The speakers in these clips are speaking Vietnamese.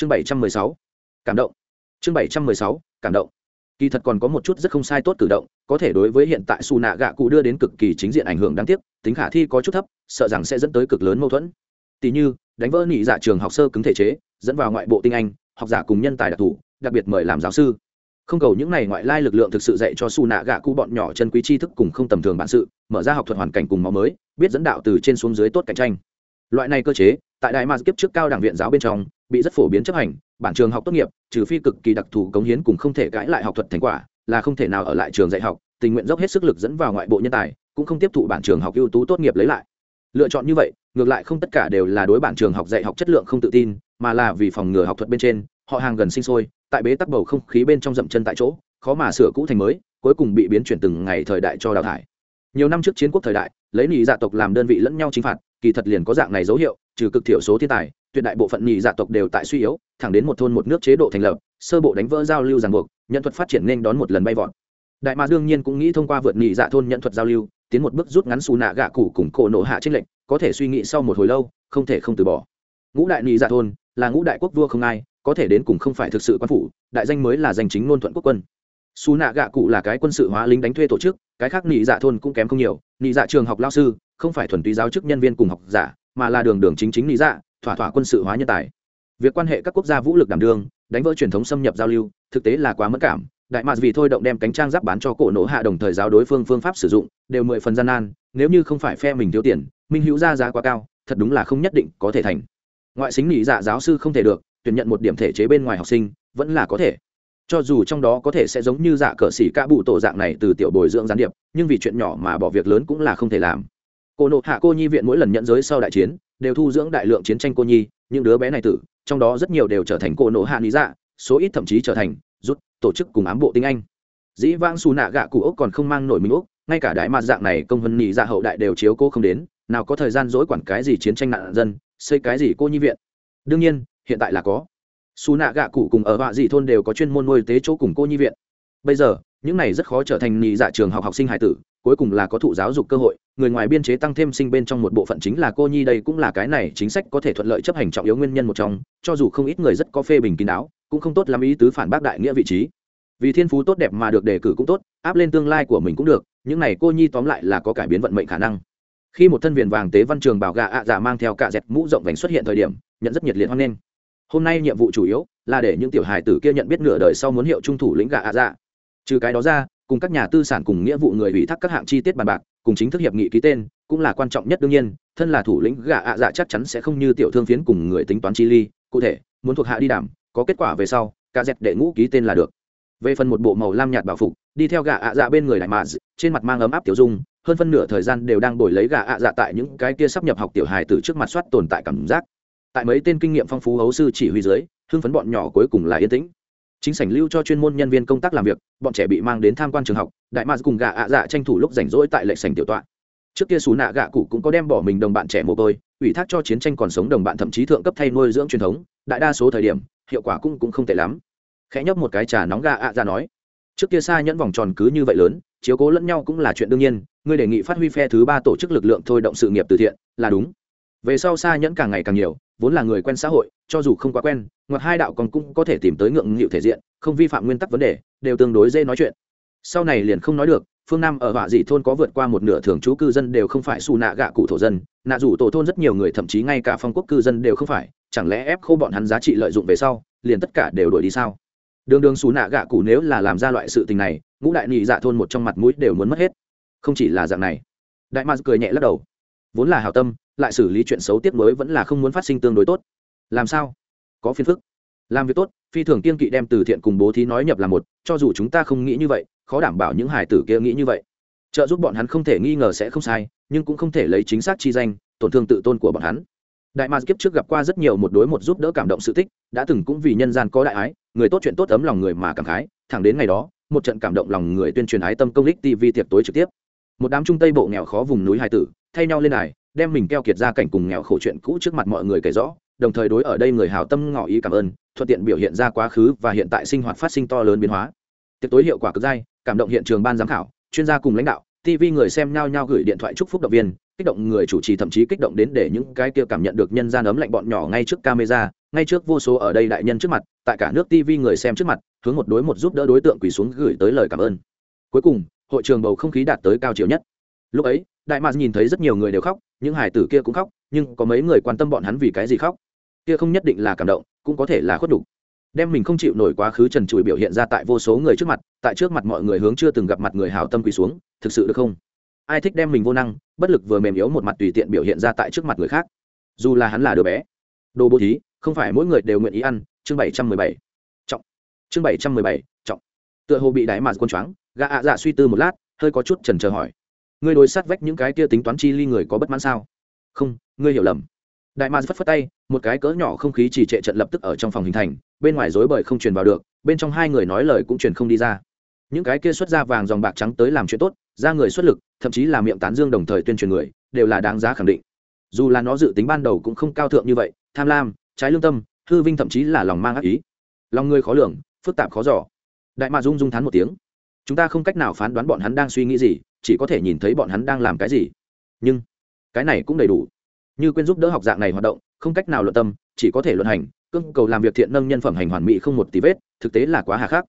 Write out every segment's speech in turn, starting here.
chương bảy trăm mười sáu. Cảm động. Chương bảy trăm mười sáu, cảm động. Kỳ thật còn có một chút rất không sai tốt cử động, có thể đối với hiện tại xù nạ gạ cụ đưa đến cực kỳ chính diện ảnh hưởng đáng tiếc, tính khả thi có chút thấp, sợ rằng sẽ dẫn tới cực lớn mâu thuẫn. Tỷ như, đánh vỡ nị dạ trường học sơ cứng thể chế, dẫn vào ngoại bộ tinh anh, học giả cùng nhân tài đặc thù đặc biệt mời làm giáo sư. Không cầu những này ngoại lai lực lượng thực sự dạy cho su nạ gạ cụ bọn nhỏ chân quý tri thức cùng không tầm thường bản sự, mở ra học thuật hoàn cảnh cùng máu mới, biết dẫn đạo từ trên xuống dưới tốt cạnh tranh loại này cơ chế, tại đại mars kiếp trước cao đẳng viện giáo bên trong, bị rất phổ biến chấp hành, bản trường học tốt nghiệp, trừ phi cực kỳ đặc thù cống hiến cùng không thể cãi lại học thuật thành quả, là không thể nào ở lại trường dạy học, tình nguyện dốc hết sức lực dẫn vào ngoại bộ nhân tài, cũng không tiếp thụ bản trường học ưu tú tốt nghiệp lấy lại. Lựa chọn như vậy, ngược lại không tất cả đều là đối bản trường học dạy học chất lượng không tự tin, mà là vì phòng ngừa học thuật bên trên, họ hàng gần sinh sôi, tại bế tắc bầu không khí bên trong dậm chân tại chỗ, khó mà sửa cũ thành mới, cuối cùng bị biến chuyển từng ngày thời đại cho đào thải. Nhiều năm trước chiến quốc thời đại, lấy nị dạ tộc làm đơn vị lẫn nhau chính phạt kỳ thật liền có dạng này dấu hiệu, trừ cực thiểu số thiên tài, tuyệt đại bộ phận nhị dạ tộc đều tại suy yếu, thẳng đến một thôn một nước chế độ thành lập, sơ bộ đánh vỡ giao lưu ràng buộc nhận thuật phát triển nên đón một lần bay vọt. Đại mà đương nhiên cũng nghĩ thông qua vượt nhị dạ thôn nhận thuật giao lưu, tiến một bước rút ngắn xù nạ gạ cụ cùng cổ nổ hạ trích lệnh, có thể suy nghĩ sau một hồi lâu, không thể không từ bỏ. Ngũ đại nhị dạ thôn, là ngũ đại quốc vua không ai, có thể đến cùng không phải thực sự quan phủ, đại danh mới là danh chính ngôn thuận quốc quân. Xù nạ gạ cụ là cái quân sự hóa lính đánh thuê tổ chức, cái khác nhị dạ thôn cũng kém không nhiều, nhị dạ trường học lao sư không phải thuần túy giáo chức nhân viên cùng học giả, mà là đường đường chính chính lý dạ thỏa thỏa quân sự hóa nhân tài. Việc quan hệ các quốc gia vũ lực đảm đương, đánh vỡ truyền thống xâm nhập giao lưu, thực tế là quá mất cảm. Đại mạc vì thôi động đem cánh trang giáp bán cho cổ nổ hạ đồng thời giáo đối phương phương pháp sử dụng, đều mười phần gian nan, nếu như không phải phe mình thiếu tiền, minh hữu ra giá quá cao, thật đúng là không nhất định có thể thành. Ngoại xính lý dạ giáo sư không thể được, tuyển nhận một điểm thể chế bên ngoài học sinh, vẫn là có thể. Cho dù trong đó có thể sẽ giống như dạ cờ xỉ ca bụ tổ dạng này từ tiểu bồi dưỡng gián điệp, nhưng vì chuyện nhỏ mà bỏ việc lớn cũng là không thể làm cô nộ hạ cô nhi viện mỗi lần nhận giới sau đại chiến, đều thu dưỡng đại lượng chiến tranh cô nhi, những đứa bé này tử, trong đó rất nhiều đều trở thành cô nộ hạ lý dạ số ít thậm chí trở thành rút, tổ chức cùng ám bộ tinh anh. Dĩ vãng xù nạ gạ cụ ốc còn không mang nổi mình ốc ngay cả đại mạt dạng này công vân nhị dạ hậu đại đều chiếu cô không đến, nào có thời gian dối quản cái gì chiến tranh nạn dân, xây cái gì cô nhi viện. Đương nhiên, hiện tại là có. Xù nạ gạ cụ cùng ở họa dị thôn đều có chuyên môn nuôi tế chỗ cùng cô nhi viện. Bây giờ những này rất khó trở thành nhị dạ trường học học sinh hải tử, cuối cùng là có thụ giáo dục cơ hội. Người ngoài biên chế tăng thêm sinh bên trong một bộ phận chính là cô nhi đây cũng là cái này chính sách có thể thuận lợi chấp hành trọng yếu nguyên nhân một trong, cho dù không ít người rất có phê bình kín đáo, cũng không tốt lắm ý tứ phản bác đại nghĩa vị trí. Vì thiên phú tốt đẹp mà được đề cử cũng tốt, áp lên tương lai của mình cũng được, những này cô nhi tóm lại là có cải biến vận mệnh khả năng. Khi một thân viền vàng tế văn trường bảo gà ạ giả mang theo cả dẹt mũ rộng vành xuất hiện thời điểm, nhận rất nhiệt liệt hoan nghênh. Hôm nay nhiệm vụ chủ yếu là để những tiểu hài tử kia nhận biết nửa đời sau muốn hiệu trung thủ lĩnh gà ạ dạ trừ cái đó ra, cùng các nhà tư sản cùng nghĩa vụ người ủy thác các hạng chi tiết bàn bạc, cùng chính thức hiệp nghị ký tên, cũng là quan trọng nhất đương nhiên, thân là thủ lĩnh gạ ạ dạ chắc chắn sẽ không như tiểu thương phiến cùng người tính toán chi ly. Cụ thể, muốn thuộc hạ đi đảm, có kết quả về sau, cả dẹp đệ ngũ ký tên là được. Về phần một bộ màu lam nhạt bảo phục, đi theo gà ạ dạ bên người đại mà trên mặt mang ấm áp tiểu dung, hơn phân nửa thời gian đều đang đổi lấy gà ạ dạ tại những cái kia sắp nhập học tiểu hài từ trước mặt soát tồn tại cảm giác. Tại mấy tên kinh nghiệm phong phú hấu sư chỉ huy dưới, hưng phấn bọn nhỏ cuối cùng là yên tĩnh chính sảnh lưu cho chuyên môn nhân viên công tác làm việc, bọn trẻ bị mang đến tham quan trường học, đại mạc cùng gạ ạ dạ tranh thủ lúc rảnh rỗi tại lệ sảnh tiểu tọa. Trước kia xù nạ gạ cụ cũng có đem bỏ mình đồng bạn trẻ mồ côi, ủy thác cho chiến tranh còn sống đồng bạn thậm chí thượng cấp thay nuôi dưỡng truyền thống, đại đa số thời điểm, hiệu quả cũng cũng không tệ lắm. Khẽ nhấp một cái trà nóng gạ ạ dạ nói, trước kia xa nhẫn vòng tròn cứ như vậy lớn, chiếu cố lẫn nhau cũng là chuyện đương nhiên, ngươi đề nghị phát huy phe thứ ba tổ chức lực lượng thôi động sự nghiệp từ thiện, là đúng. Về sau xa nhẫn càng ngày càng nhiều vốn là người quen xã hội, cho dù không quá quen, ngoặt hai đạo còn cũng có thể tìm tới ngượng nghịu thể diện, không vi phạm nguyên tắc vấn đề, đều tương đối dễ nói chuyện. Sau này liền không nói được, phương nam ở họa dị thôn có vượt qua một nửa thường trú cư dân đều không phải xù nạ gạ cụ thổ dân, nạ rủ tổ thôn rất nhiều người, thậm chí ngay cả phong quốc cư dân đều không phải, chẳng lẽ ép khô bọn hắn giá trị lợi dụng về sau, liền tất cả đều đổi đi sao? Đường đường xù nạ gạ cụ nếu là làm ra loại sự tình này, ngũ đại nhị dạ thôn một trong mặt mũi đều muốn mất hết. Không chỉ là dạng này. Đại mạc cười nhẹ lắc đầu. Vốn là hào tâm lại xử lý chuyện xấu tiếp mới vẫn là không muốn phát sinh tương đối tốt. Làm sao? Có phiền phức. Làm việc tốt, phi thường kiên kỵ đem từ thiện cùng bố thí nói nhập là một, cho dù chúng ta không nghĩ như vậy, khó đảm bảo những hải tử kia nghĩ như vậy. Trợ giúp bọn hắn không thể nghi ngờ sẽ không sai, nhưng cũng không thể lấy chính xác chi danh, tổn thương tự tôn của bọn hắn. Đại mạc kiếp trước gặp qua rất nhiều một đối một giúp đỡ cảm động sự tích, đã từng cũng vì nhân gian có đại ái, người tốt chuyện tốt ấm lòng người mà cảm khái, thẳng đến ngày đó, một trận cảm động lòng người tuyên truyền ái tâm công lích tv tiệc tối trực tiếp. Một đám trung tây bộ nghèo khó vùng núi hải tử, thay nhau lên đài đem mình keo kiệt ra cảnh cùng nghèo khổ chuyện cũ trước mặt mọi người kể rõ, đồng thời đối ở đây người hào tâm ngỏ ý cảm ơn, thuận tiện biểu hiện ra quá khứ và hiện tại sinh hoạt phát sinh to lớn biến hóa. Tiệc tối hiệu quả cực dai, cảm động hiện trường ban giám khảo, chuyên gia cùng lãnh đạo tv người xem nhau nhau gửi điện thoại chúc phúc động viên, kích động người chủ trì thậm chí kích động đến để những cái kia cảm nhận được nhân gian ấm lạnh bọn nhỏ ngay trước camera, ngay trước vô số ở đây đại nhân trước mặt, tại cả nước tv người xem trước mặt, hướng một đối một giúp đỡ đối tượng quỳ xuống gửi tới lời cảm ơn. Cuối cùng, hội trường bầu không khí đạt tới cao chiều nhất. Lúc ấy đại mạc nhìn thấy rất nhiều người đều khóc, những hải tử kia cũng khóc, nhưng có mấy người quan tâm bọn hắn vì cái gì khóc. Kia không nhất định là cảm động, cũng có thể là khuất đục đem mình không chịu nổi quá khứ trần trụi biểu hiện ra tại vô số người trước mặt, tại trước mặt mọi người hướng chưa từng gặp mặt người hào tâm quỳ xuống, thực sự được không? Ai thích đem mình vô năng, bất lực vừa mềm yếu một mặt tùy tiện biểu hiện ra tại trước mặt người khác. Dù là hắn là đứa bé, đồ bố thí, không phải mỗi người đều nguyện ý ăn, chương bảy trăm mười bảy. Trọng. Chương bảy trăm mười bảy, trọng. Tựa hồ bị đáy mạt quân choáng, gã ạ dạ suy tư một lát, hơi có chút trần chờ hỏi ngươi đối sát vách những cái kia tính toán chi ly người có bất mãn sao? Không, ngươi hiểu lầm. Đại Ma phất phất tay, một cái cỡ nhỏ không khí chỉ trệ trận lập tức ở trong phòng hình thành, bên ngoài rối bời không truyền vào được, bên trong hai người nói lời cũng truyền không đi ra. Những cái kia xuất ra vàng dòng bạc trắng tới làm chuyện tốt, ra người xuất lực, thậm chí là miệng tán dương đồng thời tuyên truyền người, đều là đáng giá khẳng định. Dù là nó dự tính ban đầu cũng không cao thượng như vậy, tham lam, trái lương tâm, hư vinh thậm chí là lòng mang ác ý. Lòng người khó lường, phức tạp khó giỏ đại mạ dung dung thán một tiếng. Chúng ta không cách nào phán đoán bọn hắn đang suy nghĩ gì chỉ có thể nhìn thấy bọn hắn đang làm cái gì. Nhưng, cái này cũng đầy đủ. Như quên giúp đỡ học dạng này hoạt động, không cách nào luận tâm, chỉ có thể luận hành cưng cầu làm việc thiện nâng nhân phẩm hành hoàn mỹ không một tí vết, thực tế là quá hà khắc.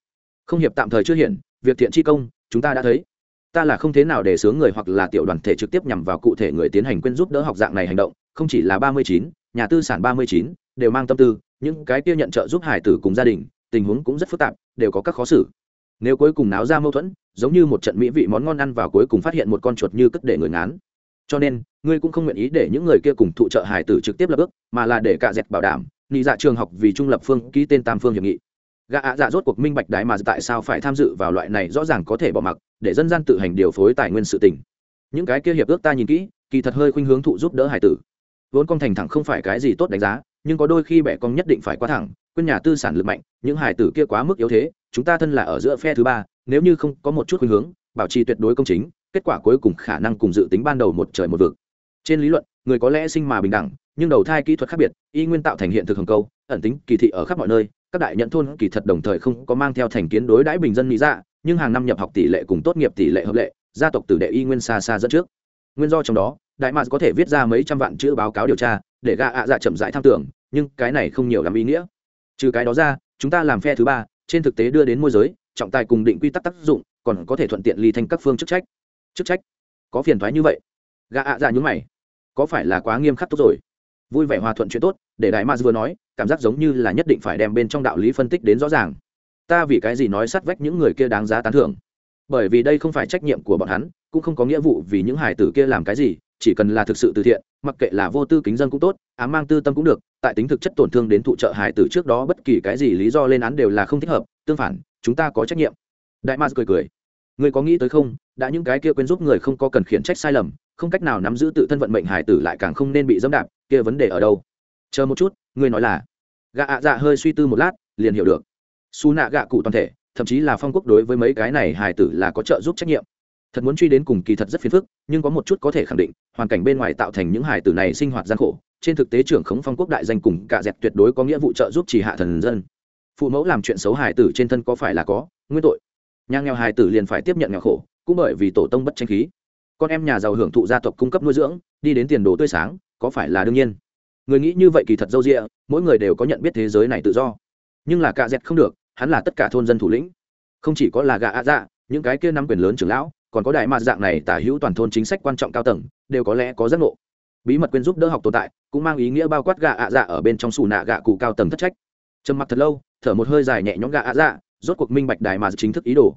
Không hiệp tạm thời chưa hiện, việc thiện chi công, chúng ta đã thấy. Ta là không thế nào để sướng người hoặc là tiểu đoàn thể trực tiếp nhằm vào cụ thể người tiến hành quên giúp đỡ học dạng này hành động, không chỉ là ba mươi chín, nhà tư sản ba mươi chín, đều mang tâm tư, những cái kia nhận trợ giúp hải tử cùng gia đình, tình huống cũng rất phức tạp, đều có các khó xử nếu cuối cùng náo ra mâu thuẫn, giống như một trận mỹ vị món ngon ăn vào cuối cùng phát hiện một con chuột như cất để người ngán. Cho nên, ngươi cũng không nguyện ý để những người kia cùng thụ trợ hải tử trực tiếp lập ước, mà là để cả dẹp bảo đảm nghị dạ trường học vì trung lập phương ký tên tam phương hiệp nghị. Gã ạ dạ rốt cuộc minh bạch đái mà tại sao phải tham dự vào loại này rõ ràng có thể bỏ mặc, để dân gian tự hành điều phối tài nguyên sự tình. những cái kia hiệp ước ta nhìn kỹ, kỳ thật hơi khuynh hướng thụ giúp đỡ hải tử. Vốn con thành thẳng không phải cái gì tốt đánh giá, nhưng có đôi khi bẻ con nhất định phải quá thẳng, quên nhà tư sản lực mạnh, những hải tử kia quá mức yếu thế chúng ta thân là ở giữa phe thứ ba, nếu như không có một chút khuynh hướng, bảo trì tuyệt đối công chính, kết quả cuối cùng khả năng cùng dự tính ban đầu một trời một vực. Trên lý luận, người có lẽ sinh mà bình đẳng, nhưng đầu thai kỹ thuật khác biệt, y nguyên tạo thành hiện thực hồng câu, ẩn tính, kỳ thị ở khắp mọi nơi, các đại nhận thôn kỳ thật đồng thời không có mang theo thành kiến đối đãi bình dân mỹ dạ nhưng hàng năm nhập học tỷ lệ cùng tốt nghiệp tỷ lệ hợp lệ, gia tộc tử đệ y nguyên xa xa dẫn trước. Nguyên do trong đó, đại mạc có thể viết ra mấy trăm vạn chữ báo cáo điều tra, để gạ ạ dạ chậm rãi tham tưởng, nhưng cái này không nhiều làm ý nghĩa. Trừ cái đó ra, chúng ta làm phe thứ ba trên thực tế đưa đến môi giới, trọng tài cùng định quy tắc tác dụng, còn có thể thuận tiện ly thanh các phương chức trách. Chức trách? Có phiền thoái như vậy? Gạ ạ dạ nhúng mày. Có phải là quá nghiêm khắc tốt rồi? Vui vẻ hòa thuận chuyện tốt, để đại maz vừa nói, cảm giác giống như là nhất định phải đem bên trong đạo lý phân tích đến rõ ràng. Ta vì cái gì nói sát vách những người kia đáng giá tán thưởng? Bởi vì đây không phải trách nhiệm của bọn hắn, cũng không có nghĩa vụ vì những hải tử kia làm cái gì chỉ cần là thực sự từ thiện, mặc kệ là vô tư kính dân cũng tốt, ám mang tư tâm cũng được, tại tính thực chất tổn thương đến thụ trợ hải tử trước đó bất kỳ cái gì lý do lên án đều là không thích hợp, tương phản, chúng ta có trách nhiệm. Đại mars cười cười. Người có nghĩ tới không, đã những cái kia quên giúp người không có cần khiển trách sai lầm, không cách nào nắm giữ tự thân vận mệnh hải tử lại càng không nên bị dẫm đạp, kia vấn đề ở đâu? Chờ một chút, ngươi nói là. Gạ ạ dạ hơi suy tư một lát, liền hiểu được. Su nạ gạ cụ toàn thể, thậm chí là phong quốc đối với mấy cái này hải tử là có trợ giúp trách nhiệm thật muốn truy đến cùng kỳ thật rất phiền phức, nhưng có một chút có thể khẳng định, hoàn cảnh bên ngoài tạo thành những hải tử này sinh hoạt gian khổ, trên thực tế trưởng khống phong quốc đại danh cùng cả dẹp tuyệt đối có nghĩa vụ trợ giúp chỉ hạ thần dân. Phụ mẫu làm chuyện xấu hải tử trên thân có phải là có, nguyên tội. Nhà nghèo hải tử liền phải tiếp nhận nghèo khổ, cũng bởi vì tổ tông bất tranh khí. Con em nhà giàu hưởng thụ gia tộc cung cấp nuôi dưỡng, đi đến tiền đồ tươi sáng, có phải là đương nhiên? Người nghĩ như vậy kỳ thật dâu rịa mỗi người đều có nhận biết thế giới này tự do. Nhưng là cạ dẹt không được, hắn là tất cả thôn dân thủ lĩnh. Không chỉ có là gà ạ dạ những cái kia nắm quyền lớn trưởng lão còn có đại mạt dạng này tả hữu toàn thôn chính sách quan trọng cao tầng, đều có lẽ có giác ngộ. Bí mật quyền giúp đỡ học tồn tại, cũng mang ý nghĩa bao quát gạ ạ dạ ở bên trong xù nạ gạ cụ cao tầng thất trách. Trầm mặc thật lâu, thở một hơi dài nhẹ nhõm gạ ạ dạ rốt cuộc minh bạch đại mạt chính thức ý đồ.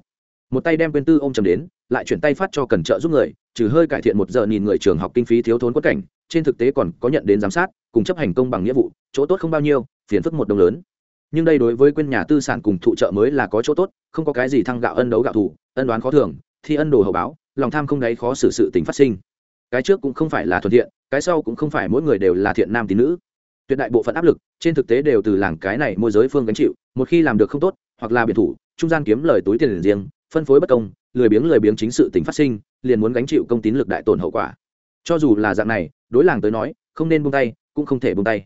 Một tay đem quyền tư ôm trầm đến, lại chuyển tay phát cho cần trợ giúp người, trừ hơi cải thiện một giờ nghìn người trường học kinh phí thiếu thốn quất cảnh, trên thực tế còn có nhận đến giám sát, cùng chấp hành công bằng nghĩa vụ, chỗ tốt không bao nhiêu, phiền phức một đồng lớn. Nhưng đây đối với quên nhà tư sản cùng thụ trợ mới là có chỗ tốt, không có cái gì thăng gạo ân đấu gạo thủ, ân đoán khó thường thi ân đồ hậu báo, lòng tham không đáy khó xử sự tình phát sinh. Cái trước cũng không phải là thuận thiện, cái sau cũng không phải mỗi người đều là thiện nam tín nữ. Tuyệt đại bộ phận áp lực, trên thực tế đều từ làng cái này môi giới phương gánh chịu, một khi làm được không tốt, hoặc là biệt thủ, trung gian kiếm lời túi tiền riêng, phân phối bất công, lười biếng lười biếng chính sự tình phát sinh, liền muốn gánh chịu công tín lực đại tổn hậu quả. Cho dù là dạng này, đối làng tới nói, không nên buông tay, cũng không thể buông tay.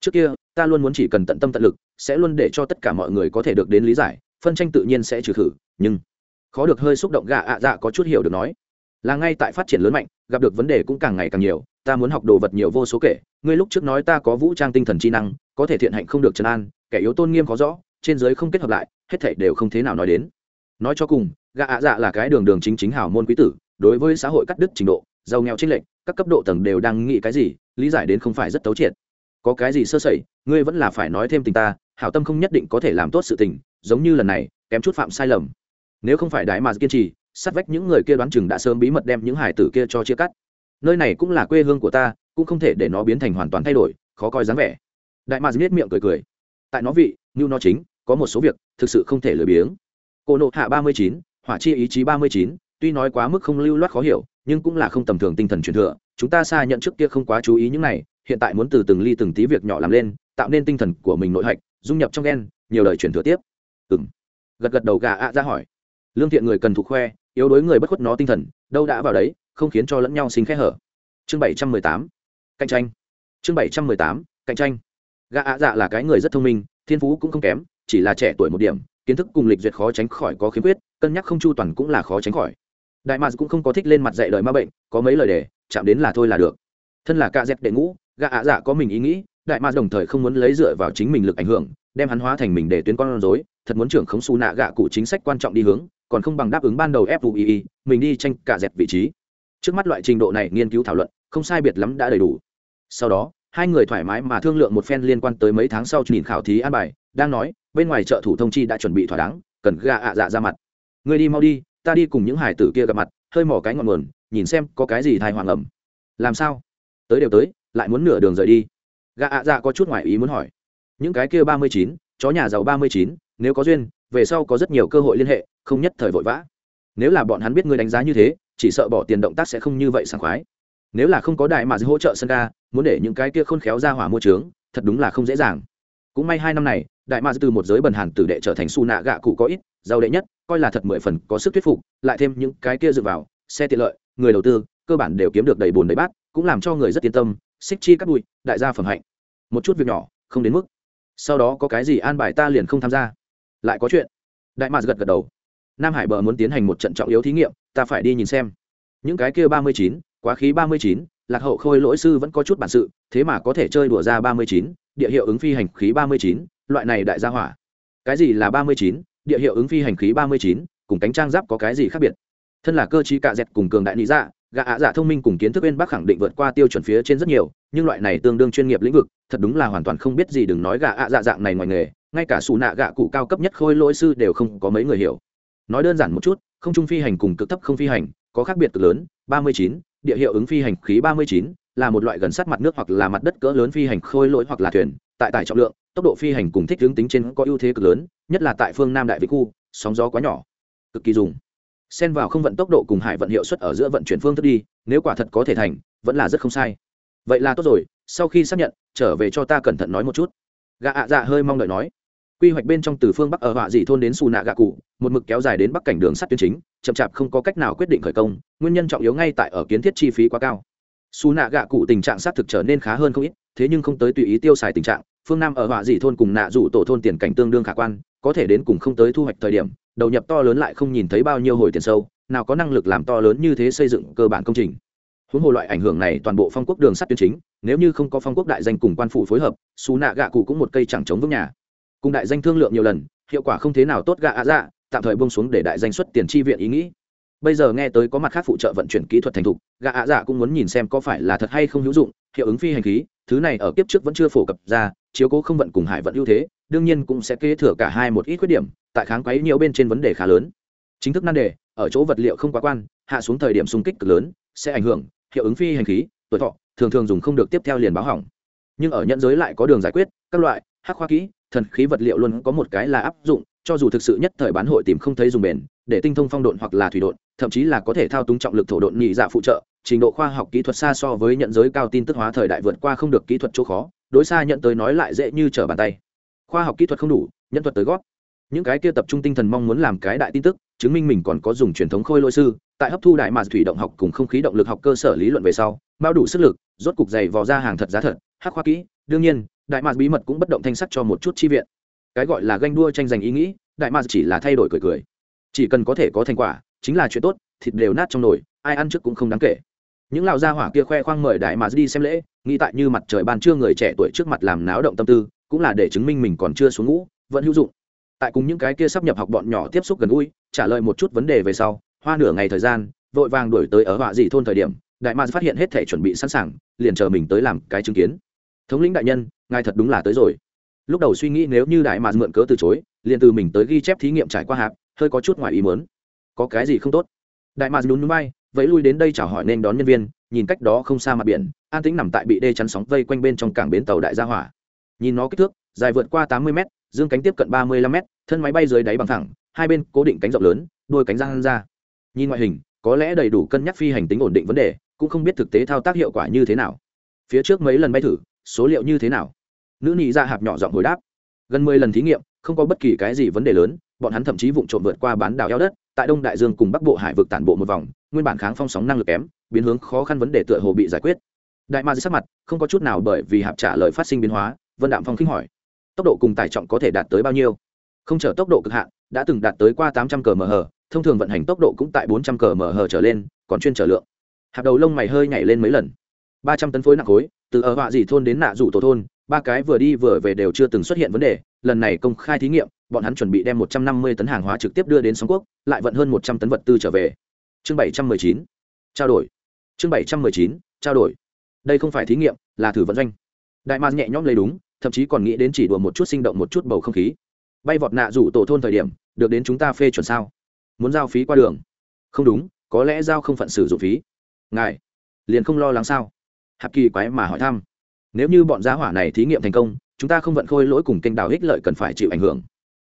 Trước kia, ta luôn muốn chỉ cần tận tâm tận lực, sẽ luôn để cho tất cả mọi người có thể được đến lý giải, phân tranh tự nhiên sẽ trừ khử, nhưng khó được hơi xúc động gạ ạ dạ có chút hiểu được nói. Là ngay tại phát triển lớn mạnh, gặp được vấn đề cũng càng ngày càng nhiều, ta muốn học đồ vật nhiều vô số kể, ngươi lúc trước nói ta có vũ trang tinh thần chi năng, có thể thiện hạnh không được trấn an, kẻ yếu tôn nghiêm có rõ, trên giới không kết hợp lại, hết thảy đều không thế nào nói đến. Nói cho cùng, gạ ạ dạ là cái đường đường chính chính hào môn quý tử, đối với xã hội cắt đứt trình độ, giàu nghèo trích lệnh các cấp độ tầng đều đang nghĩ cái gì, lý giải đến không phải rất tấu triệt. Có cái gì sơ sẩy, ngươi vẫn là phải nói thêm tình ta, hảo tâm không nhất định có thể làm tốt sự tình, giống như lần này, kém chút phạm sai lầm nếu không phải đại mà kiên trì sát vách những người kia đoán chừng đã sớm bí mật đem những hải tử kia cho chia cắt. Nơi này cũng là quê hương của ta cũng không thể để nó biến thành hoàn toàn thay đổi khó coi dáng vẻ. Đại mà biết miệng cười cười. Tại nó vị như nó chính có một số việc thực sự không thể lười biếng. Cô nộ hạ ba mươi chín hỏa chi ý chí ba mươi chín tuy nói quá mức không lưu loát khó hiểu nhưng cũng là không tầm thường tinh thần truyền thừa. Chúng ta xa nhận trước kia không quá chú ý những này hiện tại muốn từ từng ly từng tí việc nhỏ làm lên tạo nên tinh thần của mình nội hạch dung nhập trong gen, nhiều lời truyền thừa tiếp. Ừ m gật gật đầu gà ạ ra hỏi lương thiện người cần thụ khoe, yếu đối người bất khuất nó tinh thần, đâu đã vào đấy, không khiến cho lẫn nhau sinh khẽ hở. Chương bảy trăm mười tám, cạnh tranh. Chương bảy trăm mười tám, cạnh tranh. Gã ạ dạ là cái người rất thông minh, thiên phú cũng không kém, chỉ là trẻ tuổi một điểm, kiến thức cùng lịch duyệt khó tránh khỏi có khiếm khuyết, cân nhắc không chu toàn cũng là khó tránh khỏi. Đại mạc cũng không có thích lên mặt dạy đời ma bệnh, có mấy lời đề chạm đến là thôi là được. Thân là ca dẹp đệ ngũ, gã ạ dạ có mình ý nghĩ, đại mạc đồng thời không muốn lấy dựa vào chính mình lực ảnh hưởng, đem hắn hóa thành mình để tuyến con rối, thật muốn trưởng khống xù nạ gạ cụ chính sách quan trọng đi hướng còn không bằng đáp ứng ban đầu fui mình đi tranh cả dẹp vị trí. Trước mắt loại trình độ này nghiên cứu thảo luận, không sai biệt lắm đã đầy đủ. Sau đó, hai người thoải mái mà thương lượng một phen liên quan tới mấy tháng sau nhìn khảo thí an bài, đang nói, bên ngoài chợ thủ thông chi đã chuẩn bị thỏa đáng, cần gạ ạ dạ ra mặt. Người đi mau đi, ta đi cùng những hải tử kia gặp mặt, hơi mỏ cái ngọn nguồn, nhìn xem có cái gì thai hoàng ẩm. Làm sao? Tới đều tới, lại muốn nửa đường rời đi. Gạ ạ dạ có chút ngoại ý muốn hỏi. Những cái kia ba mươi chín, chó nhà giàu ba mươi chín, nếu có duyên về sau có rất nhiều cơ hội liên hệ, không nhất thời vội vã. Nếu là bọn hắn biết ngươi đánh giá như thế, chỉ sợ bỏ tiền động tác sẽ không như vậy sảng khoái. Nếu là không có đại mà hỗ trợ sân ca muốn để những cái kia khôn khéo ra hỏa mua trướng, thật đúng là không dễ dàng. Cũng may hai năm này, đại mà từ một giới bần hàn tử đệ trở thành su nạ gạ cụ có ít, giàu đệ nhất, coi là thật mười phần có sức thuyết phục, lại thêm những cái kia dựa vào, xe tiện lợi, người đầu tư, cơ bản đều kiếm được đầy bùn đầy bát, cũng làm cho người rất yên tâm, xích chi cắt bụi, đại gia phẩm hạnh. Một chút việc nhỏ, không đến mức. Sau đó có cái gì an bài ta liền không tham gia lại có chuyện. Đại mạc gật gật đầu. Nam hải bờ muốn tiến hành một trận trọng yếu thí nghiệm, ta phải đi nhìn xem. Những cái kia ba mươi chín, quá khí ba mươi chín, lạc hậu khôi lỗi sư vẫn có chút bản sự, thế mà có thể chơi đùa ra ba mươi chín, địa hiệu ứng phi hành khí ba mươi chín, loại này đại gia hỏa. Cái gì là ba mươi chín, địa hiệu ứng phi hành khí ba mươi chín, cùng cánh trang giáp có cái gì khác biệt? Thân là cơ chí cạ dẹt cùng cường đại lý dạ gạ ạ dạ thông minh cùng kiến thức bên bắc khẳng định vượt qua tiêu chuẩn phía trên rất nhiều, nhưng loại này tương đương chuyên nghiệp lĩnh vực, thật đúng là hoàn toàn không biết gì đừng nói gạ ạ dạ dạng này ngoài nghề ngay cả xù nạ gạ cụ cao cấp nhất khôi lỗi sư đều không có mấy người hiểu. Nói đơn giản một chút, không trung phi hành cùng cực thấp không phi hành, có khác biệt cực lớn, ba mươi chín, địa hiệu ứng phi hành khí ba mươi chín, là một loại gần sát mặt nước hoặc là mặt đất cỡ lớn phi hành khôi lỗi hoặc là thuyền, tại tải trọng lượng, tốc độ phi hành cùng thích hướng tính trên có ưu thế cực lớn, nhất là tại phương nam đại vĩ khu, sóng gió quá nhỏ, cực kỳ dùng. Xen vào không vận tốc độ cùng hải vận hiệu suất ở giữa vận chuyển phương thức đi, nếu quả thật có thể thành, vẫn là rất không sai. Vậy là tốt rồi, sau khi xác nhận, trở về cho ta cẩn thận nói một chút gạ ạ dạ hơi mong đợi nói. Quy hoạch bên trong từ phương bắc ở họa dị thôn đến xù nạ gạ cụ, một mực kéo dài đến bắc cảnh đường sắt tuyến chính, chậm chạp không có cách nào quyết định khởi công, nguyên nhân trọng yếu ngay tại ở kiến thiết chi phí quá cao. Xù nạ gạ cụ tình trạng xác thực trở nên khá hơn không ít, thế nhưng không tới tùy ý tiêu xài tình trạng, phương nam ở họa dị thôn cùng nạ rủ tổ thôn tiền cảnh tương đương khả quan, có thể đến cùng không tới thu hoạch thời điểm, đầu nhập to lớn lại không nhìn thấy bao nhiêu hồi tiền sâu, nào có năng lực làm to lớn như thế xây dựng cơ bản công trình huống hồ loại ảnh hưởng này toàn bộ phong quốc đường sắt tuyến chính, nếu như không có phong quốc đại danh cùng quan phủ phối hợp, xù nạ gạ cụ cũng một cây chẳng chống vững nhà. Cùng đại danh thương lượng nhiều lần, hiệu quả không thế nào tốt gạ ạ dạ tạm thời bông xuống để đại danh xuất tiền chi viện ý nghĩ. Bây giờ nghe tới có mặt khác phụ trợ vận chuyển kỹ thuật thành thục, gạ ạ dạ cũng muốn nhìn xem có phải là thật hay không hữu dụng, hiệu ứng phi hành khí, thứ này ở kiếp trước vẫn chưa phổ cập ra, chiếu cố không vận cùng hải vận ưu thế, đương nhiên cũng sẽ kế thừa cả hai một ít khuyết điểm, tại kháng quấy nhiều bên trên vấn đề khá lớn. Chính thức nan đề, ở chỗ vật liệu không quá quan, hạ xuống thời điểm xung kích cực lớn, sẽ ảnh hưởng hiệu ứng phi hành khí, tuổi thọ, thường thường dùng không được tiếp theo liền báo hỏng. Nhưng ở nhận giới lại có đường giải quyết, các loại, hắc khoa kỹ, thần khí vật liệu luôn có một cái là áp dụng, cho dù thực sự nhất thời bán hội tìm không thấy dùng bền, để tinh thông phong độn hoặc là thủy độn, thậm chí là có thể thao túng trọng lực thổ độn nhị dạ phụ trợ, trình độ khoa học kỹ thuật xa so với nhận giới cao tin tức hóa thời đại vượt qua không được kỹ thuật chỗ khó, đối xa nhận tới nói lại dễ như trở bàn tay. Khoa học kỹ thuật không đủ, nhân thuật tới gót những cái kia tập trung tinh thần mong muốn làm cái đại tin tức chứng minh mình còn có dùng truyền thống khôi lỗi sư. Tại hấp thu đại mạt thủy động học cùng không khí động lực học cơ sở lý luận về sau bao đủ sức lực, rốt cục dày vò ra hàng thật giá thật, hắc khoa kỹ. Đương nhiên, đại mạt bí mật cũng bất động thanh sắc cho một chút chi viện. Cái gọi là ganh đua tranh giành ý nghĩ, đại mạt chỉ là thay đổi cười cười. Chỉ cần có thể có thành quả, chính là chuyện tốt, thịt đều nát trong nồi, ai ăn trước cũng không đáng kể. Những lão gia hỏa kia khoe khoang mời đại mà đi xem lễ, nghĩ tại như mặt trời ban trưa người trẻ tuổi trước mặt làm náo động tâm tư, cũng là để chứng minh mình còn chưa xuống ngũ, vẫn hữu dụng tại cùng những cái kia sắp nhập học bọn nhỏ tiếp xúc gần gũi, trả lời một chút vấn đề về sau, hoa nửa ngày thời gian, vội vàng đuổi tới ở họa dị thôn thời điểm, đại ma phát hiện hết thể chuẩn bị sẵn sàng, liền chờ mình tới làm cái chứng kiến. Thống lĩnh đại nhân, ngài thật đúng là tới rồi. Lúc đầu suy nghĩ nếu như đại ma mượn cớ từ chối, liền từ mình tới ghi chép thí nghiệm trải qua hạp, hơi có chút ngoài ý mớn có cái gì không tốt? Đại ma nhún núi bay vẫy lui đến đây chào hỏi nên đón nhân viên, nhìn cách đó không xa mặt biển, an tĩnh nằm tại bị đê chắn sóng vây quanh bên trong cảng bến tàu đại gia hỏa. Nhìn nó kích thước, dài vượt qua tám mươi mét dương cánh tiếp cận ba mươi lăm m thân máy bay dưới đáy bằng thẳng, hai bên cố định cánh rộng lớn, đôi cánh răng ra. Nhìn ngoại hình, có lẽ đầy đủ cân nhắc phi hành tính ổn định vấn đề, cũng không biết thực tế thao tác hiệu quả như thế nào. Phía trước mấy lần bay thử, số liệu như thế nào? Nữ nị ra hạp nhỏ giọng hồi đáp. Gần mười lần thí nghiệm, không có bất kỳ cái gì vấn đề lớn, bọn hắn thậm chí vụng trộm vượt qua bán đảo eo đất, tại đông đại dương cùng bắc bộ hải vực tản bộ một vòng, nguyên bản kháng phong sóng năng lực kém, biến hướng khó khăn vấn đề tựa hồ bị giải quyết. Đại ma sắc mặt, không có chút nào bởi vì hạp trả lời phát sinh biến hóa, vân đạm phong khinh hỏi tốc độ cùng tải trọng có thể đạt tới bao nhiêu? Không chở tốc độ cực hạn, đã từng đạt tới qua tám trăm cờ thông thường vận hành tốc độ cũng tại bốn trăm cờ trở lên, còn chuyên trở lượng. Hạt đầu lông mày hơi nhảy lên mấy lần. Ba trăm tấn phối nặng khối, từ ở họa dì thôn đến nạ rủ tổ thôn, ba cái vừa đi vừa về đều chưa từng xuất hiện vấn đề. Lần này công khai thí nghiệm, bọn hắn chuẩn bị đem một trăm năm mươi tấn hàng hóa trực tiếp đưa đến sóng quốc, lại vận hơn một trăm tấn vật tư trở về. Chương bảy trăm mười chín. Trao đổi. Chương bảy trăm mười chín. Trao đổi. Đây không phải thí nghiệm, là thử vận doanh. Đại mạc nhẹ nhõm lấy đúng thậm chí còn nghĩ đến chỉ đùa một chút sinh động một chút bầu không khí. Bay vọt nạ rủ tổ thôn thời điểm, được đến chúng ta phê chuẩn sao? Muốn giao phí qua đường? Không đúng, có lẽ giao không phận sử dụng phí. Ngài, liền không lo lắng sao? Hạp kỳ quái mà hỏi thăm. Nếu như bọn giá hỏa này thí nghiệm thành công, chúng ta không vận khôi lỗi cùng kênh đào ích lợi cần phải chịu ảnh hưởng.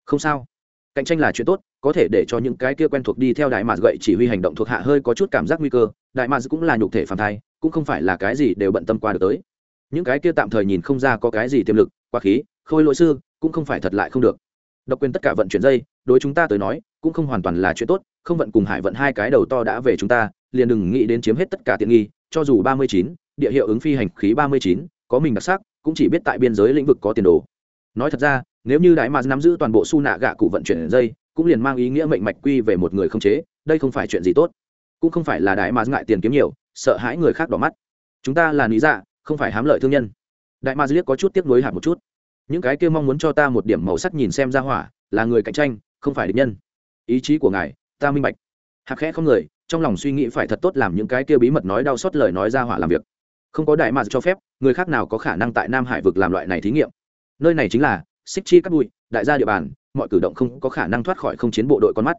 Không sao. Cạnh tranh là chuyện tốt, có thể để cho những cái kia quen thuộc đi theo đại mạt gậy chỉ huy hành động thuộc hạ hơi có chút cảm giác nguy cơ, đại mạt cũng là nhục thể phản thai, cũng không phải là cái gì đều bận tâm qua được tới những cái kia tạm thời nhìn không ra có cái gì tiềm lực, quá khí, khôi lỗi sư cũng không phải thật lại không được. Độc quyền tất cả vận chuyển dây, đối chúng ta tới nói, cũng không hoàn toàn là chuyện tốt, không vận cùng hải vận hai cái đầu to đã về chúng ta, liền đừng nghĩ đến chiếm hết tất cả tiện nghi, cho dù ba mươi chín, địa hiệu ứng phi hành khí ba mươi chín, có mình đặc sắc, cũng chỉ biết tại biên giới lĩnh vực có tiền đồ. Nói thật ra, nếu như đại mạc nắm giữ toàn bộ su nạ gạ cụ vận chuyển dây, cũng liền mang ý nghĩa mệnh mạch quy về một người không chế, đây không phải chuyện gì tốt. Cũng không phải là đại mạc ngại tiền kiếm nhiều, sợ hãi người khác đỏ mắt. Chúng ta là lý dạ không phải hám lợi thương nhân. Đại mạc liếc có chút tiếp nối hạt một chút. Những cái kia mong muốn cho ta một điểm màu sắc nhìn xem ra hỏa, là người cạnh tranh, không phải địch nhân. Ý chí của ngài, ta minh bạch. Hạc khẽ không người, trong lòng suy nghĩ phải thật tốt làm những cái kia bí mật nói đau xót lời nói ra hỏa làm việc. Không có đại mạc cho phép, người khác nào có khả năng tại nam hải vực làm loại này thí nghiệm. Nơi này chính là xích chi cắt bụi, đại gia địa bàn, mọi cử động không có khả năng thoát khỏi không chiến bộ đội con mắt.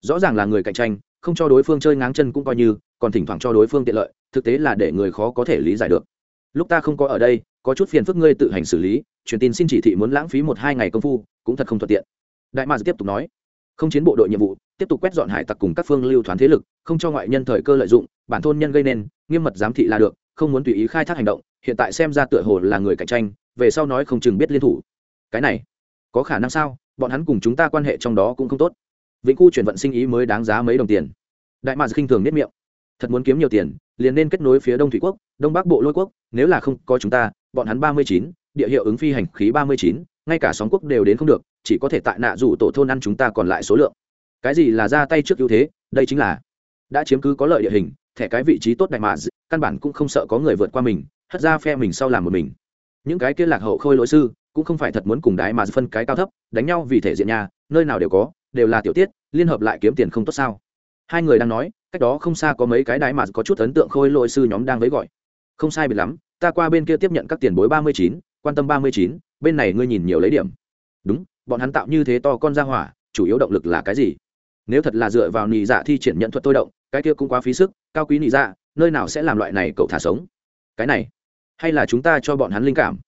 Rõ ràng là người cạnh tranh, không cho đối phương chơi ngáng chân cũng coi như, còn thỉnh thoảng cho đối phương tiện lợi, thực tế là để người khó có thể lý giải được lúc ta không có ở đây, có chút phiền phức ngươi tự hành xử lý, truyền tin xin chỉ thị muốn lãng phí một hai ngày công phu, cũng thật không thuận tiện. Đại mạc tiếp tục nói, không chiến bộ đội nhiệm vụ, tiếp tục quét dọn hải tặc cùng các phương lưu thoán thế lực, không cho ngoại nhân thời cơ lợi dụng, bản thôn nhân gây nên, nghiêm mật giám thị là được, không muốn tùy ý khai thác hành động, hiện tại xem ra tựa hồ là người cạnh tranh, về sau nói không chừng biết liên thủ. Cái này, có khả năng sao? Bọn hắn cùng chúng ta quan hệ trong đó cũng không tốt. Vĩnh khu chuyển vận sinh ý mới đáng giá mấy đồng tiền. Đại mạc khinh thường nếp miệng thật muốn kiếm nhiều tiền, liền nên kết nối phía đông thủy quốc, đông bắc bộ lôi quốc, nếu là không có chúng ta, bọn hắn ba mươi chín, địa hiệu ứng phi hành khí ba mươi chín, ngay cả sóng quốc đều đến không được, chỉ có thể tại nạ rủ tổ thôn ăn chúng ta còn lại số lượng. Cái gì là ra tay trước ưu thế? Đây chính là đã chiếm cứ có lợi địa hình, thẻ cái vị trí tốt đại mạ căn bản cũng không sợ có người vượt qua mình, hất ra phe mình sau làm một mình. Những cái kia lạc hậu khôi lỗi sư, cũng không phải thật muốn cùng đái mà phân cái cao thấp, đánh nhau vì thể diện nhà, nơi nào đều có, đều là tiểu tiết, liên hợp lại kiếm tiền không tốt sao? Hai người đang nói cách đó không xa có mấy cái đái mà có chút ấn tượng khôi lỗi sư nhóm đang với gọi. Không sai biệt lắm, ta qua bên kia tiếp nhận các tiền bối ba mươi chín, quan tâm ba mươi chín, bên này ngươi nhìn nhiều lấy điểm. Đúng, bọn hắn tạo như thế to con ra hỏa, chủ yếu động lực là cái gì? Nếu thật là dựa vào nị dạ thi triển nhận thuật tôi động, cái kia cũng quá phí sức, cao quý nị dạ nơi nào sẽ làm loại này cậu thả sống? Cái này, hay là chúng ta cho bọn hắn linh cảm?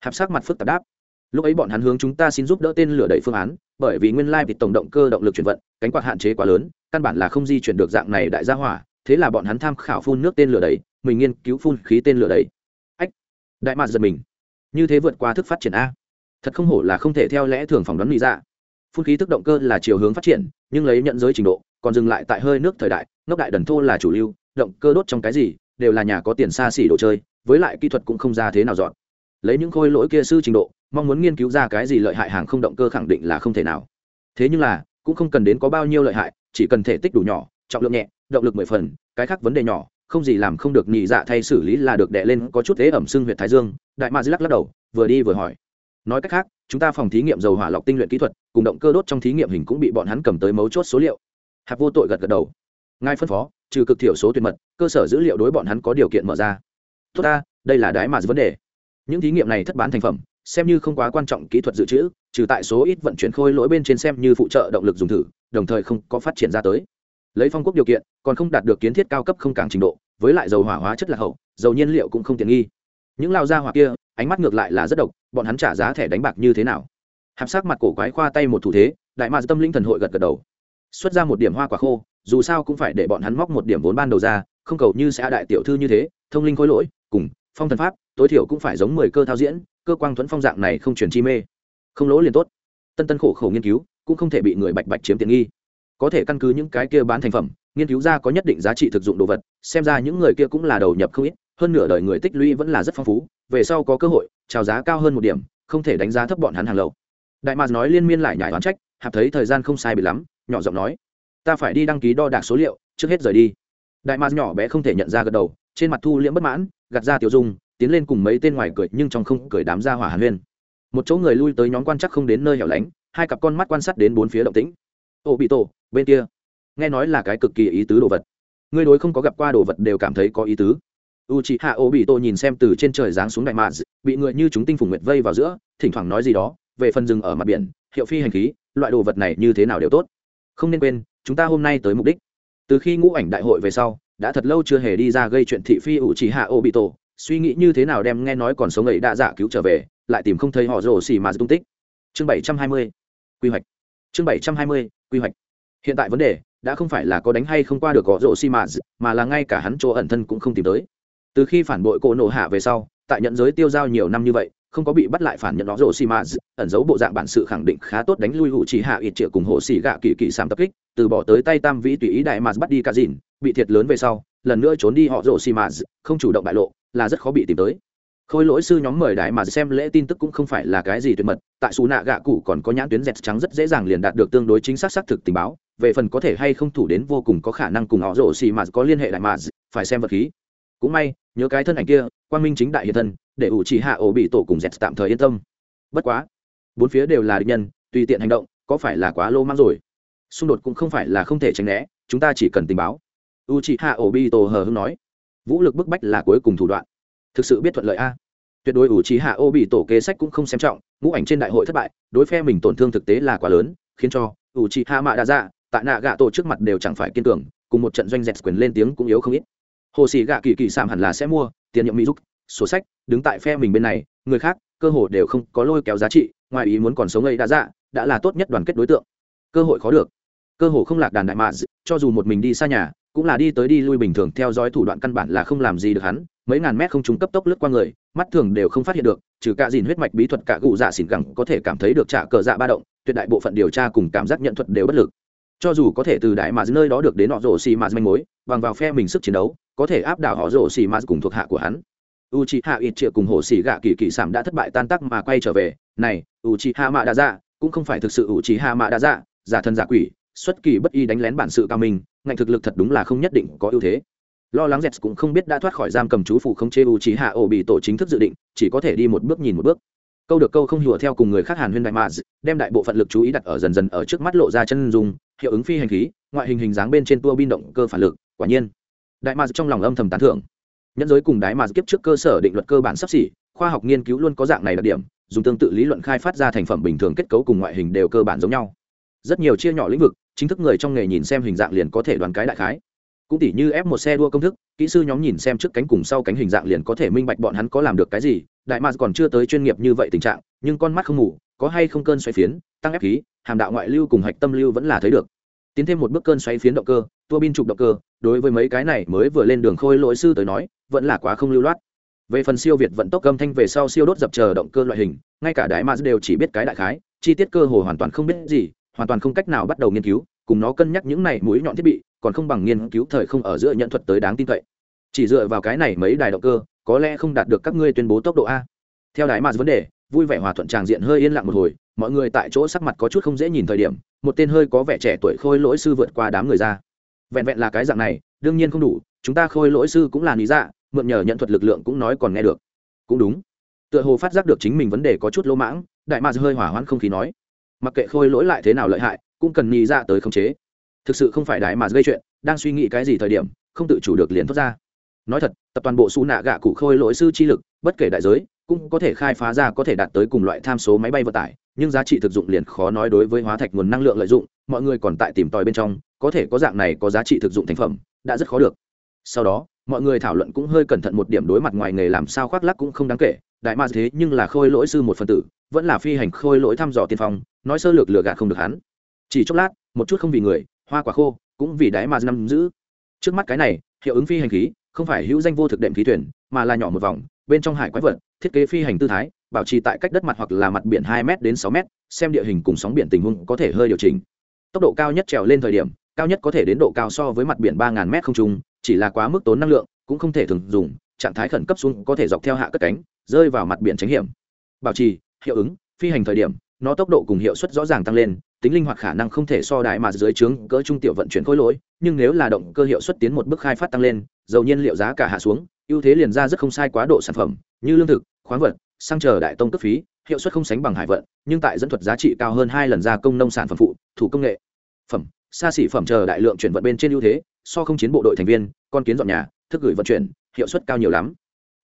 Hạp sắc mặt phức tạp đáp lúc ấy bọn hắn hướng chúng ta xin giúp đỡ tên lửa đẩy phương án, bởi vì nguyên lai vịt tổng động cơ động lực chuyển vận, cánh quạt hạn chế quá lớn, căn bản là không di chuyển được dạng này đại gia hỏa, thế là bọn hắn tham khảo phun nước tên lửa đẩy, mình nghiên cứu phun khí tên lửa đẩy. Ách, đại mạc giật mình. Như thế vượt qua thức phát triển a. Thật không hổ là không thể theo lẽ thường phỏng đoán lý ra phun khí tức động cơ là chiều hướng phát triển, nhưng lấy nhận giới trình độ, còn dừng lại tại hơi nước thời đại, ngốc đại đần thô là chủ lưu, động cơ đốt trong cái gì, đều là nhà có tiền xa xỉ đồ chơi, với lại kỹ thuật cũng không ra thế nào dọn. Lấy những khôi lỗi kia sư trình độ mong muốn nghiên cứu ra cái gì lợi hại hàng không động cơ khẳng định là không thể nào. Thế nhưng là, cũng không cần đến có bao nhiêu lợi hại, chỉ cần thể tích đủ nhỏ, trọng lượng nhẹ, động lực mười phần, cái khác vấn đề nhỏ, không gì làm không được, nhị dạ thay xử lý là được đệ lên, có chút thế ẩm xương huyện thái dương, đại ma lắc lắc đầu, vừa đi vừa hỏi. Nói cách khác, chúng ta phòng thí nghiệm dầu hỏa lọc tinh luyện kỹ thuật, cùng động cơ đốt trong thí nghiệm hình cũng bị bọn hắn cầm tới mấu chốt số liệu. Hạp vô tội gật gật đầu. Ngài phân phó, trừ cực thiểu số tuyệt mật, cơ sở dữ liệu đối bọn hắn có điều kiện mở ra. Tốt ta, đây là đái mà vấn đề. Những thí nghiệm này thất bán thành phẩm xem như không quá quan trọng kỹ thuật dự trữ, trừ tại số ít vận chuyển khôi lỗi bên trên xem như phụ trợ động lực dùng thử, đồng thời không có phát triển ra tới. Lấy phong quốc điều kiện, còn không đạt được kiến thiết cao cấp không càng trình độ, với lại dầu hỏa hóa chất là hậu, dầu nhiên liệu cũng không tiện nghi. Những lao gia hỏa kia, ánh mắt ngược lại là rất độc, bọn hắn trả giá thẻ đánh bạc như thế nào? Hạp sát mặt cổ quái khoa tay một thủ thế, đại mạc tâm linh thần hội gật gật đầu. Xuất ra một điểm hoa quả khô, dù sao cũng phải để bọn hắn móc một điểm vốn ban đầu ra, không cầu như sẽ đại tiểu thư như thế, thông linh khối lỗi, cùng phong thần pháp, tối thiểu cũng phải giống mười cơ thao diễn cơ quan thuẫn phong dạng này không truyền chi mê. Không lỗ liền tốt. Tân tân khổ khổ nghiên cứu, cũng không thể bị người bạch bạch chiếm tiện nghi. Có thể căn cứ những cái kia bán thành phẩm, nghiên cứu ra có nhất định giá trị thực dụng đồ vật, xem ra những người kia cũng là đầu nhập không ít, hơn nửa đời người tích lũy vẫn là rất phong phú, về sau có cơ hội trào giá cao hơn một điểm, không thể đánh giá thấp bọn hắn hàng lậu. Đại mạc nói liên miên lại nhải oán trách, hạp thấy thời gian không sai bị lắm, nhỏ giọng nói, ta phải đi đăng ký đo đạc số liệu, trước hết rời đi. Đại mạc nhỏ bé không thể nhận ra gật đầu, trên mặt thu liễm bất mãn, gạt ra tiểu dung tiến lên cùng mấy tên ngoài cười nhưng trong không cười đám ra hỏa hàn huyên. Một chỗ người lui tới nhóm quan chắc không đến nơi hẻo lánh, hai cặp con mắt quan sát đến bốn phía động tĩnh. Ô, bị tổ, bên kia. Nghe nói là cái cực kỳ ý tứ đồ vật. Người đối không có gặp qua đồ vật đều cảm thấy có ý tứ. U chị hạ ô bị tổ nhìn xem từ trên trời giáng xuống đại mạn bị người như chúng tinh phùng nguyệt vây vào giữa, thỉnh thoảng nói gì đó, về phần rừng ở mặt biển, hiệu phi hành khí, loại đồ vật này như thế nào đều tốt. Không nên quên, chúng ta hôm nay tới mục đích. Từ khi ngũ ảnh đại hội về sau, đã thật lâu chưa hề đi ra gây chuyện thị phi ủ chỉ hạ ô bị tổ suy nghĩ như thế nào đem nghe nói còn sống ấy đã giả cứu trở về, lại tìm không thấy họ rồ xì mà tung tích. Chương bảy trăm hai mươi, quy hoạch. Chương bảy trăm hai mươi, quy hoạch. Hiện tại vấn đề, đã không phải là có đánh hay không qua được họ rồ xì mà mà là ngay cả hắn chỗ ẩn thân cũng không tìm tới. Từ khi phản bội cổ nổ hạ về sau, tại nhận giới tiêu giao nhiều năm như vậy, không có bị bắt lại phản nhận nó rồ xì mà, ẩn giấu bộ dạng bản sự khẳng định khá tốt đánh lui hụ chỉ hạ ít triệu cùng hộ xì gạ kỳ kỳ sàm tập kích, từ bỏ tới tay tam vĩ tùy ý đại mà bắt đi cả dìn bị thiệt lớn về sau, lần nữa trốn đi họ rồ xì mà, không chủ động bại lộ là rất khó bị tìm tới. Khôi lỗi sư nhóm mời đại mà xem lễ tin tức cũng không phải là cái gì tuyệt mật, tại xù nạ gạ cụ còn có nhãn tuyến dẹt trắng rất dễ dàng liền đạt được tương đối chính xác xác thực tình báo, về phần có thể hay không thủ đến vô cùng có khả năng cùng họ rổ xì mà có liên hệ đại mà, phải xem vật khí. Cũng may, nhớ cái thân ảnh kia quan minh chính đại hiện thân, để ủ chỉ hạ ổ bị tổ cùng dẹt tạm thời yên tâm. Bất quá, bốn phía đều là địch nhân, tùy tiện hành động, có phải là quá lô mang rồi? Xung đột cũng không phải là không thể tránh né, chúng ta chỉ cần tình báo. U chỉ hạ ổ bị tổ hờ hưng nói vũ lực bức bách là cuối cùng thủ đoạn. Thực sự biết thuận lợi a. Tuyệt đối ủ trí hạ ô bị tổ kế sách cũng không xem trọng, ngũ ảnh trên đại hội thất bại, đối phe mình tổn thương thực tế là quá lớn, khiến cho ủ trí hạ mạ đa dạ tại nạ gạ tổ trước mặt đều chẳng phải kiên cường, cùng một trận doanh dẹt quyền lên tiếng cũng yếu không ít. Hồ sĩ gạ kỳ kỳ sảm hẳn là sẽ mua, tiền nhiệm mỹ giúp, sổ sách, đứng tại phe mình bên này, người khác, cơ hội đều không có lôi kéo giá trị, ngoài ý muốn còn sống ấy đã dạ đã là tốt nhất đoàn kết đối tượng. Cơ hội khó được. Cơ hội không lạc đàn đại mạ, cho dù một mình đi xa nhà cũng là đi tới đi lui bình thường, theo dõi thủ đoạn căn bản là không làm gì được hắn, mấy ngàn mét không trúng cấp tốc lướt qua người, mắt thường đều không phát hiện được, trừ cả dìn huyết mạch bí thuật cả cụ dạ xỉn gẳng có thể cảm thấy được trả cờ dạ ba động, tuyệt đại bộ phận điều tra cùng cảm giác nhận thuật đều bất lực. Cho dù có thể từ đại mà nơi đó được đến họ rổ xì mà manh mối, bằng vào phe mình sức chiến đấu, có thể áp đảo họ rổ xì mà cùng thuộc hạ của hắn. U c h i hạ ít triệu cùng hồ xì gạ kỳ kỳ sảm đã thất bại tan tác mà quay trở về. Này u c h i hạ mạ đã dạ cũng không phải thực sự u c h i hạ mạ đã dạ giả thân giả quỷ xuất kỳ bất y đánh lén bản sự cao mình, ngạnh thực lực thật đúng là không nhất định có ưu thế. Lo lắng dẹt cũng không biết đã thoát khỏi giam cầm chú phụ không chê u trí hạ ổ bị tổ chính thức dự định chỉ có thể đi một bước nhìn một bước. Câu được câu không hùa theo cùng người khác hàn huyên đại mạ đem đại bộ phận lực chú ý đặt ở dần dần ở trước mắt lộ ra chân dùng hiệu ứng phi hành khí ngoại hình hình dáng bên trên tua bin động cơ phản lực quả nhiên. Đại mạ trong lòng âm thầm tán thưởng. Nhẫn giới cùng đái mà kiếp trước cơ sở định luật cơ bản sắp xỉ khoa học nghiên cứu luôn có dạng này đặc điểm dùng tương tự lý luận khai phát ra thành phẩm bình thường kết cấu cùng ngoại hình đều cơ bản giống nhau rất nhiều chia nhỏ lĩnh vực, chính thức người trong nghề nhìn xem hình dạng liền có thể đoán cái đại khái. Cũng tỉ như ép một xe đua công thức, kỹ sư nhóm nhìn xem trước cánh cùng sau cánh hình dạng liền có thể minh bạch bọn hắn có làm được cái gì. Đại mars còn chưa tới chuyên nghiệp như vậy tình trạng, nhưng con mắt không ngủ có hay không cơn xoay phiến, tăng ép khí, hàm đạo ngoại lưu cùng hạch tâm lưu vẫn là thấy được. Tiến thêm một bước cơn xoay phiến động cơ, tua bin trục động cơ, đối với mấy cái này mới vừa lên đường khôi lỗi sư tới nói, vẫn là quá không lưu loát. Về phần siêu việt vận tốc âm thanh về sau siêu đốt dập chờ động cơ loại hình, ngay cả đại mars đều chỉ biết cái đại khái, chi tiết cơ hồ hoàn toàn không biết gì hoàn toàn không cách nào bắt đầu nghiên cứu, cùng nó cân nhắc những này mũi nhọn thiết bị, còn không bằng nghiên cứu thời không ở giữa nhận thuật tới đáng tin cậy. Chỉ dựa vào cái này mấy đài động cơ, có lẽ không đạt được các ngươi tuyên bố tốc độ a. Theo đài mà vấn đề, vui vẻ hòa thuận tràng diện hơi yên lặng một hồi, mọi người tại chỗ sắc mặt có chút không dễ nhìn thời điểm, một tên hơi có vẻ trẻ tuổi khôi lỗi sư vượt qua đám người ra. Vẹn vẹn là cái dạng này, đương nhiên không đủ, chúng ta khôi lỗi sư cũng là lý dạ mượn nhờ nhận thuật lực lượng cũng nói còn nghe được. Cũng đúng. Tựa hồ phát giác được chính mình vấn đề có chút lỗ mãng, đại mạc hơi hỏa hoãn không khí nói mặc kệ khôi lỗi lại thế nào lợi hại, cũng cần nghĩ ra tới khống chế. Thực sự không phải đại mà gây chuyện, đang suy nghĩ cái gì thời điểm, không tự chủ được liền thoát ra. Nói thật, tập toàn bộ xù nạ gạ cụ khôi lỗi sư chi lực, bất kể đại giới, cũng có thể khai phá ra có thể đạt tới cùng loại tham số máy bay vận tải, nhưng giá trị thực dụng liền khó nói đối với hóa thạch nguồn năng lượng lợi dụng, mọi người còn tại tìm tòi bên trong, có thể có dạng này có giá trị thực dụng thành phẩm, đã rất khó được. Sau đó, mọi người thảo luận cũng hơi cẩn thận một điểm đối mặt ngoài nghề làm sao khoác lắc cũng không đáng kể, đại ma thế nhưng là khôi lỗi sư một phần tử vẫn là phi hành khôi lỗi thăm dò tiên phong, nói sơ lược lừa gạt không được hắn. Chỉ chốc lát, một chút không vì người, hoa quả khô, cũng vì đáy mà nằm giữ. Trước mắt cái này, hiệu ứng phi hành khí, không phải hữu danh vô thực đệm khí thuyền, mà là nhỏ một vòng, bên trong hải quái vật, thiết kế phi hành tư thái, bảo trì tại cách đất mặt hoặc là mặt biển hai m đến sáu m xem địa hình cùng sóng biển tình huống có thể hơi điều chỉnh. Tốc độ cao nhất trèo lên thời điểm, cao nhất có thể đến độ cao so với mặt biển ba m không trung, chỉ là quá mức tốn năng lượng, cũng không thể thường dùng, trạng thái khẩn cấp xuống có thể dọc theo hạ cất cánh, rơi vào mặt biển tránh hiểm. Bảo trì hiệu ứng, phi hành thời điểm, nó tốc độ cùng hiệu suất rõ ràng tăng lên, tính linh hoạt khả năng không thể so đại mà dưới trướng cỡ trung tiểu vận chuyển khối lỗi, nhưng nếu là động cơ hiệu suất tiến một bước khai phát tăng lên, dầu nhiên liệu giá cả hạ xuống, ưu thế liền ra rất không sai quá độ sản phẩm, như lương thực, khoáng vật, xăng chờ đại tông cấp phí, hiệu suất không sánh bằng hải vận, nhưng tại dẫn thuật giá trị cao hơn hai lần gia công nông sản phẩm phụ, thủ công nghệ, phẩm, xa xỉ phẩm chờ đại lượng chuyển vận bên trên ưu thế, so không chiến bộ đội thành viên, con kiến dọn nhà, thức gửi vận chuyển, hiệu suất cao nhiều lắm.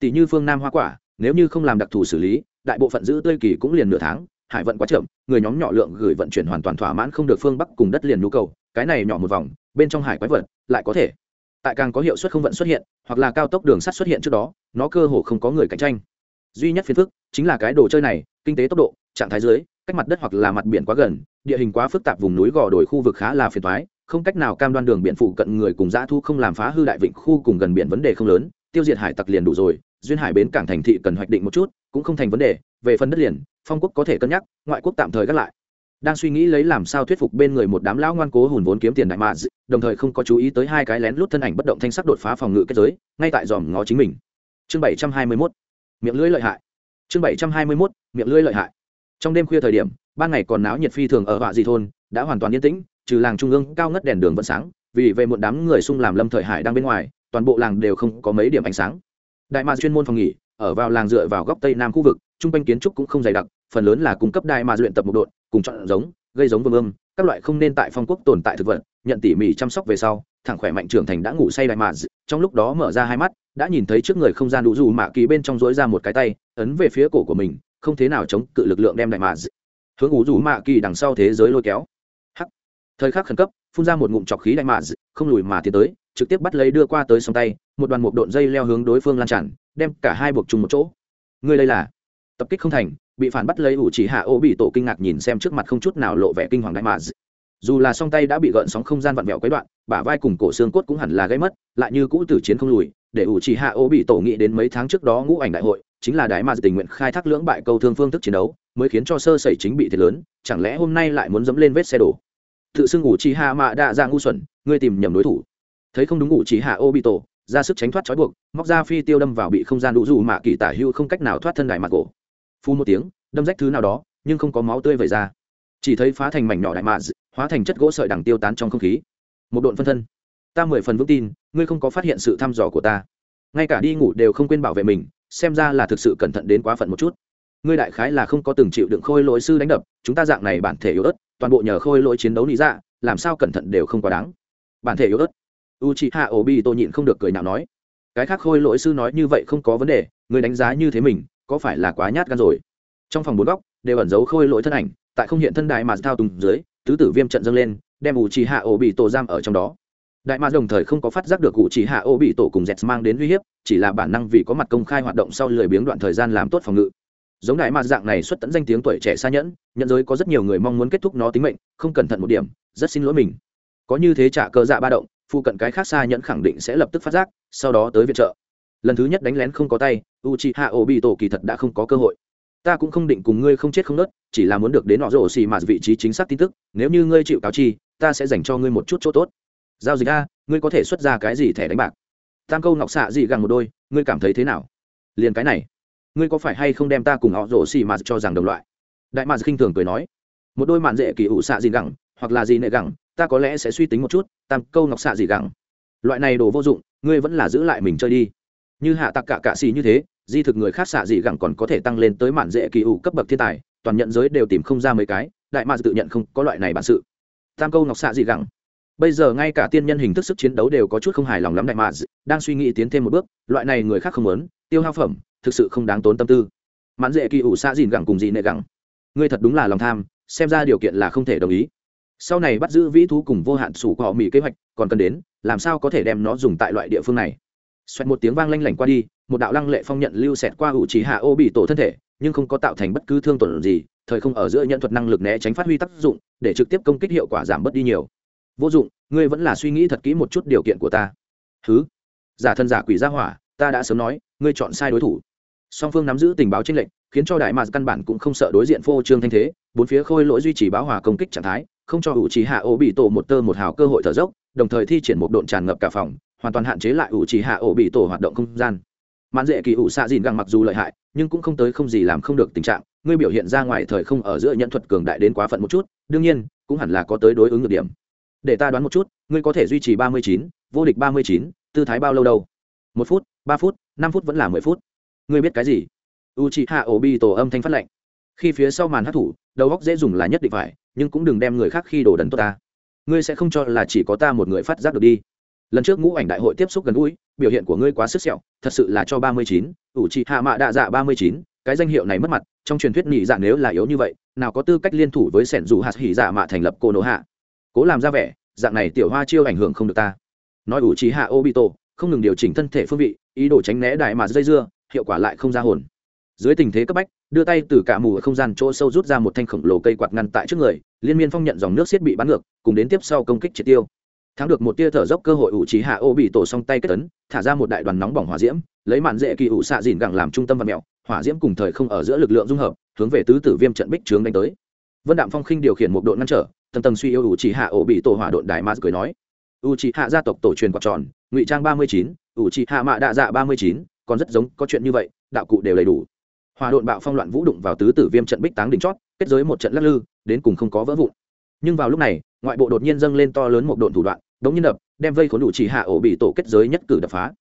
Tỷ như phương nam hoa quả, nếu như không làm đặc thù xử lý đại bộ phận giữ tươi kỳ cũng liền nửa tháng, hải vận quá chậm, người nhóm nhỏ lượng gửi vận chuyển hoàn toàn thỏa mãn không được phương bắc cùng đất liền nhu cầu, cái này nhỏ một vòng, bên trong hải quái vật, lại có thể. Tại càng có hiệu suất không vận xuất hiện, hoặc là cao tốc đường sắt xuất hiện trước đó, nó cơ hồ không có người cạnh tranh. Duy nhất phiền phức, chính là cái đồ chơi này, kinh tế tốc độ, trạng thái dưới, cách mặt đất hoặc là mặt biển quá gần, địa hình quá phức tạp vùng núi gò đồi khu vực khá là phiền thoái không cách nào cam đoan đường biển phụ cận người cùng dã thu không làm phá hư đại vịnh khu cùng gần biển vấn đề không lớn, tiêu diệt hải tặc liền đủ rồi, duyên hải bến cảng thành thị cần hoạch định một chút cũng không thành vấn đề, về phần đất liền, phong quốc có thể cân nhắc, ngoại quốc tạm thời gác lại. Đang suy nghĩ lấy làm sao thuyết phục bên người một đám lão ngoan cố hùn vốn kiếm tiền đại mạ đồng thời không có chú ý tới hai cái lén lút thân ảnh bất động thanh sắc đột phá phòng ngự kết giới, ngay tại dòm ngó chính mình. Chương bảy trăm hai mươi mốt, miệng lưỡi lợi hại. Chương bảy trăm hai mươi mốt, miệng lưỡi lợi hại. Trong đêm khuya thời điểm, ban ngày còn náo nhiệt phi thường ở họa dị thôn, đã hoàn toàn yên tĩnh, trừ làng trung ương cao ngất đèn đường vẫn sáng, vì về một đám người xung làm lâm thời hải đang bên ngoài, toàn bộ làng đều không có mấy điểm ánh sáng. Đại mạc chuyên môn phòng nghỉ ở vào làng dựa vào góc tây nam khu vực trung quanh kiến trúc cũng không dày đặc, phần lớn là cung cấp đai mà luyện tập một đội cùng chọn giống, gây giống vương ương các loại không nên tại phong quốc tồn tại thực vật, nhận tỉ mỉ chăm sóc về sau, thẳng khỏe mạnh trưởng thành đã ngủ say đại mà. Trong lúc đó mở ra hai mắt, đã nhìn thấy trước người không gian đủ dù mạ kỳ bên trong dối ra một cái tay, ấn về phía cổ của mình, không thế nào chống cự lực lượng đem đại mà. Hướng ủ dù mạ kỳ đằng sau thế giới lôi kéo. Hắc. Thời khắc khẩn cấp, phun ra một ngụm trọc khí đại mà, không lùi mà tiến tới, trực tiếp bắt lấy đưa qua tới sông tay, một đoàn mục độn dây leo hướng đối phương lan tràn đem cả hai buộc chung một chỗ. Ngươi đây là? Tập kích không thành, bị phản bắt lấy ủ chỉ hạ ô bị tổ kinh ngạc nhìn xem trước mặt không chút nào lộ vẻ kinh hoàng đại mà dù là song tay đã bị gợn sóng không gian vặn vẹo quấy đoạn, bả vai cùng cổ xương cốt cũng hẳn là gây mất, lại như cũ tử chiến không lùi, để ủ chỉ hạ ô bị tổ nghĩ đến mấy tháng trước đó ngũ ảnh đại hội, chính là đại mà tình nguyện khai thác lưỡng bại câu thương phương thức chiến đấu, mới khiến cho sơ sẩy chính bị thiệt lớn, chẳng lẽ hôm nay lại muốn dẫm lên vết xe đổ? Tự xưng ủ chỉ hạ mạ đã ra dạ ngu xuẩn, ngươi tìm nhầm đối thủ. Thấy không đúng ủ chỉ hạ ô bị tổ ra sức tránh thoát trói buộc, móc ra phi tiêu đâm vào bị không gian đủ dù mạ kỳ tả hưu không cách nào thoát thân đại mặt cổ phu một tiếng, đâm rách thứ nào đó, nhưng không có máu tươi vẩy ra. Chỉ thấy phá thành mảnh nhỏ đại mạ hóa thành chất gỗ sợi đằng tiêu tán trong không khí. Một độn phân thân. Ta mười phần vững tin, ngươi không có phát hiện sự thăm dò của ta. Ngay cả đi ngủ đều không quên bảo vệ mình, xem ra là thực sự cẩn thận đến quá phận một chút. Ngươi đại khái là không có từng chịu đựng khôi lỗi sư đánh đập, chúng ta dạng này bản thể yếu ớt, toàn bộ nhờ khôi lỗi chiến đấu lý dạ làm sao cẩn thận đều không quá đáng. Bản thể yếu ớt u c h i hạ ổ bi tôi nhịn không được cười nào nói, cái khác khôi lỗi sư nói như vậy không có vấn đề, người đánh giá như thế mình, có phải là quá nhát gan rồi? Trong phòng bốn góc đều ẩn giấu khôi lỗi thân ảnh, tại không hiện thân đại mà thao tùng dưới, tứ tử viêm trận dâng lên, đem u c h i hạ ổ bị tổ giam ở trong đó. Đại mạc đồng thời không có phát giác được u c h i hạ ổ bị tổ cùng z mang đến uy hiếp, chỉ là bản năng vì có mặt công khai hoạt động sau lười biếng đoạn thời gian làm tốt phòng ngự. Giống đại mạc dạng này xuất tận danh tiếng tuổi trẻ xa nhẫn, nhận giới có rất nhiều người mong muốn kết thúc nó tính mệnh, không cẩn thận một điểm, rất xin lỗi mình. Có như thế trả cơ dạ ba động phụ cận cái khác xa nhẫn khẳng định sẽ lập tức phát giác, sau đó tới viện trợ. Lần thứ nhất đánh lén không có tay u chi hạ ổ bị tổ kỳ thật đã không có cơ hội. Ta cũng không định cùng ngươi không chết không nớt, chỉ là muốn được đến họ rổ xì mạt vị trí chính xác tin tức, nếu như ngươi chịu cáo chi, ta sẽ dành cho ngươi một chút chỗ tốt. Giao dịch a, ngươi có thể xuất ra cái gì thẻ đánh bạc? Tam câu ngọc xạ gì găng một đôi, ngươi cảm thấy thế nào? Liền cái này, ngươi có phải hay không đem ta cùng họ rổ xì mạt cho rằng đồng loại? Đại mạt khinh thường cười nói, một đôi mạn dễ kỳ ủ xạ gì gẳng, hoặc là gì nệ gẳng ta có lẽ sẽ suy tính một chút, tam câu ngọc xạ gì gẳng loại này đồ vô dụng, ngươi vẫn là giữ lại mình chơi đi. Như hạ tặc cả cạ xì như thế, di thực người khác xạ dị gẳng còn có thể tăng lên tới mạn dễ kỳ ủ cấp bậc thiên tài, toàn nhận giới đều tìm không ra mấy cái, đại mạc tự nhận không có loại này bản sự. Tam câu ngọc xạ dị gẳng bây giờ ngay cả tiên nhân hình thức sức chiến đấu đều có chút không hài lòng lắm đại mạc đang suy nghĩ tiến thêm một bước, loại này người khác không muốn, tiêu hao phẩm, thực sự không đáng tốn tâm tư. Mạn dễ kỳ ủ xạ dìn gẳng cùng dị nệ gẳng ngươi thật đúng là lòng tham, xem ra điều kiện là không thể đồng ý sau này bắt giữ vĩ thú cùng vô hạn sủ của họ mỹ kế hoạch, còn cần đến, làm sao có thể đem nó dùng tại loại địa phương này? Xoẹt một tiếng vang lanh lảnh qua đi, một đạo lăng lệ phong nhận lưu xẹt qua ủ chỉ hạ ô bị tổ thân thể, nhưng không có tạo thành bất cứ thương tổn gì, thời không ở giữa nhận thuật năng lực né tránh phát huy tác dụng, để trực tiếp công kích hiệu quả giảm bớt đi nhiều. Vô dụng, ngươi vẫn là suy nghĩ thật kỹ một chút điều kiện của ta. Thứ giả thân giả quỷ gia hỏa, ta đã sớm nói, ngươi chọn sai đối thủ. Song phương nắm giữ tình báo tranh lệnh khiến cho đại mạc căn bản cũng không sợ đối diện phô trương thanh thế, bốn phía khôi lỗi duy trì báo hòa công kích trạng thái không cho ủ trì hạ ổ bị tổ một tơ một hào cơ hội thở dốc, đồng thời thi triển một độn tràn ngập cả phòng, hoàn toàn hạn chế lại ủ trì hạ ổ bị tổ hoạt động không gian. Mãn dễ kỳ ủ xạ dìn găng mặc dù lợi hại, nhưng cũng không tới không gì làm không được tình trạng, ngươi biểu hiện ra ngoài thời không ở giữa nhận thuật cường đại đến quá phận một chút, đương nhiên, cũng hẳn là có tới đối ứng được điểm. Để ta đoán một chút, ngươi có thể duy trì ba mươi chín, vô địch ba mươi chín, tư thái bao lâu đâu? Một phút, ba phút, năm phút vẫn là mười phút. Ngươi biết cái gì? U c h i bi tổ âm thanh phát lệnh. Khi phía sau màn hát thủ đầu góc dễ dùng là nhất định phải, nhưng cũng đừng đem người khác khi đồ đần tốt ta. Ngươi sẽ không cho là chỉ có ta một người phát giác được đi. Lần trước ngũ ảnh đại hội tiếp xúc gần gũi, biểu hiện của ngươi quá sức sẹo, thật sự là cho ba mươi chín, ủ trị hạ mạ đạ dạ ba mươi chín, cái danh hiệu này mất mặt, trong truyền thuyết nhị dạ nếu là yếu như vậy, nào có tư cách liên thủ với sẻn dù hạt hỉ dạ mạ thành lập cô nổ hạ. Cố làm ra vẻ, dạng này tiểu hoa chiêu ảnh hưởng không được ta. Nói ủ trí hạ obito, không ngừng điều chỉnh thân thể phương vị, ý đồ tránh né đại mà dây dưa, hiệu quả lại không ra hồn dưới tình thế cấp bách, đưa tay từ cả mù ở không gian chỗ sâu rút ra một thanh khổng lồ cây quạt ngăn tại trước người, liên miên phong nhận dòng nước xiết bị bắn ngược, cùng đến tiếp sau công kích triệt tiêu. Thắng được một tia thở dốc cơ hội ủ trí hạ ô bị tổ song tay kết tấn thả ra một đại đoàn nóng bỏng hỏa diễm, lấy mạn dễ kỳ ủ xạ dìn gẳng làm trung tâm và mẹo, hỏa diễm cùng thời không ở giữa lực lượng dung hợp, hướng về tứ tử viêm trận bích trướng đánh tới. Vân đạm phong khinh điều khiển một đội ngăn trở, tầng tầng suy yếu ủ trí hạ ô bị tổ hỏa đội đại ma cười nói. U trí hạ gia tộc tổ truyền quạt tròn, ngụy trang ba mươi chín, ủ trí hạ mạ đạ dạ ba mươi chín, còn rất giống, có chuyện như vậy, đạo cụ đều đầy đủ hòa độn bạo phong loạn vũ đụng vào tứ tử viêm trận bích táng đỉnh chót, kết giới một trận lắc lư, đến cùng không có vỡ vụn. Nhưng vào lúc này, ngoại bộ đột nhiên dâng lên to lớn một độn thủ đoạn, đống nhiên đập, đem vây khốn đủ chỉ hạ ổ bị tổ kết giới nhất cử đập phá.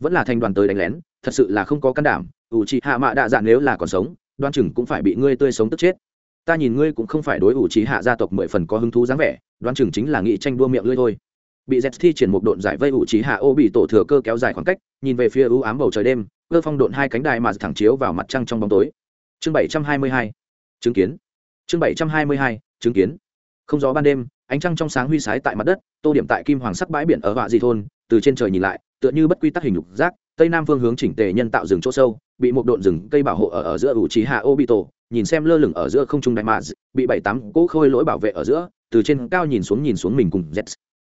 Vẫn là thành đoàn tới đánh lén, thật sự là không có can đảm, ủ chỉ hạ mạ đạ dạn nếu là còn sống, đoan chừng cũng phải bị ngươi tươi sống tức chết. Ta nhìn ngươi cũng không phải đối ủ chỉ hạ gia tộc mười phần có hứng thú dáng vẻ, đoan chừng chính là nghị tranh đua miệng lưỡi thôi. Bị dẹt thi triển một độn giải vây ủ chỉ hạ ô bị tổ thừa cơ kéo dài khoảng cách, nhìn về phía ưu ám bầu trời đêm cơ phong độn hai cánh đài mà thẳng chiếu vào mặt trăng trong bóng tối. Chương bảy trăm hai mươi hai, chứng kiến. Chương bảy trăm hai mươi hai, chứng kiến. Không gió ban đêm, ánh trăng trong sáng huy sái tại mặt đất, tô điểm tại kim hoàng sắc bãi biển ở họa dị thôn, từ trên trời nhìn lại, tựa như bất quy tắc hình lục giác, tây nam phương hướng chỉnh tề nhân tạo rừng chỗ sâu, bị một độn rừng cây bảo hộ ở ở giữa ủ trí hạ ô bị tổ nhìn xem lơ lửng ở giữa không trung đại mạ bị bảy tám cỗ khôi lỗi bảo vệ ở giữa, từ trên cao nhìn xuống nhìn xuống mình cùng z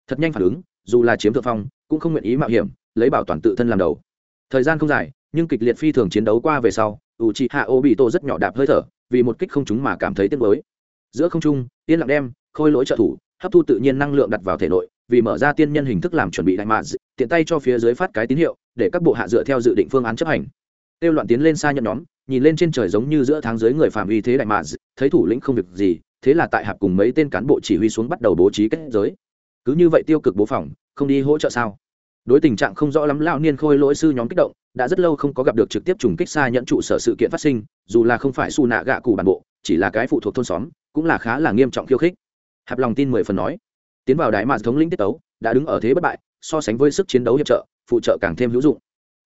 thật nhanh phản ứng, dù là chiếm thượng phong, cũng không nguyện ý mạo hiểm, lấy bảo toàn tự thân làm đầu. Thời gian không dài nhưng kịch liệt phi thường chiến đấu qua về sau u trị hạ ô bị tổ rất nhỏ đạp hơi thở, vì một kích không chúng mà cảm thấy tiếc mới giữa không trung, yên lặng đem, khôi lỗi trợ thủ, hấp thu tự nhiên năng lượng đặt vào thể nội, vì mở ra tiên nhân hình thức làm chuẩn bị đại mạ tiện tay cho phía dưới phát cái tín hiệu, để các bộ hạ dựa theo dự định phương án chấp hành. Tiêu loạn tiến lên xa nhận nhóm, nhìn lên trên trời giống như giữa tháng dưới người phạm uy thế đại mạ thấy thủ lĩnh không việc gì, thế là tại hạp cùng mấy tên cán bộ chỉ huy xuống bắt đầu bố trí kết giới. Cứ như vậy tiêu cực bố phòng, không đi hỗ trợ sao? Đối tình trạng không rõ lắm, lão niên khôi lỗi sư nhóm kích động, đã rất lâu không có gặp được trực tiếp trùng kích xa nhận trụ sở sự kiện phát sinh, dù là không phải su nạ gạ cụ bản bộ, chỉ là cái phụ thuộc thôn xóm, cũng là khá là nghiêm trọng khiêu khích. Hạp lòng tin mười phần nói, tiến vào đại mạc thống lĩnh tiết tấu, đã đứng ở thế bất bại, so sánh với sức chiến đấu hiệp trợ, phụ trợ càng thêm hữu dụng.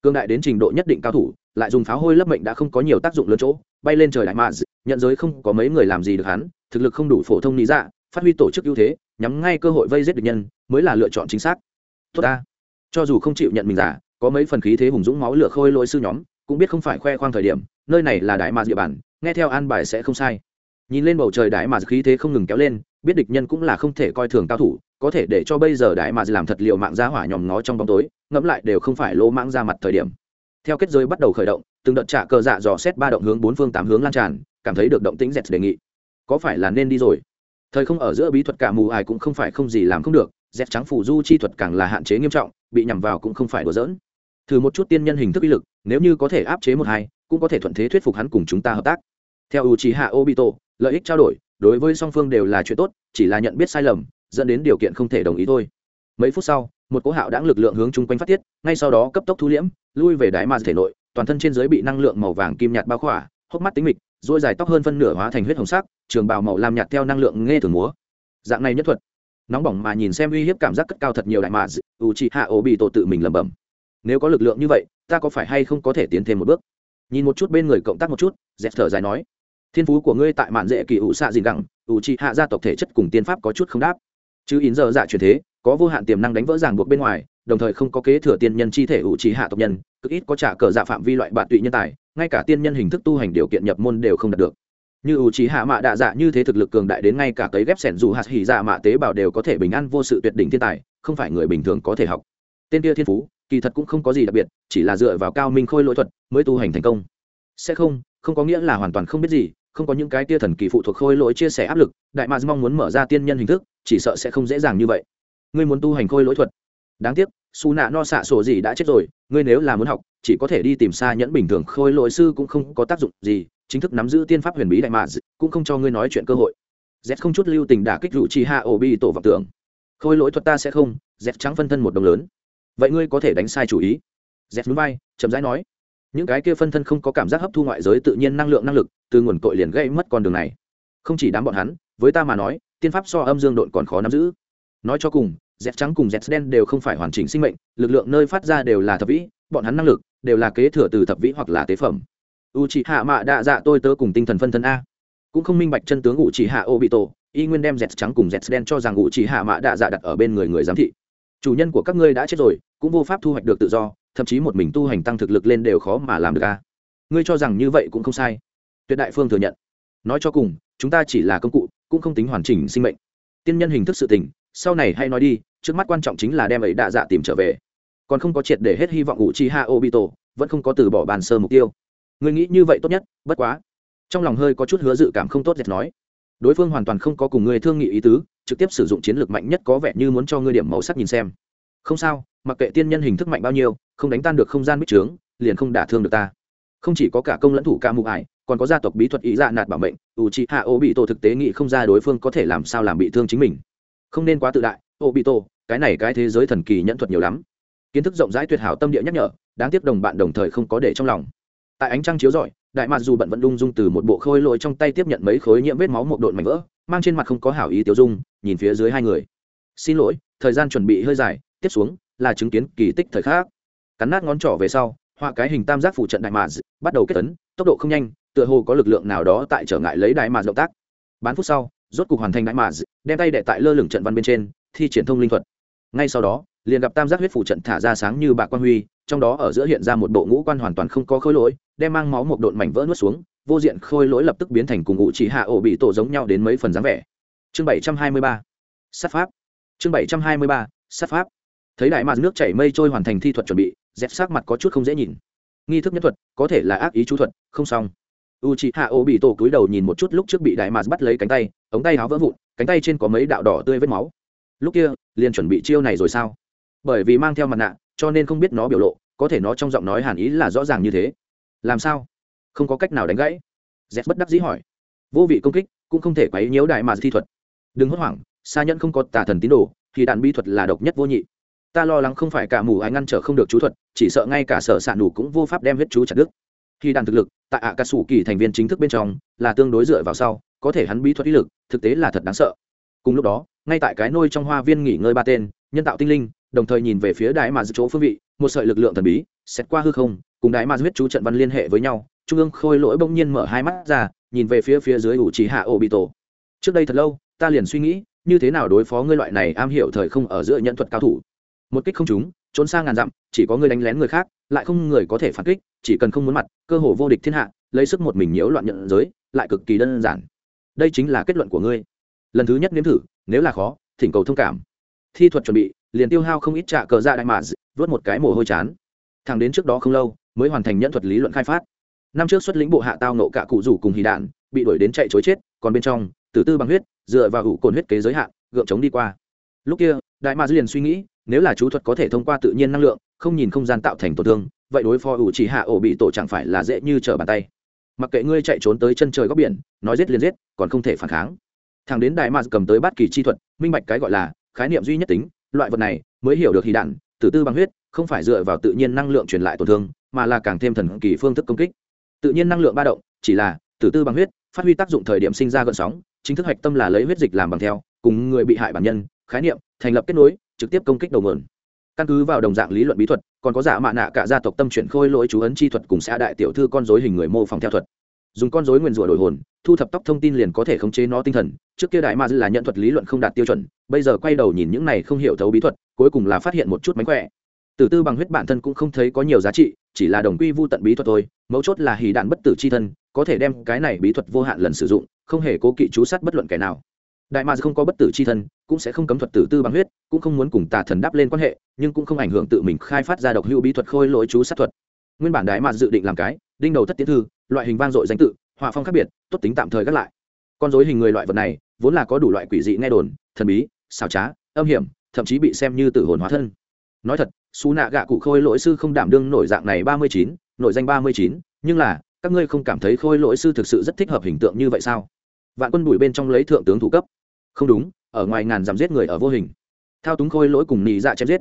Cương đại đến trình độ nhất định cao thủ, lại dùng pháo hôi lấp mệnh đã không có nhiều tác dụng lớn chỗ, bay lên trời đại mạc nhận giới không có mấy người làm gì được hắn, thực lực không đủ phổ thông lý dạ phát huy tổ chức ưu thế, nhắm ngay cơ hội vây giết địch nhân, mới là lựa chọn chính xác. Tốt ta cho dù không chịu nhận mình giả có mấy phần khí thế hùng dũng máu lửa khôi lỗi sư nhóm, cũng biết không phải khoe khoang thời điểm, nơi này là đại mạc địa bàn, nghe theo an bài sẽ không sai. Nhìn lên bầu trời đại mạc khí thế không ngừng kéo lên, biết địch nhân cũng là không thể coi thường cao thủ, có thể để cho bây giờ đại mạc làm thật liệu mạng ra hỏa nhòm nó trong bóng tối, ngẫm lại đều không phải lỗ mãng ra mặt thời điểm. Theo kết giới bắt đầu khởi động, từng đợt trả cờ dạ dò xét ba động hướng bốn phương tám hướng lan tràn, cảm thấy được động tĩnh dẹt đề nghị. Có phải là nên đi rồi? Thời không ở giữa bí thuật cả mù ai cũng không phải không gì làm không được, dẹt trắng phủ du chi thuật càng là hạn chế nghiêm trọng bị nhằm vào cũng không phải đùa giỡn. Thử một chút tiên nhân hình thức uy lực, nếu như có thể áp chế một hai, cũng có thể thuận thế thuyết phục hắn cùng chúng ta hợp tác. Theo u trí hạ obito, lợi ích trao đổi, đối với song phương đều là chuyện tốt, chỉ là nhận biết sai lầm, dẫn đến điều kiện không thể đồng ý thôi. Mấy phút sau, một cỗ hạo đáng lực lượng hướng chung quanh phát tiết, ngay sau đó cấp tốc thu liễm, lui về đại ma thể nội, toàn thân trên dưới bị năng lượng màu vàng kim nhạt bao khỏa, hốc mắt tính mịch dỗi dài tóc hơn phân nửa hóa thành huyết hồng sắc, trường bào màu lam nhạt theo năng lượng nghe thường múa. Dạng này nhất thuật nóng bỏng mà nhìn xem uy hiếp cảm giác cất cao thật nhiều đại mà u chị hạ ổ bị tổ tự mình lẩm bẩm. Nếu có lực lượng như vậy, ta có phải hay không có thể tiến thêm một bước? Nhìn một chút bên người cộng tác một chút, dẹp thở dài nói. Thiên phú của ngươi tại mạn dễ kỳ ủ xạ dìn gẳng ủ trị hạ gia tộc thể chất cùng tiên pháp có chút không đáp. Chứ in giờ dạ truyền thế, có vô hạn tiềm năng đánh vỡ ràng buộc bên ngoài, đồng thời không có kế thừa tiên nhân chi thể ủ trị hạ tộc nhân, cực ít có trả cờ dạ phạm vi loại bạn tụy nhân tài, ngay cả tiên nhân hình thức tu hành điều kiện nhập môn đều không đạt được như ủ trí hạ mạ đạ dạ như thế thực lực cường đại đến ngay cả cấy ghép sẻn dù hạt hỉ dạ mạ tế bào đều có thể bình an vô sự tuyệt đỉnh thiên tài, không phải người bình thường có thể học. Tên kia thiên phú, kỳ thật cũng không có gì đặc biệt, chỉ là dựa vào cao minh khôi lỗi thuật mới tu hành thành công. Sẽ không không có nghĩa là hoàn toàn không biết gì, không có những cái tia thần kỳ phụ thuộc khôi lỗi chia sẻ áp lực, đại mạc mong muốn mở ra tiên nhân hình thức, chỉ sợ sẽ không dễ dàng như vậy. Ngươi muốn tu hành khôi lỗi thuật đáng tiếc, su nạ no xạ sổ gì đã chết rồi, ngươi nếu là muốn học, chỉ có thể đi tìm xa nhẫn bình thường, khôi lỗi sư cũng không có tác dụng gì, chính thức nắm giữ tiên pháp huyền bí đại mạc cũng không cho ngươi nói chuyện cơ hội. Z không chút lưu tình đả kích rủ chi hạ ổ bi tổ vọng tưởng. Khôi lỗi thuật ta sẽ không z trắng phân thân một đồng lớn. Vậy ngươi có thể đánh sai chủ ý. Z núi bay, chậm rãi nói. Những cái kia phân thân không có cảm giác hấp thu ngoại giới tự nhiên năng lượng năng lực, từ nguồn cội liền gây mất con đường này. Không chỉ đám bọn hắn, với ta mà nói, tiên pháp so âm dương độn còn khó nắm giữ. Nói cho cùng dẹt trắng cùng dẹt đen đều không phải hoàn chỉnh sinh mệnh, lực lượng nơi phát ra đều là thập vĩ, bọn hắn năng lực đều là kế thừa từ thập vĩ hoặc là tế phẩm. U c hạ mạ đạ dạ tôi tớ cùng tinh thần phân thân a. Cũng không minh bạch chân tướng u c hạ ô bị tổ y nguyên đem dẹt trắng cùng dẹt đen cho rằng u c hạ mạ đạ dạ đặt ở bên người người giám thị. Chủ nhân của các ngươi đã chết rồi, cũng vô pháp thu hoạch được tự do, thậm chí một mình tu hành tăng thực lực lên đều khó mà làm được a. Ngươi cho rằng như vậy cũng không sai. Tuyệt đại phương thừa nhận. Nói cho cùng, chúng ta chỉ là công cụ, cũng không tính hoàn chỉnh sinh mệnh. Tiên nhân hình thức sự tình sau này hay nói đi, trước mắt quan trọng chính là đem ấy đạ dạ tìm trở về. Còn không có triệt để hết hy vọng ủ chi ha obito, vẫn không có từ bỏ bàn sơ mục tiêu. Người nghĩ như vậy tốt nhất, bất quá. Trong lòng hơi có chút hứa dự cảm không tốt dệt nói. Đối phương hoàn toàn không có cùng người thương nghị ý tứ, trực tiếp sử dụng chiến lược mạnh nhất có vẻ như muốn cho ngươi điểm màu sắc nhìn xem. Không sao, mặc kệ tiên nhân hình thức mạnh bao nhiêu, không đánh tan được không gian bích trướng, liền không đả thương được ta. Không chỉ có cả công lẫn thủ ca mụ ải, còn có gia tộc bí thuật ý dạ nạt bảo mệnh, ủ chi hạ ô bị tổ thực tế nghĩ không ra đối phương có thể làm sao làm bị thương chính mình không nên quá tự đại ô bị tổ cái này cái thế giới thần kỳ nhẫn thuật nhiều lắm. Kiến thức rộng rãi tuyệt hảo tâm địa nhắc nhở, đáng tiếc đồng bạn đồng thời không có để trong lòng. Tại ánh trăng chiếu rọi, đại mạc dù bận vẫn lung dung từ một bộ khôi lội trong tay tiếp nhận mấy khối nhiễm vết máu một độn mảnh vỡ, mang trên mặt không có hảo ý tiêu dung, nhìn phía dưới hai người. Xin lỗi, thời gian chuẩn bị hơi dài, tiếp xuống là chứng kiến kỳ tích thời khắc. Cắn nát ngón trỏ về sau, họa cái hình tam giác phụ trận đại mạc bắt đầu kết tấn, tốc độ không nhanh, tựa hồ có lực lượng nào đó tại trở ngại lấy đại mạc động tác. Bán phút sau rốt cục hoàn thành đại mạc đem tay đệ tại lơ lửng trận văn bên trên, thi triển thông linh thuật. Ngay sau đó, liền gặp tam giác huyết phủ trận thả ra sáng như bạc quan huy, trong đó ở giữa hiện ra một bộ ngũ quan hoàn toàn không có khối lỗi, đem mang máu một độn mảnh vỡ nuốt xuống, vô diện khôi lỗi lập tức biến thành cùng ngụ chỉ hạ ổ bị tổ giống nhau đến mấy phần dáng vẻ. Chương bảy trăm hai mươi ba, sát pháp. Chương bảy trăm hai mươi ba, sát pháp. Thấy đại mạc nước chảy mây trôi hoàn thành thi thuật chuẩn bị, dẹp sát mặt có chút không dễ nhìn. Nghi thức nhất thuật, có thể là ác ý chú thuật, không xong u c h ị hạ ô bị tổ cúi đầu nhìn một chút lúc trước bị đại mạt bắt lấy cánh tay, ống tay áo vỡ vụn, cánh tay trên có mấy đạo đỏ tươi vết máu. Lúc kia, liền chuẩn bị chiêu này rồi sao? Bởi vì mang theo mặt nạ, cho nên không biết nó biểu lộ, có thể nó trong giọng nói hàn ý là rõ ràng như thế. Làm sao? Không có cách nào đánh gãy. Z bất đắc dĩ hỏi. Vô vị công kích, cũng không thể quấy nhiễu đại mạt thi thuật. Đừng hốt hoảng xa nhẫn không có tà thần tín đồ, thì đạn bi thuật là độc nhất vô nhị. Ta lo lắng không phải cả mù ai ngăn trở không được chú thuật, chỉ sợ ngay cả sở s ạ nủ cũng vô pháp đem huyết chú chặt đức khi đàn thực lực, tại ạ ca sủ kỳ thành viên chính thức bên trong, là tương đối dựa vào sau, có thể hắn bí thuật ý lực, thực tế là thật đáng sợ cùng lúc đó, ngay tại cái nôi trong hoa viên nghỉ ngơi ba tên, nhân tạo tinh linh, đồng thời nhìn về phía đại mà giữ chỗ phương vị, một sợi lực lượng thần bí xét qua hư không, cùng đại mà huyết chú trận văn liên hệ với nhau, trung ương khôi lỗi bỗng nhiên mở hai mắt ra, nhìn về phía phía dưới ủ trí hạ ô bị tổ trước đây thật lâu, ta liền suy nghĩ, như thế nào đối phó ngươi loại này am hiểu thời không ở giữa nhận thuật cao thủ một kích không chúng trốn sang ngàn dặm, chỉ có ngươi đánh lén người khác, lại không người có thể phản kích, chỉ cần không muốn mặt, cơ hồ vô địch thiên hạ, lấy sức một mình nhiễu loạn nhận giới, lại cực kỳ đơn giản. Đây chính là kết luận của ngươi. Lần thứ nhất nếm thử, nếu là khó, thỉnh cầu thông cảm. Thi thuật chuẩn bị, liền tiêu hao không ít trạ cờ ra đại mà vớt một cái mồ hôi chán. Thằng đến trước đó không lâu, mới hoàn thành nhận thuật lý luận khai phát. Năm trước xuất lĩnh bộ hạ tao nộ cả cụ rủ cùng hì đạn, bị đuổi đến chạy chối chết, còn bên trong, tử tư bằng huyết, dựa vào hữu cồn huyết kế giới hạn, gượng chống đi qua. Lúc kia đại Ma liền suy nghĩ, nếu là chú thuật có thể thông qua tự nhiên năng lượng, không nhìn không gian tạo thành tổn thương, vậy đối phó ủ chỉ hạ ổ bị tổ chẳng phải là dễ như trở bàn tay. Mặc kệ ngươi chạy trốn tới chân trời góc biển, nói giết liền giết, còn không thể phản kháng. Thằng đến đại mạc cầm tới bát kỳ chi thuật, minh bạch cái gọi là khái niệm duy nhất tính, loại vật này mới hiểu được hì đạn, tử tư bằng huyết, không phải dựa vào tự nhiên năng lượng truyền lại tổn thương, mà là càng thêm thần kỳ phương thức công kích. Tự nhiên năng lượng ba động, chỉ là tử tư bằng huyết, phát huy tác dụng thời điểm sinh ra gợn sóng, chính thức hạch tâm là lấy huyết dịch làm bằng theo, cùng người bị hại bản nhân khái niệm, thành lập kết nối, trực tiếp công kích đầu mượn. Căn cứ vào đồng dạng lý luận bí thuật, còn có giả mạ nạ cả gia tộc tâm chuyển khôi lỗi chú ấn chi thuật cùng xã đại tiểu thư con dối hình người mô phỏng theo thuật. Dùng con dối nguyền rủa đổi hồn, thu thập tóc thông tin liền có thể khống chế nó tinh thần. Trước kia đại ma dư là nhận thuật lý luận không đạt tiêu chuẩn, bây giờ quay đầu nhìn những này không hiểu thấu bí thuật, cuối cùng là phát hiện một chút mánh khỏe. Tử tư bằng huyết bản thân cũng không thấy có nhiều giá trị, chỉ là đồng quy vu tận bí thuật thôi, mấu chốt là hì đạn bất tử c h i thân, có thể đem cái này bí thuật vô hạn lần sử dụng, không hề cố kỵ chú sát bất luận kẻ nào đại ma không có bất tử c h i thân, cũng sẽ không cấm thuật tử tư bằng huyết, cũng không muốn cùng tà thần đáp lên quan hệ, nhưng cũng không ảnh hưởng tự mình khai phát ra độc hữu bí thuật khôi lỗi chú sát thuật. Nguyên bản đại ma dự định làm cái, đinh đầu thất tiến thư, loại hình vang dội danh tự, họa phong khác biệt, tốt tính tạm thời gác lại. Con dối hình người loại vật này, vốn là có đủ loại quỷ dị nghe đồn, thần bí xào trá, âm hiểm, thậm chí bị xem như tử hồn hóa thân. Nói thật xú nạ gạ cụ khôi lỗi sư không đảm đương nổi dạng này ba mươi chín nội danh ba mươi chín, nhưng là, các ngươi không cảm thấy khôi lỗi sư thực sự rất thích hợp hình tượng như vậy sao? Vạn quân bùi bên trong lấy thượng tướng thủ cấp không đúng, ở ngoài ngàn giảm giết người ở vô hình. Thao túng khôi lỗi cùng nhị dạ chém giết.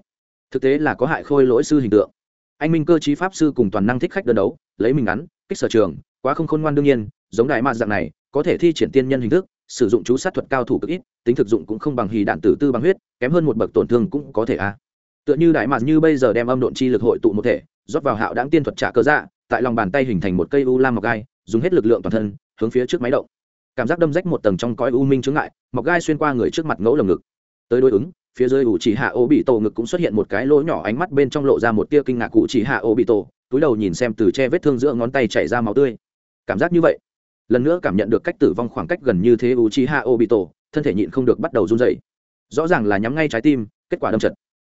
Thực tế là có hại khôi lỗi sư hình tượng. Anh minh cơ chí pháp sư cùng toàn năng thích khách đơn đấu, lấy mình ngắn, kích sở trường, quá không khôn ngoan đương nhiên, giống đại mạn dạng này, có thể thi triển tiên nhân hình thức, sử dụng chú sát thuật cao thủ cực ít, tính thực dụng cũng không bằng hì đạn tử tư bằng huyết, kém hơn một bậc tổn thương cũng có thể a. Tựa như đại mạc như bây giờ đem âm độn chi lực hội tụ một thể, rót vào hạo đáng tiên thuật trả cơ dạ tại lòng bàn tay hình thành một cây u lam mọc gai, dùng hết lực lượng toàn thân, hướng phía trước máy động cảm giác đâm rách một tầng trong cõi u minh chướng ngại, mọc gai xuyên qua người trước mặt ngẫu lồng ngực. Tới đối ứng, phía dưới ủ chỉ hạ ô bị tổ ngực cũng xuất hiện một cái lỗ nhỏ ánh mắt bên trong lộ ra một tia kinh ngạc cụ chỉ hạ ô bị tổ, túi đầu nhìn xem từ che vết thương giữa ngón tay chảy ra máu tươi. Cảm giác như vậy, lần nữa cảm nhận được cách tử vong khoảng cách gần như thế ủ chỉ hạ ô bị tổ, thân thể nhịn không được bắt đầu run rẩy. Rõ ràng là nhắm ngay trái tim, kết quả đâm chật.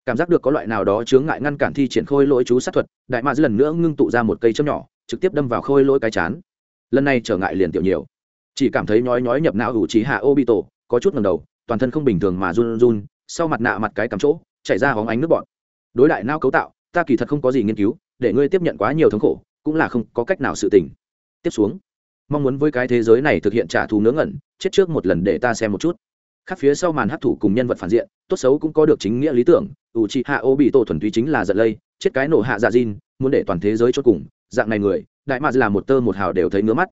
Cảm giác được có loại nào đó chướng ngại ngăn cản thi triển khôi lỗi chú sát thuật, đại mạc lần nữa ngưng tụ ra một cây châm nhỏ, trực tiếp đâm vào khôi lỗi cái chán. Lần này trở ngại liền tiểu nhiều chỉ cảm thấy nhói nhói nhập não ủ trí hạ ô bị tổ có chút ngầm đầu, toàn thân không bình thường mà run run, sau mặt nạ mặt cái cắm chỗ, chảy ra hóng ánh nước bọt. Đối đại não cấu tạo, ta kỳ thật không có gì nghiên cứu, để ngươi tiếp nhận quá nhiều thống khổ, cũng là không có cách nào sự tình. Tiếp xuống, mong muốn với cái thế giới này thực hiện trả thù ngớ ngẩn, chết trước một lần để ta xem một chút. Khác phía sau màn hấp thụ cùng nhân vật phản diện, tốt xấu cũng có được chính nghĩa lý tưởng, ủ trị hạ ô bị tổ thuần túy chính là giật lây, chết cái nổ hạ dạ diên muốn để toàn thế giới cho cùng, dạng này người, đại mạc là một tơ một hào đều thấy ngứa mắt.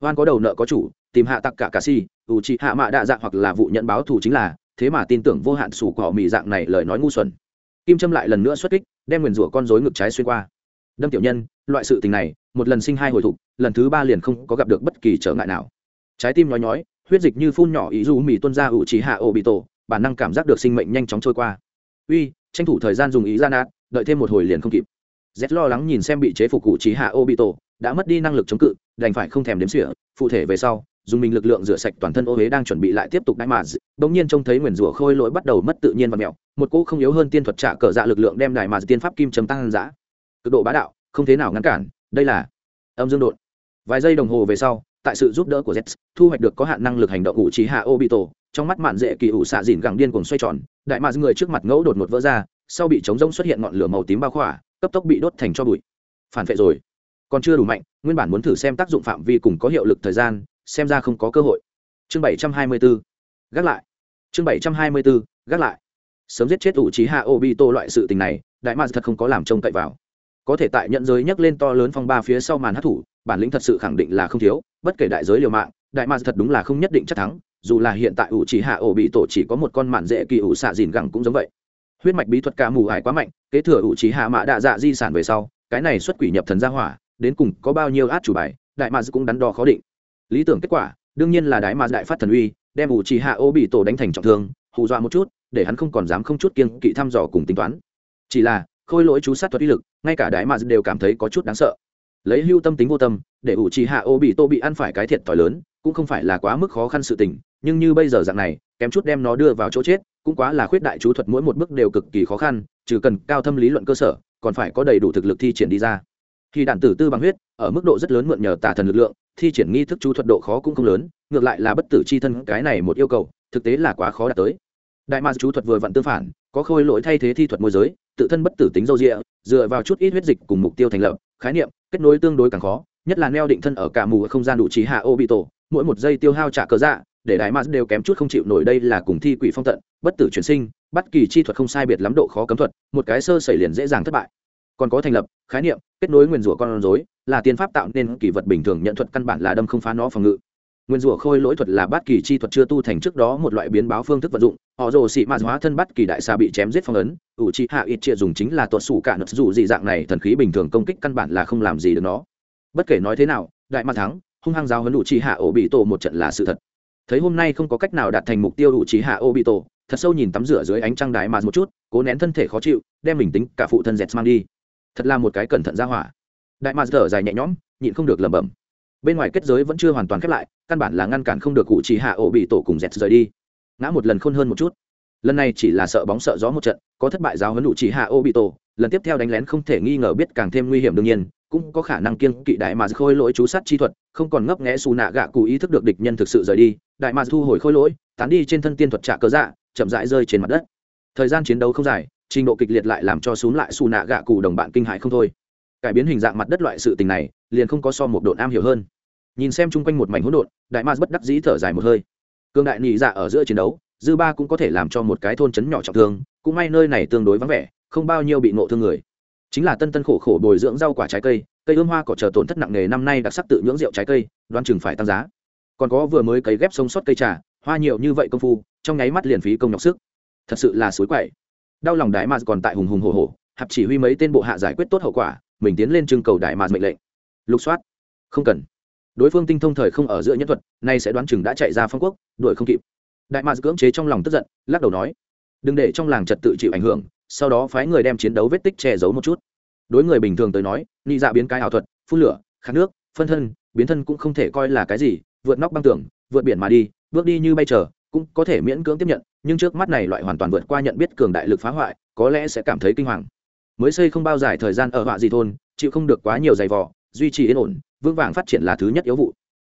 Oan có đầu nợ có chủ tìm hạ tặc cả cà si, ủ trị hạ mạ đa dạ hoặc là vụ nhận báo thù chính là, thế mà tin tưởng vô hạn sủ cỏ mì dạng này lời nói ngu xuẩn. Kim trâm lại lần nữa xuất kích, đem nguyền rủa con rối ngực trái xuyên qua. Đâm tiểu nhân, loại sự tình này, một lần sinh hai hồi thục, lần thứ ba liền không có gặp được bất kỳ trở ngại nào. Trái tim nói nhói, huyết dịch như phun nhỏ ý dù mì tuân ra ủ trí hạ ổ bị tổ bản năng cảm giác được sinh mệnh nhanh chóng trôi qua. Uy, tranh thủ thời gian dùng ý ra nát đợi thêm một hồi liền không kịp. Z lo lắng nhìn xem bị chế phục cụ trí hạ ô bị tổ đã mất đi năng lực chống cự, đành phải không thèm đếm sỉa phụ thể về sau dùng mình lực lượng rửa sạch toàn thân ô huế đang chuẩn bị lại tiếp tục đại mà bỗng nhiên trông thấy nguyền rủa khôi lỗi bắt đầu mất tự nhiên và mẹo, một cỗ không yếu hơn tiên thuật trả cờ dạ lực lượng đem đại mà tiên pháp kim chấm tăng giã cực độ bá đạo, không thế nào ngăn cản, đây là âm dương đột vài giây đồng hồ về sau, tại sự giúp đỡ của z thu hoạch được có hạn năng lực hành động ủ trí hạ ô bị tổ. trong mắt mạn dễ kỳ ủ xạ dìn gẳng điên cuồng xoay tròn đại mà người trước mặt ngẫu đột ngột vỡ ra, sau bị chống rông xuất hiện ngọn lửa màu tím bao khỏa, cấp tốc bị đốt thành cho bụi. Phản vệ rồi. Còn chưa đủ mạnh, nguyên bản muốn thử xem tác dụng phạm vi cùng có hiệu lực thời gian xem ra không có cơ hội. Chương bảy trăm hai mươi 724 gác lại. Chương bảy trăm hai mươi 724 gác lại. Sớm giết chết ủ trí hạ obito loại sự tình này, đại mạc thật không có làm trông cậy vào. Có thể tại nhận giới nhấc lên to lớn phong ba phía sau màn hát thủ bản lĩnh thật sự khẳng định là không thiếu, bất kể đại giới liều mạng, đại ma thật đúng là không nhất định chắc thắng, dù là hiện tại ủ chỉ hạ ổ bị tổ chỉ có một con mạn dễ kỳ ủ xạ dìn gẳng cũng giống vậy. Huyết mạch bí thuật ca mù ải quá mạnh, kế thừa ủ chỉ hạ mạ đạ dạ di sản về sau, cái này xuất quỷ nhập thần ra hỏa, đến cùng có bao nhiêu át chủ bài, đại ma cũng đắn đo khó định lý tưởng kết quả, đương nhiên là đái ma đại phát thần uy, đem ủ trì hạ ô bị tổ đánh thành trọng thương, hù dọa một chút, để hắn không còn dám không chút kiên kỵ thăm dò cùng tính toán. Chỉ là, khôi lỗi chú sát thuật uy lực, ngay cả đái ma đều cảm thấy có chút đáng sợ. Lấy hưu tâm tính vô tâm, để ủ trì hạ ô bị tô bị ăn phải cái thiệt thòi lớn, cũng không phải là quá mức khó khăn sự tình, nhưng như bây giờ dạng này, kém chút đem nó đưa vào chỗ chết, cũng quá là khuyết đại chú thuật mỗi một bước đều cực kỳ khó khăn, trừ cần cao thâm lý luận cơ sở, còn phải có đầy đủ thực lực thi triển đi ra. Khi đạn tử tư bằng huyết, ở mức độ rất lớn mượn nhờ tà thần lực lượng thi triển nghi thức chú thuật độ khó cũng không lớn, ngược lại là bất tử c h i thân cái này một yêu cầu, thực tế là quá khó đạt tới. Đại ma chú thuật vừa vặn tương phản, có khôi lỗi thay thế thi thuật môi giới, tự thân bất tử tính dâu rịa dựa vào chút ít huyết dịch cùng mục tiêu thành lập, khái niệm, kết nối tương đối càng khó, nhất là neo định thân ở cả mù không gian đủ trí hạ ô bị tổ mỗi một giây tiêu hao trả cờ dạ để đại ma đều kém chút không chịu nổi đây là cùng thi quỷ phong tận, bất tử chuyển sinh, bất kỳ chi thuật không sai biệt lắm độ khó cấm thuật, một cái sơ xảy liền dễ dàng thất bại còn có thành lập, khái niệm, kết nối nguyên rủa con rối là tiên pháp tạo nên kỷ vật bình thường nhận thuật căn bản là đâm không phá nó phòng ngự. Nguyên rủa khôi lỗi thuật là bát kỳ chi thuật chưa tu thành trước đó một loại biến báo phương thức vận dụng, họ rồ xị mạt hóa thân bát kỳ đại xà bị chém giết phong ấn, ủ chi hạ ít chia dùng chính là tuột xù cả nợ dù dị dạng này thần khí bình thường công kích căn bản là không làm gì được nó. Bất kể nói thế nào, đại mặt thắng, hung hăng giáo huấn ủ chi hạ ổ bị tổ một trận là sự thật. Thấy hôm nay không có cách nào đạt thành mục tiêu ủ chi hạ ổ bị tổ, thật sâu nhìn tắm rửa dưới ánh trăng đại mạc một chút, cố nén thân thể khó chịu, đem mình tính cả phụ thân dẹt mang đi thật là một cái cẩn thận ra hỏa. Đại mạc thở dài nhẹ nhõm, nhịn không được lẩm bẩm. Bên ngoài kết giới vẫn chưa hoàn toàn khép lại, căn bản là ngăn cản không được cụ chỉ hạ ổ bị tổ cùng dẹt rời đi. Ngã một lần khôn hơn một chút. Lần này chỉ là sợ bóng sợ gió một trận, có thất bại giáo huấn đủ chỉ hạ ô bị tổ, lần tiếp theo đánh lén không thể nghi ngờ biết càng thêm nguy hiểm đương nhiên, cũng có khả năng kiêng kỵ đại mà khôi lỗi chú sát chi thuật, không còn ngấp nghẽ xù nạ gạ cụ ý thức được địch nhân thực sự rời đi, đại mà thu hồi khôi lỗi, tán đi trên thân tiên thuật trả cớ dạ chậm rãi rơi trên mặt đất. Thời gian chiến đấu không dài trình độ kịch liệt lại làm cho xuống lại xù nạ gạ cụ đồng bạn kinh hại không thôi. Cải biến hình dạng mặt đất loại sự tình này, liền không có so một độn am hiểu hơn. Nhìn xem chung quanh một mảnh hỗn độn, đại mars bất đắc dĩ thở dài một hơi. Cương đại nhị dạ ở giữa chiến đấu, dư ba cũng có thể làm cho một cái thôn trấn nhỏ trọng thương, cũng may nơi này tương đối vắng vẻ, không bao nhiêu bị ngộ thương người. Chính là tân tân khổ khổ bồi dưỡng rau quả trái cây cây ươm hoa cỏ chờ tổn thất nặng nề năm nay đặc sắc tự nhưỡng rượu trái cây, đoán chừng phải tăng giá. Còn có vừa mới cấy ghép sông sót cây trà, hoa nhiều như vậy công phu, trong nháy mắt liền phí công nhọc sức. Thật sự là suối quậy đau lòng đại mạt còn tại hùng hùng hồ hồ hạp chỉ huy mấy tên bộ hạ giải quyết tốt hậu quả, mình tiến lên trưng cầu đại mạt mệnh lệnh. Lục soát. Không cần. Đối phương tinh thông thời không ở giữa nhân thuật, nay sẽ đoán chừng đã chạy ra phong quốc, đuổi không kịp. Đại mạc cưỡng chế trong lòng tức giận, lắc đầu nói, đừng để trong làng trật tự chịu ảnh hưởng, sau đó phái người đem chiến đấu vết tích che giấu một chút. Đối người bình thường tới nói, nị dạ biến cái ảo thuật, phun lửa, khát nước, phân thân, biến thân cũng không thể coi là cái gì, vượt nóc băng tường, vượt biển mà đi, bước đi như bay trở cũng có thể miễn cưỡng tiếp nhận, nhưng trước mắt này loại hoàn toàn vượt qua nhận biết cường đại lực phá hoại, có lẽ sẽ cảm thấy kinh hoàng. Mới xây không bao dài thời gian ở họa gì thôn, chịu không được quá nhiều giày vò, duy trì yên ổn, vững vàng phát triển là thứ nhất yếu vụ.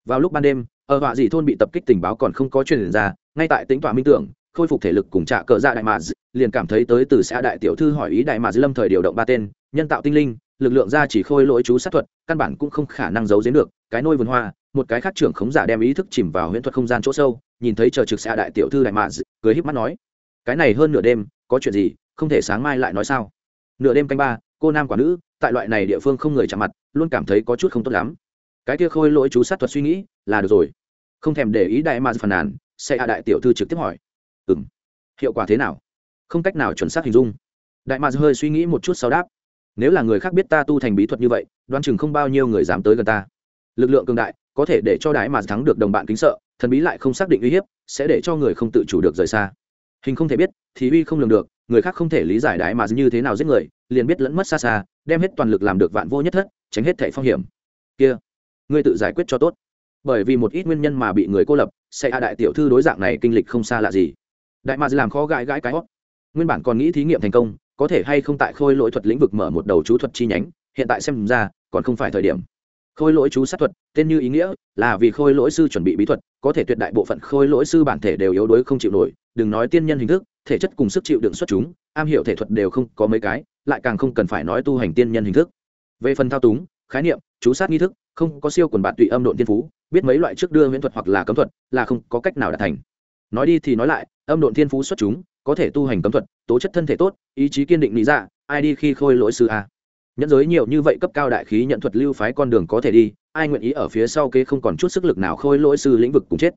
Vào lúc ban đêm, ở họa dị thôn bị tập kích tình báo còn không có truyền ra, ngay tại tính tọa minh tưởng, khôi phục thể lực cùng trả cờ dạ đại mà liền cảm thấy tới từ xã đại tiểu thư hỏi ý đại mà dư lâm thời điều động ba tên, nhân tạo tinh linh, lực lượng ra chỉ khôi lỗi chú sát thuật, căn bản cũng không khả năng giấu giếm được, cái nôi vườn hoa một cái khác trưởng khống giả đem ý thức chìm vào huyễn thuật không gian chỗ sâu, nhìn thấy chờ trực xạ đại tiểu thư đại mạ cười híp mắt nói, cái này hơn nửa đêm, có chuyện gì, không thể sáng mai lại nói sao? Nửa đêm canh ba, cô nam quả nữ, tại loại này địa phương không người chạm mặt, luôn cảm thấy có chút không tốt lắm. Cái kia khôi lỗi chú sát thuật suy nghĩ, là được rồi. Không thèm để ý đại mạ phàn nàn sẽ hạ đại tiểu thư trực tiếp hỏi ừ m hiệu quả thế nào? Không cách nào chuẩn xác hình dung. Đại mạ hơi suy nghĩ một chút sau đáp, nếu là người khác biết ta tu thành bí thuật như vậy, đoán chừng không bao nhiêu người dám tới gần ta. Lực lượng cường đại có thể để cho đái mà thắng được đồng bạn kính sợ, thần bí lại không xác định uy hiếp, sẽ để cho người không tự chủ được rời xa. Hình không thể biết, thì uy không lường được, người khác không thể lý giải đái mà như thế nào giết người, liền biết lẫn mất xa xa, đem hết toàn lực làm được vạn vô nhất thất, tránh hết thẻ phong hiểm. Kia, ngươi tự giải quyết cho tốt. Bởi vì một ít nguyên nhân mà bị người cô lập, sẽ a đại tiểu thư đối dạng này kinh lịch không xa lạ gì. Đại mà làm khó gãi gãi cái hót nguyên bản còn nghĩ thí nghiệm thành công, có thể hay không tại khôi lỗi thuật lĩnh vực mở một đầu chú thuật chi nhánh, hiện tại xem ra, còn không phải thời điểm khôi lỗi chú sát thuật, tên như ý nghĩa, là vì khôi lỗi sư chuẩn bị bí thuật, có thể tuyệt đại bộ phận khôi lỗi sư bản thể đều yếu đuối không chịu nổi, đừng nói tiên nhân hình thức, thể chất cùng sức chịu đựng xuất chúng, am hiểu thể thuật đều không có mấy cái, lại càng không cần phải nói tu hành tiên nhân hình thức. Về phần thao túng, khái niệm, chú sát nghi thức, không có siêu quần bạn tùy âm độn tiên phú, biết mấy loại trước đưa huyễn thuật hoặc là cấm thuật, là không có cách nào đạt thành. Nói đi thì nói lại, âm độn thiên phú xuất chúng, có thể tu hành cấm thuật, tố chất thân thể tốt, ý chí kiên định lý dạ ai đi khi khôi lỗi sư a? Nhẫn giới nhiều như vậy cấp cao đại khí nhận thuật lưu phái con đường có thể đi, ai nguyện ý ở phía sau kế không còn chút sức lực nào khôi lỗi sư lĩnh vực cùng chết?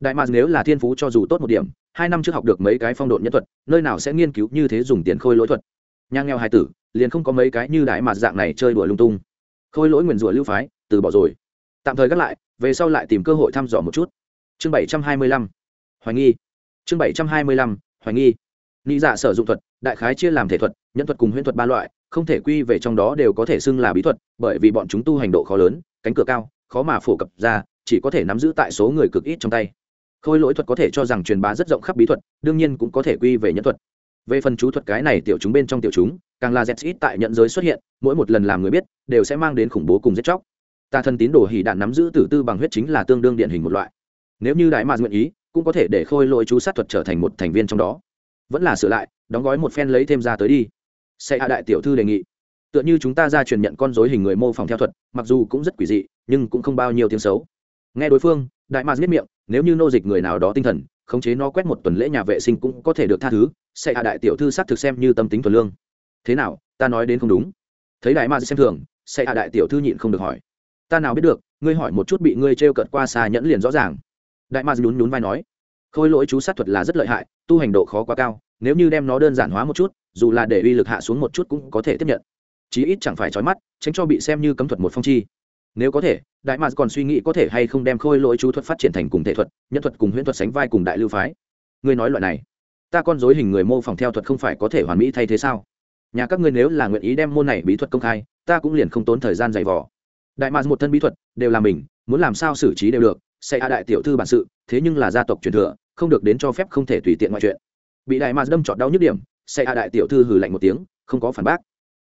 Đại mạc nếu là thiên phú cho dù tốt một điểm, hai năm trước học được mấy cái phong độn nhân thuật, nơi nào sẽ nghiên cứu như thế dùng tiền khôi lỗi thuật? Nhang nghèo hai tử, liền không có mấy cái như đại mạc dạng này chơi đùa lung tung. Khôi lỗi nguyền rủa lưu phái, từ bỏ rồi. Tạm thời gác lại, về sau lại tìm cơ hội thăm dò một chút. Chương bảy trăm hai mươi lăm. Hoài nghi. Chương bảy trăm hai mươi lăm. Hoài nghi. Nghĩ dạ sử dụng thuật, đại khái chia làm thể thuật nhân thuật cùng huyễn thuật ba loại không thể quy về trong đó đều có thể xưng là bí thuật, bởi vì bọn chúng tu hành độ khó lớn, cánh cửa cao, khó mà phổ cập ra, chỉ có thể nắm giữ tại số người cực ít trong tay. Khôi lỗi thuật có thể cho rằng truyền bá rất rộng khắp bí thuật, đương nhiên cũng có thể quy về nhân thuật. Về phần chú thuật cái này tiểu chúng bên trong tiểu chúng, càng là dẹt ít tại nhận giới xuất hiện, mỗi một lần làm người biết, đều sẽ mang đến khủng bố cùng giết chóc. Tà thần tín đồ hỉ đạn nắm giữ tử tư bằng huyết chính là tương đương điển hình một loại. Nếu như đại mạc nguyện ý, cũng có thể để khôi lỗi chú sát thuật trở thành một thành viên trong đó. Vẫn là sửa lại, đóng gói một phen lấy thêm ra tới đi sẽ hạ đại tiểu thư đề nghị. Tựa như chúng ta ra truyền nhận con dối hình người mô phỏng theo thuật, mặc dù cũng rất quỷ dị, nhưng cũng không bao nhiêu tiếng xấu. Nghe đối phương, đại mạc giết miệng, nếu như nô dịch người nào đó tinh thần, khống chế nó quét một tuần lễ nhà vệ sinh cũng có thể được tha thứ, sẽ hạ đại tiểu thư xác thực xem như tâm tính thuần lương. Thế nào, ta nói đến không đúng. Thấy đại ma xem thường, sẽ hạ đại tiểu thư nhịn không được hỏi. Ta nào biết được, ngươi hỏi một chút bị ngươi trêu r cợt qua xa nhẫn liền rõ ràng. Đại ma nhún nhún vai nói, khôi lỗi chú sát thuật là rất lợi hại, tu hành độ khó quá cao nếu như đem nó đơn giản hóa một chút, dù là để uy lực hạ xuống một chút cũng có thể tiếp nhận. Chí ít chẳng phải trói mắt, tránh cho bị xem như cấm thuật một phong chi. Nếu có thể, đại mạc còn suy nghĩ có thể hay không đem khôi lỗi chú thuật phát triển thành cùng thể thuật, nhân thuật cùng huyễn thuật sánh vai cùng đại lưu phái. Ngươi nói loại này, ta con dối hình người mô phỏng theo thuật không phải có thể hoàn mỹ thay thế sao? Nhà các ngươi nếu là nguyện ý đem môn này bí thuật công khai, ta cũng liền không tốn thời gian dày vò. Đại mạc một thân bí thuật, đều là mình, muốn làm sao xử trí đều được, sẽ a đại tiểu thư bản sự, thế nhưng là gia tộc truyền thừa, không được đến cho phép không thể tùy tiện ngoại chuyện bị đại mạc đâm trọt đau nhức điểm sẽ hạ đại tiểu thư hừ lạnh một tiếng, không có phản bác.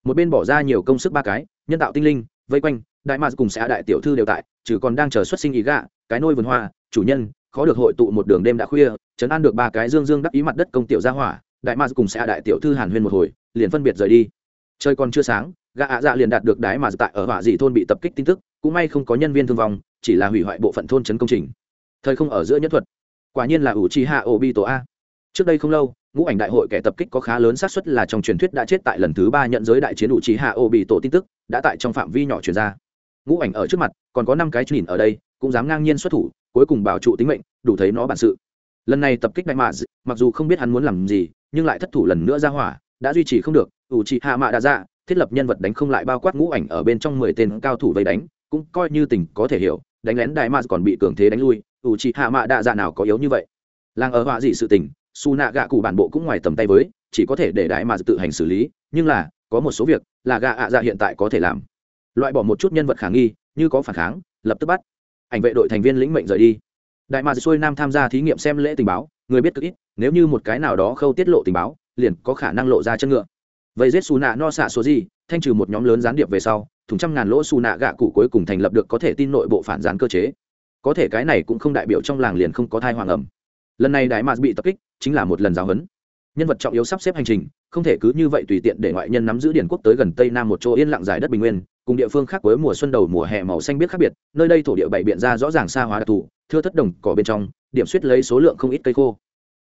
Một bên bỏ ra nhiều công sức ba cái, nhân tạo tinh linh, vây quanh, đại mạc cùng sẽ hạ đại tiểu thư đều tại, trừ còn đang chờ xuất sinh ý gạ, cái nôi vườn hoa, chủ nhân, khó được hội tụ một đường đêm đã khuya chấn an được ba cái dương dương đắc ý mặt đất công tiểu gia hỏa, đại mạc cùng sẽ hạ đại tiểu thư hàn huyên một hồi, liền phân biệt rời đi. Trời còn chưa sáng, gã ạ dạ liền đạt được đái mà tại ở hỏa dị thôn bị tập kích tin tức, cũng may không có nhân viên thương vong, chỉ là hủy hoại bộ phận thôn trấn công trình. Thời không ở giữa nhất thuật. Quả nhiên là ủ trì hạ ổ bi tổ a trước đây không lâu, ngũ ảnh đại hội kẻ tập kích có khá lớn xác suất là trong truyền thuyết đã chết tại lần thứ ba nhận giới đại chiến đủ trí hạ ô bị tổ tin tức, đã tại trong phạm vi nhỏ truyền ra. Ngũ ảnh ở trước mặt, còn có năm cái nhìn ở đây, cũng dám ngang nhiên xuất thủ, cuối cùng bảo trụ tính mệnh, đủ thấy nó bản sự. Lần này tập kích đại mạ mặc dù không biết hắn muốn làm gì, nhưng lại thất thủ lần nữa ra hỏa, đã duy trì không được. Ủ trị hạ mạ đã ra, thiết lập nhân vật đánh không lại bao quát ngũ ảnh ở bên trong mười tên cao thủ vây đánh, cũng coi như tình có thể hiểu, đánh lén đại mạ còn bị cường thế đánh lui. Ủ trị hạ mạ đã ra nào có yếu như vậy? Làng ở họa dị sự tình su nạ gạ cụ bản bộ cũng ngoài tầm tay với, chỉ có thể để đại mà tự hành xử lý, nhưng là, có một số việc là gạ ạ dạ hiện tại có thể làm. Loại bỏ một chút nhân vật khả nghi, như có phản kháng, lập tức bắt. Ảnh vệ đội thành viên lĩnh mệnh rời đi. Đại mạc xuôi nam tham gia thí nghiệm xem lễ tình báo, người biết cực ít, nếu như một cái nào đó khâu tiết lộ tình báo, liền có khả năng lộ ra chân ngựa. Vậy giết xù nạ no xạ số gì, thanh trừ một nhóm lớn gián điệp về sau, thùng trăm ngàn lỗ xù nạ gạ cụ cuối cùng thành lập được có thể tin nội bộ phản gián cơ chế. Có thể cái này cũng không đại biểu trong làng liền không có thai hoàng ẩm lần này đại mạc bị tập kích chính là một lần giáo huấn. Nhân vật trọng yếu sắp xếp hành trình, không thể cứ như vậy tùy tiện để ngoại nhân nắm giữ điển quốc tới gần tây nam một chỗ yên lặng giải đất bình nguyên, cùng địa phương khác với mùa xuân đầu mùa hè màu xanh biết khác biệt, nơi đây thổ địa bảy biện ra rõ ràng xa hóa đặc thù, thưa thất đồng cỏ bên trong, điểm suýt lấy số lượng không ít cây khô.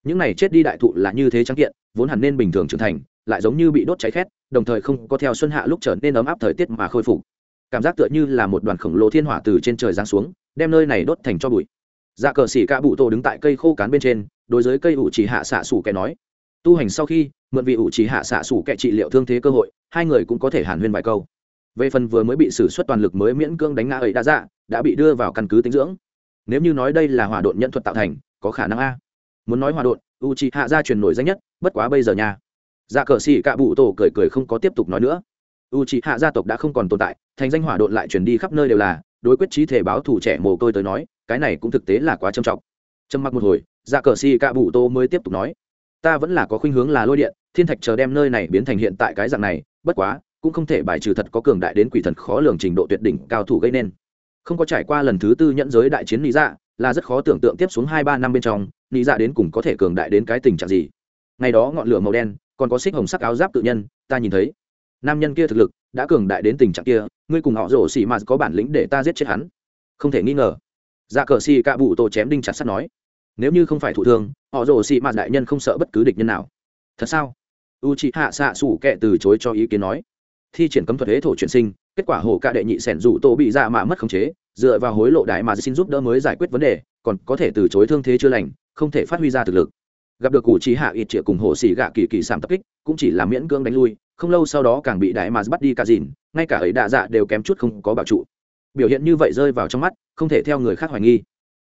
Những này chết đi đại thụ là như thế trắng kiện, vốn hẳn nên bình thường trưởng thành, lại giống như bị đốt cháy khét, đồng thời không có theo xuân hạ lúc trở nên ấm áp thời tiết mà khôi phục. Cảm giác tựa như là một đoàn khổng lồ thiên hỏa từ trên trời giáng xuống, đem nơi này đốt thành cho bụi dạ cờ xỉ cả bụ tổ đứng tại cây khô cán bên trên, đối với cây ủ chỉ hạ xạ sủ kẻ nói, tu hành sau khi, mượn vị ủ chỉ hạ xạ sủ kẻ trị liệu thương thế cơ hội, hai người cũng có thể hàn huyên vài câu. Về phần vừa mới bị xử suất toàn lực mới miễn cưỡng đánh ngã ấy đã dạ đã bị đưa vào căn cứ tính dưỡng. Nếu như nói đây là hỏa độn nhận thuật tạo thành, có khả năng a. Muốn nói hỏa độn u c hạ gia truyền nổi danh nhất, bất quá bây giờ nha. Dạ cờ xỉ cạ bụ tổ cười cười không có tiếp tục nói nữa. U c hạ gia tộc đã không còn tồn tại, thành danh hỏa độn lại truyền đi khắp nơi đều là, đối quyết trí thể báo thủ trẻ mồ côi tới nói cái này cũng thực tế là quá trầm trọng. Trầm mặc một hồi dạ cờ xì cạ bụ tô mới tiếp tục nói, ta vẫn là có khuynh hướng là lôi điện, thiên thạch chờ đem nơi này biến thành hiện tại cái dạng này, bất quá, cũng không thể bài trừ thật có cường đại đến quỷ thần khó lường trình độ tuyệt đỉnh cao thủ gây nên. Không có trải qua lần thứ tư nhẫn giới đại chiến lý dạ là rất khó tưởng tượng tiếp xuống hai ba năm bên trong lý dạ đến cùng có thể cường đại đến cái tình trạng gì. Ngày đó ngọn lửa màu đen, còn có xích hồng sắc áo giáp tự nhân, ta nhìn thấy. Nam nhân kia thực lực đã cường đại đến tình trạng kia, ngươi cùng họ rổ xỉ mà có bản lĩnh để ta giết chết hắn. Không thể nghi ngờ dạ cờ xì cạ bụ tổ chém đinh chặt sắt nói, nếu như không phải thủ thương, họ rồ xì mà đại nhân không sợ bất cứ địch nhân nào. Thật sao? U chị hạ xạ xủ kệ từ chối cho ý kiến nói. Thi triển cấm thuật thế thổ chuyển sinh, kết quả hồ cạ đệ nhị sẻn rủ tổ bị dạ mạ mất khống chế, dựa vào hối lộ đại mà xin giúp đỡ mới giải quyết vấn đề, còn có thể từ chối thương thế chưa lành, không thể phát huy ra thực lực. Gặp được cụ trí hạ ít triệu cùng hồ xì gạ kỳ kỳ sảm tập kích, cũng chỉ là miễn cưỡng đánh lui, không lâu sau đó càng bị đại mà bắt đi cả dìn, ngay cả ấy đạ dạ đều kém chút không có bảo trụ biểu hiện như vậy rơi vào trong mắt, không thể theo người khác hoài nghi.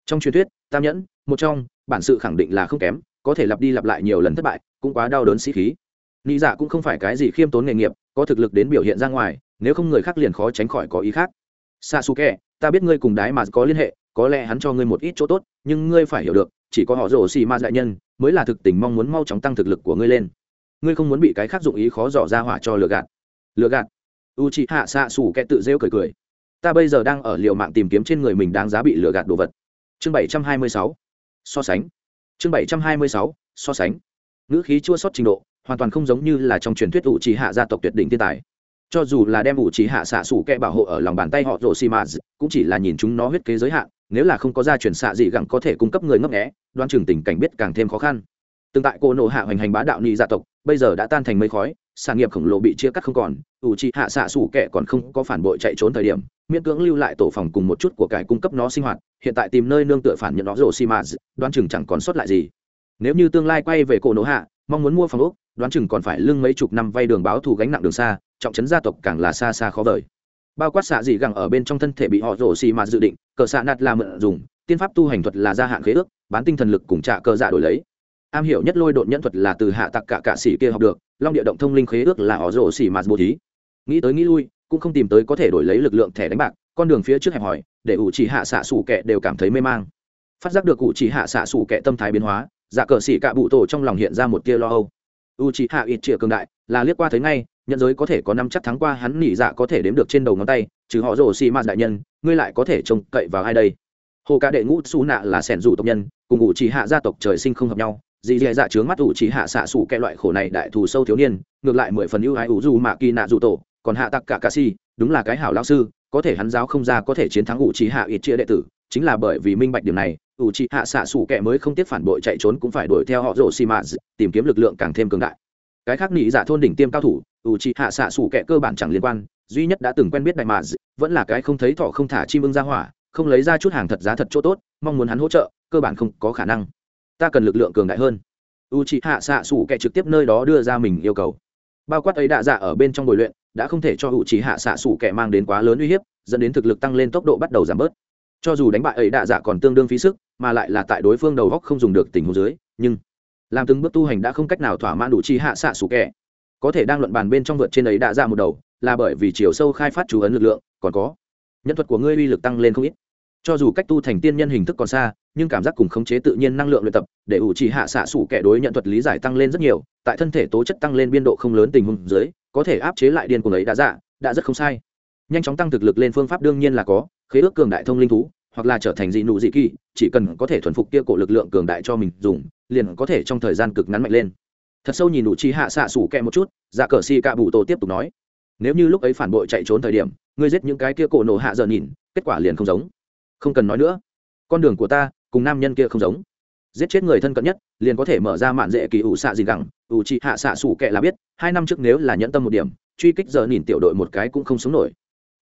Trong truyền thuyết, tam nhẫn, một trong, bản sự khẳng định là không kém, có thể lặp đi lặp lại nhiều lần thất bại, cũng quá đau đớn sĩ khí. Nghĩ dạ cũng không phải cái gì khiêm tốn nghề nghiệp, có thực lực đến biểu hiện ra ngoài, nếu không người khác liền khó tránh khỏi có ý khác. Sasuke, ta biết ngươi cùng đái mà có liên hệ, có lẽ hắn cho ngươi một ít chỗ tốt, nhưng ngươi phải hiểu được, chỉ có họ rổ xì ma đại nhân, mới là thực tình mong muốn mau chóng tăng thực lực của ngươi lên. Ngươi không muốn bị cái khác dụng ý khó dò ra hỏa cho lừa gạt. Lừa gạt. U chị hạ xạ xù kẹ tự rêu cười cười ta bây giờ đang ở liều mạng tìm kiếm trên người mình đáng giá bị lừa gạt đồ vật. Chương bảy trăm hai mươi sáu. So sánh. Chương bảy trăm hai mươi sáu. So sánh. Ngữ khí chua sót trình độ, hoàn toàn không giống như là trong truyền thuyết ủ trì hạ gia tộc tuyệt đỉnh thiên tài. Cho dù là đem ủ trì hạ xạ sủ kẹ bảo hộ ở lòng bàn tay họ rổ xi mạt cũng chỉ là nhìn chúng nó huyết kế giới hạn, nếu là không có gia truyền xạ dị gẳng có thể cung cấp người ngấp nghẽ đoan trường tình cảnh biết càng thêm khó khăn. Tương tại cô nộ hạ hoành hành bá đạo ni gia tộc, bây giờ đã tan thành mây khói sản nghiệp khổng lồ bị chia cắt không còn ủ trì hạ xạ sủ kẹ còn không có phản bội chạy trốn thời điểm miễn cưỡng lưu lại tổ phòng cùng một chút của cải cung cấp nó sinh hoạt, hiện tại tìm nơi nương tựa phản nhận nó rổ xi mã đoán chừng chẳng còn sót lại gì. Nếu như tương lai quay về cổ nổ hạ, mong muốn mua phòng ốc, đoán chừng còn phải lưng mấy chục năm vay đường báo thù gánh nặng đường xa, trọng trấn gia tộc càng là xa xa khó vời. Bao quát xạ dị gẳng ở bên trong thân thể bị họ rổ xi mã dự định, cờ xạ nạt là mượn dùng, tiên pháp tu hành thuật là gia hạn khế ước, bán tinh thần lực cùng trả cơ dạ đổi lấy. Am hiểu nhất lôi độn nhẫn thuật là từ hạ tặc cả cạ sĩ kia học được, long địa động thông linh khế ước là họ rổ xỉ mạt bố thí. Nghĩ tới nghĩ lui cũng không tìm tới có thể đổi lấy lực lượng thẻ đánh bạc, con đường phía trước hẹp hỏi để ủ chỉ hạ xạ xù kệ đều cảm thấy mê mang. Phát giác được ủ chỉ hạ xạ xù kệ tâm thái biến hóa dạ cờ xỉ cạ bụ tổ trong lòng hiện ra một tia lo âu. U chỉ hạ ít triệu cường đại, là liếc qua thấy ngay, nhận giới có thể có năm chắc thắng qua hắn nỉ dạ có thể đếm được trên đầu ngón tay, trừ họ rồ xì mạt đại nhân, ngươi lại có thể trông cậy vào ai đây? Hồ ca đệ ngũ xù nạ là sẻn rủ tộc nhân, cùng ủ chỉ hạ gia tộc trời sinh không hợp nhau, dì dì dạ chướng mắt ủ chỉ hạ xạ xù kẹ loại khổ này đại thù sâu thiếu niên, ngược lại mười phần ưu ái ủ dù mạ kỳ nạ dù tổ còn hạ tặc cả ca si, đúng là cái hảo lao sư, có thể hắn giáo không ra có thể chiến thắng ủ trí hạ ít chia đệ tử, chính là bởi vì minh bạch điểm này, ủ trí hạ xạ xủ kẻ mới không tiếc phản bội chạy trốn cũng phải đuổi theo họ rổ xi mạ tìm kiếm lực lượng càng thêm cường đại. Cái khác nghĩ giả dạ thôn đỉnh tiêm cao thủ, ủ trí hạ xạ xủ kẻ cơ bản chẳng liên quan, duy nhất đã từng quen biết đại mạ vẫn là cái không thấy thọ không thả chim ưng ra hỏa, không lấy ra chút hàng thật giá thật chỗ tốt, mong muốn hắn hỗ trợ, cơ bản không có khả năng. Ta cần lực lượng cường đại hơn. U c h ị hạ xạ xủ kẻ trực tiếp nơi đó đưa ra mình yêu cầu. Bao quát ấy đạ dạ ở bên trong bồi luyện đã không thể cho hữu trí hạ xạ xủ kẻ mang đến quá lớn uy hiếp, dẫn đến thực lực tăng lên tốc độ bắt đầu giảm bớt. Cho dù đánh bại ấy đạ dạ còn tương đương phí sức, mà lại là tại đối phương đầu góc không dùng được tình huống dưới, nhưng làm từng bước tu hành đã không cách nào thỏa mãn đủ chi hạ xạ xủ kẻ. Có thể đang luận bàn bên trong vượt trên ấy đạ dạ một đầu, là bởi vì chiều sâu khai phát chú ấn lực lượng, còn có nhân thuật của ngươi uy lực tăng lên không ít. Cho dù cách tu thành tiên nhân hình thức còn xa, nhưng cảm giác cùng khống chế tự nhiên năng lượng luyện tập, để ủ trì hạ xạ sủ kẻ đối nhận thuật lý giải tăng lên rất nhiều, tại thân thể tố chất tăng lên biên độ không lớn tình huống dưới có thể áp chế lại điên cuồng ấy đã dạ đã rất không sai. Nhanh chóng tăng thực lực lên phương pháp đương nhiên là có, khế ước cường đại thông linh thú, hoặc là trở thành dị nụ dị kỳ, chỉ cần có thể thuần phục kia cổ lực lượng cường đại cho mình dùng, liền có thể trong thời gian cực ngắn mạnh lên. Thật sâu nhìn đủ chi hạ xạ sủ kẹ một chút dạ cờ si cạ bụ tổ tiếp tục nói, nếu như lúc ấy phản bội chạy trốn thời điểm, ngươi giết những cái kia cổ nổ hạ giờ nhìn, kết quả liền không giống. Không cần nói nữa. Con đường của ta, cùng nam nhân kia không giống giết chết người thân cận nhất, liền có thể mở ra mạn dễ kỳ ủ xạ gì gẳng, ủ trị hạ xạ sủ kệ là biết, hai năm trước nếu là nhẫn tâm một điểm, truy kích giờ nhìn tiểu đội một cái cũng không sống nổi.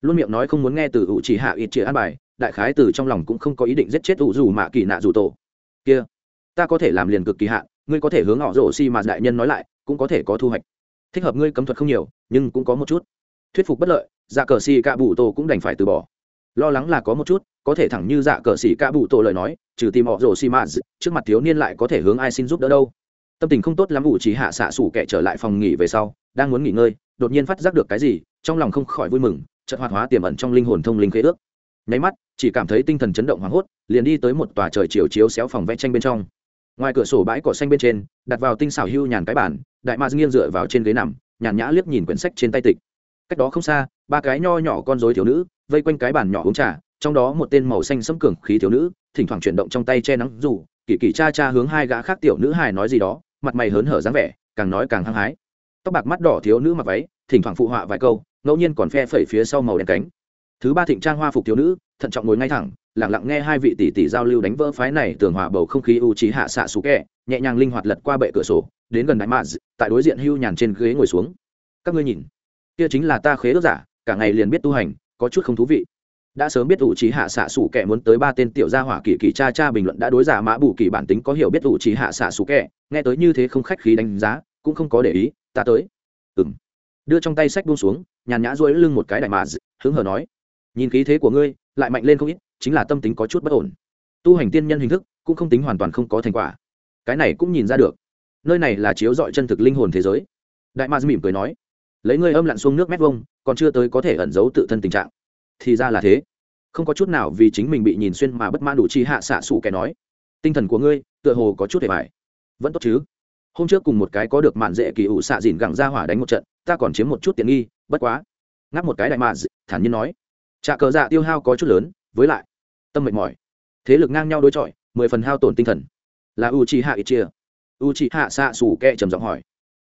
Luôn miệng nói không muốn nghe từ ủ trị hạ ít chia an bài, đại khái từ trong lòng cũng không có ý định giết chết ủ dù mạ kỳ nạ dù tổ. Kia, ta có thể làm liền cực kỳ hạ ngươi có thể hướng họ rổ xi mà đại nhân nói lại, cũng có thể có thu hoạch. Thích hợp ngươi cấm thuật không nhiều, nhưng cũng có một chút. Thuyết phục bất lợi ra cờ si cạ bụ tổ cũng đành phải từ bỏ lo lắng là có một chút, có thể thẳng như dạ cờ xỉ ca bụ tổ lời nói, trừ tìm họ rồ xi mã trước mặt thiếu niên lại có thể hướng ai xin giúp đỡ đâu. Tâm tình không tốt lắm, ủ trí hạ xạ sủ kẻ trở lại phòng nghỉ về sau, đang muốn nghỉ ngơi, đột nhiên phát giác được cái gì, trong lòng không khỏi vui mừng, chợt hoạt hóa tiềm ẩn trong linh hồn thông linh khế ước. Nháy mắt, chỉ cảm thấy tinh thần chấn động hoảng hốt, liền đi tới một tòa trời chiều chiếu xéo phòng vẽ tranh bên trong. Ngoài cửa sổ bãi cỏ xanh bên trên, đặt vào tinh xảo hưu nhàn cái bản đại ma nghiêng dựa vào trên ghế nằm, nhàn nhã liếc nhìn quyển sách trên tay tịch cách đó không xa, ba cái nho nhỏ con rối thiếu nữ vây quanh cái bàn nhỏ uống trà, trong đó một tên màu xanh sẫm cường khí thiếu nữ, thỉnh thoảng chuyển động trong tay che nắng dù, kỳ kỳ cha cha hướng hai gã khác tiểu nữ hài nói gì đó, mặt mày hớn hở dáng vẻ, càng nói càng hăng hái. Tóc bạc mắt đỏ thiếu nữ mặc váy, thỉnh thoảng phụ họa vài câu, ngẫu nhiên còn phe phẩy phía sau màu đen cánh. Thứ ba thịnh trang hoa phục thiếu nữ, thận trọng ngồi ngay thẳng lẳng lặng nghe hai vị tỷ tỷ giao lưu đánh vỡ phái này tường hòa bầu không khí u trí hạ xạ xú kẹ, nhẹ nhàng linh hoạt lật qua bệ cửa sổ, đến gần đại mạ tại đối diện hưu nhàn trên ghế ngồi xuống. Các ngươi nhìn kia chính là ta khế ước giả, cả ngày liền biết tu hành, có chút không thú vị. Đã sớm biết ủ trí hạ xạ sủ kẻ muốn tới ba tên tiểu gia hỏa kỳ kỳ cha cha bình luận đã đối giả mã bù kỳ bản tính có hiểu biết ủ trí hạ xạ sủ kẻ, nghe tới như thế không khách khí đánh giá, cũng không có để ý, ta tới. Ừng đưa trong tay sách buông xuống, nhàn nhã duỗi lưng một cái đại mà hứng hờ nói, nhìn khí thế của ngươi, lại mạnh lên không ít, chính là tâm tính có chút bất ổn. Tu hành tiên nhân hình thức, cũng không tính hoàn toàn không có thành quả. Cái này cũng nhìn ra được. Nơi này là chiếu dọi chân thực linh hồn thế giới. Đại ma mỉm cười nói lấy ngươi âm lặn xuống nước mét vông còn chưa tới có thể ẩn giấu tự thân tình trạng. Thì ra là thế. Không có chút nào vì chính mình bị nhìn xuyên mà bất mãn đủ chi hạ xạ xù kẻ nói. Tinh thần của ngươi, tựa hồ có chút hề bài vẫn tốt chứ? Hôm trước cùng một cái có được mạn dễ kỳ ủ xạ dìn gẳng ra hỏa đánh một trận, ta còn chiếm một chút tiện nghi, bất quá. Ngáp một cái đại mạn thản nhiên nói. Trà cờ dạ tiêu hao có chút lớn, với lại, tâm mệt mỏi. Thế lực ngang nhau đối chọi, mười phần hao tổn tinh thần. Là u chi hạ ít chia u chi hạ xạ xù kẹ trầm giọng hỏi.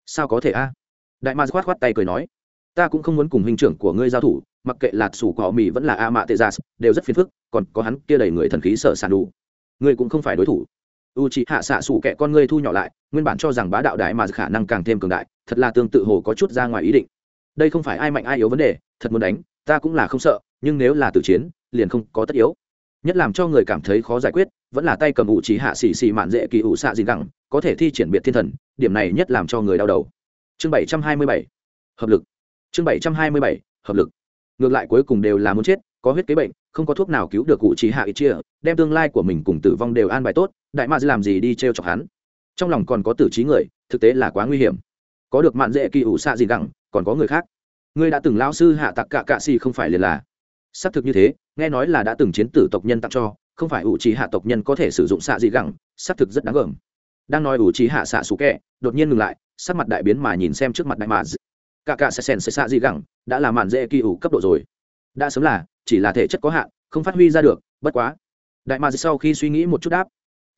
Sao có thể a? Đại ma khoát khoát tay cười nói, ta cũng không muốn cùng huynh trưởng của ngươi giao thủ, mặc kệ là sủ cỏ mì vẫn là a mạ tê gia dạ, đều rất phiền phức, còn có hắn kia đầy người thần khí sợ sàn đủ. Ngươi cũng không phải đối thủ. U c hạ xạ sủ kẻ con ngươi thu nhỏ lại, nguyên bản cho rằng bá đạo đại mà khả năng càng thêm cường đại, thật là tương tự hồ có chút ra ngoài ý định. Đây không phải ai mạnh ai yếu vấn đề, thật muốn đánh, ta cũng là không sợ, nhưng nếu là tử chiến, liền không có tất yếu. Nhất làm cho người cảm thấy khó giải quyết, vẫn là tay cầm ủ trí hạ xì xì mạn dễ kỳ ủ xạ gì gẳng, có thể thi triển biệt thiên thần, điểm này nhất làm cho người đau đầu chương bảy trăm hai mươi bảy, hợp lực. Chương bảy trăm hai mươi bảy, hợp lực. Ngược lại cuối cùng đều là muốn chết, có huyết kế bệnh, không có thuốc nào cứu được cụ trí hạ ít chia, đem tương lai của mình cùng tử vong đều an bài tốt, đại ma làm gì đi t r e o chọc hắn? Trong lòng còn có tử trí người, thực tế là quá nguy hiểm. Có được mạn dễ kỳ ủ xạ gì gẳng còn có người khác. Ngươi đã từng Lão sư hạ tặc cạ cạ xì không phải liền là? Xác thực như thế, nghe nói là đã từng chiến tử tộc nhân tặng cho, không phải ủ trí hạ tộc nhân có thể sử dụng xạ gì gẳng xác thực rất đáng gờm. Đang nói ủ trí hạ xạ xú kẹ đột nhiên ngừng lại sắc mặt đại biến mà nhìn xem trước mặt đại mà cả cả sẽ sèn sẽ xạ gì gẳng, đã là màn dễ kỳ ủ cấp độ rồi. Đã sớm là, chỉ là thể chất có hạn, không phát huy ra được, bất quá. Đại mà sau khi suy nghĩ một chút đáp,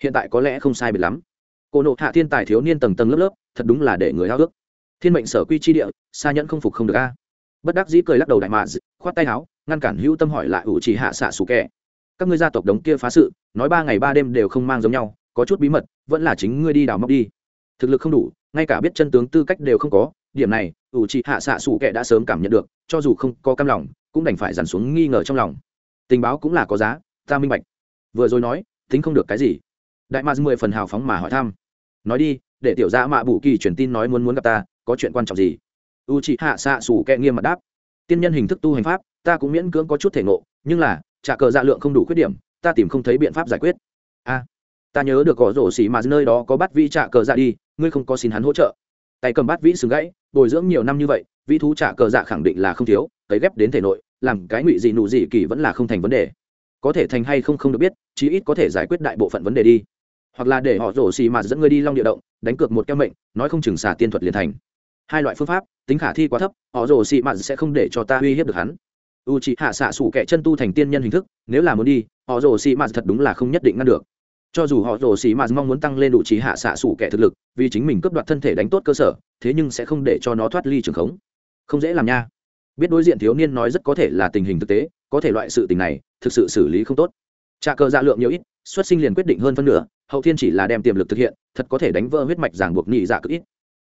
hiện tại có lẽ không sai biệt lắm. Cô nộ hạ thiên tài thiếu niên tầng tầng lớp lớp, thật đúng là để người hao ước thiên mệnh sở quy chi địa xa nhẫn không phục không được a. Bất đắc dĩ cười lắc đầu đại mà khoát tay áo, ngăn cản hữu tâm hỏi lại ủ chỉ hạ xạ xù kẻ. Các ngươi gia tộc đống kia phá sự, nói ba ngày ba đêm đều không mang giống nhau, có chút bí mật, vẫn là chính ngươi đi đào móc đi thực lực không đủ, ngay cả biết chân tướng tư cách đều không có, điểm này, ủ trị hạ xạ xù kệ đã sớm cảm nhận được, cho dù không có cam lòng, cũng đành phải dằn xuống nghi ngờ trong lòng. Tình báo cũng là có giá, ta minh bạch. Vừa rồi nói, tính không được cái gì. Đại ma mười phần hào phóng mà hỏi thăm. Nói đi, để tiểu gia mạ bù kỳ truyền tin nói muốn muốn gặp ta, có chuyện quan trọng gì? U chị hạ xạ xù kệ nghiêm mặt đáp. Tiên nhân hình thức tu hành pháp, ta cũng miễn cưỡng có chút thể ngộ, nhưng là, trả cờ dạ lượng không đủ khuyết điểm, ta tìm không thấy biện pháp giải quyết. A ta nhớ được gõ rổ xỉ mà nơi đó có bắt vĩ trả cờ dạ đi, ngươi không có xin hắn hỗ trợ. Tay cầm bắt vĩ sừng gãy, bồi dưỡng nhiều năm như vậy, vĩ thú trả cờ dạ khẳng định là không thiếu, cấy ghép đến thể nội, làm cái ngụy gì nụ gì kỳ vẫn là không thành vấn đề. Có thể thành hay không không được biết, chí ít có thể giải quyết đại bộ phận vấn đề đi. Hoặc là để họ rổ xì mà dẫn ngươi đi long địa động, đánh cược một keo mệnh, nói không chừng xả tiên thuật liền thành. Hai loại phương pháp, tính khả thi quá thấp, họ rổ xì mà sẽ không để cho ta uy hiếp được hắn. U chị hạ xạ sủ kẻ chân tu thành tiên nhân hình thức, nếu là muốn đi, họ rổ xì mà thật đúng là không nhất định ngăn được cho dù họ rồ xì mà mong muốn tăng lên đủ trí hạ xạ sủ kẻ thực lực, vì chính mình cướp đoạt thân thể đánh tốt cơ sở, thế nhưng sẽ không để cho nó thoát ly trường khống. Không dễ làm nha. Biết đối diện thiếu niên nói rất có thể là tình hình thực tế, có thể loại sự tình này, thực sự xử lý không tốt. Trà cờ dạ lượng nhiều ít, xuất sinh liền quyết định hơn phân nửa, hậu thiên chỉ là đem tiềm lực thực hiện, thật có thể đánh vỡ huyết mạch giảng buộc nhị dạ cực ít.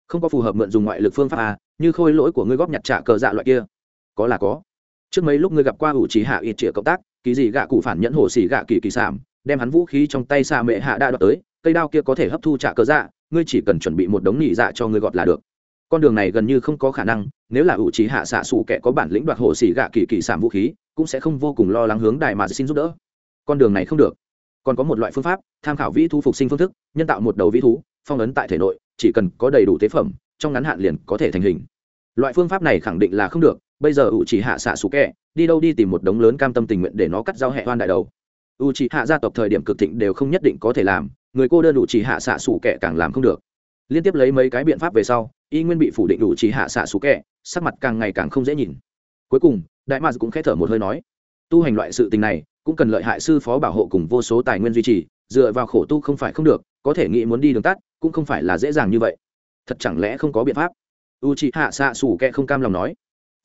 Không có phù hợp mượn dùng ngoại lực phương pháp a, như khôi lỗi của ngươi góp nhặt trả cờ dạ loại kia. Có là có. Trước mấy lúc ngươi gặp qua ủ trí hạ ít trịa cộng tác kỳ gì gạ cụ phản nhẫn hồ xỉ gạ kỳ kỳ sản đem hắn vũ khí trong tay xạ mẹ hạ đã đoạt tới, cây đao kia có thể hấp thu trả cớ dạ ngươi chỉ cần chuẩn bị một đống nhị dạ cho ngươi gọt là được. Con đường này gần như không có khả năng, nếu là ủ trí hạ xạ xù kẻ có bản lĩnh đoạt hồ xỉ gạ kỳ kỳ sản vũ khí, cũng sẽ không vô cùng lo lắng hướng đại mà xin giúp đỡ. Con đường này không được. Còn có một loại phương pháp, tham khảo vĩ thú phục sinh phương thức, nhân tạo một đầu vĩ thú, phong ấn tại thể nội, chỉ cần có đầy đủ tế phẩm, trong ngắn hạn liền có thể thành hình. Loại phương pháp này khẳng định là không được, bây giờ ủ chỉ hạ xạ xù kẹ đi đâu đi tìm một đống lớn cam tâm tình nguyện để nó cắt giao hẹ hoan đại đầu u c hạ gia tộc thời điểm cực thịnh đều không nhất định có thể làm, người cô đơn đủ chỉ hạ xạ xù kẻ càng làm không được. Liên tiếp lấy mấy cái biện pháp về sau, y nguyên bị phủ định đủ chỉ hạ xạ xù kẻ, sắc mặt càng ngày càng không dễ nhìn. Cuối cùng, đại mạc cũng khẽ thở một hơi nói, tu hành loại sự tình này, cũng cần lợi hại sư phó bảo hộ cùng vô số tài nguyên duy trì, dựa vào khổ tu không phải không được, có thể nghĩ muốn đi đường tắt, cũng không phải là dễ dàng như vậy. Thật chẳng lẽ không có biện pháp? U c hạ xạ xù kẻ không cam lòng nói,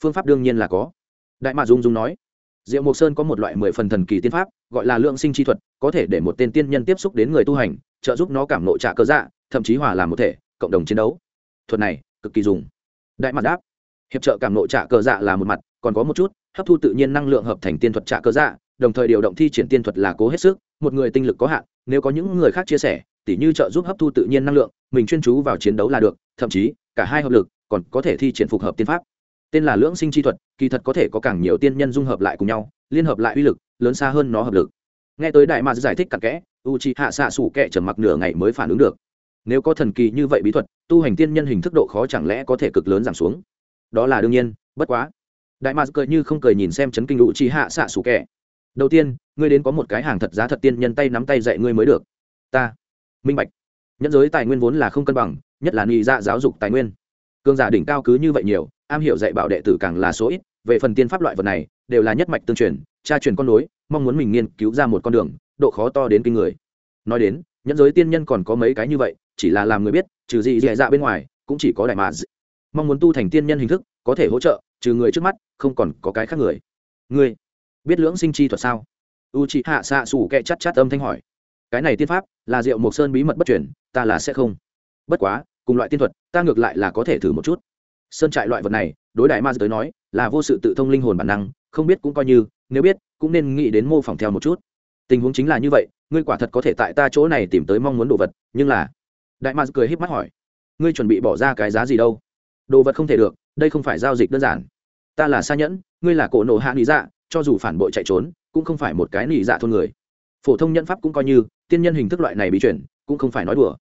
phương pháp đương nhiên là có. Đại mạc dung dung nói diệu mộc sơn có một loại mười phần thần kỳ tiên pháp, gọi là lượng sinh chi thuật, có thể để một tên tiên nhân tiếp xúc đến người tu hành, trợ giúp nó cảm ngộ trả cơ dạ thậm chí hòa làm một thể, cộng đồng chiến đấu. Thuật này, cực kỳ dùng. Đại mặt đáp, hiệp trợ cảm ngộ trả cơ dạ là một mặt, còn có một chút, hấp thu tự nhiên năng lượng hợp thành tiên thuật trả cơ dạ đồng thời điều động thi triển tiên thuật là cố hết sức, một người tinh lực có hạn, nếu có những người khác chia sẻ, tỉ như trợ giúp hấp thu tự nhiên năng lượng, mình chuyên chú vào chiến đấu là được, thậm chí cả hai hợp lực còn có thể thi triển phục hợp tiên pháp tên là lưỡng sinh chi thuật, kỳ thật có thể có càng nhiều tiên nhân dung hợp lại cùng nhau, liên hợp lại uy lực, lớn xa hơn nó hợp lực. Nghe tới đại ma giải thích cặn kẽ u c h i hạ xạ sủ kệ trầm mặc nửa ngày mới phản ứng được. Nếu có thần kỳ như vậy bí thuật, tu hành tiên nhân hình thức độ khó chẳng lẽ có thể cực lớn giảm xuống? Đó là đương nhiên, bất quá. Đại ma cười như không cười nhìn xem chấn kinh u c h i hạ xạ sủ kệ đầu tiên, ngươi đến có một cái hàng thật giá thật tiên nhân tay nắm tay dạy ngươi mới được. Ta. Minh bạch. Nhẫn giới tài nguyên vốn là không cân bằng, nhất là nghị dạ giáo dục tài nguyên. Cương giả đỉnh cao cứ như vậy nhiều am hiểu dạy bảo đệ tử càng là số ít về phần tiên pháp loại vật này đều là nhất mạch tương truyền tra truyền con nối mong muốn mình nghiên cứu ra một con đường độ khó to đến kinh người. Nói đến nhẫn giới tiên nhân còn có mấy cái như vậy chỉ là làm người biết trừ gì dạy dạ bên ngoài cũng chỉ có đại mà mong muốn tu thành tiên nhân hình thức có thể hỗ trợ trừ người trước mắt không còn có cái khác người. Ngươi biết lưỡng sinh chi thuật sao? U chị hạ xạ xù kẹ chắt chắt âm thanh hỏi. Cái này tiên pháp là rượu mộc sơn bí mật bất truyền, ta là sẽ không. Bất quá cùng loại tiên thuật ta ngược lại là có thể thử một chút sơn trại loại vật này, đối đại ma tới nói, là vô sự tự thông linh hồn bản năng, không biết cũng coi như, nếu biết, cũng nên nghĩ đến mô phỏng theo một chút. Tình huống chính là như vậy, ngươi quả thật có thể tại ta chỗ này tìm tới mong muốn đồ vật, nhưng là, đại ma cười híp mắt hỏi, ngươi chuẩn bị bỏ ra cái giá gì đâu? Đồ vật không thể được, đây không phải giao dịch đơn giản. Ta là xa nhẫn, ngươi là cổ nổ hạ lý dạ cho dù phản bội chạy trốn, cũng không phải một cái nỉ dạ thôn người. Phổ thông nhân pháp cũng coi như, tiên nhân hình thức loại này bị chuyển, cũng không phải nói đùa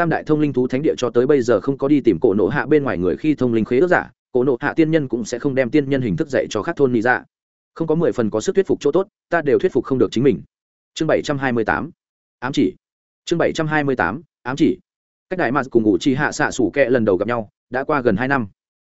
tam đại thông linh thú thánh địa cho tới bây giờ không có đi tìm cổ nộ hạ bên ngoài người khi thông linh khế ước giả, cổ nộ hạ tiên nhân cũng sẽ không đem tiên nhân hình thức dạy cho các thôn nỉ dạ. Không có mười phần có sức thuyết phục chỗ tốt, ta đều thuyết phục không được chính mình. Chương bảy trăm hai mươi tám. Ám chỉ. Chương bảy trăm hai mươi tám. Ám chỉ. Cách đại mạc cùng ngụ chi hạ xạ sủ kẹ lần đầu gặp nhau, đã qua gần hai năm.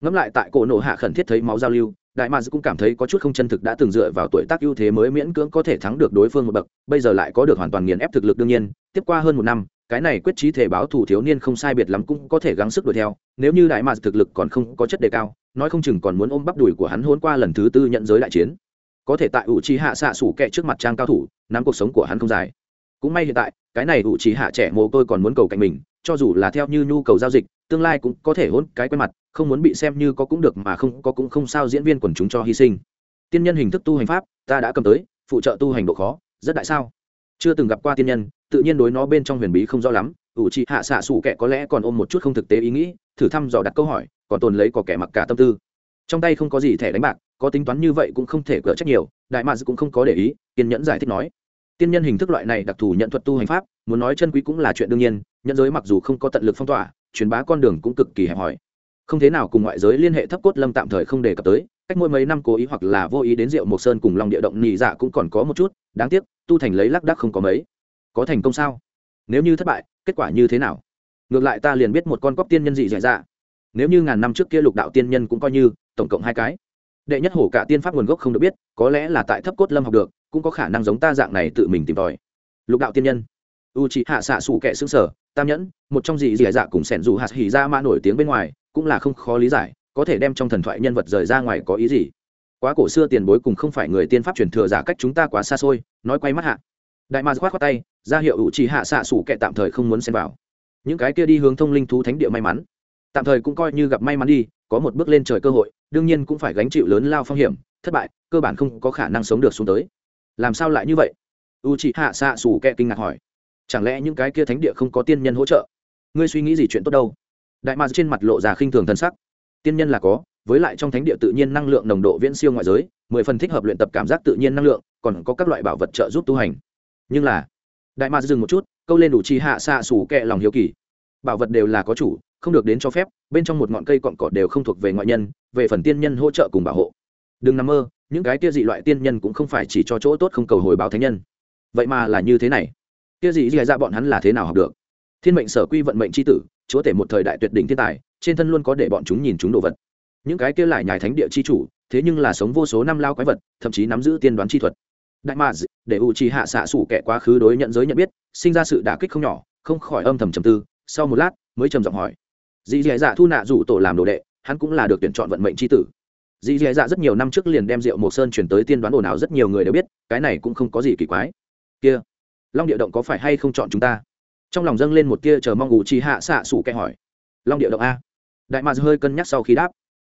Ngẫm lại tại cổ nộ hạ khẩn thiết thấy máu giao lưu, đại mads cũng cảm thấy có chút không chân thực đã từng dựa vào tuổi tác ưu thế mới miễn cưỡng có thể thắng được đối phương một bậc, bây giờ lại có được hoàn toàn nghiền ép thực lực đương nhiên, tiếp qua hơn một năm cái này quyết trí thể báo thủ thiếu niên không sai biệt lắm cũng có thể gắng sức đuổi theo, nếu như đại mạc thực lực còn không có chất đề cao, nói không chừng còn muốn ôm bắp đùi của hắn hôn qua lần thứ tư nhận giới đại chiến. Có thể tại ủ trí hạ xạ sủ kẹ trước mặt trang cao thủ, nắm cuộc sống của hắn không dài. Cũng may hiện tại, cái này ủ trí hạ trẻ mồ tôi còn muốn cầu cạnh mình, cho dù là theo như nhu cầu giao dịch, tương lai cũng có thể hôn cái quen mặt, không muốn bị xem như có cũng được mà không, có cũng không sao diễn viên quần chúng cho hy sinh. Tiên nhân hình thức tu hành pháp, ta đã cầm tới, phụ trợ tu hành độ khó, rất đại sao? Chưa từng gặp qua tiên nhân, tự nhiên đối nó bên trong huyền bí không rõ lắm. Ủ trị hạ xạ xủ kẻ có lẽ còn ôm một chút không thực tế ý nghĩ, thử thăm dò đặt câu hỏi, còn tồn lấy có kẻ mặc cả tâm tư. Trong tay không có gì thẻ đánh bạc, có tính toán như vậy cũng không thể cỡ trách nhiều, đại mads cũng không có để ý, kiên nhẫn giải thích nói. Tiên nhân hình thức loại này đặc thù nhận thuật tu hành pháp, muốn nói chân quý cũng là chuyện đương nhiên nhận giới mặc dù không có tận lực phong tỏa, truyền bá con đường cũng cực kỳ hẹp hòi. Không thế nào cùng ngoại giới liên hệ thấp cốt lâm tạm thời không đề cập tới, cách mỗi mấy năm cố ý hoặc là vô ý đến rượu mộc sơn cùng lòng địa động nhị dạ cũng còn có một chút đáng tiếc, tu thành lấy lác đắc không có mấy. Có thành công sao? Nếu như thất bại, kết quả như thế nào? Ngược lại ta liền biết một con cóc tiên nhân dị dạ dạ. Nếu như ngàn năm trước kia lục đạo tiên nhân cũng coi như, tổng cộng hai cái. Đệ nhất hổ cả tiên pháp nguồn gốc không được biết, có lẽ là tại thấp cốt lâm học được, cũng có khả năng giống ta dạng này tự mình tìm tòi. Lục đạo tiên nhân. U c hạ xạ xù kẻ xương sở, tam nhẫn, một trong dị dị dạ cùng sẻn dù hạt hỉ ra mã nổi tiếng bên ngoài, cũng là không khó lý giải, có thể đem trong thần thoại nhân vật rời ra ngoài có ý gì? Quá cổ xưa tiền bối cùng không phải người tiên pháp truyền thừa giả cách chúng ta quá xa xôi, nói quay mắt hạ. Đại ma khoát khoát tay, ra hiệu ủ trì hạ xạ sủ kệ tạm thời không muốn xem vào. Những cái kia đi hướng thông linh thú thánh địa may mắn. Tạm thời cũng coi như gặp may mắn đi, có một bước lên trời cơ hội, đương nhiên cũng phải gánh chịu lớn lao phong hiểm, thất bại, cơ bản không có khả năng sống được xuống tới. Làm sao lại như vậy? U chị hạ xạ sủ kệ kinh ngạc hỏi. Chẳng lẽ những cái kia thánh địa không có tiên nhân hỗ trợ? Ngươi suy nghĩ gì chuyện tốt đâu? Đại ma trên mặt lộ ra khinh thường thân sắc. Tiên nhân là có với lại trong thánh địa tự nhiên năng lượng nồng độ viễn siêu ngoại giới, mười phần thích hợp luyện tập cảm giác tự nhiên năng lượng, còn có các loại bảo vật trợ giúp tu hành. Nhưng là, đại ma dừng một chút, câu lên đủ chi hạ xạ xù kẹ lòng hiếu kỳ. Bảo vật đều là có chủ, không được đến cho phép, bên trong một ngọn cây cọn cỏ đều không thuộc về ngoại nhân, về phần tiên nhân hỗ trợ cùng bảo hộ. Đừng nằm mơ, những cái kia dị loại tiên nhân cũng không phải chỉ cho chỗ tốt không cầu hồi báo thánh nhân. Vậy mà là như thế này. Kia dị dị ra bọn hắn là thế nào học được? Thiên mệnh sở quy vận mệnh c h i tử, chúa tể một thời đại tuyệt đỉnh thiên tài, trên thân luôn có để bọn chúng nhìn chúng đồ vật những cái kia lại nhài thánh địa chi chủ, thế nhưng là sống vô số năm lao quái vật, thậm chí nắm giữ tiên đoán chi thuật. Đại ma để u chi hạ xạ sủ kẻ quá khứ đối nhận giới nhận biết, sinh ra sự đả kích không nhỏ, không khỏi âm thầm trầm tư, sau một lát, mới trầm giọng hỏi. Dì dì dạ thu nạ rủ tổ làm đồ đệ, hắn cũng là được tuyển chọn vận mệnh chi tử. Dì dì dạ rất nhiều năm trước liền đem rượu mộc sơn chuyển tới tiên đoán ồn ào, rất nhiều người đều biết, cái này cũng không có gì kỳ quái. Kia, long địa động có phải hay không chọn chúng ta? Trong lòng dâng lên một kia chờ mong U chi hạ xạ sủ kẻ hỏi. Long địa động a. Đại mạc hơi cân nhắc sau khi đáp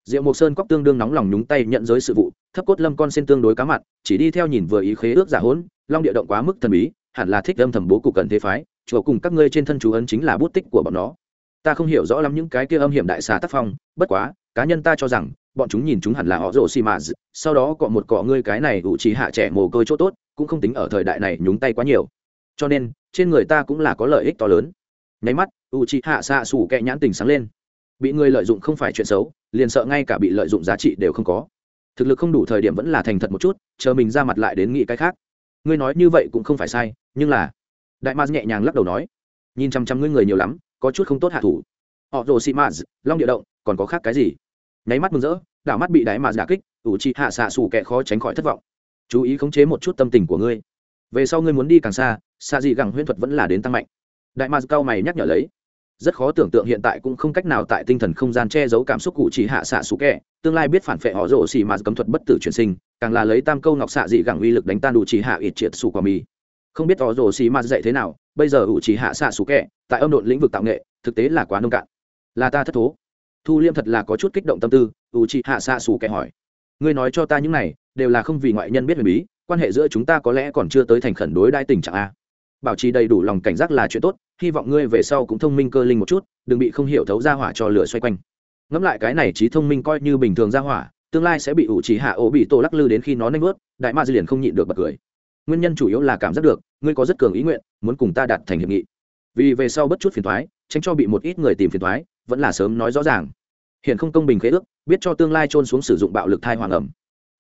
diệu mộc sơn cóc tương đương nóng lòng nhúng tay nhận giới sự vụ, thấp cốt lâm con xin tương đối cá mặt, chỉ đi theo nhìn vừa ý khế ước giả hỗn, long địa động quá mức thần bí, hẳn là thích âm thầm bố cục cần thế phái, chùa cùng các ngươi trên thân chú ấn chính là bút tích của bọn nó. Ta không hiểu rõ lắm những cái kia âm hiểm đại xà tác phong, bất quá, cá nhân ta cho rằng, bọn chúng nhìn chúng hẳn là họ rồ xì mà sau đó cọ một cọ ngươi cái này ủ trí hạ trẻ mồ côi chỗ tốt, cũng không tính ở thời đại này nhúng tay quá nhiều. Cho nên, trên người ta cũng là có lợi ích to lớn. Nháy mắt u trí hạ xạ xủ kẹ nhãn tình sáng lên. Bị người lợi dụng không phải chuyện xấu liền sợ ngay cả bị lợi dụng giá trị đều không có. Thực lực không đủ thời điểm vẫn là thành thật một chút, chờ mình ra mặt lại đến nghĩ cái khác. Ngươi nói như vậy cũng không phải sai, nhưng là, đại maz nhẹ nhàng lắc đầu nói, nhìn chăm chăm ngươi người nhiều lắm, có chút không tốt hạ thủ. Họ rồ xị maz long địa động, còn có khác cái gì? Nháy mắt mừng rỡ, đảo mắt bị đại maz đả kích, ủ trị hạ xạ xù kẹ khó tránh khỏi thất vọng. Chú ý khống chế một chút tâm tình của ngươi. Về sau ngươi muốn đi càng xa xa gì gẳng huyễn thuật vẫn là đến tăng mạnh. Đại maz cao mày nhắc nhở lấy rất khó tưởng tượng hiện tại cũng không cách nào tại tinh thần không gian che giấu cảm xúc cụ chỉ hạ xạ sủ kẹ. Tương lai biết phản phệ họ rổ xì mà cấm thuật bất tử chuyển sinh, càng là lấy tam câu ngọc xạ dị gẳng uy lực đánh tan đủ chỉ hạ ít triệt sủ quả mì. Không biết họ rổ xì mà dạy thế nào, bây giờ ủ chỉ hạ xạ sủ kẹ, tại âm độn lĩnh vực tạo nghệ, thực tế là quá nông cạn. Là ta thất thố. Thu liêm thật là có chút kích động tâm tư, ủ chỉ hạ xạ sủ kẹ hỏi. Ngươi nói cho ta những này, đều là không vì ngoại nhân biết huyền bí, quan hệ giữa chúng ta có lẽ còn chưa tới thành khẩn đối đai tình trạng a bảo trì đầy đủ lòng cảnh giác là chuyện tốt, hy vọng ngươi về sau cũng thông minh cơ linh một chút, đừng bị không hiểu thấu ra hỏa cho lửa xoay quanh. Ngẫm lại cái này trí thông minh coi như bình thường ra hỏa, tương lai sẽ bị ủ trí hạ ổ bị tổ lắc lư đến khi nó nanh vớt, đại ma dư liền không nhịn được bật cười. Nguyên nhân chủ yếu là cảm giác được, ngươi có rất cường ý nguyện, muốn cùng ta đạt thành hiệp nghị. Vì về sau bất chút phiền thoái tránh cho bị một ít người tìm phiền thoái vẫn là sớm nói rõ ràng. Hiện không công bình khế ước, biết cho tương lai trôn xuống sử dụng bạo lực thai hoàng ẩm.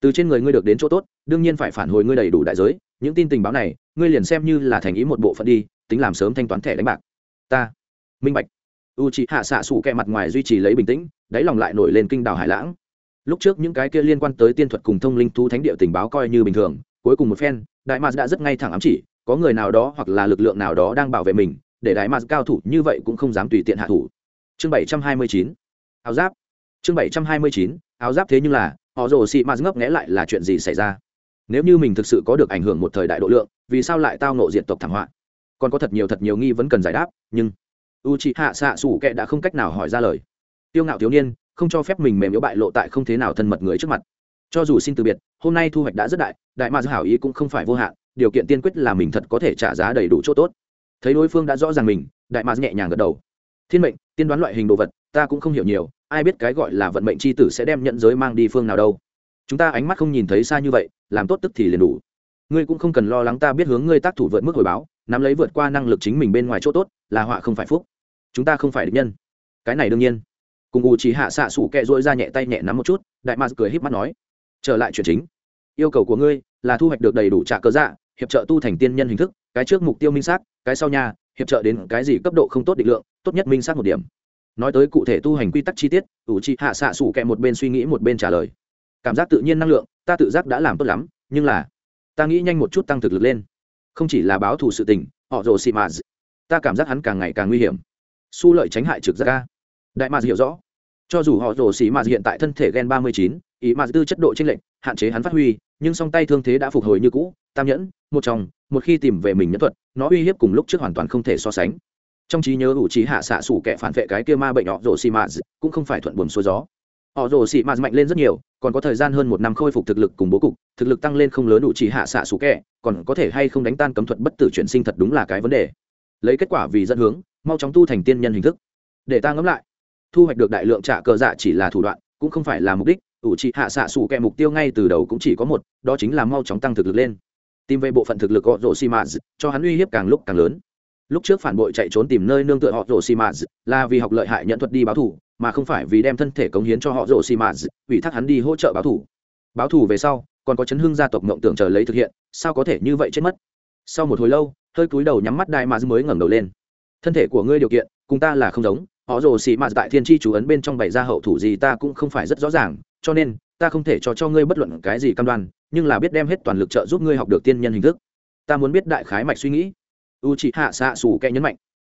Từ trên người ngươi được đến chỗ tốt, đương nhiên phải phản hồi ngươi đầy đủ đại giới những tin tình báo này, ngươi liền xem như là thành ý một bộ phận đi, tính làm sớm thanh toán thẻ đánh bạc. Ta. Minh bạch. U c h ị hạ xạ xù kẹ mặt ngoài duy trì lấy bình tĩnh, đáy lòng lại nổi lên kinh đảo hải lãng. Lúc trước những cái kia liên quan tới tiên thuật cùng thông linh thu thánh địa tình báo coi như bình thường, cuối cùng một phen, đại mars đã rất ngay thẳng ám chỉ, có người nào đó hoặc là lực lượng nào đó đang bảo vệ mình, để đại mars cao thủ như vậy cũng không dám tùy tiện hạ thủ. Chương bảy trăm hai mươi chín. Áo giáp. Chương bảy trăm hai mươi chín, áo giáp thế nhưng là, họ rồ xị mars ngấp nghẽ lại là chuyện gì xảy ra? Nếu như mình thực sự có được ảnh hưởng một thời đại độ lượng, vì sao lại tao nộ diện tộc thảm họa? Còn có thật nhiều thật nhiều nghi vấn cần giải đáp, nhưng u c h ị hạ xạ xủ kệ đã không cách nào hỏi ra lời. Tiêu ngạo thiếu niên, không cho phép mình mềm yếu bại lộ tại không thế nào thân mật người trước mặt. Cho dù xin từ biệt, hôm nay thu hoạch đã rất đại đại mà hảo ý cũng không phải vô hạn, điều kiện tiên quyết là mình thật có thể trả giá đầy đủ chỗ tốt. Thấy đối phương đã rõ ràng mình, đại Ma nhẹ nhàng gật đầu. Thiên mệnh, tiên đoán loại hình đồ vật, ta cũng không hiểu nhiều, ai biết cái gọi là vận mệnh c h i tử sẽ đem nhận giới mang đi phương nào đâu chúng ta ánh mắt không nhìn thấy xa như vậy, làm tốt tức thì liền đủ. Ngươi cũng không cần lo lắng ta biết hướng ngươi tác thủ vượt mức hồi báo, nắm lấy vượt qua năng lực chính mình bên ngoài chỗ tốt, là họa không phải phúc. Chúng ta không phải địch nhân. Cái này đương nhiên. Cùng u chỉ hạ xạ sủ kẹ dội ra nhẹ tay nhẹ nắm một chút, đại ma cười híp mắt nói, trở lại chuyện chính. Yêu cầu của ngươi là thu hoạch được đầy đủ trả cơ dạ hiệp trợ tu thành tiên nhân hình thức, cái trước mục tiêu minh xác, cái sau nhà hiệp trợ đến cái gì cấp độ không tốt định lượng, tốt nhất minh xác một điểm. Nói tới cụ thể tu hành quy tắc chi tiết ủ trị hạ xạ sủ kẹ một bên suy nghĩ một bên trả lời cảm giác tự nhiên năng lượng, ta tự giác đã làm tốt lắm, nhưng là, ta nghĩ nhanh một chút tăng thực lực lên. Không chỉ là báo thù sự tình, họ rồ xị mạt ta cảm giác hắn càng ngày càng nguy hiểm. Su lợi tránh hại trực giác ca đại mạt hiểu rõ. Cho dù họ rồ xị mạt hiện tại thân thể gen ba mươi chín, ý mạt tư chất độ tranh lệch, hạn chế hắn phát huy, nhưng song tay thương thế đã phục hồi như cũ, tam nhẫn, một trong một khi tìm về mình nhẫn thuật, nó uy hiếp cùng lúc trước hoàn toàn không thể so sánh. Trong trí nhớ ủ trí hạ xạ sủ kẻ phản vệ cái kia ma bệnh họ rồ xị mạt cũng không phải thuận buồm xuôi gió họ rồ xị mạt mạnh lên rất nhiều, còn có thời gian hơn một năm khôi phục thực lực cùng bố cục, thực lực tăng lên không lớn đủ chỉ hạ xạ sủ kẹ, còn có thể hay không đánh tan cấm thuật bất tử chuyển sinh thật đúng là cái vấn đề. Lấy kết quả vì dẫn hướng, mau chóng tu thành tiên nhân hình thức. Để ta ngẫm lại, thu hoạch được đại lượng trả cờ dạ chỉ là thủ đoạn, cũng không phải là mục đích, ủ trị hạ xạ sủ kẹ mục tiêu ngay từ đầu cũng chỉ có một, đó chính là mau chóng tăng thực lực lên. Tìm về bộ phận thực lực họ rồ xi mã cho hắn uy hiếp càng lúc càng lớn. Lúc trước phản bội chạy trốn tìm nơi nương tựa họ rồ xì mã là vì học lợi hại nhận thuật đi báo thù mà không phải vì đem thân thể cống hiến cho họ rồ xì mạ ủy thác hắn đi hỗ trợ báo thủ. báo thủ về sau, còn có chấn hưng gia tộc mộng tưởng chờ lấy thực hiện, sao có thể như vậy chết mất? Sau một hồi lâu, hơi cúi đầu nhắm mắt đại mà mới ngẩng đầu lên. Thân thể của ngươi điều kiện, cùng ta là không giống, họ rồ xì mạt tại thiên tri chú ấn bên trong bày ra hậu thủ gì ta cũng không phải rất rõ ràng, cho nên, ta không thể cho cho ngươi bất luận cái gì cam đoan, nhưng là biết đem hết toàn lực trợ giúp ngươi học được tiên nhân hình thức. Ta muốn biết đại khái mạch suy nghĩ. U chị hạ xạ xù kẽ nhấn mạnh.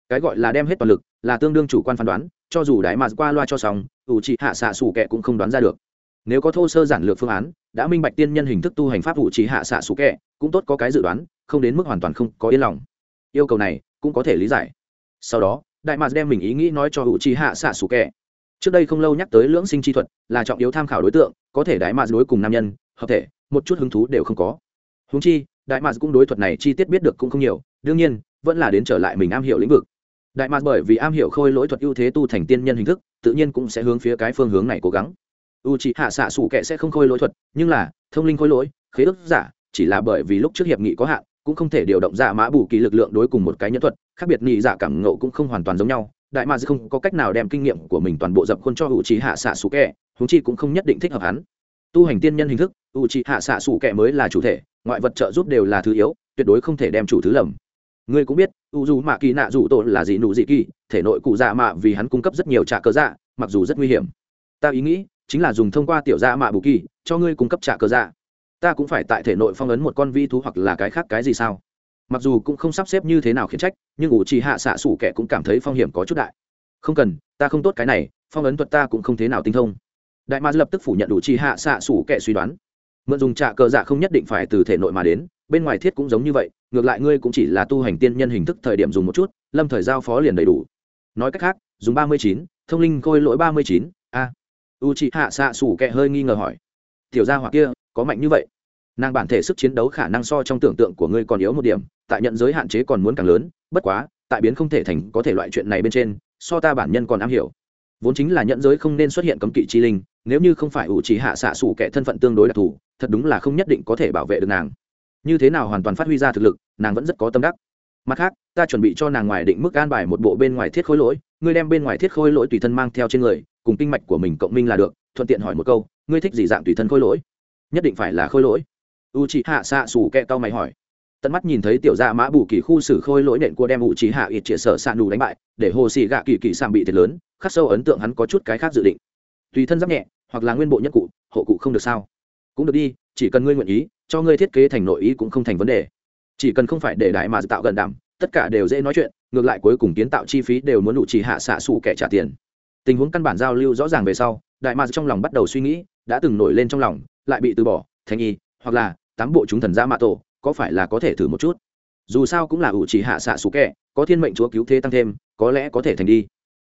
Cái gọi là đem hết toàn lực là tương đương chủ quan phán đoán cho dù đại mà qua loa cho xong, ủ trì hạ xạ xù kẹ cũng không đoán ra được. Nếu có thô sơ giản lược phương án, đã minh bạch tiên nhân hình thức tu hành pháp ủ trì hạ xạ sủ kẹ cũng tốt có cái dự đoán, không đến mức hoàn toàn không có yên lòng. Yêu cầu này cũng có thể lý giải. Sau đó, đại mạc đem mình ý nghĩ nói cho hữu trí hạ xạ sủ kẹ trước đây không lâu nhắc tới lưỡng sinh chi thuật, là trọng yếu tham khảo đối tượng, có thể đại mạc đối cùng nam nhân, hợp thể, một chút hứng thú đều không có. Húng chi, đại mạc cũng đối thuật này chi tiết biết được cũng không nhiều, đương nhiên, vẫn là đến trở lại mình am hiểu lĩnh vực đại mạc bởi vì am hiểu khôi lỗi thuật ưu thế tu thành tiên nhân hình thức, tự nhiên cũng sẽ hướng phía cái phương hướng này cố gắng. U c h ị hạ xạ sủ kệ sẽ không khôi lỗi thuật, nhưng là, thông linh khôi lỗi, khế ước giả, chỉ là bởi vì lúc trước hiệp nghị có hạn, cũng không thể điều động giả mã bù kỳ lực lượng đối cùng một cái nhân thuật, khác biệt nghị giả dạ cảm ngộ cũng không hoàn toàn giống nhau. Đại ma không có cách nào đem kinh nghiệm của mình toàn bộ dập khuôn cho u c h ị hạ xạ sủ kệ húng chi cũng không nhất định thích hợp hắn. Tu hành tiên nhân hình thức u c hạ xạ sủ kệ mới là chủ thể, ngoại vật trợ giúp đều là thứ yếu, tuyệt đối không thể đem chủ thứ lầm ngươi cũng biết, u dù mạ kỳ nạ dù tội là gì nụ dị kỳ, thể nội cụ dạ mạ vì hắn cung cấp rất nhiều trả cớ dạ mặc dù rất nguy hiểm. Ta ý nghĩ, chính là dùng thông qua tiểu gia mạ bù kỳ, cho ngươi cung cấp trả cờ dạ. Ta cũng phải tại thể nội phong ấn một con vi thú hoặc là cái khác cái gì sao? Mặc dù cũng không sắp xếp như thế nào khiển trách, nhưng ủ trì hạ xạ sủ kẻ cũng cảm thấy phong hiểm có chút đại. Không cần, ta không tốt cái này, phong ấn thuật ta cũng không thế nào tinh thông. Đại ma lập tức phủ nhận ủ chi hạ xạ sủ kẻ suy đoán. Mượn dùng trạ cờ dạ không nhất định phải từ thể nội mà đến bên ngoài thiết cũng giống như vậy, ngược lại ngươi cũng chỉ là tu hành tiên nhân hình thức thời điểm dùng một chút, lâm thời giao phó liền đầy đủ. Nói cách khác, dùng ba mươi chín, thông linh khôi lỗi ba mươi chín, a. U chị hạ xạ sủ kẹ hơi nghi ngờ hỏi. Tiểu gia hỏa kia, có mạnh như vậy? Nàng bản thể sức chiến đấu khả năng so trong tưởng tượng của ngươi còn yếu một điểm, tại nhận giới hạn chế còn muốn càng lớn, bất quá, tại biến không thể thành có thể loại chuyện này bên trên, so ta bản nhân còn am hiểu. Vốn chính là nhận giới không nên xuất hiện cấm kỵ chi linh, nếu như không phải ủ chỉ hạ xạ xủ kẻ thân phận tương đối đặc thù, thật đúng là không nhất định có thể bảo vệ được nàng như thế nào hoàn toàn phát huy ra thực lực, nàng vẫn rất có tâm đắc. Mặt khác, ta chuẩn bị cho nàng ngoài định mức an bài một bộ bên ngoài thiết khối lỗi, ngươi đem bên ngoài thiết khối lỗi tùy thân mang theo trên người, cùng kinh mạch của mình cộng minh là được, thuận tiện hỏi một câu, ngươi thích gì dạng tùy thân khối lỗi? Nhất định phải là khối lỗi. U chị hạ xạ xù kẹ tao mày hỏi. Tận mắt nhìn thấy tiểu gia mã bù kỳ khu xử khôi lỗi nện của đem u chị hạ ít chĩa sở xạ nù đánh bại, để hồ xì gạ kỳ kỳ sàng bị thiệt lớn, khắc sâu ấn tượng hắn có chút cái khác dự định. Tùy thân giáp nhẹ, hoặc là nguyên bộ nhất cụ, hộ cụ không được sao? Cũng được đi, chỉ cần ngươi nguyện ý, cho ngươi thiết kế thành nội ý cũng không thành vấn đề. Chỉ cần không phải để đại mà tạo gần đảm, tất cả đều dễ nói chuyện, ngược lại cuối cùng kiến tạo chi phí đều muốn đủ chỉ hạ xạ xù kẻ trả tiền. Tình huống căn bản giao lưu rõ ràng về sau, đại mà trong lòng bắt đầu suy nghĩ, đã từng nổi lên trong lòng, lại bị từ bỏ, thành y, hoặc là tám bộ chúng thần gia mạ tổ, có phải là có thể thử một chút? Dù sao cũng là ủ chỉ hạ xạ xù kẻ, có thiên mệnh chúa cứu thế tăng thêm, có lẽ có thể thành đi.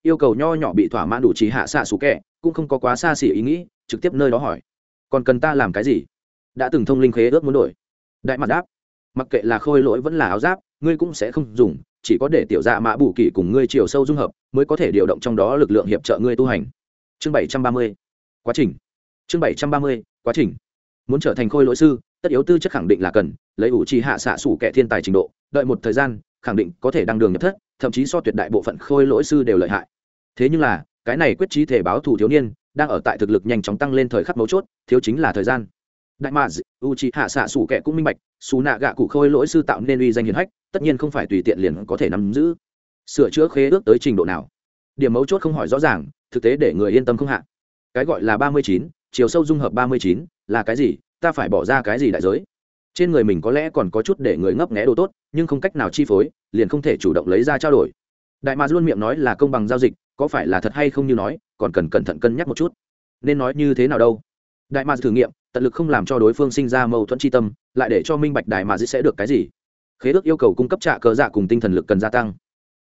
Yêu cầu nho nhỏ bị thỏa mãn đủ chỉ hạ xạ xù kẻ, cũng không có quá xa xỉ ý nghĩ, trực tiếp nơi đó hỏi còn cần ta làm cái gì? Đã từng thông linh khế ước muốn đổi. Đại mặt đáp, mặc kệ là khôi lỗi vẫn là áo giáp, ngươi cũng sẽ không dùng, chỉ có để tiểu dạ mã bù kỳ cùng ngươi chiều sâu dung hợp, mới có thể điều động trong đó lực lượng hiệp trợ ngươi tu hành. Chương bảy trăm ba mươi, quá trình. Chương bảy trăm ba mươi, quá trình. Muốn trở thành khôi lỗi sư, tất yếu tư chất khẳng định là cần, lấy ủ trì hạ xạ sủ kẻ thiên tài trình độ, đợi một thời gian, khẳng định có thể đăng đường nhập thất, thậm chí so tuyệt đại bộ phận khôi lỗi sư đều lợi hại. Thế nhưng là, cái này quyết trí thể báo thủ thiếu niên đang ở tại thực lực nhanh chóng tăng lên thời khắc mấu chốt, thiếu chính là thời gian. Đại mạ u c hạ xạ sủ kẻ cũng minh bạch, xù nạ gạ cụ khôi lỗi sư tạo nên uy danh hiền hách, tất nhiên không phải tùy tiện liền có thể nắm giữ. Sửa chữa khế ước tới trình độ nào? Điểm mấu chốt không hỏi rõ ràng, thực tế để người yên tâm không hạ. Cái gọi là ba mươi chín, chiều sâu dung hợp ba mươi chín, là cái gì? Ta phải bỏ ra cái gì đại giới? Trên người mình có lẽ còn có chút để người ngấp nghẽ đồ tốt, nhưng không cách nào chi phối, liền không thể chủ động lấy ra trao đổi. Đại mạc luôn miệng nói là công bằng giao dịch, có phải là thật hay không như nói còn cần cẩn thận cân nhắc một chút. Nên nói như thế nào đâu? Đại mạc thử nghiệm, tận lực không làm cho đối phương sinh ra mâu thuẫn tri tâm, lại để cho minh bạch đại mạc sẽ được cái gì. Khế ước yêu cầu cung cấp trạ cờ dạ cùng tinh thần lực cần gia tăng.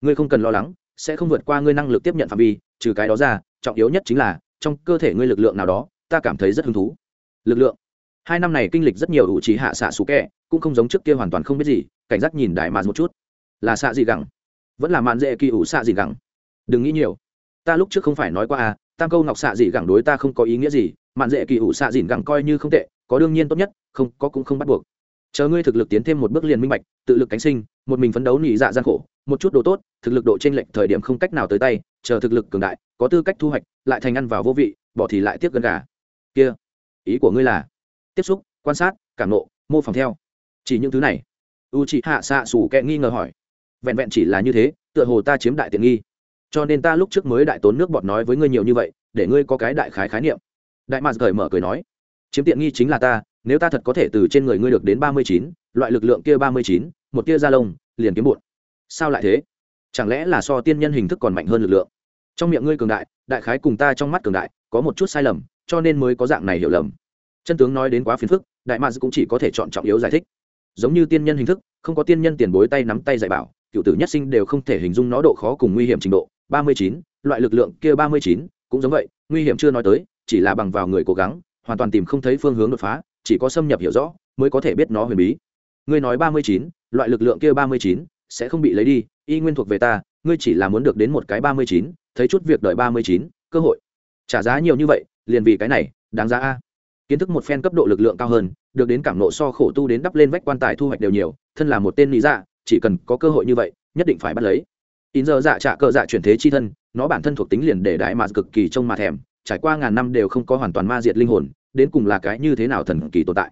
Ngươi không cần lo lắng, sẽ không vượt qua ngươi năng lực tiếp nhận phạm vi, trừ cái đó ra, trọng yếu nhất chính là, trong cơ thể ngươi lực lượng nào đó, ta cảm thấy rất hứng thú. Lực lượng. Hai năm này kinh lịch rất nhiều ủ trí hạ xạ xú kẹ, cũng không giống trước kia hoàn toàn không biết gì, cảnh giác nhìn đại mạc một chút. Là xạ gì gẳng? Vẫn là mạn dễ kỳ ủ xạ gì gẳng? Đừng nghĩ nhiều ta lúc trước không phải nói qua à tam câu ngọc xạ dị gẳng đối ta không có ý nghĩa gì, mạn dễ kỳ ủ xạ dịn gẳng coi như không tệ, có đương nhiên tốt nhất, không, có cũng không bắt buộc. Chờ ngươi thực lực tiến thêm một bước liền minh bạch, tự lực cánh sinh, một mình phấn đấu nỉ dạ gian khổ, một chút đồ tốt, thực lực độ t r ê n lệch thời điểm không cách nào tới tay, chờ thực lực cường đại, có tư cách thu hoạch, lại thành ăn vào vô vị, bỏ thì lại tiếp gần gà. Kia, ý của ngươi là, tiếp xúc, quan sát, cảm nộ, mô phỏng theo. Chỉ những thứ này. U chị hạ xạ xù kẹ nghi ngờ hỏi. Vẹn vẹn chỉ là như thế, tựa hồ ta chiếm đại tiện nghi cho nên ta lúc trước mới đại tốn nước bọt nói với ngươi nhiều như vậy, để ngươi có cái đại khái khái niệm. Đại mạc cởi mở cười nói, chiếm tiện nghi chính là ta, nếu ta thật có thể từ trên người ngươi được đến ba mươi chín, loại lực lượng kia ba mươi chín, một tia da lông, liền kiếm bụn sao lại thế? Chẳng lẽ là so tiên nhân hình thức còn mạnh hơn lực lượng? Trong miệng ngươi cường đại đại khái cùng ta trong mắt cường đại, có một chút sai lầm, cho nên mới có dạng này hiểu lầm. Chân tướng nói đến quá phiền phức, đại mạc cũng chỉ có thể chọn trọng yếu giải thích. Giống như tiên nhân hình thức, không có tiên nhân tiền bối tay nắm tay dạy bảo, cựu tử nhất sinh đều không thể hình dung nó độ khó cùng nguy hiểm trình độ ba mươi chín, loại lực lượng kia ba mươi chín cũng giống vậy, nguy hiểm chưa nói tới, chỉ là bằng vào người cố gắng, hoàn toàn tìm không thấy phương hướng đột phá, chỉ có xâm nhập hiểu rõ mới có thể biết nó huyền bí. Ngươi nói ba mươi chín, loại lực lượng kia ba mươi chín sẽ không bị lấy đi, y nguyên thuộc về ta, ngươi chỉ là muốn được đến một cái ba mươi chín, thấy chút việc đợi ba mươi chín, cơ hội. Trả giá nhiều như vậy, liền vì cái này, đáng giá a. Kiến thức một phen cấp độ lực lượng cao hơn, được đến cảm nộ so khổ tu đến đắp lên vách quan tài thu hoạch đều nhiều, thân là một tên lý dạ chỉ cần có cơ hội như vậy, nhất định phải bắt lấy in giờ dạ trả cờ dạ chuyển thế chi thân, nó bản thân thuộc tính liền để đại mà cực kỳ trông mà thèm, trải qua ngàn năm đều không có hoàn toàn ma diệt linh hồn, đến cùng là cái như thế nào thần kỳ tồn tại.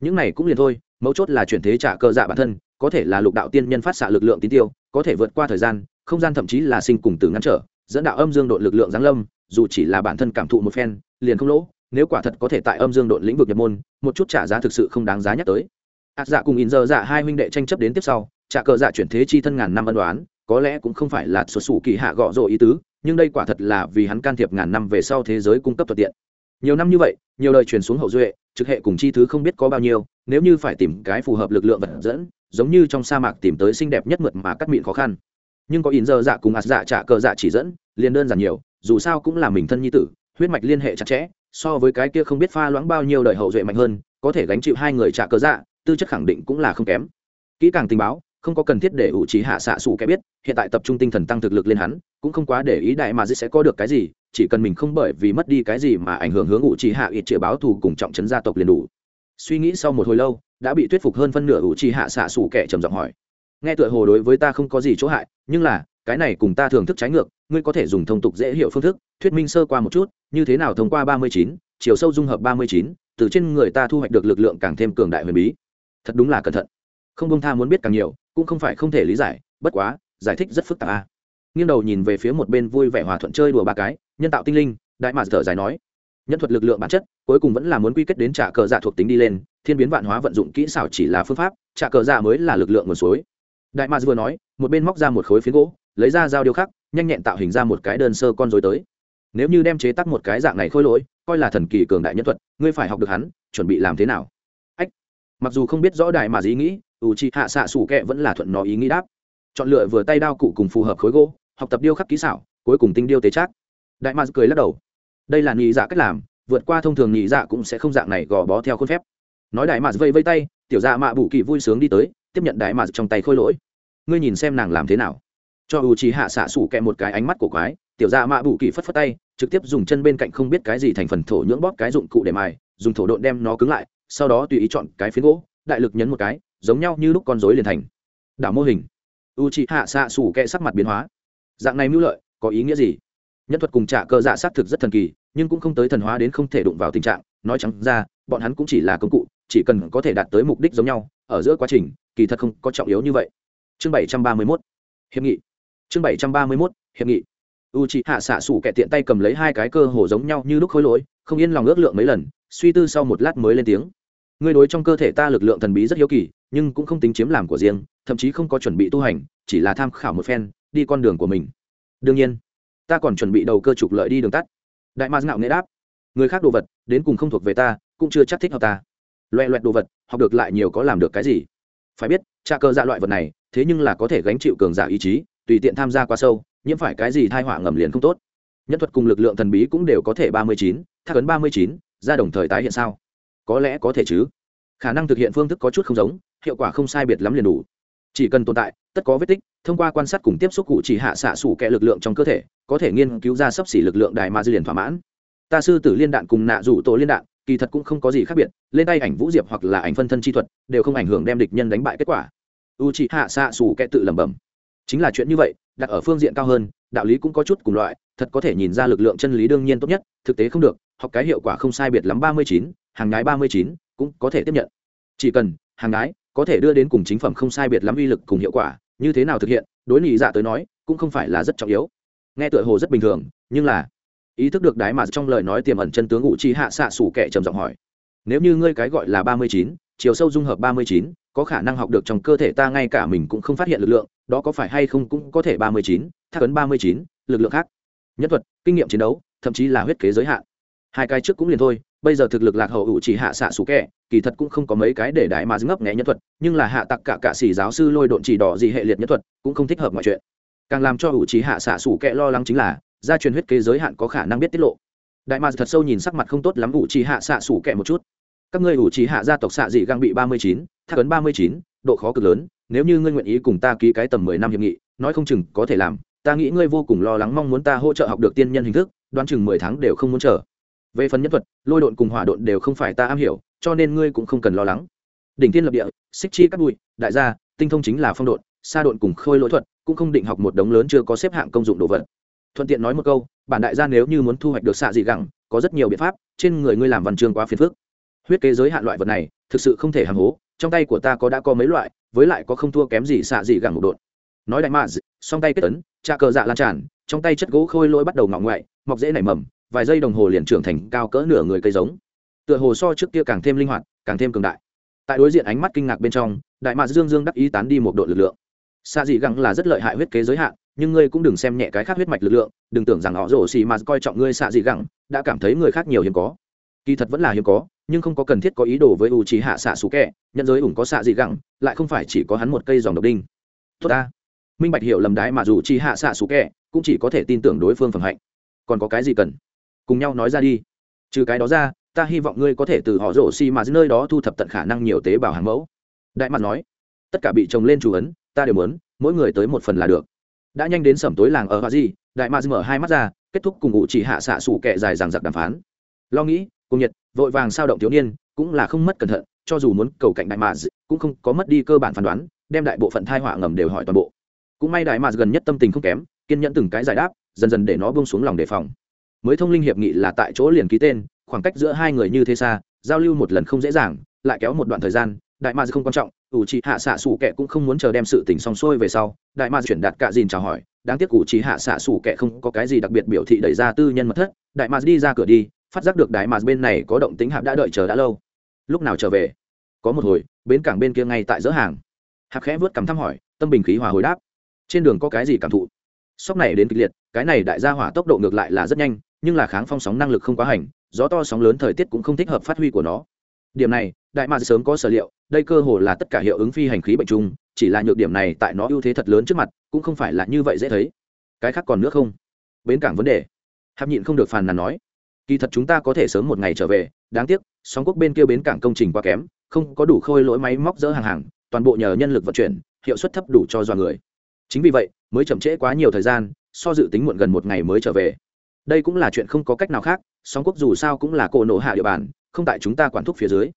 Những này cũng liền thôi, mấu chốt là chuyển thế trả cơ dạ bản thân, có thể là lục đạo tiên nhân phát xạ lực lượng tín tiêu, có thể vượt qua thời gian, không gian thậm chí là sinh cùng từ ngăn trở, dẫn đạo âm dương đội lực lượng giáng lâm, dù chỉ là bản thân cảm thụ một phen, liền không lỗ, nếu quả thật có thể tại âm dương đội lĩnh vực nhập môn, một chút trả giá thực sự không đáng giá nhắc tới. Ạt dạ cùng in giờ dạ hai huynh đệ tranh chấp đến tiếp sau, trả cờ dạ chuyển thế chi thân ngàn năm ân đoán có lẽ cũng không phải là xuất xù kỳ hạ gọ rồ ý tứ, nhưng đây quả thật là vì hắn can thiệp ngàn năm về sau thế giới cung cấp thuận tiện. Nhiều năm như vậy, nhiều lời truyền xuống hậu duệ, trực hệ cùng chi thứ không biết có bao nhiêu, nếu như phải tìm cái phù hợp lực lượng vật dẫn, giống như trong sa mạc tìm tới xinh đẹp nhất mượt mà cắt miệng khó khăn. Nhưng có in giờ dạ cùng ạt dạ trả cờ dạ chỉ dẫn, liền đơn giản nhiều, dù sao cũng là mình thân nhi tử, huyết mạch liên hệ chặt chẽ, so với cái kia không biết pha loãng bao nhiêu đời hậu duệ mạnh hơn, có thể gánh chịu hai người trả cờ dạ tư chất khẳng định cũng là không kém. Kỹ càng tình báo không có cần thiết để ủ trí hạ xạ xù kẻ biết, hiện tại tập trung tinh thần tăng thực lực lên hắn, cũng không quá để ý đại mà dĩ sẽ có được cái gì, chỉ cần mình không bởi vì mất đi cái gì mà ảnh hưởng hướng ủ trí hạ ít chĩa báo thù cùng trọng trấn gia tộc liền đủ. Suy nghĩ sau một hồi lâu, đã bị thuyết phục hơn phân nửa ủ trí hạ xạ xù kẻ trầm giọng hỏi. Nghe tựa hồ đối với ta không có gì chỗ hại, nhưng là, cái này cùng ta thường thức trái ngược, ngươi có thể dùng thông tục dễ hiểu phương thức, thuyết minh sơ qua một chút, như thế nào thông qua ba mươi chín, chiều sâu dung hợp ba mươi chín, từ trên người ta thu hoạch được lực lượng càng thêm cường đại huyền bí. Thật đúng là cẩn thận không bông tha muốn biết càng nhiều, cũng không phải không thể lý giải, bất quá, giải thích rất phức tạp a. À. nghiêng đầu nhìn về phía một bên vui vẻ hòa thuận chơi đùa ba cái, nhân tạo tinh linh, đại mạc thở dài nói, nhân thuật lực lượng bản chất, cuối cùng vẫn là muốn quy kết đến trả cờ dạ thuộc tính đi lên, thiên biến vạn hóa vận dụng kỹ xảo chỉ là phương pháp, trả cờ dạ mới là lực lượng nguồn suối. Đại mạc vừa nói, một bên móc ra một khối phiến gỗ, lấy ra dao điêu khắc, nhanh nhẹn tạo hình ra một cái đơn sơ con dối tới. Nếu như đem chế tắc một cái dạng này khôi lỗi, coi là thần kỳ cường đại nhân thuật, ngươi phải học được hắn, chuẩn bị làm thế nào? Ách, mặc dù không biết rõ đại mà ý nghĩ u chi hạ xạ sủ kẹ vẫn là thuận nó ý nghĩ đáp. Chọn lựa vừa tay đao cụ cùng phù hợp khối gỗ, học tập điêu khắc kỹ xảo, cuối cùng tinh điêu tế trác. Đại mà cười lắc đầu. Đây là nghĩ dạ cách làm, vượt qua thông thường nghĩ dạ cũng sẽ không dạng này gò bó theo khuôn phép. Nói đại mà vây vây tay, tiểu dạ mạ bù kỳ vui sướng đi tới, tiếp nhận đại mà trong tay khôi lỗi. Ngươi nhìn xem nàng làm thế nào. Cho u chi hạ xạ sủ kẹ một cái ánh mắt của quái, tiểu dạ mạ bù kỳ phất phất tay, trực tiếp dùng chân bên cạnh không biết cái gì thành phần thổ nhưỡng bóp cái dụng cụ để mài, dùng thổ độn đem nó cứng lại, sau đó tùy ý chọn cái phiến gỗ, đại lực nhấn một cái giống nhau như lúc con rối liền thành. Đảo mô hình. U chị hạ xạ xù kẹ sắc mặt biến hóa. Dạng này mưu lợi, có ý nghĩa gì? Nhân thuật cùng trả cơ dạ xác thực rất thần kỳ, nhưng cũng không tới thần hóa đến không thể đụng vào tình trạng. Nói trắng ra, bọn hắn cũng chỉ là công cụ, chỉ cần có thể đạt tới mục đích giống nhau, ở giữa quá trình, kỳ thật không có trọng yếu như vậy. Chương bảy trăm ba mươi mốt. Hiệp nghị. Chương bảy trăm ba mươi mốt. Hiệp nghị. U chị hạ xạ xủ kẹ tiện tay cầm lấy hai cái cơ hồ giống nhau như lúc khối lỗi, không yên lòng ước lượng mấy lần, suy tư sau một lát mới lên tiếng ngươi đối trong cơ thể ta lực lượng thần bí rất hiếu kỳ, nhưng cũng không tính chiếm làm của riêng, thậm chí không có chuẩn bị tu hành, chỉ là tham khảo một phen, đi con đường của mình. Đương nhiên, ta còn chuẩn bị đầu cơ trục lợi đi đường tắt. Đại ma ngạo nghệ đáp. Người khác đồ vật, đến cùng không thuộc về ta, cũng chưa chắc thích hợp ta. Loẹ loẹt đồ vật, học được lại nhiều có làm được cái gì? Phải biết, tra cơ dạ loại vật này, thế nhưng là có thể gánh chịu cường giả ý chí, tùy tiện tham gia quá sâu, nhiễm phải cái gì thai họa ngầm liền không tốt. Nhân thuật cùng lực lượng thần bí cũng đều có thể ba mươi chín, thác ấn ba mươi chín, ra đồng thời tái hiện sao? Có lẽ có thể chứ? Khả năng thực hiện phương thức có chút không giống, hiệu quả không sai biệt lắm liền đủ. Chỉ cần tồn tại, tất có vết tích, thông qua quan sát cùng tiếp xúc cụ chỉ hạ xạ sủ kẹ lực lượng trong cơ thể, có thể nghiên cứu ra sấp xỉ lực lượng đài ma dư liền thỏa mãn. Ta sư tử liên đạn cùng nạ rủ tổ liên đạn, kỳ thật cũng không có gì khác biệt, lên tay ảnh vũ diệp hoặc là ảnh phân thân chi thuật, đều không ảnh hưởng đem địch nhân đánh bại kết quả. U chỉ hạ xạ sủ kẹ tự lẩm bẩm. Chính là chuyện như vậy, đặt ở phương diện cao hơn, đạo lý cũng có chút cùng loại, thật có thể nhìn ra lực lượng chân lý đương nhiên tốt nhất, thực tế không được, học cái hiệu quả không sai biệt lắm ba mươi chín hàng nhái ba mươi chín cũng có thể tiếp nhận. Chỉ cần hàng nhái có thể đưa đến cùng chính phẩm không sai biệt lắm uy lực cùng hiệu quả, như thế nào thực hiện, đối nghị dạ tới nói, cũng không phải là rất trọng yếu. Nghe tựa hồ rất bình thường, nhưng là ý thức được đái mà trong lời nói tiềm ẩn chân tướng ngụ chi hạ xạ sủ kẻ trầm giọng hỏi. Nếu như ngươi cái gọi là ba mươi chín, chiều sâu dung hợp ba mươi chín, có khả năng học được trong cơ thể ta ngay cả mình cũng không phát hiện lực lượng, đó có phải hay không cũng có thể ba mươi chín, thác ấn ba mươi chín, lực lượng khác. Nhất thuật, kinh nghiệm chiến đấu, thậm chí là huyết kế giới hạn hai cái trước cũng liền thôi, bây giờ thực lực lạc hậu ủ chỉ hạ xạ sủ kẹ, kỳ thật cũng không có mấy cái để đại mà ngấp nghé nhân thuật, nhưng là hạ tặc cả cả xỉ giáo sư lôi độn chỉ đỏ gì hệ liệt nhân thuật, cũng không thích hợp mọi chuyện. Càng làm cho ủ chỉ hạ xạ sủ kẹ lo lắng chính là, gia truyền huyết kế giới hạn có khả năng biết tiết lộ. Đại mà thật sâu nhìn sắc mặt không tốt lắm ủ chỉ hạ xạ sủ kẹ một chút. Các ngươi ủ chỉ hạ gia tộc xạ dị găng bị ba mươi chín, thác ấn ba mươi chín, độ khó cực lớn, nếu như ngươi nguyện ý cùng ta ký cái tầm mười năm hiệp nghị, nói không chừng có thể làm, ta nghĩ ngươi vô cùng lo lắng mong muốn ta hỗ trợ học được tiên nhân hình thức, đoán chừng mười tháng đều không muốn chờ về phần nhân thuật, lôi độn cùng hỏa độn đều không phải ta am hiểu, cho nên ngươi cũng không cần lo lắng. Đỉnh tiên lập địa, xích chi cắt bụi, đại gia, tinh thông chính là phong độn, sa độn cùng khôi lỗi thuật, cũng không định học một đống lớn chưa có xếp hạng công dụng đồ vật. Thuận tiện nói một câu, bản đại gia nếu như muốn thu hoạch được xạ dị gẳng, có rất nhiều biện pháp, trên người ngươi làm văn chương quá phiền phức. Huyết kế giới hạn loại vật này, thực sự không thể hàng hố, trong tay của ta có đã có mấy loại, với lại có không thua kém gì xạ dị gẳng một độn. Nói đại mạ song tay kết tấn trà cờ dạ lan tràn, trong tay chất gỗ khôi lỗi bắt đầu ngọng ngoại, mọc dễ nảy mầm vài giây đồng hồ liền trưởng thành cao cỡ nửa người cây giống. Tựa hồ so trước kia càng thêm linh hoạt, càng thêm cường đại. Tại đối diện ánh mắt kinh ngạc bên trong, đại mạc dương dương đắc ý tán đi một đội lực lượng. Xa dị găng là rất lợi hại huyết kế giới hạn, nhưng ngươi cũng đừng xem nhẹ cái khác huyết mạch lực lượng, đừng tưởng rằng họ rổ xì mà coi trọng ngươi xạ dị gẳng đã cảm thấy người khác nhiều hiếm có. Kỳ thật vẫn là hiếm có, nhưng không có cần thiết có ý đồ với u trí hạ xạ xú kẹ, nhận giới ủng có xạ dị gẳng lại không phải chỉ có hắn một cây dòng độc đinh. Tốt ta. Minh bạch hiểu lầm đái mà dù trí hạ xạ xú kẹ, cũng chỉ có thể tin tưởng đối phương phẩm hạnh. Còn có cái gì cần? Cùng nhau nói ra đi. Trừ cái đó ra, ta hy vọng ngươi có thể từ họ rổ xi mà nơi đó thu thập tận khả năng nhiều tế bào hàng mẫu. Đại mặt nói, tất cả bị trồng lên chủ ấn, ta đều muốn, mỗi người tới một phần là được. Đã nhanh đến sẩm tối làng ở hoa di, đại mặt mở hai mắt ra, kết thúc cùng ngụ chỉ hạ xạ sủ kẹ dài dằng giặc đàm phán. Lo nghĩ, cùng nhiệt, vội vàng sao động thiếu niên, cũng là không mất cẩn thận, cho dù muốn cầu cạnh đại mạt cũng không có mất đi cơ bản phán đoán, đem đại bộ phận thai họa ngầm đều hỏi toàn bộ. Cũng may đại mạt gần nhất tâm tình không kém, kiên nhẫn từng cái giải đáp, dần dần để nó buông xuống lòng đề phòng mới thông linh hiệp nghị là tại chỗ liền ký tên, khoảng cách giữa hai người như thế xa, giao lưu một lần không dễ dàng, lại kéo một đoạn thời gian, đại ma không quan trọng, ủ trì hạ xạ xù kệ cũng không muốn chờ đem sự tình xong xuôi về sau, đại ma chuyển đạt cạ dìn chào hỏi, đáng tiếc ủ trì hạ xạ xù kệ không có cái gì đặc biệt biểu thị đẩy ra tư nhân mật thất, đại ma đi ra cửa đi, phát giác được đại ma bên này có động tính hạp đã đợi chờ đã lâu. Lúc nào trở về? Có một hồi, bến cảng bên kia ngay tại giữa hàng. Hạp khẽ vớt cằm thăm hỏi, tâm bình khí hòa hồi đáp. Trên đường có cái gì cảm thụ? Sóc này đến kịch liệt, cái này đại gia hỏa tốc độ ngược lại là rất nhanh nhưng là kháng phong sóng năng lực không quá hành, gió to sóng lớn thời tiết cũng không thích hợp phát huy của nó. Điểm này, đại mạc sớm có sở liệu, đây cơ hồ là tất cả hiệu ứng phi hành khí bệnh chung, chỉ là nhược điểm này tại nó ưu thế thật lớn trước mặt, cũng không phải là như vậy dễ thấy. Cái khác còn nữa không? Bến cảng vấn đề. Hạp nhịn không được phàn nàn nói. Kỳ thật chúng ta có thể sớm một ngày trở về, đáng tiếc, sóng quốc bên kia bến cảng công trình quá kém, không có đủ khôi lỗi máy móc dỡ hàng hàng, toàn bộ nhờ nhân lực vận chuyển, hiệu suất thấp đủ cho dọa người. Chính vì vậy, mới chậm trễ quá nhiều thời gian, so dự tính muộn gần một ngày mới trở về đây cũng là chuyện không có cách nào khác, song quốc dù sao cũng là cổ nổ hạ địa bàn, không tại chúng ta quản thúc phía dưới.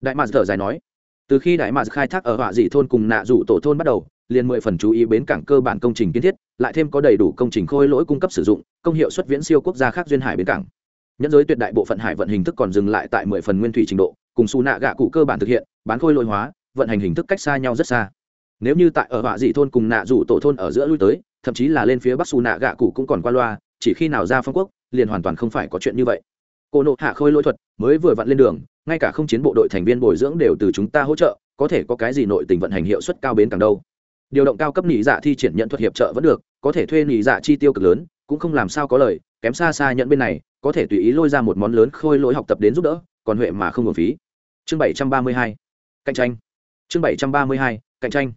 Đại mạc thở dài nói. Từ khi đại mạc khai thác ở họa dị thôn cùng nạ dụ tổ thôn bắt đầu, liền mười phần chú ý bến cảng cơ bản công trình kiến thiết, lại thêm có đầy đủ công trình khôi lỗi cung cấp sử dụng, công hiệu xuất viễn siêu quốc gia khác duyên hải bến cảng. Nhân giới tuyệt đại bộ phận hải vận hình thức còn dừng lại tại mười phần nguyên thủy trình độ, cùng xù nạ gạ cụ cơ bản thực hiện, bán khôi lỗi hóa, vận hành hình thức cách xa nhau rất xa. Nếu như tại ở họa dị thôn cùng nạ dụ tổ thôn ở giữa lui tới, thậm chí là lên phía bắc xù nạ gạ cụ cũng còn qua loa chỉ khi nào ra phong quốc, liền hoàn toàn không phải có chuyện như vậy. Cô nộ hạ khôi lỗi thuật mới vừa vặn lên đường, ngay cả không chiến bộ đội thành viên bồi dưỡng đều từ chúng ta hỗ trợ, có thể có cái gì nội tình vận hành hiệu suất cao bến càng đâu. Điều động cao cấp nỉ dạ thi triển nhận thuật hiệp trợ vẫn được, có thể thuê nỉ dạ chi tiêu cực lớn, cũng không làm sao có lời, kém xa xa nhận bên này, có thể tùy ý lôi ra một món lớn khôi lỗi học tập đến giúp đỡ, còn huệ mà không hưởng phí. Chương bảy trăm ba mươi hai, cạnh tranh. Chương bảy trăm ba mươi hai, cạnh tranh.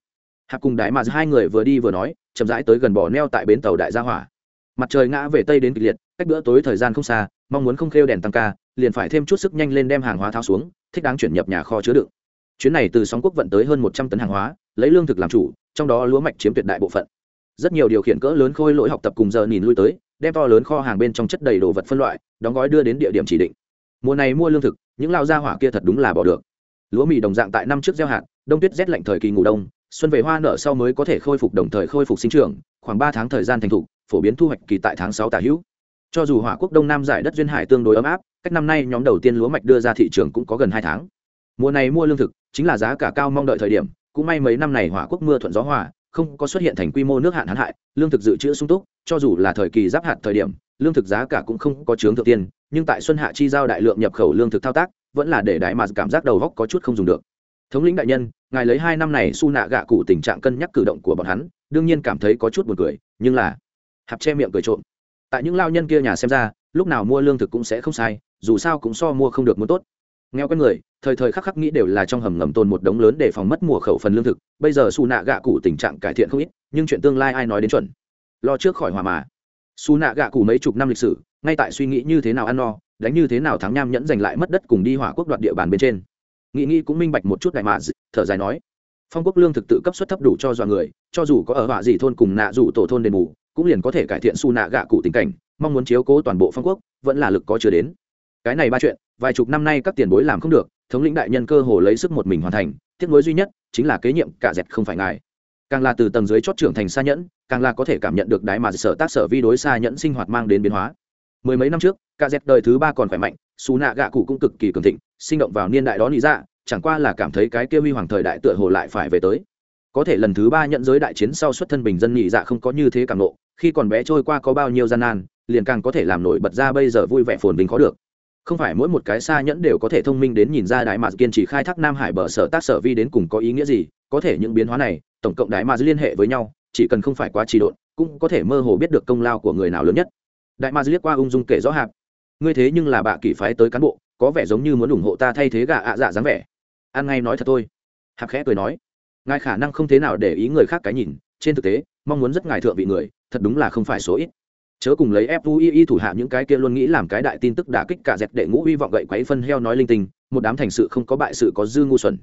Hạc cùng đại mà hai người vừa đi vừa nói, chậm rãi tới gần bỏ neo tại bến tàu đại gia hỏa mặt trời ngã về tây đến kịch liệt, cách bữa tối thời gian không xa, mong muốn không khêu đèn tăng ca, liền phải thêm chút sức nhanh lên đem hàng hóa tháo xuống, thích đáng chuyển nhập nhà kho chứa đựng. Chuyến này từ sóng quốc vận tới hơn một trăm tấn hàng hóa, lấy lương thực làm chủ, trong đó lúa mạch chiếm tuyệt đại bộ phận. Rất nhiều điều khiển cỡ lớn khôi lỗi học tập cùng giờ nhìn lui tới, đem to lớn kho hàng bên trong chất đầy đồ vật phân loại, đóng gói đưa đến địa điểm chỉ định. Mùa này mua lương thực, những lao gia hỏa kia thật đúng là bỏ được. Lúa mì đồng dạng tại năm trước gieo hạt, đông tuyết rét lạnh thời kỳ ngủ đông, xuân về hoa nở sau mới có thể khôi phục đồng thời khôi phục sinh trưởng, khoảng ba tháng thời gian thành thục phổ biến thu hoạch kỳ tại tháng sáu tả hữu. Cho dù hỏa quốc đông nam giải đất duyên hải tương đối ấm áp, cách năm nay nhóm đầu tiên lúa mạch đưa ra thị trường cũng có gần hai tháng. Mùa này mua lương thực, chính là giá cả cao mong đợi thời điểm, cũng may mấy năm này hỏa quốc mưa thuận gió hòa, không có xuất hiện thành quy mô nước hạn hãn hại, lương thực dự trữ sung túc, cho dù là thời kỳ giáp hạt thời điểm, lương thực giá cả cũng không có chướng thượng tiên, nhưng tại xuân hạ chi giao đại lượng nhập khẩu lương thực thao tác, vẫn là để đại mà cảm giác đầu góc có chút không dùng được. Thống lĩnh đại nhân, ngài lấy hai năm này su nạ gạ cụ tình trạng cân nhắc cử động của bọn hắn, đương nhiên cảm thấy có chút buồn cười, nhưng là hạp che miệng cười trộm. Tại những lao nhân kia nhà xem ra, lúc nào mua lương thực cũng sẽ không sai, dù sao cũng so mua không được mua tốt. Nghèo con người, thời thời khắc khắc nghĩ đều là trong hầm ngầm tồn một đống lớn để phòng mất mùa khẩu phần lương thực. Bây giờ xù nạ gạ cụ tình trạng cải thiện không ít, nhưng chuyện tương lai ai nói đến chuẩn? Lo trước khỏi hòa mà. Xù nạ gạ cụ mấy chục năm lịch sử, ngay tại suy nghĩ như thế nào ăn no, đánh như thế nào thắng nham nhẫn giành lại mất đất cùng đi hỏa quốc đoạt địa bàn bên trên. Nghĩ nghĩ cũng minh bạch một chút đại mạ thở dài nói, phong quốc lương thực tự cấp suất thấp đủ cho dọa người, cho dù có ở họa gì thôn cùng nạ dù tổ thôn đền bù cũng liền có thể cải thiện su nạ gạ cụ tình cảnh, mong muốn chiếu cố toàn bộ phong quốc, vẫn là lực có chưa đến. Cái này ba chuyện, vài chục năm nay các tiền bối làm không được, thống lĩnh đại nhân cơ hồ lấy sức một mình hoàn thành, tiếc nối duy nhất chính là kế nhiệm cả dẹt không phải ngài. Càng là từ tầng dưới chót trưởng thành xa nhẫn, càng là có thể cảm nhận được đái mà sở tác sở vi đối xa nhẫn sinh hoạt mang đến biến hóa. Mười mấy năm trước, cả dẹt đời thứ ba còn khỏe mạnh xù nạ gạ cụ cũng cực kỳ cường thịnh, sinh động vào niên đại đó lý ra dạ, chẳng qua là cảm thấy cái kia huy hoàng thời đại tựa hồ lại phải về tới có thể lần thứ ba nhận giới đại chiến sau xuất thân bình dân nhị dạ không có như thế càng nộ, khi còn bé trôi qua có bao nhiêu gian nan, liền càng có thể làm nổi bật ra bây giờ vui vẻ phồn vinh khó được. Không phải mỗi một cái xa nhẫn đều có thể thông minh đến nhìn ra đại mạc kiên trì khai thác nam hải bờ sở tác sở vi đến cùng có ý nghĩa gì, có thể những biến hóa này, tổng cộng đại mạc liên hệ với nhau, chỉ cần không phải quá trì độn, cũng có thể mơ hồ biết được công lao của người nào lớn nhất. Đại ma liếc qua ung dung kể rõ hạp. Ngươi thế nhưng là bạ kỷ phái tới cán bộ, có vẻ giống như muốn ủng hộ ta thay thế gà ạ dạ dáng vẻ. Ăn ngay nói thật thôi. Hạp khẽ cười nói ngài khả năng không thế nào để ý người khác cái nhìn, trên thực tế, mong muốn rất ngài thượng vị người, thật đúng là không phải số ít. Chớ cùng lấy fui thủ hạ những cái kia luôn nghĩ làm cái đại tin tức đả kích cả dẹp đệ ngũ hy vọng gậy quấy phân heo nói linh tinh, một đám thành sự không có bại sự có dư ngu xuẩn.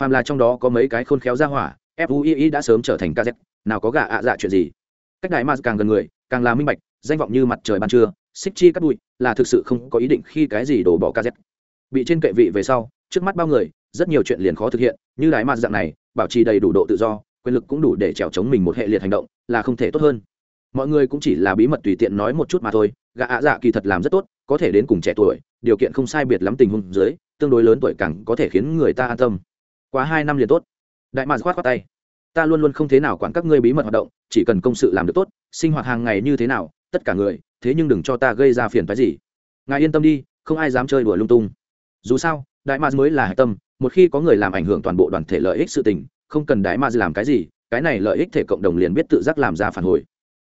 Phàm là trong đó có mấy cái khôn khéo ra hỏa fui đã sớm trở thành kz nào có gà ạ dạ chuyện gì. Cách đại ma càng gần người, càng là minh bạch, danh vọng như mặt trời ban trưa, xích chi cắt bụi, là thực sự không có ý định khi cái gì đổ bỏ kz bị trên kệ vị về sau, trước mắt bao người, rất nhiều chuyện liền khó thực hiện, như đại ma dạng này bảo trì đầy đủ độ tự do, quyền lực cũng đủ để trèo chống mình một hệ liệt hành động, là không thể tốt hơn. Mọi người cũng chỉ là bí mật tùy tiện nói một chút mà thôi, gã ạ dạ kỳ thật làm rất tốt, có thể đến cùng trẻ tuổi, điều kiện không sai biệt lắm tình huống dưới, tương đối lớn tuổi càng có thể khiến người ta an tâm. Quá hai năm liền tốt. Đại mạc khoát khoát tay. Ta luôn luôn không thế nào quản các ngươi bí mật hoạt động, chỉ cần công sự làm được tốt, sinh hoạt hàng ngày như thế nào, tất cả người, thế nhưng đừng cho ta gây ra phiền phái gì. Ngài yên tâm đi, không ai dám chơi đùa lung tung. Dù sao, đại mạc mới là hạch tâm một khi có người làm ảnh hưởng toàn bộ đoàn thể lợi ích sự tình, không cần đái ma làm cái gì, cái này lợi ích thể cộng đồng liền biết tự giác làm ra phản hồi.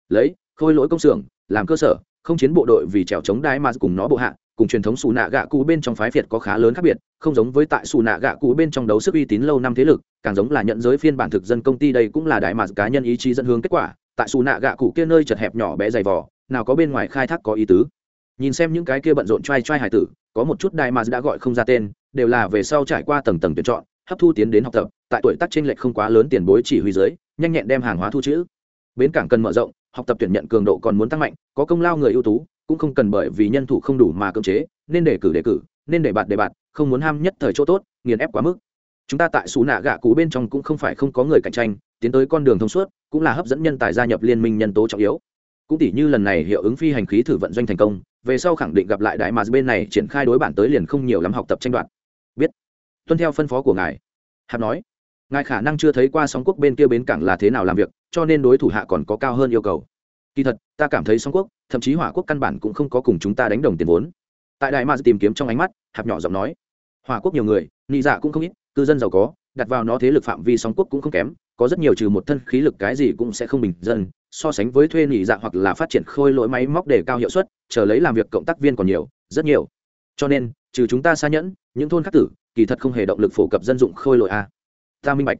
Lấy, khôi lỗi công xưởng, làm cơ sở, không chiến bộ đội vì trèo chống đái ma cùng nó bộ hạ, cùng truyền thống xù nạ gạ cụ bên trong phái việt có khá lớn khác biệt, không giống với tại xù nạ gạ cụ bên trong đấu sức uy tín lâu năm thế lực, càng giống là nhận giới phiên bản thực dân công ty đây cũng là đại mà cá nhân ý chí dẫn hướng kết quả, tại xù nạ gạ cụ kia nơi chật hẹp nhỏ bé dày vỏ nào có bên ngoài khai thác có ý tứ. Nhìn xem những cái kia bận rộn t r a i t r a i hải tử có một chút đại mà đã gọi không ra tên, đều là về sau trải qua tầng tầng tuyển chọn, hấp thu tiến đến học tập, tại tuổi tác trên lệch không quá lớn tiền bối chỉ huy dưới, nhanh nhẹn đem hàng hóa thu chữ. Bến cảng cần mở rộng, học tập tuyển nhận cường độ còn muốn tăng mạnh, có công lao người ưu tú, cũng không cần bởi vì nhân thủ không đủ mà cưỡng chế, nên đề cử đề cử, nên để bạt để bạt, không muốn ham nhất thời chỗ tốt, nghiền ép quá mức. Chúng ta tại xú nạ gạ cũ bên trong cũng không phải không có người cạnh tranh, tiến tới con đường thông suốt, cũng là hấp dẫn nhân tài gia nhập liên minh nhân tố trọng yếu. Cũng tỷ như lần này hiệu ứng phi hành khí thử vận doanh thành công về sau khẳng định gặp lại đại mà bên này triển khai đối bản tới liền không nhiều lắm học tập tranh đoạt. Biết. Tuân theo phân phó của ngài. Hạp nói. Ngài khả năng chưa thấy qua sóng quốc bên kia bến cảng là thế nào làm việc, cho nên đối thủ hạ còn có cao hơn yêu cầu. Kỳ thật, ta cảm thấy sóng quốc, thậm chí hỏa quốc căn bản cũng không có cùng chúng ta đánh đồng tiền vốn. Tại đại ma tìm kiếm trong ánh mắt, hạp nhỏ giọng nói. Hỏa quốc nhiều người, nị dạ cũng không ít, cư dân giàu có, đặt vào nó thế lực phạm vi sóng quốc cũng không kém có rất nhiều trừ một thân khí lực cái gì cũng sẽ không bình dân, so sánh với thuê nị dạ hoặc là phát triển khôi lỗi máy móc để cao hiệu suất, chờ lấy làm việc cộng tác viên còn nhiều, rất nhiều. Cho nên, trừ chúng ta xa nhẫn, những thôn khắc tử, kỳ thật không hề động lực phổ cập dân dụng khôi lỗi a. Ta minh bạch.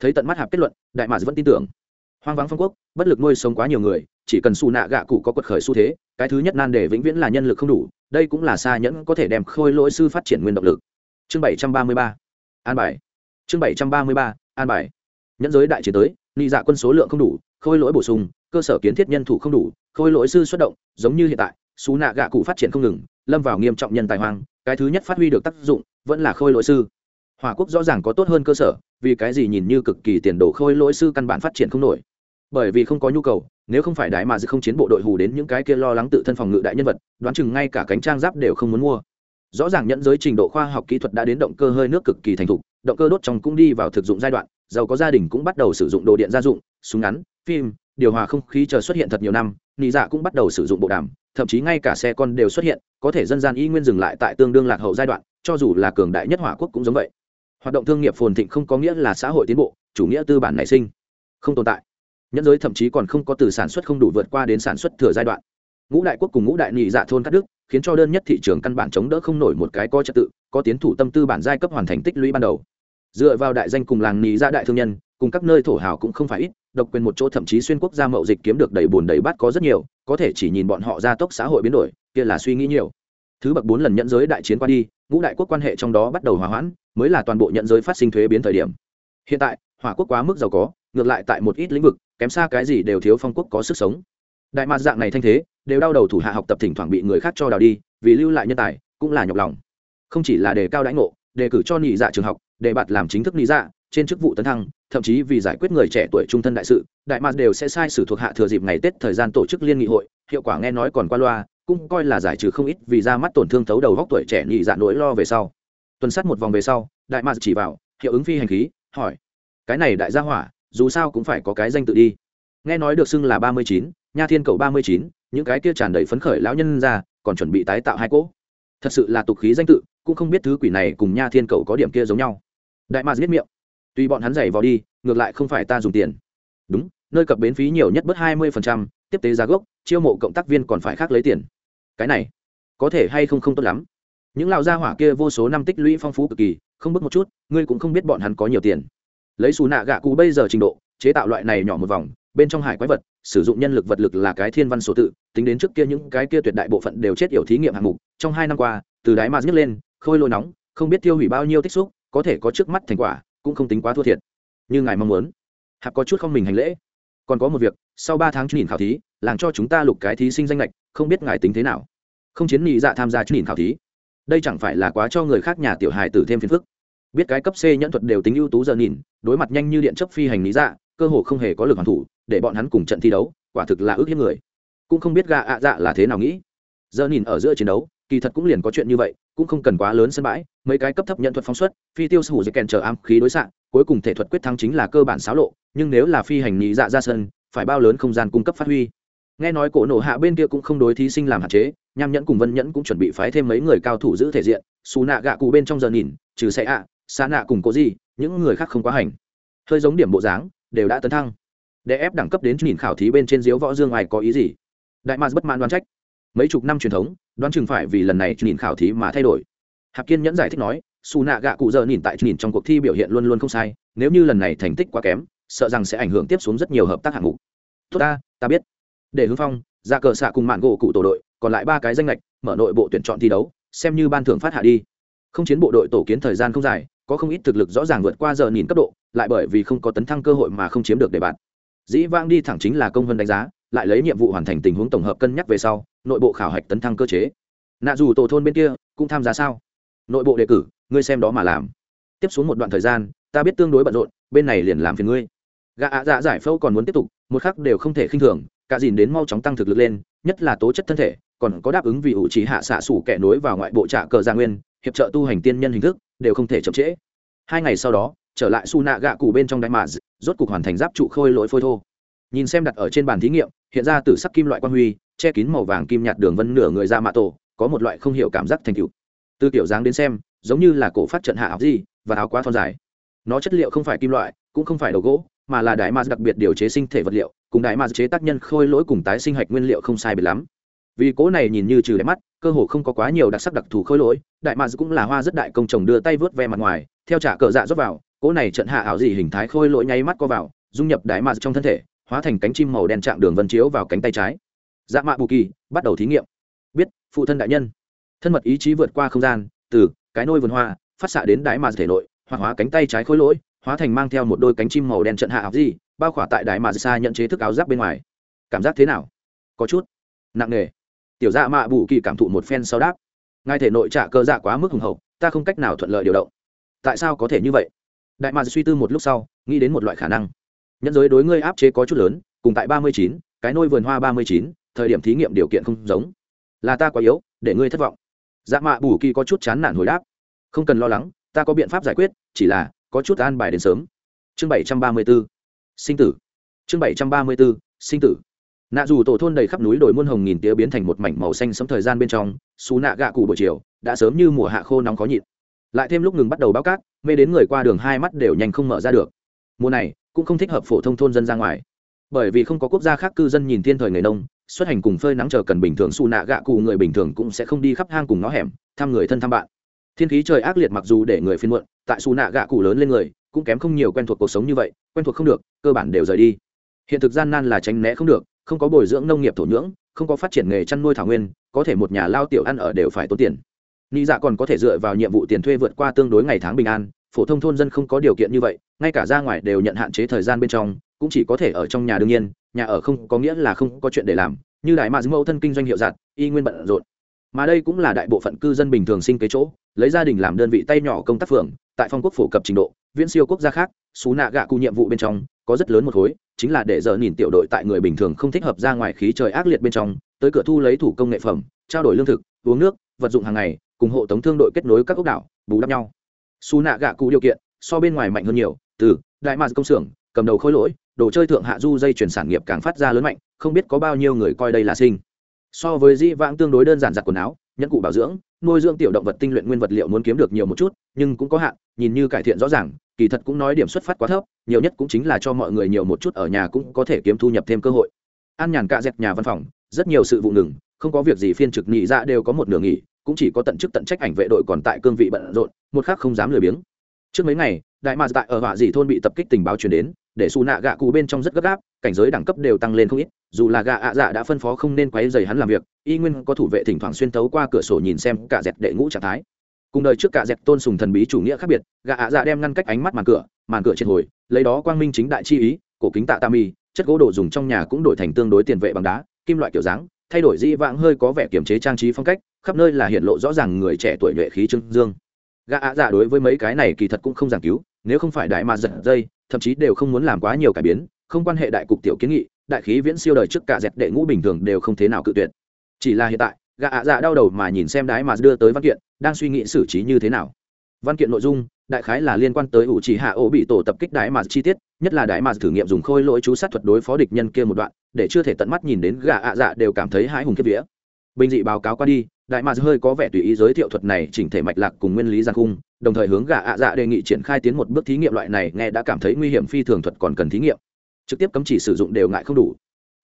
Thấy tận mắt hạp kết luận, đại mạc vẫn tin tưởng. Hoang vắng phong quốc, bất lực nuôi sống quá nhiều người, chỉ cần xù nạ gạ cụ có quật khởi xu thế, cái thứ nhất nan đề vĩnh viễn là nhân lực không đủ, đây cũng là xa nhẫn có thể đem khôi lỗi sư phát triển nguyên động lực. Chương bảy trăm ba mươi ba. An bài. Chương bảy trăm ba mươi ba. An bài nhẫn giới đại chiến tới, nị dạ quân số lượng không đủ, khôi lỗi bổ sung, cơ sở kiến thiết nhân thủ không đủ, khôi lỗi sư xuất động, giống như hiện tại, xú nạ gạ cụ phát triển không ngừng, lâm vào nghiêm trọng nhân tài hoang, cái thứ nhất phát huy được tác dụng vẫn là khôi lỗi sư. Hòa quốc rõ ràng có tốt hơn cơ sở, vì cái gì nhìn như cực kỳ tiền đồ khôi lỗi sư căn bản phát triển không nổi. Bởi vì không có nhu cầu, nếu không phải đại mà dự không chiến bộ đội hù đến những cái kia lo lắng tự thân phòng ngự đại nhân vật, đoán chừng ngay cả cánh trang giáp đều không muốn mua. Rõ ràng nhẫn giới trình độ khoa học kỹ thuật đã đến động cơ hơi nước cực kỳ thành thục, động cơ đốt trong cũng đi vào thực dụng giai đoạn giàu có gia đình cũng bắt đầu sử dụng đồ điện gia dụng, súng ngắn, phim, điều hòa không khí chờ xuất hiện thật nhiều năm, nị dạ cũng bắt đầu sử dụng bộ đàm, thậm chí ngay cả xe con đều xuất hiện, có thể dân gian y nguyên dừng lại tại tương đương lạc hậu giai đoạn, cho dù là cường đại nhất hỏa quốc cũng giống vậy. Hoạt động thương nghiệp phồn thịnh không có nghĩa là xã hội tiến bộ, chủ nghĩa tư bản nảy sinh, không tồn tại. Nhân giới thậm chí còn không có từ sản xuất không đủ vượt qua đến sản xuất thừa giai đoạn. Ngũ đại quốc cùng ngũ đại nhị dạ thôn cắt đức khiến cho đơn nhất thị trường căn bản chống đỡ không nổi một cái có trật tự, có tiến thủ tâm tư bản giai cấp hoàn thành tích lũy ban đầu dựa vào đại danh cùng làng nì ra đại thương nhân, cùng các nơi thổ hào cũng không phải ít, độc quyền một chỗ thậm chí xuyên quốc gia mậu dịch kiếm được đầy bùn đầy bát có rất nhiều, có thể chỉ nhìn bọn họ gia tốc xã hội biến đổi, kia là suy nghĩ nhiều. Thứ bậc bốn lần nhận giới đại chiến qua đi, ngũ đại quốc quan hệ trong đó bắt đầu hòa hoãn, mới là toàn bộ nhận giới phát sinh thuế biến thời điểm. Hiện tại, hỏa quốc quá mức giàu có, ngược lại tại một ít lĩnh vực, kém xa cái gì đều thiếu phong quốc có sức sống. Đại mạc dạng này thanh thế, đều đau đầu thủ hạ học tập thỉnh thoảng bị người khác cho đào đi, vì lưu lại nhân tài, cũng là nhọc lòng. Không chỉ là đề cao đãi ngộ đề cử cho nhị dạ trường học để bạt làm chính thức lý dạ trên chức vụ tấn thăng, thậm chí vì giải quyết người trẻ tuổi trung thân đại sự, đại mạc đều sẽ sai sử thuộc hạ thừa dịp ngày tết thời gian tổ chức liên nghị hội, hiệu quả nghe nói còn qua loa, cũng coi là giải trừ không ít vì ra mắt tổn thương thấu đầu góc tuổi trẻ nhị dạ nỗi lo về sau. Tuần sát một vòng về sau, đại mạc chỉ vào, hiệu ứng phi hành khí, hỏi, cái này đại gia hỏa, dù sao cũng phải có cái danh tự đi. Nghe nói được xưng là ba mươi chín, nha thiên cầu ba mươi chín, những cái kia tràn đầy phấn khởi lão nhân ra, còn chuẩn bị tái tạo hai cỗ. Thật sự là tục khí danh tự, cũng không biết thứ quỷ này cùng nha thiên cầu có điểm kia giống nhau đại mạc biết miệng. Tuy bọn hắn giày vào đi, ngược lại không phải ta dùng tiền. Đúng, nơi cập bến phí nhiều nhất bớt hai mươi tiếp tế giá gốc, chiêu mộ cộng tác viên còn phải khác lấy tiền. Cái này, có thể hay không không tốt lắm. Những lão gia hỏa kia vô số năm tích lũy phong phú cực kỳ, không bước một chút, ngươi cũng không biết bọn hắn có nhiều tiền. Lấy xù nạ gạ cụ bây giờ trình độ, chế tạo loại này nhỏ một vòng, bên trong hải quái vật, sử dụng nhân lực vật lực là cái thiên văn số tự, tính đến trước kia những cái kia tuyệt đại bộ phận đều chết yểu thí nghiệm hạng mục. Trong hai năm qua, từ đáy mà nhấc lên, khôi lôi nóng, không biết tiêu hủy bao nhiêu tích xúc có thể có trước mắt thành quả, cũng không tính quá thua thiệt. Như ngài mong muốn. Hạp có chút không mình hành lễ. Còn có một việc, sau ba tháng nhìn khảo thí làm cho chúng ta lục cái thí sinh danh lệch không biết ngài tính thế nào. Không chiến nghị dạ tham gia nhìn khảo thí. Đây chẳng phải là quá cho người khác nhà tiểu hài tử thêm phiền phức. Biết cái cấp c nhẫn thuật đều tính ưu tú giờ nhìn, đối mặt nhanh như điện chấp phi hành lý dạ cơ hồ không hề có lực hoàn thủ, để bọn hắn cùng trận thi đấu, quả thực là ước hiếp người. Cũng không biết gạ ạ dạ là thế nào nghĩ. Giờ nhìn ở giữa chiến đấu kỳ thật cũng liền có chuyện như vậy, cũng không cần quá lớn sân bãi, mấy cái cấp thấp nhận thuật phóng xuất, phi tiêu sủ dây kèn chờ am khí đối xạ, cuối cùng thể thuật quyết thắng chính là cơ bản xáo lộ, nhưng nếu là phi hành nhị dạ ra sân, phải bao lớn không gian cung cấp phát huy. Nghe nói cổ nổ hạ bên kia cũng không đối thí sinh làm hạn chế, nham nhẫn cùng vân nhẫn cũng chuẩn bị phái thêm mấy người cao thủ giữ thể diện xù nạ gạ cụ bên trong giờ nhìn, trừ xe ạ xa nạ cùng cố gì những người khác không quá hành. Hơi giống điểm bộ dáng, đều đã tấn thăng. Để ép đẳng cấp đến nhìn khảo thí bên trên diếu võ dương ai có ý gì? Đại mạc bất mãn đoán trách mấy chục năm truyền thống, đoán chừng phải vì lần này nhìn khảo thí mà thay đổi. Hạp kiên nhẫn giải thích nói xù nạ gạ cụ giờ nhìn tại nhìn trong cuộc thi biểu hiện luôn luôn không sai, nếu như lần này thành tích quá kém, sợ rằng sẽ ảnh hưởng tiếp xuống rất nhiều hợp tác hạng mục. Tốt ta ta biết. Để hướng phong ra cờ xạ cùng mạn gỗ cụ tổ đội, còn lại ba cái danh lệch mở nội bộ tuyển chọn thi đấu, xem như ban thưởng phát hạ đi. Không chiến bộ đội tổ kiến thời gian không dài, có không ít thực lực rõ ràng vượt qua giờ nhìn cấp độ, lại bởi vì không có tấn thăng cơ hội mà không chiếm được đề bạt. Dĩ vang đi thẳng chính là công vân đánh giá, lại lấy nhiệm vụ hoàn thành tình huống tổng hợp cân nhắc về sau nội bộ khảo hạch tấn thăng cơ chế. Nạ dù tổ thôn bên kia cũng tham gia sao? Nội bộ đề cử, ngươi xem đó mà làm. Tiếp xuống một đoạn thời gian, ta biết tương đối bận rộn, bên này liền làm phiền ngươi. Gã ạ dạ giải phẫu còn muốn tiếp tục, một khắc đều không thể khinh thường, cả dìn đến mau chóng tăng thực lực lên, nhất là tố chất thân thể, còn có đáp ứng vì ủ trí hạ xạ sủ kẻ nối vào ngoại bộ trạ cờ gia nguyên, hiệp trợ tu hành tiên nhân hình thức, đều không thể chậm trễ. Hai ngày sau đó, trở lại su nạ gạ cụ bên trong đại mạ rốt cục hoàn thành giáp trụ khôi lỗi phôi thô. Nhìn xem đặt ở trên bàn thí nghiệm hiện ra từ sắc kim loại quan huy, che kín màu vàng kim nhạt đường vân nửa người ra mạ tổ, có một loại không hiểu cảm giác thành cựu từ kiểu dáng đến xem, giống như là cổ phát trận hạ áo gì, và áo quá thon dài. Nó chất liệu không phải kim loại, cũng không phải đầu gỗ, mà là đại ma đặc biệt điều chế sinh thể vật liệu, cùng đại ma chế tác nhân khôi lỗi cùng tái sinh hạch nguyên liệu không sai biệt lắm. Vì cố này nhìn như trừ đẹp mắt, cơ hồ không có quá nhiều đặc sắc đặc thù khôi lỗi đại ma cũng là hoa rất đại công chồng đưa tay vớt ve mặt ngoài, theo trả cờ dạ rót vào, cố này trận hạ ảo gì hình thái khôi lỗi nháy mắt co vào, dung nhập đại ma trong thân thể hóa thành cánh chim màu đen trạng đường vân chiếu vào cánh tay trái. Dạ mạ bù kỳ, bắt đầu thí nghiệm. Biết, phụ thân đại nhân. Thân mật ý chí vượt qua không gian, từ cái nôi vườn hoa, phát xạ đến đại ma thể nội hoặc hóa cánh tay trái khối lỗi, hóa thành mang theo một đôi cánh chim màu đen trận hạ học gì bao khỏa tại đại ma xa nhận chế thức áo giáp bên ngoài. Cảm giác thế nào? Có chút nặng nề. Tiểu dạ mạ bù kỳ cảm thụ một phen sau đáp. Ngay thể nội trả cơ dạ quá mức hùng hậu, ta không cách nào thuận lợi điều động. Tại sao có thể như vậy? Đại mạc suy tư một lúc sau, nghĩ đến một loại khả năng nhân giới đối ngươi áp chế có chút lớn, cùng tại ba mươi chín, cái nôi vườn hoa ba mươi chín, thời điểm thí nghiệm điều kiện không giống. Là ta quá yếu, để ngươi thất vọng. Dạ mạ bù kỳ có chút chán nản hồi đáp. Không cần lo lắng, ta có biện pháp giải quyết, chỉ là, có chút an bài đến sớm. Chương bảy trăm ba mươi b ố sinh tử. Chương bảy trăm ba mươi b ố sinh tử. Nạ dù tổ thôn đầy khắp núi đồi muôn hồng nghìn tía biến thành một mảnh màu xanh sấm thời gian bên trong xù nạ gạ cụ buổi chiều, đã sớm như mùa hạ khô nóng khó nhịn. Lại thêm lúc ngừng bắt đầu báo cát, mê đến người qua đường hai mắt đều nhanh không mở ra được. Mùa này cũng không thích hợp phổ thông thôn dân ra ngoài. Bởi vì không có quốc gia khác cư dân nhìn thiên thời người nông, xuất hành cùng phơi nắng chờ cần bình thường xù nạ gạ cụ người bình thường cũng sẽ không đi khắp hang cùng ngõ hẻm, thăm người thân thăm bạn. Thiên khí trời ác liệt mặc dù để người phiên muộn, tại xù nạ gạ cụ lớn lên người, cũng kém không nhiều quen thuộc cuộc sống như vậy, quen thuộc không được, cơ bản đều rời đi. Hiện thực gian nan là tránh né không được, không có bồi dưỡng nông nghiệp thổ nhưỡng, không có phát triển nghề chăn nuôi thảo nguyên, có thể một nhà lao tiểu ăn ở đều phải tốn tiền. Nghĩ dạ còn có thể dựa vào nhiệm vụ tiền thuê vượt qua tương đối ngày tháng bình an, phổ thông thôn dân không có điều kiện như vậy ngay cả ra ngoài đều nhận hạn chế thời gian bên trong, cũng chỉ có thể ở trong nhà đương nhiên, nhà ở không có nghĩa là không có chuyện để làm, như đại mạ mẫu thân kinh doanh hiệu giặt, y nguyên bận rộn. Mà đây cũng là đại bộ phận cư dân bình thường sinh kế chỗ, lấy gia đình làm đơn vị tay nhỏ công tác phường, tại phong quốc phổ cập trình độ, viễn siêu quốc gia khác, xú nạ gạ cụ nhiệm vụ bên trong, có rất lớn một khối, chính là để giờ nhìn tiểu đội tại người bình thường không thích hợp ra ngoài khí trời ác liệt bên trong, tới cửa thu lấy thủ công nghệ phẩm, trao đổi lương thực, uống nước, vật dụng hàng ngày, cùng hộ tống thương đội kết nối các ốc đảo, bù đắp nhau. Xú nạ gạ cụ điều kiện so bên ngoài mạnh hơn nhiều từ, đại mạc công xưởng, cầm đầu khối lỗi, đồ chơi thượng hạ du dây chuyển sản nghiệp càng phát ra lớn mạnh, không biết có bao nhiêu người coi đây là sinh. So với di vãng tương đối đơn giản giặt quần áo, nhẫn cụ bảo dưỡng, nuôi dưỡng tiểu động vật tinh luyện nguyên vật liệu muốn kiếm được nhiều một chút, nhưng cũng có hạn, nhìn như cải thiện rõ ràng, kỳ thật cũng nói điểm xuất phát quá thấp, nhiều nhất cũng chính là cho mọi người nhiều một chút ở nhà cũng có thể kiếm thu nhập thêm cơ hội. An nhàn cạ dẹp nhà văn phòng, rất nhiều sự vụ ngừng, không có việc gì phiên trực nghỉ ra dạ đều có một nửa nghỉ, cũng chỉ có tận chức tận trách ảnh vệ đội còn tại cương vị bận rộn, một khác không dám lười biếng trước mấy ngày, đại mạc tại ở họa dị thôn bị tập kích tình báo truyền đến, để xù nạ gạ cụ bên trong rất gấp gáp, cảnh giới đẳng cấp đều tăng lên không ít, dù là gạ ạ dạ đã phân phó không nên quấy dày hắn làm việc, y nguyên có thủ vệ thỉnh thoảng xuyên tấu qua cửa sổ nhìn xem cả dẹt đệ ngũ trạng thái. Cùng đời trước cả dẹt tôn sùng thần bí chủ nghĩa khác biệt, gạ ạ dạ đem ngăn cách ánh mắt màn cửa màn cửa triệt hồi, lấy đó quang minh chính đại chi ý, cổ kính tạ tam mi chất gỗ đồ dùng trong nhà cũng đổi thành tương đối tiền vệ bằng đá, kim loại kiểu dáng, thay đổi di vãng hơi có vẻ kiềm chế trang trí phong cách, khắp nơi là hiện lộ rõ ràng người trẻ tuổi nhuệ khí trưng dương gã ạ dạ đối với mấy cái này kỳ thật cũng không giảng cứu, nếu không phải đại mà giật dây, thậm chí đều không muốn làm quá nhiều cải biến, không quan hệ đại cục tiểu kiến nghị, đại khí viễn siêu đời trước cả dẹp đệ ngũ bình thường đều không thế nào cự tuyệt. Chỉ là hiện tại, gã ạ dạ đau đầu mà nhìn xem đái mà đưa tới văn kiện, đang suy nghĩ xử trí như thế nào. Văn kiện nội dung, đại khái là liên quan tới ủ chỉ hạ ổ bị tổ tập kích đái mà chi tiết, nhất là đái mà thử nghiệm dùng khôi lỗi chú sát thuật đối phó địch nhân kia một đoạn, để chưa thể tận mắt nhìn đến gã ạ dạ đều cảm thấy hãi hùng kiếp vía bình dị báo cáo qua đi, đại mạc hơi có vẻ tùy ý giới thiệu thuật này chỉnh thể mạch lạc cùng nguyên lý giang khung, đồng thời hướng gà ạ dạ đề nghị triển khai tiến một bước thí nghiệm loại này nghe đã cảm thấy nguy hiểm phi thường thuật còn cần thí nghiệm. Trực tiếp cấm chỉ sử dụng đều ngại không đủ.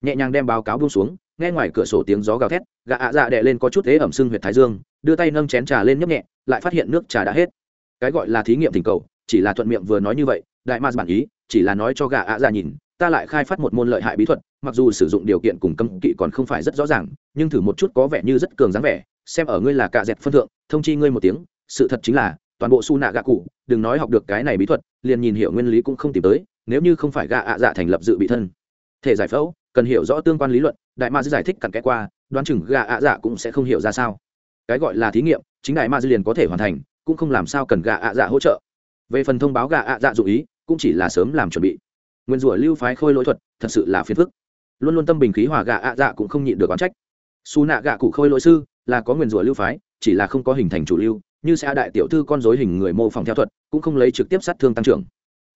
Nhẹ nhàng đem báo cáo buông xuống, nghe ngoài cửa sổ tiếng gió gào thét gà ạ dạ đệ lên có chút thế ẩm sưng huyệt thái dương, đưa tay nâng chén trà lên nhấp nhẹ, lại phát hiện nước trà đã hết. Cái gọi là thí nghiệm thỉnh cầu, chỉ là thuận miệng vừa nói như vậy, đại mạc bản ý, chỉ là nói cho gà ạ dạ nhìn ta lại khai phát một môn lợi hại bí thuật, mặc dù sử dụng điều kiện cùng cấm kỵ còn không phải rất rõ ràng, nhưng thử một chút có vẻ như rất cường dáng vẻ, xem ở ngươi là cạ dẹt phân thượng, thông chi ngươi một tiếng, sự thật chính là, toàn bộ su nạ gạ cụ đừng nói học được cái này bí thuật, liền nhìn hiểu nguyên lý cũng không tìm tới, nếu như không phải gạ ạ dạ thành lập dự bị thân. Thể giải phẫu, cần hiểu rõ tương quan lý luận, đại ma giải thích cặn kẽ qua, đoán chừng gạ ạ dạ cũng sẽ không hiểu ra sao. Cái gọi là thí nghiệm, chính đại ma liền có thể hoàn thành, cũng không làm sao cần gạ ạ dạ hỗ trợ. Về phần thông báo gạ ạ dạ dụ ý, cũng chỉ là sớm làm chuẩn bị nguyên rủa lưu phái khôi lỗi thuật, thật sự là phiền phức. Luôn luôn tâm bình khí hòa gạ ạ dạ cũng không nhịn được oán trách. Xù nạ gạ cụ khôi lỗi sư, là có nguyên rủa lưu phái, chỉ là không có hình thành chủ lưu, như xã đại tiểu thư con dối hình người mô phỏng theo thuật, cũng không lấy trực tiếp sát thương tăng trưởng.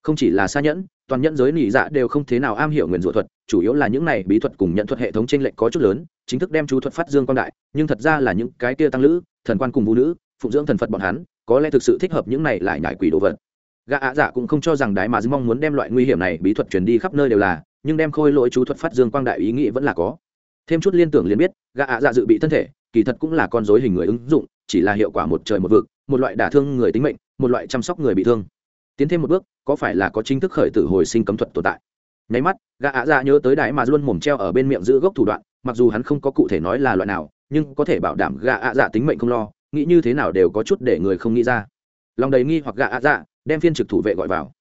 Không chỉ là xa nhẫn, toàn nhẫn giới nỉ dạ đều không thế nào am hiểu nguyền rủa thuật, chủ yếu là những này bí thuật cùng nhận thuật hệ thống t r ê n lệch có chút lớn, chính thức đem chú thuật phát dương quan đại, nhưng thật ra là những cái kia tăng lữ, thần quan cùng vũ nữ, phụng dưỡng thần phật bọn hắn, có lẽ thực sự thích hợp những này lại nhải quỷ đồ vật gã ạ dạ cũng không cho rằng đái mà dư mong muốn đem loại nguy hiểm này bí thuật truyền đi khắp nơi đều là, nhưng đem khôi lỗi chú thuật phát dương quang đại ý nghĩ vẫn là có. Thêm chút liên tưởng liền biết, gã ạ dạ dự bị thân thể, kỳ thật cũng là con dối hình người ứng dụng, chỉ là hiệu quả một trời một vực, một loại đả thương người tính mệnh, một loại chăm sóc người bị thương. Tiến thêm một bước, có phải là có chính thức khởi tử hồi sinh cấm thuật tồn tại? Nháy mắt, gã ạ dạ nhớ tới đại mà luôn mồm treo ở bên miệng giữ gốc thủ đoạn, mặc dù hắn không có cụ thể nói là loại nào, nhưng có thể bảo đảm gã ạ dạ tính mệnh không lo, nghĩ như thế nào đều có chút để người không nghĩ ra. Lòng đầy nghi hoặc gã ạ dạ đem phiên trực thủ vệ gọi vào.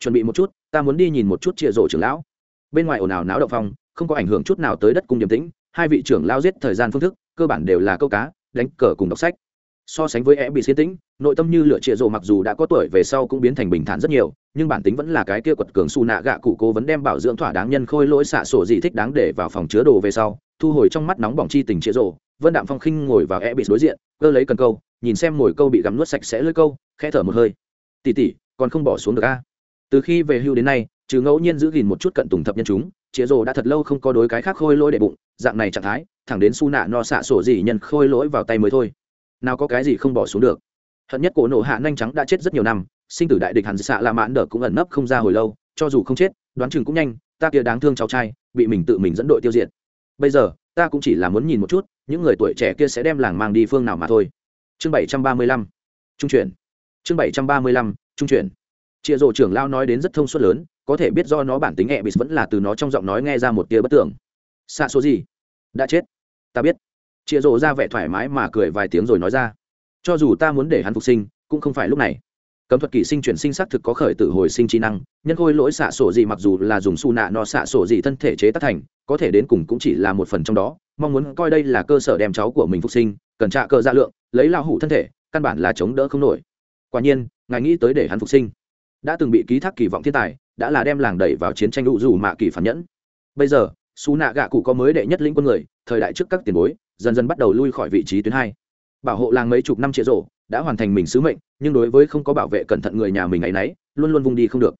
Chuẩn bị một chút, ta muốn đi nhìn một chút chia rổ trưởng lão. Bên ngoài ồn ào náo động phong, không có ảnh hưởng chút nào tới đất cung điềm tĩnh, hai vị trưởng lao giết thời gian phương thức, cơ bản đều là câu cá, đánh cờ cùng đọc sách. So sánh với e bị xiên tĩnh, nội tâm như lửa trịa rộ mặc dù đã có tuổi về sau cũng biến thành bình thản rất nhiều, nhưng bản tính vẫn là cái kia quật cường xù nạ gạ cụ cố vấn đem bảo dưỡng thỏa đáng nhân khôi lỗi xạ sổ gì thích đáng để vào phòng chứa đồ về sau, thu hồi trong mắt nóng bỏng chi tình trịa rộ vân đạm phong khinh ngồi vào e bị đối diện, cơ lấy cần câu, nhìn xem mồi câu bị gắm nuốt sạch sẽ lưỡi câu, khẽ thở một hơi. Tỷ tỷ, còn không bỏ xuống được a? Từ khi về hưu đến nay trừ ngẫu nhiên giữ gìn một chút cận tùng thập nhân chúng chĩa rồ đã thật lâu không có đối cái khác khôi lỗi để bụng dạng này trạng thái thẳng đến su nạ no xạ sổ gì nhân khôi lỗi vào tay mới thôi. Nào có cái gì không bỏ xuống được. Hận nhất cổ nộ hạ nhanh trắng đã chết rất nhiều năm sinh tử đại địch hẳn xạ la mãn đờ cũng ẩn nấp không ra hồi lâu cho dù không chết đoán chừng cũng nhanh ta kia đáng thương cháu trai bị mình tự mình dẫn đội tiêu diệt. Bây giờ ta cũng chỉ là muốn nhìn một chút những người tuổi trẻ kia sẽ đem làng mang đi phương nào mà thôi. Chương bảy trăm ba mươi lăm trung chuyển chương bảy trăm ba mươi lăm, trung chuyển. Chịa rộ trưởng lao nói đến rất thông suốt lớn, có thể biết do nó bản tính ẹ bị vẫn là từ nó trong giọng nói nghe ra một tia bất tưởng xa số gì? Đã chết. Ta biết. Chịa rộ ra vẻ thoải mái mà cười vài tiếng rồi nói ra. Cho dù ta muốn để hắn phục sinh, cũng không phải lúc này. Cấm thuật kỷ sinh chuyển sinh xác thực có khởi tử hồi sinh trí năng, nhân khôi lỗi xạ sổ gì mặc dù là dùng su nạ nọ xạ sổ gì thân thể chế tác thành, có thể đến cùng cũng chỉ là một phần trong đó, mong muốn coi đây là cơ sở đem cháu của mình phục sinh, cần trạ cơ ra lượng, lấy lao hủ thân thể, căn bản là chống đỡ không nổi quả nhiên, ngài nghĩ tới để hắn phục sinh. Đã từng bị ký thác kỳ vọng thiên tài, đã là đem làng đẩy vào chiến tranh đủ dù mạ kỳ phản nhẫn. Bây giờ xù nạ gạ cụ có mới đệ nhất lĩnh quân người, thời đại trước các tiền bối, dần dần bắt đầu lui khỏi vị trí tuyến hai. Bảo hộ làng mấy chục năm trịa rộ, đã hoàn thành mình sứ mệnh, nhưng đối với không có bảo vệ cẩn thận người nhà mình ấ y n ấ y luôn luôn vung đi không được.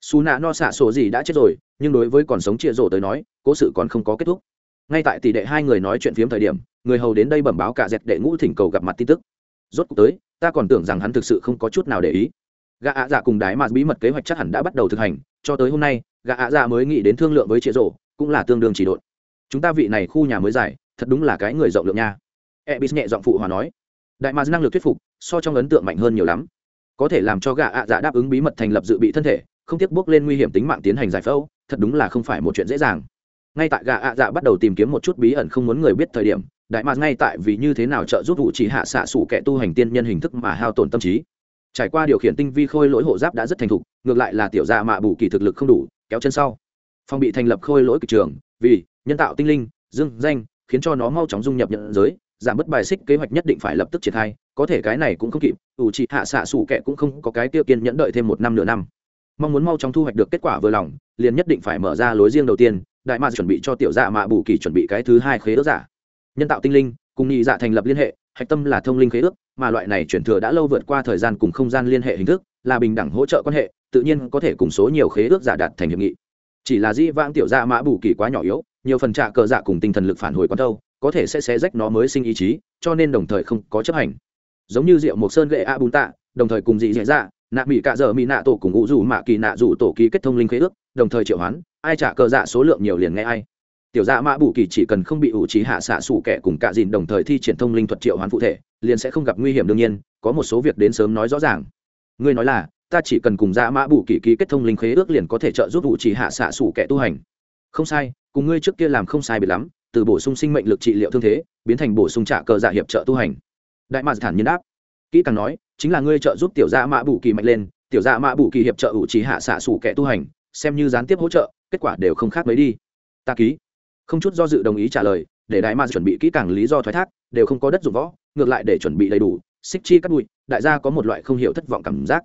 Xù nạ no xạ sổ gì đã chết rồi, nhưng đối với còn sống trịa rộ tới nói, cố sự còn không có kết thúc. Ngay tại tỷ đệ hai người nói chuyện phiếm thời điểm, người hầu đến đây bẩm báo cả dẹp đệ ngũ thỉnh cầu gặp mặt tin tức. Rốt cuộc tới ta còn tưởng rằng hắn thực sự không có chút nào để ý. Gã ạ dạ cùng đái mà bí mật kế hoạch chắc hẳn đã bắt đầu thực hành cho tới hôm nay gã ạ dạ mới nghĩ đến thương lượng với triệu rổ, cũng là tương đương chỉ độn. Chúng ta vị này khu nhà mới dài thật đúng là cái người rộng lượng nha. Ebis nhẹ giọng phụ hòa nói. Đại mà năng lực thuyết phục so trong ấn tượng mạnh hơn nhiều lắm. Có thể làm cho gã ạ dạ đáp ứng bí mật thành lập dự bị thân thể không tiếc bước lên nguy hiểm tính mạng tiến hành giải phẫu thật đúng là không phải một chuyện dễ dàng. Ngay tại gã ạ dạ bắt đầu tìm kiếm một chút bí ẩn không muốn người biết thời điểm đại mạc ngay tại vì như thế nào trợ giúp vụ chỉ hạ xạ sủ kẻ tu hành tiên nhân hình thức mà hao tổn tâm trí. Trải qua điều khiển tinh vi khôi lỗi hộ giáp đã rất thành thục, ngược lại là tiểu gia mạ bù kỳ thực lực không đủ, kéo chân sau. Phong bị thành lập khôi lỗi kịch trường, vì nhân tạo tinh linh, dương, danh, khiến cho nó mau chóng dung nhập nhận giới, giảm bớt bài xích kế hoạch nhất định phải lập tức triển khai, có thể cái này cũng không kịp, ủ trị hạ xạ sủ kẻ cũng không có cái tiêu kiên nhẫn đợi thêm một năm nửa năm. Mong muốn mau chóng thu hoạch được kết quả vừa lòng, liền nhất định phải mở ra lối riêng đầu tiên, đại mạc chuẩn bị cho tiểu dạ mạ bù kỳ chuẩn bị cái thứ hai khế ước giả nhân tạo tinh linh, cùng nhị dạ thành lập liên hệ, hạch tâm là thông linh khế ước, mà loại này chuyển thừa đã lâu vượt qua thời gian cùng không gian liên hệ hình thức, là bình đẳng hỗ trợ quan hệ, tự nhiên có thể cùng số nhiều khế ước giả đạt thành hiệp nghị. Chỉ là di vãng tiểu dạ mã bù kỳ quá nhỏ yếu, nhiều phần trạ cờ dạ cùng tinh thần lực phản hồi quá đâu có thể sẽ xé rách nó mới sinh ý chí, cho nên đồng thời không có chấp hành. Giống như rượu mộc sơn gậy a bún tạ, đồng thời cùng dị dạ dạ nạ mỹ cạ dở mỹ nạ tổ cùng ngũ rủ mạ kỳ nạ rủ tổ ký kết thông linh khế ước, đồng thời triệu hoán, ai trả cờ dạ số lượng nhiều liền nghe ai tiểu dạ mã bù kỳ chỉ cần không bị ủ trí hạ xạ sủ kẻ cùng cạ dìn đồng thời thi triển thông linh thuật triệu hoán phụ thể, liền sẽ không gặp nguy hiểm đương nhiên, có một số việc đến sớm nói rõ ràng. Ngươi nói là, ta chỉ cần cùng dạ mã bù kỳ ký kết thông linh khế ước liền có thể trợ giúp ủ trí hạ xạ sủ kẻ tu hành. Không sai, cùng ngươi trước kia làm không sai biệt lắm, từ bổ sung sinh mệnh lực trị liệu thương thế, biến thành bổ sung trả cờ dạ hiệp trợ tu hành. Đại mạc thản nhiên đáp. Kỹ càng nói, chính là ngươi trợ giúp tiểu dạ mã bù kỳ mạnh lên, tiểu dạ mã bù kỳ hiệp trợ ủ trí hạ xạ sủ kẻ tu hành, xem như gián tiếp hỗ trợ, kết quả đều không khác mấy đi. Ta ký không chút do dự đồng ý trả lời, để đại ma chuẩn bị kỹ càng lý do thoái thác, đều không có đất dụng võ, ngược lại để chuẩn bị đầy đủ, xích chi cắt bụi, đại gia có một loại không hiểu thất vọng cảm giác.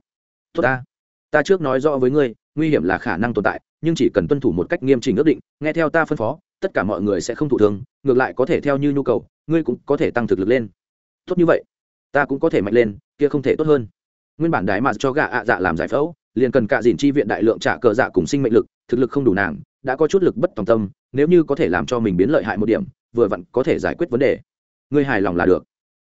Tốt ta ta trước nói rõ với ngươi, nguy hiểm là khả năng tồn tại, nhưng chỉ cần tuân thủ một cách nghiêm trình ước định, nghe theo ta phân phó, tất cả mọi người sẽ không thụ thương, ngược lại có thể theo như nhu cầu, ngươi cũng có thể tăng thực lực lên. Tốt như vậy, ta cũng có thể mạnh lên, kia không thể tốt hơn. Nguyên bản đại mà cho gạ ạ dạ làm giải phẫu, liền cần cạ dìn chi viện đại lượng trả cờ dạ cùng sinh mệnh lực, thực lực không đủ nàng, đã có chút lực bất tòng tâm nếu như có thể làm cho mình biến lợi hại một điểm, vừa vặn có thể giải quyết vấn đề. Ngươi hài lòng là được.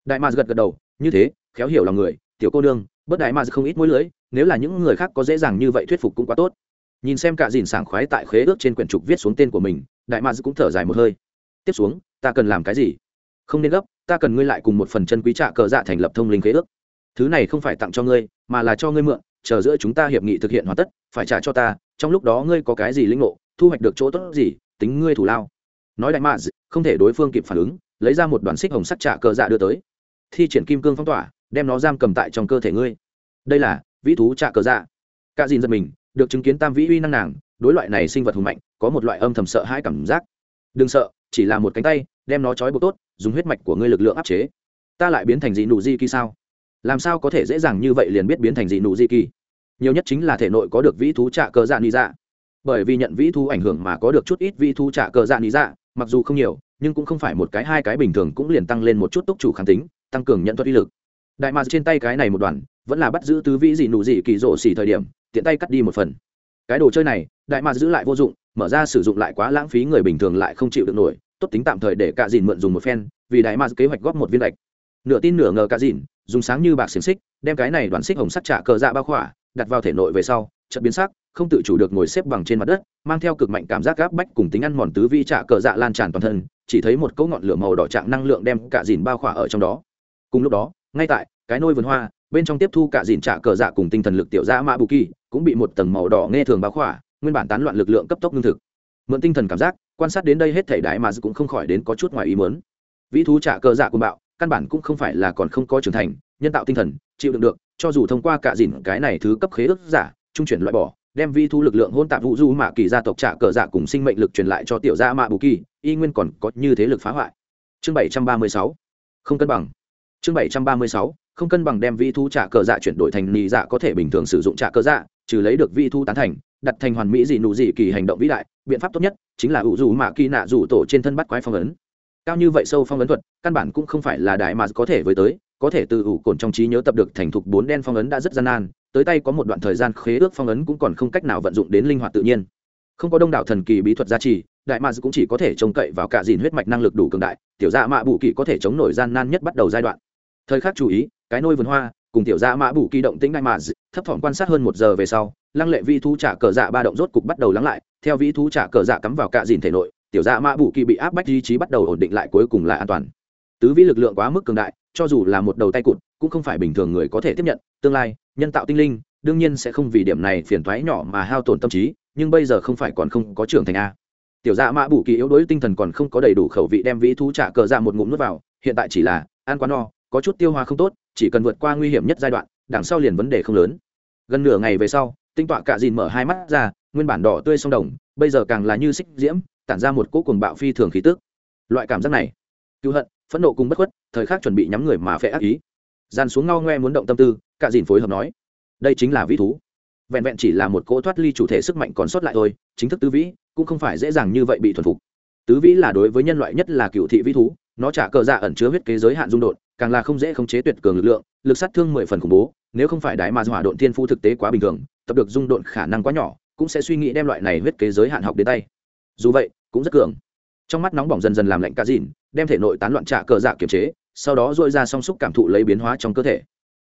Đại Ma gật gật đầu, như thế, khéo hiểu lòng người, tiểu cô nương bất đại mars không ít mối lưới, nếu là những người khác có dễ dàng như vậy thuyết phục cũng quá tốt. Nhìn xem cả dìn sảng khoái tại khế ước trên quyển trục viết xuống tên của mình, đại mars cũng thở dài một hơi. Tiếp xuống, ta cần làm cái gì? Không nên gấp, ta cần ngươi lại cùng một phần chân quý trạ cờ dạ thành lập thông linh khế ước. Thứ này không phải tặng cho ngươi, mà là cho ngươi mượn, chờ giữa chúng ta hiệp nghị thực hiện hoàn tất, phải trả cho ta, trong lúc đó ngươi có cái gì lĩnh ngộ, thu hoạch được chỗ tốt gì tính ngươi thủ lao. Nói đại mads không thể đối phương kịp phản ứng, lấy ra một đoàn xích hồng sắt trả cờ dạ đưa tới. Thi triển kim cương phong tỏa, đem nó giam cầm tại trong cơ thể ngươi. Đây là, vĩ thú trả cờ dạ. Cả dìn giật mình, được chứng kiến tam vĩ uy năng nàng, đối loại này sinh vật hùng mạnh, có một loại âm thầm sợ hãi cảm giác. Đừng sợ, chỉ là một cánh tay, đem nó trói buộc tốt, dùng huyết mạch của ngươi lực lượng áp chế. Ta lại biến thành dị nụ di kỳ sao? Làm sao có thể dễ dàng như vậy liền biết biến thành dị nụ di kỳ? Nhiều nhất chính là thể nội có được vĩ thú trả cờ dạ ni dạ bởi vì nhận vĩ thu ảnh hưởng mà có được chút ít vĩ thu trả cờ dạ lý dạ mặc dù không nhiều, nhưng cũng không phải một cái hai cái bình thường cũng liền tăng lên một chút túc chủ kháng tính, tăng cường nhận thuật uy lực. Đại mà trên tay cái này một đoàn, vẫn là bắt giữ tứ vĩ dị nụ dị kỳ rộ xỉ thời điểm, tiện tay cắt đi một phần. Cái đồ chơi này, đại mà giữ lại vô dụng, mở ra sử dụng lại quá lãng phí người bình thường lại không chịu được nổi, tốt tính tạm thời để cạ dìn mượn dùng một phen, vì đại mà kế hoạch góp một viên lệch. Nửa tin nửa ngờ cạ dìn, dùng sáng như bạc xiềng xích, đem cái này đoàn xích hồng sắt trả cờ dạ bao khỏa, đặt vào thể nội về sau, chợt biến sắc không tự chủ được ngồi xếp bằng trên mặt đất, mang theo cực mạnh cảm giác gáp bách cùng tính ăn mòn tứ vi trả cờ dạ lan tràn toàn thân, chỉ thấy một cỗ ngọn lửa màu đỏ trạng năng lượng đem cả dìn bao khỏa ở trong đó. Cùng lúc đó, ngay tại cái nôi vườn hoa, bên trong tiếp thu cả dìn trả cờ dạ cùng tinh thần lực tiểu dạ mã bù kỳ cũng bị một tầng màu đỏ nghe thường bao khỏa, nguyên bản tán loạn lực lượng cấp tốc lương thực. Mượn tinh thần cảm giác, quan sát đến đây hết thể đại mà cũng không khỏi đến có chút ngoài ý muốn. Vĩ thú trả cờ dạ cùng bạo, căn bản cũng không phải là còn không có trưởng thành, nhân tạo tinh thần, chịu đựng được, cho dù thông qua cả dìn cái này thứ cấp khế ước giả, trung chuyển loại bỏ đem vi thu lực lượng hôn tạp vũ du mạ kỳ gia tộc trả cờ dạ cùng sinh mệnh lực truyền lại cho tiểu gia mạ bù kỳ, y nguyên còn có như thế lực phá hoại. Chương bảy trăm ba mươi sáu, không cân bằng. Chương bảy trăm ba mươi sáu, không cân bằng đem vi thu trả cờ dạ chuyển đổi thành nì dạ có thể bình thường sử dụng trả cờ dạ trừ lấy được vi thu tán thành, đặt thành hoàn mỹ dị nụ dị kỳ hành động vĩ đại, biện pháp tốt nhất chính là ủ dù mạ kỳ nạ rủ tổ trên thân bắt quái phong ấn. Cao như vậy sâu phong ấn thuật, căn bản cũng không phải là đại mà có thể với tới, có thể từ ủ cồn trong trí nhớ tập được thành thục bốn đen phong ấn đã rất gian nan tới tay có một đoạn thời gian khế ước phong ấn cũng còn không cách nào vận dụng đến linh hoạt tự nhiên. Không có đông đảo thần kỳ bí thuật gia trì, đại mads cũng chỉ có thể trông cậy vào cả dìn huyết mạch năng lực đủ cường đại, tiểu dạ mạ bù kỳ có thể chống nổi gian nan nhất bắt đầu giai đoạn. Thời khắc chú ý, cái nôi vườn hoa, cùng tiểu dạ mạ bù kỳ động tĩnh đại mà thấp thỏm quan sát hơn một giờ về sau, lăng lệ vi thú trả cờ dạ ba động rốt cục bắt đầu lắng lại, theo vi thú trả cờ dạ cắm vào cả dìn thể nội, tiểu dạ mạ bù kỳ bị áp bách ý chí bắt đầu ổn định lại cuối cùng là an toàn. Tứ vĩ lực lượng quá mức cường đại, cho dù là một đầu tay cụt, cũng không phải bình thường người có thể tiếp nhận, tương lai nhân tạo tinh linh, đương nhiên sẽ không vì điểm này phiền thoái nhỏ mà hao tổn tâm trí, nhưng bây giờ không phải còn không có trưởng thành a. Tiểu dạ mã bù kỳ yếu đuối tinh thần còn không có đầy đủ khẩu vị đem vĩ thú trả cờ ra một ngụm nước vào, hiện tại chỉ là ăn quá no, có chút tiêu hóa không tốt, chỉ cần vượt qua nguy hiểm nhất giai đoạn, đằng sau liền vấn đề không lớn. Gần nửa ngày về sau, tinh tọa cạ dìn mở hai mắt ra, nguyên bản đỏ tươi sông đồng, bây giờ càng là như xích diễm, tản ra một cỗ cuồng bạo phi thường khí tức. Loại cảm giác này cứu hận, phẫn nộ cùng bất khuất, thời khắc chuẩn bị nhắm người mà phệ ác ý dàn xuống ngao ngoe muốn động tâm tư cạ dìn phối hợp nói, đây chính là vĩ thú. Vẹn vẹn chỉ là một cỗ thoát ly chủ thể sức mạnh còn sót lại thôi, chính thức tứ vĩ cũng không phải dễ dàng như vậy bị thuần phục. Tứ vĩ là đối với nhân loại nhất là cựu thị vĩ thú, nó trả cờ dạ ẩn chứa huyết kế giới hạn dung đột, càng là không dễ khống chế tuyệt cường lực lượng, lực sát thương mười phần khủng bố, nếu không phải đại mà hỏa độn thiên phu thực tế quá bình thường, tập được dung độn khả năng quá nhỏ, cũng sẽ suy nghĩ đem loại này huyết kế giới hạn học đến tay. Dù vậy, cũng rất cường. Trong mắt nóng bỏng dần dần làm lạnh cá dìn, đem thể nội tán loạn trả cờ dạ kiềm chế sau đó dội ra song xúc cảm thụ lấy biến hóa trong cơ thể.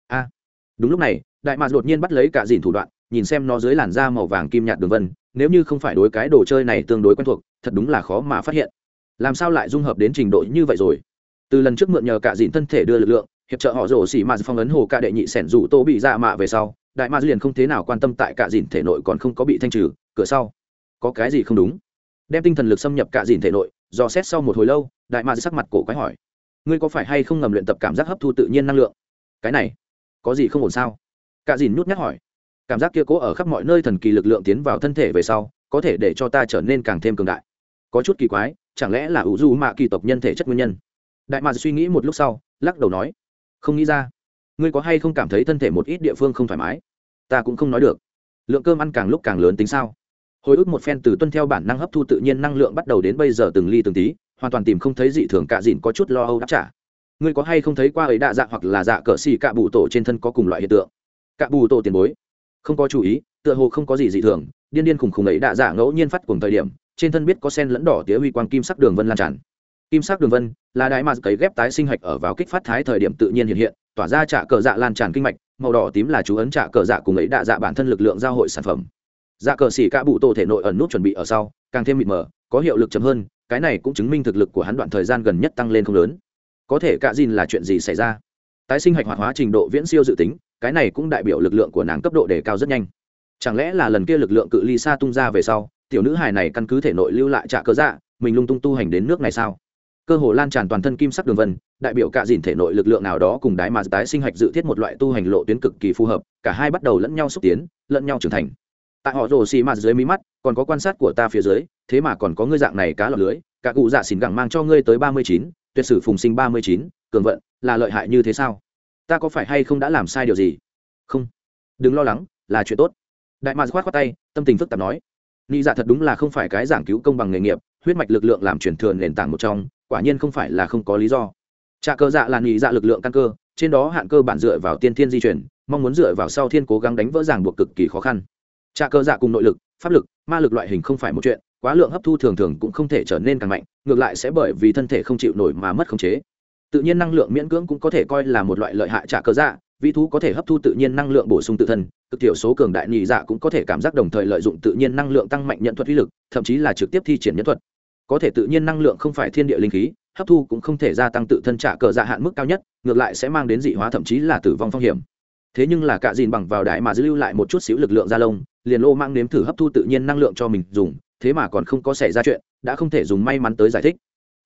A, đúng lúc này, đại mạc đột nhiên bắt lấy cả dìn thủ đoạn, nhìn xem nó dưới làn da màu vàng kim nhạt đường vân, nếu như không phải đối cái đồ chơi này tương đối quen thuộc, thật đúng là khó mà phát hiện. Làm sao lại dung hợp đến trình độ như vậy rồi? Từ lần trước mượn nhờ cả dìn thân thể đưa lực lượng, hiệp trợ họ rổ xỉ mà phong ấn hồ ca đệ nhị sẻn rủ tô bị ra mạ về sau, đại ma liền không thế nào quan tâm tại cả dìn thể nội còn không có bị thanh trừ, cửa sau, có cái gì không đúng? Đem tinh thần lực xâm nhập cả dìn thể nội, dò xét sau một hồi lâu, đại ma sắc mặt cổ quái hỏi ngươi có phải hay không ngầm luyện tập cảm giác hấp thu tự nhiên năng lượng? Cái này, có gì không ổn sao? Cả dìn nhút nhát hỏi. Cảm giác kia cố ở khắp mọi nơi thần kỳ lực lượng tiến vào thân thể về sau, có thể để cho ta trở nên càng thêm cường đại. Có chút kỳ quái, chẳng lẽ là ủ du mạ kỳ tộc nhân thể chất nguyên nhân? Đại mạc suy nghĩ một lúc sau, lắc đầu nói. Không nghĩ ra. Ngươi có hay không cảm thấy thân thể một ít địa phương không thoải mái? Ta cũng không nói được. Lượng cơm ăn càng lúc càng lớn tính sao? Hồi ức một phen từ tuân theo bản năng hấp thu tự nhiên năng lượng bắt đầu đến bây giờ từng ly từng tí hoàn toàn tìm không thấy dị thường cạ dìn có chút lo âu đáp trả. Ngươi có hay không thấy qua ấy đạ dạ hoặc là dạ cờ xì cạ bù tổ trên thân có cùng loại hiện tượng? Cạ bù tổ tiền bối. Không có chú ý, tựa hồ không có gì dị thường, điên điên khùng khùng ấy đạ dạ ngẫu nhiên phát cùng thời điểm, trên thân biết có sen lẫn đỏ tía huy quang kim sắc đường vân lan tràn. Kim sắc đường vân là đại mạc cấy ghép tái sinh hạch ở vào kích phát thái thời điểm tự nhiên hiện hiện, tỏa ra trả cờ dạ lan tràn kinh mạch, màu đỏ tím là chú ấn trả cờ dạ cùng ấy đạ dạ bản thân lực lượng giao hội sản phẩm. Dạ cờ xỉ cạ bụ tổ thể nội ẩn nút chuẩn bị ở sau, càng thêm mịt mờ, có hiệu lực chấm hơn cái này cũng chứng minh thực lực của hắn đoạn thời gian gần nhất tăng lên không lớn. Có thể cả dìn là chuyện gì xảy ra? Tái sinh hạch hoạt hóa trình độ viễn siêu dự tính, cái này cũng đại biểu lực lượng của nàng cấp độ đề cao rất nhanh. Chẳng lẽ là lần kia lực lượng cự ly xa tung ra về sau, tiểu nữ hài này căn cứ thể nội lưu lại trả cơ dạ mình lung tung tu hành đến nước này sao? Cơ hồ lan tràn toàn thân kim sắc đường vân, đại biểu cạ dìn thể nội lực lượng nào đó cùng đái mà tái sinh hạch dự thiết một loại tu hành lộ tuyến cực kỳ phù hợp, cả hai bắt đầu lẫn nhau xúc tiến, lẫn nhau trưởng thành tại họ rồ xì mạt dưới mí mắt, còn có quan sát của ta phía dưới, thế mà còn có ngươi dạng này cá lọt lưới, cả cụ dạ xỉn gẳng mang cho ngươi tới ba mươi chín, tuyệt sử phùng sinh ba mươi chín, cường vận, là lợi hại như thế sao? Ta có phải hay không đã làm sai điều gì? Không. Đừng lo lắng, là chuyện tốt. Đại mạt khoát khoát tay, tâm tình phức tạp nói. Nghĩ dạ thật đúng là không phải cái giảng cứu công bằng nghề nghiệp, huyết mạch lực lượng làm truyền thừa nền tảng một trong, quả nhiên không phải là không có lý do. Trà cơ dạ là nghĩ dạ lực lượng căn cơ, trên đó hạn cơ bản dựa vào tiên thiên di chuyển mong muốn dựa vào sau thiên cố gắng đánh vỡ ràng buộc cực kỳ khó khăn trà cơ dạ cùng nội lực, pháp lực, ma lực loại hình không phải một chuyện, quá lượng hấp thu thường thường cũng không thể trở nên càng mạnh, ngược lại sẽ bởi vì thân thể không chịu nổi mà mất khống chế. Tự nhiên năng lượng miễn cưỡng cũng có thể coi là một loại lợi hại trả cơ dạ vị thú có thể hấp thu tự nhiên năng lượng bổ sung tự thân, cực thiểu số cường đại nhị dạ cũng có thể cảm giác đồng thời lợi dụng tự nhiên năng lượng tăng mạnh nhận thuật uy lực, thậm chí là trực tiếp thi triển nhân thuật. Có thể tự nhiên năng lượng không phải thiên địa linh khí, hấp thu cũng không thể gia tăng tự thân trả cờ dạ hạn mức cao nhất, ngược lại sẽ mang đến dị hóa thậm chí là tử vong phong hiểm thế nhưng là cạ dìn bằng vào đại mà dư lưu lại một chút xíu lực lượng da lông, liền lô mang nếm thử hấp thu tự nhiên năng lượng cho mình dùng, thế mà còn không có xảy ra chuyện, đã không thể dùng may mắn tới giải thích.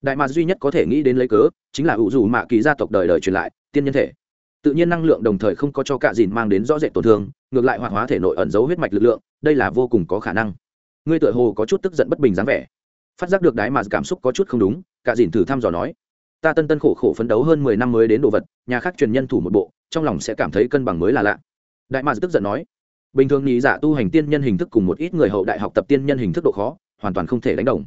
Đại mà duy nhất có thể nghĩ đến lấy cớ, chính là ủ dù mạ kỳ gia tộc đời đời truyền lại, tiên nhân thể. Tự nhiên năng lượng đồng thời không có cho cạ dìn mang đến rõ rệt tổn thương, ngược lại hoạt hóa thể nội ẩn giấu huyết mạch lực lượng, đây là vô cùng có khả năng. Ngươi tựa hồ có chút tức giận bất bình dáng vẻ. Phát giác được đái mà cảm xúc có chút không đúng, cả dìn thử thăm dò nói, ta tân tân khổ khổ phấn đấu hơn mười năm mới đến đồ vật, nhà khác truyền nhân thủ một bộ trong lòng sẽ cảm thấy cân bằng mới là lạ. Đại mạc tức giận nói, bình thường nhị giả tu hành tiên nhân hình thức cùng một ít người hậu đại học tập tiên nhân hình thức độ khó, hoàn toàn không thể đánh đồng.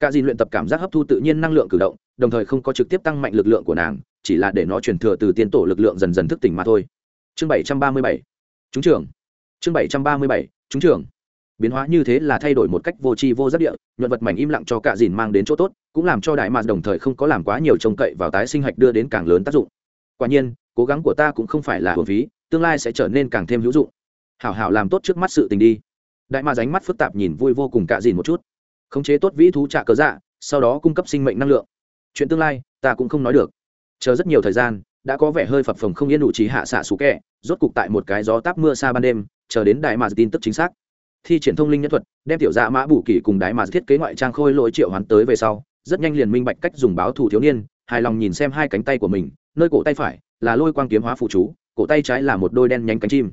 Cả dìn luyện tập cảm giác hấp thu tự nhiên năng lượng cử động, đồng thời không có trực tiếp tăng mạnh lực lượng của nàng, chỉ là để nó truyền thừa từ tiên tổ lực lượng dần dần thức tỉnh mà thôi. Chương bảy trăm ba mươi bảy, chúng trưởng. Chương bảy trăm ba mươi bảy, chúng trưởng. Biến hóa như thế là thay đổi một cách vô tri vô giác địa, nhuận vật mảnh im lặng cho cả dìn mang đến chỗ tốt, cũng làm cho đại mạc đồng thời không có làm quá nhiều trông cậy vào tái sinh hạch đưa đến càng lớn tác dụng. Quả nhiên cố gắng của ta cũng không phải là hồn phí, tương lai sẽ trở nên càng thêm hữu dụng. Hảo hảo làm tốt trước mắt sự tình đi. Đại ma ránh mắt phức tạp nhìn vui vô cùng cạ dìn một chút. Khống chế tốt vĩ thú trả cớ dạ sau đó cung cấp sinh mệnh năng lượng. Chuyện tương lai, ta cũng không nói được. Chờ rất nhiều thời gian, đã có vẻ hơi phập phồng không yên đủ trí hạ xạ xú kẹ, rốt cục tại một cái gió táp mưa xa ban đêm, chờ đến đại mà tin tức chính xác. Thi triển thông linh nhân thuật, đem tiểu dạ mã bù kỳ cùng đại mà thiết kế ngoại trang khôi lỗi triệu hoán tới về sau, rất nhanh liền minh bạch cách dùng báo thủ thiếu niên, hài lòng nhìn xem hai cánh tay của mình nơi cổ tay phải là lôi quang kiếm hóa phụ chú, cổ tay trái là một đôi đen nhánh cánh chim.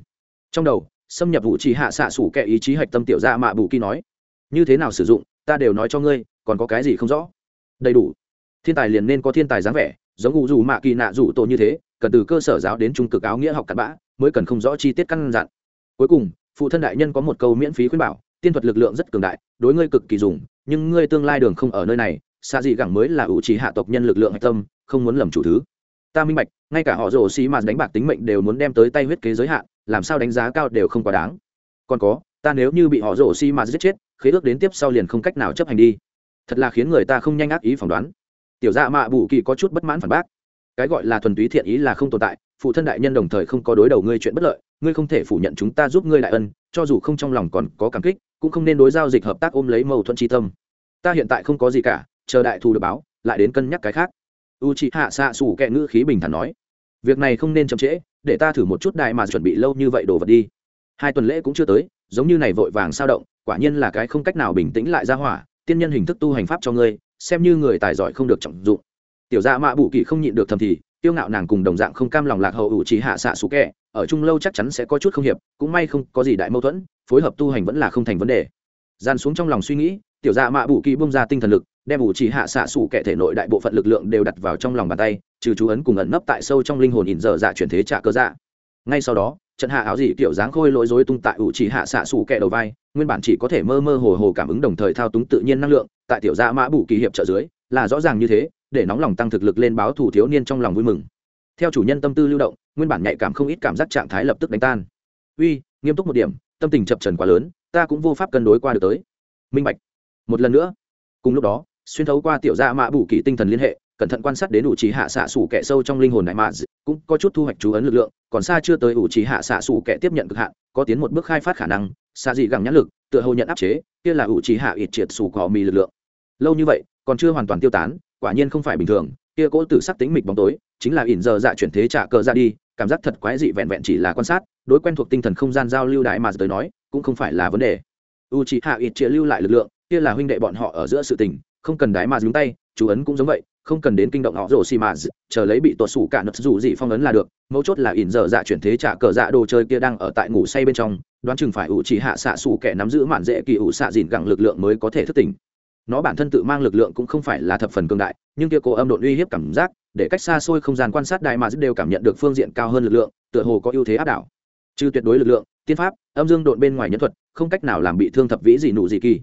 Trong đầu, xâm nhập vụ trì hạ xạ sủ kệ ý chí hạch tâm tiểu dạ mạ bù kỳ nói, như thế nào sử dụng, ta đều nói cho ngươi, còn có cái gì không rõ? Đầy đủ. Thiên tài liền nên có thiên tài dáng vẻ, giống ngụ dù mạ kỳ nạ dù tổ như thế, cần từ cơ sở giáo đến trung cực áo nghĩa học cặn bã, mới cần không rõ chi tiết căn dặn. Cuối cùng, phụ thân đại nhân có một câu miễn phí khuyên bảo, tiên thuật lực lượng rất cường đại, đối ngươi cực kỳ dùng, nhưng ngươi tương lai đường không ở nơi này xa dị gẳng mới là ủ trì hạ tộc nhân lực lượng hạch tâm, không muốn lầm chủ thứ ta minh bạch, ngay cả họ rồ xì mà đánh bạc tính mệnh đều muốn đem tới tay huyết kế giới hạn, làm sao đánh giá cao đều không quá đáng. Còn có, ta nếu như bị họ rồ xì mà giết chết, khế ước đến tiếp sau liền không cách nào chấp hành đi. Thật là khiến người ta không nhanh ác ý phỏng đoán. Tiểu dạ mạ bù kỳ có chút bất mãn phản bác. Cái gọi là thuần túy thiện ý là không tồn tại, phụ thân đại nhân đồng thời không có đối đầu ngươi chuyện bất lợi, ngươi không thể phủ nhận chúng ta giúp ngươi đại ân, cho dù không trong lòng còn có cảm kích, cũng không nên đối giao dịch hợp tác ôm lấy mâu thuẫn tri tâm. Ta hiện tại không có gì cả, chờ đại thù được báo, lại đến cân nhắc cái khác u chị hạ xạ xù kẹ ngữ khí bình thản nói, việc này không nên chậm trễ, để ta thử một chút đại mà chuẩn bị lâu như vậy đồ vật đi. Hai tuần lễ cũng chưa tới, giống như này vội vàng sao động, quả nhiên là cái không cách nào bình tĩnh lại ra hỏa, tiên nhân hình thức tu hành pháp cho ngươi, xem như người tài giỏi không được trọng dụng. Tiểu gia mạ bù kỳ không nhịn được thầm thì tiêu ngạo nàng cùng đồng dạng không cam lòng lạc hậu ủ chỉ hạ xạ xú kẹ, ở chung lâu chắc chắn sẽ có chút không hiệp, cũng may không có gì đại mâu thuẫn, phối hợp tu hành vẫn là không thành vấn đề gian xuống trong lòng suy nghĩ, tiểu gia mạ bù kỳ bung ra tinh thần lực, đem ủ chỉ hạ xạ xủ kẻ thể nội đại bộ phận lực lượng đều đặt vào trong lòng bàn tay, trừ chú ấn cùng ẩn nấp tại sâu trong linh hồn ỉn dở dạ chuyển thế trả cơ dạ. Ngay sau đó, trận hạ áo dị kiểu dáng khôi lỗi rối tung tại ủ chỉ hạ xạ xủ kẻ đầu vai, nguyên bản chỉ có thể mơ mơ hồ hồ cảm ứng đồng thời thao túng tự nhiên năng lượng, tại tiểu dạ gia mã bù kỳ hiệp trợ dưới, là rõ ràng như thế, để nóng lòng tăng thực lực lên báo thủ thiếu niên trong lòng vui mừng. Theo chủ nhân tâm tư lưu động, nguyên bản nhạy cảm không ít cảm giác trạng thái lập tức đánh tan. Uy, nghiêm túc một điểm, tâm tình chập trần quá lớn ta cũng vô pháp cân đối qua được tới. Minh bạch. Một lần nữa. Cùng lúc đó, xuyên thấu qua tiểu dạ gia mã bù kỳ tinh thần liên hệ, cẩn thận quan sát đến ủ trí hạ xạ sủ kẻ sâu trong linh hồn đại mạ cũng có chút thu hoạch chú ấn lực lượng, còn xa chưa tới ủ trí hạ xạ sủ kẻ tiếp nhận cực hạn, có tiến một bước khai phát khả năng xa dị gẳng nhãn lực, tựa hồ nhận áp chế, kia là ủ trí hạ ít triệt sủ cỏ mì lực lượng. Lâu như vậy, còn chưa hoàn toàn tiêu tán, quả nhiên không phải bình thường, kia cỗ tử sắc tính mịch bóng tối, chính là ỉn giờ dạ chuyển thế trả cờ ra đi, cảm giác thật quái dị vẹn vẹn chỉ là quan sát đối quen thuộc tinh thần không gian giao lưu đại mà tới nói, cũng không phải là vấn đề. U chỉ hạ ít chia lưu lại lực lượng, kia là huynh đệ bọn họ ở giữa sự tình, không cần đái mà dừng tay, chú ấn cũng giống vậy, không cần đến kinh động họ rồ xì mà chờ lấy bị tuột sủ cả nật dù gì phong ấn là được, mấu chốt là ỉn giờ dạ chuyển thế trả cờ dạ đồ chơi kia đang ở tại ngủ say bên trong, đoán chừng phải ủ chỉ hạ xạ sủ kẻ nắm giữ mạn dễ kỳ ủ xạ dìn gẳng lực lượng mới có thể thức tỉnh. Nó bản thân tự mang lực lượng cũng không phải là thập phần cường đại, nhưng kia cố âm độ uy hiếp cảm giác, để cách xa xôi không gian quan sát đại mà đều cảm nhận được phương diện cao hơn lực lượng, tựa hồ có ưu thế áp đảo trừ tuyệt đối lực lượng, tiên pháp, âm dương độn bên ngoài nhân thuật, không cách nào làm bị thương thập vĩ gì nụ gì kỳ.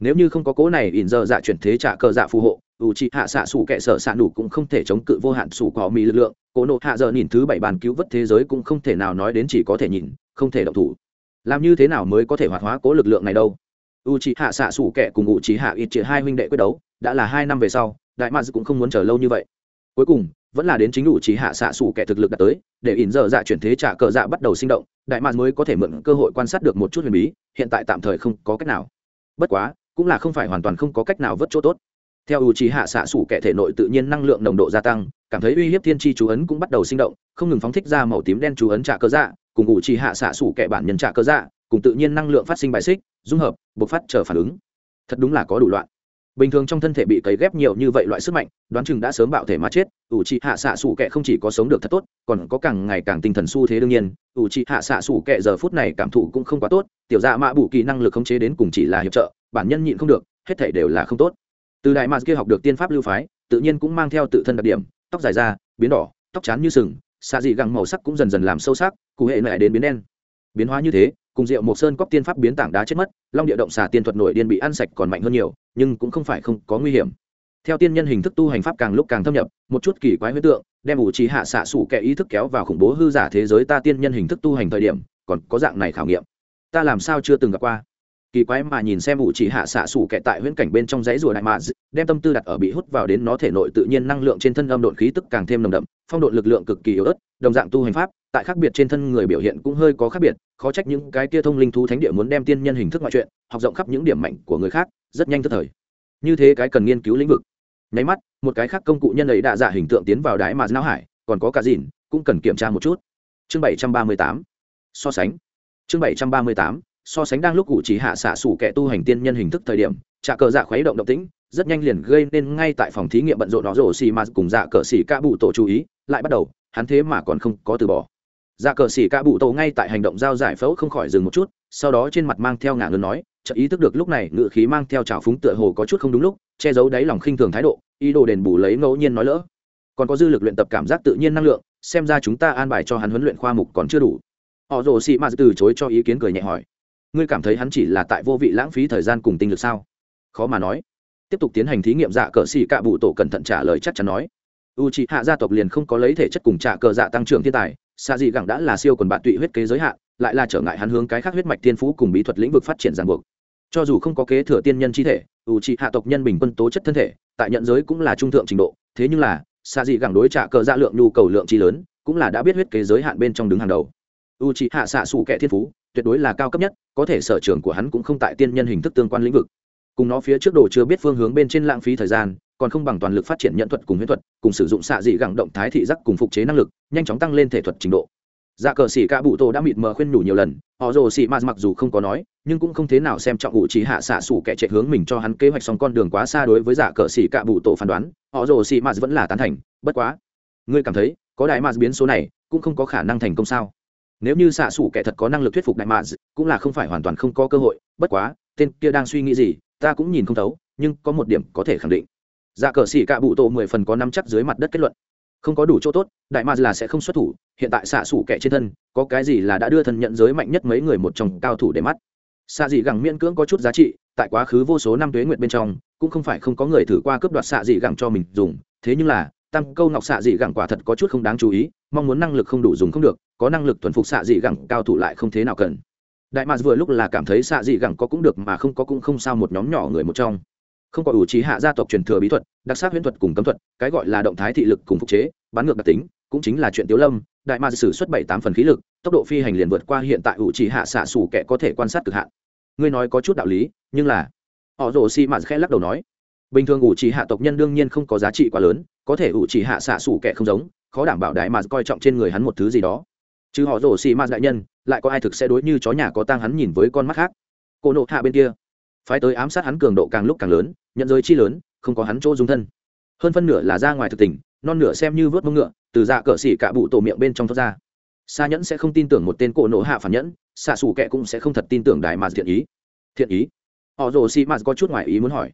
Nếu như không có cố này ỉn giờ dạ chuyển thế trả cờ dạ phù hộ, ủ trị hạ xạ sủ kệ sở xạ đủ cũng không thể chống cự vô hạn sủ cỏ mì lực lượng, cố nộ hạ giờ nhìn thứ bảy bàn cứu vớt thế giới cũng không thể nào nói đến chỉ có thể nhìn, không thể động thủ. Làm như thế nào mới có thể hoạt hóa cố lực lượng này đâu? U trị hạ xạ sủ kệ cùng u trị hạ ít trị hai huynh đệ quyết đấu, đã là hai năm về sau, đại mads cũng không muốn chờ lâu như vậy. Cuối cùng, vẫn là đến chính u trị hạ xạ sủ kệ thực lực đã tới, để ỉn giờ dạ chuyển thế trả cờ dạ bắt đầu sinh động đại mạc mới có thể mượn cơ hội quan sát được một chút huyền bí, hiện tại tạm thời không có cách nào. Bất quá, cũng là không phải hoàn toàn không có cách nào vớt chỗ tốt. Theo u trí hạ xạ sủ kẻ thể nội tự nhiên năng lượng nồng độ gia tăng, cảm thấy uy hiếp thiên tri chú ấn cũng bắt đầu sinh động, không ngừng phóng thích ra màu tím đen chú ấn trả cơ dạ cùng u trí hạ xạ sủ kẻ bản nhân trả cơ dạ cùng tự nhiên năng lượng phát sinh bài xích, dung hợp, bộc phát chờ phản ứng. Thật đúng là có đủ loạn bình thường trong thân thể bị cấy ghép nhiều như vậy loại sức mạnh, đoán chừng đã sớm bạo thể mà chết, ủ trị hạ xạ sủ kệ không chỉ có sống được thật tốt, còn có càng ngày càng tinh thần xu thế đương nhiên, ủ trị hạ xạ sủ kệ giờ phút này cảm thụ cũng không quá tốt, tiểu dạ mạ bù kỳ năng lực khống chế đến cùng chỉ là hiệp trợ, bản nhân nhịn không được, hết thể đều là không tốt. Từ đại mạc kia học được tiên pháp lưu phái, tự nhiên cũng mang theo tự thân đặc điểm, tóc dài da, biến đỏ, tóc chán như sừng, xạ dị găng màu sắc cũng dần dần làm sâu sắc, cụ hệ lại đến biến đen. Biến hóa như thế cùng rượu mộc sơn cóc tiên pháp biến tảng đá chết mất, long địa động xà tiên thuật nổi điên bị ăn sạch còn mạnh hơn nhiều, nhưng cũng không phải không có nguy hiểm. Theo tiên nhân hình thức tu hành pháp càng lúc càng thâm nhập, một chút kỳ quái huyết tượng, đem ủ trí hạ xạ sủ kẻ ý thức kéo vào khủng bố hư giả thế giới ta tiên nhân hình thức tu hành thời điểm, còn có dạng này khảo nghiệm. Ta làm sao chưa từng gặp qua? Kỳ quái mà nhìn xem ủ chỉ hạ xạ sủ kẻ tại huyễn cảnh bên trong dãy rùa đại mạ đem tâm tư đặt ở bị hút vào đến nó thể nội tự nhiên năng lượng trên thân âm độn khí tức càng thêm nồng đậm, phong độn lực lượng cực kỳ yếu ớt, đồng dạng tu hành pháp, tại khác biệt trên thân người biểu hiện cũng hơi có khác biệt, khó trách những cái kia thông linh thú thánh địa muốn đem tiên nhân hình thức ngoại truyện, học rộng khắp những điểm mạnh của người khác, rất nhanh tức thời. Như thế cái cần nghiên cứu lĩnh vực. Nháy mắt, một cái khác công cụ nhân ấy đã giả hình tượng tiến vào đáy mà não hải, còn có cả dìn, cũng cần kiểm tra một chút. Chương bảy trăm ba mươi tám. So sánh. Chương bảy trăm ba mươi tám so sánh đang lúc cụ chỉ hạ xạ sủ kẻ tu hành tiên nhân hình thức thời điểm trà cờ dạ khuấy động động tĩnh, rất nhanh liền gây nên ngay tại phòng thí nghiệm bận rộn nó rổ xì mà cùng dạ cờ xì ca bụ tổ chú ý, lại bắt đầu, hắn thế mà còn không có từ bỏ. Dạ cờ xì ca bụ tổ ngay tại hành động giao giải phẫu không khỏi dừng một chút, sau đó trên mặt mang theo ngả ngớn nói, chợt ý thức được lúc này ngự khí mang theo trào phúng tựa hồ có chút không đúng lúc, che giấu đáy lòng khinh thường thái độ, ý đồ đền bù lấy ngẫu nhiên nói lỡ. Còn có dư lực luyện tập cảm giác tự nhiên năng lượng, xem ra chúng ta an bài cho hắn huấn luyện khoa mục còn chưa đủ. Họ rồ sĩ m từ chối cho ý kiến cười nhẹ hỏi ngươi cảm thấy hắn chỉ là tại vô vị lãng phí thời gian cùng tinh lực sao? Khó mà nói. Tiếp tục tiến hành thí nghiệm dạ cờ xì cạ bụ tổ cẩn thận trả lời chắc chắn nói. U c hạ gia tộc liền không có lấy thể chất cùng trả cờ dạ tăng trưởng thiên tài. Xa dị gẳng đã là siêu quần bạn tụy huyết kế giới hạn, lại là trở ngại hắn hướng cái khác huyết mạch thiên phú cùng bí thuật lĩnh vực phát triển ràng buộc. Cho dù không có kế thừa tiên nhân chi thể u c hạ tộc nhân bình quân tố chất thân thể, tại nhận giới cũng là trung thượng trình độ. Thế nhưng là xa dị gẳng đối trả cờ dạ lượng nhu cầu lượng chi lớn, cũng là đã biết huyết kế giới hạn bên trong đứng hàng đầu u c hạ xạ xù kẻ thiên phú, tuyệt đối là cao cấp nhất, có thể sở trường của hắn cũng không tại tiên nhân hình thức tương quan lĩnh vực. Cùng nó phía trước đồ chưa biết phương hướng bên trên lãng phí thời gian, còn không bằng toàn lực phát triển nhận thuật cùng huyễn thuật, cùng sử dụng xạ dị gẳng động thái thị giác cùng phục chế năng lực, nhanh chóng tăng lên thể thuật trình độ. Dạ cờ xỉ ca bụ tô đã mịt mờ khuyên nhủ nhiều lần, họ rồ xỉ m mặc dù không có nói, nhưng cũng không thế nào xem trọng ủ trí hạ xạ xủ kẻ chạy hướng mình cho hắn kế hoạch xong con đường quá xa đối với dạ cờ xỉ ca bụ tổ phán đoán, họ rồ xỉ m vẫn là tán thành, bất quá, ngươi cảm thấy, có đại m biến số này, cũng không có khả năng thành công sao? Nếu như xạ xủ kẻ thật có năng lực thuyết phục đại m cũng là không phải hoàn toàn không có cơ hội. Bất quá, tên kia đang suy nghĩ gì, ta cũng nhìn không thấu, nhưng có một điểm có thể khẳng định. Dạ cờ xỉ cạ bụ tổ mười phần có năm chắc dưới mặt đất kết luận. Không có đủ chỗ tốt, đại ma là sẽ không xuất thủ. Hiện tại xạ xủ kẻ trên thân, có cái gì là đã đưa thân nhận giới mạnh nhất mấy người một trong cao thủ để mắt. Xạ dị gẳng miễn cưỡng có chút giá trị, tại quá khứ vô số năm tuế nguyện bên trong, cũng không phải không có người thử qua cướp đoạt xạ dị gẳng cho mình dùng. Thế nhưng là tăng câu ngọc xạ dị gẳng quả thật có chút không đáng chú ý mong muốn năng lực không đủ dùng không được, có năng lực thuần phục xạ dị gẳng cao thủ lại không thế nào cần. Đại mạc vừa lúc là cảm thấy xạ dị gẳng có cũng được mà không có cũng không sao một nhóm nhỏ người một trong. Không có ủ trí hạ gia tộc truyền thừa bí thuật, đặc sắc huyễn thuật cùng cấm thuật, cái gọi là động thái thị lực cùng phục chế, bán ngược đặc tính, cũng chính là chuyện tiếu lâm, đại mạc sử xuất bảy tám phần khí lực, tốc độ phi hành liền vượt qua hiện tại ủ trí hạ xạ xù kẻ có thể quan sát cực hạn. Ngươi nói có chút đạo lý, nhưng là, họ rồ xi mạt khẽ lắc đầu nói, bình thường ủ trí hạ tộc nhân đương nhiên không có giá trị quá lớn, có thể ủ trí hạ xạ xù kẻ không giống khó đảm bảo đại mà coi trọng trên người hắn một thứ gì đó. Chứ họ rồ xi ma đại nhân, lại có ai thực sẽ đối như chó nhà có tang hắn nhìn với con mắt khác? Cô nộ hạ bên kia. Phái tới ám sát hắn cường độ càng lúc càng lớn, nhận giới chi lớn, không có hắn chỗ dung thân. Hơn phân nửa là ra ngoài thực tình, non nửa xem như vớt mông ngựa, từ dạ cỡ xỉ cả bụ tổ miệng bên trong thoát ra. Xa nhẫn sẽ không tin tưởng một tên cổ nộ hạ phản nhẫn, xạ xù kệ cũng sẽ không thật tin tưởng đại mà thiện ý. Thiện ý? Họ rồ xì mạt có chút ngoài ý muốn hỏi.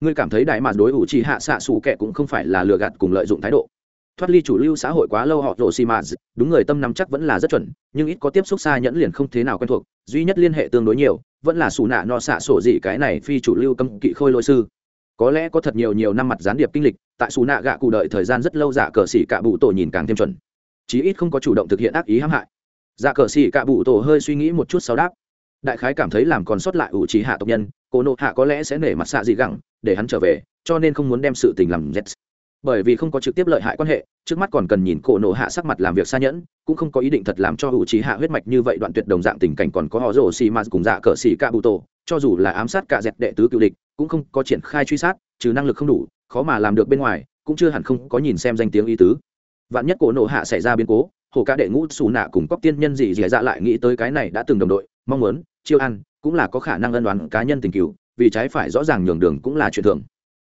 Ngươi cảm thấy đại mà đối ủ trì hạ xạ xù kệ cũng không phải là lừa gạt cùng lợi dụng thái độ thoát ly chủ lưu xã hội quá lâu họ rổ xì mạt đúng người tâm nắm chắc vẫn là rất chuẩn, nhưng ít có tiếp xúc xa nhẫn liền không thế nào quen thuộc, duy nhất liên hệ tương đối nhiều, vẫn là xù nạ no xạ sổ gì cái này phi chủ lưu cấm kỵ khôi lỗi sư. Có lẽ có thật nhiều nhiều năm mặt gián điệp kinh lịch, tại xù nạ gạ cụ đợi thời gian rất lâu giả cờ xỉ cạ bụ tổ nhìn càng thêm chuẩn. Chí ít không có chủ động thực hiện ác ý hãm hại. Giả cờ xỉ cạ bụ tổ hơi suy nghĩ một chút sau đáp. Đại khái cảm thấy làm còn sót lại ủ trí hạ tộc nhân, cô nộ hạ có lẽ sẽ nể mặt xạ gì gẳng, để hắn trở về, cho nên không muốn đem sự tình làm z bởi vì không có trực tiếp lợi hại quan hệ, trước mắt còn cần nhìn cổ nộ hạ sắc mặt làm việc xa nhẫn, cũng không có ý định thật làm cho hữu trí hạ huyết mạch như vậy đoạn tuyệt đồng dạng tình cảnh còn có họ rổ xì mà cùng dạ cờ xì ca bụ tổ cho dù là ám sát cả dẹp đệ tứ cựu địch, cũng không có triển khai truy sát, trừ năng lực không đủ, khó mà làm được bên ngoài, cũng chưa hẳn không có nhìn xem danh tiếng ý tứ. Vạn nhất cổ nộ hạ xảy ra biến cố, hồ ca đệ ngũ xù nạ cùng cóc tiên nhân gì dì dạ lại nghĩ tới cái này đã từng đồng đội, mong muốn, chiêu ăn, cũng là có khả năng ân đoán cá nhân tình cựu, vì trái phải rõ ràng nhường đường cũng là chuyện thường.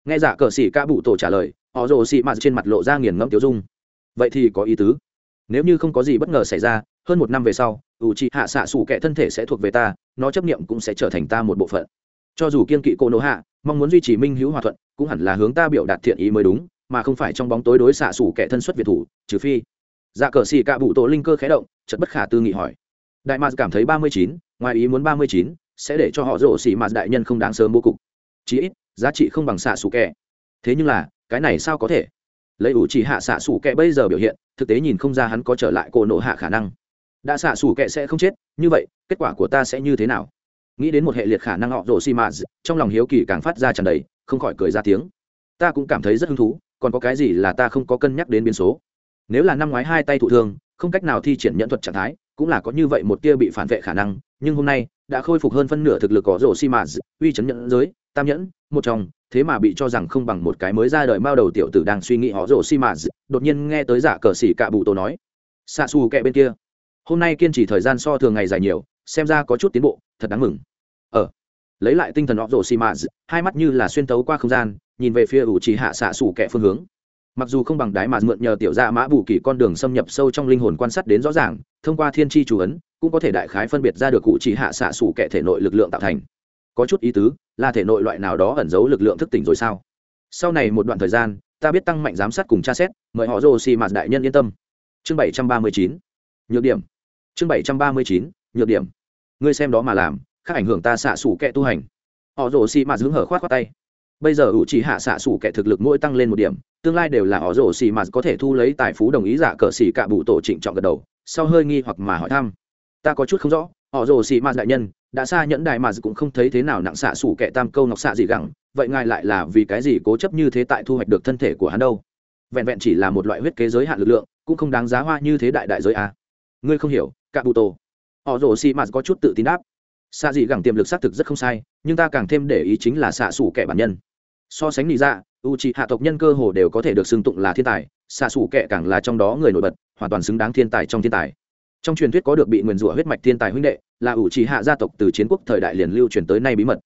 Nghe giả cờ xỉ ca bụ tổ trả lời họ rồ xị mạt trên mặt lộ ra nghiền ngẫm tiêu dung. Vậy thì có ý tứ. Nếu như không có gì bất ngờ xảy ra, hơn một năm về sau, ủ trị hạ xạ xù kẻ thân thể sẽ thuộc về ta, nó chấp nghiệm cũng sẽ trở thành ta một bộ phận. Cho dù kiên kỵ cô nô hạ, mong muốn duy trì minh hữu hòa thuận, cũng hẳn là hướng ta biểu đạt thiện ý mới đúng, mà không phải trong bóng tối đối xạ xù kẻ thân xuất việt thủ, trừ phi. Dạ cờ xì cạ bụ tổ linh cơ khé động chật bất khả tư nghị hỏi. Đại mạt cảm thấy ba mươi chín, ngoài ý muốn ba mươi chín, sẽ để cho họ rổ xì mạt đại nhân không đáng sớm bố cục. Chí ít, giá trị không bằng xạ xù kẻ. Thế nhưng là cái này sao có thể? Lấy ủ chỉ hạ xạ xủ kệ bây giờ biểu hiện, thực tế nhìn không ra hắn có trở lại cổ nộ hạ khả năng. Đã xạ xủ kệ sẽ không chết, như vậy, kết quả của ta sẽ như thế nào? Nghĩ đến một hệ liệt khả năng họ rồ xi mã trong lòng hiếu kỳ càng phát ra tràn đầy, không khỏi cười ra tiếng. Ta cũng cảm thấy rất hứng thú, còn có cái gì là ta không có cân nhắc đến biến số? Nếu là năm ngoái hai tay thụ thương, không cách nào thi triển nhận thuật trạng thái, cũng là có như vậy một tia bị phản vệ khả năng, nhưng hôm nay, đã khôi phục hơn phân nửa thực lực có rổ xi mã uy chấn nhận giới, tam nhẫn, một trong thế mà bị cho rằng không bằng một cái mới ra đời mao đầu tiểu tử đang suy nghĩ họ rồ xi mã đột nhiên nghe tới giả cờ xỉ cạ bụ tổ nói. Xạ xù kẹ bên kia. Hôm nay kiên trì thời gian so thường ngày dài nhiều, xem ra có chút tiến bộ, thật đáng mừng. Ờ. Lấy lại tinh thần họ rồ xi mã hai mắt như là xuyên tấu qua không gian, nhìn về phía ủ trì hạ xạ xù kẹ phương hướng. Mặc dù không bằng đái mà mượn nhờ tiểu gia mã bù kỳ con đường xâm nhập sâu trong linh hồn quan sát đến rõ ràng, thông qua thiên tri chủ ấn, cũng có thể đại khái phân biệt ra được cụ chỉ hạ xạ xủ kẻ thể nội lực lượng tạo thành có chút ý tứ, là thể nội loại nào đó ẩn giấu lực lượng thức tỉnh rồi sao? Sau này một đoạn thời gian, ta biết tăng mạnh giám sát cùng tra xét, mời họ rô xì mạt đại nhân yên tâm. Chương bảy trăm ba mươi chín, nhược điểm. Chương bảy trăm ba mươi chín, nhược điểm. Ngươi xem đó mà làm, khác ảnh hưởng ta xạ xủ kẻ tu hành. Họ rồ xì mạt dưỡng hở khoát khoát tay. Bây giờ ủ chỉ hạ xạ xủ kẻ thực lực mỗi tăng lên một điểm, tương lai đều là họ rồ xì mạt có thể thu lấy tài phú đồng ý giả cờ xì cả bụ tổ trịnh trọng gật đầu, sau hơi nghi hoặc mà hỏi thăm. Ta có chút không rõ, họ rồ xì mạt đại nhân đã xa nhẫn đại mà cũng không thấy thế nào nặng xạ sủ kẻ tam câu ngọc xạ gì gẳng, vậy ngài lại là vì cái gì cố chấp như thế tại thu hoạch được thân thể của hắn đâu? Vẹn vẹn chỉ là một loại huyết kế giới hạn lực lượng, cũng không đáng giá hoa như thế đại đại giới à. ngươi không hiểu cả bụ tổ họ rồ xì mạt có chút tự tin đáp. Xạ dị gẳng tiềm lực xác thực rất không sai, nhưng ta càng thêm để ý chính là xạ xủ kẻ bản nhân. So sánh lý ra u c h hạ tộc nhân cơ hồ đều có thể được xưng tụng là thiên tài, xạ xủ kẻ càng là trong đó người nổi bật, hoàn toàn xứng đáng thiên tài trong thiên tài trong truyền thuyết có được bị nguyền rủa huyết mạch thiên tài huynh đệ, là ủ trì hạ gia tộc từ chiến quốc thời đại liền lưu truyền tới nay bí mật.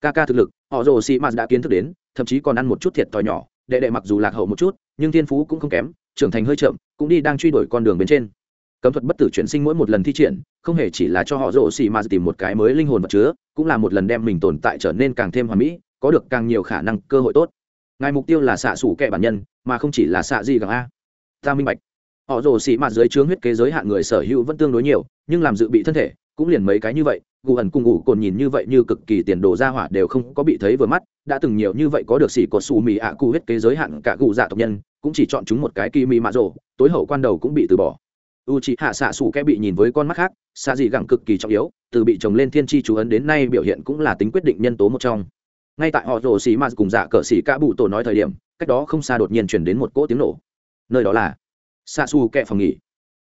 Ca ca thực lực, họ rồ sĩ mạt đã kiến thức đến, thậm chí còn ăn một chút thiệt thòi nhỏ, đệ đệ mặc dù lạc hậu một chút, nhưng thiên phú cũng không kém, trưởng thành hơi chậm, cũng đi đang truy đuổi con đường bên trên. Cấm thuật bất tử chuyển sinh mỗi một lần thi triển, không hề chỉ là cho họ rồ xì mà tìm một cái mới linh hồn vật chứa, cũng là một lần đem mình tồn tại trở nên càng thêm hoàn mỹ, có được càng nhiều khả năng, cơ hội tốt. Ngài mục tiêu là xạ xủ kẻ bản nhân, mà không chỉ là xạ gì gặng a. Ta minh bạch họ rồ xì mạt dưới chướng huyết kế giới hạn người sở hữu vẫn tương đối nhiều, nhưng làm dự bị thân thể, cũng liền mấy cái như vậy. Gù ẩn cùng ngủ cồn nhìn như vậy như cực kỳ tiền đồ ra hỏa đều không có bị thấy vừa mắt, đã từng nhiều như vậy có được xỉ cột xù mì ạ cụ huyết kế giới hạn cả gù dạ tộc nhân, cũng chỉ chọn chúng một cái kỳ mì mạ rồ, tối hậu quan đầu cũng bị từ bỏ. U c hạ xạ xù kẽ bị nhìn với con mắt khác, xạ dị gẳng cực kỳ trọng yếu, từ bị chồng lên thiên tri chú ấn đến nay biểu hiện cũng là tính quyết định nhân tố một trong. Ngay tại họ rồ xì mạt cùng dạ cờ xỉ cả bụ tổ nói thời điểm, cách đó không xa đột nhiên chuyển đến một cỗ tiếng nổ. Nơi đó là xa xù kẹ phòng nghỉ.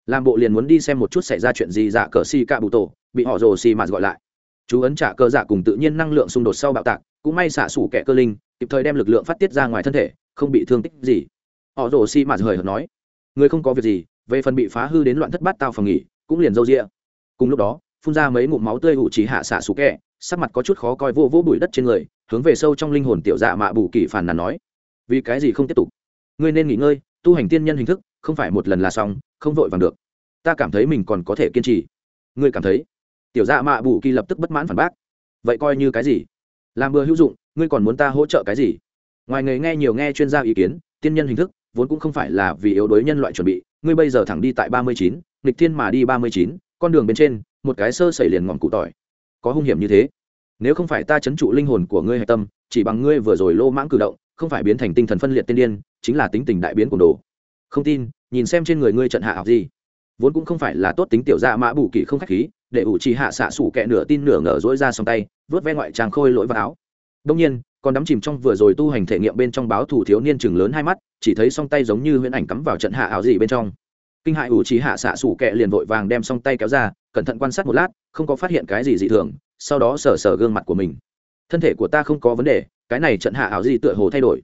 Làm bộ liền muốn đi xem một chút xảy ra chuyện gì dạ cờ xì cạ bụ tổ, bị họ rồ xì mạt gọi lại. Chú ấn trả cơ dạ cùng tự nhiên năng lượng xung đột sau bạo tạc, cũng may xạ xù kẹ cơ linh, kịp thời đem lực lượng phát tiết ra ngoài thân thể, không bị thương tích gì. Họ rồ xì mạt hời hợt nói, người không có việc gì, về phần bị phá hư đến loạn thất bát tao phòng nghỉ, cũng liền râu rịa cùng lúc đó, phun ra mấy ngụm máu tươi hụ chỉ hạ xạ xù kẹ, sắc mặt có chút khó coi vô vô bụi đất trên người, hướng về sâu trong linh hồn tiểu dạ mạ bù kỳ phản nàn nói, vì cái gì không tiếp tục? Ngươi nên nghỉ ngơi, tu hành tiên nhân hình thức không phải một lần là xong, không vội vàng được. Ta cảm thấy mình còn có thể kiên trì. Ngươi cảm thấy? Tiểu dạ mạ bù kỳ lập tức bất mãn phản bác. Vậy coi như cái gì? Làm bừa hữu dụng, ngươi còn muốn ta hỗ trợ cái gì? Ngoài người nghe nhiều nghe chuyên gia ý kiến, tiên nhân hình thức, vốn cũng không phải là vì yếu đối nhân loại chuẩn bị. Ngươi bây giờ thẳng đi tại ba mươi chín, nghịch thiên mà đi ba mươi chín, con đường bên trên, một cái sơ xảy liền ngọn cụ tỏi. Có hung hiểm như thế? Nếu không phải ta chấn trụ linh hồn của ngươi hạch tâm, chỉ bằng ngươi vừa rồi lô mãng cử động, không phải biến thành tinh thần phân liệt tiên điên, chính là tính tình đại biến của đồ không tin, nhìn xem trên người ngươi trận hạ học gì. Vốn cũng không phải là tốt tính tiểu gia mã bù kỳ không khách khí, để ủ trì hạ xạ sủ kẹ nửa tin nửa ngờ dỗi ra xong tay, vớt ve ngoại tràng khôi lỗi vào áo. Đông nhiên, còn đắm chìm trong vừa rồi tu hành thể nghiệm bên trong báo thủ thiếu niên chừng lớn hai mắt, chỉ thấy song tay giống như huyễn ảnh cắm vào trận hạ ảo gì bên trong. Kinh hại ủ trì hạ xạ sủ kẹ liền vội vàng đem song tay kéo ra, cẩn thận quan sát một lát, không có phát hiện cái gì dị thường, sau đó sờ sờ gương mặt của mình. Thân thể của ta không có vấn đề, cái này trận hạ ảo gì tựa hồ thay đổi.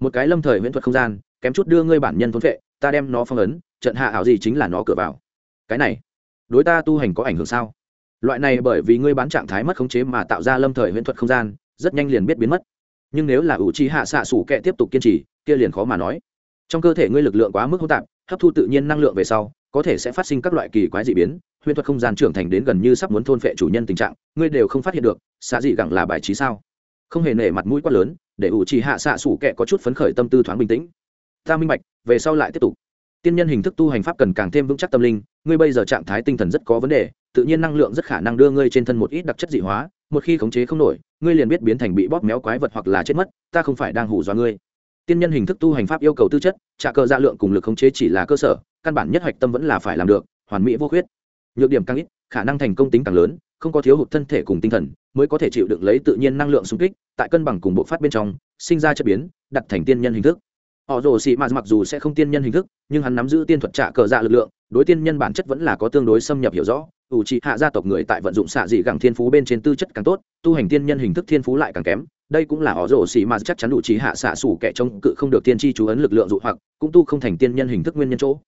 Một cái lâm thời huyễn thuật không gian kém chút đưa ngươi bản nhân thốn vệ ta đem nó phong ấn, trận hạ ảo gì chính là nó cửa vào. Cái này, đối ta tu hành có ảnh hưởng sao? Loại này bởi vì ngươi bán trạng thái mất khống chế mà tạo ra lâm thời huyễn thuật không gian, rất nhanh liền biết biến mất. Nhưng nếu là ủ trì hạ xạ sủ kệ tiếp tục kiên trì, kia liền khó mà nói. Trong cơ thể ngươi lực lượng quá mức hỗn tạp, hấp thu tự nhiên năng lượng về sau, có thể sẽ phát sinh các loại kỳ quái dị biến, huyễn thuật không gian trưởng thành đến gần như sắp muốn thôn phệ chủ nhân tình trạng, ngươi đều không phát hiện được xạ dị gẳng là bài trí sao? Không hề nể mặt mũi quá lớn, để ủ trì hạ xạ sủ kệ có chút phấn khởi tâm tư thoáng bình tĩnh ta minh bạch, về sau lại tiếp tục. Tiên nhân hình thức tu hành pháp cần càng thêm vững chắc tâm linh, ngươi bây giờ trạng thái tinh thần rất có vấn đề, tự nhiên năng lượng rất khả năng đưa ngươi trên thân một ít đặc chất dị hóa, một khi khống chế không nổi, ngươi liền biết biến thành bị bóp méo quái vật hoặc là chết mất, ta không phải đang hủ dọa ngươi. Tiên nhân hình thức tu hành pháp yêu cầu tư chất, trả cơ dạ lượng cùng lực khống chế chỉ là cơ sở, căn bản nhất hoạch tâm vẫn là phải làm được, hoàn mỹ vô khuyết. Nhược điểm càng ít, khả năng thành công tính càng lớn, không có thiếu hụt thân thể cùng tinh thần, mới có thể chịu đựng lấy tự nhiên năng lượng xung kích, tại cân bằng cùng bộ phát bên trong, sinh ra chất biến, đặt thành tiên nhân hình thức họ rồ xị mạt mặc dù sẽ không tiên nhân hình thức, nhưng hắn nắm giữ tiên thuật trả cờ dạ lực lượng, đối tiên nhân bản chất vẫn là có tương đối xâm nhập hiểu rõ. Ủ trị hạ gia tộc người tại vận dụng xạ dị gẳng thiên phú bên trên tư chất càng tốt, tu hành tiên nhân hình thức thiên phú lại càng kém. Đây cũng là họ rổ xì mà chắc chắn đủ trí hạ xạ xủ kẻ chống cự không được tiên tri chú ấn lực lượng dụ hoặc, cũng tu không thành tiên nhân hình thức nguyên nhân chỗ.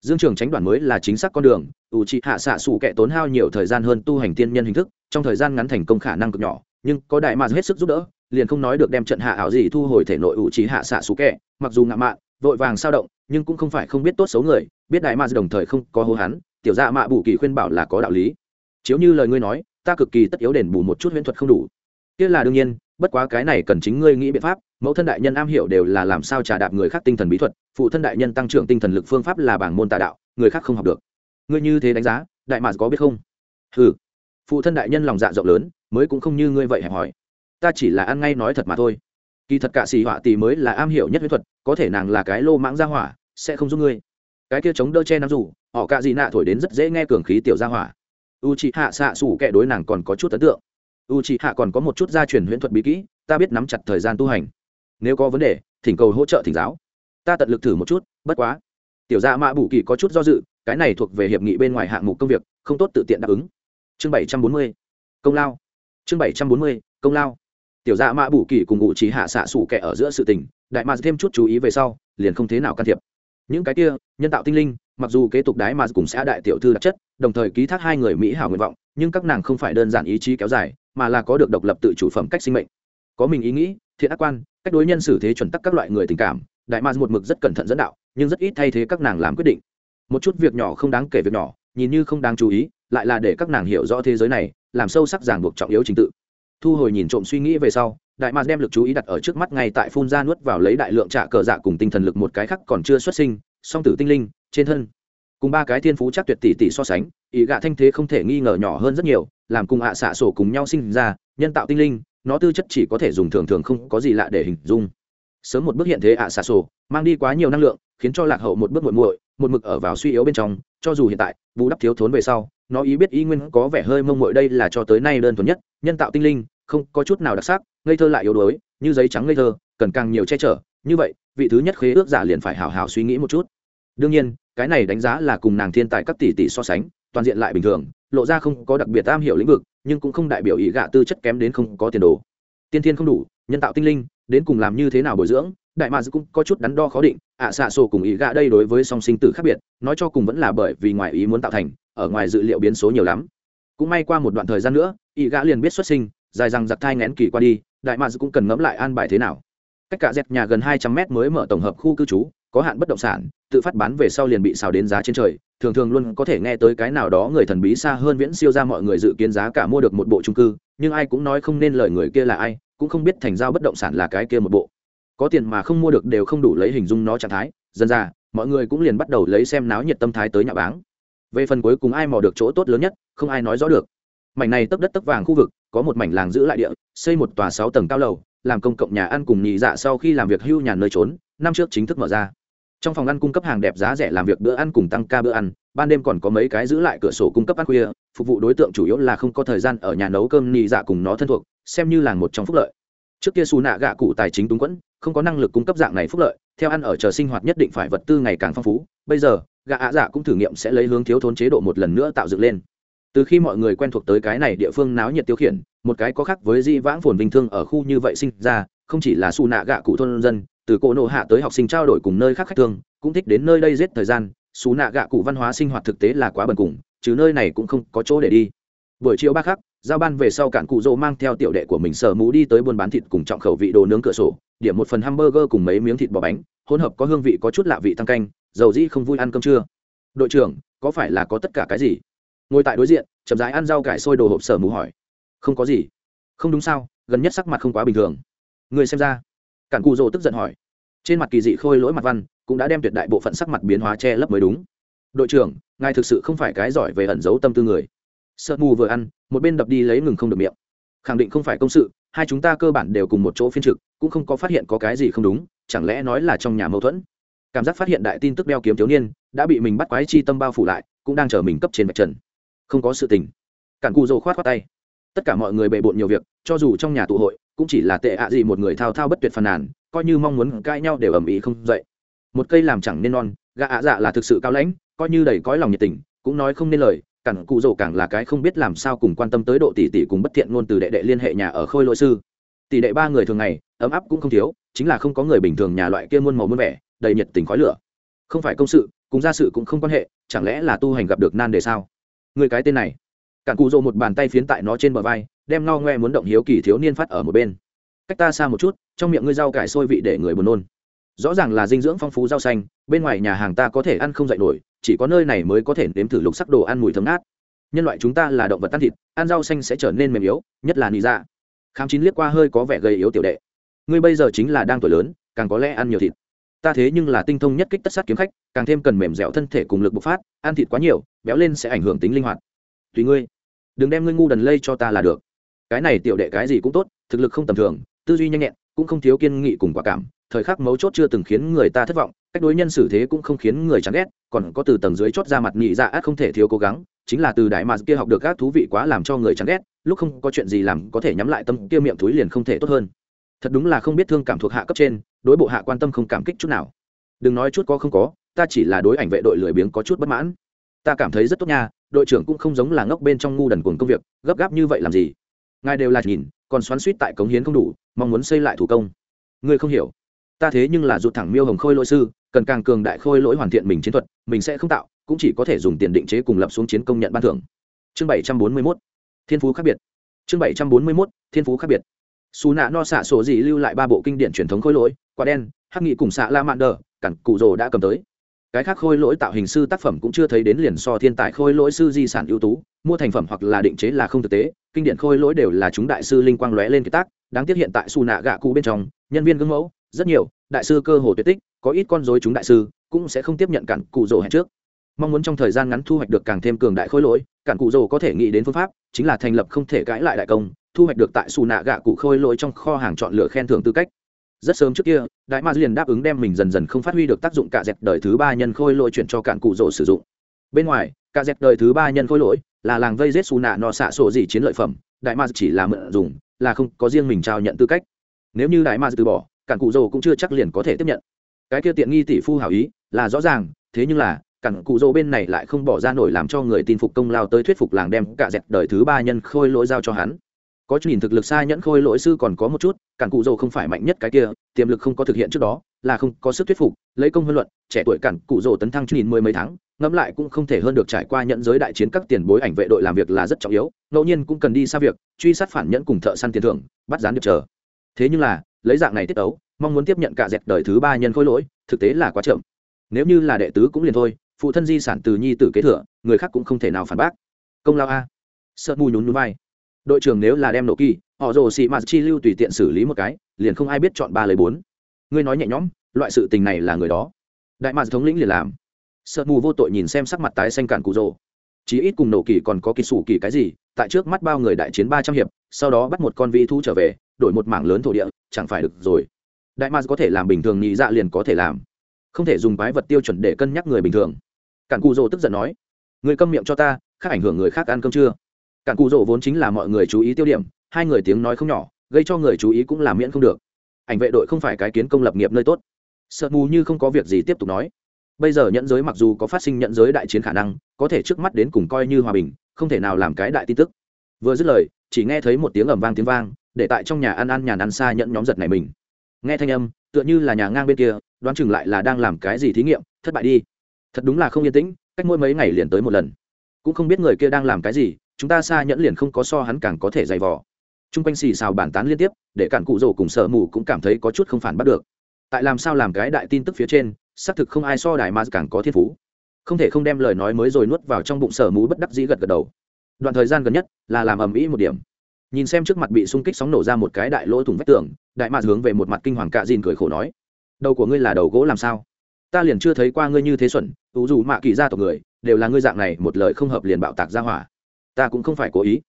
Dương trường tránh đoàn mới là chính xác con đường, ủ trị hạ xạ xủ kẻ tốn hao nhiều thời gian hơn tu hành tiên nhân hình thức, trong thời gian ngắn thành công khả năng cực nhỏ, nhưng có đại mà hết sức giúp đỡ liền không nói được đem trận hạ ảo gì thu hồi thể nội ủ trí hạ xạ xú kẹ, mặc dù ngạo mạn, vội vàng sao động, nhưng cũng không phải không biết tốt xấu người, biết đại ma đồng thời không có hô hắn, tiểu dạ mạ bù kỳ khuyên bảo là có đạo lý. Chiếu như lời ngươi nói, ta cực kỳ tất yếu đền bù một chút huyễn thuật không đủ. Kia là đương nhiên, bất quá cái này cần chính ngươi nghĩ biện pháp, mẫu thân đại nhân am hiểu đều là làm sao trả đạp người khác tinh thần bí thuật, phụ thân đại nhân tăng trưởng tinh thần lực phương pháp là bảng môn tà đạo, người khác không học được. Ngươi như thế đánh giá, đại mạc có biết không? Ừ phụ thân đại nhân lòng dạ rộng lớn, mới cũng không như ngươi vậy hẹp hỏi ta chỉ là ăn ngay nói thật mà thôi. Kỳ thật cả xì họa tỷ mới là am hiểu nhất huyết thuật, có thể nàng là cái lô mãng ra hỏa, sẽ không giúp ngươi. Cái kia chống đỡ che nắm rủ, họ cả gì nạ thổi đến rất dễ nghe cường khí tiểu ra hỏa. U chị hạ xạ xủ kẻ đối nàng còn có chút ấn tượng. U chị hạ còn có một chút gia truyền huyễn thuật bí kỹ, ta biết nắm chặt thời gian tu hành. Nếu có vấn đề, thỉnh cầu hỗ trợ thỉnh giáo. Ta tận lực thử một chút, bất quá. Tiểu gia mã bù kỳ có chút do dự, cái này thuộc về hiệp nghị bên ngoài hạng mục công việc, không tốt tự tiện đáp ứng. Chương bảy trăm bốn mươi, công lao. Chương bảy trăm bốn mươi, công lao tiểu dạ mã bù kỳ cùng ngụ trí hạ xạ xủ kẻ ở giữa sự tình, đại mạc thêm chút chú ý về sau, liền không thế nào can thiệp. Những cái kia, nhân tạo tinh linh, mặc dù kế tục đái mà cùng xã đại tiểu thư đặc chất, đồng thời ký thác hai người mỹ hảo nguyện vọng, nhưng các nàng không phải đơn giản ý chí kéo dài, mà là có được độc lập tự chủ phẩm cách sinh mệnh. Có mình ý nghĩ, thiện ác quan, cách đối nhân xử thế chuẩn tắc các loại người tình cảm, đại mạc một mực rất cẩn thận dẫn đạo, nhưng rất ít thay thế các nàng làm quyết định. Một chút việc nhỏ không đáng kể việc nhỏ, nhìn như không đáng chú ý, lại là để các nàng hiểu rõ thế giới này, làm sâu sắc ràng buộc trọng yếu trình tự thu hồi nhìn trộm suy nghĩ về sau, đại mạc đem lực chú ý đặt ở trước mắt ngay tại phun ra nuốt vào lấy đại lượng trả cờ dạ cùng tinh thần lực một cái khác còn chưa xuất sinh, song tử tinh linh, trên thân. Cùng ba cái thiên phú chắc tuyệt tỷ tỷ so sánh, ý gạ thanh thế không thể nghi ngờ nhỏ hơn rất nhiều, làm cùng hạ xạ sổ cùng nhau sinh ra, nhân tạo tinh linh, nó tư chất chỉ có thể dùng thường thường không có gì lạ để hình dung. Sớm một bước hiện thế ạ xạ sổ, mang đi quá nhiều năng lượng, khiến cho lạc hậu một bước muội muội một mực ở vào suy yếu bên trong, cho dù hiện tại, bù đắp thiếu thốn về sau, nó ý biết ý nguyên có vẻ hơi mông muội đây là cho tới nay đơn thuần nhất, nhân tạo tinh linh, không có chút nào đặc sắc, ngây thơ lại yếu đuối, như giấy trắng ngây thơ, cần càng nhiều che chở. Như vậy, vị thứ nhất khế ước giả liền phải hào hào suy nghĩ một chút. Đương nhiên, cái này đánh giá là cùng nàng thiên tài các tỷ tỷ so sánh, toàn diện lại bình thường, lộ ra không có đặc biệt am hiểu lĩnh vực, nhưng cũng không đại biểu ý gạ tư chất kém đến không có tiền đồ. Tiên thiên không đủ, nhân tạo tinh linh, đến cùng làm như thế nào bồi dưỡng đại mads cũng có chút đắn đo khó định ạ à, xạ sổ cùng ý gạ đây đối với song sinh tử khác biệt nói cho cùng vẫn là bởi vì ngoài ý muốn tạo thành ở ngoài dự liệu biến số nhiều lắm. Cũng may qua một đoạn thời gian nữa ý gạ liền biết xuất sinh dài rằng giặc thai ngén kỳ qua đi đại mads cũng cần ngẫm lại an bài thế nào. Cách cả dẹp nhà gần hai trăm mét mới mở tổng hợp khu cư trú có hạn bất động sản tự phát bán về sau liền bị xào đến giá trên trời thường thường luôn có thể nghe tới cái nào đó người thần bí xa hơn viễn siêu ra mọi người dự kiến giá cả mua được một bộ trung cư nhưng ai cũng nói không nên lời người kia là ai cũng không biết thành giao bất động sản là cái kia một bộ có tiền mà không mua được đều không đủ lấy hình dung nó trạng thái, dần ra, mọi người cũng liền bắt đầu lấy xem náo nhiệt tâm thái tới nhà báng. Về phần cuối cùng ai mò được chỗ tốt lớn nhất, không ai nói rõ được. Mảnh này tấp đất tấp vàng khu vực, có một mảnh làng giữ lại địa, xây một tòa sáu tầng cao lầu, làm công cộng nhà ăn cùng nhị dạ sau khi làm việc hưu nhà nơi trốn, năm trước chính thức mở ra. Trong phòng ăn cung cấp hàng đẹp giá rẻ làm việc bữa ăn cùng tăng ca bữa ăn, ban đêm còn có mấy cái giữ lại cửa sổ cung cấp ăn khuya, phục vụ đối tượng chủ yếu là không có thời gian ở nhà nấu cơm nhị dạ cùng nó thân thuộc, xem như là một trong phúc lợi. Trước kia xù nạ gạ cụ tài chính túng quẫn không có năng lực cung cấp dạng này phúc lợi, theo ăn ở chờ sinh hoạt nhất định phải vật tư ngày càng phong phú. Bây giờ gà ạ dạ cũng thử nghiệm sẽ lấy hướng thiếu thốn chế độ một lần nữa tạo dựng lên. Từ khi mọi người quen thuộc tới cái này địa phương náo nhiệt tiêu khiển, một cái có khác với di vãng phồn vinh thương ở khu như vậy sinh ra, không chỉ là xù nạ gạ cụ thôn dân, từ cỗ nộ hạ tới học sinh trao đổi cùng nơi khác khách thương, cũng thích đến nơi đây giết thời gian, xù nạ gạ cụ văn hóa sinh hoạt thực tế là quá bần cùng, chứ nơi này cũng không có chỗ để đi. Buổi chiều ba khắc giao ban về sau cạn cụ rỗ mang theo tiểu đệ của mình sở mũ đi tới buôn bán thịt cùng trọng khẩu vị đồ nướng cửa sổ, điểm một phần hamburger cùng mấy miếng thịt bò bánh, hỗn hợp có hương vị có chút lạ vị tăng canh, dầu dĩ không vui ăn cơm trưa. Đội trưởng, có phải là có tất cả cái gì? Ngồi tại đối diện, chậm rãi ăn rau cải sôi đồ hộp sở mũ hỏi. Không có gì. Không đúng sao, gần nhất sắc mặt không quá bình thường. Người xem ra. Cản cụ rỗ tức giận hỏi. Trên mặt kỳ dị khôi lỗi mặt văn, cũng đã đem tuyệt đại bộ phận sắc mặt biến hóa che lấp mới đúng. Đội trưởng, ngài thực sự không phải cái giỏi về ẩn giấu tâm tư người sợ mù vừa ăn, một bên đập đi lấy ngừng không được miệng. Khẳng định không phải công sự, hai chúng ta cơ bản đều cùng một chỗ phiên trực, cũng không có phát hiện có cái gì không đúng, chẳng lẽ nói là trong nhà mâu thuẫn? Cảm giác phát hiện đại tin tức đeo kiếm thiếu niên, đã bị mình bắt quái chi tâm bao phủ lại, cũng đang chờ mình cấp trên vạch trần không có sự tình. Cản cù dầu khoát khoát tay. Tất cả mọi người bề bộn nhiều việc, cho dù trong nhà tụ hội, cũng chỉ là tệ ạ gì một người thao thao bất tuyệt phàn nàn, coi như mong muốn cãi nhau đều ầm ĩ không dậy. Một cây làm chẳng nên non, gã ạ dạ là thực sự cao lãnh, coi như đầy cõi lòng nhiệt tình, cũng nói không nên lời cản cụ rồ càng là cái không biết làm sao cùng quan tâm tới độ tỷ tỷ cùng bất thiện ngôn từ đệ đệ liên hệ nhà ở khôi lỗi sư. Tỷ đệ ba người thường ngày, ấm áp cũng không thiếu, chính là không có người bình thường nhà loại kia muôn màu muôn vẻ, đầy nhiệt tình khói lửa. Không phải công sự, cùng gia sự cũng không quan hệ, chẳng lẽ là tu hành gặp được nan đề sao? Người cái tên này. Cản cụ rồ một bàn tay phiến tại nó trên bờ vai, đem no ngoe muốn động hiếu kỳ thiếu niên phát ở một bên. Cách ta xa một chút, trong miệng ngươi rau cải sôi vị để người buồn nôn. Rõ ràng là dinh dưỡng phong phú rau xanh, bên ngoài nhà hàng ta có thể ăn không dạy nổi chỉ có nơi này mới có thể nếm thử lục sắc đồ ăn mùi thơm ngát. Nhân loại chúng ta là động vật ăn thịt, ăn rau xanh sẽ trở nên mềm yếu, nhất là nị dạ. Khám chín liếc qua hơi có vẻ gầy yếu tiểu đệ. Ngươi bây giờ chính là đang tuổi lớn, càng có lẽ ăn nhiều thịt. Ta thế nhưng là tinh thông nhất kích tất sát kiếm khách, càng thêm cần mềm dẻo thân thể cùng lực bộc phát, ăn thịt quá nhiều, béo lên sẽ ảnh hưởng tính linh hoạt. Tùy ngươi. Đừng đem ngươi ngu đần lây cho ta là được. Cái này tiểu đệ cái gì cũng tốt, thực lực không tầm thường, tư duy nhanh nhẹn, cũng không thiếu kiên nghị cùng quả cảm thời khắc mấu chốt chưa từng khiến người ta thất vọng, cách đối nhân xử thế cũng không khiến người chán ghét, còn có từ tầng dưới chót ra mặt nhị dạ át không thể thiếu cố gắng, chính là từ đại mà kia học được các thú vị quá làm cho người chán ghét, lúc không có chuyện gì làm có thể nhắm lại tâm kia miệng túi liền không thể tốt hơn. Thật đúng là không biết thương cảm thuộc hạ cấp trên, đối bộ hạ quan tâm không cảm kích chút nào. Đừng nói chút có không có, ta chỉ là đối ảnh vệ đội lười biếng có chút bất mãn. Ta cảm thấy rất tốt nha, đội trưởng cũng không giống là ngốc bên trong ngu đần cuồng công việc, gấp gáp như vậy làm gì? Ngài đều là nhìn, còn xoắn suýt tại cống hiến không đủ, mong muốn xây lại thủ công. Ngươi không hiểu ta thế nhưng là rụt thẳng miêu hồng khôi lỗi sư, cần càng cường đại khôi lỗi hoàn thiện mình chiến thuật, mình sẽ không tạo, cũng chỉ có thể dùng tiền định chế cùng lập xuống chiến công nhận ban thưởng. Chương bảy trăm bốn mươi mốt, thiên phú khác biệt. Chương bảy trăm bốn mươi mốt, thiên phú khác biệt. Xù nạ no xạ sổ gì lưu lại ba bộ kinh điển truyền thống khôi lỗi, quả đen, hắc nghị cùng xạ la mạn đờ cẳng cụ rồ đã cầm tới. Cái khác khôi lỗi tạo hình sư tác phẩm cũng chưa thấy đến liền so thiên tài khôi lỗi sư di sản ưu tú, mua thành phẩm hoặc là định chế là không thực tế, kinh điển khôi lỗi đều là chúng đại sư linh quang lóe lên cái tác, đáng tiếc hiện tại xù nạ gạ cụ bên trong, nhân viên gương mẫu rất nhiều, đại sư cơ hồ tuyệt tích, có ít con dối chúng đại sư, cũng sẽ không tiếp nhận cản cụ rồ hẹn trước. Mong muốn trong thời gian ngắn thu hoạch được càng thêm cường đại khôi lỗi, cản cụ rồ có thể nghĩ đến phương pháp, chính là thành lập không thể cãi lại đại công, thu hoạch được tại xù nạ gạ cụ khôi lỗi trong kho hàng chọn lựa khen thưởng tư cách. Rất sớm trước kia, đại ma liền đáp ứng đem mình dần dần không phát huy được tác dụng cả dẹp đời thứ ba nhân khôi lỗi chuyển cho cản cụ rồ sử dụng. Bên ngoài, cả dẹp đời thứ ba nhân khôi lỗi là làng vây giết xù nạ nọ xạ sổ gì chiến lợi phẩm, đại ma chỉ là mượn dùng, là không có riêng mình trao nhận tư cách. Nếu như đại ma từ bỏ cản cụ rồ cũng chưa chắc liền có thể tiếp nhận. Cái kia tiện nghi tỷ phu hảo ý, là rõ ràng, thế nhưng là, cản cụ rồ bên này lại không bỏ ra nổi làm cho người tin phục công lao tới thuyết phục làng đem cả dẹp đời thứ ba nhân khôi lỗi giao cho hắn. Có nhìn thực lực xa nhẫn khôi lỗi sư còn có một chút, cản cụ rồ không phải mạnh nhất cái kia, tiềm lực không có thực hiện trước đó, là không có sức thuyết phục, lấy công hơn luận, trẻ tuổi cản cụ rồ tấn thăng nhìn mười mấy tháng, ngẫm lại cũng không thể hơn được trải qua nhận giới đại chiến các tiền bối ảnh vệ đội làm việc là rất trọng yếu, ngẫu nhiên cũng cần đi xa việc, truy sát phản nhẫn cùng thợ săn tiền thưởng, bắt gián được chờ. Thế nhưng là lấy dạng này tiết tấu, mong muốn tiếp nhận cả dẹp đời thứ ba nhân khôi lỗi, thực tế là quá chậm. Nếu như là đệ tứ cũng liền thôi, phụ thân di sản từ nhi tử kế thừa, người khác cũng không thể nào phản bác. Công lao a. Sợ mù nhún nhún vai. Đội trưởng nếu là đem nổ kỳ, họ rồ xị mạt chi lưu tùy tiện xử lý một cái, liền không ai biết chọn ba lấy bốn. Ngươi nói nhẹ nhõm, loại sự tình này là người đó. Đại mạt thống lĩnh liền làm. Sợ mù vô tội nhìn xem sắc mặt tái xanh cản cụ rồ. Chí ít cùng nổ kỳ còn có kỳ sủ kỳ cái gì, tại trước mắt bao người đại chiến ba trăm hiệp, sau đó bắt một con vi thu trở về đổi một mảng lớn thổ địa, chẳng phải được rồi. Đại mars có thể làm bình thường nhị dạ liền có thể làm. Không thể dùng quái vật tiêu chuẩn để cân nhắc người bình thường. Cản cụ dỗ tức giận nói người câm miệng cho ta, khác ảnh hưởng người khác ăn cơm chưa? Cản cụ dỗ vốn chính là mọi người chú ý tiêu điểm, hai người tiếng nói không nhỏ, gây cho người chú ý cũng làm miễn không được. Ảnh vệ đội không phải cái kiến công lập nghiệp nơi tốt. Sợ mù như không có việc gì tiếp tục nói, bây giờ nhận giới mặc dù có phát sinh nhận giới đại chiến khả năng, có thể trước mắt đến cùng coi như hòa bình, không thể nào làm cái đại tin tức. Vừa dứt lời, chỉ nghe thấy một tiếng ầm vang tiếng vang để tại trong nhà ăn ăn nhàn ăn xa nhận nhóm giật này mình. Nghe thanh âm, tựa như là nhà ngang bên kia, đoán chừng lại là đang làm cái gì thí nghiệm, thất bại đi. Thật đúng là không yên tĩnh, cách mỗi mấy ngày liền tới một lần. Cũng không biết người kia đang làm cái gì, chúng ta xa nhẫn liền không có so hắn càng có thể dày vò. T r u n g quanh xì xào bàn tán liên tiếp, để cản cụ rồ cùng sợ mù cũng cảm thấy có chút không phản bắt được. Tại làm sao làm cái đại tin tức phía trên, xác thực không ai so đại mà càng có thiên phú. Không thể không đem lời nói mới rồi nuốt vào trong bụng sở mù bất đắc dĩ gật gật đầu. Đoạn thời gian gần nhất là làm ầm ĩ một điểm nhìn xem trước mặt bị xung kích sóng nổ ra một cái đại lỗ thủng vách tường, đại mạc hướng về một mặt kinh hoàng cạ dìn cười khổ nói, đầu của ngươi là đầu gỗ làm sao? Ta liền chưa thấy qua ngươi như thế xuẩn ưu dù mạ kỳ ra tộc người, đều là ngươi dạng này một lời không hợp liền bạo tạc ra hỏa. Ta cũng không phải cố ý.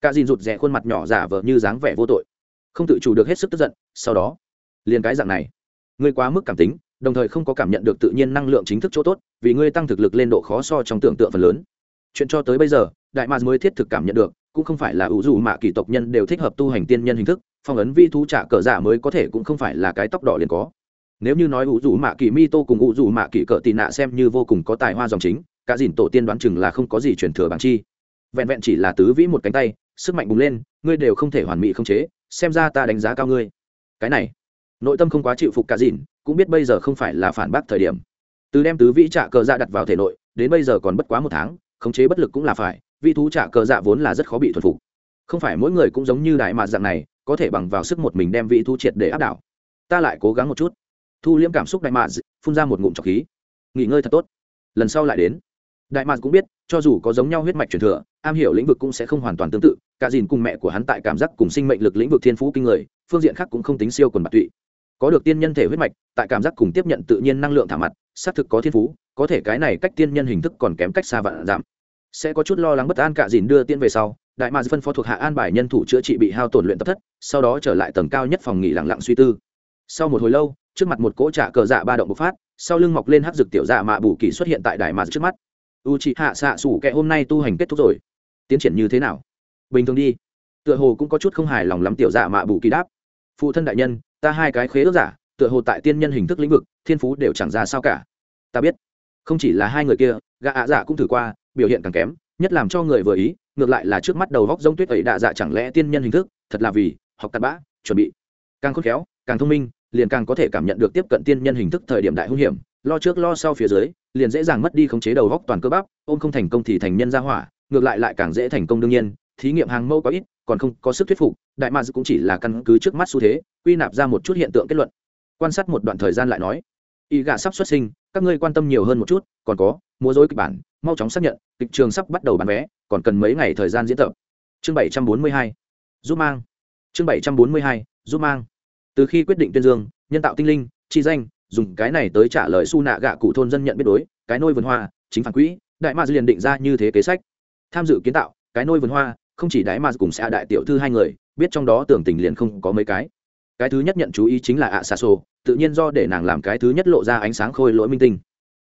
Cạ dìn rụt rè khuôn mặt nhỏ giả vờ như dáng vẻ vô tội, không tự chủ được hết sức tức giận, sau đó, liền cái dạng này. Ngươi quá mức cảm tính, đồng thời không có cảm nhận được tự nhiên năng lượng chính thức chỗ tốt, vì ngươi tăng thực lực lên độ khó so trong tưởng tượng phần lớn. Chuyện cho tới bây giờ, đại mạc mới thiết thực cảm nhận được cũng không phải là ủ dù mạ kỳ tộc nhân đều thích hợp tu hành tiên nhân hình thức, phong ấn vi thú trả cờ giả mới có thể cũng không phải là cái tóc đỏ liền có. Nếu như nói ủ dù mạ kỳ mi tô cùng ủ dù mạ kỳ cờ tị nạ xem như vô cùng có tài hoa dòng chính, cả dìn tổ tiên đoán chừng là không có gì truyền thừa bằng chi. Vẹn vẹn chỉ là tứ vĩ một cánh tay, sức mạnh bùng lên, ngươi đều không thể hoàn mỹ không chế, xem ra ta đánh giá cao ngươi. Cái này, nội tâm không quá chịu phục cả dìn, cũng biết bây giờ không phải là phản bác thời điểm. Từ đem tứ vĩ trả cờ ra đặt vào thể nội, đến bây giờ còn bất quá một tháng, khống chế bất lực cũng là phải vị thú trả cờ dạ vốn là rất khó bị thuần phục. Không phải mỗi người cũng giống như đại mạt dạng này, có thể bằng vào sức một mình đem vị thú triệt để áp đảo. Ta lại cố gắng một chút. Thu liễm cảm xúc đại mạt phun ra một ngụm trọc khí. Nghỉ ngơi thật tốt. Lần sau lại đến. Đại mạt cũng biết, cho dù có giống nhau huyết mạch truyền thừa, am hiểu lĩnh vực cũng sẽ không hoàn toàn tương tự. Cả dìn cùng mẹ của hắn tại cảm giác cùng sinh mệnh lực lĩnh vực thiên phú kinh người, phương diện khác cũng không tính siêu quần bạc tụy. Có được tiên nhân thể huyết mạch, tại cảm giác cùng tiếp nhận tự nhiên năng lượng thả mặt, xác thực có thiên phú, có thể cái này cách tiên nhân hình thức còn kém cách xa vạn giảm sẽ có chút lo lắng bất an cả dìn đưa tiên về sau, đại mạc phân phó thuộc hạ an bài nhân thủ chữa trị bị hao tổn luyện tập thất, sau đó trở lại tầng cao nhất phòng nghỉ lặng lặng suy tư. Sau một hồi lâu, trước mặt một cỗ trả cờ dạ ba động bộc phát, sau lưng mọc lên hắc dực tiểu dạ mạ bù kỳ xuất hiện tại đại mạc trước mắt. U chị hạ xạ sủ kệ hôm nay tu hành kết thúc rồi. Tiến triển như thế nào? Bình thường đi. Tựa hồ cũng có chút không hài lòng lắm tiểu dạ mạ bù kỳ đáp. Phụ thân đại nhân, ta hai cái khế ước giả, tựa hồ tại tiên nhân hình thức lĩnh vực, thiên phú đều chẳng ra sao cả. Ta biết. Không chỉ là hai người kia, gã ạ dạ cũng thử qua biểu hiện càng kém, nhất làm cho người vừa ý, ngược lại là trước mắt đầu góc giống tuyết ấy đạ dạ chẳng lẽ tiên nhân hình thức, thật là vì học tạt bã, chuẩn bị. Càng khôn khéo, càng thông minh, liền càng có thể cảm nhận được tiếp cận tiên nhân hình thức thời điểm đại hung hiểm, lo trước lo sau phía dưới, liền dễ dàng mất đi khống chế đầu góc toàn cơ bắp, ôm không thành công thì thành nhân ra hỏa, ngược lại lại càng dễ thành công đương nhiên, thí nghiệm hàng mẫu có ít, còn không có sức thuyết phục, đại mads cũng chỉ là căn cứ trước mắt xu thế, quy nạp ra một chút hiện tượng kết luận. Quan sát một đoạn thời gian lại nói y gà sắp xuất sinh, các ngươi quan tâm nhiều hơn một chút, còn có, múa dối kịch bản mau chóng xác nhận kịch trường sắp bắt đầu bán vé còn cần mấy ngày thời gian diễn tập. Chương bảy trăm bốn mươi hai giúp mang. Chương bảy trăm bốn mươi hai giúp mang. Từ khi quyết định tuyên dương nhân tạo tinh linh chi danh dùng cái này tới trả lời su nạ gạ cụ thôn dân nhận biết đối cái nôi vườn hoa chính phản quỹ đại ma liền định ra như thế kế sách. Tham dự kiến tạo cái nôi vườn hoa không chỉ đại ma cùng xã đại tiểu thư hai người biết trong đó tưởng tình liền không có mấy cái. Cái thứ nhất nhận chú ý chính là ạ xa Sô, tự nhiên do để nàng làm cái thứ nhất lộ ra ánh sáng khôi lỗi minh tinh.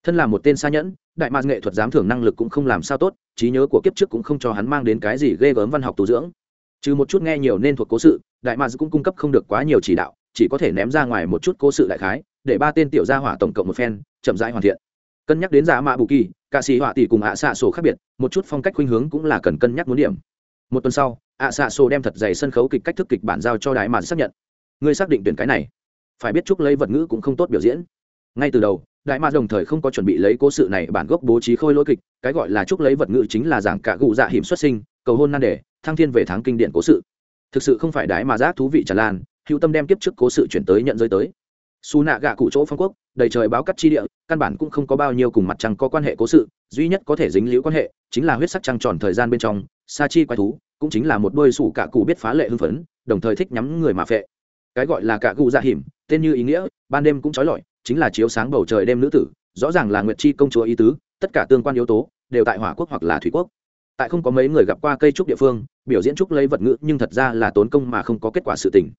Thân là một tên xa nhẫn đại mạc nghệ thuật giám thưởng năng lực cũng không làm sao tốt, trí nhớ của kiếp trước cũng không cho hắn mang đến cái gì ghê gớm văn học tu dưỡng. Trừ một chút nghe nhiều nên thuộc cố sự, đại mạc cũng cung cấp không được quá nhiều chỉ đạo, chỉ có thể ném ra ngoài một chút cố sự đại khái, để ba tên tiểu gia hỏa tổng cộng một phen, chậm rãi hoàn thiện. Cân nhắc đến giá mạ bù kỳ, cả sĩ họa tỷ cùng ạ xạ sổ khác biệt, một chút phong cách khuynh hướng cũng là cần cân nhắc muốn điểm. Một tuần sau, ạ xạ sổ đem thật dày sân khấu kịch cách thức kịch bản giao cho đại mạc xác nhận. Ngươi xác định tuyển cái này. Phải biết chúc lấy vật ngữ cũng không tốt biểu diễn. Ngay từ đầu đại mạc đồng thời không có chuẩn bị lấy cố sự này bản gốc bố trí khôi lỗi kịch, cái gọi là chúc lấy vật ngữ chính là giảng cả gụ dạ hiểm xuất sinh, cầu hôn nan đề, thăng thiên về tháng kinh điển cố sự. Thực sự không phải đại mà giác thú vị tràn lan, hữu tâm đem kiếp trước cố sự chuyển tới nhận giới tới. Su nạ gạ cụ chỗ phong quốc, đầy trời báo cắt chi địa, căn bản cũng không có bao nhiêu cùng mặt trăng có quan hệ cố sự, duy nhất có thể dính liễu quan hệ, chính là huyết sắc trăng tròn thời gian bên trong, sa chi quái thú, cũng chính là một đôi sủ cạ cụ biết phá lệ hưng phấn, đồng thời thích nhắm người mà phệ. Cái gọi là cạ cụ dạ hiểm, tên như ý nghĩa, ban đêm cũng trói lọi chính là chiếu sáng bầu trời đêm nữ tử, rõ ràng là nguyệt chi công chúa ý tứ, tất cả tương quan yếu tố đều tại hỏa quốc hoặc là thủy quốc. Tại không có mấy người gặp qua cây trúc địa phương, biểu diễn trúc lấy vật ngữ nhưng thật ra là tốn công mà không có kết quả sự tình.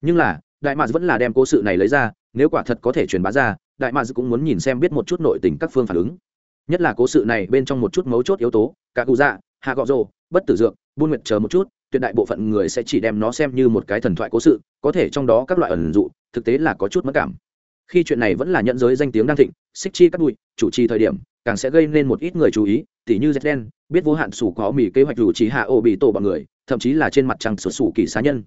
Nhưng là, đại mads vẫn là đem cố sự này lấy ra, nếu quả thật có thể truyền bá ra, đại mads cũng muốn nhìn xem biết một chút nội tình các phương phản ứng. Nhất là cố sự này bên trong một chút mấu chốt yếu tố cả cụ dạ hạ gọ rồ, bất tử dược, buôn nguyệt chờ một chút, tuyệt đại bộ phận người sẽ chỉ đem nó xem như một cái thần thoại cố sự, có thể trong đó các loại ẩn dụ, thực tế là có chút mất cảm khi chuyện này vẫn là nhận giới danh tiếng đang thịnh xích chi cắt bụi, chủ trì thời điểm, càng sẽ gây nên một ít người chú ý, tỉ như z đen biết vô hạn sủ có mì kế hoạch chủ trì hạ ô bị tổ bọn người, thậm chí là trên mặt trăng sổ sủ kỳ xá nhân.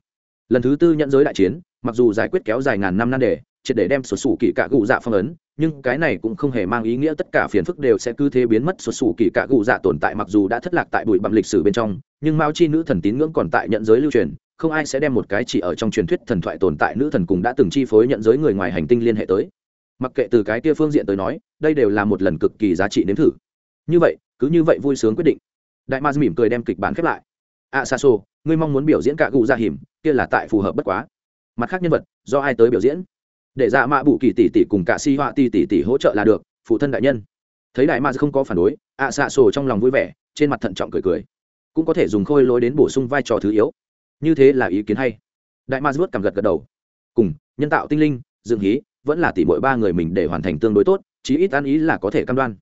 Lần thứ tư nhận giới đại chiến, mặc dù giải quyết kéo dài ngàn năm nan đề, triệt để đem sổ sủ kỳ cạ gụ dạ phong ấn, nhưng cái này cũng không hề mang ý nghĩa tất cả phiền phức đều sẽ cứ thế biến mất. Sổ sủ kỳ cạ gụ dạ tồn tại mặc dù đã thất lạc tại bụi bặm lịch sử bên trong, nhưng mao chi nữ thần tín ngưỡng còn tại nhận giới lưu truyền không ai sẽ đem một cái chỉ ở trong truyền thuyết thần thoại tồn tại nữ thần cùng đã từng chi phối nhận giới người ngoài hành tinh liên hệ tới. Mặc kệ từ cái kia phương diện tới nói, đây đều là một lần cực kỳ giá trị nếm thử. Như vậy, cứ như vậy vui sướng quyết định. Đại ma mỉm cười đem kịch bản khép lại. A sa sô ngươi mong muốn biểu diễn cả cụ ra hiểm kia là tại phù hợp bất quá. Mặt khác nhân vật, do ai tới biểu diễn? Để dạ mạ bụ kỳ tỷ tỷ cùng cả si họa tỷ tỷ tỷ hỗ trợ là được, phụ thân đại nhân. Thấy đại ma không có phản đối a sa sô trong lòng vui vẻ, trên mặt thận trọng cười cười. Cũng có thể dùng khôi lối đến bổ sung vai trò thứ yếu như thế là ý kiến hay. Đại ma vớt cảm gật gật đầu. Cùng, nhân tạo tinh linh dương hí, vẫn là tỷ mỗi ba người mình để hoàn thành tương đối tốt, chí ít ăn ý là có thể cam đoan.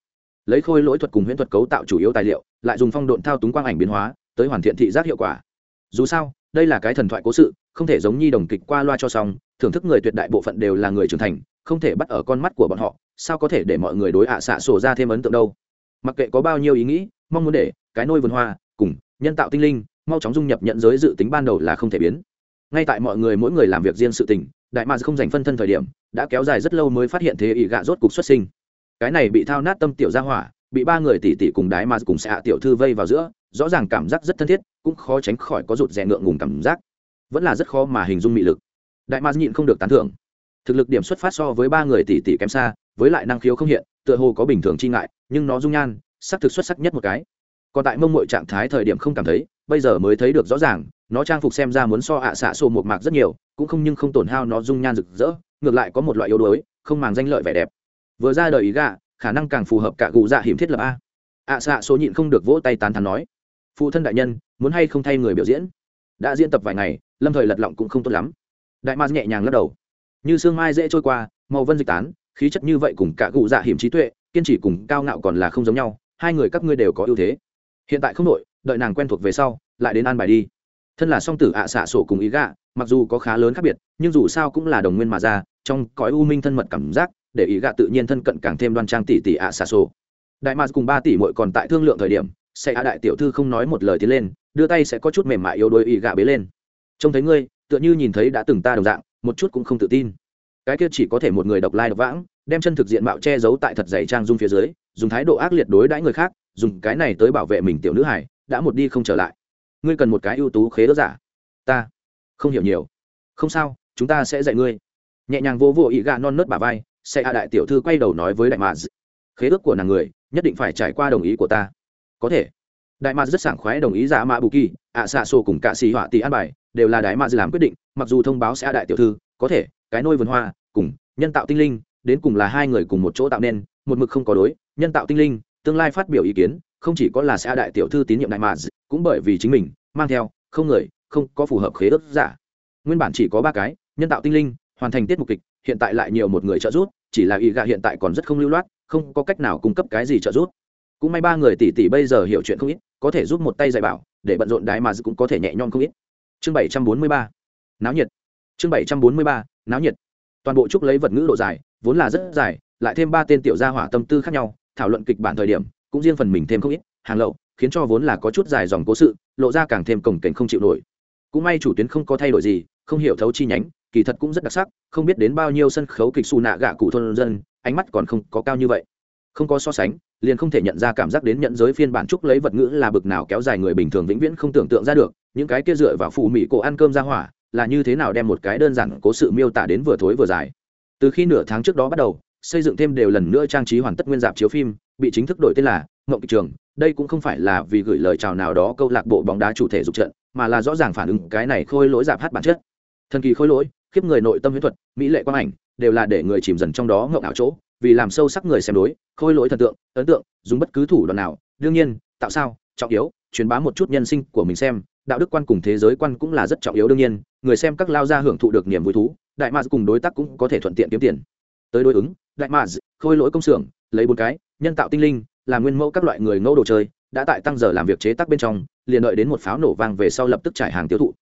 Lấy khôi lỗi thuật cùng huyễn thuật cấu tạo chủ yếu tài liệu, lại dùng phong độn thao túng quang ảnh biến hóa, tới hoàn thiện thị giác hiệu quả. Dù sao, đây là cái thần thoại cố sự, không thể giống nhi đồng kịch qua loa cho xong, thưởng thức người tuyệt đại bộ phận đều là người trưởng thành, không thể bắt ở con mắt của bọn họ, sao có thể để mọi người đối ạ xạ sổ ra thêm ấn tượng đâu? Mặc kệ có bao nhiêu ý nghĩ, mong muốn để cái nôi vườn hoa, cùng nhân tạo tinh linh mau chóng dung nhập nhận giới dự tính ban đầu là không thể biến. Ngay tại mọi người mỗi người làm việc riêng sự tình, đại ma không dành phân thân thời điểm, đã kéo dài rất lâu mới phát hiện thế ỷ gạ rốt cục xuất sinh. Cái này bị thao nát tâm tiểu ra hỏa, bị ba người tỷ tỷ cùng đái ma cùng xạ tiểu thư vây vào giữa, rõ ràng cảm giác rất thân thiết, cũng khó tránh khỏi có rụt rè ngượng ngùng cảm giác. Vẫn là rất khó mà hình dung mị lực. Đại ma nhịn không được tán thưởng. Thực lực điểm xuất phát so với ba người tỷ tỷ kém xa, với lại năng khiếu không hiện, tựa hồ có bình thường chi ngại, nhưng nó dung nhan, sắc thực xuất sắc nhất một cái còn tại mông mội trạng thái thời điểm không cảm thấy, bây giờ mới thấy được rõ ràng, nó trang phục xem ra muốn so ạ à xạ sổ một mạc rất nhiều, cũng không nhưng không tổn hao nó dung nhan rực rỡ, ngược lại có một loại yếu đuối, không màng danh lợi vẻ đẹp. Vừa ra đời ý gà khả năng càng phù hợp cả gù dạ hiểm thiết lập a. Ạ à xạ số nhịn không được vỗ tay tán thắn nói, phụ thân đại nhân, muốn hay không thay người biểu diễn? Đã diễn tập vài ngày, lâm thời lật lọng cũng không tốt lắm. Đại ma nhẹ nhàng lắc đầu. Như sương mai dễ trôi qua, màu vân dịch tán, khí chất như vậy cùng cả gù dạ hiểm trí tuệ, kiên trì cùng cao ngạo còn là không giống nhau, hai người các ngươi đều có ưu thế hiện tại không đội đợi nàng quen thuộc về sau, lại đến an bài đi. Thân là song tử ạ xạ sổ cùng ý gạ, mặc dù có khá lớn khác biệt, nhưng dù sao cũng là đồng nguyên mà ra, trong cõi u minh thân mật cảm giác, để ý gạ tự nhiên thân cận càng thêm đoan trang tỷ tỷ ạ xạ sổ. Đại mạc cùng ba tỷ muội còn tại thương lượng thời điểm, sẽ ạ đại tiểu thư không nói một lời tiến lên, đưa tay sẽ có chút mềm mại yếu đuối ý gạ bế lên. Trông thấy ngươi, tựa như nhìn thấy đã từng ta đồng dạng, một chút cũng không tự tin. Cái kia chỉ có thể một người độc lai độc vãng đem chân thực diện mạo che giấu tại thật dày trang dung phía dưới, dùng thái độ ác liệt đối đãi người khác, dùng cái này tới bảo vệ mình tiểu nữ hải đã một đi không trở lại. Ngươi cần một cái ưu tú khế ước giả. Ta không hiểu nhiều. Không sao, chúng ta sẽ dạy ngươi. Nhẹ nhàng vô vô ý gà non nớt bà vai sẽ hạ đại tiểu thư quay đầu nói với đại mạc khế ước của nàng người, nhất định phải trải qua đồng ý của ta. Có thể. Đại mạc rất sảng khoái đồng ý giả mã bù kỳ, ạ xạ xô cùng cạ xì họa tỷ an bài, đều là đại mạc làm quyết định, mặc dù thông báo sẽ đại tiểu thư, có thể, cái nôi vườn hoa, cùng nhân tạo tinh linh đến cùng là hai người cùng một chỗ tạo nên, một mực không có đối, nhân tạo tinh linh, tương lai phát biểu ý kiến, không chỉ có là xã đại tiểu thư tín nhiệm đại mà cũng bởi vì chính mình, mang theo, không người, không có phù hợp khế ước giả. Nguyên bản chỉ có ba cái, nhân tạo tinh linh, hoàn thành tiết mục kịch, hiện tại lại nhiều một người trợ giúp, chỉ là ý gạ hiện tại còn rất không lưu loát, không có cách nào cung cấp cái gì trợ giúp. Cũng may ba người tỷ tỷ bây giờ hiểu chuyện không ít, có thể giúp một tay dạy bảo, để bận rộn đái mà cũng có thể nhẹ nhõm không ít. Chương bảy trăm bốn mươi ba, náo nhiệt. Chương bảy trăm bốn mươi ba, náo nhiệt. Toàn bộ trúc lấy vật ngữ độ dài vốn là rất dài, lại thêm ba tên tiểu gia hỏa tâm tư khác nhau, thảo luận kịch bản thời điểm, cũng riêng phần mình thêm không ít, hàng lậu, khiến cho vốn là có chút dài dòng cố sự, lộ ra càng thêm cổng cảnh không chịu nổi. Cũng may chủ tuyến không có thay đổi gì, không hiểu thấu chi nhánh, kỳ thật cũng rất đặc sắc, không biết đến bao nhiêu sân khấu kịch xù nạ gạ cụ thôn dân, ánh mắt còn không có cao như vậy. Không có so sánh, liền không thể nhận ra cảm giác đến nhận giới phiên bản trúc lấy vật ngữ là bực nào kéo dài người bình thường vĩnh viễn không tưởng tượng ra được, những cái kia dựa vào phụ mỹ cổ ăn cơm ra hỏa, là như thế nào đem một cái đơn giản cố sự miêu tả đến vừa thối vừa dài từ khi nửa tháng trước đó bắt đầu, xây dựng thêm đều lần nữa trang trí hoàn tất nguyên dạp chiếu phim, bị chính thức đổi tên là ngộng kịch trường. Đây cũng không phải là vì gửi lời chào nào đó câu lạc bộ bóng đá chủ thể dục trận, mà là rõ ràng phản ứng cái này khôi lỗi dạp hát bản chất. Thần kỳ khôi lỗi, khiếp người nội tâm huyễn thuật, mỹ lệ quang ảnh, đều là để người chìm dần trong đó ngộng ảo chỗ, vì làm sâu sắc người xem đối, khôi lỗi thần tượng, ấn tượng, dùng bất cứ thủ đoạn nào. Đương nhiên, tạo sao, trọng yếu, truyền bá một chút nhân sinh của mình xem, đạo đức quan cùng thế giới quan cũng là rất trọng yếu đương nhiên, người xem các lao gia hưởng thụ được niềm vui thú đại mạc cùng đối tác cũng có thể thuận tiện kiếm tiền. Tới đối ứng, đại mạc khôi lỗi công xưởng, lấy bốn cái, nhân tạo tinh linh là nguyên mẫu các loại người ngẫu đồ chơi, đã tại tăng giờ làm việc chế tác bên trong, liền đợi đến một pháo nổ vang về sau lập tức trải hàng tiêu thụ.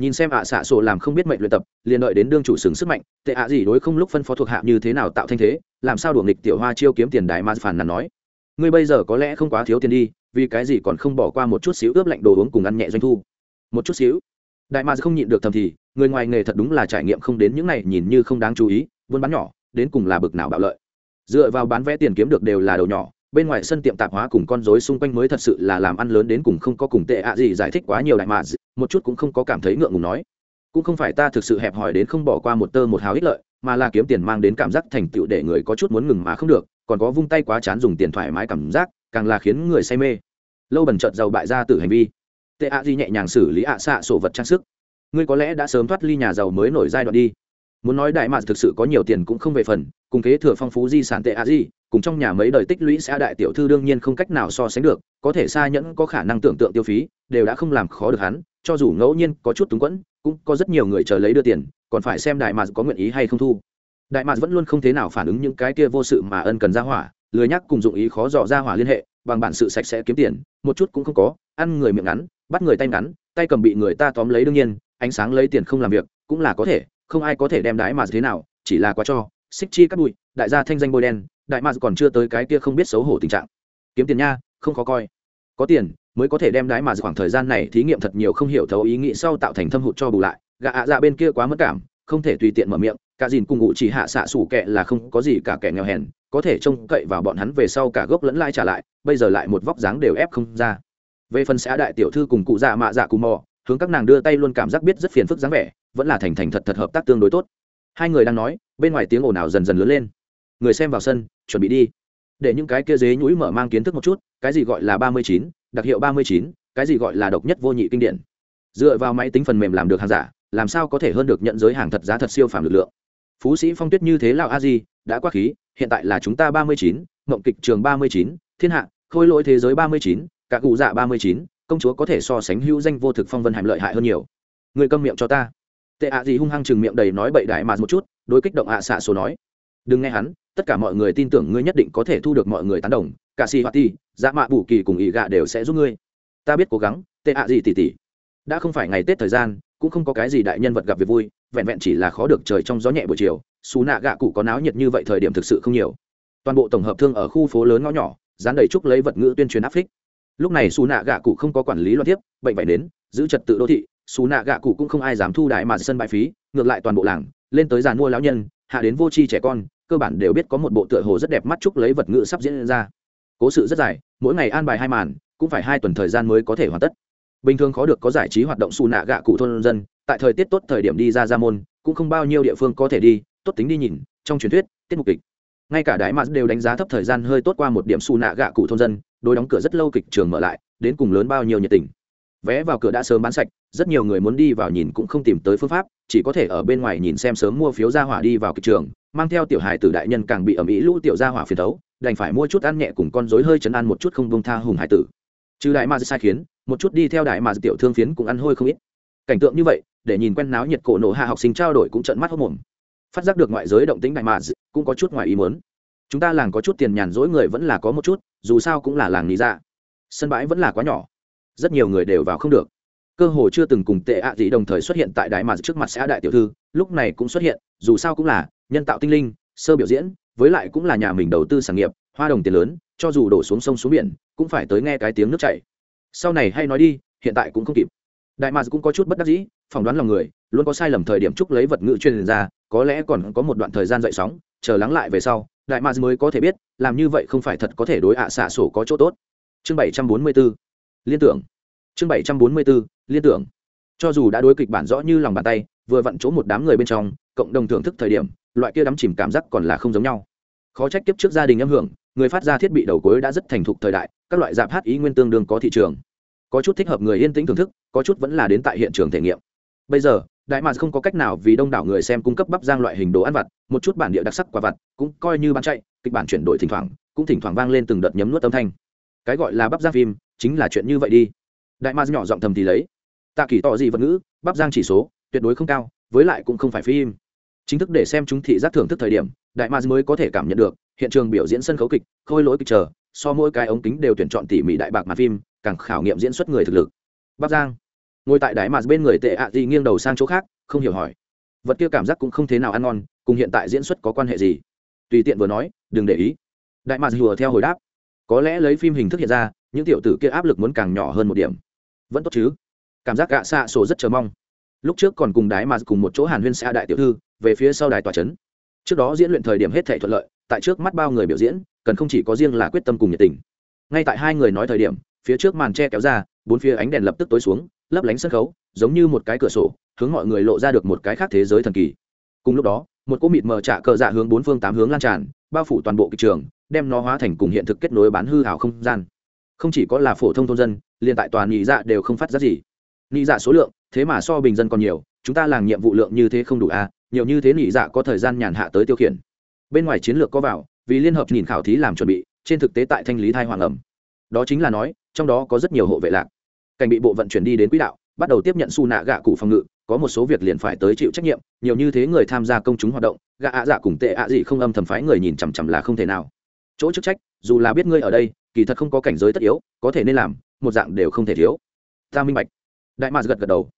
Nhìn xem ạ xạ sổ làm không biết mệnh luyện tập, liền đợi đến đương chủ sừng sức mạnh, tệ ạ gì đối không lúc phân phó thuộc hạ như thế nào tạo thanh thế, làm sao đuổi nghịch tiểu hoa chiêu kiếm tiền đại ma phản nản nói. Ngươi bây giờ có lẽ không quá thiếu tiền đi, vì cái gì còn không bỏ qua một chút xíu ướp lạnh đồ uống cùng ăn nhẹ doanh thu? Một chút xíu đại ma không nhịn được thầm thì, người ngoài nghề thật đúng là trải nghiệm không đến những này, nhìn như không đáng chú ý, buôn bán nhỏ, đến cùng là bực nào bạo lợi. Dựa vào bán vé tiền kiếm được đều là đầu nhỏ, bên ngoài sân tiệm tạp hóa cùng con rối xung quanh mới thật sự là làm ăn lớn đến cùng không có cùng tệ ạ gì giải thích quá nhiều đại mà một chút cũng không có cảm thấy ngượng ngùng nói. Cũng không phải ta thực sự hẹp hòi đến không bỏ qua một tơ một hào ích lợi, mà là kiếm tiền mang đến cảm giác thành tựu để người có chút muốn ngừng mà không được, còn có vung tay quá chán dùng tiền thoải mái cảm giác, càng là khiến người say mê. Lâu bần trợt giàu bại ra từ hành vi tệ ạ gì nhẹ nhàng xử lý ạ xạ sổ vật trang sức. Ngươi có lẽ đã sớm thoát ly nhà giàu mới nổi giai đoạn đi. Muốn nói đại mạc thực sự có nhiều tiền cũng không về phần, cùng kế thừa phong phú di sản tệ ạ gì cùng trong nhà mấy đời tích lũy xã đại tiểu thư đương nhiên không cách nào so sánh được, có thể xa nhẫn, có khả năng tưởng tượng tiêu phí, đều đã không làm khó được hắn, cho dù ngẫu nhiên có chút túng quẫn, cũng có rất nhiều người chờ lấy đưa tiền, còn phải xem đại mạc có nguyện ý hay không thu. Đại mạc vẫn luôn không thế nào phản ứng những cái kia vô sự mà ân cần ra hỏa, lười nhắc cùng dụng ý khó dò ra hỏa liên hệ, bằng bản sự sạch sẽ kiếm tiền, một chút cũng không có, ăn người miệng ngắn bắt người tay ngắn, tay cầm bị người ta tóm lấy đương nhiên, ánh sáng lấy tiền không làm việc, cũng là có thể, không ai có thể đem đái mà thế nào, chỉ là quá cho, xích chi cắt bụi, đại gia thanh danh bôi đen, đại mà còn chưa tới cái kia không biết xấu hổ tình trạng. Kiếm tiền nha, không khó coi. Có tiền, mới có thể đem đái mà khoảng thời gian này thí nghiệm thật nhiều không hiểu thấu ý nghĩ sau tạo thành thâm hụt cho bù lại. Gạ ạ dạ bên kia quá mất cảm, không thể tùy tiện mở miệng, cả dìn cùng ngụ chỉ hạ xạ sủ kệ là không có gì cả kẻ nghèo hèn, có thể trông cậy vào bọn hắn về sau cả gốc lẫn lai trả lại, bây giờ lại một vóc dáng đều ép không ra về phần xã đại tiểu thư cùng cụ dạ mạ dạ cù mò, hướng các nàng đưa tay luôn cảm giác biết rất phiền phức dáng vẻ, vẫn là thành thành thật thật hợp tác tương đối tốt. Hai người đang nói, bên ngoài tiếng ồn ào dần dần lớn lên. Người xem vào sân, chuẩn bị đi. Để những cái kia dế nhũi mở mang kiến thức một chút, cái gì gọi là ba mươi chín, đặc hiệu ba mươi chín, cái gì gọi là độc nhất vô nhị kinh điển. Dựa vào máy tính phần mềm làm được hàng giả, làm sao có thể hơn được nhận giới hàng thật giá thật siêu phàm lực lượng. Phú sĩ phong tuyết như thế lào a di, đã qua khí, hiện tại là chúng ta ba mươi chín, mộng kịch trường ba mươi chín, thiên hạ, khôi lỗi thế giới ba mươi chín cả cụ dạ ba mươi chín, công chúa có thể so sánh hữu danh vô thực phong vân hàm lợi hại hơn nhiều. Người câm miệng cho ta. Tệ ạ gì hung hăng chừng miệng đầy nói bậy đại mà một chút, đối kích động ạ xạ số nói. Đừng nghe hắn, tất cả mọi người tin tưởng ngươi nhất định có thể thu được mọi người tán đồng. Cả xì hoạt ti dạ mạ bù kỳ cùng ý gạ đều sẽ giúp ngươi. Ta biết cố gắng, tệ ạ gì tỉ tỉ. Đã không phải ngày tết thời gian, cũng không có cái gì đại nhân vật gặp việc vui, vẹn vẹn chỉ là khó được trời trong gió nhẹ buổi chiều, xù nạ gạ cụ có náo nhiệt như vậy thời điểm thực sự không nhiều. Toàn bộ tổng hợp thương ở khu phố lớn ngõ nhỏ, dán đầy trúc lấy vật ngữ tuyên truyền áp phích lúc này xù nạ gạ cụ không có quản lý loạn tiếp bệnh vải đến giữ trật tự đô thị xù nạ gạ cụ cũng không ai dám thu đại mà sân bãi phí, ngược lại toàn bộ làng, lên tới giàn mua lão nhân, hạ đến vô tri trẻ con, cơ bản đều biết có một bộ tựa hồ rất đẹp mắt chúc lấy vật ngữ sắp diễn ra. Cố sự rất dài, mỗi ngày an bài hai màn, cũng phải hai tuần thời gian mới có thể hoàn tất. Bình thường khó được có giải trí hoạt động xù nạ gạ cụ thôn dân, tại thời tiết tốt thời điểm đi ra ra môn, cũng không bao nhiêu địa phương có thể đi, tốt tính đi nhìn, trong truyền thuyết, tiết mục kịch. Ngay cả đại mạn đều đánh giá thấp thời gian hơi tốt qua một điểm xù nạ gạ cụ thôn dân đôi đóng cửa rất lâu kịch trường mở lại, đến cùng lớn bao nhiêu nhiệt tình. Vé vào cửa đã sớm bán sạch, rất nhiều người muốn đi vào nhìn cũng không tìm tới phương pháp, chỉ có thể ở bên ngoài nhìn xem sớm mua phiếu ra hỏa đi vào kịch trường, mang theo tiểu hài tử đại nhân càng bị ẩm ý lũ tiểu ra hỏa phiền thấu, đành phải mua chút ăn nhẹ cùng con dối hơi chấn ăn một chút không bông tha hùng hải tử. Trừ đại ma sai khiến, một chút đi theo đại ma tiểu thương phiến cũng ăn hôi không ít. Cảnh tượng như vậy, để nhìn quen náo nhiệt cổ nổ hạ học sinh trao đổi cũng trận mắt hốc mồm. Phát giác được ngoại giới động tính đại ma cũng có chút ngoài ý muốn chúng ta làng có chút tiền nhàn rỗi người vẫn là có một chút, dù sao cũng là làng lý dạ. Sân bãi vẫn là quá nhỏ. Rất nhiều người đều vào không được. Cơ hồ chưa từng cùng tệ ạ gì đồng thời xuất hiện tại đại mà trước mặt xã đại tiểu thư, lúc này cũng xuất hiện, dù sao cũng là nhân tạo tinh linh, sơ biểu diễn, với lại cũng là nhà mình đầu tư sản nghiệp, hoa đồng tiền lớn, cho dù đổ xuống sông xuống biển, cũng phải tới nghe cái tiếng nước chảy. Sau này hay nói đi, hiện tại cũng không kịp. Đại mà cũng có chút bất đắc dĩ, phỏng đoán lòng người, luôn có sai lầm thời điểm chúc lấy vật ngữ chuyên ra, có lẽ còn có một đoạn thời gian dậy sóng, chờ lắng lại về sau đại mads mới có thể biết, làm như vậy không phải thật có thể đối ạ xạ sổ có chỗ tốt. Chương bảy trăm bốn mươi 744 liên tưởng. Chương bảy trăm bốn mươi 744 liên tưởng. Cho dù đã đối kịch bản rõ như lòng bàn tay, vừa vặn chỗ một đám người bên trong, cộng đồng thưởng thức thời điểm, loại kia đắm chìm cảm giác còn là không giống nhau. Khó trách tiếp trước gia đình âm hưởng, người phát ra thiết bị đầu cuối đã rất thành thục thời đại, các loại dạp hát ý nguyên tương đương có thị trường. Có chút thích hợp người yên tĩnh thưởng thức, có chút vẫn là đến tại hiện trường thể nghiệm. Bây giờ đại mà không có cách nào vì đông đảo người xem cung cấp bắp giang loại hình đồ ăn vặt, một chút bản địa đặc sắc quả vặt, cũng coi như bán chạy, kịch bản chuyển đổi thỉnh thoảng, cũng thỉnh thoảng vang lên từng đợt nhấm nuốt âm thanh. Cái gọi là bắp giang phim, chính là chuyện như vậy đi. Đại mà nhỏ giọng thầm thì lấy. Tạ kỳ tỏ gì vật ngữ, bắp giang chỉ số, tuyệt đối không cao, với lại cũng không phải phim. Chính thức để xem chúng thị giác thưởng thức thời điểm, đại mà mới có thể cảm nhận được, hiện trường biểu diễn sân khấu kịch, khôi lỗi kịch chờ, so mỗi cái ống kính đều tuyển chọn tỉ mỉ đại bạc màn phim, càng khảo nghiệm diễn xuất người thực lực. Bắp giang ngồi tại đại mạc bên người tệ ạ à gì nghiêng đầu sang chỗ khác, không hiểu hỏi. Vật kia cảm giác cũng không thế nào ăn ngon, cùng hiện tại diễn xuất có quan hệ gì? Tùy tiện vừa nói, đừng để ý. Đại mạt hùa theo hồi đáp. Có lẽ lấy phim hình thức hiện ra, những tiểu tử kia áp lực muốn càng nhỏ hơn một điểm. Vẫn tốt chứ. Cảm giác gạ xạ sổ rất chờ mong. Lúc trước còn cùng đái mà cùng một chỗ hàn huyên xa đại tiểu thư, về phía sau đài tòa trấn. Trước đó diễn luyện thời điểm hết thể thuận lợi, tại trước mắt bao người biểu diễn, cần không chỉ có riêng là quyết tâm cùng nhiệt tình. Ngay tại hai người nói thời điểm, phía trước màn tre kéo ra, bốn phía ánh đèn lập tức tối xuống lấp lánh sân khấu, giống như một cái cửa sổ, hướng mọi người lộ ra được một cái khác thế giới thần kỳ. Cùng lúc đó, một cỗ mịt mờ trả cờ dạ hướng bốn phương tám hướng lan tràn, bao phủ toàn bộ kịch trường, đem nó hóa thành cùng hiện thực kết nối bán hư hảo không gian. Không chỉ có là phổ thông thôn dân, liền tại toàn nhị dạ đều không phát ra gì. Nhị dạ số lượng, thế mà so bình dân còn nhiều, chúng ta làm nhiệm vụ lượng như thế không đủ à nhiều như thế nhị dạ có thời gian nhàn hạ tới tiêu khiển. Bên ngoài chiến lược có vào, vì liên hợp nhìn khảo thí làm chuẩn bị, trên thực tế tại thanh lý thai hoàng ẩm. Đó chính là nói, trong đó có rất nhiều hộ vệ lạc cảnh bị bộ vận chuyển đi đến quỹ đạo, bắt đầu tiếp nhận su nạ gạ cụ phòng ngự, có một số việc liền phải tới chịu trách nhiệm, nhiều như thế người tham gia công chúng hoạt động, gạ ạ dạ cùng tệ ạ gì không âm thầm phái người nhìn chằm chằm là không thể nào. Chỗ chức trách, dù là biết ngươi ở đây, kỳ thật không có cảnh giới tất yếu, có thể nên làm, một dạng đều không thể thiếu. Ta minh bạch. Đại mạc gật gật đầu.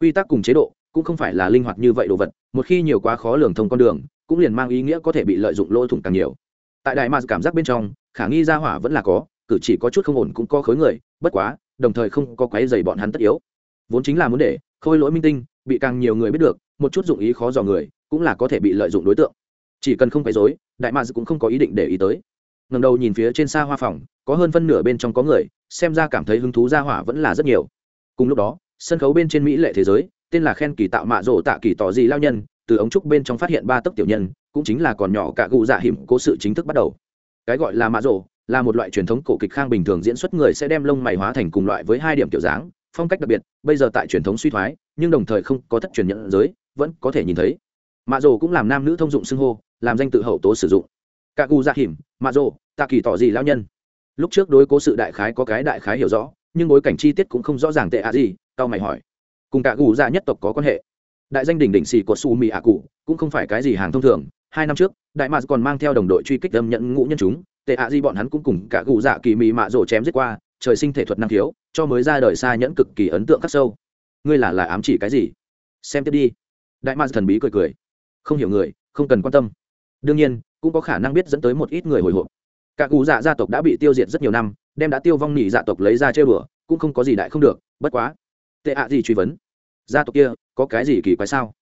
Quy tắc cùng chế độ, cũng không phải là linh hoạt như vậy đồ vật, một khi nhiều quá khó lường thông con đường, cũng liền mang ý nghĩa có thể bị lợi dụng lỗ thủng càng nhiều. Tại đại mạc cảm giác bên trong, khả nghi ra hỏa vẫn là có, cử chỉ có chút không ổn cũng có khối người, bất quá đồng thời không có quấy dày bọn hắn tất yếu. Vốn chính là muốn để khôi lỗi minh tinh, bị càng nhiều người biết được, một chút dụng ý khó dò người, cũng là có thể bị lợi dụng đối tượng. Chỉ cần không quấy dối đại mads cũng không có ý định để ý tới. Ngầm đầu nhìn phía trên xa hoa phòng, có hơn phân nửa bên trong có người, xem ra cảm thấy hứng thú ra hỏa vẫn là rất nhiều. Cùng lúc đó, sân khấu bên trên mỹ lệ thế giới, tên là khen kỳ tạo mạ rộ tạ kỳ tỏ gì lao nhân, từ ống trúc bên trong phát hiện ba tấc tiểu nhân, cũng chính là còn nhỏ cả cụ dạ hiểm cố sự chính thức bắt đầu. Cái gọi là mạ rộ là một loại truyền thống cổ kịch khang bình thường diễn xuất người sẽ đem lông mày hóa thành cùng loại với hai điểm kiểu dáng, phong cách đặc biệt, bây giờ tại truyền thống suy thoái, nhưng đồng thời không có thất truyền nhận giới, vẫn có thể nhìn thấy. Mạ rồ cũng làm nam nữ thông dụng xưng hô, làm danh tự hậu tố sử dụng. Cả U dạ hiểm mạ rồ tạ kỳ tỏ gì lao nhân. Lúc trước đối cố sự đại khái có cái đại khái hiểu rõ, nhưng bối cảnh chi tiết cũng không rõ ràng tệ ạ gì tao mày hỏi. Cùng cả cụ dạ nhất tộc có quan hệ? Đại danh đỉnh đỉnh xì của su mì ạ cụ cũng không phải cái gì hàng thông thường. Hai năm trước, đại mạc còn mang theo đồng đội truy kích đâm nhận ngũ nhân chúng tệ ạ Di bọn hắn cũng cùng cả cụ dạ kỳ mị mạ rổ chém giết qua, trời sinh thể thuật năng khiếu, cho mới ra đời xa nhẫn cực kỳ ấn tượng khắc sâu. Ngươi là là ám chỉ cái gì? Xem tiếp đi. Đại mạc thần bí cười cười. Không hiểu người, không cần quan tâm. Đương nhiên, cũng có khả năng biết dẫn tới một ít người hồi hộp. Cả cụ dạ gia tộc đã bị tiêu diệt rất nhiều năm, đem đã tiêu vong nỉ dạ tộc lấy ra chơi bừa, cũng không có gì đại không được, bất quá. Tệ ạ gì truy vấn. Gia tộc kia, có cái gì kỳ quái sao?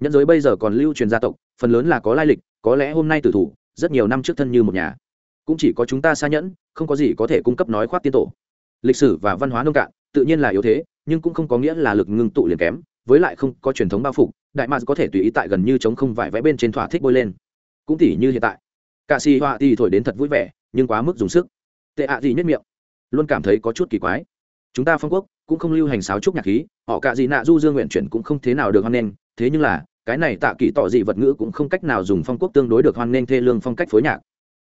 Nhân giới bây giờ còn lưu truyền gia tộc, phần lớn là có lai lịch, có lẽ hôm nay tử thủ, rất nhiều năm trước thân như một nhà cũng chỉ có chúng ta xa nhẫn, không có gì có thể cung cấp nói khoác tiên tổ. Lịch sử và văn hóa nông cạn, tự nhiên là yếu thế, nhưng cũng không có nghĩa là lực ngưng tụ liền kém, với lại không có truyền thống bao phục đại mạc có thể tùy ý tại gần như chống không vải vẽ bên trên thỏa thích bôi lên. Cũng tỉ như hiện tại cạ xì họa thì thổi đến thật vui vẻ, nhưng quá mức dùng sức. Tệ ạ gì nhất miệng, luôn cảm thấy có chút kỳ quái. Chúng ta phong quốc cũng không lưu hành sáo trúc nhạc khí, họ cạ gì nạ du dương nguyện chuyển cũng không thế nào được hoan nghênh, thế nhưng là, cái này tạ kỳ tỏ dị vật ngữ cũng không cách nào dùng phong quốc tương đối được hoan nghênh thê lương phong cách phối nhạc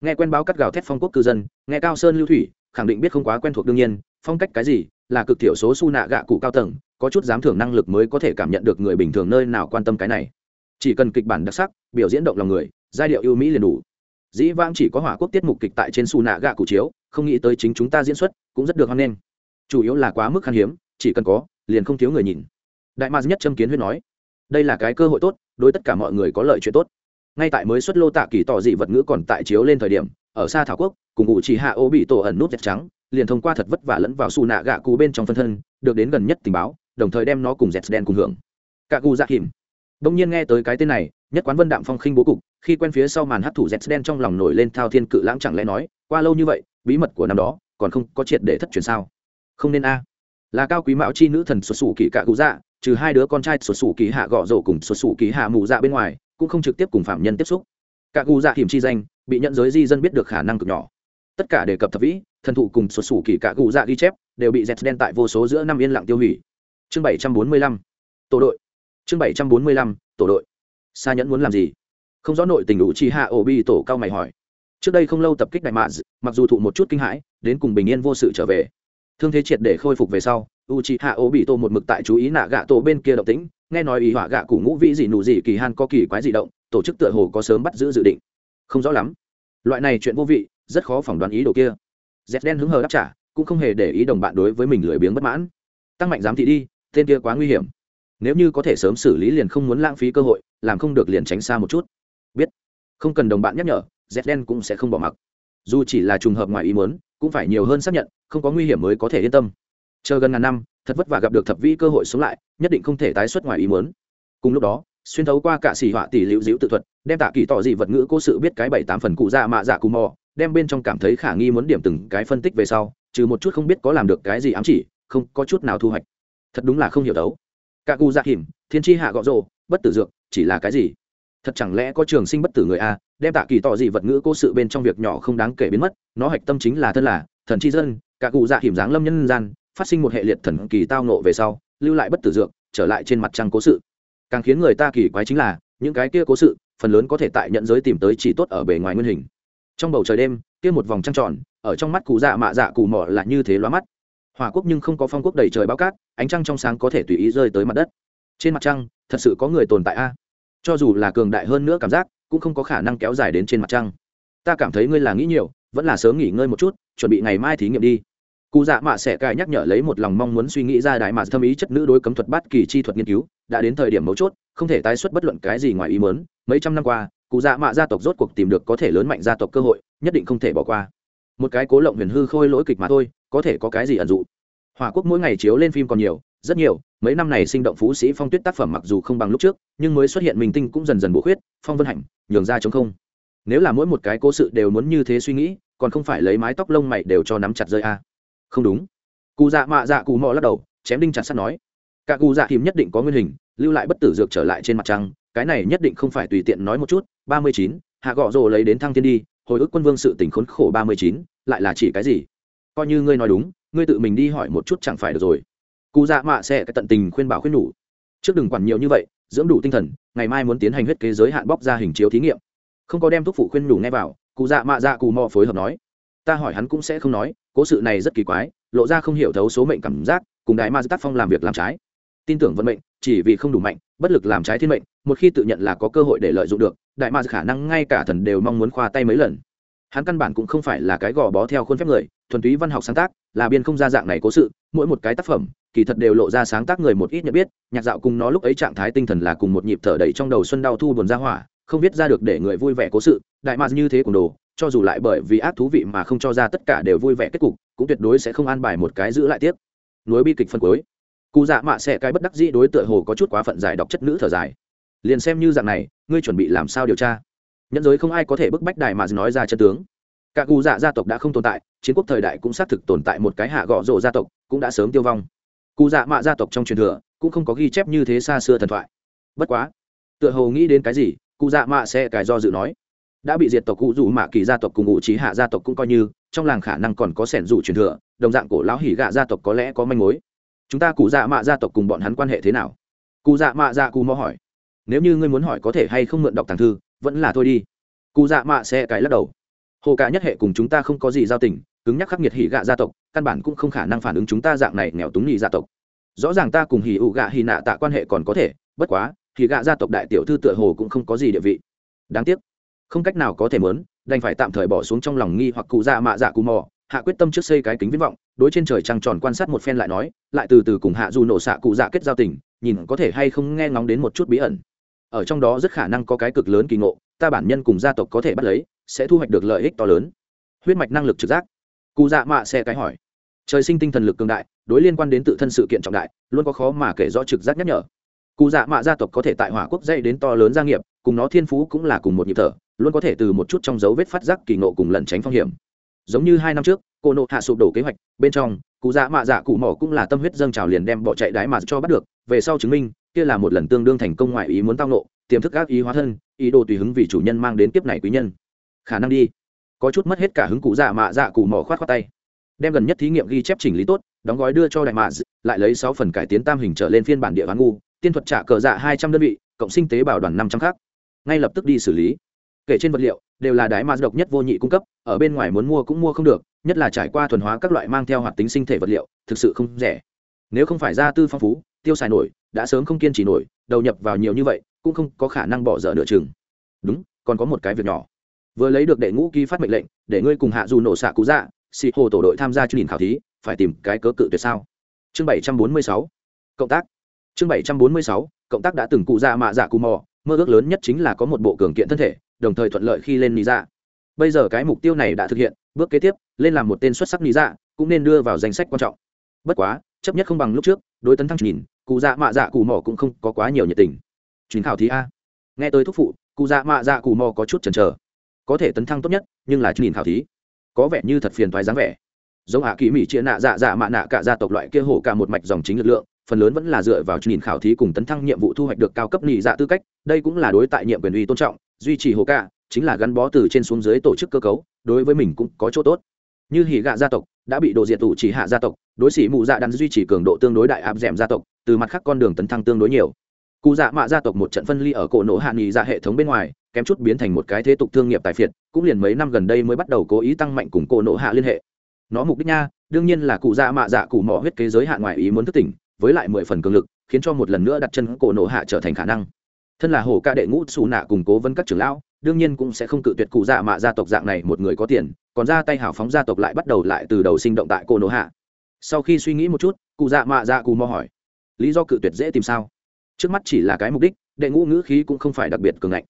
nghe quen báo cắt gào thét phong quốc cư dân, nghe cao sơn lưu thủy, khẳng định biết không quá quen thuộc đương nhiên, phong cách cái gì, là cực thiểu số su nạ gạ cụ cao tầng, có chút dám thưởng năng lực mới có thể cảm nhận được người bình thường nơi nào quan tâm cái này. Chỉ cần kịch bản đặc sắc, biểu diễn động lòng người, giai điệu ưu mỹ liền đủ. Dĩ vãng chỉ có hỏa quốc tiết mục kịch tại trên su nạ gạ cụ chiếu, không nghĩ tới chính chúng ta diễn xuất cũng rất được hoan nghênh. Chủ yếu là quá mức khan hiếm, chỉ cần có, liền không thiếu người nhìn. Đại ma nhất châm kiến huyết nói, đây là cái cơ hội tốt, đối tất cả mọi người có lợi chuyện tốt ngay tại mới xuất lô tạ kỳ tỏ dị vật ngữ còn tại chiếu lên thời điểm, ở xa thảo quốc, cùng ngụ chỉ hạ ô bị tổ ẩn nút dẹp trắng, liền thông qua thật vất vả lẫn vào xù nạ gạ cụ bên trong phân thân, được đến gần nhất tình báo, đồng thời đem nó cùng dẹt đen cùng hưởng. Cả cụ dạ hiểm đông nhiên nghe tới cái tên này, nhất quán vân đạm phong khinh bố cục, khi quen phía sau màn hấp thủ dẹt đen trong lòng nổi lên thao thiên cự lãng chẳng lẽ nói, qua lâu như vậy, bí mật của năm đó, còn không có triệt để thất truyền sao? Không nên a. Là cao quý mạo chi nữ thần xuất xù kỳ cả cụ dạ trừ hai đứa con trai sụt xù kỳ hạ gõ rổ cùng sụt xù kỳ hạ mù dạ bên ngoài, cũng không trực tiếp cùng phạm nhân tiếp xúc. Cả gu dạ hiểm chi danh, bị nhận giới di dân biết được khả năng cực nhỏ. Tất cả đề cập thập vĩ, thần thụ cùng sụt xù kỳ cả gu dạ ghi chép, đều bị dẹt đen tại vô số giữa năm yên lặng tiêu hủy. Chương bảy trăm bốn mươi lăm, tổ đội. Chương bảy trăm bốn mươi lăm, tổ đội. Sa nhẫn muốn làm gì? Không rõ nội tình đủ chi hạ ổ bi tổ cao mày hỏi. Trước đây không lâu tập kích đại mạ mặc dù thụ một chút kinh hãi, đến cùng bình yên vô sự trở về thương thế triệt để khôi phục về sau u chi hạ ô bị tô một mực tại chú ý nạ gạ tổ bên kia động tĩnh, nghe nói ý họa gạ củ ngũ vĩ gì nụ gì kỳ han có kỳ quái gì động, tổ chức tựa hồ có sớm bắt giữ dự định. Không rõ lắm. Loại này chuyện vô vị, rất khó phỏng đoán ý đồ kia. Dẹt đen hứng hờ đáp trả, cũng không hề để ý đồng bạn đối với mình lười biếng bất mãn. Tăng mạnh giám thị đi, tên kia quá nguy hiểm. Nếu như có thể sớm xử lý liền không muốn lãng phí cơ hội, làm không được liền tránh xa một chút. Biết. Không cần đồng bạn nhắc nhở z đen cũng sẽ không bỏ mặc. Dù chỉ là trùng hợp ngoài ý muốn cũng phải nhiều hơn xác nhận, không có nguy hiểm mới có thể yên tâm. Chờ gần ngàn năm, thật vất vả gặp được thập vi cơ hội sống lại, nhất định không thể tái xuất ngoài ý muốn. Cùng lúc đó, xuyên thấu qua cả xỉ họa tỷ liễu diễu tự thuật, đem tạ kỳ tỏ dị vật ngữ cố sự biết cái bảy tám phần cụ dạ mạ dạ cù mò, đem bên trong cảm thấy khả nghi muốn điểm từng cái phân tích về sau, trừ một chút không biết có làm được cái gì ám chỉ, không có chút nào thu hoạch. Thật đúng là không hiểu đấu. Cả cụ dạ hiểm thiên tri hạ gọ rồ, bất tử dược, chỉ là cái gì? Thật chẳng lẽ có trường sinh bất tử người a? Đem tạ kỳ tỏ dị vật ngữ cố sự bên trong việc nhỏ không đáng kể biến mất, nó hạch tâm chính là thân là thần chi dân, cả cụ dạ hiểm dáng lâm nhân gian, phát sinh một hệ liệt thần kỳ tao nộ về sau, lưu lại bất tử dược, trở lại trên mặt trăng cố sự. Càng khiến người ta kỳ quái chính là, những cái kia cố sự, phần lớn có thể tại nhận giới tìm tới chỉ tốt ở bề ngoài nguyên hình. Trong bầu trời đêm, kia một vòng trăng tròn, ở trong mắt cụ dạ mạ dạ cụ mỏ là như thế loa mắt. Hòa quốc nhưng không có phong quốc đầy trời bao cát, ánh trăng trong sáng có thể tùy ý rơi tới mặt đất. Trên mặt trăng, thật sự có người tồn tại a cho dù là cường đại hơn nữa cảm giác, cũng không có khả năng kéo dài đến trên mặt trăng. Ta cảm thấy ngươi là nghĩ nhiều, vẫn là sớm nghỉ ngơi một chút, chuẩn bị ngày mai thí nghiệm đi. Cụ dạ mạ sẽ cài nhắc nhở lấy một lòng mong muốn suy nghĩ ra đại mà thâm ý chất nữ đối cấm thuật bát kỳ chi thuật nghiên cứu, đã đến thời điểm mấu chốt, không thể tái xuất bất luận cái gì ngoài ý mớn mấy trăm năm qua, cụ dạ mạ gia tộc rốt cuộc tìm được có thể lớn mạnh gia tộc cơ hội, nhất định không thể bỏ qua. Một cái cố lộng huyền hư khôi lỗi kịch mà thôi, có thể có cái gì ẩn dụ? Hòa quốc mỗi ngày chiếu lên phim còn nhiều rất nhiều, mấy năm này sinh động phú sĩ phong tuyết tác phẩm mặc dù không bằng lúc trước, nhưng mới xuất hiện mình tinh cũng dần dần bổ khuyết, phong vân hạnh, nhường ra chống không. Nếu là mỗi một cái cố sự đều muốn như thế suy nghĩ, còn không phải lấy mái tóc lông mày đều cho nắm chặt rơi a à. không đúng. Cụ dạ mạ dạ cụ mò lắc đầu, chém đinh chặt sắt nói. Cả cụ dạ thìm nhất định có nguyên hình, lưu lại bất tử dược trở lại trên mặt trăng, cái này nhất định không phải tùy tiện nói một chút, ba mươi chín, hạ gọ rồ lấy đến thăng thiên đi, hồi ức quân vương sự tình khốn khổ ba mươi chín, lại là chỉ cái gì? Coi như ngươi nói đúng, ngươi tự mình đi hỏi một chút chẳng phải được rồi cụ dạ mạ sẽ tận tình khuyên bảo khuyên nhủ. Trước đừng quản nhiều như vậy, dưỡng đủ tinh thần, ngày mai muốn tiến hành huyết kế giới hạn bóc ra hình chiếu thí nghiệm. Không có đem thuốc phụ khuyên nhủ nghe vào cụ dạ mạ dạ cù mò phối hợp nói. Ta hỏi hắn cũng sẽ không nói, cố sự này rất kỳ quái, lộ ra không hiểu thấu số mệnh cảm giác, cùng đại ma tác phong làm việc làm trái. Tin tưởng vận mệnh, chỉ vì không đủ mạnh, bất lực làm trái thiên mệnh, một khi tự nhận là có cơ hội để lợi dụng được, đại ma khả năng ngay cả thần đều mong muốn khoa tay mấy lần. Hắn căn bản cũng không phải là cái gò bó theo khuôn phép người, thuần túy văn học sáng tác, là biên không ra dạng này cố sự mỗi một cái tác phẩm, kỳ thật đều lộ ra sáng tác người một ít nhận biết, nhạc dạo cùng nó lúc ấy trạng thái tinh thần là cùng một nhịp thở đầy trong đầu xuân đau thu buồn ra hỏa, không viết ra được để người vui vẻ cố sự, đại mạc như thế cùng đồ, cho dù lại bởi vì ác thú vị mà không cho ra tất cả đều vui vẻ kết cục, cũng tuyệt đối sẽ không an bài một cái giữ lại tiếp. Nối bi kịch phân cuối. Cụ dạ mạ sẽ cái bất đắc dĩ đối tựa hồ có chút quá phận giải đọc chất nữ thở dài. Liền xem như dạng này, ngươi chuẩn bị làm sao điều tra? Nhẫn giới không ai có thể bức bách đại mạc nói ra chân tướng cả cụ dạ gia tộc đã không tồn tại, chiến quốc thời đại cũng xác thực tồn tại một cái hạ gọ rộ gia tộc, cũng đã sớm tiêu vong. Cụ dạ mạ gia tộc trong truyền thừa, cũng không có ghi chép như thế xa xưa thần thoại. Bất quá, tựa hồ nghĩ đến cái gì, cụ dạ mạ sẽ cài do dự nói. Đã bị diệt tộc cụ dù mạ kỳ gia tộc cùng ngụ trí hạ gia tộc cũng coi như, trong làng khả năng còn có sẻn dù truyền thừa, đồng dạng cổ lão hỉ gạ gia tộc có lẽ có manh mối. Chúng ta cụ dạ mạ gia tộc cùng bọn hắn quan hệ thế nào? Cụ dạ mạ dạ cụ mò hỏi. Nếu như ngươi muốn hỏi có thể hay không mượn đọc thằng thư, vẫn là thôi đi. Cụ dạ mạ sẽ cài lắc đầu hồ cả nhất hệ cùng chúng ta không có gì giao tình, cứng nhắc khắc nghiệt hỉ gạ gia tộc, căn bản cũng không khả năng phản ứng chúng ta dạng này nghèo túng nhị gia tộc. Rõ ràng ta cùng hỉ ụ gạ hỉ nạ tạ quan hệ còn có thể, bất quá, hỉ gạ gia tộc đại tiểu thư tựa hồ cũng không có gì địa vị. Đáng tiếc, không cách nào có thể mớn, đành phải tạm thời bỏ xuống trong lòng nghi hoặc cụ dạ mạ dạ cù mò, hạ quyết tâm trước xây cái kính viễn vọng, đối trên trời trăng tròn quan sát một phen lại nói, lại từ từ cùng hạ dù nổ xạ cụ dạ kết giao tình, nhìn có thể hay không nghe ngóng đến một chút bí ẩn. Ở trong đó rất khả năng có cái cực lớn kỳ ngộ, ta bản nhân cùng gia tộc có thể bắt lấy sẽ thu hoạch được lợi ích to lớn. Huyết mạch năng lực trực giác. Cụ dạ mạ sẽ cái hỏi. Trời sinh tinh thần lực cường đại, đối liên quan đến tự thân sự kiện trọng đại, luôn có khó mà kể rõ trực giác nhắc nhở. Cụ dạ mạ gia tộc có thể tại hỏa quốc dây đến to lớn gia nghiệp, cùng nó thiên phú cũng là cùng một nhịp thở, luôn có thể từ một chút trong dấu vết phát giác kỳ nộ cùng lẩn tránh phong hiểm. Giống như hai năm trước, cô nộ hạ sụp đổ kế hoạch, bên trong, cụ dạ mạ dạ cụ mỏ cũng là tâm huyết dâng trào liền đem bỏ chạy đái mà cho bắt được, về sau chứng minh, kia là một lần tương đương thành công ngoại ý muốn tao nộ tiềm thức ác ý hóa thân, ý đồ tùy hứng vì chủ nhân mang đến kiếp này quý nhân khả năng đi. Có chút mất hết cả hứng cụ dạ mạ dạ cụ mỏ khoát khoát tay. Đem gần nhất thí nghiệm ghi chép chỉnh lý tốt, đóng gói đưa cho đại mạ lại lấy sáu phần cải tiến tam hình trở lên phiên bản địa ván ngu, tiên thuật trả cờ dạ hai trăm đơn vị, cộng sinh tế bảo đoàn năm trăm khác ngay lập tức đi xử lý. Kể trên vật liệu, đều là đái ma độc nhất vô nhị cung cấp, ở bên ngoài muốn mua cũng mua không được, nhất là trải qua thuần hóa các loại mang theo hoạt tính sinh thể vật liệu, thực sự không rẻ. Nếu không phải gia tư phong phú, tiêu xài nổi, đã sớm không kiên trì nổi, đầu nhập vào nhiều như vậy, cũng không có khả năng bỏ dở nửa chừng. Đúng, còn có một cái việc nhỏ vừa lấy được đệ ngũ ký phát mệnh lệnh, để ngươi cùng hạ dù nổ xạ cú dạ xị hồ tổ đội tham gia chương trình khảo thí, phải tìm cái cớ cự tuyệt sao? Chương bảy trăm bốn mươi sáu. Cộng tác. Chương bảy trăm bốn mươi sáu, cộng tác đã từng cụ dạ mạ dạ cù mò, mơ ước lớn nhất chính là có một bộ cường kiện thân thể, đồng thời thuận lợi khi lên lý dạ. Bây giờ cái mục tiêu này đã thực hiện, bước kế tiếp, lên làm một tên xuất sắc lý dạ cũng nên đưa vào danh sách quan trọng. Bất quá, chấp nhất không bằng lúc trước, đối tấn thăng nhìn, cụ dạ mạ dạ cù mò cũng không có quá nhiều nhiệt tình. Chuyến khảo thí a. Nghe tới thúc phụ, cụ dạ mạ dạ cù mò có chút chần chờ có thể tấn thăng tốt nhất, nhưng là nhìn khảo thí, có vẻ như thật phiền thoái dáng vẻ. Giống hạ kỳ mỹ chia nạ dạ dạ mạ nạ cả gia tộc loại kia hổ cả một mạch dòng chính lực lượng, phần lớn vẫn là dựa vào nhìn khảo thí cùng tấn thăng nhiệm vụ thu hoạch được cao cấp nhị dạ tư cách, đây cũng là đối tại nhiệm quyền uy tôn trọng, duy trì hổ cả, chính là gắn bó từ trên xuống dưới tổ chức cơ cấu, đối với mình cũng có chỗ tốt. Như hỉ gạ gia tộc, đã bị đồ diệt tụ chỉ hạ gia tộc, đối sĩ mụ dạ đắn duy trì cường độ tương đối đại áp d gia tộc, từ mặt khác con đường tấn thăng tương đối nhiều. Cụ dạ mạ gia tộc một trận phân ly ở cổ nổ hạ nghỉ ra dạ hệ thống bên ngoài kém chút biến thành một cái thế tục thương nghiệp tài phiệt, cũng liền mấy năm gần đây mới bắt đầu cố ý tăng mạnh cùng cổ nộ hạ liên hệ. Nó mục đích nha, đương nhiên là cụ dạ mạ dạ cụ mỏ huyết kế giới hạn ngoài ý muốn thức tỉnh, với lại mười phần cường lực, khiến cho một lần nữa đặt chân cổ nộ hạ trở thành khả năng. Thân là hồ ca đệ ngũ xù nạ củng cố vân các trưởng lão, đương nhiên cũng sẽ không cự tuyệt cụ dạ mạ gia tộc dạng này một người có tiền, còn ra tay hào phóng gia tộc lại bắt đầu lại từ đầu sinh động tại cổ nổ hạ. Sau khi suy nghĩ một chút, cụ dạ mạ dạ cù mò hỏi, lý do cự tuyệt dễ tìm sao? Trước mắt chỉ là cái mục đích, đệ ngũ ngữ khí cũng không phải đặc biệt cường ngạnh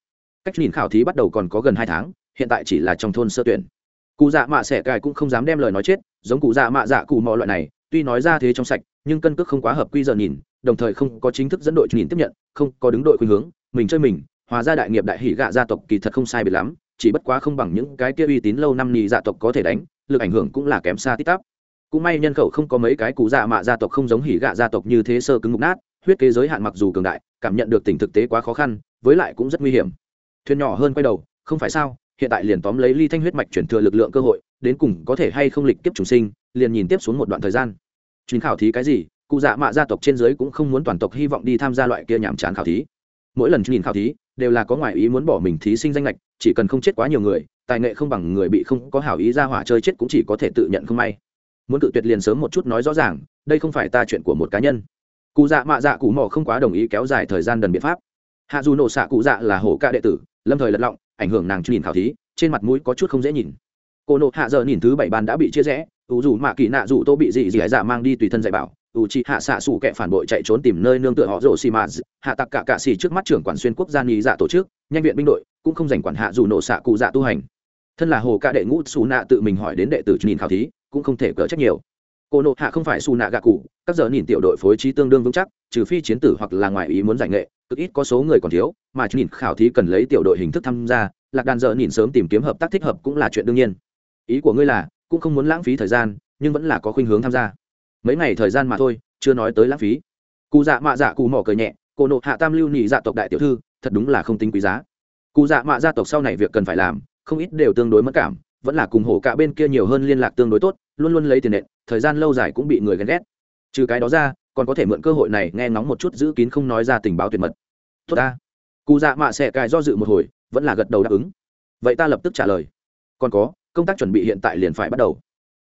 cách nhìn khảo thí bắt đầu còn có gần hai tháng, hiện tại chỉ là trong thôn sơ tuyển. Cụ dạ mạ xẻ cài cũng không dám đem lời nói chết, giống cụ dạ mạ dạ cụ mọi loại này, tuy nói ra thế trong sạch, nhưng cân cước không quá hợp quy giờ nhìn, đồng thời không có chính thức dẫn đội nhìn tiếp nhận, không có đứng đội khuyên hướng, mình chơi mình hòa ra đại nghiệp đại hỷ gạ gia tộc kỳ thật không sai biệt lắm, chỉ bất quá không bằng những cái kia uy tín lâu năm nhì gia tộc có thể đánh, lực ảnh hưởng cũng là kém xa tít tắp. Cũng may nhân khẩu không có mấy cái cụ dạ mạ gia tộc không giống hỉ gạ gia tộc như thế sơ cứng mục nát, huyết kế giới hạn mặc dù cường đại, cảm nhận được tình thực tế quá khó khăn, với lại cũng rất nguy hiểm thuyền nhỏ hơn quay đầu, không phải sao, hiện tại liền tóm lấy ly thanh huyết mạch chuyển thừa lực lượng cơ hội, đến cùng có thể hay không lịch tiếp trùng sinh, liền nhìn tiếp xuống một đoạn thời gian. Chuyến khảo thí cái gì, cụ dạ mạ gia tộc trên giới cũng không muốn toàn tộc hy vọng đi tham gia loại kia nhàm chán khảo thí. Mỗi lần nhìn khảo thí, đều là có ngoại ý muốn bỏ mình thí sinh danh lệch chỉ cần không chết quá nhiều người, tài nghệ không bằng người bị không có hảo ý ra hỏa chơi chết cũng chỉ có thể tự nhận không may. Muốn cự tuyệt liền sớm một chút nói rõ ràng, đây không phải ta chuyện của một cá nhân. Cụ dạ mạ dạ cụ mò không quá đồng ý kéo dài thời gian đần biện pháp. Hạ dù nổ xạ cụ dạ là hổ ca đệ tử lâm thời lật lọng, ảnh hưởng nàng nhìn khảo thí, trên mặt mũi có chút không dễ nhìn. Cô nộ hạ giờ nhìn thứ bảy ban đã bị chia rẽ, ủ dù mạ kỳ nạ dù tô bị dị dị dạ mang đi tùy thân dạy bảo, ủ chị hạ xạ xù kẻ phản bội chạy trốn tìm nơi nương tựa họ rổ xì mà hạ tặc cả cạ xì trước mắt trưởng quản xuyên quốc gia nghi dạ tổ chức, nhanh viện binh đội, cũng không dành quản hạ dù nổ xạ cụ dạ tu hành. Thân là hồ ca đệ ngũ xù nạ tự mình hỏi đến đệ tử nhìn khảo thí, cũng không thể cỡ trách nhiều. Cô nộ hạ không phải xù nạ gạ cụ, các giờ nhìn tiểu đội phối trí tương đương vững chắc, trừ phi chiến tử hoặc là ngoài ý muốn giải nghệ cực ít có số người còn thiếu, mà nhìn khảo thí cần lấy tiểu đội hình thức tham gia, lạc đàn giờ nhìn sớm tìm kiếm hợp tác thích hợp cũng là chuyện đương nhiên. Ý của ngươi là, cũng không muốn lãng phí thời gian, nhưng vẫn là có khuynh hướng tham gia. Mấy ngày thời gian mà thôi, chưa nói tới lãng phí. Cụ dạ mạ dạ cụ mỏ cười nhẹ, cô nộ hạ tam lưu nhị dạ tộc đại tiểu thư, thật đúng là không tính quý giá. Cụ dạ mạ gia tộc sau này việc cần phải làm, không ít đều tương đối mất cảm, vẫn là cùng hổ cả bên kia nhiều hơn liên lạc tương đối tốt, luôn luôn lấy tiền nện, thời gian lâu dài cũng bị người ghen ghét. Trừ cái đó ra còn có thể mượn cơ hội này nghe ngóng một chút giữ kín không nói ra tình báo tuyệt mật. Tốt ta. Cụ dạ mạ sẽ cài do dự một hồi, vẫn là gật đầu đáp ứng. Vậy ta lập tức trả lời. Còn có, công tác chuẩn bị hiện tại liền phải bắt đầu.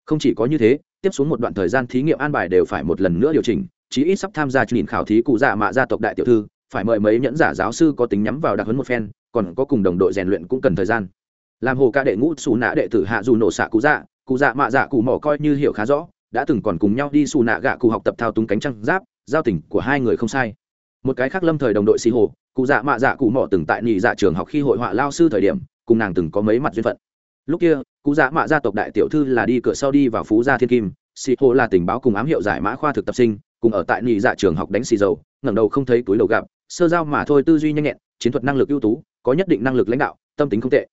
Không chỉ có như thế, tiếp xuống một đoạn thời gian thí nghiệm an bài đều phải một lần nữa điều chỉnh, chí ít sắp tham gia nhìn khảo thí cụ dạ mạ gia tộc đại tiểu thư, phải mời mấy nhẫn giả giáo sư có tính nhắm vào đặc huấn một phen, còn có cùng đồng đội rèn luyện cũng cần thời gian. Làm hồ ca đệ ngũ xù nã đệ tử hạ dù nổ xạ cụ dạ cụ dạ mạ dạ cụ mỏ coi như hiểu khá rõ đã từng còn cùng nhau đi xù nạ gạ cụ học tập thao túng cánh trăng giáp, giao tình của hai người không sai. Một cái khác lâm thời đồng đội xì hồ, cụ dạ mạ dạ cụ mỏ từng tại nhị dạ trường học khi hội họa lao sư thời điểm, cùng nàng từng có mấy mặt duyên phận. Lúc kia, cụ dạ mạ gia tộc đại tiểu thư là đi cửa sau đi vào phú gia thiên kim xì hồ là tình báo cùng ám hiệu giải mã khoa thực tập sinh, cùng ở tại nhị dạ trường học đánh xì dầu, ngẩng đầu không thấy túi đầu gặp, sơ giao mà thôi tư duy nhanh nhẹn, chiến thuật năng lực ưu tú, có nhất định năng lực lãnh đạo, tâm tính không tệ.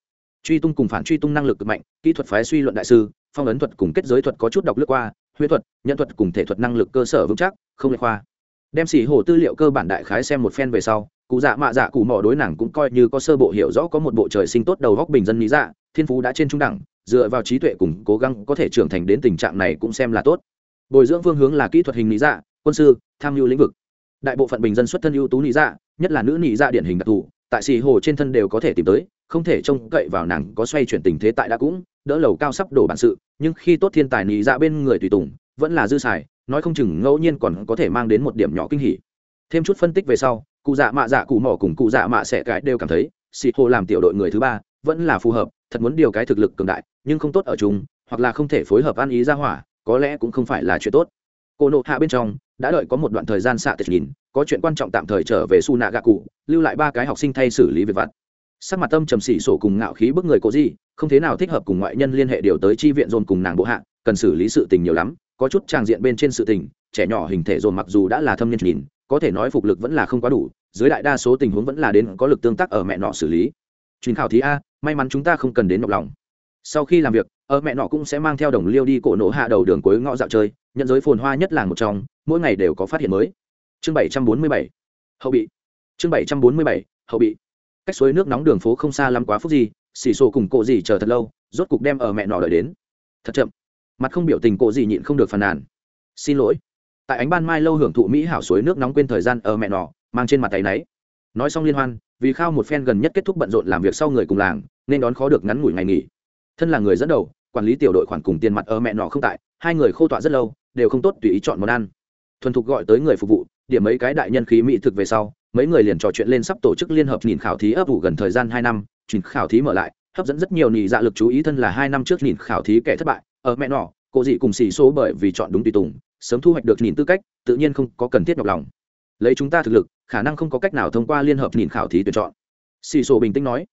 Truy tung cùng phản truy tung năng lực cực mạnh, kỹ thuật phái suy luận đại sư, phong ấn thuật cùng kết giới thuật có chút đọc lướt qua huyết thuật, nhân thuật cùng thể thuật năng lực cơ sở vững chắc, không lệch khoa. Đem xỉ hồ tư liệu cơ bản đại khái xem một phen về sau, cụ dạ mạ dạ cụ mỏ đối nàng cũng coi như có sơ bộ hiểu rõ có một bộ trời sinh tốt đầu góc bình dân lý dạ thiên phú đã trên trung đẳng, dựa vào trí tuệ cùng cố gắng có thể trưởng thành đến tình trạng này cũng xem là tốt. Bồi dưỡng phương hướng là kỹ thuật hình lý dạ quân sư, tham mưu lĩnh vực. Đại bộ phận bình dân xuất thân ưu tú lý dạ nhất là nữ lý dạ điển hình đặc thù, tại xì hồ trên thân đều có thể tìm tới, không thể trông cậy vào nàng có xoay chuyển tình thế tại đã cũng, đỡ lầu cao sắp đổ bản sự nhưng khi tốt thiên tài nị dạ bên người tùy tùng, vẫn là dư xài, nói không chừng ngẫu nhiên còn có thể mang đến một điểm nhỏ kinh hỉ. Thêm chút phân tích về sau, cụ dạ mạ dạ cụ mỏ cùng cụ dạ mạ sẽ cái đều cảm thấy xị hồ làm tiểu đội người thứ ba, vẫn là phù hợp, thật muốn điều cái thực lực cường đại, nhưng không tốt ở chúng hoặc là không thể phối hợp ăn ý ra hỏa, có lẽ cũng không phải là chuyện tốt. Cô nộ hạ bên trong, đã đợi có một đoạn thời gian xạ tịch nhìn, có chuyện quan trọng tạm thời trở về su nạ gạ cụ lưu lại ba cái học sinh thay xử lý việc vặt sắc mặt tâm trầm xỉ sổ cùng ngạo khí bức người cố gì không thế nào thích hợp cùng ngoại nhân liên hệ điều tới chi viện dồn cùng nàng bộ hạ, cần xử lý sự tình nhiều lắm, có chút trang diện bên trên sự tình, trẻ nhỏ hình thể dồn mặc dù đã là thâm niên nhìn, có thể nói phục lực vẫn là không quá đủ, dưới đại đa số tình huống vẫn là đến có lực tương tác ở mẹ nọ xử lý. Truyền khảo thí a, may mắn chúng ta không cần đến nhọc lòng. Sau khi làm việc, ở mẹ nọ cũng sẽ mang theo đồng liêu đi cổ nổ hạ đầu đường cuối ngõ dạo chơi, nhận giới phồn hoa nhất làng một trong, mỗi ngày đều có phát hiện mới. Chương bảy trăm bốn mươi bảy, hậu bị. Chương bảy trăm bốn mươi bảy, hậu bị cách suối nước nóng đường phố không xa lắm quá phút gì xì xô cùng cộ gì chờ thật lâu, rốt cục đem ở mẹ nọ đợi đến. Thật chậm. Mặt không biểu tình cộ gì nhịn không được phàn nàn. Xin lỗi. Tại ánh ban mai lâu hưởng thụ mỹ hảo suối nước nóng quên thời gian ở mẹ nọ, mang trên mặt tay náy. Nói xong liên hoan, vì khao một phen gần nhất kết thúc bận rộn làm việc sau người cùng làng, nên đón khó được ngắn ngủi ngày nghỉ. Thân là người dẫn đầu, quản lý tiểu đội khoản cùng tiền mặt ở mẹ nọ không tại, hai người khô tọa rất lâu, đều không tốt tùy ý chọn món ăn. Thuần thục gọi tới người phục vụ, điểm mấy cái đại nhân khí mỹ thực về sau mấy người liền trò chuyện lên sắp tổ chức liên hợp nhìn khảo thí ấp ủ gần thời gian hai năm, nhìn khảo thí mở lại, hấp dẫn rất nhiều nhị dạ lực chú ý thân là hai năm trước nhìn khảo thí kẻ thất bại, ở mẹ nọ, cô dị cùng xì số bởi vì chọn đúng tùy tùng, sớm thu hoạch được nhìn tư cách, tự nhiên không có cần thiết nhọc lòng. Lấy chúng ta thực lực, khả năng không có cách nào thông qua liên hợp nhìn khảo thí tuyển chọn. Xì số bình tĩnh nói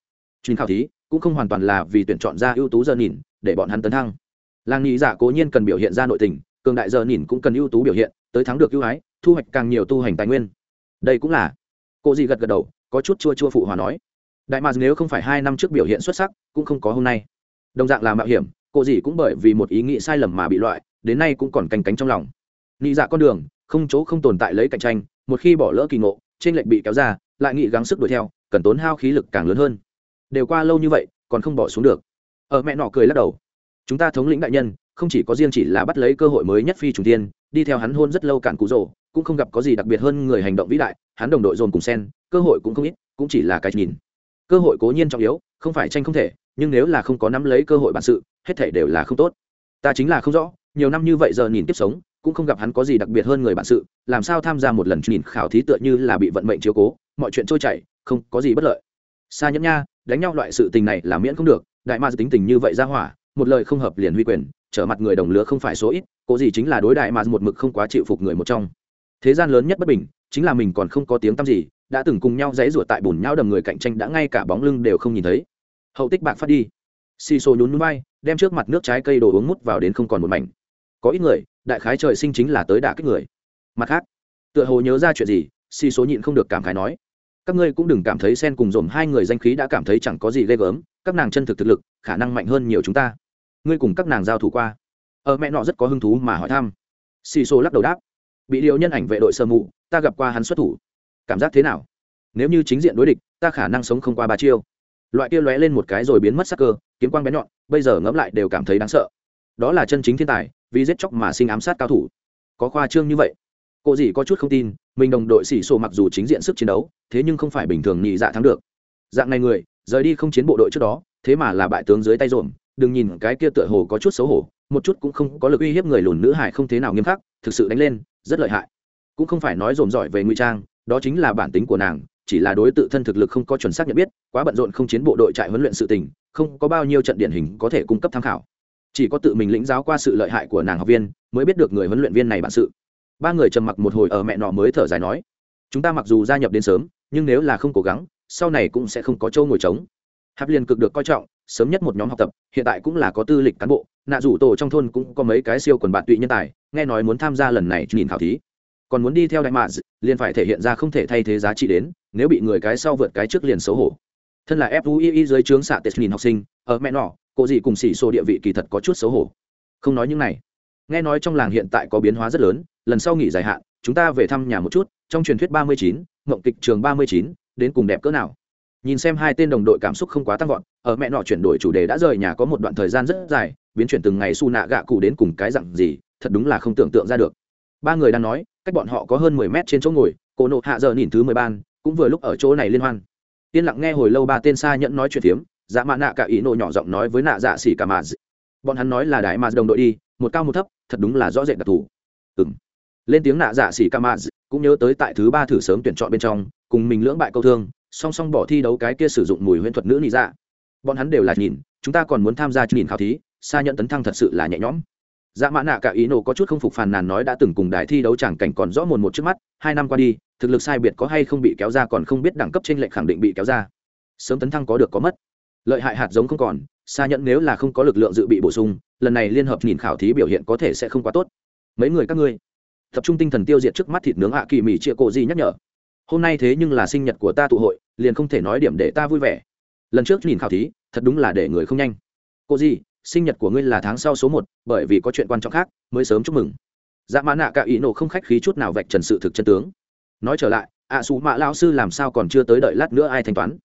chuyến khảo thí cũng không hoàn toàn là vì tuyển chọn ra ưu tú giờ nhìn, để bọn hắn tấn thăng. Làng nhị dạ cố nhiên cần biểu hiện ra nội tình, cường đại giờ nhìn cũng cần ưu tú biểu hiện, tới thắng được ưu ái, thu hoạch càng nhiều tu hành tài nguyên. Đây cũng là cô dì gật gật đầu, có chút chua chua phụ hòa nói. Đại mạc nếu không phải hai năm trước biểu hiện xuất sắc, cũng không có hôm nay. Đồng dạng là mạo hiểm, cô dì cũng bởi vì một ý nghĩ sai lầm mà bị loại, đến nay cũng còn canh cánh trong lòng. Nghĩ dạ con đường, không chỗ không tồn tại lấy cạnh tranh, một khi bỏ lỡ kỳ ngộ, trên lệnh bị kéo ra, lại nghị gắng sức đuổi theo, cần tốn hao khí lực càng lớn hơn. Đều qua lâu như vậy, còn không bỏ xuống được. Ở mẹ nọ cười lắc đầu. Chúng ta thống lĩnh đại nhân, không chỉ có riêng chỉ là bắt lấy cơ hội mới nhất phi trùng tiên đi theo hắn hôn rất lâu cản cú rồ, cũng không gặp có gì đặc biệt hơn người hành động vĩ đại, hắn đồng đội dồn cùng sen cơ hội cũng không ít, cũng chỉ là cái nhìn. Cơ hội cố nhiên trọng yếu, không phải tranh không thể, nhưng nếu là không có nắm lấy cơ hội bản sự, hết thể đều là không tốt. Ta chính là không rõ, nhiều năm như vậy giờ nhìn tiếp sống, cũng không gặp hắn có gì đặc biệt hơn người bản sự, làm sao tham gia một lần nhìn khảo thí tựa như là bị vận mệnh chiếu cố, mọi chuyện trôi chảy, không có gì bất lợi. Xa nhẫn nha, đánh nhau loại sự tình này là miễn không được, đại ma tính tình như vậy ra hỏa, một lời không hợp liền huy quyền trở mặt người đồng lứa không phải số ít cố gì chính là đối đại mà một mực không quá chịu phục người một trong. Thế gian lớn nhất bất bình, chính là mình còn không có tiếng tăm gì, đã từng cùng nhau dãy ruột tại bùn nhau đầm người cạnh tranh đã ngay cả bóng lưng đều không nhìn thấy. Hậu tích bạc phát đi. Xì xô nhún núi bay đem trước mặt nước trái cây đồ uống mút vào đến không còn một mảnh. Có ít người, đại khái trời sinh chính là tới đả kích người. Mặt khác, tựa hồ nhớ ra chuyện gì, xì số nhịn không được cảm khái nói, các ngươi cũng đừng cảm thấy sen cùng dồn hai người danh khí đã cảm thấy chẳng có gì ghê gớm, các nàng chân thực thực lực, khả năng mạnh hơn nhiều chúng ta ngươi cùng các nàng giao thủ qua. Ở mẹ nọ rất có hứng thú mà hỏi thăm. Xì xô lắc đầu đáp. Bị điều nhân ảnh vệ đội sơ mụ, ta gặp qua hắn xuất thủ. Cảm giác thế nào? Nếu như chính diện đối địch ta khả năng sống không qua ba chiêu. Loại kia lóe lên một cái rồi biến mất sắc cơ kiếm quang bén nhọn bây giờ ngẫm lại đều cảm thấy đáng sợ. Đó là chân chính thiên tài vì giết chóc mà sinh ám sát cao thủ. Có khoa trương như vậy. Cô gì có chút không tin mình đồng đội xỉ sổ mặc dù chính diện sức chiến đấu thế nhưng không phải bình thường nhị dạ thắng được. Dạng này người rời đi không chiến bộ đội trước đó thế mà là bại tướng dưới tay rộn đừng nhìn cái kia tựa hồ có chút xấu hổ, một chút cũng không có lực uy hiếp người lùn nữ hải không thế nào nghiêm khắc, thực sự đánh lên, rất lợi hại. Cũng không phải nói dồn giỏi về nguy trang, đó chính là bản tính của nàng, chỉ là đối tự thân thực lực không có chuẩn xác nhận biết, quá bận rộn không chiến bộ đội trại huấn luyện sự tình, không có bao nhiêu trận điển hình có thể cung cấp tham khảo. Chỉ có tự mình lĩnh giáo qua sự lợi hại của nàng học viên, mới biết được người huấn luyện viên này bản sự. Ba người trầm mặc một hồi ở mẹ nọ mới thở dài nói, chúng ta mặc dù gia nhập đến sớm, nhưng nếu là không cố gắng, sau này cũng sẽ không có châu ngồi trống. Hạp liền cực được coi trọng sớm nhất một nhóm học tập, hiện tại cũng là có tư lịch cán bộ, nạ rủ tổ trong thôn cũng có mấy cái siêu quần bạn tụy nhân tài, nghe nói muốn tham gia lần này nhìn khảo thí. Còn muốn đi theo đại mạ liền phải thể hiện ra không thể thay thế giá trị đến, nếu bị người cái sau vượt cái trước liền xấu hổ. Thân là fui dưới trướng xạ tết nhìn học sinh, ở mẹ nọ, cô gì cùng xỉ xô địa vị kỳ thật có chút xấu hổ. Không nói những này. Nghe nói trong làng hiện tại có biến hóa rất lớn, lần sau nghỉ dài hạn, chúng ta về thăm nhà một chút, trong truyền thuyết ba mươi chín mộng kịch trường ba mươi chín, đến cùng đẹp cỡ nào? Nhìn xem hai tên đồng đội cảm xúc không quá tăng vọt, ở mẹ nọ chuyển đổi chủ đề đã rời nhà có một đoạn thời gian rất dài, biến chuyển từng ngày su nạ gạ cụ đến cùng cái dặn gì, thật đúng là không tưởng tượng ra được. Ba người đang nói, cách bọn họ có hơn mười mét trên chỗ ngồi cổ nộ hạ giờ nhìn thứ mười ban, cũng vừa lúc ở chỗ này liên hoan. Yên lặng nghe hồi lâu ba tên xa nhẫn nói chuyện phiếm dạ mạ nạ cả ý nộ nhỏ giọng nói với nạ dạ xỉ cả mà bọn hắn nói là đại mà đồng đội đi, một cao một thấp, thật đúng là rõ rệt đặc thù. Ừng lên tiếng nạ dạ xỉ cả mà cũng nhớ tới tại thứ ba thử sớm tuyển chọn bên trong, cùng mình lưỡng bại câu thương song song bỏ thi đấu cái kia sử dụng mùi huyễn thuật nữ nị dạ. Bọn hắn đều là nhìn, chúng ta còn muốn tham gia nhìn khảo thí xa nhận tấn thăng thật sự là nhẹ nhõm. Dạ mã nạ cả ý nổ có chút không phục phàn nàn nói đã từng cùng đài thi đấu chẳng cảnh còn rõ mồn một trước mắt, hai năm qua đi, thực lực sai biệt có hay không bị kéo ra còn không biết đẳng cấp trên lệnh khẳng định bị kéo ra. Sớm tấn thăng có được có mất. Lợi hại hạt giống không còn xa nhẫn nếu là không có lực lượng dự bị bổ sung, lần này liên hợp nhìn khảo thí biểu hiện có thể sẽ không quá tốt. Mấy người các ngươi, tập trung tinh thần tiêu diệt trước mắt thịt nướng hạ kỳ mỉ chia cổ gì nhắc nhở hôm nay thế nhưng là sinh nhật của ta tụ hội liền không thể nói điểm để ta vui vẻ. Lần trước nhìn khảo thí thật đúng là để người không nhanh. Cô gì sinh nhật của ngươi là tháng sau số một bởi vì có chuyện quan trọng khác mới sớm chúc mừng. Dạ mã nạ cả ý nổ không khách khí chút nào vạch trần sự thực chân tướng. Nói trở lại ạ à, xù mạ lao sư làm sao còn chưa tới đợi lát nữa ai thanh toán?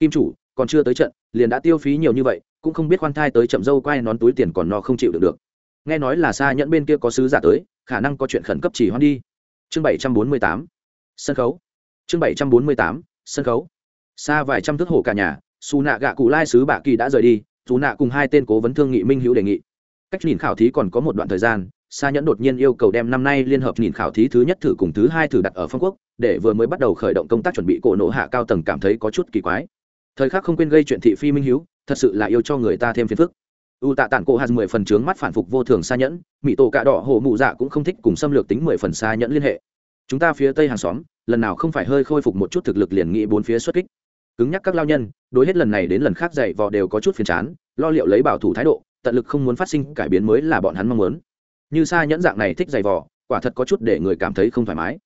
Kim chủ còn chưa tới trận liền đã tiêu phí nhiều như vậy cũng không biết khoan thai tới chậm dâu quay nón túi tiền còn no không chịu được được. Nghe nói là xa nhẫn bên kia có sứ giả tới khả năng có chuyện khẩn cấp chỉ hoan đi. Chương bảy trăm bốn mươi tám. Sân khấu chương bảy trăm bốn mươi tám, sân khấu. Xa vài trăm thước hồ cả nhà xù nạ gạ cụ lai sứ bạ kỳ đã rời đi dù nạ cùng hai tên cố vấn thương nghị minh hữu đề nghị. Cách nhìn khảo thí còn có một đoạn thời gian, sa nhẫn đột nhiên yêu cầu đem năm nay liên hợp nhìn khảo thí thứ nhất thử cùng thứ hai thử đặt ở phong quốc, để vừa mới bắt đầu khởi động công tác chuẩn bị cổ nộ hạ cao tầng cảm thấy có chút kỳ quái. Thời khắc không quên gây chuyện thị phi minh hiếu thật sự là yêu cho người ta thêm phiền phức. U tạ tản cổ hạt mười phần trướng mắt phản phục vô thường xa nhẫn mỹ tổ cạ đỏ hổ mụ dạ cũng không thích cùng xâm lược tính mười phần xa nhẫn liên hệ. Chúng ta phía tây hàng xóm lần nào không phải hơi khôi phục một chút thực lực liền nghĩ bốn phía xuất kích. Cứng nhắc các lao nhân, đối hết lần này đến lần khác dạy vò đều có chút phiền chán, lo liệu lấy bảo thủ thái độ, tận lực không muốn phát sinh cải biến mới là bọn hắn mong muốn. Như xa nhẫn dạng này thích dày vò, quả thật có chút để người cảm thấy không thoải mái.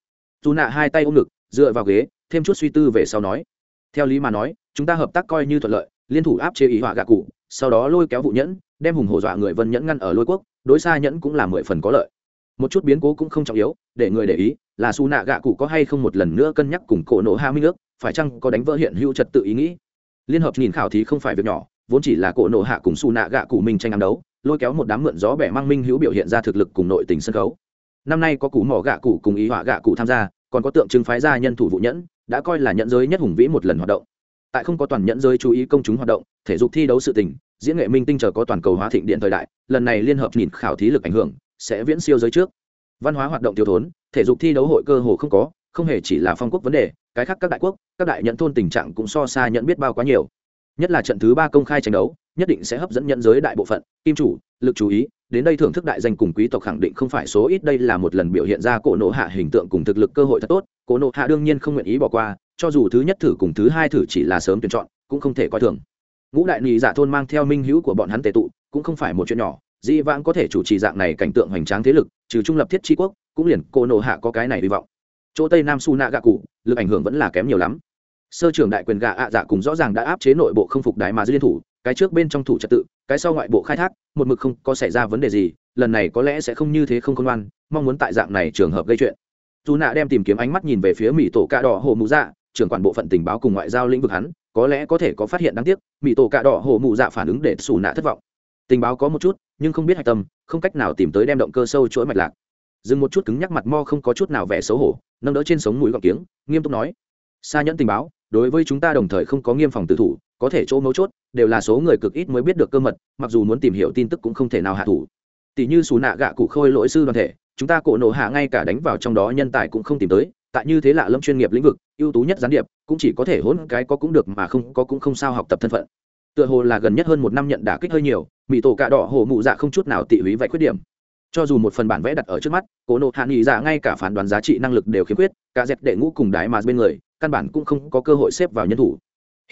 Dù nạ hai tay ôm ngực, dựa vào ghế, thêm chút suy tư về sau nói, theo lý mà nói, chúng ta hợp tác coi như thuận lợi, liên thủ áp chế ý họa gạ cụ, sau đó lôi kéo vụ nhẫn, đem hùng hổ dọa người vân nhẫn ngăn ở lôi quốc, đối xa nhẫn cũng là mười phần có lợi một chút biến cố cũng không trọng yếu, để người để ý, là su nạ gạ cụ có hay không một lần nữa cân nhắc cùng cổ nổ hai mươi nước phải chăng có đánh vỡ hiện hữu trật tự ý nghĩ? Liên hợp nhìn khảo thí không phải việc nhỏ, vốn chỉ là cổ nổ hạ cùng su nạ gạ cụ minh tranh ám đấu, lôi kéo một đám mượn gió bẻ mang minh hữu biểu hiện ra thực lực cùng nội tình sân khấu. Năm nay có cú mỏ gạ cụ cùng ý họa gạ cụ tham gia, còn có tượng trưng phái gia nhân thủ vụ nhẫn, đã coi là nhẫn giới nhất hùng vĩ một lần hoạt động. Tại không có toàn nhẫn giới chú ý công chúng hoạt động, thể dục thi đấu sự tình, diễn nghệ minh tinh chờ có toàn cầu hóa thịnh điện thời đại, lần này liên hợp nhìn khảo thí lực ảnh hưởng sẽ viễn siêu giới trước. Văn hóa hoạt động tiêu thốn, thể dục thi đấu hội cơ hồ không có, không hề chỉ là phong quốc vấn đề, cái khác các đại quốc, các đại nhận thôn tình trạng cũng so xa nhận biết bao quá nhiều. Nhất là trận thứ ba công khai tranh đấu, nhất định sẽ hấp dẫn nhận giới đại bộ phận, kim chủ, lực chú ý, đến đây thưởng thức đại danh cùng quý tộc khẳng định không phải số ít, đây là một lần biểu hiện ra cổ nộ hạ hình tượng cùng thực lực cơ hội thật tốt, cổ nộ hạ đương nhiên không nguyện ý bỏ qua, cho dù thứ nhất thử cùng thứ hai thử chỉ là sớm tuyển chọn, cũng không thể coi thường. Ngũ đại nị giả thôn mang theo minh hữu của bọn hắn tề tụ, cũng không phải một chuyện nhỏ dĩ vãng có thể chủ trì dạng này cảnh tượng hoành tráng thế lực, trừ trung lập thiết tri quốc, cũng liền cô nộ hạ có cái này hy vọng. Chỗ tây nam su nạ gạ cụ, lực ảnh hưởng vẫn là kém nhiều lắm. Sơ trưởng đại quyền gạ ạ dạ cùng rõ ràng đã áp chế nội bộ không phục đại mà liên thủ, cái trước bên trong thủ trật tự, cái sau ngoại bộ khai thác, một mực không có xảy ra vấn đề gì, lần này có lẽ sẽ không như thế không công an mong muốn tại dạng này trường hợp gây chuyện. Dù nạ đem tìm kiếm ánh mắt nhìn về phía mỹ tổ cạ đỏ hồ mụ dạ trưởng quản bộ phận tình báo cùng ngoại giao lĩnh vực hắn, có lẽ có thể có phát hiện đáng tiếc mỹ tổ cạ đỏ hồ mụ dạ phản ứng để xù nạ thất vọng tình báo có một chút nhưng không biết hạch tâm không cách nào tìm tới đem động cơ sâu chuỗi mạch lạc. Dừng một chút cứng nhắc mặt mo không có chút nào vẻ xấu hổ nâng đỡ trên sống mũi gọc kiếng, nghiêm túc nói xa nhẫn tình báo đối với chúng ta đồng thời không có nghiêm phòng tử thủ có thể chỗ mấu chốt đều là số người cực ít mới biết được cơ mật mặc dù muốn tìm hiểu tin tức cũng không thể nào hạ thủ. Tỷ như xù nạ gạ cụ khôi lỗi sư đoàn thể chúng ta cổ nổ hạ ngay cả đánh vào trong đó nhân tài cũng không tìm tới tại như thế lạ lâm chuyên nghiệp lĩnh vực ưu tú nhất gián điệp cũng chỉ có thể hỗn cái có cũng được mà không có cũng không sao học tập thân phận tựa hồ là gần nhất hơn một năm nhận đả kích hơi nhiều mỹ tổ cạ đỏ hồ mụ dạ không chút nào tị húy vậy khuyết điểm. Cho dù một phần bản vẽ đặt ở trước mắt, cố nộ hạ nghị dạ ngay cả phán đoán giá trị năng lực đều khiếm khuyết, cả dẹp đệ ngũ cùng đái mà bên người, căn bản cũng không có cơ hội xếp vào nhân thủ.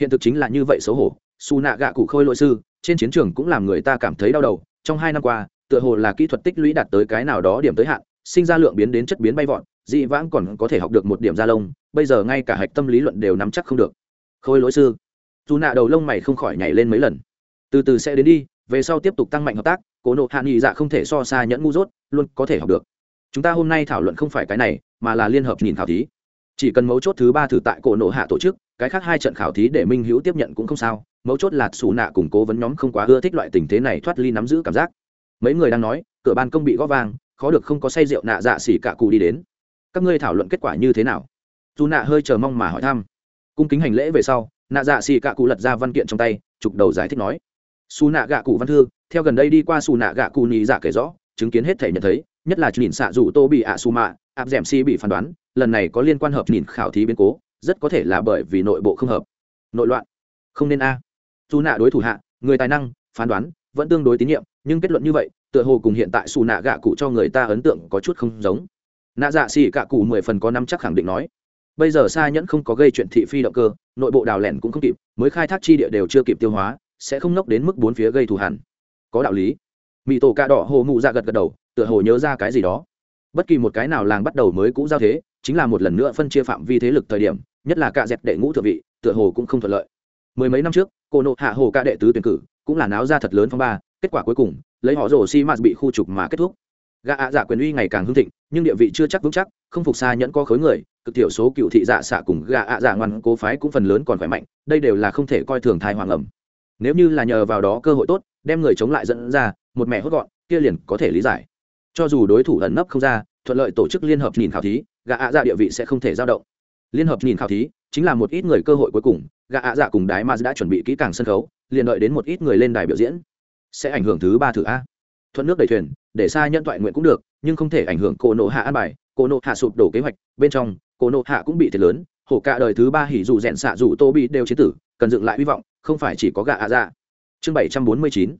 Hiện thực chính là như vậy xấu hổ, su nạ gạ cụ khôi lội sư, trên chiến trường cũng làm người ta cảm thấy đau đầu, trong hai năm qua, tựa hồ là kỹ thuật tích lũy đạt tới cái nào đó điểm tới hạn, sinh ra lượng biến đến chất biến bay vọt, dị vãng còn có thể học được một điểm gia lông, bây giờ ngay cả hạch tâm lý luận đều nắm chắc không được. Khôi lỗi sư dù nạ đầu lông mày không khỏi nhảy lên mấy lần. Từ từ sẽ đến đi, về sau tiếp tục tăng mạnh hợp tác, cố nộ hạ nghị dạ không thể so xa nhẫn ngu dốt, luôn có thể học được. Chúng ta hôm nay thảo luận không phải cái này, mà là liên hợp nhìn khảo thí. Chỉ cần mấu chốt thứ ba thử tại cổ nộ hạ tổ chức, cái khác hai trận khảo thí để minh hữu tiếp nhận cũng không sao, mấu chốt là xù nạ củng cố vấn nhóm không quá ưa thích loại tình thế này thoát ly nắm giữ cảm giác. Mấy người đang nói, cửa ban công bị gõ vang, khó được không có say rượu nạ dạ xỉ cả cụ đi đến. Các ngươi thảo luận kết quả như thế nào? Dù nạ hơi chờ mong mà hỏi thăm. Cung kính hành lễ về sau nạ dạ xì cạ cụ lật ra văn kiện trong tay chụp đầu giải thích nói, xù nạ gạ cụ văn thư, theo gần đây đi qua xù nạ gạ cụ nhị dạ kể rõ, chứng kiến hết thể nhận thấy, nhất là nhìn xạ dù tô bị ạ xù mạ áp d ẻ m si bị phán đoán, lần này có liên quan hợp nhìn khảo thí biến cố, rất có thể là bởi vì nội bộ không hợp. Nội loạn. Không nên a. Dù nạ đối thủ hạ, người tài năng, phán đoán, vẫn tương đối tín nhiệm, nhưng kết luận như vậy, tựa hồ cùng hiện tại xù nạ gạ cụ cho người ta ấn tượng có chút không giống. Nạ dạ xì Cạ cụ mười phần có năm chắc khẳng định nói bây giờ xa nhẫn không có gây chuyện thị phi động cơ, nội bộ đào lẻn cũng không kịp, mới khai thác chi địa đều chưa kịp tiêu hóa, sẽ không nốc đến mức bốn phía gây thù hẳn có đạo lý. Mỹ tổ ca đỏ hồ mụ ra gật gật đầu, tựa hồ nhớ ra cái gì đó. Bất kỳ một cái nào làng bắt đầu mới cũ giao thế, chính là một lần nữa phân chia phạm vi thế lực thời điểm, nhất là cạ dẹp đệ ngũ thượng vị, tựa hồ cũng không thuận lợi. Mười mấy năm trước, cô nộ hạ hồ ca đệ tứ tuyển cử, cũng là náo ra thật lớn phong ba, kết quả cuối cùng, lấy họ rổ xi mạt bị khu trục mà kết thúc. Gã ạ giả quyền uy ngày càng hưng thịnh, nhưng địa vị chưa chắc vững chắc, không phục xa nhẫn có khối người cực thiểu số cựu thị dạ xạ cùng gạ ạ dạ ngoan cố phái cũng phần lớn còn khỏe mạnh, đây đều là không thể coi thường thai hoàng ẩm. Nếu như là nhờ vào đó cơ hội tốt, đem người chống lại dẫn ra, một mẹ hốt gọn, kia liền có thể lý giải. Cho dù đối thủ ẩn nấp không ra, thuận lợi tổ chức liên hợp nhìn khảo thí gạ ạ dạ địa vị sẽ không thể giao động. Liên hợp nhìn khảo thí, chính là một ít người cơ hội cuối cùng gạ ạ dạ cùng đái ma đã chuẩn bị kỹ càng sân khấu, liền đợi đến một ít người lên đài biểu diễn. Sẽ ảnh hưởng thứ ba thử a. Thuận nước đầy thuyền, để xa nhân toại nguyện cũng được, nhưng không thể ảnh hưởng cổ nộ hạ an bài, cổ nộ hạ sụp đổ kế hoạch, bên trong cổ nộ hạ cũng bị thiệt lớn, hổ cả đời thứ ba hỉ dù rèn xạ dù tô bị đều chế tử, cần dựng lại hy vọng, không phải chỉ có gạ ạ dạ. Chương bảy trăm bốn mươi chín,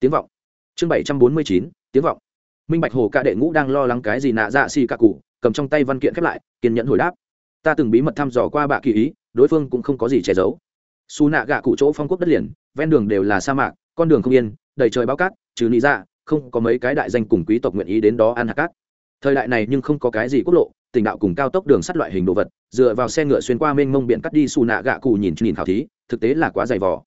tiếng vọng. Chương bảy trăm bốn mươi chín, tiếng vọng. Minh bạch hồ ca đệ ngũ đang lo lắng cái gì nạ dạ xì cả cụ, cầm trong tay văn kiện khép lại, kiên nhẫn hồi đáp. Ta từng bí mật thăm dò qua bạ kỳ ý, đối phương cũng không có gì che giấu. Xù nạ gạ cụ chỗ phong quốc đất liền, ven đường đều là sa mạc, con đường không yên, đầy trời bao cát, trừ lý ra dạ, không có mấy cái đại danh cùng quý tộc nguyện ý đến đó ăn hạt cát. Thời đại này nhưng không có cái gì quốc lộ tỉnh đạo cùng cao tốc đường sắt loại hình đồ vật, dựa vào xe ngựa xuyên qua mênh mông biển cắt đi xù nạ gạ cụ nhìn nhìn khảo thí, thực tế là quá dày vò.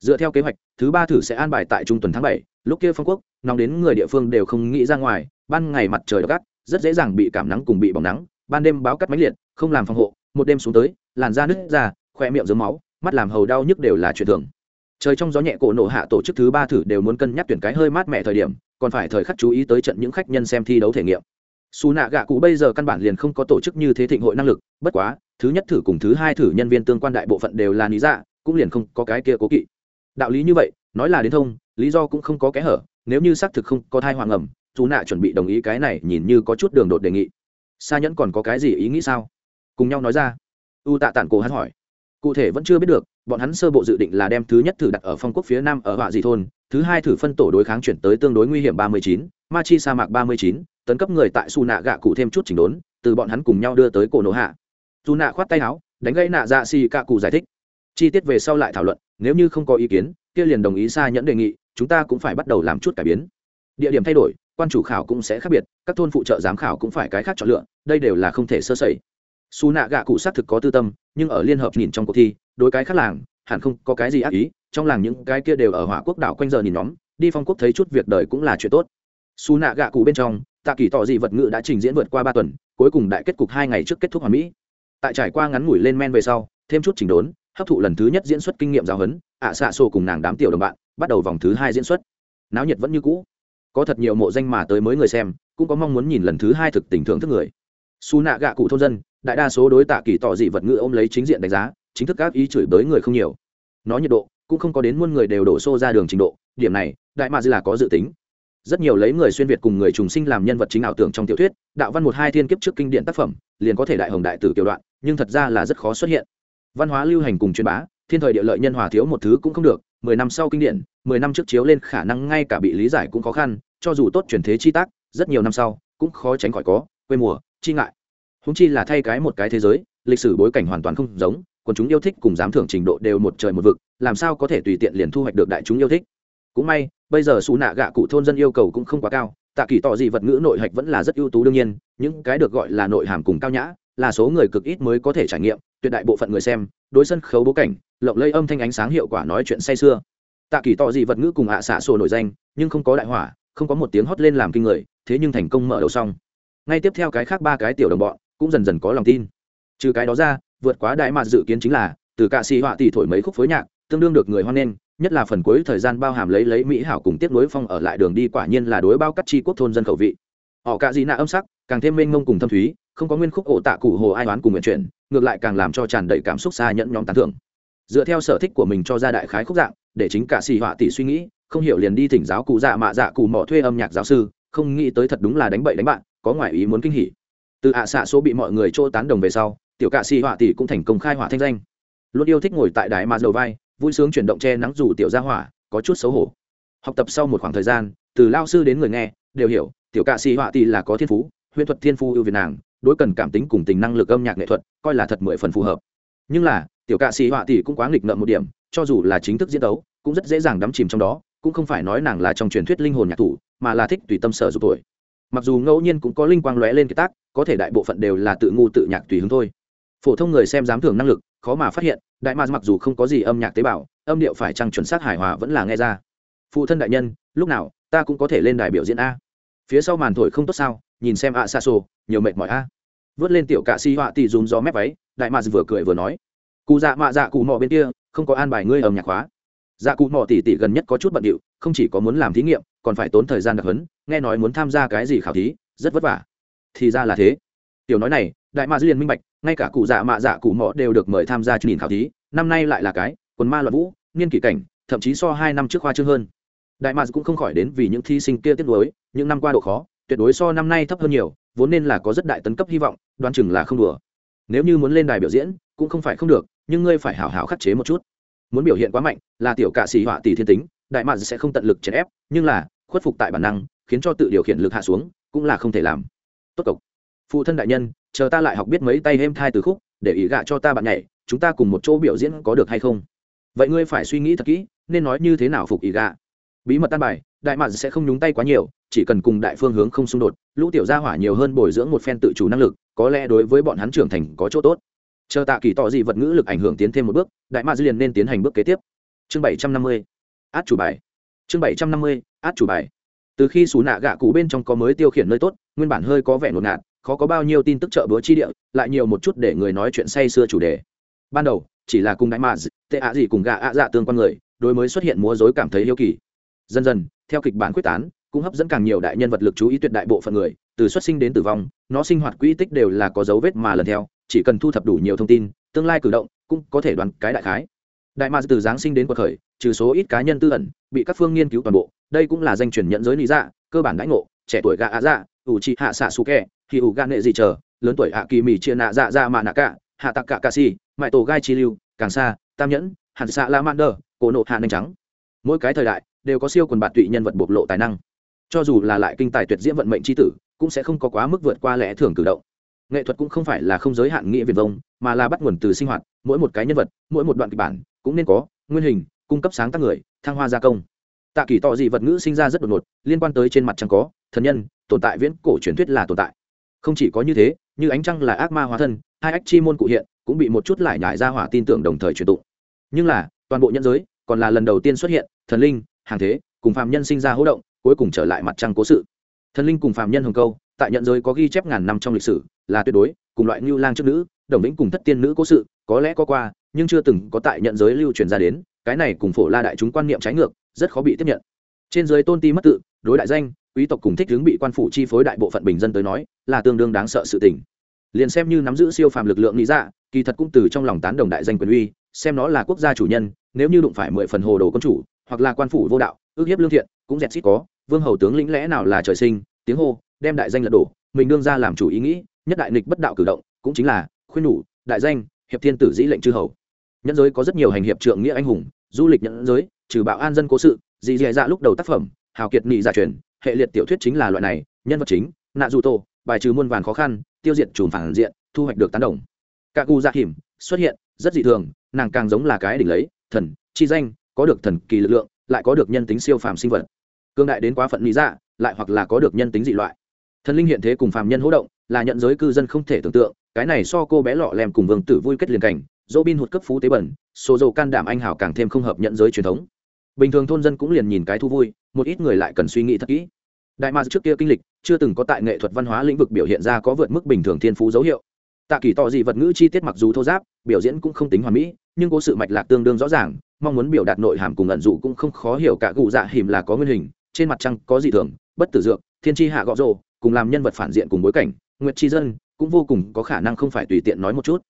Dựa theo kế hoạch, thứ ba thử sẽ an bài tại trung tuần tháng bảy, lúc kia phong quốc, nóng đến người địa phương đều không nghĩ ra ngoài, ban ngày mặt trời gắt rất dễ dàng bị cảm nắng cùng bị bỏng nắng, ban đêm báo cắt máy liệt, không làm phòng hộ, một đêm xuống tới, làn da nứt ra khoe miệng dớm máu, mắt làm hầu đau nhức đều là chuyện thường. Trời trong gió nhẹ cổ nổ hạ tổ chức thứ ba thử đều muốn cân nhắc tuyển cái hơi mát mẻ thời điểm, còn phải thời khắc chú ý tới trận những khách nhân xem thi đấu thể nghiệm xù nạ gạ cụ bây giờ căn bản liền không có tổ chức như thế thịnh hội năng lực, bất quá, thứ nhất thử cùng thứ hai thử nhân viên tương quan đại bộ phận đều là lý dạ cũng liền không có cái kia cố kỵ. Đạo lý như vậy, nói là đến thông, lý do cũng không có kẽ hở, nếu như xác thực không có thai hoàng ẩm chú nạ chuẩn bị đồng ý cái này nhìn như có chút đường đột đề nghị. Sa nhẫn còn có cái gì ý nghĩ sao? Cùng nhau nói ra. U tạ tản cổ hắn hỏi. Cụ thể vẫn chưa biết được, bọn hắn sơ bộ dự định là đem thứ nhất thử đặt ở phong quốc phía nam ở họa dị thôn, thứ hai thử phân tổ đối kháng chuyển tới tương đối nguy hiểm ba mươi chín ma chi sa mạc ba mươi chín tấn cấp người tại su nạ gạ cụ thêm chút chỉnh đốn, từ bọn hắn cùng nhau đưa tới cổ nổ hạ. Dù nạ khoát tay áo, đánh gây nạ dạ xì cạ cụ giải thích. Chi tiết về sau lại thảo luận, nếu như không có ý kiến, kia liền đồng ý xa nhẫn đề nghị, chúng ta cũng phải bắt đầu làm chút cải biến. Địa điểm thay đổi, quan chủ khảo cũng sẽ khác biệt, các thôn phụ trợ giám khảo cũng phải cái khác chọn lựa, đây đều là không thể sơ sẩy. Su nạ gạ cụ xác thực có tư tâm, nhưng ở liên hợp nhìn trong cuộc thi, đối cái khác làng, hẳn không có cái gì ác ý, trong làng những cái kia đều ở hỏa quốc đảo quanh giờ nhìn nhóm, đi phong quốc thấy chút việc đời cũng là chuyện tốt. Su nạ gạ cụ bên trong tạ kỳ tỏ dị vật ngữ đã trình diễn vượt qua ba tuần, cuối cùng đại kết cục hai ngày trước kết thúc hoàn mỹ. Tại trải qua ngắn ngủi lên men về sau, thêm chút chỉnh đốn, hấp thụ lần thứ nhất diễn xuất kinh nghiệm giáo huấn, ạ xạ xô cùng nàng đám tiểu đồng bạn bắt đầu vòng thứ hai diễn xuất. Náo nhiệt vẫn như cũ. Có thật nhiều mộ danh mà tới mới người xem, cũng có mong muốn nhìn lần thứ hai thực tình thưởng thức người. Xu nạ gạ cụ thôn dân, đại đa số đối tạ kỳ tỏ dị vật ngữ ôm lấy chính diện đánh giá, chính thức các ý chửi bới người không nhiều. Nó nhiệt độ cũng không có đến muôn người đều đổ xô ra đường trình độ, điểm này, đại mà dư là có dự tính rất nhiều lấy người xuyên việt cùng người trùng sinh làm nhân vật chính ảo tưởng trong tiểu thuyết, đạo văn một hai thiên kiếp trước kinh điển tác phẩm, liền có thể đại hồng đại tử kiểu đoạn, nhưng thật ra là rất khó xuất hiện. Văn hóa lưu hành cùng truyền bá, thiên thời địa lợi nhân hòa thiếu một thứ cũng không được, mười năm sau kinh điển, mười năm trước chiếu lên khả năng ngay cả bị lý giải cũng khó khăn, cho dù tốt chuyển thế chi tác, rất nhiều năm sau, cũng khó tránh khỏi có, quê mùa, chi ngại. Húng chi là thay cái một cái thế giới, lịch sử bối cảnh hoàn toàn không giống còn chúng yêu thích cùng giám thưởng trình độ đều một trời một vực, làm sao có thể tùy tiện liền thu hoạch được đại chúng yêu thích? Cũng may bây giờ xù nạ gạ cụ thôn dân yêu cầu cũng không quá cao, tạ kỳ tỏ gì vật ngữ nội hạch vẫn là rất ưu tú đương nhiên, những cái được gọi là nội hàm cùng cao nhã, là số người cực ít mới có thể trải nghiệm, tuyệt đại bộ phận người xem, đối sân khấu bố cảnh, lộng lây âm thanh ánh sáng hiệu quả nói chuyện say sưa. Tạ kỳ tỏ gì vật ngữ cùng ạ à xạ sổ nổi danh, nhưng không có đại hỏa, không có một tiếng hót lên làm kinh người, thế nhưng thành công mở đầu xong. Ngay tiếp theo cái khác ba cái tiểu đồng bọn, cũng dần dần có lòng tin. Trừ cái đó ra, vượt quá đại mạt dự kiến chính là, từ cạ xì họa tỷ thổi mấy khúc phối nhạc, tương đương được người hoan nghênh nhất là phần cuối thời gian bao hàm lấy lấy mỹ hảo cùng tiếp nối phong ở lại đường đi quả nhiên là đối bao cắt chi quốc thôn dân khẩu vị. Họ cả gì nạ âm sắc, càng thêm mênh mông cùng thâm thúy, không có nguyên khúc ổ tạ cụ hồ ai đoán cùng nguyện chuyển, ngược lại càng làm cho tràn đầy cảm xúc xa nhẫn nhóm tán thưởng. Dựa theo sở thích của mình cho ra đại khái khúc dạng, để chính cả xì họa tỷ suy nghĩ, không hiểu liền đi thỉnh giáo cụ dạ mạ dạ cụ mỏ thuê âm nhạc giáo sư, không nghĩ tới thật đúng là đánh bậy đánh bạn, có ngoại ý muốn kinh hỉ. Từ ạ xạ số bị mọi người chỗ tán đồng về sau, tiểu cạ xì họa tỷ cũng thành công khai họa thanh danh. Luôn yêu thích ngồi tại đài mà dầu vai vui sướng chuyển động che nắng dù tiểu gia hỏa, có chút xấu hổ. Học tập sau một khoảng thời gian, từ lao sư đến người nghe, đều hiểu, tiểu cạ sĩ họa tỷ là có thiên phú, huyễn thuật thiên phú ưu việt nàng, đối cần cảm tính cùng tình năng lực âm nhạc nghệ thuật, coi là thật mười phần phù hợp. Nhưng là, tiểu cạ sĩ họa tỷ cũng quá nghịch ngợm một điểm, cho dù là chính thức diễn đấu cũng rất dễ dàng đắm chìm trong đó, cũng không phải nói nàng là trong truyền thuyết linh hồn nhạc thủ, mà là thích tùy tâm sở dục tuổi. Mặc dù ngẫu nhiên cũng có linh quang lóe lên cái tác, có thể đại bộ phận đều là tự ngu tự nhạc tùy hứng thôi phổ thông người xem dám thưởng năng lực, khó mà phát hiện, đại mạc mặc dù không có gì âm nhạc tế bào, âm điệu phải trăng chuẩn xác hài hòa vẫn là nghe ra. Phụ thân đại nhân, lúc nào, ta cũng có thể lên đài biểu diễn a. Phía sau màn thổi không tốt sao, nhìn xem a xa xô nhiều mệt mỏi a. Vớt lên tiểu cạ si họa tì dùm gió mép váy, đại mạc vừa cười vừa nói. Cụ dạ mạ dạ cụ mò bên kia, không có an bài ngươi âm nhạc hóa dạ cụ mò tỉ tỉ gần nhất có chút bận điệu, không chỉ có muốn làm thí nghiệm, còn phải tốn thời gian đặc hấn nghe nói muốn tham gia cái gì khảo thí, rất vất vả. Thì ra là thế. Tiểu nói này, đại mạ liền minh bạch ngay cả cụ dạ mạ dạ cụ mọ đều được mời tham gia chương trình khảo thí, năm nay lại là cái, quần ma loạn vũ, niên kỷ cảnh, thậm chí so hai năm trước khoa trương hơn. Đại mạc cũng không khỏi đến vì những thí sinh kia tiết đối những năm qua độ khó, tuyệt đối so năm nay thấp hơn nhiều, vốn nên là có rất đại tấn cấp hy vọng, đoán chừng là không đùa. Nếu như muốn lên đài biểu diễn, cũng không phải không được, nhưng ngươi phải hảo hảo khắc chế một chút. Muốn biểu hiện quá mạnh, là tiểu cạ xì họa tỷ thiên tính, đại mạc sẽ không tận lực chèn ép, nhưng là, khuất phục tại bản năng, khiến cho tự điều khiển lực hạ xuống, cũng là không thể làm. Tốt cộc phụ thân đại nhân, chờ ta lại học biết mấy tay êm thai từ khúc, để ý gạ cho ta bạn nhảy, chúng ta cùng một chỗ biểu diễn có được hay không? Vậy ngươi phải suy nghĩ thật kỹ, nên nói như thế nào phục ý gạ? Bí mật tan bài, đại mạn sẽ không nhúng tay quá nhiều, chỉ cần cùng đại phương hướng không xung đột, lũ tiểu gia hỏa nhiều hơn bồi dưỡng một phen tự chủ năng lực, có lẽ đối với bọn hắn trưởng thành có chỗ tốt. Chờ tạ kỳ tỏ gì vật ngữ lực ảnh hưởng tiến thêm một bước, đại mạn liền nên tiến hành bước kế tiếp. Chương bảy trăm năm mươi, át chủ bài. Chương bảy trăm năm mươi, át chủ bài. Từ khi xù nạ gạ cụ bên trong có mới tiêu khiển nơi tốt, nguyên bản hơi có vẻ ngột ngạt khó có bao nhiêu tin tức trợ búa chi địa, lại nhiều một chút để người nói chuyện say xưa chủ đề. Ban đầu, chỉ là cùng đại mà tệ ạ gì cùng gạ ạ dạ tương quan người, đối mới xuất hiện múa dối cảm thấy yêu kỳ. Dần dần, theo kịch bản quyết tán, cũng hấp dẫn càng nhiều đại nhân vật lực chú ý tuyệt đại bộ phận người, từ xuất sinh đến tử vong, nó sinh hoạt quỹ tích đều là có dấu vết mà lần theo, chỉ cần thu thập đủ nhiều thông tin, tương lai cử động cũng có thể đoán cái đại khái. Đại ma từ giáng sinh đến cuộc khởi, trừ số ít cá nhân tư ẩn, bị các phương nghiên cứu toàn bộ, đây cũng là danh truyền nhận giới lý dạ cơ bản đãi ngộ, trẻ tuổi gạ ạ dạ ủ trị hạ xạ su kẹ khi ủ gan nghệ gì chờ, lớn tuổi hạ kỳ mì chia nạ dạ dạ mạ nạ cả, hạ tặc cả cà si mại tổ gai chi lưu, càng xa, tam nhẫn hạt xạ la man đờ, cổ nộ hạ nanh trắng. Mỗi cái thời đại, đều có siêu quần bạn tụy nhân vật bộc lộ tài năng. Cho dù là lại kinh tài tuyệt diễm vận mệnh tri tử, cũng sẽ không có quá mức vượt qua lẽ thường cử động. Nghệ thuật cũng không phải là không giới hạn nghĩa viền vông, mà là bắt nguồn từ sinh hoạt, mỗi một cái nhân vật, mỗi một đoạn kịch bản, cũng nên có nguyên hình, cung cấp sáng tác người, thăng hoa gia công. Tạ kỳ tỏ dị vật ngữ sinh ra rất đột ngột, liên quan tới trên mặt trăng có, thần nhân, tồn tại viễn cổ truyền thuyết là tồn tại không chỉ có như thế, như ánh trăng là ác ma hóa thân, hai ách chi môn cụ hiện, cũng bị một chút lại nhải ra hỏa tin tưởng đồng thời truyền tụng. Nhưng là, toàn bộ nhân giới, còn là lần đầu tiên xuất hiện, thần linh, hàng thế, cùng phàm nhân sinh ra hỗ động, cuối cùng trở lại mặt trăng cố sự. Thần linh cùng phàm nhân hồng câu, tại nhận giới có ghi chép ngàn năm trong lịch sử, là tuyệt đối, cùng loại ngưu lang trước nữ, đồng lĩnh cùng thất tiên nữ cố sự, có lẽ có qua, nhưng chưa từng có tại nhận giới lưu truyền ra đến, cái này cùng phổ la đại chúng quan niệm trái ngược, rất khó bị tiếp nhận. Trên giới tôn ti mất tự, đối đại danh quý tộc cùng thích hướng bị quan phủ chi phối đại bộ phận bình dân tới nói, là tương đương đáng sợ sự tình. Liền xem như nắm giữ siêu phàm lực lượng lý dạ kỳ thật cũng từ trong lòng tán đồng đại danh quyền uy, xem nó là quốc gia chủ nhân, nếu như đụng phải mười phần hồ đồ quân chủ, hoặc là quan phủ vô đạo, ước hiếp lương thiện, cũng dẹt xít có, vương hầu tướng lĩnh lẽ nào là trời sinh, tiếng hô, đem đại danh lật đổ, mình đương ra làm chủ ý nghĩ, nhất đại nghịch bất đạo cử động, cũng chính là khuyên nhủ, đại danh, hiệp thiên tử dĩ lệnh chư hầu. Nhân giới có rất nhiều hành hiệp trượng nghĩa anh hùng, du lịch nhân giới, trừ bạo an dân cố sự dị dì dạ lúc đầu tác phẩm, hào kiệt nghị giả truyền hệ liệt tiểu thuyết chính là loại này, nhân vật chính nạ dù tổ bài trừ muôn vàn khó khăn, tiêu diệt chùm phản diện, thu hoạch được tán đồng. Cả cụ dạ hiểm xuất hiện, rất dị thường, nàng càng giống là cái đỉnh lấy, thần, chi danh, có được thần kỳ lực lượng, lại có được nhân tính siêu phàm sinh vật. Cương đại đến quá phận lý dạ lại hoặc là có được nhân tính dị loại. Thần linh hiện thế cùng phàm nhân hỗ động, là nhận giới cư dân không thể tưởng tượng, cái này so cô bé lọ lem cùng vương tử vui kết liền cảnh dỗ bin hụt cấp phú tế bẩn số dầu can đảm anh hào càng thêm không hợp nhận giới truyền thống bình thường thôn dân cũng liền nhìn cái thu vui, một ít người lại cần suy nghĩ thật kỹ. Đại ma trước kia kinh lịch, chưa từng có tại nghệ thuật văn hóa lĩnh vực biểu hiện ra có vượt mức bình thường thiên phú dấu hiệu. Tạ kỳ tỏ dị vật ngữ chi tiết mặc dù thô giáp, biểu diễn cũng không tính hoàn mỹ, nhưng có sự mạch lạc tương đương rõ ràng, mong muốn biểu đạt nội hàm cùng ẩn dụ cũng không khó hiểu cả cụ dạ hiểm là có nguyên hình, trên mặt trăng có dị thường, bất tử dược, thiên tri hạ gõ rồ, cùng làm nhân vật phản diện cùng bối cảnh, nguyệt tri dân, cũng vô cùng có khả năng không phải tùy tiện nói một chút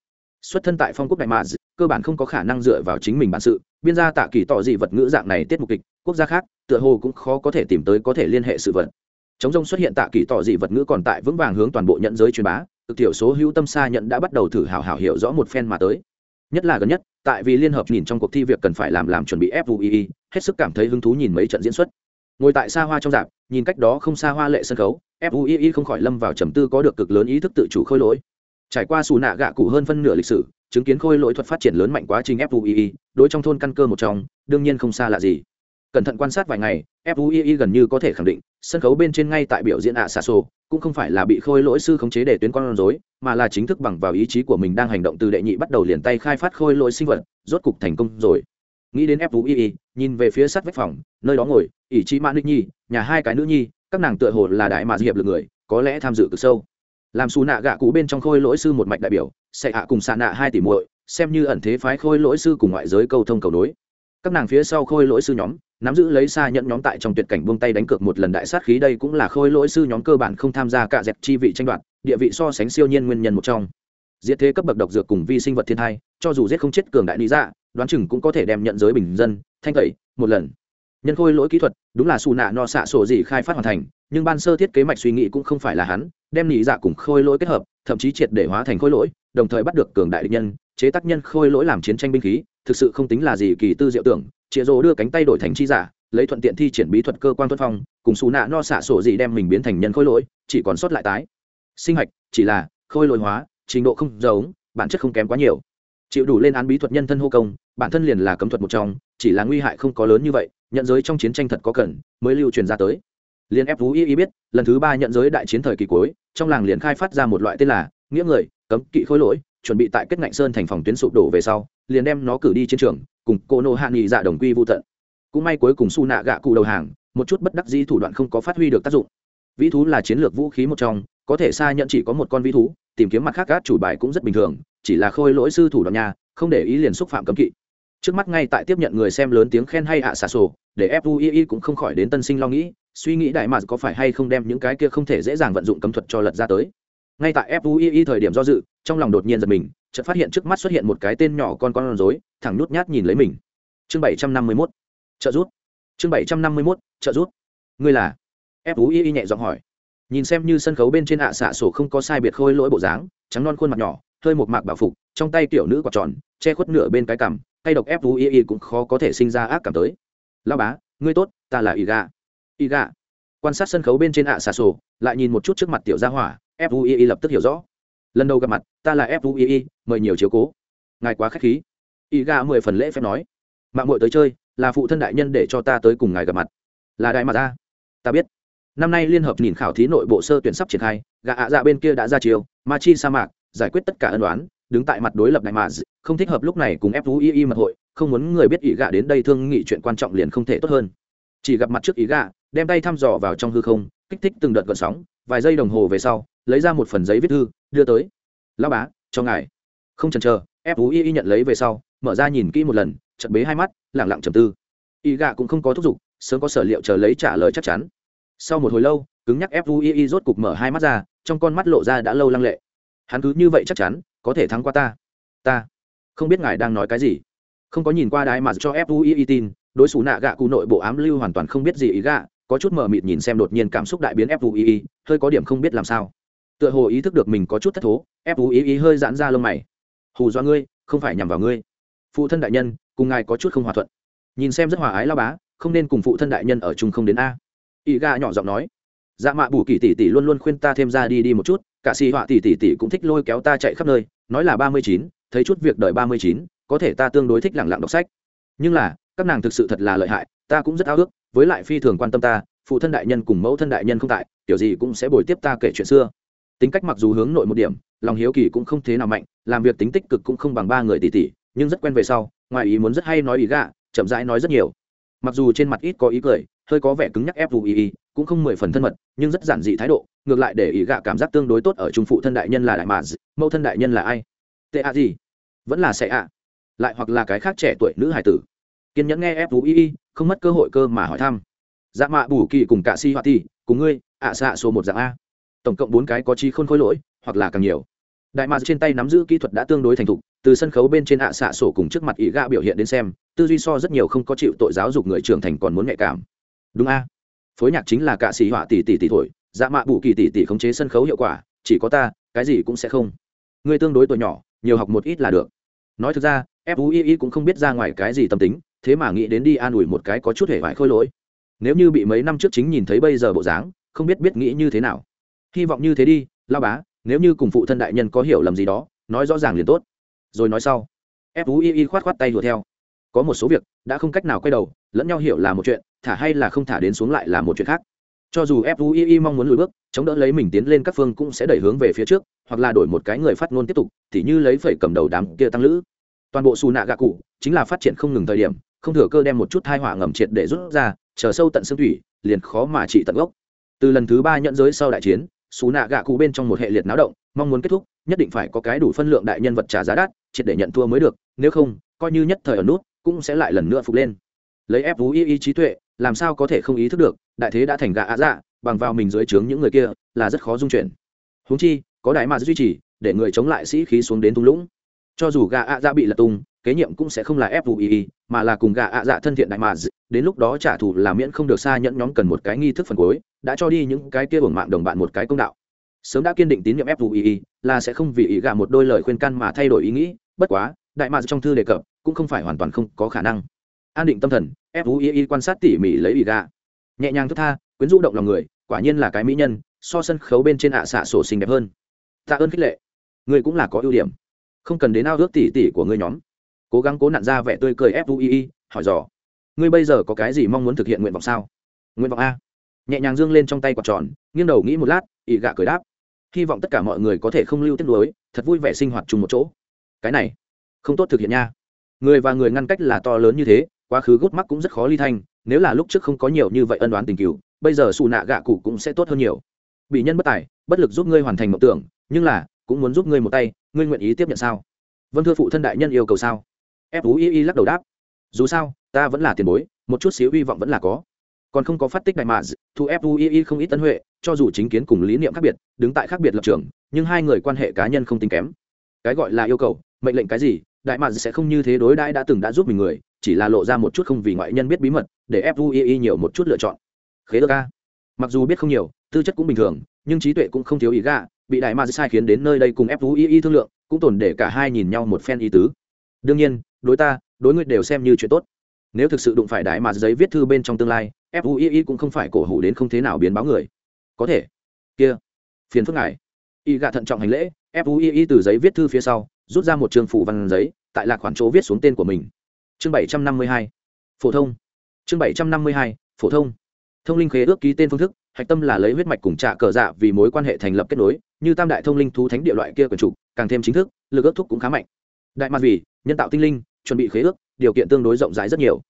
xuất thân tại phong quốc đại mà cơ bản không có khả năng dựa vào chính mình bản sự. Biên gia tạ kỳ tỏ dị vật ngữ dạng này tiết mục kịch, quốc gia khác, tựa hồ cũng khó có thể tìm tới có thể liên hệ sự vật. Chống rông xuất hiện tạ kỳ tỏ dị vật ngữ còn tại vững vàng hướng toàn bộ nhận giới truyền bá, cực thiểu số hữu tâm xa nhận đã bắt đầu thử hào hào hiểu rõ một phen mà tới. Nhất là gần nhất, tại vì liên hợp nhìn trong cuộc thi việc cần phải làm làm chuẩn bị fui hết sức cảm thấy hứng thú nhìn mấy trận diễn xuất. Ngồi tại xa hoa trong dạp, nhìn cách đó không xa hoa lệ sân khấu fui không khỏi lâm vào trầm tư có được cực lớn ý thức tự chủ khôi lỗi trải qua xù nạ gạ cụ hơn phân nửa lịch sử, chứng kiến khôi lỗi thuật phát triển lớn mạnh quá trình fui đối trong thôn căn cơ một trong, đương nhiên không xa lạ gì. Cẩn thận quan sát vài ngày fui gần như có thể khẳng định, sân khấu bên trên ngay tại biểu diễn ạ xa xô cũng không phải là bị khôi lỗi sư khống chế để tuyến con rối, mà là chính thức bằng vào ý chí của mình đang hành động từ đệ nhị bắt đầu liền tay khai phát khôi lỗi sinh vật, rốt cục thành công rồi. Nghĩ đến fui nhìn về phía sát vách phòng, nơi đó ngồi, ỷ chí mã nữ nhi, nhà hai cái nữ nhi, các nàng tựa hồ là đại mà diệp lực người, có lẽ tham dự cực sâu làm xù nạ gạ cụ bên trong khôi lỗi sư một mạch đại biểu, sẽ hạ cùng xạ nạ hai tỷ muội, xem như ẩn thế phái khôi lỗi sư cùng ngoại giới câu thông cầu nối. Các nàng phía sau khôi lỗi sư nhóm, nắm giữ lấy xa nhận nhóm tại trong tuyệt cảnh buông tay đánh cược một lần đại sát khí đây cũng là khôi lỗi sư nhóm cơ bản không tham gia cả dẹp chi vị tranh đoạt, địa vị so sánh siêu nhiên nguyên nhân một trong. Diệt thế cấp bậc độc dược cùng vi sinh vật thiên thai, cho dù giết không chết cường đại lý dạ đoán chừng cũng có thể đem nhận giới bình dân, thanh tẩy, một lần nhân khôi lỗi kỹ thuật, đúng là xù nạ no xạ sổ gì khai phát hoàn thành, nhưng ban sơ thiết kế mạch suy nghĩ cũng không phải là hắn, đem nị dạ cùng khôi lỗi kết hợp, thậm chí triệt để hóa thành khôi lỗi, đồng thời bắt được cường đại địch nhân, chế tác nhân khôi lỗi làm chiến tranh binh khí, thực sự không tính là gì kỳ tư diệu tưởng, chịa rỗ đưa cánh tay đổi thành chi giả, lấy thuận tiện thi triển bí thuật cơ quan thuật phong, cùng xù nạ no xạ sổ gì đem mình biến thành nhân khôi lỗi, chỉ còn sót lại tái. Sinh hạch, chỉ là, khôi lỗi hóa, trình độ không giống, bản chất không kém quá nhiều chịu đủ lên án bí thuật nhân thân hô công, bản thân liền là cấm thuật một trong, chỉ là nguy hại không có lớn như vậy, nhận giới trong chiến tranh thật có cần, mới lưu truyền ra tới. Liên ép vũ y y biết, lần thứ ba nhận giới đại chiến thời kỳ cuối, trong làng liền khai phát ra một loại tên là nghĩa người, cấm kỵ khối lỗi, chuẩn bị tại kết ngạnh sơn thành phòng tuyến sụp đổ về sau, liền đem nó cử đi chiến trường, cùng cô nô hạ nghị dạ đồng quy vô tận. Cũng may cuối cùng su nạ gạ cụ đầu hàng, một chút bất đắc dĩ thủ đoạn không có phát huy được tác dụng. Vĩ thú là chiến lược vũ khí một trong, có thể xa nhận chỉ có một con vĩ thú, tìm kiếm mặt khác các chủ bài cũng rất bình thường chỉ là khôi lỗi sư thủ đoạn nhà không để ý liền xúc phạm cấm kỵ. Trước mắt ngay tại tiếp nhận người xem lớn tiếng khen hay ạ xà sổ, để fui cũng không khỏi đến tân sinh lo nghĩ, suy nghĩ đại mà có phải hay không đem những cái kia không thể dễ dàng vận dụng cấm thuật cho lật ra tới. Ngay tại fui thời điểm do dự, trong lòng đột nhiên giật mình, chợt phát hiện trước mắt xuất hiện một cái tên nhỏ con con rối, thẳng nhút nhát nhìn lấy mình. Chương bảy trăm năm mươi mốt, trợ rút chương bảy trăm năm mươi mốt, trợ rút ngươi là? Fui nhẹ giọng hỏi. Nhìn xem như sân khấu bên trên ạ xạ sổ không có sai biệt khôi lỗi bộ dáng, trắng non khuôn mặt nhỏ hơi một mạc bảo phục, trong tay tiểu nữ quạt tròn, che khuất nửa bên cái cằm, tay độc ép y y cũng khó có thể sinh ra ác cảm tới. Lao bá, ngươi tốt, ta là y gà. Y gà? Quan sát sân khấu bên trên ạ xà sổ, lại nhìn một chút trước mặt tiểu gia hỏa y y lập tức hiểu rõ. Lần đầu gặp mặt, ta là y y, mời nhiều chiếu cố. Ngài quá k h á c h khí. Y gà mười phần lễ phép nói. Mạng mội tới chơi, là phụ thân đại nhân để cho ta tới cùng ngài gặp mặt. Là đại mặt ta ta biết. Năm nay liên hợp nhìn khảo thí nội bộ sơ tuyển sắp triển khai gà ạ dạ bên kia đã ra chiều ma chi sa mạc giải quyết tất cả ân đoán đứng tại mặt đối lập đại mà không thích hợp lúc này cùng fui mật hội, không muốn người biết ý gạ đến đây thương nghị chuyện quan trọng liền không thể tốt hơn. Chỉ gặp mặt trước ý gạ, đem tay thăm dò vào trong hư không, kích thích từng đợt gợn sóng, vài giây đồng hồ về sau, lấy ra một phần giấy viết thư, đưa tới. Lao bá, cho ngài. Không chần chờ fui nhận lấy về sau, mở ra nhìn kỹ một lần chật bế hai mắt lẳng lặng trầm tư. Ý gạ cũng không có thúc giục, sớm có sở liệu chờ lấy trả lời chắc chắn. Sau một hồi lâu, cứng nhắc fui rốt cục mở hai mắt ra, trong con mắt lộ ra đã lâu lăng lệ hắn cứ như vậy chắc chắn, có thể thắng qua ta. Ta không biết ngài đang nói cái gì. Không có nhìn qua đái mà cho fui tin, đối xù nạ gạ cụ nội bộ ám lưu hoàn toàn không biết gì ý gạ, có chút mờ mịt nhìn xem đột nhiên cảm xúc đại biến fui hơi có điểm không biết làm sao. Tựa hồ ý thức được mình có chút thất thố fui hơi giãn ra lông mày. Hù do ngươi, không phải nhằm vào ngươi. Phụ thân đại nhân, cùng ngài có chút không hòa thuận. Nhìn xem rất hòa ái lao bá, không nên cùng phụ thân đại nhân ở chung không đến a. Ý gạ nhỏ giọng nói. Dạ mạ bù kỳ tỷ tỷ luôn luôn khuyên ta thêm ra đi đi một chút cả xì họa tỷ tỷ tỷ cũng thích lôi kéo ta chạy khắp nơi, nói là ba mươi chín, thấy chút việc đợi ba mươi chín, có thể ta tương đối thích lẳng lặng đọc sách. Nhưng là, các nàng thực sự thật là lợi hại, ta cũng rất ao ước, với lại phi thường quan tâm ta, phụ thân đại nhân cùng mẫu thân đại nhân không tại, kiểu gì cũng sẽ bồi tiếp ta kể chuyện xưa. Tính cách mặc dù hướng nội một điểm, lòng hiếu kỳ cũng không thế nào mạnh, làm việc tính tích cực cũng không bằng ba người tỷ tỷ, nhưng rất quen về sau, ngoài ý muốn rất hay nói ý gạ, chậm rãi nói rất nhiều. Mặc dù trên mặt ít có ý cười, hơi có vẻ cứng nhắc ép dù ý cũng không mười phần thân mật, nhưng rất giản dị thái độ ngược lại để ý gạ cảm giác tương đối tốt ở trung phụ thân đại nhân là đại mà mẫu thân đại nhân là ai? Tệ ạ gì? Vẫn là sẽ ạ. Lại hoặc là cái khác trẻ tuổi nữ hải tử. Kiên nhẫn nghe ép vũ y không mất cơ hội cơ mà hỏi thăm. Dạ mạ bù kỳ cùng cả si hoa ti cùng ngươi, ạ xạ số một dạng a. Tổng cộng bốn cái có chi khôn khối lỗi, hoặc là càng nhiều. Đại mạc trên tay nắm giữ kỹ thuật đã tương đối thành thục, từ sân khấu bên trên ạ xạ sổ cùng trước mặt ý gạ biểu hiện đến xem, tư duy so rất nhiều không có chịu tội giáo dục người trưởng thành còn muốn nhạy cảm. Đúng a. Phối nhạc chính là cả sĩ họa tỷ tỷ tỷ thổi dạ mạ bù kỳ tỷ tỷ khống chế sân khấu hiệu quả, chỉ có ta, cái gì cũng sẽ không. Người tương đối tuổi nhỏ, nhiều học một ít là được. Nói thực ra fui cũng không biết ra ngoài cái gì tâm tính, thế mà nghĩ đến đi an ủi một cái có chút hề vải khôi lỗi. Nếu như bị mấy năm trước chính nhìn thấy bây giờ bộ dáng, không biết biết nghĩ như thế nào. Hy vọng như thế đi, lao bá, nếu như cùng phụ thân đại nhân có hiểu lầm gì đó, nói rõ ràng liền tốt. Rồi nói sau fui khoát khoát tay đùa theo. Có một số việc, đã không cách nào quay đầu, lẫn nhau hiểu là một chuyện, thả hay là không thả đến xuống lại là một chuyện khác cho dù fui mong muốn lùi bước, chống đỡ lấy mình tiến lên các phương cũng sẽ đẩy hướng về phía trước, hoặc là đổi một cái người phát ngôn tiếp tục thì như lấy phẩy cầm đầu đám kia tăng lữ. Toàn bộ xù nạ gạ cụ chính là phát triển không ngừng thời điểm, không thừa cơ đem một chút thai họa ngầm triệt để rút ra, chờ sâu tận xương thủy, liền khó mà trị tận gốc. Từ lần thứ ba nhận giới sau đại chiến xù nạ gạ cụ bên trong một hệ liệt náo động, mong muốn kết thúc, nhất định phải có cái đủ phân lượng đại nhân vật trả giá đắt, triệt để nhận thua mới được, nếu không, coi như nhất thời ở nút, cũng sẽ lại lần nữa phục lên. Lấy ép ý trí tuệ làm sao có thể không ý thức được, đại thế đã thành gạ ạ dạ bằng vào mình dưới trướng những người kia, là rất khó dung chuyển. Húng chi, có đại mà duy trì, để người chống lại sĩ khí xuống đến thung lũng. Cho dù gạ ạ dạ bị lật tung, kế nhiệm cũng sẽ không là ép mà là cùng gạ ạ dạ thân thiện đại mà đến lúc đó trả thù là miễn không được xa nhẫn nhóm cần một cái nghi thức phần cuối, đã cho đi những cái kia hưởng mạng đồng bạn một cái công đạo. Sớm đã kiên định tín nhiệm ép là sẽ không vì ý gạ một đôi lời khuyên can mà thay đổi ý nghĩ. Bất quá, đại mà trong thư đề cập, cũng không phải hoàn toàn không có khả năng an định tâm thần fui quan sát tỉ mỉ lấy ủy gà nhẹ nhàng thức tha, quyến rũ động lòng người, quả nhiên là cái mỹ nhân, so sân khấu bên trên ạ xạ sổ xinh đẹp hơn. Tạ ơn khích lệ. Người cũng là có ưu điểm. Không cần đến ao ước tỉ tỉ của người nhóm. Cố gắng cố nặn ra vẻ tươi cười fui hỏi dò. Ngươi bây giờ có cái gì mong muốn thực hiện nguyện vọng sao? Nguyện vọng a. Nhẹ nhàng dương lên trong tay quạt tròn, nghiêng đầu nghĩ một lát ị gạ cười đáp. Hy vọng tất cả mọi người có thể không lưu tiết lối thật vui vẻ sinh hoạt chung một chỗ. Cái này, không tốt thực hiện nha. Người và người ngăn cách là to lớn như thế quá khứ gút mắt cũng rất khó ly thanh, nếu là lúc trước không có nhiều như vậy ân đoán tình cựu bây giờ xù nạ gạ cụ cũng sẽ tốt hơn nhiều. Bị nhân bất tài, bất lực giúp ngươi hoàn thành mộng tưởng, nhưng là, cũng muốn giúp ngươi một tay, ngươi nguyện ý tiếp nhận sao? Vâng thưa phụ thân đại nhân yêu cầu sao? Ép ú y y lắc đầu đáp. Dù sao, ta vẫn là tiền bối, một chút xíu hy vọng vẫn là có. Còn không có phát tích đại mạ thu ép ú y y không ít tân huệ, cho dù chính kiến cùng lý niệm khác biệt, đứng tại khác biệt lập trường, nhưng hai người quan hệ cá nhân không tính kém. Cái gọi là yêu cầu, mệnh lệnh cái gì, đại mạ sẽ không như thế đối đãi đã từng đã giúp mình người chỉ là lộ ra một chút không vì ngoại nhân biết bí mật, để fui nhiều một chút lựa chọn. Khế đơ ca mặc dù biết không nhiều, tư chất cũng bình thường, nhưng trí tuệ cũng không thiếu ý gạ bị đại ma sai khiến đến nơi đây cùng fui thương lượng, cũng tồn để cả hai nhìn nhau một phen ý tứ. Đương nhiên, đối ta, đối ngươi đều xem như chuyện tốt. Nếu thực sự đụng phải đại mà giấy viết thư bên trong tương lai fui cũng không phải cổ hủ đến không thế nào biến báo người. Có thể. Kia. Phiền phức ngài. Y gạ thận trọng hành lễ fui từ giấy viết thư phía sau, rút ra một trường phủ văn giấy, tại lạc khoản chỗ viết xuống tên của mình chương bảy trăm năm mươi hai, phổ thông. Chương bảy trăm năm mươi hai, phổ thông. Thông linh khế ước ký tên phương thức, hạch tâm là lấy huyết mạch cùng trạ cờ dạ vì mối quan hệ thành lập kết nối, như tam đại thông linh thú thánh địa loại kia quần chủ càng thêm chính thức, lực ước thúc cũng khá mạnh. Đại mặt vì, nhân tạo tinh linh, chuẩn bị khế ước, điều kiện tương đối rộng rãi rất nhiều.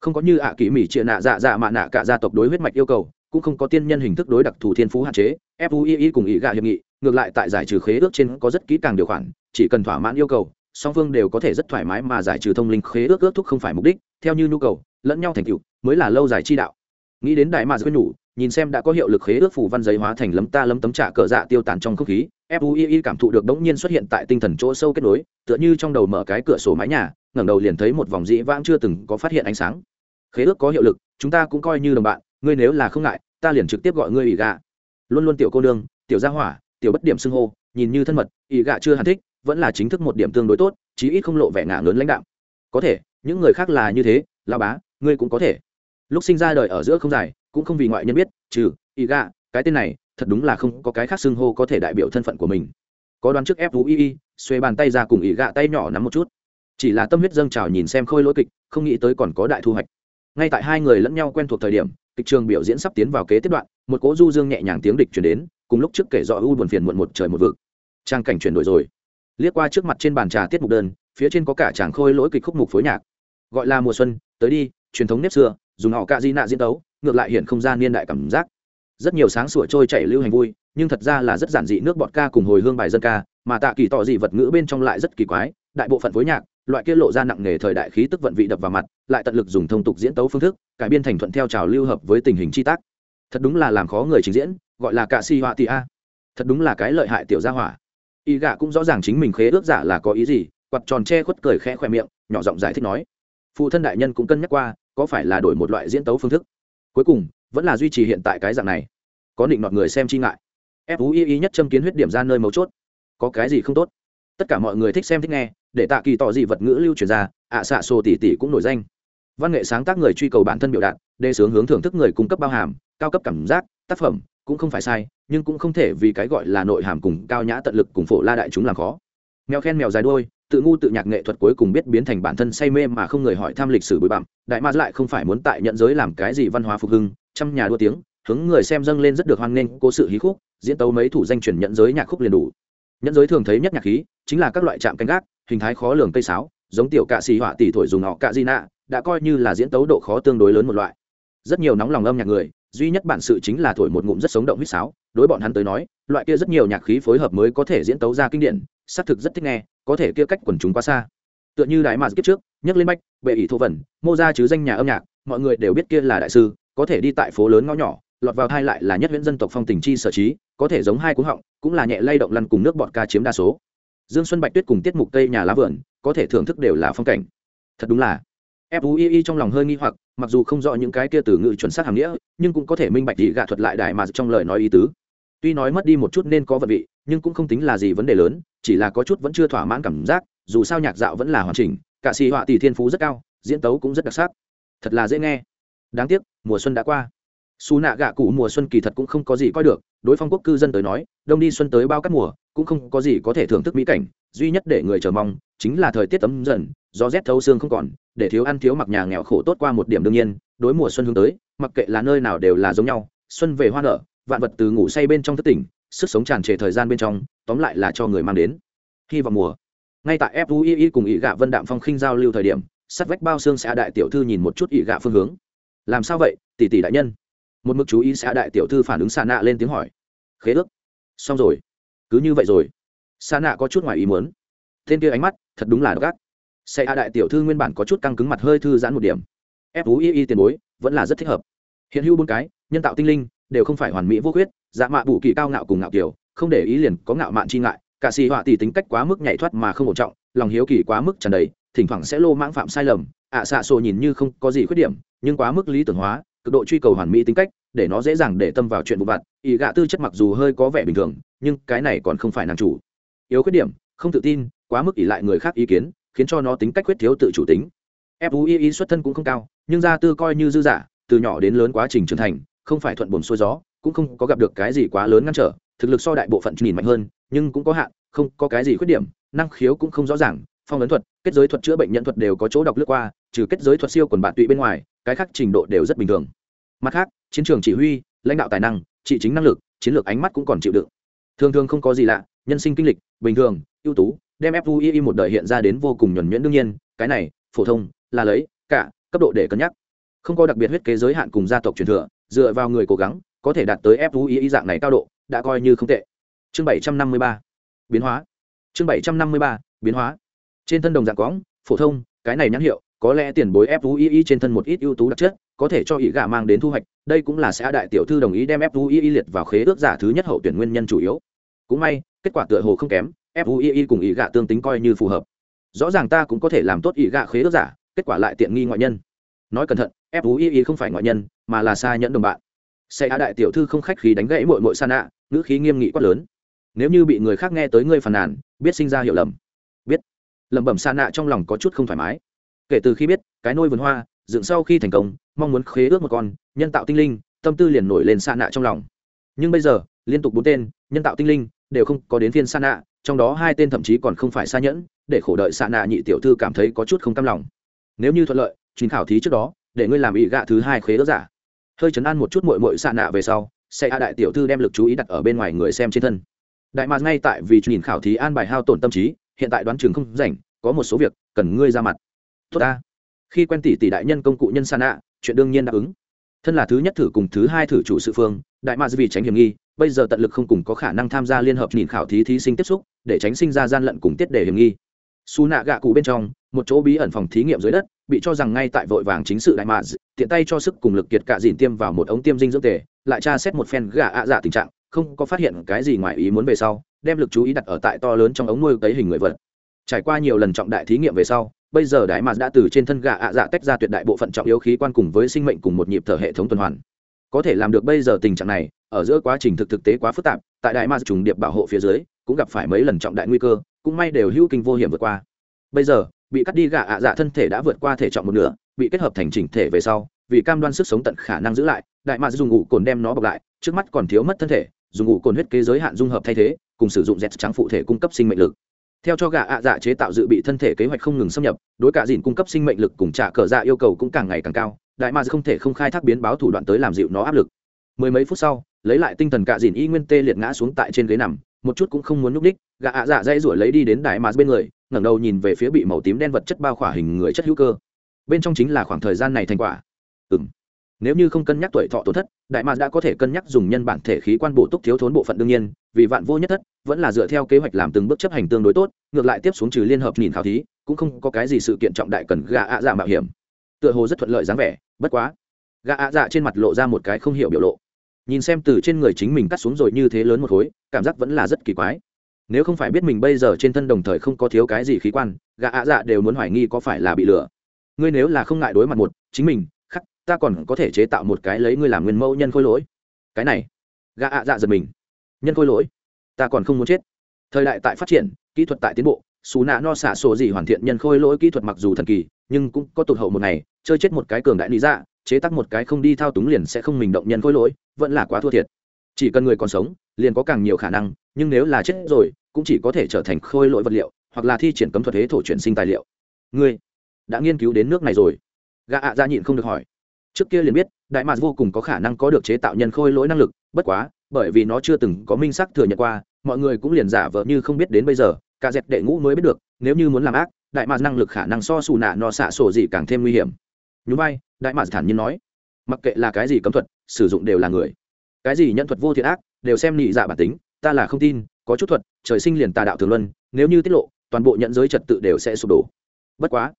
Không có như ạ à mỉ mỹ triệt nạ dạ dạ mạ nạ cả gia tộc đối huyết mạch yêu cầu, cũng không có tiên nhân hình thức đối đặc thù thiên phú hạn chế fui cùng ý gạ hiệp nghị, ngược lại tại giải trừ khế ước trên có rất kỹ càng điều khoản, chỉ cần thỏa mãn yêu cầu song phương đều có thể rất thoải mái mà giải trừ thông linh khế ước ước thúc không phải mục đích, theo như nhu cầu, lẫn nhau thành tựu, mới là lâu dài chi đạo. Nghĩ đến đại mà quên nhủ, nhìn xem đã có hiệu lực khế ước phủ văn giấy hóa thành lấm ta lấm tấm trả cờ dạ tiêu tán trong không khí fui cảm thụ được đống nhiên xuất hiện tại tinh thần chỗ sâu kết nối, tựa như trong đầu mở cái cửa sổ mái nhà, ngẩng đầu liền thấy một vòng dĩ vãng chưa từng có phát hiện ánh sáng. Khế ước có hiệu lực, chúng ta cũng coi như đồng bạn, ngươi nếu là không ngại, ta liền trực tiếp gọi ngươi ỷ gạ luôn luôn tiểu cô nương, tiểu gia hỏa, tiểu bất điểm xưng hô, nhìn như thân mật, ỷ gạ chưa hẳn thích vẫn là chính thức một điểm tương đối tốt, chí ít không lộ vẻ ngả lớn lãnh đạo có thể, những người khác là như thế lao bá, ngươi cũng có thể. Lúc sinh ra đời ở giữa không dài, cũng không vì ngoại nhân biết, trừ, y gạ cái tên này, thật đúng là không có cái khác xưng hô có thể đại biểu thân phận của mình. Có đoán trước fui xuê bàn tay ra cùng y gạ tay nhỏ nắm một chút. Chỉ là tâm huyết dâng trào nhìn xem khôi lỗi kịch, không nghĩ tới còn có đại thu hoạch. Ngay tại hai người lẫn nhau quen thuộc thời điểm, kịch trường biểu diễn sắp tiến vào kế tiếp đoạn, một cố du dương nhẹ nhàng tiếng địch chuyển đến, cùng lúc trước kể rõ u buồn phiền muộn một trời một vực. Trang cảnh chuyển đổi rồi liếc qua trước mặt trên bàn trà tiết mục đơn, phía trên có cả chàng khôi lỗi kịch khúc mục phối nhạc. Gọi là mùa xuân, tới đi, truyền thống nếp xưa, dùng họ cạ di nạ diễn tấu, ngược lại hiện không gian niên đại cảm giác. Rất nhiều sáng sủa trôi chảy lưu hành vui, nhưng thật ra là rất giản dị nước bọt ca cùng hồi hương bài dân ca, mà tạ kỳ tỏ dị vật ngữ bên trong lại rất kỳ quái, đại bộ phận phối nhạc, loại kia lộ ra nặng nề thời đại khí tức vận vị đập vào mặt, lại tận lực dùng thông tục diễn tấu phương thức, cải biên thành thuận theo trào lưu hợp với tình hình chi tác. Thật đúng là làm khó người trình diễn, gọi là cạ si họa tị a. Thật đúng là cái lợi hại tiểu gia hỏa y gạ cũng rõ ràng chính mình khế ước giả là có ý gì quặt tròn che khuất cười khẽ khoe miệng, nhỏ giọng giải thích nói. Phụ thân đại nhân cũng cân nhắc qua, có phải là đổi một loại diễn tấu phương thức? Cuối cùng, vẫn là duy trì hiện tại cái dạng này. Có định nọt người xem chi ngại. Ép ú y y nhất châm kiến huyết điểm ra nơi mấu chốt. Có cái gì không tốt? Tất cả mọi người thích xem thích nghe, để tạ kỳ tỏ gì vật ngữ lưu truyền ra, ạ xạ sổ tỷ tỷ cũng nổi danh. Văn nghệ sáng tác người truy cầu bản thân biểu đạt, đề sướng hướng thưởng thức người cung cấp bao hàm, cao cấp cảm giác, tác phẩm cũng không phải sai, nhưng cũng không thể vì cái gọi là nội hàm cùng cao nhã tận lực cùng phổ la đại chúng làm khó. Mèo khen mèo dài đôi tự ngu tự nhạc nghệ thuật cuối cùng biết biến thành bản thân say mê mà không người hỏi thăm lịch sử bụi bặm, đại ma lại không phải muốn tại nhận giới làm cái gì văn hóa phục hưng, trăm nhà đua tiếng, hướng người xem dâng lên rất được hoan nghênh, cố sự hí khúc, diễn tấu mấy thủ danh truyền nhận giới nhạc khúc liền đủ. Nhận giới thường thấy nhất nhạc khí, chính là các loại trạm canh gác, hình thái khó lường cây sáo, giống tiểu cạ xì họa tỷ thổi dùng họ cạ di nạ, đã coi như là diễn tấu độ khó tương đối lớn một loại. Rất nhiều nóng lòng âm nhạc người duy nhất bản sự chính là thổi một ngụm rất sống động huýt sáo. Đối bọn hắn tới nói, loại kia rất nhiều nhạc khí phối hợp mới có thể diễn tấu ra kinh điển, xác thực rất thích nghe, có thể kia cách quần chúng quá xa. Tựa như đại mà kiếp trước, nhắc lên bách, bệ ỷ thô vẩn, mô ra chứ danh nhà âm nhạc, mọi người đều biết kia là đại sư, có thể đi tại phố lớn ngõ nhỏ, lọt vào thai lại là nhất viễn dân tộc phong tình chi sở trí, có thể giống hai cú họng, cũng là nhẹ lay động lăn cùng nước bọt ca chiếm đa số. Dương xuân bạch tuyết cùng tiết mục tây nhà lá vườn, có thể thưởng thức đều là phong cảnh. Thật đúng là fui trong lòng hơi nghi hoặc, mặc dù không rõ những cái kia từ ngữ chuẩn xác hàm nghĩa, nhưng cũng có thể minh bạch dị gạ thuật lại đại mà trong lời nói ý tứ. Tuy nói mất đi một chút nên có vật vị, nhưng cũng không tính là gì vấn đề lớn, chỉ là có chút vẫn chưa thỏa mãn cảm giác, dù sao nhạc dạo vẫn là hoàn chỉnh, cả xì họa tỷ thiên phú rất cao, diễn tấu cũng rất đặc sắc. Thật là dễ nghe. Đáng tiếc, mùa xuân đã qua. Xù nạ gạ cụ mùa xuân kỳ thật cũng không có gì coi được, đối phong quốc cư dân tới nói, đông đi xuân tới bao các mùa, cũng không có gì có thể thưởng thức mỹ cảnh, duy nhất để người chờ mong, chính là thời tiết ấm dần, gió rét thấu xương không còn để thiếu ăn thiếu mặc nhà nghèo khổ tốt qua một điểm đương nhiên, đối mùa xuân hướng tới, mặc kệ là nơi nào đều là giống nhau, xuân về hoa nở, vạn vật từ ngủ say bên trong thất tỉnh, sức sống tràn trề thời gian bên trong, tóm lại là cho người mang đến. Hy vọng mùa. Ngay tại fui cùng ỵ gạ vân đạm phong khinh giao lưu thời điểm sắt vách bao xương xã đại tiểu thư nhìn một chút ỵ gạ phương hướng. Làm sao vậy, tỷ tỷ đại nhân? Một mức chú ý xã đại tiểu thư phản ứng xa nạ lên tiếng hỏi. Khế ước. Xong rồi. Cứ như vậy rồi. Xa nạ có chút ngoài ý muốn. Tên kia ánh mắt, thật đúng là gắt sẽ a đại tiểu thư nguyên bản có chút căng cứng mặt hơi thư giãn một điểm. Fui tiền bối vẫn là rất thích hợp. Hiện hữu bốn cái nhân tạo tinh linh đều không phải hoàn mỹ vô khuyết dạ mạ bù kỳ cao ngạo cùng ngạo kiểu không để ý liền có ngạo mạn chi ngại cả sĩ họa tỷ tính cách quá mức nhảy thoát mà không ổn trọng lòng hiếu kỳ quá mức tràn đầy thỉnh thoảng sẽ lô mãng phạm sai lầm ạ à, xạ sổ nhìn như không có gì khuyết điểm nhưng quá mức lý tưởng hóa cực độ truy cầu hoàn mỹ tính cách để nó dễ dàng để tâm vào chuyện vụ vặt ý gạ tư chất mặc dù hơi có vẻ bình thường nhưng cái này còn không phải nàng chủ. Yếu khuyết điểm không tự tin quá mức ỷ lại người khác ý kiến khiến cho nó tính cách khuyết thiếu tự chủ tính. Fui xuất thân cũng không cao, nhưng gia tư coi như dư giả, từ nhỏ đến lớn quá trình trưởng thành, không phải thuận buồm xuôi gió, cũng không có gặp được cái gì quá lớn ngăn trở, thực lực so đại bộ phận nhìn mạnh hơn, nhưng cũng có hạn, không có cái gì khuyết điểm, năng khiếu cũng không rõ ràng, phong ấn thuật, kết giới thuật chữa bệnh nhân thuật đều có chỗ đọc lướt qua, trừ kết giới thuật siêu quần bạn tụy bên ngoài, cái khác trình độ đều rất bình thường. Mặt khác, chiến trường chỉ huy, lãnh đạo tài năng, trị chính năng lực, chiến lược ánh mắt cũng còn chịu đựng. Thường thường không có gì lạ, nhân sinh kinh lịch, bình thường, ưu tú đem fui một đời hiện ra đến vô cùng nhuẩn nhuyễn đương nhiên, cái này, phổ thông, là lấy, cả, cấp độ để cân nhắc. Không có đặc biệt huyết kế giới hạn cùng gia tộc truyền thừa, dựa vào người cố gắng, có thể đạt tới fui dạng này cao độ, đã coi như không tệ. Chương bảy trăm năm mươi ba, biến hóa. Chương bảy trăm năm mươi ba, biến hóa. Trên thân đồng dạng quõng, phổ thông, cái này nhãn hiệu, có lẽ tiền bối fui trên thân một ít ưu tú đặc chất, có thể cho ý gà mang đến thu hoạch, đây cũng là sẽ đại tiểu thư đồng ý đem fui liệt vào khế ước giả thứ nhất hậu tuyển nguyên nhân chủ yếu. Cũng may, kết quả tựa hồ không kém fui cùng ý gạ tương tính coi như phù hợp. Rõ ràng ta cũng có thể làm tốt ý gạ khế ước giả, kết quả lại tiện nghi ngoại nhân. Nói cẩn thận fui không phải ngoại nhân, mà là xa nhẫn đồng bạn. Xe á đại tiểu thư không khách khí đánh gãy mội mội san nạ ngữ khí nghiêm nghị quát lớn. Nếu như bị người khác nghe tới ngươi phàn nàn, biết sinh ra hiểu lầm. Biết. Lẩm bẩm san nạ trong lòng có chút không thoải mái. Kể từ khi biết, cái nôi vườn hoa, dựng sau khi thành công, mong muốn khế ước một con, nhân tạo tinh linh, tâm tư liền nổi lên san nạ trong lòng. Nhưng bây giờ, liên tục bốn tên, nhân tạo tinh linh đều không có đến phiên san nạ trong đó hai tên thậm chí còn không phải xa nhẫn, để khổ đợi san nạ nhị tiểu thư cảm thấy có chút không cam lòng. Nếu như thuận lợi, chuyến khảo thí trước đó, để ngươi làm ý gạ thứ hai khế ớt giả. Hơi chấn an một chút mội mội Sa nạ về sau xe a đại tiểu thư đem lực chú ý đặt ở bên ngoài người xem trên thân. Đại mạc ngay tại vì nhìn khảo thí an bài hao tổn tâm trí, hiện tại đoán trường không rảnh, có một số việc cần ngươi ra mặt. Tốt ta. Khi quen tỷ tỷ đại nhân công cụ nhân Sa nạ chuyện đương nhiên đáp ứng. Thân là thứ nhất thử cùng thứ hai thử chủ sự phương, đại mạc vì tránh hiểm nghi bây giờ tận lực không cùng có khả năng tham gia liên hợp nhìn khảo thí thí sinh tiếp xúc, để tránh sinh ra gian lận cùng tiết đề hiểm nghi. Su nạ gạ cụ bên trong, một chỗ bí ẩn phòng thí nghiệm dưới đất, bị cho rằng ngay tại vội vàng chính sự đại mạ tiện tay cho sức cùng lực kiệt cả dìn tiêm vào một ống tiêm dinh dưỡng tề, lại tra xét một phen gà ạ dạ tình trạng, không có phát hiện cái gì ngoài ý muốn về sau, đem lực chú ý đặt ở tại to lớn trong ống nuôi cấy hình người vật. Trải qua nhiều lần trọng đại thí nghiệm về sau, bây giờ đại mạ đã từ trên thân gà ạ dạ tách ra tuyệt đại bộ phận trọng yếu khí quan cùng với sinh mệnh cùng một nhịp thở hệ thống tuần hoàn có thể làm được bây giờ tình trạng này, ở giữa quá trình thực thực tế quá phức tạp, tại đại ma trùng điệp bảo hộ phía dưới, cũng gặp phải mấy lần trọng đại nguy cơ, cũng may đều hữu kinh vô hiểm vượt qua. Bây giờ, bị cắt đi gạ ạ dạ thân thể đã vượt qua thể trọng một nửa, bị kết hợp thành chỉnh thể về sau, vì cam đoan sức sống tận khả năng giữ lại, đại ma dùng ngủ cồn đem nó bọc lại, trước mắt còn thiếu mất thân thể, dùng ngủ cồn huyết kế giới hạn dung hợp thay thế, cùng sử dụng dẹt trắng phụ thể cung cấp sinh mệnh lực. Theo cho gà ạ dạ chế tạo dự bị thân thể kế hoạch không ngừng xâm nhập, đối cả dìn cung cấp sinh mệnh lực cùng trả cờ dạ yêu cầu cũng càng ngày càng cao đại mạc không thể không khai thác biến báo thủ đoạn tới làm dịu nó áp lực. Mười mấy phút sau, lấy lại tinh thần cạ dìn y nguyên tê liệt ngã xuống tại trên ghế nằm, một chút cũng không muốn núp đích gạ ạ dạ dây rủi lấy đi đến đại ma bên người, ngẩng đầu nhìn về phía bị màu tím đen vật chất bao khỏa hình người chất hữu cơ. Bên trong chính là khoảng thời gian này thành quả. Ừ m nếu như không cân nhắc tuổi thọ tổn thất, đại mạc đã có thể cân nhắc dùng nhân bản thể khí quan bổ túc thiếu thốn bộ phận đương nhiên, vì vạn vô nhất thất, vẫn là dựa theo kế hoạch làm từng bước chấp hành tương đối tốt, ngược lại tiếp xuống trừ liên hợp nhìn khảo thí, cũng không có cái gì sự kiện trọng đại cần gạ ạ dạ mạo hiểm tựa hồ rất thuận lợi dáng vẻ, bất quá. Gã ạ dạ trên mặt lộ ra một cái không hiểu biểu lộ. Nhìn xem từ trên người chính mình cắt xuống rồi như thế lớn một khối, cảm giác vẫn là rất kỳ quái. Nếu không phải biết mình bây giờ trên thân đồng thời không có thiếu cái gì khí quan, gã ạ dạ đều muốn hoài nghi có phải là bị lừa. Ngươi nếu là không ngại đối mặt một, chính mình, khắc, ta còn có thể chế tạo một cái lấy ngươi làm nguyên mẫu nhân khôi lỗi. Cái này. Gã ạ dạ giật mình. Nhân khôi lỗi? Ta còn không muốn chết. Thời đại tại phát triển, kỹ thuật tại tiến bộ xù nạ no xả sổ gì hoàn thiện nhân khôi lỗi kỹ thuật mặc dù thần kỳ, nhưng cũng có tụt hậu một ngày, chơi chết một cái cường đại lý dạ chế tác một cái không đi thao túng liền sẽ không mình động nhân khôi lỗi, vẫn là quá thua thiệt. Chỉ cần người còn sống, liền có càng nhiều khả năng, nhưng nếu là chết rồi, cũng chỉ có thể trở thành khôi lỗi vật liệu, hoặc là thi triển cấm thuật thế thổ chuyển sinh tài liệu. Ngươi đã nghiên cứu đến nước này rồi? Gã ạ ra nhịn không được hỏi. Trước kia liền biết, đại mạc vô cùng có khả năng có được chế tạo nhân khôi lỗi năng lực, bất quá, bởi vì nó chưa từng có minh sắc thừa nhận qua, mọi người cũng liền giả vờ như không biết đến bây giờ cả dẹp đệ ngũ mới biết được, nếu như muốn làm ác, đại mạc năng lực khả năng so xù nạ no xạ sổ gì càng thêm nguy hiểm. Nhú vai, đại mạc thản nhiên nói, mặc kệ là cái gì cấm thuật, sử dụng đều là người. Cái gì nhân thuật vô thiện ác, đều xem nhị dạ bản tính, ta là không tin, có chút thuật, trời sinh liền tà đạo thường luân, nếu như tiết lộ, toàn bộ nhận giới trật tự đều sẽ sụp đổ. Bất quá,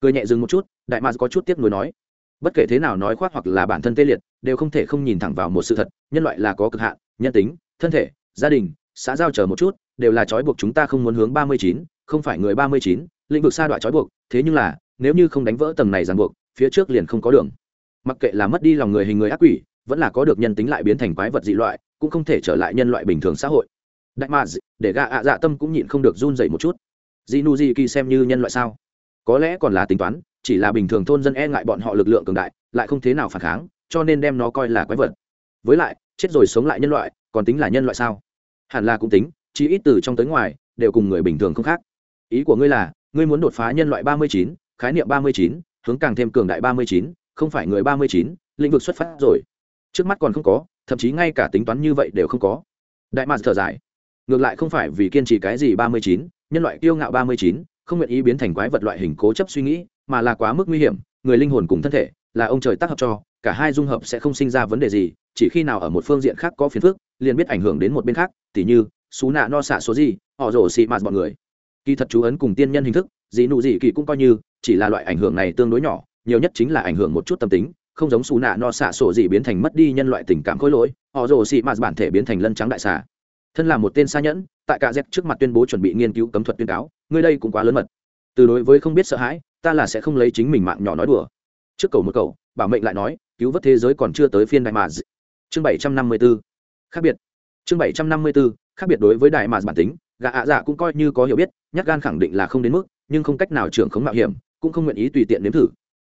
cười nhẹ dừng một chút, đại mạc có chút tiếc nuối nói, bất kể thế nào nói khoác hoặc là bản thân tê liệt, đều không thể không nhìn thẳng vào một sự thật, nhân loại là có cực hạn, nhân tính, thân thể, gia đình, xã giao chờ một chút đều là trói buộc chúng ta không muốn hướng ba mươi chín, không phải người ba mươi chín, lĩnh vực sa đoạn trói buộc, thế nhưng là, nếu như không đánh vỡ tầng này ràng buộc, phía trước liền không có đường. Mặc kệ là mất đi lòng người hình người ác quỷ, vẫn là có được nhân tính lại biến thành quái vật dị loại, cũng không thể trở lại nhân loại bình thường xã hội. Đại mà để gạ ạ dạ tâm cũng nhịn không được run dậy một chút. Dị nu dị kỳ xem như nhân loại sao? Có lẽ còn là tính toán, chỉ là bình thường thôn dân e ngại bọn họ lực lượng cường đại, lại không thế nào phản kháng, cho nên đem nó coi là quái vật. Với lại, chết rồi sống lại nhân loại, còn tính là nhân loại sao? Hẳn là cũng tính chỉ ít từ trong tới ngoài, đều cùng người bình thường không khác. Ý của ngươi là, ngươi muốn đột phá nhân loại ba mươi chín, khái niệm ba mươi chín, hướng càng thêm cường đại ba mươi chín, không phải người ba mươi chín, lĩnh vực xuất phát rồi. Trước mắt còn không có, thậm chí ngay cả tính toán như vậy đều không có. Đại mạc thở dài. Ngược lại không phải vì kiên trì cái gì ba mươi chín, nhân loại kiêu ngạo ba mươi chín, không nguyện ý biến thành quái vật loại hình cố chấp suy nghĩ, mà là quá mức nguy hiểm, người linh hồn cùng thân thể, là ông trời tác hợp cho, cả hai dung hợp sẽ không sinh ra vấn đề gì, chỉ khi nào ở một phương diện khác có phiền phức, liền biết ảnh hưởng đến một bên khác, tỉ như xú nạ no xạ số gì, họ rổ xị mạt bọn người. Kỳ thật chú ấn cùng tiên nhân hình thức dị nụ dị kỳ cũng coi như, chỉ là loại ảnh hưởng này tương đối nhỏ, nhiều nhất chính là ảnh hưởng một chút tâm tính, không giống xù nạ no xạ sổ gì biến thành mất đi nhân loại tình cảm khối lỗi, họ rồ xị mạt bản thể biến thành lân trắng đại xà. Thân là một tên xa nhẫn, tại cả dép trước mặt tuyên bố chuẩn bị nghiên cứu cấm thuật tuyên cáo, người đây cũng quá lớn mật. Từ đối với không biết sợ hãi, ta là sẽ không lấy chính mình mạng nhỏ nói đùa. Trước cầu một cầu, bảo mệnh lại nói, cứu vớt thế giới còn chưa tới phiên đại mà chương bảy trăm năm mươi b ố khác biệt chương bảy trăm năm mươi b ố khác biệt đối với đại mà bản tính, gã ạ dạ cũng coi như có hiểu biết nhắc gan khẳng định là không đến mức, nhưng không cách nào trưởng khống mạo hiểm, cũng không nguyện ý tùy tiện nếm thử.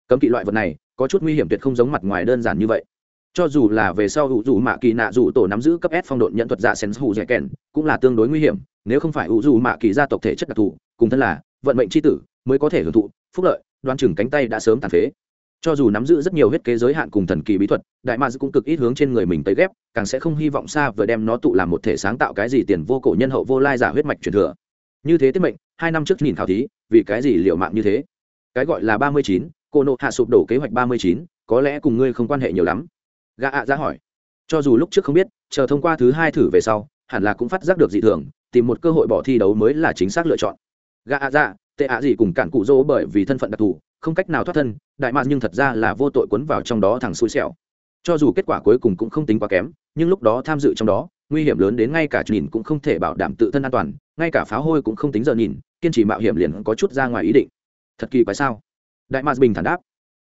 Cấm kỵ loại vật này, có chút nguy hiểm tuyệt không giống mặt ngoài đơn giản như vậy. Cho dù là về sau hữu dù mạ kỳ nạ dù tổ nắm giữ cấp s phong độn nhận thuật dạ sen hữu dẻ kèn, cũng là tương đối nguy hiểm, nếu không phải hữu dù mạ kỳ gia tộc thể chất đặc thù, cùng thân là vận mệnh chi tử, mới có thể hưởng thụ, phúc lợi, đoan chừng cánh tay đã sớm tàn phế cho dù nắm giữ rất nhiều huyết kế giới hạn cùng thần kỳ bí thuật, đại mads cũng cực ít hướng trên người mình tới ghép, càng sẽ không hy vọng xa vừa đem nó tụ làm một thể sáng tạo cái gì tiền vô cổ nhân hậu vô lai giả huyết mạch truyền thừa. Như thế tiết mệnh, hai năm trước nhìn khảo thí, vì cái gì liệu mạng như thế? Cái gọi là ba mươi chín, cô nộ hạ sụp đổ kế hoạch ba mươi chín, có lẽ cùng ngươi không quan hệ nhiều lắm. Gã ạ ra hỏi. Cho dù lúc trước không biết, chờ thông qua thứ hai thử về sau, hẳn là cũng phát giác được dị thường, tìm một cơ hội bỏ thi đấu mới là chính xác lựa chọn. Gã ạ ra, tệ ạ gì cùng cản cụ dỗ bởi vì thân phận đặc thù không cách nào thoát thân, đại mạn nhưng thật ra là vô tội quấn vào trong đó thằng xui xẻo. Cho dù kết quả cuối cùng cũng không tính quá kém, nhưng lúc đó tham dự trong đó, nguy hiểm lớn đến ngay cả nhìn cũng không thể bảo đảm tự thân an toàn, ngay cả pháo hôi cũng không tính giờ nhìn, kiên trì mạo hiểm liền có chút ra ngoài ý định. Thật kỳ quái sao? Đại mạc bình thản đáp.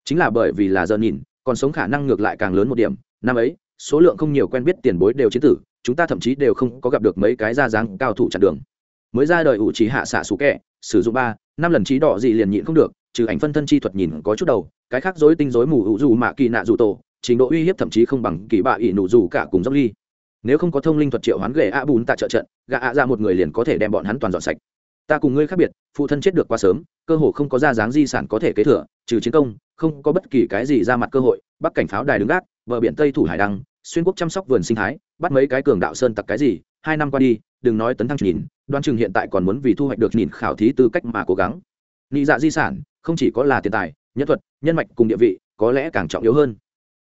Chính là bởi vì là giờ nhìn, còn sống khả năng ngược lại càng lớn một điểm. Năm ấy, số lượng không nhiều quen biết tiền bối đều chiến tử, chúng ta thậm chí đều không có gặp được mấy cái ra dáng cao thủ chặn đường. Mới ra đời ủ trí hạ xạ xú kẹ, sử dụng ba, năm lần trí đỏ gì liền nhịn không được trừ ảnh phân thân chi thuật nhìn có chút đầu, cái khác dối tinh dối mù hữu dù mạ kỳ nạ dù tổ, trình độ uy hiếp thậm chí không bằng kỳ bạ ỷ nụ dù cả cùng dốc ly. Nếu không có thông linh thuật triệu hoán ghệ a bùn tại trợ trận, gạ ạ ra một người liền có thể đem bọn hắn toàn dọn sạch. Ta cùng ngươi khác biệt, phụ thân chết được quá sớm, cơ hồ không có ra dáng di sản có thể kế thừa, trừ chiến công, không có bất kỳ cái gì ra mặt cơ hội, bắc cảnh pháo đài đứng gác, bờ biển tây thủ hải đăng, xuyên quốc chăm sóc vườn sinh thái, bắt mấy cái cường đạo sơn tặc cái gì, hai năm qua đi, đừng nói tấn thăng nhìn, đoan chừng hiện tại còn muốn vì thu hoạch được nhìn khảo thí tư cách mà cố gắng nghĩ dạ di sản không chỉ có là tiền tài, nhân thuật, nhân mạch cùng địa vị, có lẽ càng trọng yếu hơn.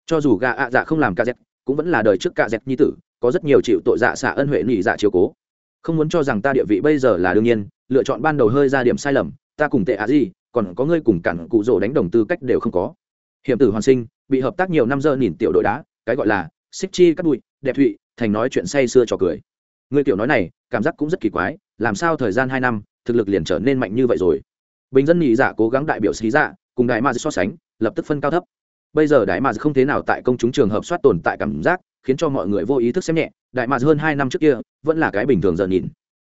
Cho dù gà ạ dạ không làm ca dẹp cũng vẫn là đời trước ca dẹp nhi tử, có rất nhiều chịu tội dạ xạ ân huệ nghĩ dạ chiếu cố. Không muốn cho rằng ta địa vị bây giờ là đương nhiên, lựa chọn ban đầu hơi ra điểm sai lầm, ta cùng tệ ạ gì, còn có ngươi cùng cản cụ rỗ đánh đồng tư cách đều không có. Hiểm tử hoàn sinh, bị hợp tác nhiều năm giờ nhìn tiểu đội đá, cái gọi là xích chi cắt bụi, đẹp thụy, thành nói chuyện say sưa trò cười. Người tiểu nói này, cảm giác cũng rất kỳ quái, làm sao thời gian hai năm, thực lực liền trở nên mạnh như vậy rồi? Bình dân nhị giả cố gắng đại biểu xí giả cùng đại ma so sánh, lập tức phân cao thấp. Bây giờ đại ma không thế nào tại công chúng trường hợp soát tồn tại cảm giác, khiến cho mọi người vô ý thức xem nhẹ, đại ma hơn hai năm trước kia, vẫn là cái bình thường giờ nhìn.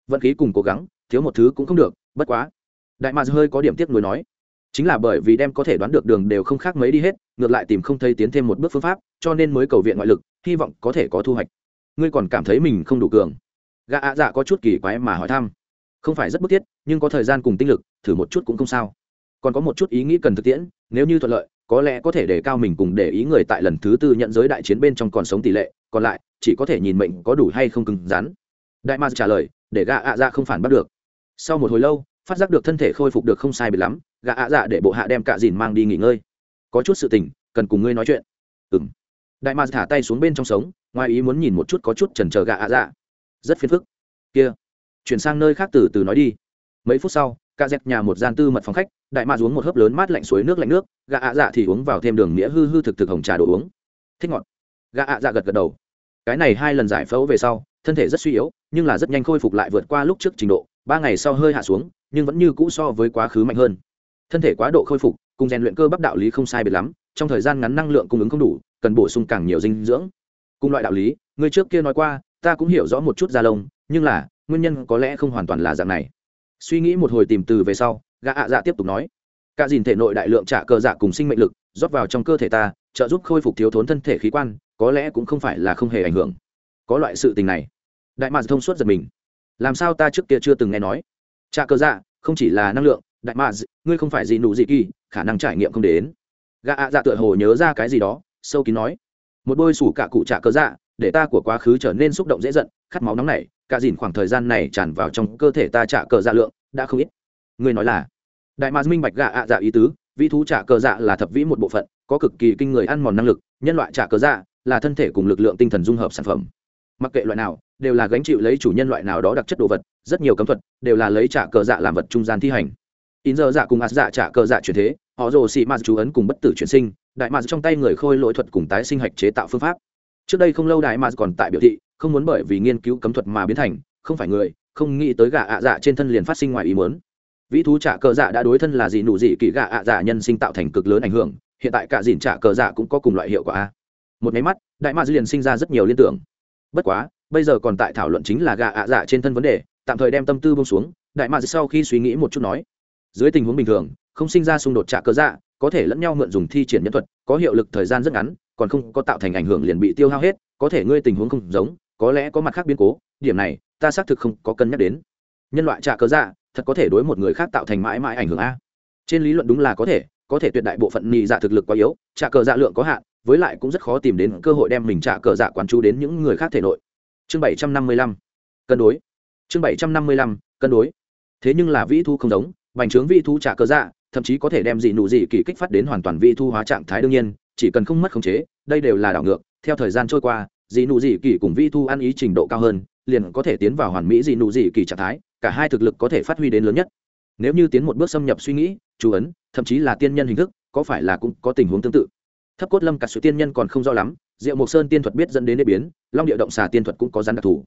Vận khí cùng cố gắng, thiếu một thứ cũng không được, bất quá. Đại ma hơi có điểm tiếc nuối nói. Chính là bởi vì đem có thể đoán được đường đều không khác mấy đi hết, ngược lại tìm không thấy tiến thêm một bước phương pháp, cho nên mới cầu viện ngoại lực, hy vọng có thể có thu hoạch. Ngươi còn cảm thấy mình không đủ cường. Gã ạ dạ có chút kỳ quái mà hỏi thăm không phải rất bức thiết, nhưng có thời gian cùng tinh lực, thử một chút cũng không sao. Còn có một chút ý nghĩ cần thực tiễn, nếu như thuận lợi, có lẽ có thể để cao mình cùng để ý người tại lần thứ tư nhận giới đại chiến bên trong còn sống tỷ lệ, còn lại, chỉ có thể nhìn mệnh có đủ hay không cứng rắn. Đại ma trả lời, để gạ ạ dạ không phản bắt được. Sau một hồi lâu, phát giác được thân thể khôi phục được không sai biệt lắm, gạ ạ dạ để bộ hạ đem cạ dìn mang đi nghỉ ngơi. Có chút sự tình, cần cùng ngươi nói chuyện. Ừ m đại ma thả tay xuống bên trong sống, ngoài ý muốn nhìn một chút có chút chần chờ gạ ạ dạ. Rất phiền phức. Kia chuyển sang nơi khác từ từ nói đi. Mấy phút sau ca dẹp nhà một gian tư mật phòng khách, đại ma uống một hớp lớn mát lạnh suối nước lạnh nước, Gà ạ dạ thì uống vào thêm đường nghĩa hư hư thực thực hồng trà đồ uống. Thích ngọt. Gà ạ dạ gật gật đầu. Cái này hai lần giải phẫu về sau, thân thể rất suy yếu, nhưng là rất nhanh khôi phục lại vượt qua lúc trước trình độ, ba ngày sau hơi hạ xuống, nhưng vẫn như cũ so với quá khứ mạnh hơn. Thân thể quá độ khôi phục, cùng rèn luyện cơ bắp đạo lý không sai biệt lắm, trong thời gian ngắn năng lượng cung ứng không đủ, cần bổ sung càng nhiều dinh dưỡng. Cùng loại đạo lý, người trước kia nói qua, ta cũng hiểu rõ một chút da lông, nhưng là nguyên nhân có lẽ không hoàn toàn là dạng này. Suy nghĩ một hồi tìm từ về sau, gã ạ dạ tiếp tục nói. Cả dìn thể nội đại lượng trả cơ dạ cùng sinh mệnh lực, rót vào trong cơ thể ta, trợ giúp khôi phục thiếu thốn thân thể khí quan, có lẽ cũng không phải là không hề ảnh hưởng. Có loại sự tình này. Đại mạc thông suốt giật mình. Làm sao ta trước kia chưa từng nghe nói? Trả cơ dạ không chỉ là năng lượng, đại mạc ngươi không phải gì nụ gì kỳ, khả năng trải nghiệm không đến. Gã ạ dạ tựa hồ nhớ ra cái gì đó, sâu kín nói. Một đôi sủ cả cụ trả cơ dạ để ta của quá khứ trở nên xúc động dễ giận, khát máu nóng này cả dìn khoảng thời gian này tràn vào trong cơ thể ta trả cờ dạ lượng, đã không ít. Ngươi nói là, đại mạc minh bạch gạ ạ dạ ý tứ, vĩ thú trả cờ dạ là thập vĩ một bộ phận, có cực kỳ kinh người ăn mòn năng lực, nhân loại trả cờ dạ là thân thể cùng lực lượng tinh thần dung hợp sản phẩm. Mặc kệ loại nào, đều là gánh chịu lấy chủ nhân loại nào đó đặc chất đồ vật, rất nhiều cấm thuật đều là lấy trả cờ dạ làm vật trung gian thi hành. In giờ dạ cùng ạt dạ trả cờ dạ chuyển thế, họ rồ xị mạt chú ấn cùng bất tử chuyển sinh, đại ma trong tay người khôi lỗi thuật cùng tái sinh hạch chế tạo phương pháp trước đây không lâu đại mà còn tại biểu thị, không muốn bởi vì nghiên cứu cấm thuật mà biến thành, không phải người, không nghĩ tới gà ạ dạ trên thân liền phát sinh ngoài ý muốn. Vĩ thú trả cờ dạ đã đối thân là gì nụ gì kỳ gà ạ dạ nhân sinh tạo thành cực lớn ảnh hưởng, hiện tại cả dìn trả cờ dạ cũng có cùng loại hiệu quả. Một máy mắt, đại mạc liền sinh ra rất nhiều liên tưởng. Bất quá, bây giờ còn tại thảo luận chính là gà ạ dạ trên thân vấn đề, tạm thời đem tâm tư bông xuống, đại mạc sau khi suy nghĩ một chút nói. Dưới tình huống bình thường, không sinh ra xung đột trả cờ dạ có thể lẫn nhau mượn dùng thi triển nhân thuật, có hiệu lực thời gian rất ngắn còn không có tạo thành ảnh hưởng liền bị tiêu hao hết, có thể ngươi tình huống không giống, có lẽ có mặt khác biến cố, điểm này, ta xác thực không có cân nhắc đến. Nhân loại trả cớ dạ thật có thể đối một người khác tạo thành mãi mãi ảnh hưởng a. Trên lý luận đúng là có thể có thể tuyệt đại bộ phận nhị dạ thực lực quá yếu, trả cờ dạ lượng có hạn, với lại cũng rất khó tìm đến cơ hội đem mình trả cờ dạ quán chú đến những người khác thể nội. Chương bảy trăm năm mươi lăm, cân đối. Chương bảy trăm năm mươi lăm, cân đối. Thế nhưng là vĩ thu không giống, bành trướng vĩ thu trả cờ dạ thậm chí có thể đem dị nụ dị kỳ kích phát đến hoàn toàn vĩ thu hóa trạng thái đương nhiên chỉ cần không mất khống chế, đây đều là đảo ngược, theo thời gian trôi qua dị nụ dị kỳ cùng vi thu ăn ý trình độ cao hơn, liền có thể tiến vào hoàn mỹ dị nụ dị kỳ trạng thái, cả hai thực lực có thể phát huy đến lớn nhất. Nếu như tiến một bước xâm nhập suy nghĩ, chú ấn, thậm chí là tiên nhân hình thức, có phải là cũng có tình huống tương tự. Thấp cốt lâm cả sự tiên nhân còn không rõ lắm, diệu mộc sơn tiên thuật biết dẫn đến đế biến, long địa động xà tiên thuật cũng có rắn đặc thù.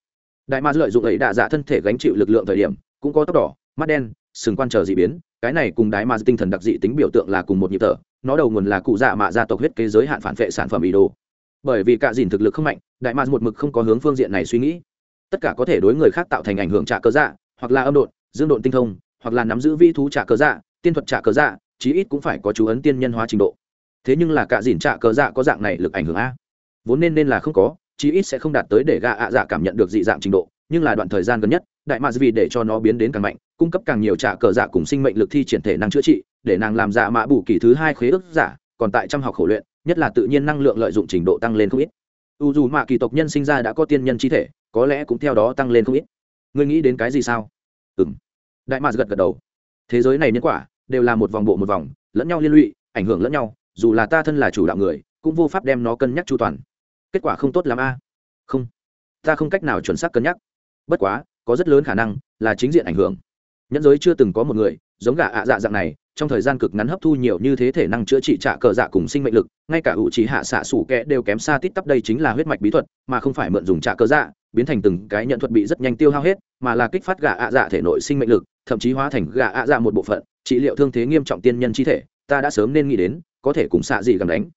Đại ma lợi dụng ấy đạ dạ thân thể gánh chịu lực lượng thời điểm, cũng có tóc đỏ, mắt đen, sừng quan trở dị biến, cái này cùng đại ma tinh thần đặc dị tính biểu tượng là cùng một nhịp thở nó đầu nguồn là cụ dạ mạ gia tộc huyết kế giới hạn phản vệ sản phẩm ý đồ. Bởi vì cả dìn thực lực không mạnh, đại mạ một mực không có hướng phương diện này suy nghĩ. Tất cả có thể đối người khác tạo thành ảnh hưởng trả cớ dạ hoặc là âm độn, dương độn tinh thông, hoặc là nắm giữ vi thú trả cớ dạ tiên thuật trả cớ dạ chí ít cũng phải có chú ấn tiên nhân hóa trình độ. Thế nhưng là cả dìn trả cớ dạ có dạng này lực ảnh hưởng a? Vốn nên nên là không có, chí ít sẽ không đạt tới để gạ ạ dạ cảm nhận được dị dạng trình độ nhưng là đoạn thời gian gần nhất, đại mạc vì để cho nó biến đến càng mạnh, cung cấp càng nhiều trả cờ dạ cùng sinh mệnh lực thi triển thể năng chữa trị, để nàng làm dạ mã bù kỳ thứ hai khế ước giả, còn tại trăm học khổ luyện, nhất là tự nhiên năng lượng lợi dụng trình độ tăng lên không ít. U dù mạ kỳ tộc nhân sinh ra đã có tiên nhân chi thể, có lẽ cũng theo đó tăng lên không ít. Ngươi nghĩ đến cái gì sao? Ừ m đại mạc gật gật đầu. Thế giới này nhân quả, đều là một vòng bộ một vòng, lẫn nhau liên lụy, ảnh hưởng lẫn nhau, dù là ta thân là chủ đạo người, cũng vô pháp đem nó cân nhắc chu toàn. Kết quả không tốt l a. Không. Ta không cách nào chuẩn xác cân nhắc bất quá, có rất lớn khả năng là chính diện ảnh hưởng. Nhẫn giới chưa từng có một người giống gà ạ dạ dạng này, trong thời gian cực ngắn hấp thu nhiều như thế thể năng chữa trị trả cờ dạ cùng sinh mệnh lực, ngay cả ủ trí hạ xạ sủ kẽ đều kém xa tít tắp đây chính là huyết mạch bí thuật, mà không phải mượn dùng trả cờ dạ biến thành từng cái nhận thuật bị rất nhanh tiêu hao hết, mà là kích phát gà ạ dạ thể nội sinh mệnh lực, thậm chí hóa thành gà ạ dạ một bộ phận, trị liệu thương thế nghiêm trọng tiên nhân chi thể, ta đã sớm nên nghĩ đến, có thể cùng xạ gì gần đánh.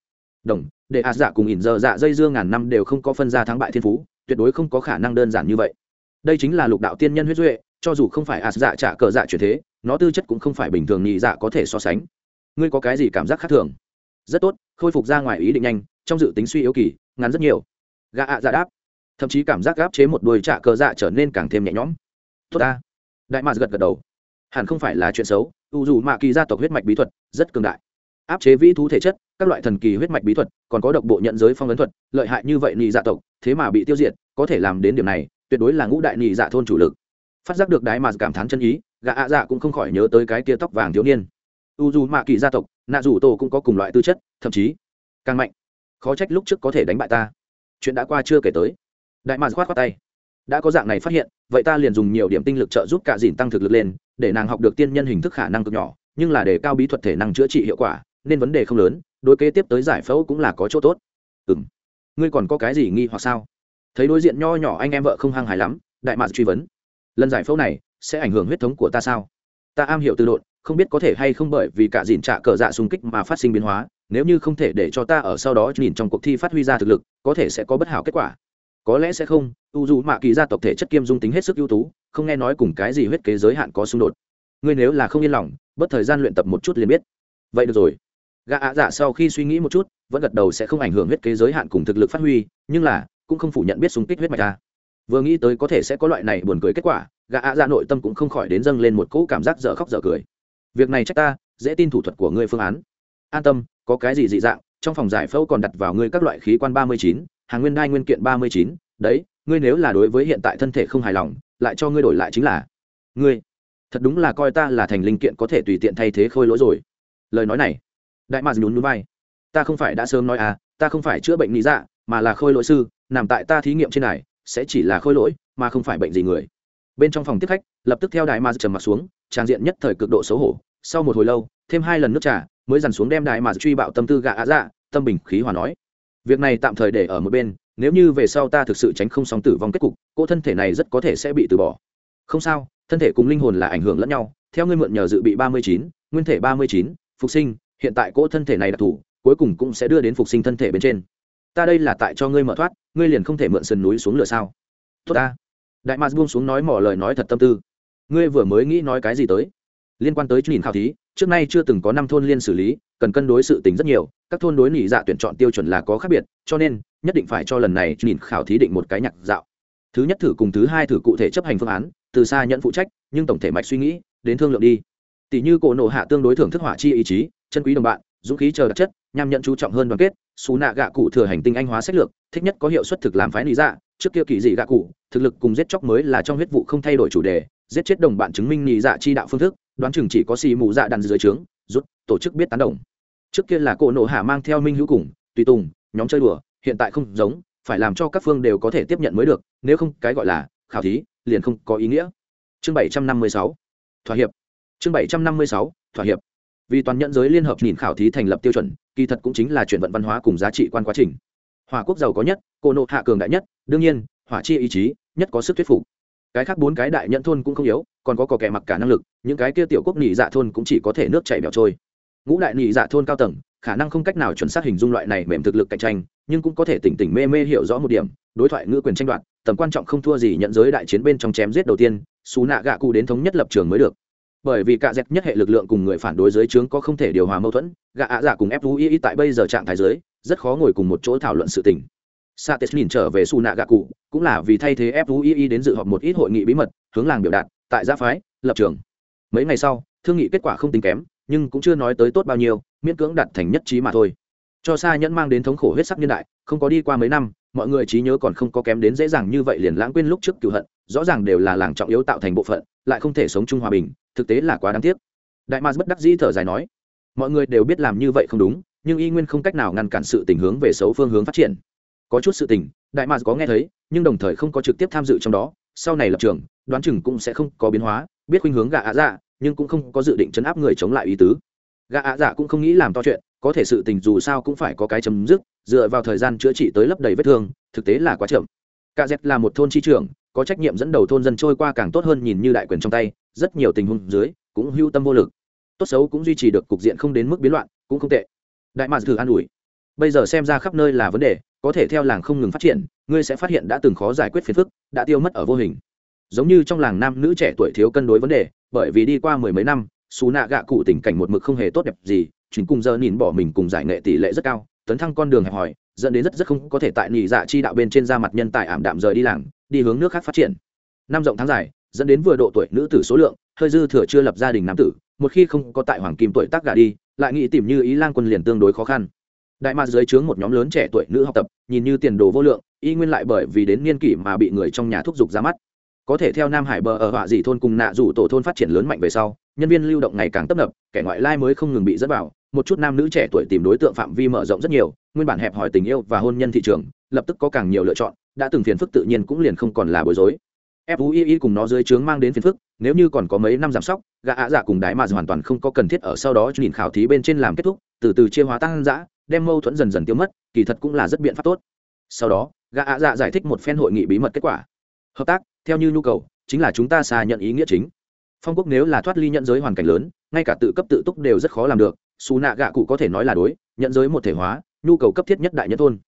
Đồng, để ạ dạ cùng ỉn giờ dạ dây dưa ngàn năm đều không có phân ra thắng bại thiên phú, tuyệt đối không có khả năng đơn giản như vậy đây chính là lục đạo tiên nhân huyết duệ, cho dù không phải ạt dạ trả cờ dạ chuyển thế, nó tư chất cũng không phải bình thường nhị dạ có thể so sánh. Ngươi có cái gì cảm giác khác thường? Rất tốt, khôi phục ra ngoài ý định nhanh, trong dự tính suy yếu kỳ, ngắn rất nhiều. Gạ ạ dạ đáp. Thậm chí cảm giác gáp chế một đôi trả cờ dạ trở nên càng thêm nhẹ nhõm. Tốt ta. Đại mạc gật gật đầu. Hẳn không phải là chuyện xấu, u dù mạ kỳ gia tộc huyết mạch bí thuật rất cường đại. Áp chế vĩ thú thể chất, các loại thần kỳ huyết mạch bí thuật, còn có độc bộ nhận giới phong ấn thuật, lợi hại như vậy nhị dạ tộc, thế mà bị tiêu diệt, có thể làm đến điểm này tuyệt đối là ngũ đại nhị dạ thôn chủ lực. Phát giác được đái mà cảm thán chân ý, gã ạ dạ cũng không khỏi nhớ tới cái tia tóc vàng thiếu niên. U dù mạ kỳ gia tộc, nạ dù tổ cũng có cùng loại tư chất, thậm chí càng mạnh. Khó trách lúc trước có thể đánh bại ta. Chuyện đã qua chưa kể tới. Đại mạc khoát khoát tay. Đã có dạng này phát hiện, vậy ta liền dùng nhiều điểm tinh lực trợ giúp cả dìn tăng thực lực lên, để nàng học được tiên nhân hình thức khả năng cực nhỏ, nhưng là để cao bí thuật thể năng chữa trị hiệu quả, nên vấn đề không lớn, đối kế tiếp tới giải phẫu cũng là có chỗ tốt. Ừ m ngươi còn có cái gì nghi hoặc sao? Thấy đối diện nho nhỏ anh em vợ không hăng hài lắm, đại mạc truy vấn. Lần giải phẫu này sẽ ảnh hưởng huyết thống của ta sao? Ta am hiểu tự độn, không biết có thể hay không bởi vì cả dìn trạ cờ dạ xung kích mà phát sinh biến hóa, nếu như không thể để cho ta ở sau đó nhìn trong cuộc thi phát huy ra thực lực, có thể sẽ có bất hảo kết quả. Có lẽ sẽ không, u dù mạ kỳ gia tộc thể chất kiêm dung tính hết sức ưu tú, không nghe nói cùng cái gì huyết kế giới hạn có xung đột. Ngươi nếu là không yên lòng bất thời gian luyện tập một chút liền biết. Vậy được rồi. Gã ạ dạ sau khi suy nghĩ một chút, vẫn gật đầu sẽ không ảnh hưởng huyết kế giới hạn cùng thực lực phát huy, nhưng là cũng không phủ nhận biết xung kích huyết mạch ta. Vừa nghĩ tới có thể sẽ có loại này buồn cười kết quả, gã ạ ra nội tâm cũng không khỏi đến dâng lên một cỗ cảm giác dở khóc dở cười. Việc này trách ta, dễ tin thủ thuật của ngươi phương án. An tâm, có cái gì dị dạng, trong phòng giải phẫu còn đặt vào ngươi các loại khí quan ba mươi chín, hàng nguyên đai nguyên kiện ba mươi chín, đấy, ngươi nếu là đối với hiện tại thân thể không hài lòng, lại cho ngươi đổi lại chính là ngươi. Thật đúng là coi ta là thành linh kiện có thể tùy tiện thay thế khôi lỗi rồi. Lời nói này, đại mạc nhún núi vai. Ta không phải đã sớm nói à ta không phải chữa bệnh lý dạ mà là khôi lỗi sư, nằm tại ta thí nghiệm trên này, sẽ chỉ là khôi lỗi, mà không phải bệnh gì người. Bên trong phòng tiếp khách, lập tức theo đại ma trầm mặt xuống trang diện nhất thời cực độ xấu hổ. Sau một hồi lâu, thêm hai lần nước trà, mới dằn xuống đem đại mà truy bạo tâm tư gạ ạ dạ tâm bình khí hòa nói. Việc này tạm thời để ở một bên, nếu như về sau ta thực sự tránh không sóng tử vong kết cục cô thân thể này rất có thể sẽ bị từ bỏ. Không sao, thân thể cùng linh hồn là ảnh hưởng lẫn nhau. Theo ngươi mượn nhờ dự bị ba mươi chín, nguyên thể ba mươi chín, phục sinh, hiện tại cỗ thân thể này đặc thù, cuối cùng cũng sẽ đưa đến phục sinh thân thể bên trên ta đây là tại cho ngươi mở thoát, ngươi liền không thể mượn sườn núi xuống lửa sao? Tốt ta. Đại mạc buông xuống nói mỏ lời nói thật tâm tư. Ngươi vừa mới nghĩ nói cái gì tới? Liên quan tới nhìn khảo thí, trước nay chưa từng có năm thôn liên xử lý, cần cân đối sự tính rất nhiều, các thôn đối nghỉ dạ tuyển chọn tiêu chuẩn là có khác biệt, cho nên, nhất định phải cho lần này nhìn khảo thí định một cái nhạc dạo. Thứ nhất thử cùng thứ hai thử cụ thể chấp hành phương án, từ xa nhận phụ trách, nhưng tổng thể mạch suy nghĩ, đến thương lượng đi. Tỷ như cổ nộ hạ tương đối thưởng thức hỏa chi ý chí, chân quý đồng bạn dũng khí chờ đặc chất nhằm nhận chú trọng hơn đoàn kết xú nạ gạ cụ thừa hành tinh anh hóa sách lược, thích nhất có hiệu suất thực làm phái lý dạ trước kia kỳ dị gạ cụ, thực lực cùng giết chóc mới là trong huyết vụ không thay đổi chủ đề, giết chết đồng bạn chứng minh nhị dạ chi đạo phương thức, đoán chừng chỉ có xì mù dạ đàn dưới trướng, rút, tổ chức biết tán đồng. Trước kia là cổ nộ hạ mang theo minh hữu cùng, tùy tùng, nhóm chơi đùa, hiện tại không giống, phải làm cho các phương đều có thể tiếp nhận mới được, nếu không cái gọi là khảo thí, liền không có ý nghĩa. Chương bảy trăm năm mươi sáu, thỏa hiệp. Chương bảy trăm năm mươi sáu, thỏa hiệp vì toàn nhận giới liên hợp nhìn khảo thí thành lập tiêu chuẩn, kỳ thật cũng chính là chuyển vận văn hóa cùng giá trị quan quá trình. Hòa quốc giàu có nhất, cô nộ hạ cường đại nhất, đương nhiên, hỏa chi ý chí, nhất có sức thuyết phục. Cái khác bốn cái đại nhận thôn cũng không yếu, còn có cò kẻ mặc cả năng lực, những cái kia tiểu quốc nhị dạ thôn cũng chỉ có thể nước chảy bẻo trôi. Ngũ đại nhị dạ thôn cao tầng, khả năng không cách nào chuẩn xác hình dung loại này mềm thực lực cạnh tranh, nhưng cũng có thể tỉnh tỉnh mê mê hiểu rõ một điểm, đối thoại ngữ quyền tranh đoạt, tầm quan trọng không thua gì nhận giới đại chiến bên trong chém giết đầu tiên, xú nạ gạ cụ đến thống nhất lập trường mới được bởi vì cạ dẹt nhất hệ lực lượng cùng người phản đối giới trướng có không thể điều hòa mâu thuẫn gạ ạ dạ cùng fui tại bây giờ trạng thái giới rất khó ngồi cùng một chỗ thảo luận sự tình sa tes nhìn trở về Su Nạ Gạ Cụ, cũng là vì thay thế fui đến dự họp một ít hội nghị bí mật, hướng làng biểu đạt, tại gia phái, lập trường. Mấy ngày sau, thương nghị kết quả không tính kém, nhưng cũng chưa nói tới tốt bao nhiêu, miễn cưỡng đạt thành nhất trí mà thôi. Cho xa nhẫn mang đến thống khổ huyết sắc niên đại, không có đi qua mấy năm, mọi người trí nhớ còn không có kém đến dễ dàng như vậy liền lãng quên lúc trước cựu hận, rõ ràng đều là làng trọng yếu tạo thành bộ phận, lại không thể sống chung hòa bình, thực tế là quá đáng tiếc. Đại Mars bất đắc dĩ thở dài nói, mọi người đều biết làm như vậy không đúng, nhưng y nguyên không cách nào ngăn cản sự tình hướng về xấu phương hướng phát triển. Có chút sự tình đại mars có nghe thấy nhưng đồng thời không có trực tiếp tham dự trong đó. Sau này lập trường đoán chừng cũng sẽ không có biến hóa biết khuynh hướng gạ ạ dạ nhưng cũng không có dự định chấn áp người chống lại ý tứ. Gạ ạ dạ cũng không nghĩ làm to chuyện có thể sự tình dù sao cũng phải có cái chấm dứt dựa vào thời gian chữa trị tới lấp đầy vết thương thực tế là quá chậm. Cả dẹt là một thôn chi trưởng có trách nhiệm dẫn đầu thôn dân trôi qua càng tốt hơn nhìn như đại quyền trong tay, rất nhiều tình huống dưới, cũng hưu tâm vô lực. Tốt xấu cũng duy trì được cục diện không đến mức biến loạn, cũng không tệ. Đại mạc thử an ủi. Bây giờ xem ra khắp nơi là vấn đề, có thể theo làng không ngừng phát triển, ngươi sẽ phát hiện đã từng khó giải quyết phiền phức, đã tiêu mất ở vô hình. Giống như trong làng nam nữ trẻ tuổi thiếu cân đối vấn đề, bởi vì đi qua mười mấy năm, xù nạ gạ cụ tình cảnh một mực không hề tốt đẹp gì chính cùng giờ nhìn bỏ mình cùng giải nghệ tỷ lệ rất cao, tấn thăng con đường hẹp hòi dẫn đến rất rất không có thể tại nhị dạ chi đạo bên trên da mặt nhân tài ảm đạm rời đi làng, đi hướng nước khác phát triển. Năm rộng tháng dài, dẫn đến vừa độ tuổi nữ tử số lượng, hơi dư thừa chưa lập gia đình nam tử, một khi không có tại hoàng kim tuổi tác gà đi, lại nghĩ tìm như ý lang quân liền tương đối khó khăn. Đại mạc dưới trướng một nhóm lớn trẻ tuổi nữ học tập, nhìn như tiền đồ vô lượng, y nguyên lại bởi vì đến niên kỷ mà bị người trong nhà thúc giục ra mắt. Có thể theo nam hải bờ ở họa dị thôn cùng nạ rủ tổ thôn phát triển lớn mạnh về sau nhân viên lưu động ngày càng tấp nập, kẻ ngoại lai mới không ngừng bị dẫn vào. Một chút nam nữ trẻ tuổi tìm đối tượng phạm vi mở rộng rất nhiều, nguyên bản hẹp hỏi tình yêu và hôn nhân thị trường, lập tức có càng nhiều lựa chọn, đã từng phiền phức tự nhiên cũng liền không còn là bối rối. Fui cùng nó dưới trướng mang đến phiền phức, nếu như còn có mấy năm giảm sóc, gã ạ dạ cùng đái mà hoàn toàn không có cần thiết ở sau đó nhìn khảo thí bên trên làm kết thúc, từ từ chia hóa tăng dã đem mâu thuẫn dần dần tiêu mất, kỳ thật cũng là rất biện pháp tốt. Sau đó, gã ạ dạ giải thích một phen hội nghị bí mật kết quả. Hợp tác, theo như nhu cầu, chính là chúng ta xa nhận ý nghĩa chính phong quốc nếu là thoát ly nhận giới hoàn cảnh lớn, ngay cả tự cấp tự túc đều rất khó làm được, xù nạ gạ cụ có thể nói là đối, nhận giới một thể hóa, nhu cầu cấp thiết nhất đại nhất thôn.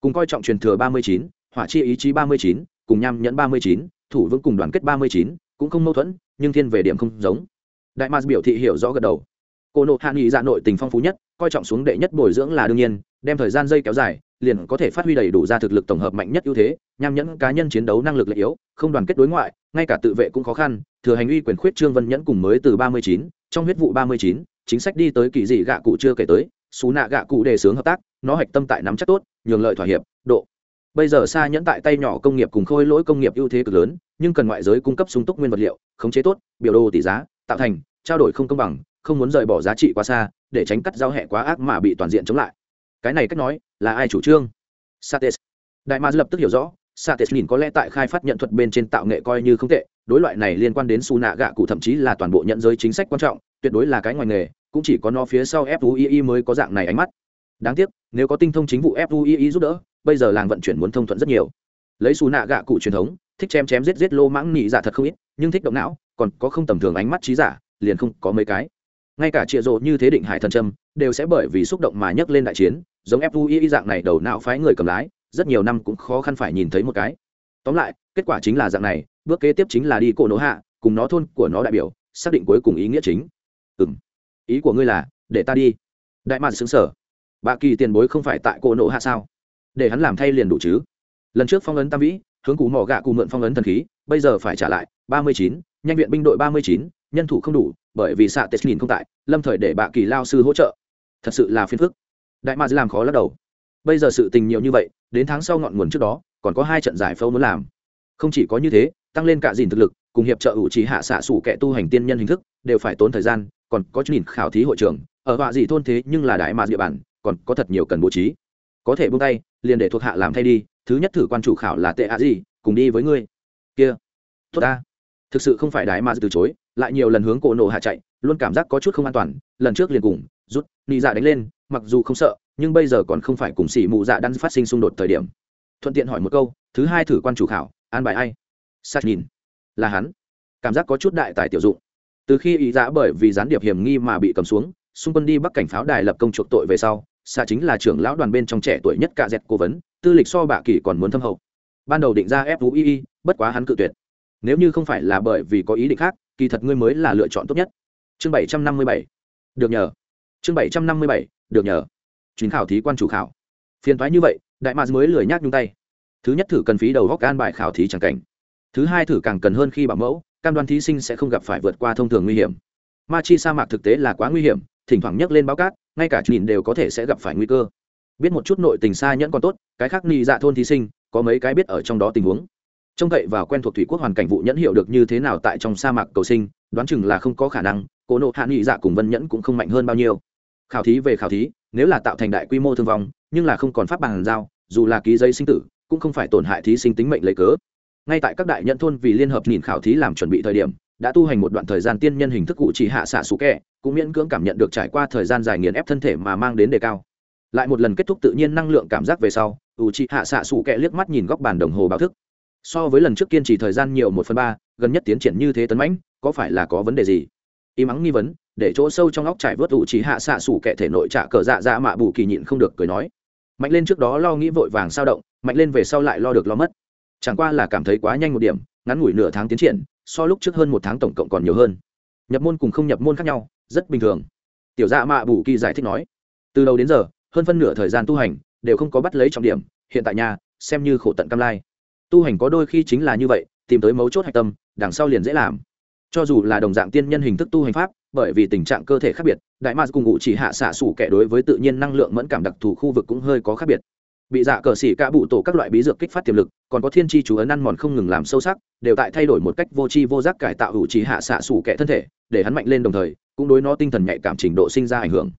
Cùng coi trọng truyền thừa ba mươi chín, hỏa chi ý chí ba mươi chín, cùng nham nhẫn ba mươi chín, thủ vững cùng đoàn kết ba mươi chín, cũng không mâu thuẫn, nhưng thiên về điểm không giống. Đại mars biểu thị hiểu rõ gật đầu. Cô nộ hạ nghị dạ nội tình phong phú nhất, coi trọng xuống đệ nhất bồi dưỡng là đương nhiên, đem thời gian dây kéo dài, liền có thể phát huy đầy đủ ra thực lực tổng hợp mạnh nhất ưu thế, nham nhẫn cá nhân chiến đấu năng lực lợi yếu, không đoàn kết đối ngoại ngay cả tự vệ cũng khó khăn, thừa hành uy quyền khuyết trương vân nhẫn cùng mới từ ba mươi chín, trong huyết vụ ba mươi chín, chính sách đi tới kỳ dị gạ cụ chưa kể tới, xú nạ gạ cụ đề xướng hợp tác, nó hạch tâm tại nắm chắc tốt, nhường lợi thỏa hiệp, độ. Bây giờ xa nhẫn tại tay nhỏ công nghiệp cùng khôi lỗi công nghiệp ưu thế cực lớn, nhưng cần ngoại giới cung cấp sung túc nguyên vật liệu, khống chế tốt, biểu đồ tỷ giá, tạo thành, trao đổi không công bằng, không muốn rời bỏ giá trị quá xa, để tránh cắt giao hẹ quá ác mà bị toàn diện chống lại. Cái này cách nói là ai chủ trương? Sates. Đại ma lập tức hiểu rõ sates nhìn có lẽ tại khai phát nhận thuật bên trên tạo nghệ coi như không tệ, đối loại này liên quan đến su nạ gạ cụ thậm chí là toàn bộ nhận giới chính sách quan trọng, tuyệt đối là cái ngoài nghề, cũng chỉ có nó phía sau fui mới có dạng này ánh mắt. Đáng tiếc, nếu có tinh thông chính vụ fui giúp đỡ, bây giờ làng vận chuyển muốn thông thuận rất nhiều. Lấy su nạ gạ cụ truyền thống, thích chém chém giết giết lô mãng nị dạ thật không ít, nhưng thích động não, còn có không tầm thường ánh mắt trí giả, liền không có mấy cái. Ngay cả trịa rộ như thế định hải thần trâm, đều sẽ bởi vì xúc động mà nhấc lên đại chiến, giống fui dạng này đầu não phái người cầm lái rất nhiều năm cũng khó khăn phải nhìn thấy một cái. Tóm lại, kết quả chính là dạng này, bước kế tiếp chính là đi cổ nỗ hạ, cùng nó thôn của nó đại biểu, xác định cuối cùng ý nghĩa chính. Ừ m ý của ngươi là, để ta đi. Đại mạn xứng sở bà kỳ tiền bối không phải tại cổ nỗ hạ sao? Để hắn làm thay liền đủ chứ. Lần trước phong ấn tam vĩ, hướng cú mỏ gạ cụ mượn phong ấn thần khí, bây giờ phải trả lại, ba mươi chín, nhanh viện binh đội ba mươi chín, nhân thủ không đủ, bởi vì xạ tết nhìn không tại, lâm thời để bà kỳ lao sư hỗ trợ. Thật sự là phiền phức. Đại mạn làm khó lắc đầu bây giờ sự tình nhiều như vậy, đến tháng sau ngọn nguồn trước đó, còn có hai trận giải phẫu muốn làm. Không chỉ có như thế, tăng lên cả dìn thực lực, cùng hiệp trợ ủ trí hạ xạ sủ kẻ tu hành tiên nhân hình thức, đều phải tốn thời gian, còn có nhìn khảo thí hội trường, ở họa dị thôn thế nhưng là đại mà địa bàn, còn có thật nhiều cần bố trí. Có thể buông tay, liền để thuộc hạ làm thay đi, thứ nhất thử quan chủ khảo là tệ ạ gì, cùng đi với ngươi. Kia, tốt ta. Thực sự không phải đại mà từ chối, lại nhiều lần hướng cổ nổ hạ chạy, luôn cảm giác có chút không an toàn, lần trước liền cùng, rút, nị dạ đánh lên, mặc dù không sợ nhưng bây giờ còn không phải cùng xỉ mụ dạ đang phát sinh xung đột thời điểm. Thuận tiện hỏi một câu, thứ hai thử quan chủ khảo, an bài ai? Sát nhìn. Là hắn. Cảm giác có chút đại tài tiểu dụng. Từ khi ý dạ bởi vì gián điệp hiểm nghi mà bị cầm xuống, xung quân đi bắc cảnh pháo đài lập công chuộc tội về sau xa chính là trưởng lão đoàn bên trong trẻ tuổi nhất cả dẹt cố vấn, tư lịch so bạ kỳ còn muốn thâm hậu. Ban đầu định ra fui bất quá hắn cự tuyệt. Nếu như không phải là bởi vì có ý định khác, kỳ thật ngươi mới là lựa chọn tốt nhất. Chương bảy trăm năm mươi bảy. Được nhờ. Chương bảy trăm năm mươi bảy. Được nhờ chuyến khảo thí quan chủ khảo. Phiền thoái như vậy, đại mạc mới lười nhác nhung tay. Thứ nhất thử cần phí đầu góc an bài khảo thí chẳng cảnh. Thứ hai thử càng cần hơn khi bảo mẫu, cam đoan thí sinh sẽ không gặp phải vượt qua thông thường nguy hiểm. Ma chi sa mạc thực tế là quá nguy hiểm, thỉnh thoảng nhấc lên báo cát, ngay cả nhìn đều có thể sẽ gặp phải nguy cơ. Biết một chút nội tình xa nhẫn còn tốt, cái khác ni dạ thôn thí sinh, có mấy cái biết ở trong đó tình huống. Trông cậy vào quen thuộc thủy quốc hoàn cảnh vụ nhẫn hiệu được như thế nào tại trong sa mạc cầu sinh, đoán chừng là không có khả năng, cố nộ hạ nghị dạ cùng vân nhẫn cũng không mạnh hơn bao nhiêu khảo thí về khảo thí, nếu là tạo thành đại quy mô thương vong, nhưng là không còn pháp bàn giao, dù là ký giấy sinh tử, cũng không phải tổn hại thí sinh tính mệnh lấy cớ. Ngay tại các đại nhận thôn vì liên hợp nhìn khảo thí làm chuẩn bị thời điểm, đã tu hành một đoạn thời gian tiên nhân hình thức cụ chỉ hạ xạ xú kẹ, cũng miễn cưỡng cảm nhận được trải qua thời gian dài nghiền ép thân thể mà mang đến đề cao. Lại một lần kết thúc tự nhiên năng lượng cảm giác về sau, ủ chị hạ xạ xù kẹ liếc mắt nhìn góc bàn đồng hồ báo thức. So với lần trước kiên trì thời gian nhiều một phần ba, gần nhất tiến triển như thế tấn mãnh, có phải là có vấn đề gì? Y mắng nghi vấn, để chỗ sâu trong óc trải vớt ủ chỉ hạ xạ xủ kẻ thể nội trạ cờ dạ dạ mạ bù kỳ nhịn không được cười nói. Mạnh lên trước đó lo nghĩ vội vàng sao động, mạnh lên về sau lại lo được lo mất. Chẳng qua là cảm thấy quá nhanh một điểm, ngắn ngủi nửa tháng tiến triển, so lúc trước hơn một tháng tổng cộng còn nhiều hơn. Nhập môn cùng không nhập môn khác nhau, rất bình thường. Tiểu dạ mạ bù kỳ giải thích nói. Từ đầu đến giờ, hơn phân nửa thời gian tu hành, đều không có bắt lấy trọng điểm, hiện tại nhà, xem như khổ tận cam lai. Tu hành có đôi khi chính là như vậy, tìm tới mấu chốt hạch tâm, đằng sau liền dễ làm cho dù là đồng dạng tiên nhân hình thức tu hành pháp, bởi vì tình trạng cơ thể khác biệt, đại ma cùng ngụ chỉ hạ xạ xủ kẻ đối với tự nhiên năng lượng mẫn cảm đặc thù khu vực cũng hơi có khác biệt. Bị dạ cờ xỉ cả bụ tổ các loại bí dược kích phát tiềm lực, còn có thiên tri chú ấn ăn mòn không ngừng làm sâu sắc, đều tại thay đổi một cách vô tri vô giác cải tạo hữu trí hạ xạ xủ kẻ thân thể, để hắn mạnh lên đồng thời, cũng đối nó tinh thần nhạy cảm trình độ sinh ra ảnh hưởng.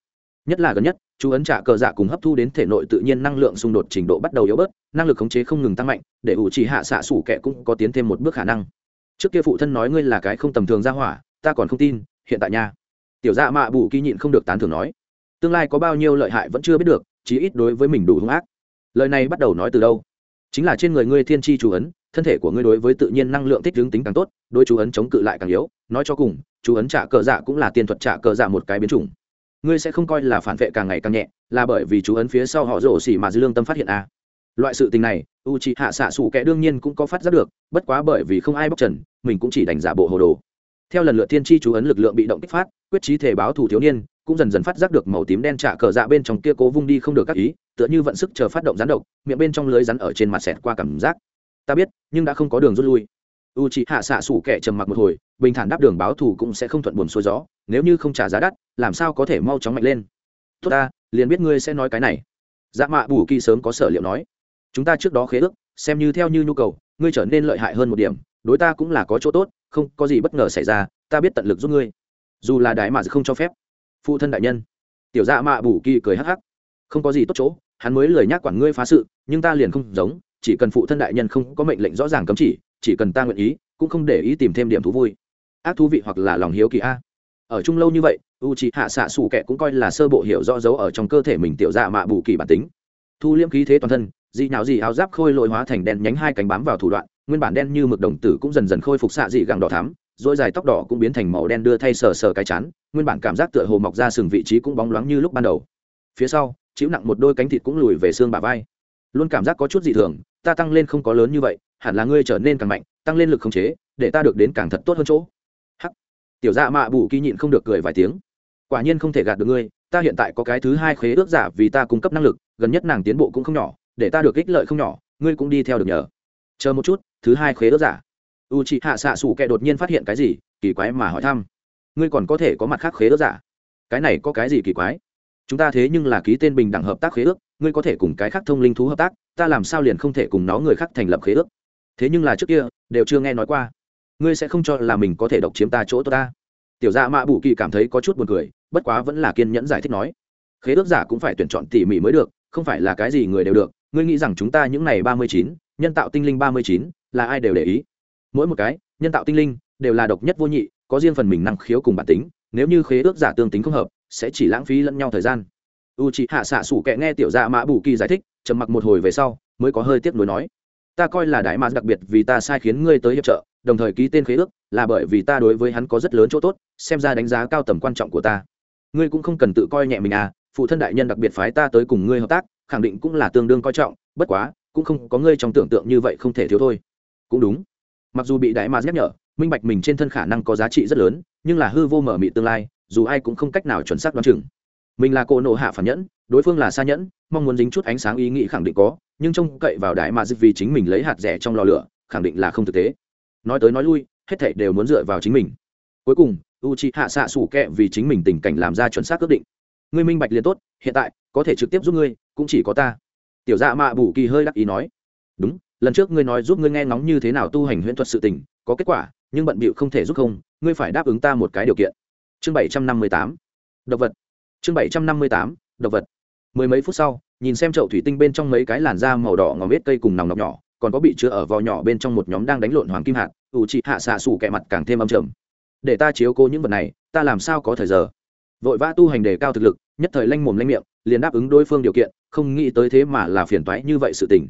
Nhất là gần nhất, chú ấn trả cờ dạ cùng hấp thu đến thể nội tự nhiên năng lượng xung đột trình độ bắt đầu yếu bớt, năng lực khống chế không ngừng tăng mạnh, để ủ trí hạ xạ xủ kẻ cũng có tiến thêm một bước khả năng trước kia phụ thân nói ngươi là cái không tầm thường ra hỏa, ta còn không tin, hiện tại nha. Tiểu dạ mạ bù kỳ nhịn không được tán thưởng nói. Tương lai có bao nhiêu lợi hại vẫn chưa biết được, chí ít đối với mình đủ hung ác. Lời này bắt đầu nói từ đâu? Chính là trên người ngươi thiên tri chú ấn, thân thể của ngươi đối với tự nhiên năng lượng thích hướng tính càng tốt đôi chú ấn chống cự lại càng yếu, nói cho cùng, chú ấn trả cờ dạ cũng là tiên thuật trả cờ dạ một cái biến chủng. Ngươi sẽ không coi là phản vệ càng ngày càng nhẹ, là bởi vì chú ấn phía sau họ rổ xỉ mà dư lương tâm phát hiện a à. loại sự tình này u c hạ xạ xù kẻ đương nhiên cũng có phát giác được, bất quá bởi vì không ai bóc trần mình cũng chỉ đánh giả bộ hồ đồ. Theo lần lượt thiên tri chú ấn lực lượng bị động kích phát, quyết trí thể báo thủ thiếu niên, cũng dần dần phát giác được màu tím đen trả cờ dạ bên trong kia cố vung đi không được các ý, tựa như vận sức chờ phát động rắn độc, miệng bên trong lưới rắn ở trên mặt xẹt qua cảm giác. Ta biết, nhưng đã không có đường rút lui. U c hạ xạ sủ kẻ trầm mặc một hồi, bình thản đáp đường báo thù cũng sẽ không thuận buồn xuôi gió, nếu như không trả giá đắt, làm sao có thể mau chóng mạnh lên? Tốt ta, liền biết ngươi sẽ nói cái này. Dạ mạ bù kỳ sớm có sở liệu nói. Chúng ta trước đó khế ước, xem như theo như nhu cầu, ngươi trở nên lợi hại hơn một điểm đối ta cũng là có chỗ tốt, không có gì bất ngờ xảy ra, ta biết tận lực giúp ngươi. Dù là đại mà không cho phép. Phụ thân đại nhân. Tiểu dạ mạ bù kỳ cười hắc hắc. Không có gì tốt chỗ, hắn mới lời nhắc quản ngươi phá sự, nhưng ta liền không giống, chỉ cần phụ thân đại nhân không có mệnh lệnh rõ ràng cấm chỉ chỉ cần ta nguyện ý, cũng không để ý tìm thêm điểm thú vui. Ác thú vị hoặc là lòng hiếu kỳ a. Ở chung lâu như vậy u c h ị hạ xạ xù kệ cũng coi là sơ bộ hiểu rõ dấu ở trong cơ thể mình tiểu dạ mạ bù kỳ bản tính. Thu liễm khí thế toàn thân, dị nào dị áo giáp khôi lội hóa thành đèn nhánh hai cánh bám vào thủ đoạn nguyên bản đen như mực đồng tử cũng dần dần khôi phục xạ dị gẳng đỏ thắm dỗi dài tóc đỏ cũng biến thành màu đen đưa thay sờ sờ cái chán, nguyên bản cảm giác tựa hồ mọc ra sừng vị trí cũng bóng loáng như lúc ban đầu. Phía sau, chịu nặng một đôi cánh thịt cũng lùi về xương bả vai. Luôn cảm giác có chút dị thường, ta tăng lên không có lớn như vậy, hẳn là ngươi trở nên càng mạnh, tăng lên lực khống chế, để ta được đến càng thật tốt hơn chỗ. Hắc. Tiểu dạ mạ bù kỳ nhịn không được cười vài tiếng. Quả nhiên không thể gạt được ngươi, ta hiện tại có cái thứ hai khế ước giả vì ta cung cấp năng lực, gần nhất nàng tiến bộ cũng không nhỏ, để ta được ích lợi không nhỏ, ngươi cũng đi theo được nhờ chờ một chút, thứ hai khế ước giả. U chị hạ xạ xù kệ đột nhiên phát hiện cái gì, kỳ quái mà hỏi thăm. Ngươi còn có thể có mặt khác khế ước giả? Cái này có cái gì kỳ quái? Chúng ta thế nhưng là ký tên bình đẳng hợp tác khế ước, ngươi có thể cùng cái khác thông linh thú hợp tác, ta làm sao liền không thể cùng nó người khác thành lập khế ước? Thế nhưng là trước kia, đều chưa nghe nói qua. Ngươi sẽ không cho là mình có thể độc chiếm ta chỗ ta. Tiểu gia dạ mạ bù kỳ cảm thấy có chút buồn cười, bất quá vẫn là kiên nhẫn giải thích nói. Khế ước giả cũng phải tuyển chọn tỉ mỉ mới được, không phải là cái gì người đều được. Ngươi nghĩ rằng chúng ta những này ba mươi chín nhân tạo tinh linh ba mươi chín là ai đều để ý. Mỗi một cái, nhân tạo tinh linh đều là độc nhất vô nhị, có riêng phần mình năng khiếu cùng bản tính, nếu như khế ước giả tương tính không hợp, sẽ chỉ lãng phí lẫn nhau thời gian. U chị hạ xạ sủ kệ nghe tiểu gia dạ mã bù kỳ giải thích, trầm mặc một hồi về sau, mới có hơi tiếc nuối nói. Ta coi là đại mạc đặc biệt vì ta sai khiến ngươi tới hiệp trợ, đồng thời ký tên khế ước là bởi vì ta đối với hắn có rất lớn chỗ tốt, xem ra đánh giá cao tầm quan trọng của ta. Ngươi cũng không cần tự coi nhẹ mình à phụ thân đại nhân đặc biệt phái ta tới cùng ngươi hợp tác, khẳng định cũng là tương đương coi trọng, bất quá cũng không có ngươi trong tưởng tượng như vậy không thể thiếu thôi. Cũng đúng. Mặc dù bị đại mà nhắc nhở, minh bạch mình trên thân khả năng có giá trị rất lớn, nhưng là hư vô mở mị tương lai, dù ai cũng không cách nào chuẩn xác đoán chừng. Mình là cô nộ hạ phản nhẫn, đối phương là xa nhẫn, mong muốn dính chút ánh sáng ý nghĩ khẳng định có, nhưng trông cậy vào đại mà vì chính mình lấy hạt rẻ trong lò lửa, khẳng định là không thực tế. Nói tới nói lui, hết thảy đều muốn dựa vào chính mình. Cuối cùng u c hạ xạ sủ kẹ vì chính mình tình cảnh làm ra chuẩn xác ước định. Ngươi minh bạch liền tốt, hiện tại, có thể trực tiếp giúp ngươi, cũng chỉ có ta tiểu dạ mạ bù kỳ hơi đắc ý nói, đúng, lần trước ngươi nói giúp ngươi nghe ngóng như thế nào tu hành huyễn thuật sự tình, có kết quả, nhưng bận bịu không thể giúp không, ngươi phải đáp ứng ta một cái điều kiện. Chương bảy trăm năm mươi tám, độc vật. Chương bảy trăm năm mươi tám, độc vật. Mười mấy phút sau, nhìn xem chậu thủy tinh bên trong mấy cái làn da màu đỏ ngòm vết cây cùng nòng nọc nhỏ, còn có bị chứa ở vò nhỏ bên trong một nhóm đang đánh lộn hoàng kim hạt, ủ trị hạ xạ xù kẹ mặt càng thêm âm trầm. Để ta chiếu cố những vật này, ta làm sao có thời giờ? Vội vã tu hành đề cao thực lực, nhất thời lanh mồm lanh miệng, liền đáp ứng đối phương điều kiện không nghĩ tới thế mà là phiền toái như vậy sự tình.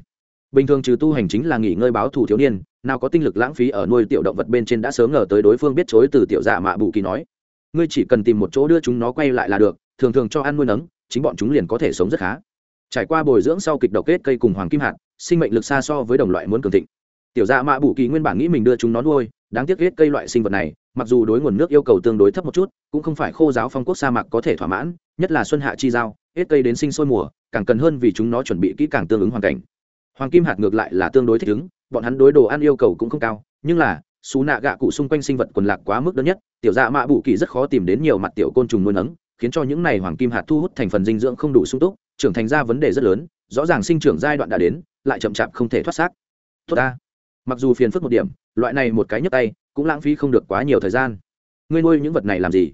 Bình thường trừ tu hành chính là nghỉ ngơi báo thù thiếu niên, nào có tinh lực lãng phí ở nuôi tiểu động vật bên trên đã sớm ngờ tới đối phương biết chối từ tiểu dạ mạ bù kỳ nói. Ngươi chỉ cần tìm một chỗ đưa chúng nó quay lại là được, thường thường cho ăn nuôi nấng, chính bọn chúng liền có thể sống rất khá. Trải qua bồi dưỡng sau kịch độc kết cây cùng hoàng kim hạt, sinh mệnh lực xa so với đồng loại muốn cường thịnh. Tiểu dạ mạ bù kỳ nguyên bản nghĩ mình đưa chúng nó nuôi, đáng tiếc kết cây loại sinh vật này, mặc dù đối nguồn nước yêu cầu tương đối thấp một chút, cũng không phải khô giáo phong quốc sa mạc có thể thỏa mãn, nhất là xuân hạ chi giao, hết cây đến sinh sôi mùa càng cần hơn vì chúng nó chuẩn bị kỹ càng tương ứng hoàn cảnh. Hoàng kim hạt ngược lại là tương đối thích ứng, bọn hắn đối đồ ăn yêu cầu cũng không cao, nhưng là, xú nạ gạ cụ xung quanh sinh vật quần lạc quá mức đơn nhất, tiểu dạ mạ bù kỳ rất khó tìm đến nhiều mặt tiểu côn trùng nuôi nấng, khiến cho những này hoàng kim hạt thu hút thành phần dinh dưỡng không đủ sung túc, trưởng thành ra vấn đề rất lớn, rõ ràng sinh trưởng giai đoạn đã đến, lại chậm chạp không thể thoát xác. Tốt ta. Mặc dù phiền phức một điểm, loại này một cái nhấp tay, cũng lãng phí không được quá nhiều thời gian. Ngươi nuôi những vật này làm gì?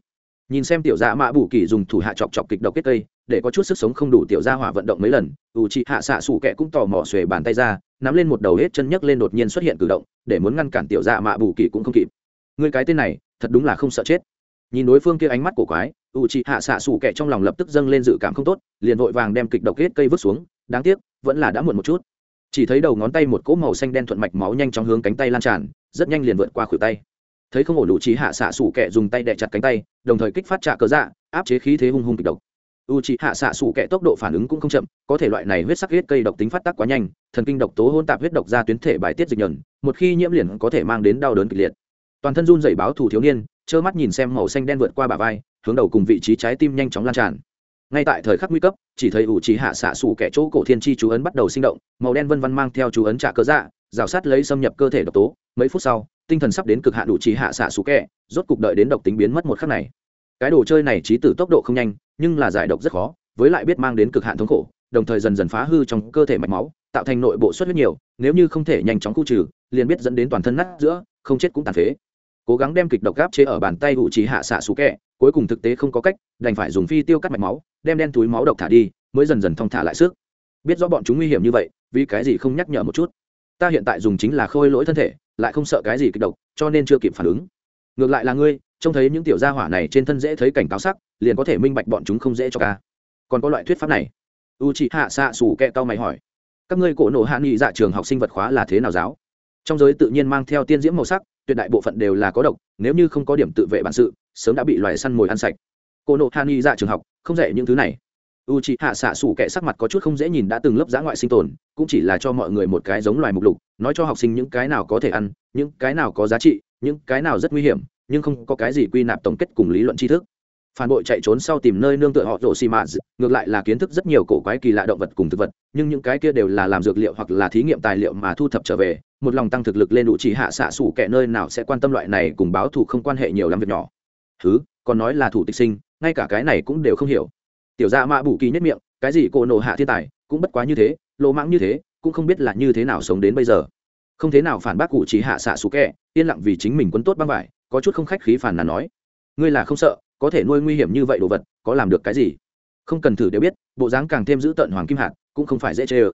Nhìn xem tiểu dạ mạ bù kỳ dùng thủ hạ chọc chọc kịch độc kết cây để có chút sức sống không đủ tiểu gia hỏa vận động mấy lần u chị hạ xạ xù kẹ cũng tò mò xuề bàn tay ra, nắm lên một đầu hết chân nhấc lên đột nhiên xuất hiện cử động, để muốn ngăn cản tiểu dạ mạ bù kỳ cũng không kịp. Người cái tên này, thật đúng là không sợ chết. Nhìn đối phương kia ánh mắt cổ quái u chị hạ xạ xù kẹ trong lòng lập tức dâng lên dự cảm không tốt, liền vội vàng đem kịch độc hết cây vứt xuống, đáng tiếc, vẫn là đã muộn một chút. Chỉ thấy đầu ngón tay một cỗ màu xanh đen thuận mạch máu nhanh chóng hướng cánh tay lan tràn, rất nhanh liền vượt qua khuỷu tay. Thấy không ổn đủ trí hạ xạ xủ kẹ dùng tay đè chặt cánh tay, đồng thời kích phát trạ cớ dạ áp chế khí thế hung hung kịch độc u c hạ xạ xủ kẻ tốc độ phản ứng cũng không chậm, có thể loại này huyết sắc huyết cây độc tính phát tác quá nhanh, thần kinh độc tố hôn tạp huyết độc ra tuyến thể bài tiết dịch nhờn, một khi nhiễm liền có thể mang đến đau đớn kịch liệt. Toàn thân run dày báo thủ thiếu niên, trơ mắt nhìn xem màu xanh đen vượt qua bả vai, hướng đầu cùng vị trí trái tim nhanh chóng lan tràn. Ngay tại thời khắc nguy cấp, chỉ thấy ủ trí hạ xạ xủ kẻ chỗ cổ thiên chi chú ấn bắt đầu sinh động, màu đen vân vân mang theo chú ấn trả cớ dạ rào sát lấy xâm nhập cơ thể độc tố. Mấy phút sau, tinh thần sắp đến cực hạn đủ trí hạ xạ xù kẻ, rốt cục đợi đến độc tính biến mất một khắc này cái đồ chơi này trí tử tốc độ không nhanh, nhưng là giải độc rất khó, với lại biết mang đến cực hạn thống khổ, đồng thời dần dần phá hư trong cơ thể mạch máu, tạo thành nội bộ xuất huyết nhiều, nếu như không thể nhanh chóng khu trừ, liền biết dẫn đến toàn thân nát giữa, không chết cũng tàn phế. Cố gắng đem kịch độc gáp chế ở bàn tay hụ trí hạ xạ xú kẹ, cuối cùng thực tế không có cách, đành phải dùng phi tiêu cắt mạch máu, đem đen túi máu độc thả đi, mới dần dần thong thả lại sức. Biết rõ bọn chúng nguy hiểm như vậy, vì cái gì không nhắc nhở một chút? Ta hiện tại dùng chính là khôi lỗi thân thể, lại không sợ cái gì kịch độc, cho nên chưa kịp phản ứng. Ngược lại là ngươi trông thấy những tiểu gia hỏa này trên thân dễ thấy cảnh cáo sắc, liền có thể minh bạch bọn chúng không dễ cho ca còn có loại thuyết pháp này. U chị hạ xạ xù kẹ tao mày hỏi. Các ngươi cổ nộ hạ nghị dạ trường học sinh vật khóa là thế nào giáo? Trong giới tự nhiên mang theo tiên diễm màu sắc, tuyệt đại bộ phận đều là có độc, nếu như không có điểm tự vệ bản sự, sớm đã bị loài săn mồi ăn sạch. Cổ nộ hạ nghị dạ trường học, không dạy những thứ này. U chị hạ xạ xù kẹ sắc mặt có chút không dễ nhìn đã từng lớp giã ngoại sinh tồn, cũng chỉ là cho mọi người một cái giống loài mục lục, nói cho học sinh những cái nào có thể ăn, những cái nào có giá trị, những cái nào rất nguy hiểm nhưng không có cái gì quy nạp tổng kết cùng lý luận tri thức. Phản bội chạy trốn sau tìm nơi nương tựa họ rổ xì mạt ngược lại là kiến thức rất nhiều cổ quái kỳ lạ động vật cùng thực vật, nhưng những cái kia đều là làm dược liệu hoặc là thí nghiệm tài liệu mà thu thập trở về, một lòng tăng thực lực lên đủ chỉ hạ xạ sủ kẻ nơi nào sẽ quan tâm loại này cùng báo thù không quan hệ nhiều lắm việc nhỏ. Thứ còn nói là thủ tịch sinh, ngay cả cái này cũng đều không hiểu. Tiểu gia mạ bù kỳ nhất miệng, cái gì cô nổ hạ thiên tài, cũng bất quá như thế lỗ mãng như thế, cũng không biết là như thế nào sống đến bây giờ. Không thế nào phản bác cụ chỉ hạ xạ sủ kẻ, yên lặng vì chính mình quân tốt băng vải có chút không khách khí phản là nói, ngươi là không sợ, có thể nuôi nguy hiểm như vậy đồ vật, có làm được cái gì? Không cần thử đều biết, bộ dáng càng thêm giữ tận hoàng kim hạt cũng không phải dễ chê ơ.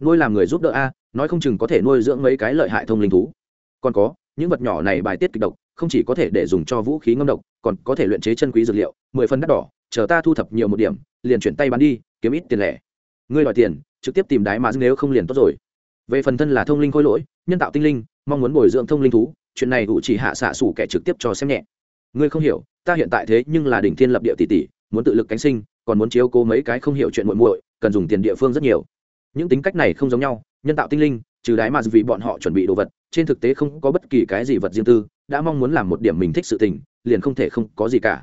Nuôi làm người giúp đỡ a, nói không chừng có thể nuôi dưỡng mấy cái lợi hại thông linh thú. Còn có, những vật nhỏ này bài tiết kịch độc, không chỉ có thể để dùng cho vũ khí ngâm độc, còn có thể luyện chế chân quý dược liệu, mười phân đắt đỏ, chờ ta thu thập nhiều một điểm, liền chuyển tay bán đi, kiếm ít tiền lẻ. Ngươi đòi tiền, trực tiếp tìm đái mà, nếu không liền tốt rồi. Về phần thân là thông linh khôi lỗi, nhân tạo tinh linh, mong muốn bồi dưỡng thông linh thú chuyện này ủ chỉ hạ xạ sủ kẻ trực tiếp cho xem nhẹ. Ngươi không hiểu, ta hiện tại thế nhưng là đỉnh thiên lập địa tỷ tỷ, muốn tự lực cánh sinh, còn muốn chiếu cố mấy cái không hiểu chuyện muội muội, cần dùng tiền địa phương rất nhiều. Những tính cách này không giống nhau, nhân tạo tinh linh, trừ đái mà vì bọn họ chuẩn bị đồ vật, trên thực tế không có bất kỳ cái gì vật riêng tư, đã mong muốn làm một điểm mình thích sự tình, liền không thể không có gì cả.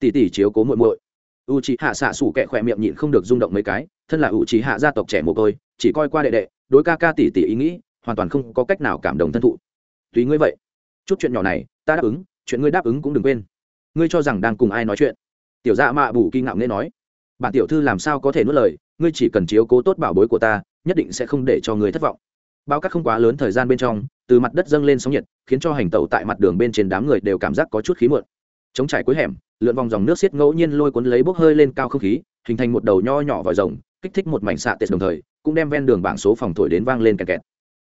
Tỷ tỷ chiếu cố muội muội. U c hạ xạ sủ kẹ khỏe miệng nhịn không được rung động mấy cái, thân là u c hạ gia tộc trẻ mồ côi, chỉ coi qua đệ đệ, đối ca ca tỷ tỷ ý nghĩ, hoàn toàn không có cách nào cảm động thân thụ. Tùy ngươi vậy chút chuyện nhỏ này, ta đáp ứng, chuyện ngươi đáp ứng cũng đừng quên. Ngươi cho rằng đang cùng ai nói chuyện? Tiểu dạ mạ bù kỳ ngạo nghe nói. Bản tiểu thư làm sao có thể nuốt lời, ngươi chỉ cần chiếu cố tốt bảo bối của ta, nhất định sẽ không để cho ngươi thất vọng. Bao cát không quá lớn thời gian bên trong, từ mặt đất dâng lên sóng nhiệt, khiến cho hành tẩu tại mặt đường bên trên đám người đều cảm giác có chút khí muộn. Chống trải cuối hẻm, lượn vòng dòng nước xiết ngẫu nhiên lôi cuốn lấy bốc hơi lên cao không khí, hình thành một đầu nho nhỏ vòi rồng, kích thích một mảnh xạ tệ đồng thời, cũng đem ven đường bảng số phòng thổi đến vang lên kẹt kẹt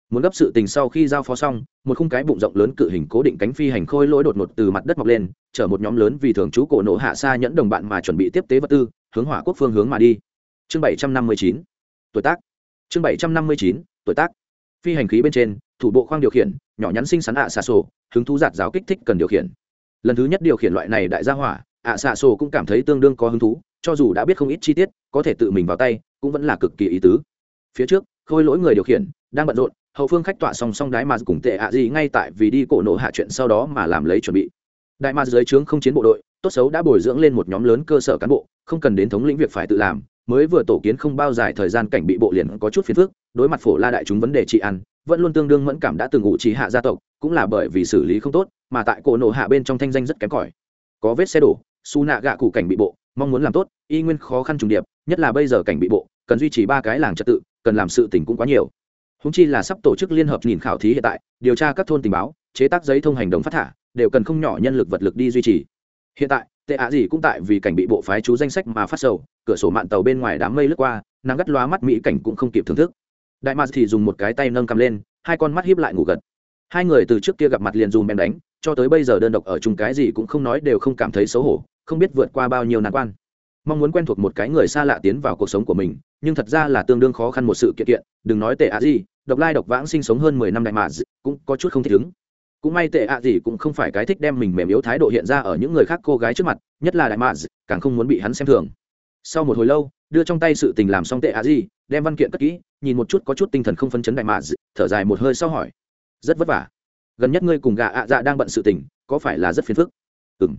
muốn gấp sự tình sau khi giao phó xong, một khung cái bụng rộng lớn cự hình cố định cánh phi hành khôi lỗi đột ngột từ mặt đất mọc lên, chở một nhóm lớn vì thường trú cổ nổ hạ xa nhẫn đồng bạn mà chuẩn bị tiếp tế vật tư, hướng hỏa quốc phương hướng mà đi. Chương bảy trăm năm mươi chín, tuổi tác. Chương bảy trăm năm mươi chín, tuổi tác. Phi hành khí bên trên, thủ bộ khoang điều khiển, nhỏ nhắn sinh sắn ạ xà sổ, hứng thú giạt giáo kích thích cần điều khiển. Lần thứ nhất điều khiển loại này đại gia hỏa, ạ xà sổ cũng cảm thấy tương đương có hứng thú, cho dù đã biết không ít chi tiết, có thể tự mình vào tay, cũng vẫn là cực kỳ ý tứ. Phía trước, khôi lỗi người điều khiển, đang bận rộn hậu phương khách tọa song song đái mà cùng tệ ạ gì ngay tại vì đi cổ nổ hạ chuyện sau đó mà làm lấy chuẩn bị. Đại mà dưới trướng không chiến bộ đội, tốt xấu đã bồi dưỡng lên một nhóm lớn cơ sở cán bộ, không cần đến thống lĩnh việc phải tự làm, mới vừa tổ kiến không bao dài thời gian cảnh bị bộ liền có chút phiền phức, đối mặt phổ la đại chúng vấn đề trị ăn vẫn luôn tương đương mẫn cảm đã từng ngụ trí hạ gia tộc, cũng là bởi vì xử lý không tốt, mà tại cổ nổ hạ bên trong thanh danh rất kém cỏi. Có vết xe đổ, su nạ gạ cụ cảnh bị bộ, mong muốn làm tốt, y nguyên khó khăn trùng điệp, nhất là bây giờ cảnh bị bộ, cần duy trì ba cái làng trật tự, cần làm sự tỉnh cũng quá nhiều húng chi là sắp tổ chức liên hợp nhìn khảo thí hiện tại, điều tra các thôn tình báo, chế tác giấy thông hành đồng phát thả, đều cần không nhỏ nhân lực vật lực đi duy trì. Hiện tại, tệ ạ gì cũng tại vì cảnh bị bộ phái chú danh sách mà phát sầu, cửa sổ mạn tàu bên ngoài đám mây lướt qua, nắng gắt loa mắt mỹ cảnh cũng không kịp thưởng thức. Đại mạt thì dùng một cái tay nâng cầm lên, hai con mắt hiếp lại ngủ gật. Hai người từ trước kia gặp mặt liền dùm bèn đánh, cho tới bây giờ đơn độc ở chung cái gì cũng không nói đều không cảm thấy xấu hổ, không biết vượt qua bao nhiêu nan quan mong muốn quen thuộc một cái người xa lạ tiến vào cuộc sống của mình, nhưng thật ra là tương đương khó khăn một sự kiện kiện, đừng nói tệ ạ gì, độc lai độc vãng sinh sống hơn mười năm đại mà cũng có chút không thích ứng. Cũng may tệ ạ gì cũng không phải cái thích đem mình mềm yếu thái độ hiện ra ở những người khác cô gái trước mặt, nhất là đại mà càng không muốn bị hắn xem thường. Sau một hồi lâu, đưa trong tay sự tình làm xong tệ ạ gì, đem văn kiện cất kỹ, nhìn một chút có chút tinh thần không phân chấn đại mà thở dài một hơi sau hỏi. Rất vất vả. Gần nhất ngươi cùng gà ạ dạ đang bận sự tình, có phải là rất phiền phức? Ừ m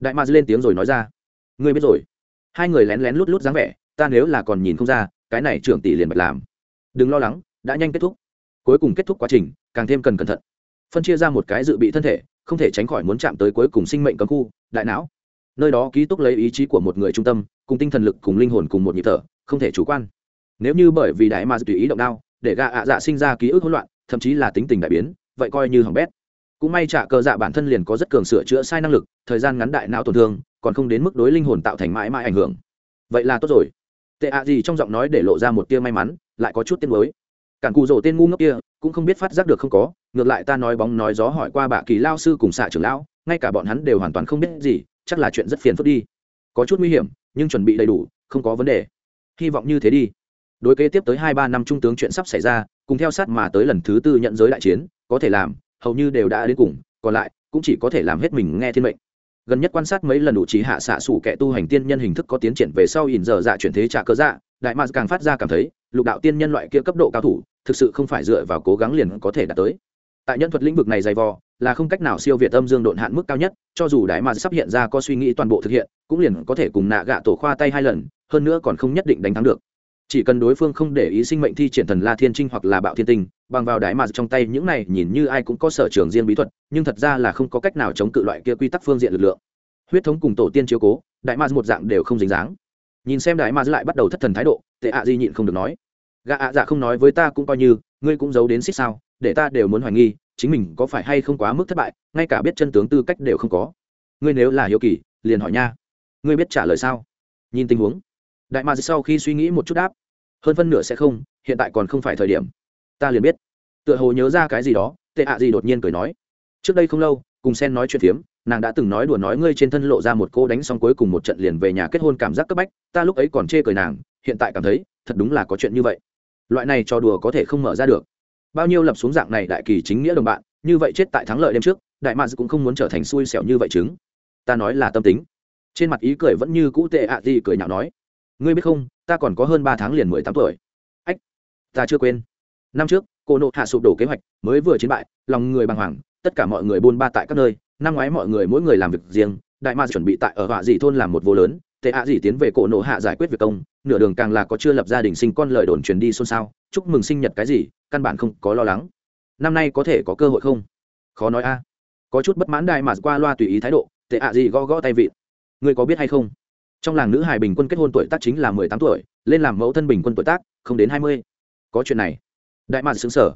đại mà lên tiếng rồi nói ra. Ngươi biết rồi hai người lén lén lút lút dáng vẻ, ta nếu là còn nhìn không ra, cái này trưởng tỷ liền bật làm. Đừng lo lắng, đã nhanh kết thúc. Cuối cùng kết thúc quá trình, càng thêm cần cẩn thận. Phân chia ra một cái dự bị thân thể, không thể tránh khỏi muốn chạm tới cuối cùng sinh mệnh cấm khu, đại não. Nơi đó ký túc lấy ý chí của một người trung tâm, cùng tinh thần lực, cùng linh hồn, cùng một nhịp thở, không thể chủ quan. Nếu như bởi vì đại mà tùy ý động đao để gạ ạ dạ sinh ra ký ức hỗn loạn, thậm chí là tính tình đại biến, vậy coi như hỏng bét. Cũng may trả cờ dạ bản thân liền có rất cường sửa chữa sai năng lực, thời gian ngắn đại não tổn thương còn không đến mức đối linh hồn tạo thành mãi mãi ảnh hưởng. Vậy là tốt rồi. Tệ ạ gì trong giọng nói để lộ ra một tia may mắn, lại có chút tiên mới cản cù rổ tên ngu ngốc kia, cũng không biết phát giác được không có, ngược lại ta nói bóng nói gió hỏi qua bà kỳ lao sư cùng xạ trưởng lão, ngay cả bọn hắn đều hoàn toàn không biết gì, chắc là chuyện rất phiền phức đi. Có chút nguy hiểm, nhưng chuẩn bị đầy đủ, không có vấn đề. Hy vọng như thế đi. Đối kế tiếp tới hai ba năm trung tướng chuyện sắp xảy ra, cùng theo sát mà tới lần thứ tư nhận giới đại chiến, có thể làm, hầu như đều đã đến cùng, còn lại, cũng chỉ có thể làm hết mình nghe thiên mệnh gần nhất quan sát mấy lần đủ trí hạ xạ sủ kẻ tu hành tiên nhân hình thức có tiến triển về sau ỉn giờ dạ chuyển thế trả cơ dạ đại mars càng phát ra cảm thấy, lục đạo tiên nhân loại kia cấp độ cao thủ, thực sự không phải dựa vào cố gắng liền có thể đạt tới. Tại nhân thuật lĩnh vực này dày vò, là không cách nào siêu việt âm dương độn hạn mức cao nhất, cho dù đại mars sắp hiện ra có suy nghĩ toàn bộ thực hiện, cũng liền có thể cùng nạ gạ tổ khoa tay hai lần, hơn nữa còn không nhất định đánh thắng được. Chỉ cần đối phương không để ý sinh mệnh thi triển thần la thiên trinh hoặc là bạo thiên tinh bằng vào đái mà trong tay những này nhìn như ai cũng có sở trường riêng bí thuật, nhưng thật ra là không có cách nào chống cự loại kia quy tắc phương diện lực lượng. Huyết thống cùng tổ tiên chiếu cố đại ma một dạng đều không dính dáng. Nhìn xem đại ma lại bắt đầu thất thần thái độ, tệ ạ di nhịn không được nói, gã ạ dạ không nói với ta cũng coi như, ngươi cũng giấu đến xích sao, để ta đều muốn hoài nghi, chính mình có phải hay không quá mức thất bại, ngay cả biết chân tướng tư cách đều không có. Ngươi nếu là hiếu kỳ, liền hỏi nha. Ngươi biết trả lời sao? Nhìn tình huống đại ma sau khi suy nghĩ một chút đáp, hơn phân nửa sẽ không, hiện tại còn không phải thời điểm ta liền biết. Tựa hồ nhớ ra cái gì đó, tệ ạ gì đột nhiên cười nói. Trước đây không lâu, cùng sen nói chuyện phiếm, nàng đã từng nói đùa nói ngươi trên thân lộ ra một cô đánh xong cuối cùng một trận liền về nhà kết hôn cảm giác cấp bách, ta lúc ấy còn chê cười nàng, hiện tại cảm thấy, thật đúng là có chuyện như vậy. Loại này cho đùa có thể không mở ra được. Bao nhiêu lập xuống dạng này đại kỳ chính nghĩa đồng bạn, như vậy chết tại thắng lợi đêm trước, đại mads cũng không muốn trở thành xui xẻo như vậy chứng. Ta nói là tâm tính. Trên mặt ý cười vẫn như cũ tệ ạ gì cười nhạo nói. Ngươi biết không, ta còn có hơn ba tháng liền mười tám tuổi. Ách, ta chưa quên năm trước, cô nộ hạ sụp đổ kế hoạch, mới vừa chiến bại, lòng người bàng hoàng, tất cả mọi người buôn ba tại các nơi, năm ngoái mọi người mỗi người làm việc riêng, đại ma chuẩn bị tại ở họa dị thôn làm một vô lớn, tệ hạ dị tiến về cổ nộ hạ giải quyết việc công, nửa đường càng là có chưa lập gia đình sinh con lời đồn truyền đi xôn xao, chúc mừng sinh nhật cái gì, căn bản không có lo lắng. Năm nay có thể có cơ hội không? Khó nói a. Có chút bất mãn đại mà qua loa tùy ý thái độ, tệ hạ dị gõ gõ tay vị ngươi có biết hay không? Trong làng nữ hài bình quân kết hôn tuổi tác chính là mười tám tuổi, lên làm mẫu thân bình quân tuổi tác, không đến hai mươi. Có chuyện này đại mạn xứng sở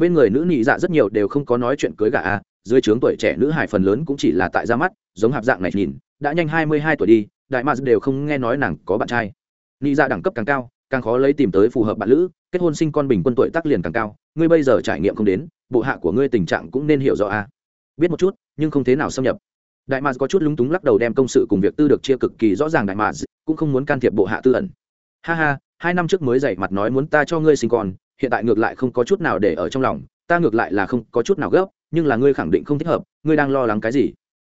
bên người nữ nị dạ rất nhiều đều không có nói chuyện cưới gà a, dưới trướng tuổi trẻ nữ hải phần lớn cũng chỉ là tại ra mắt, giống hạp dạng này nhìn, đã nhanh hai mươi hai tuổi đi, đại mạn đều không nghe nói nàng có bạn trai. Nị dạ đẳng cấp càng cao, càng khó lấy tìm tới phù hợp bạn lữ, kết hôn sinh con bình quân tuổi tác liền càng cao, ngươi bây giờ trải nghiệm không đến, bộ hạ của ngươi tình trạng cũng nên hiểu rõ a. Biết một chút, nhưng không thế nào xâm nhập. Đại mạc có chút lúng túng lắc đầu đem công sự cùng việc tư được chia cực kỳ rõ ràng đại mạc cũng không muốn can thiệp bộ hạ tư ẩn. Ha ha, hai năm trước mới dạy mặt nói muốn ta cho ngươi sinh con hiện tại ngược lại không có chút nào để ở trong lòng, ta ngược lại là không có chút nào gấp, nhưng là ngươi khẳng định không thích hợp, ngươi đang lo lắng cái gì?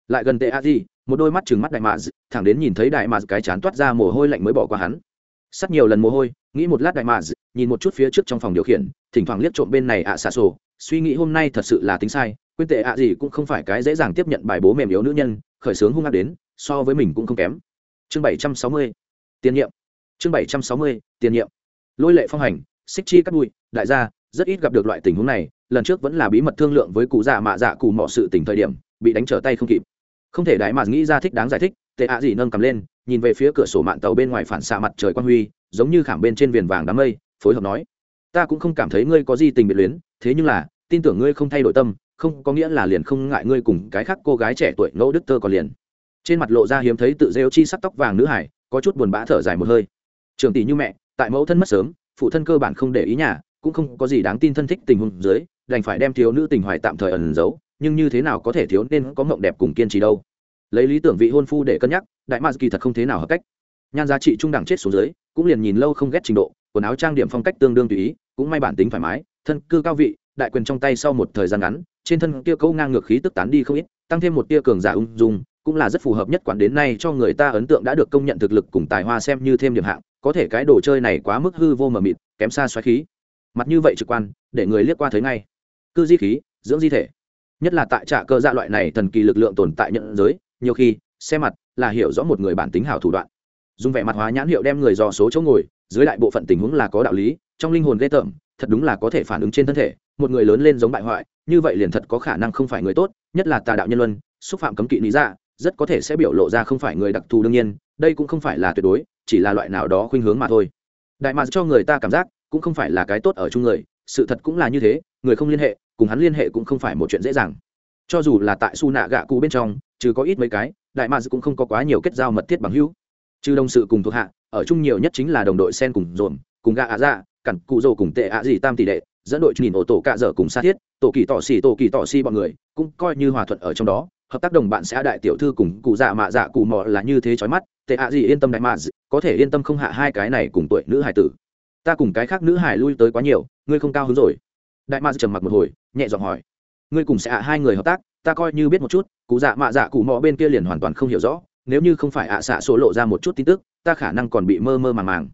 Lại gần tệ a di một đôi mắt chừng mắt đại mạc thẳng đến nhìn thấy đại mạc cái chán toát ra mồ hôi lạnh mới bỏ qua hắn. Sắt nhiều lần mồ hôi, nghĩ một lát đại mạc nhìn một chút phía trước trong phòng điều khiển, thỉnh thoảng liếc trộm bên này ạ xạ sổ, suy nghĩ hôm nay thật sự là tính sai quyết tệ ạ gì cũng không phải cái dễ dàng tiếp nhận bài bố mềm yếu nữ nhân, khởi sướng hung ác đến, so với mình cũng không kém. Chương bảy trăm sáu mươi, tiền nhiệm. Chương bảy trăm sáu mươi, tiền nhiệm. Lôi lệ phong hành xích chi cắt bụi đại gia, rất ít gặp được loại tình huống này, lần trước vẫn là bí mật thương lượng với cụ già mạ dạ cụ mọ sự tình thời điểm, bị đánh trở tay không kịp. Không thể đại mà nghĩ ra thích đáng giải thích, tệ ạ gì nâng cầm lên, nhìn về phía cửa sổ mạng tàu bên ngoài phản xạ mặt trời quang huy, giống như khảm bên trên viền vàng đám mây, phối hợp nói, ta cũng không cảm thấy ngươi có gì tình biệt luyến, thế nhưng là, tin tưởng ngươi không thay đổi tâm, không có nghĩa là liền không ngại ngươi cùng cái khác cô gái trẻ tuổi ngẫu đức tơ còn liền. Trên mặt lộ ra hiếm thấy tự rêu chi sắc tóc vàng nữ hải, có chút buồn bã thở dài một hơi. Trường tỷ như mẹ, tại mẫu thân mất sớm phụ thân cơ bản không để ý nhà, cũng không có gì đáng tin thân thích tình huống dưới, đành phải đem thiếu nữ tình hoài tạm thời ẩn giấu, nhưng như thế nào có thể thiếu nên có mộng đẹp cùng kiên trì đâu. Lấy lý tưởng vị hôn phu để cân nhắc, đại mạc kỳ thật không thế nào hợp cách. Nhan giá trị trung đẳng chết xuống dưới, cũng liền nhìn lâu không ghét trình độ, quần áo trang điểm phong cách tương đương tùy ý, cũng may bản tính thoải mái, thân cư cao vị, đại quyền trong tay sau một thời gian ngắn, trên thân kia câu ngang ngược khí tức tán đi không ít, tăng thêm một tia cường giả ung dung cũng là rất phù hợp nhất quản đến nay cho người ta ấn tượng đã được công nhận thực lực cùng tài hoa xem như thêm điểm hạng, có thể cái đồ chơi này quá mức hư vô mờ mịt, kém xa xoáy khí. Mặt như vậy trực quan, để người liếc qua thấy ngay. Cư di khí, dưỡng di thể. Nhất là tại trạ cơ dạ loại này thần kỳ lực lượng tồn tại nhận giới, nhiều khi, xem mặt là hiểu rõ một người bản tính hảo thủ đoạn. Dùng vẻ mặt hóa nhãn hiệu đem người dò số chỗ ngồi, dưới lại bộ phận tình huống là có đạo lý, trong linh hồn ghê tởm, thật đúng là có thể phản ứng trên thân thể, một người lớn lên giống bại hoại, như vậy liền thật có khả năng không phải người tốt, nhất là tà đạo nhân luân, xúc phạm cấm kỵ lý dạ rất có thể sẽ biểu lộ ra không phải người đặc thù đương nhiên, đây cũng không phải là tuyệt đối, chỉ là loại nào đó khuynh hướng mà thôi. Đại mạc cho người ta cảm giác, cũng không phải là cái tốt ở chung người, sự thật cũng là như thế, người không liên hệ, cùng hắn liên hệ cũng không phải một chuyện dễ dàng. Cho dù là tại su nạ gạ cụ bên trong chứ có ít mấy cái, đại mạc cũng không có quá nhiều kết giao mật thiết bằng hữu. Trừ đồng sự cùng thuộc hạ, ở chung nhiều nhất chính là đồng đội sen cùng dồn, cùng gạ ạ dạ cặn cụ rồ cùng tệ ạ gì tam tỷ đệ, dẫn đội nhìn ổ tổ cạ dở cùng xa thiết, tổ kỳ tỏ xì, tổ kỳ tỏ xì bọn người, cũng coi như hòa thuận ở trong đó hợp tác đồng bạn sẽ đại tiểu thư cùng cụ dạ mạ dạ cụ mò là như thế chói mắt, tệ ạ gì yên tâm đại mạ có thể yên tâm không hạ hai cái này cùng tuổi nữ hải tử. Ta cùng cái khác nữ hải lui tới quá nhiều, ngươi không cao hứng rồi. Đại mạ trầm mặc một hồi, nhẹ giọng hỏi. Ngươi cùng sẽ hạ hai người hợp tác, ta coi như biết một chút, cụ dạ mạ dạ cụ mò bên kia liền hoàn toàn không hiểu rõ, nếu như không phải ạ xạ số lộ ra một chút tin tức, ta khả năng còn bị mơ mơ màng màng.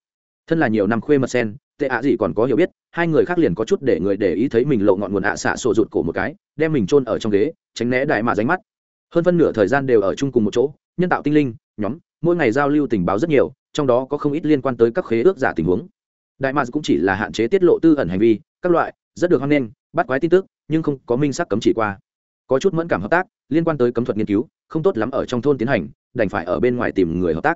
Thân là nhiều năm khuê mật sen, tệ ạ gì còn có hiểu biết, hai người khác liền có chút để người để ý thấy mình lộ ngọn nguồn ạ xạ sổ rụt cổ một cái, đem mình chôn ở trong ghế, tránh né đại mạ ránh mắt hơn phân nửa thời gian đều ở chung cùng một chỗ, nhân tạo tinh linh, nhóm, mỗi ngày giao lưu tình báo rất nhiều, trong đó có không ít liên quan tới các khế ước giả tình huống. Đại mads cũng chỉ là hạn chế tiết lộ tư ẩn hành vi, các loại, rất được hoan nghênh, bắt quái tin tức, nhưng không có minh sắc cấm chỉ qua. Có chút mẫn cảm hợp tác, liên quan tới cấm thuật nghiên cứu, không tốt lắm ở trong thôn tiến hành, đành phải ở bên ngoài tìm người hợp tác.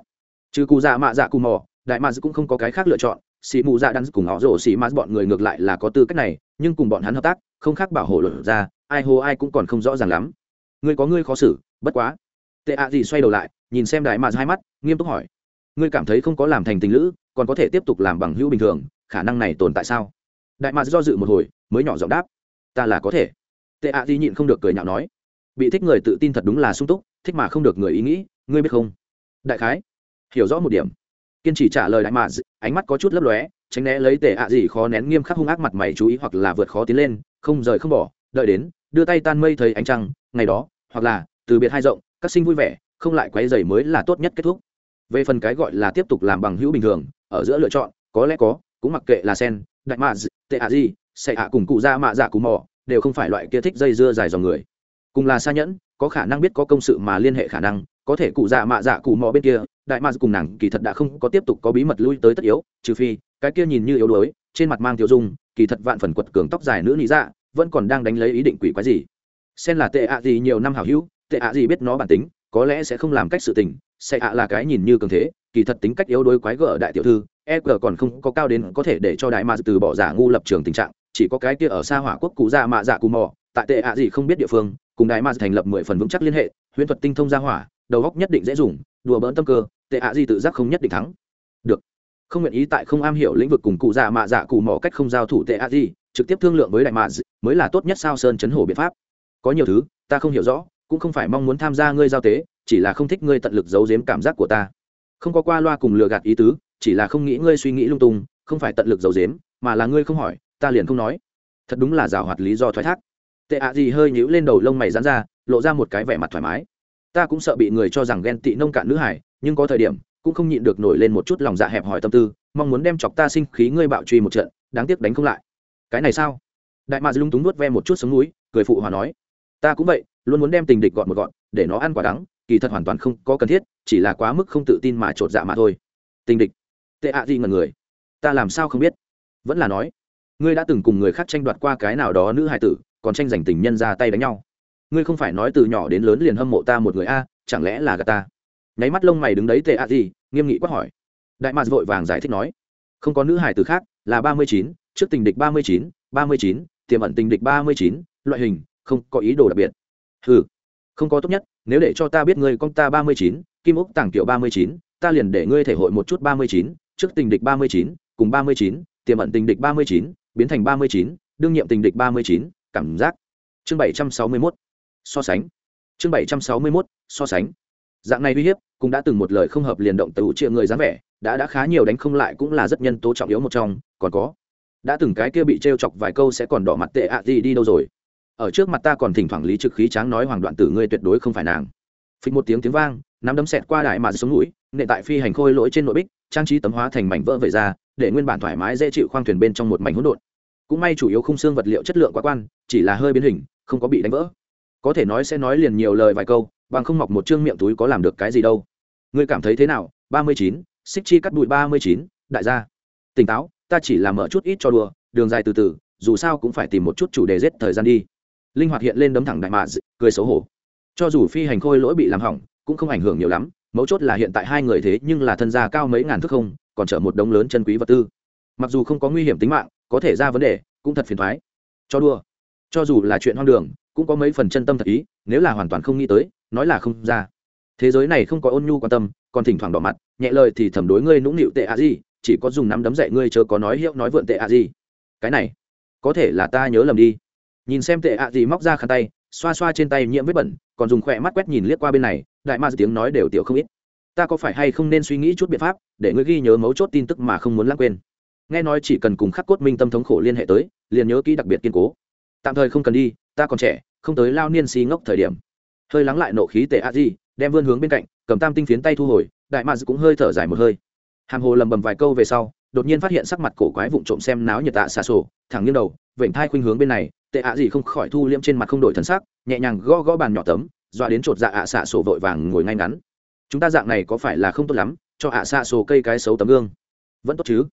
Trừ cụ dạ mạ dạ cù mò, đại mads cũng không có cái khác lựa chọn xì mù dạ đắn cùng họ rổ xì mát bọn người ngược lại là có tư cách này, nhưng cùng bọn hắn hợp tác, không khác bảo hộ luận ra, ai hô ai cũng còn không rõ ràng lắm ngươi có ngươi khó xử, bất quá. Tệ ạ gì xoay đầu lại, nhìn xem đại mạt hai mắt, nghiêm túc hỏi. Ngươi cảm thấy không có làm thành tình lữ, còn có thể tiếp tục làm bằng hữu bình thường, khả năng này tồn tại sao? Đại mạt do dự một hồi, mới nhỏ giọng đáp. Ta là có thể. Tệ ạ gì nhịn không được cười nhạo nói. Bị thích người tự tin thật đúng là sung túc, thích mà không được người ý nghĩ, ngươi biết không? Đại khái, hiểu rõ một điểm. Kiên trì trả lời đại mạt, ánh mắt có chút lấp lóe, tránh né lấy tệ ạ gì khó nén nghiêm khắc hung ác mặt mày chú ý hoặc là vượt khó tiến lên, không rời không bỏ, đợi đến đưa tay tan mây thấy ánh trăng, ngày đó, hoặc là, từ biệt hai rộng, các sinh vui vẻ, không lại quấy dày mới là tốt nhất kết thúc. Về phần cái gọi là tiếp tục làm bằng hữu bình thường, ở giữa lựa chọn, có lẽ có, cũng mặc kệ là sen, đại mạ tệ ạ gì sẽ ạ cùng cụ ra mạ dạ cụ mò, đều không phải loại kia thích dây dưa dài dòng người. Cùng là xa nhẫn, có khả năng biết có công sự mà liên hệ khả năng, có thể cụ dạ mạ dạ cụ mò bên kia, đại mạ cùng nàng kỳ thật đã không có tiếp tục có bí mật lui tới tất yếu, trừ phi, cái kia nhìn như yếu đuối, trên mặt mang tiêu dung, kỳ thật vạn phần quật cường tóc dài nữ lý dạ vẫn còn đang đánh lấy ý định quỷ quái gì. Xen là tệ ạ gì nhiều năm hảo hữu, tệ ạ gì biết nó bản tính, có lẽ sẽ không làm cách sự tình, sẽ ạ là cái nhìn như cường thế, kỳ thật tính cách yếu đuối quái gở đại tiểu thư e g còn không có cao đến có thể để cho đại mà từ bỏ giả ngu lập trường tình trạng, chỉ có cái kia ở xa hỏa quốc cụ già mạ dạ cù mò, tại tệ ạ gì không biết địa phương, cùng đại mà thành lập mười phần vững chắc liên hệ, huyễn thuật tinh thông ra hỏa, đầu góc nhất định dễ dùng, đùa bỡn tâm cơ, tệ ạ gì tự giác không nhất định thắng không nguyện ý tại không am hiểu lĩnh vực cùng cụ già mạ dạ cụ mỏ cách không giao thủ tệ a gì, trực tiếp thương lượng với đại mạ mới là tốt nhất sao sơn chấn hổ biện pháp. Có nhiều thứ, ta không hiểu rõ, cũng không phải mong muốn tham gia ngươi giao tế, chỉ là không thích ngươi tận lực giấu giếm cảm giác của ta. Không có qua loa cùng lừa gạt ý tứ, chỉ là không nghĩ ngươi suy nghĩ lung tung, không phải tận lực giấu giếm, mà là ngươi không hỏi, ta liền không nói. Thật đúng là rào hoạt lý do thoái thác. Tệ ạ gì hơi nhíu lên đầu lông mày dán ra, lộ ra một cái vẻ mặt thoải mái. Ta cũng sợ bị người cho rằng ghen tị nông cạn nữ hải, nhưng có thời điểm cũng không nhịn được nổi lên một chút lòng dạ hẹp hòi tâm tư, mong muốn đem chọc ta sinh khí ngươi bạo truy một trận, đáng tiếc đánh không lại. Cái này sao? Đại mạc lung túng nuốt ve một chút sống núi, cười phụ hòa nói. Ta cũng vậy, luôn muốn đem tình địch gọn một gọn, để nó ăn quả đắng, kỳ thật hoàn toàn không có cần thiết, chỉ là quá mức không tự tin mà chột dạ mà thôi. Tình địch. Tệ ạ gì ngần người. Ta làm sao không biết? Vẫn là nói. Ngươi đã từng cùng người khác tranh đoạt qua cái nào đó nữ hài tử, còn tranh giành tình nhân ra tay đánh nhau. Ngươi không phải nói từ nhỏ đến lớn liền hâm mộ ta một người a, chẳng lẽ là gà ta? Nháy mắt lông mày đứng đấy tệ à gì nghiêm nghị quát hỏi đại mạc vội vàng giải thích nói không có nữ hải tử khác là ba mươi chín trước tình địch ba mươi chín ba mươi chín tiềm ẩn tình địch ba mươi chín loại hình không có ý đồ đặc biệt ừ không có tốt nhất nếu để cho ta biết ngươi con ta ba mươi chín kim úc tàng kiểu ba mươi chín ta liền để ngươi thể hội một chút ba mươi chín trước tình địch ba mươi chín cùng ba mươi chín tiềm ẩn tình địch ba mươi chín biến thành ba mươi chín đương nhiệm tình địch ba mươi chín cảm giác chương bảy trăm sáu mươi mốt so sánh chương bảy trăm sáu mươi mốt so sánh dạng này uy hiếp cũng đã từng một lời không hợp liền động từ chia người dáng vẻ, đã đã khá nhiều đánh không lại cũng là rất nhân tố trọng yếu một trong, còn có, đã từng cái kia bị t chọc vài câu sẽ còn đỏ mặt tệ ạ gì đi đâu rồi? Ở trước mặt ta còn thỉnh thoảng lý trực khí tráng nói hoàng đoạn tử ngươi tuyệt đối không phải nàng. Phịch một tiếng tiếng vang, nắm đấm xẹt qua đại mà xuống núi nệ tại phi hành khôi lỗi trên nội bích, trang trí tấm hóa thành mảnh vỡ vẩy ra, để nguyên bản thoải mái dễ chịu khoang thuyền bên trong một mảnh hỗn độn. Cũng may chủ yếu khung xương vật liệu chất lượng quá quan, chỉ là hơi biến hình, không có bị đánh vỡ. Có thể nói sẽ nói liền nhiều lời vài câu bằng không mọc một chương miệng túi có làm được cái gì đâu. Ngươi cảm thấy thế nào? ba mươi chín, xích chi cắt bụi ba mươi chín, đại gia. Tỉnh táo, ta chỉ làm mở chút ít cho đùa, đường dài từ từ, dù sao cũng phải tìm một chút chủ đề giết thời gian đi. Linh hoạt hiện lên đấm thẳng đại mạ cười xấu hổ. Cho dù phi hành khôi lỗi bị làm hỏng, cũng không ảnh hưởng nhiều lắm, mấu chốt là hiện tại hai người thế nhưng là thân gia cao mấy ngàn thước không, còn chở một đống lớn chân quý vật tư. Mặc dù không có nguy hiểm tính mạng, có thể ra vấn đề, cũng thật phiền thoái. Cho đua cho dù là chuyện hoang đường, cũng có mấy phần chân tâm thật ý, nếu là hoàn toàn không nghĩ tới nói là không ra. Thế giới này không có ôn nhu quan tâm, còn thỉnh thoảng đỏ mặt, nhẹ lời thì thầm đối ngươi nũng nịu tệ a gì, chỉ có dùng nắm đấm dạy ngươi chớ có nói hiệu nói vượn tệ a gì. Cái này, có thể là ta nhớ lầm đi. Nhìn xem tệ a gì móc ra khăn tay, xoa xoa trên tay nhiễm vết bẩn, còn dùng khỏe mắt quét nhìn liếc qua bên này, đại ma tiếng nói đều tiểu không ít. Ta có phải hay không nên suy nghĩ chút biện pháp, để ngươi ghi nhớ mấu chốt tin tức mà không muốn lãng quên? Nghe nói chỉ cần cùng khắc cốt minh tâm thống khổ liên hệ tới, liền nhớ kỹ đặc biệt kiên cố. Tạm thời không cần đi, ta còn trẻ, không tới lao niên si ngốc thời điểm hơi lắng lại nộ khí tệ a di, đem vươn hướng bên cạnh, cầm tam tinh phiến tay thu hồi, đại mads cũng hơi thở dài một hơi. Hàm hồ lầm bầm vài câu về sau, đột nhiên phát hiện sắc mặt cổ quái vụng trộm xem náo nhiệt tạ xa sổ, thẳng nghiêng đầu, vểnh thai khuynh hướng bên này tệ ạ gì không khỏi thu liêm trên mặt không đổi thân sắc, nhẹ nhàng gõ gõ bàn nhỏ tấm, dọa đến chột dạ ạ xạ sổ vội vàng ngồi ngay ngắn. Chúng ta dạng này có phải là không tốt lắm, cho ạ xạ sổ cây cái xấu tấm gương. Vẫn tốt chứ?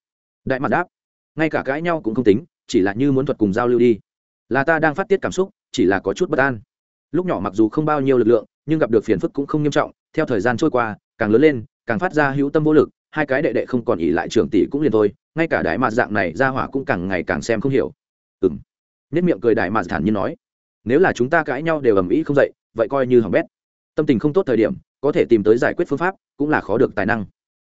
Đại mặt đáp. Ngay cả cãi nhau cũng không tính, chỉ là như muốn thuật cùng giao lưu đi. Là ta đang phát tiết cảm xúc, chỉ là có chút bất an lúc nhỏ mặc dù không bao nhiêu lực lượng, nhưng gặp được phiền phức cũng không nghiêm trọng. Theo thời gian trôi qua, càng lớn lên, càng phát ra hữu tâm vô lực, hai cái đệ đệ không còn ỉ lại trường tỷ cũng liền thôi, ngay cả đại mạt dạng này ra hỏa cũng càng ngày càng xem không hiểu. Ừ m nhất miệng cười đại mạt thản nhiên nói, nếu là chúng ta cãi nhau đều ầm ĩ không dậy, vậy coi như hỏng bét. Tâm tình không tốt thời điểm, có thể tìm tới giải quyết phương pháp, cũng là khó được tài năng.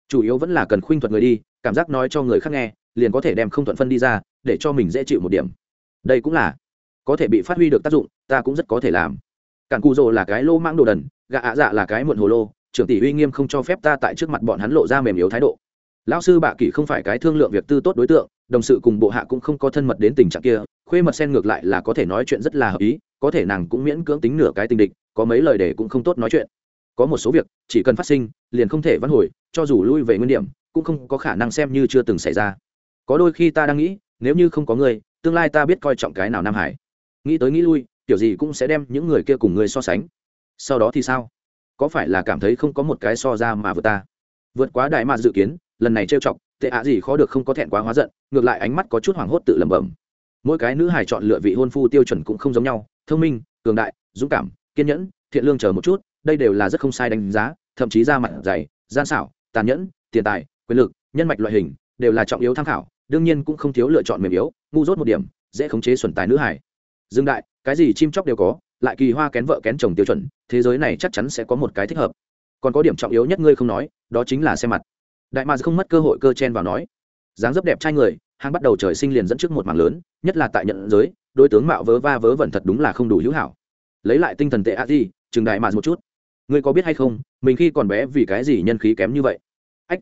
Chủ yếu vẫn là cần khuynh thuật người đi, cảm giác nói cho người khác nghe, liền có thể đem không thuận phân đi ra, để cho mình dễ chịu một điểm. Đây cũng là có thể bị phát huy được tác dụng, ta cũng rất có thể làm cản cù rồ là cái lô mãng đồ đần, gạ ạ dạ là cái muộn hồ lô, trưởng tỷ uy nghiêm không cho phép ta tại trước mặt bọn hắn lộ ra mềm yếu thái độ. Lão sư bạ kỷ không phải cái thương lượng việc tư tốt đối tượng, đồng sự cùng bộ hạ cũng không có thân mật đến tình trạng kia, khuê mật sen ngược lại là có thể nói chuyện rất là hợp ý, có thể nàng cũng miễn cưỡng tính nửa cái tình địch, có mấy lời để cũng không tốt nói chuyện. Có một số việc, chỉ cần phát sinh, liền không thể vãn hồi, cho dù lui về nguyên điểm, cũng không có khả năng xem như chưa từng xảy ra. Có đôi khi ta đang nghĩ, nếu như không có người tương lai ta biết coi trọng cái nào nam hải. Nghĩ tới nghĩ lui kiểu gì cũng sẽ đem những người kia cùng ngươi so sánh. Sau đó thì sao? Có phải là cảm thấy không có một cái so ra mà vừa ta? Vượt quá đại mà dự kiến, lần này trêu chọc, tệ ạ gì khó được không có thẹn quá hóa giận, ngược lại ánh mắt có chút hoảng hốt tự lẩm bẩm. Mỗi cái nữ hài chọn lựa vị hôn phu tiêu chuẩn cũng không giống nhau, thông minh, cường đại, dũng cảm, kiên nhẫn, thiện lương chờ một chút, đây đều là rất không sai đánh giá, thậm chí ra mặt dày, gian xảo, tàn nhẫn, tiền tài, quyền lực, nhân mạch loại hình, đều là trọng yếu tham khảo, đương nhiên cũng không thiếu lựa chọn mềm yếu, ngu dốt một điểm, dễ khống chế xuẩn tài nữ hải dương đại cái gì chim chóc đều có, lại kỳ hoa kén vợ kén chồng tiêu chuẩn, thế giới này chắc chắn sẽ có một cái thích hợp. Còn có điểm trọng yếu nhất ngươi không nói, đó chính là xem mặt. Đại mà không mất cơ hội cơ chen vào nói. Dáng dấp đẹp trai người hàng bắt đầu trời sinh liền dẫn trước một mảng lớn, nhất là tại nhận giới, đối tướng mạo vớ va vớ vẩn thật đúng là không đủ hữu hảo. Lấy lại tinh thần tệ a di chừng đại mà một chút. Ngươi có biết hay không, mình khi còn bé vì cái gì nhân khí kém như vậy? Ách,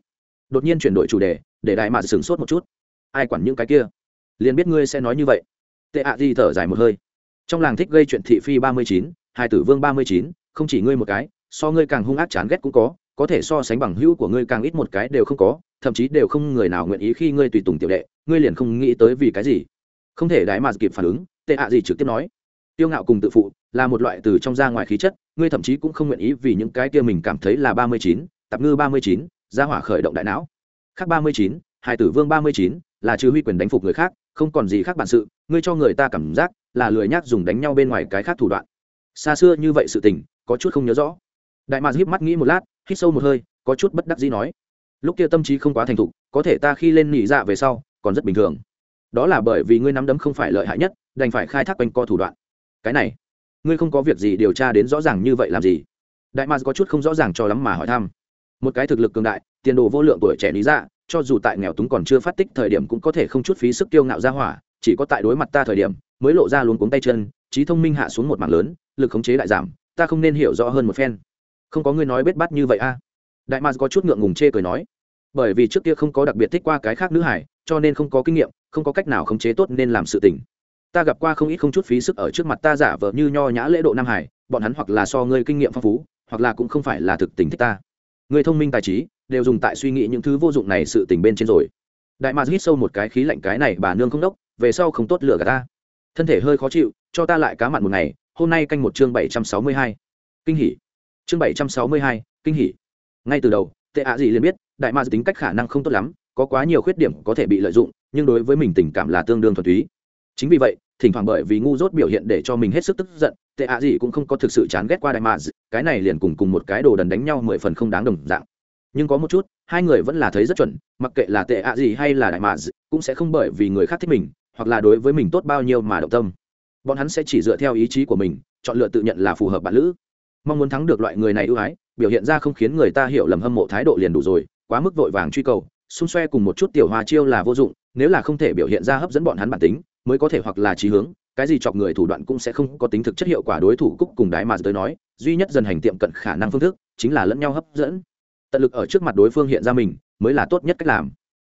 đột nhiên chuyển đổi chủ đề, để đại mà sửng sốt một chút. Ai quản những cái kia? Liền biết ngươi sẽ nói như vậy. Tệ a di thở dài một hơi trong làng thích gây chuyện thị phi ba mươi chín hai tử vương ba mươi chín, không chỉ ngươi một cái, so ngươi càng hung ác chán ghét cũng có có thể so sánh bằng hữu của ngươi càng ít một cái đều không có, thậm chí đều không người nào nguyện ý khi ngươi tùy tùng tiểu đệ, ngươi liền không nghĩ tới vì cái gì. Không thể đái mà kịp phản ứng, tệ ạ gì trực tiếp nói, tiêu ngạo cùng tự phụ là một loại từ trong ra ngoài khí chất, ngươi thậm chí cũng không nguyện ý vì những cái kia mình cảm thấy là ba mươi chín, tạp ngư ba mươi chín gia hỏa khởi động đại não. Khác ba mươi chín hai tử vương ba mươi chín, là trừ huy quyền đánh phục người khác, không còn gì khác bản sự, ngươi cho người ta cảm giác là lười nhác dùng đánh nhau bên ngoài cái khác thủ đoạn. Xa xưa như vậy sự tình, có chút không nhớ rõ. Đại mạc híp mắt nghĩ một lát, hít sâu một hơi, có chút bất đắc dĩ nói. Lúc kia tâm trí không quá thành thục, có thể ta khi lên nỉ dạ về sau, còn rất bình thường. Đó là bởi vì ngươi nắm đấm không phải lợi hại nhất, đành phải khai thác quanh co thủ đoạn. Cái này, ngươi không có việc gì điều tra đến rõ ràng như vậy làm gì? Đại mạc có chút không rõ ràng cho lắm mà hỏi thăm. Một cái thực lực cường đại, tiền đồ vô lượng tuổi trẻ lý dạ cho dù tại nghèo túng còn chưa phát tích thời điểm cũng có thể không chút phí sức tiêu ngạo ra hỏa, chỉ có tại đối mặt ta thời điểm mới lộ ra luống cuống tay chân, trí thông minh hạ xuống một mảng lớn, lực khống chế đại giảm, ta không nên hiểu rõ hơn một phen. Không có ngươi nói bết bát như vậy a. Đại mars có chút ngượng ngùng chê cười nói. Bởi vì trước kia không có đặc biệt thích qua cái khác nữ hải, cho nên không có kinh nghiệm, không có cách nào khống chế tốt nên làm sự tình. Ta gặp qua không ít không chút phí sức ở trước mặt ta giả vờ như nho nhã lễ độ nam hải, bọn hắn hoặc là so ngươi kinh nghiệm phong phú, hoặc là cũng không phải là thực tình thích ta. Người thông minh tài trí, đều dùng tại suy nghĩ những thứ vô dụng này sự tình bên trên rồi. Đại mars hít sâu một cái khí lạnh cái này bà nương không đốc, về sau không tốt lựa cả ta thân thể hơi khó chịu, cho ta lại cá mặn một ngày, hôm nay canh một chương bảy trăm sáu mươi hai. Kinh hỉ. Chương bảy trăm sáu mươi hai, kinh hỉ. Ngay từ đầu, tệ ạ gì liền biết, đại ma tính cách khả năng không tốt lắm, có quá nhiều khuyết điểm có thể bị lợi dụng, nhưng đối với mình tình cảm là tương đương thuần túy. Chính vì vậy, thỉnh thoảng bởi vì ngu dốt biểu hiện để cho mình hết sức tức giận, tệ ạ gì cũng không có thực sự chán ghét qua đại ma cái này liền cùng cùng một cái đồ đần đánh nhau mười phần không đáng đồng dạng. Nhưng có một chút, hai người vẫn là thấy rất chuẩn, mặc kệ là tệ ạ gì hay là đại ma cũng sẽ không bởi vì người khác thích mình hoặc là đối với mình tốt bao nhiêu mà động tâm. Bọn hắn sẽ chỉ dựa theo ý chí của mình, chọn lựa tự nhận là phù hợp bạn lữ. Mong muốn thắng được loại người này ưu ái, biểu hiện ra không khiến người ta hiểu lầm hâm mộ thái độ liền đủ rồi, quá mức vội vàng truy cầu, xung xoe cùng một chút tiểu hoa chiêu là vô dụng, nếu là không thể biểu hiện ra hấp dẫn bọn hắn bản tính, mới có thể hoặc là trí hướng, cái gì chọc người thủ đoạn cũng sẽ không có tính thực chất hiệu quả đối thủ cúc cùng đái mà tới nói, duy nhất dần hành tiệm cận khả năng phương thức, chính là lẫn nhau hấp dẫn. Tận lực ở trước mặt đối phương hiện ra mình, mới là tốt nhất cách làm.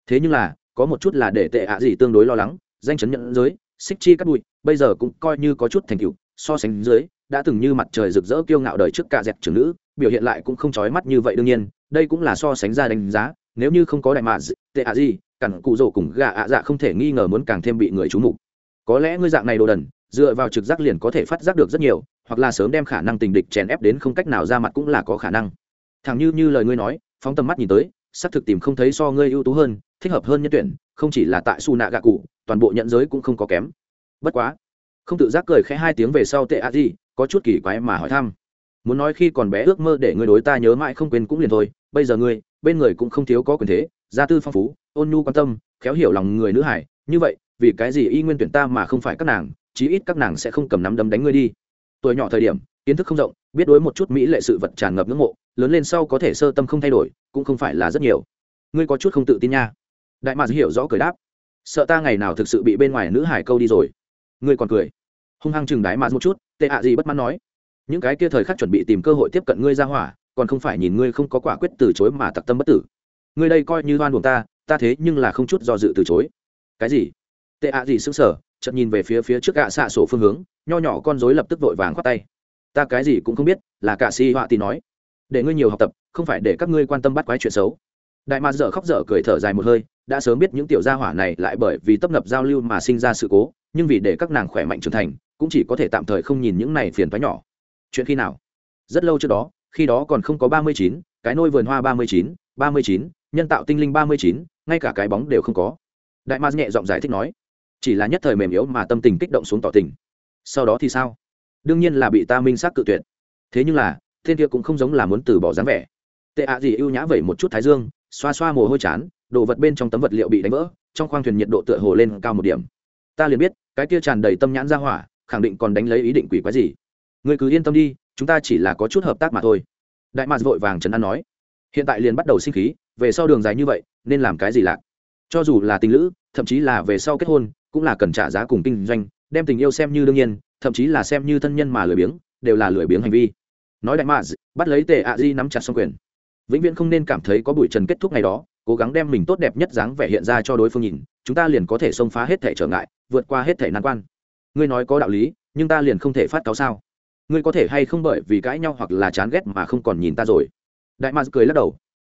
Thế nhưng là, có một chút là để tệ ạ gì tương đối lo lắng danh chấn nhận giới, xích chi cắt bụi, bây giờ cũng coi như có chút thành tựu, so sánh dưới, đã từng như mặt trời rực rỡ kiêu ngạo đời trước cả dẹp trưởng nữ, biểu hiện lại cũng không chói mắt như vậy đương nhiên, đây cũng là so sánh ra đánh giá, nếu như không có đại mạ tệ ạ gì cẳng cụ rổ cùng gà ạ dạ không thể nghi ngờ muốn càng thêm bị người trú mục. Có lẽ ngươi dạng này đồ đần, dựa vào trực giác liền có thể phát giác được rất nhiều, hoặc là sớm đem khả năng tình địch chèn ép đến không cách nào ra mặt cũng là có khả năng. Thằng như như lời ngươi nói, phóng tầm mắt nhìn tới xác thực tìm không thấy so ngươi ưu tú hơn, thích hợp hơn nhân tuyển, không chỉ là tại su nạ gạ cụ, toàn bộ nhận giới cũng không có kém. Bất quá, không tự giác cười khẽ hai tiếng về sau tệ a gì có chút kỳ quái mà hỏi thăm. Muốn nói khi còn bé ước mơ để ngươi đối ta nhớ mãi không quên cũng liền thôi, bây giờ ngươi, bên người cũng không thiếu có quyền thế, gia tư phong phú, ôn nhu quan tâm, khéo hiểu lòng người nữ hải, như vậy, vì cái gì y nguyên tuyển ta mà không phải các nàng, chí ít các nàng sẽ không cầm nắm đấm đánh ngươi đi. Tuổi nhỏ thời điểm kiến thức không rộng, biết đối một chút mỹ lệ sự vật tràn ngập ngưỡng mộ, lớn lên sau có thể sơ tâm không thay đổi, cũng không phải là rất nhiều. Ngươi có chút không tự tin nha. Đại mạc hiểu rõ cười đáp. Sợ ta ngày nào thực sự bị bên ngoài nữ hải câu đi rồi. Ngươi còn cười. Hung hăng chừng đại mạc một chút, tệ ạ gì bất mãn nói. Những cái kia thời khắc chuẩn bị tìm cơ hội tiếp cận ngươi ra hỏa, còn không phải nhìn ngươi không có quả quyết từ chối mà tặc tâm bất tử. Ngươi đây coi như đoan buồn ta ta thế nhưng là không chút do dự từ chối. Cái gì? Tệ ạ gì sững sờ, chợt nhìn về phía phía trước gạ xạ sổ phương hướng, nho nhỏ con rối lập tức vội vàng khoát tay ta cái gì cũng không biết, là cả si họa tì nói. Để ngươi nhiều học tập, không phải để các ngươi quan tâm bắt quái chuyện xấu. Đại mạc dở khóc dở cười thở dài một hơi, đã sớm biết những tiểu gia hỏa này lại bởi vì tấp nập giao lưu mà sinh ra sự cố, nhưng vì để các nàng khỏe mạnh trưởng thành, cũng chỉ có thể tạm thời không nhìn những này phiền toái nhỏ. Chuyện khi nào? Rất lâu trước đó, khi đó còn không có ba mươi chín, cái nôi vườn hoa ba mươi chín, ba mươi chín, nhân tạo tinh linh ba mươi chín, ngay cả cái bóng đều không có. Đại mars nhẹ giọng giải thích nói, chỉ là nhất thời mềm yếu mà tâm tình kích động xuống tỏ tình. Sau đó thì sao? Đương nhiên là bị ta minh xác cự tuyệt. Thế nhưng là thiên kia cũng không giống là muốn từ bỏ dáng vẻ. Tệ ạ gì ưu nhã vẩy một chút thái dương, xoa xoa mồ hôi chán, đồ vật bên trong tấm vật liệu bị đánh vỡ, trong khoang thuyền nhiệt độ tựa hồ lên cao một điểm. Ta liền biết, cái kia tràn đầy tâm nhãn ra hỏa, khẳng định còn đánh lấy ý định quỷ quái gì. Người cứ yên tâm đi, chúng ta chỉ là có chút hợp tác mà thôi. Đại mạc vội vàng trấn an nói. Hiện tại liền bắt đầu sinh khí, về sau đường dài như vậy, nên làm cái gì lạc? Cho dù là tình lữ, thậm chí là về sau kết hôn, cũng là cần trả giá cùng kinh doanh đem tình yêu xem như đương nhiên, thậm chí là xem như thân nhân mà lười biếng, đều là lười biếng hành vi. Nói đại mạc bắt lấy tề ạ di nắm chặt xong quyền. Vĩnh viễn không nên cảm thấy có bụi trần kết thúc ngày đó, cố gắng đem mình tốt đẹp nhất dáng vẻ hiện ra cho đối phương nhìn, chúng ta liền có thể xông phá hết thể trở ngại, vượt qua hết thể nan quan. Ngươi nói có đạo lý, nhưng ta liền không thể phát cáo sao? Ngươi có thể hay không bởi vì cãi nhau hoặc là chán ghét mà không còn nhìn ta rồi? Đại mạc cười lắc đầu.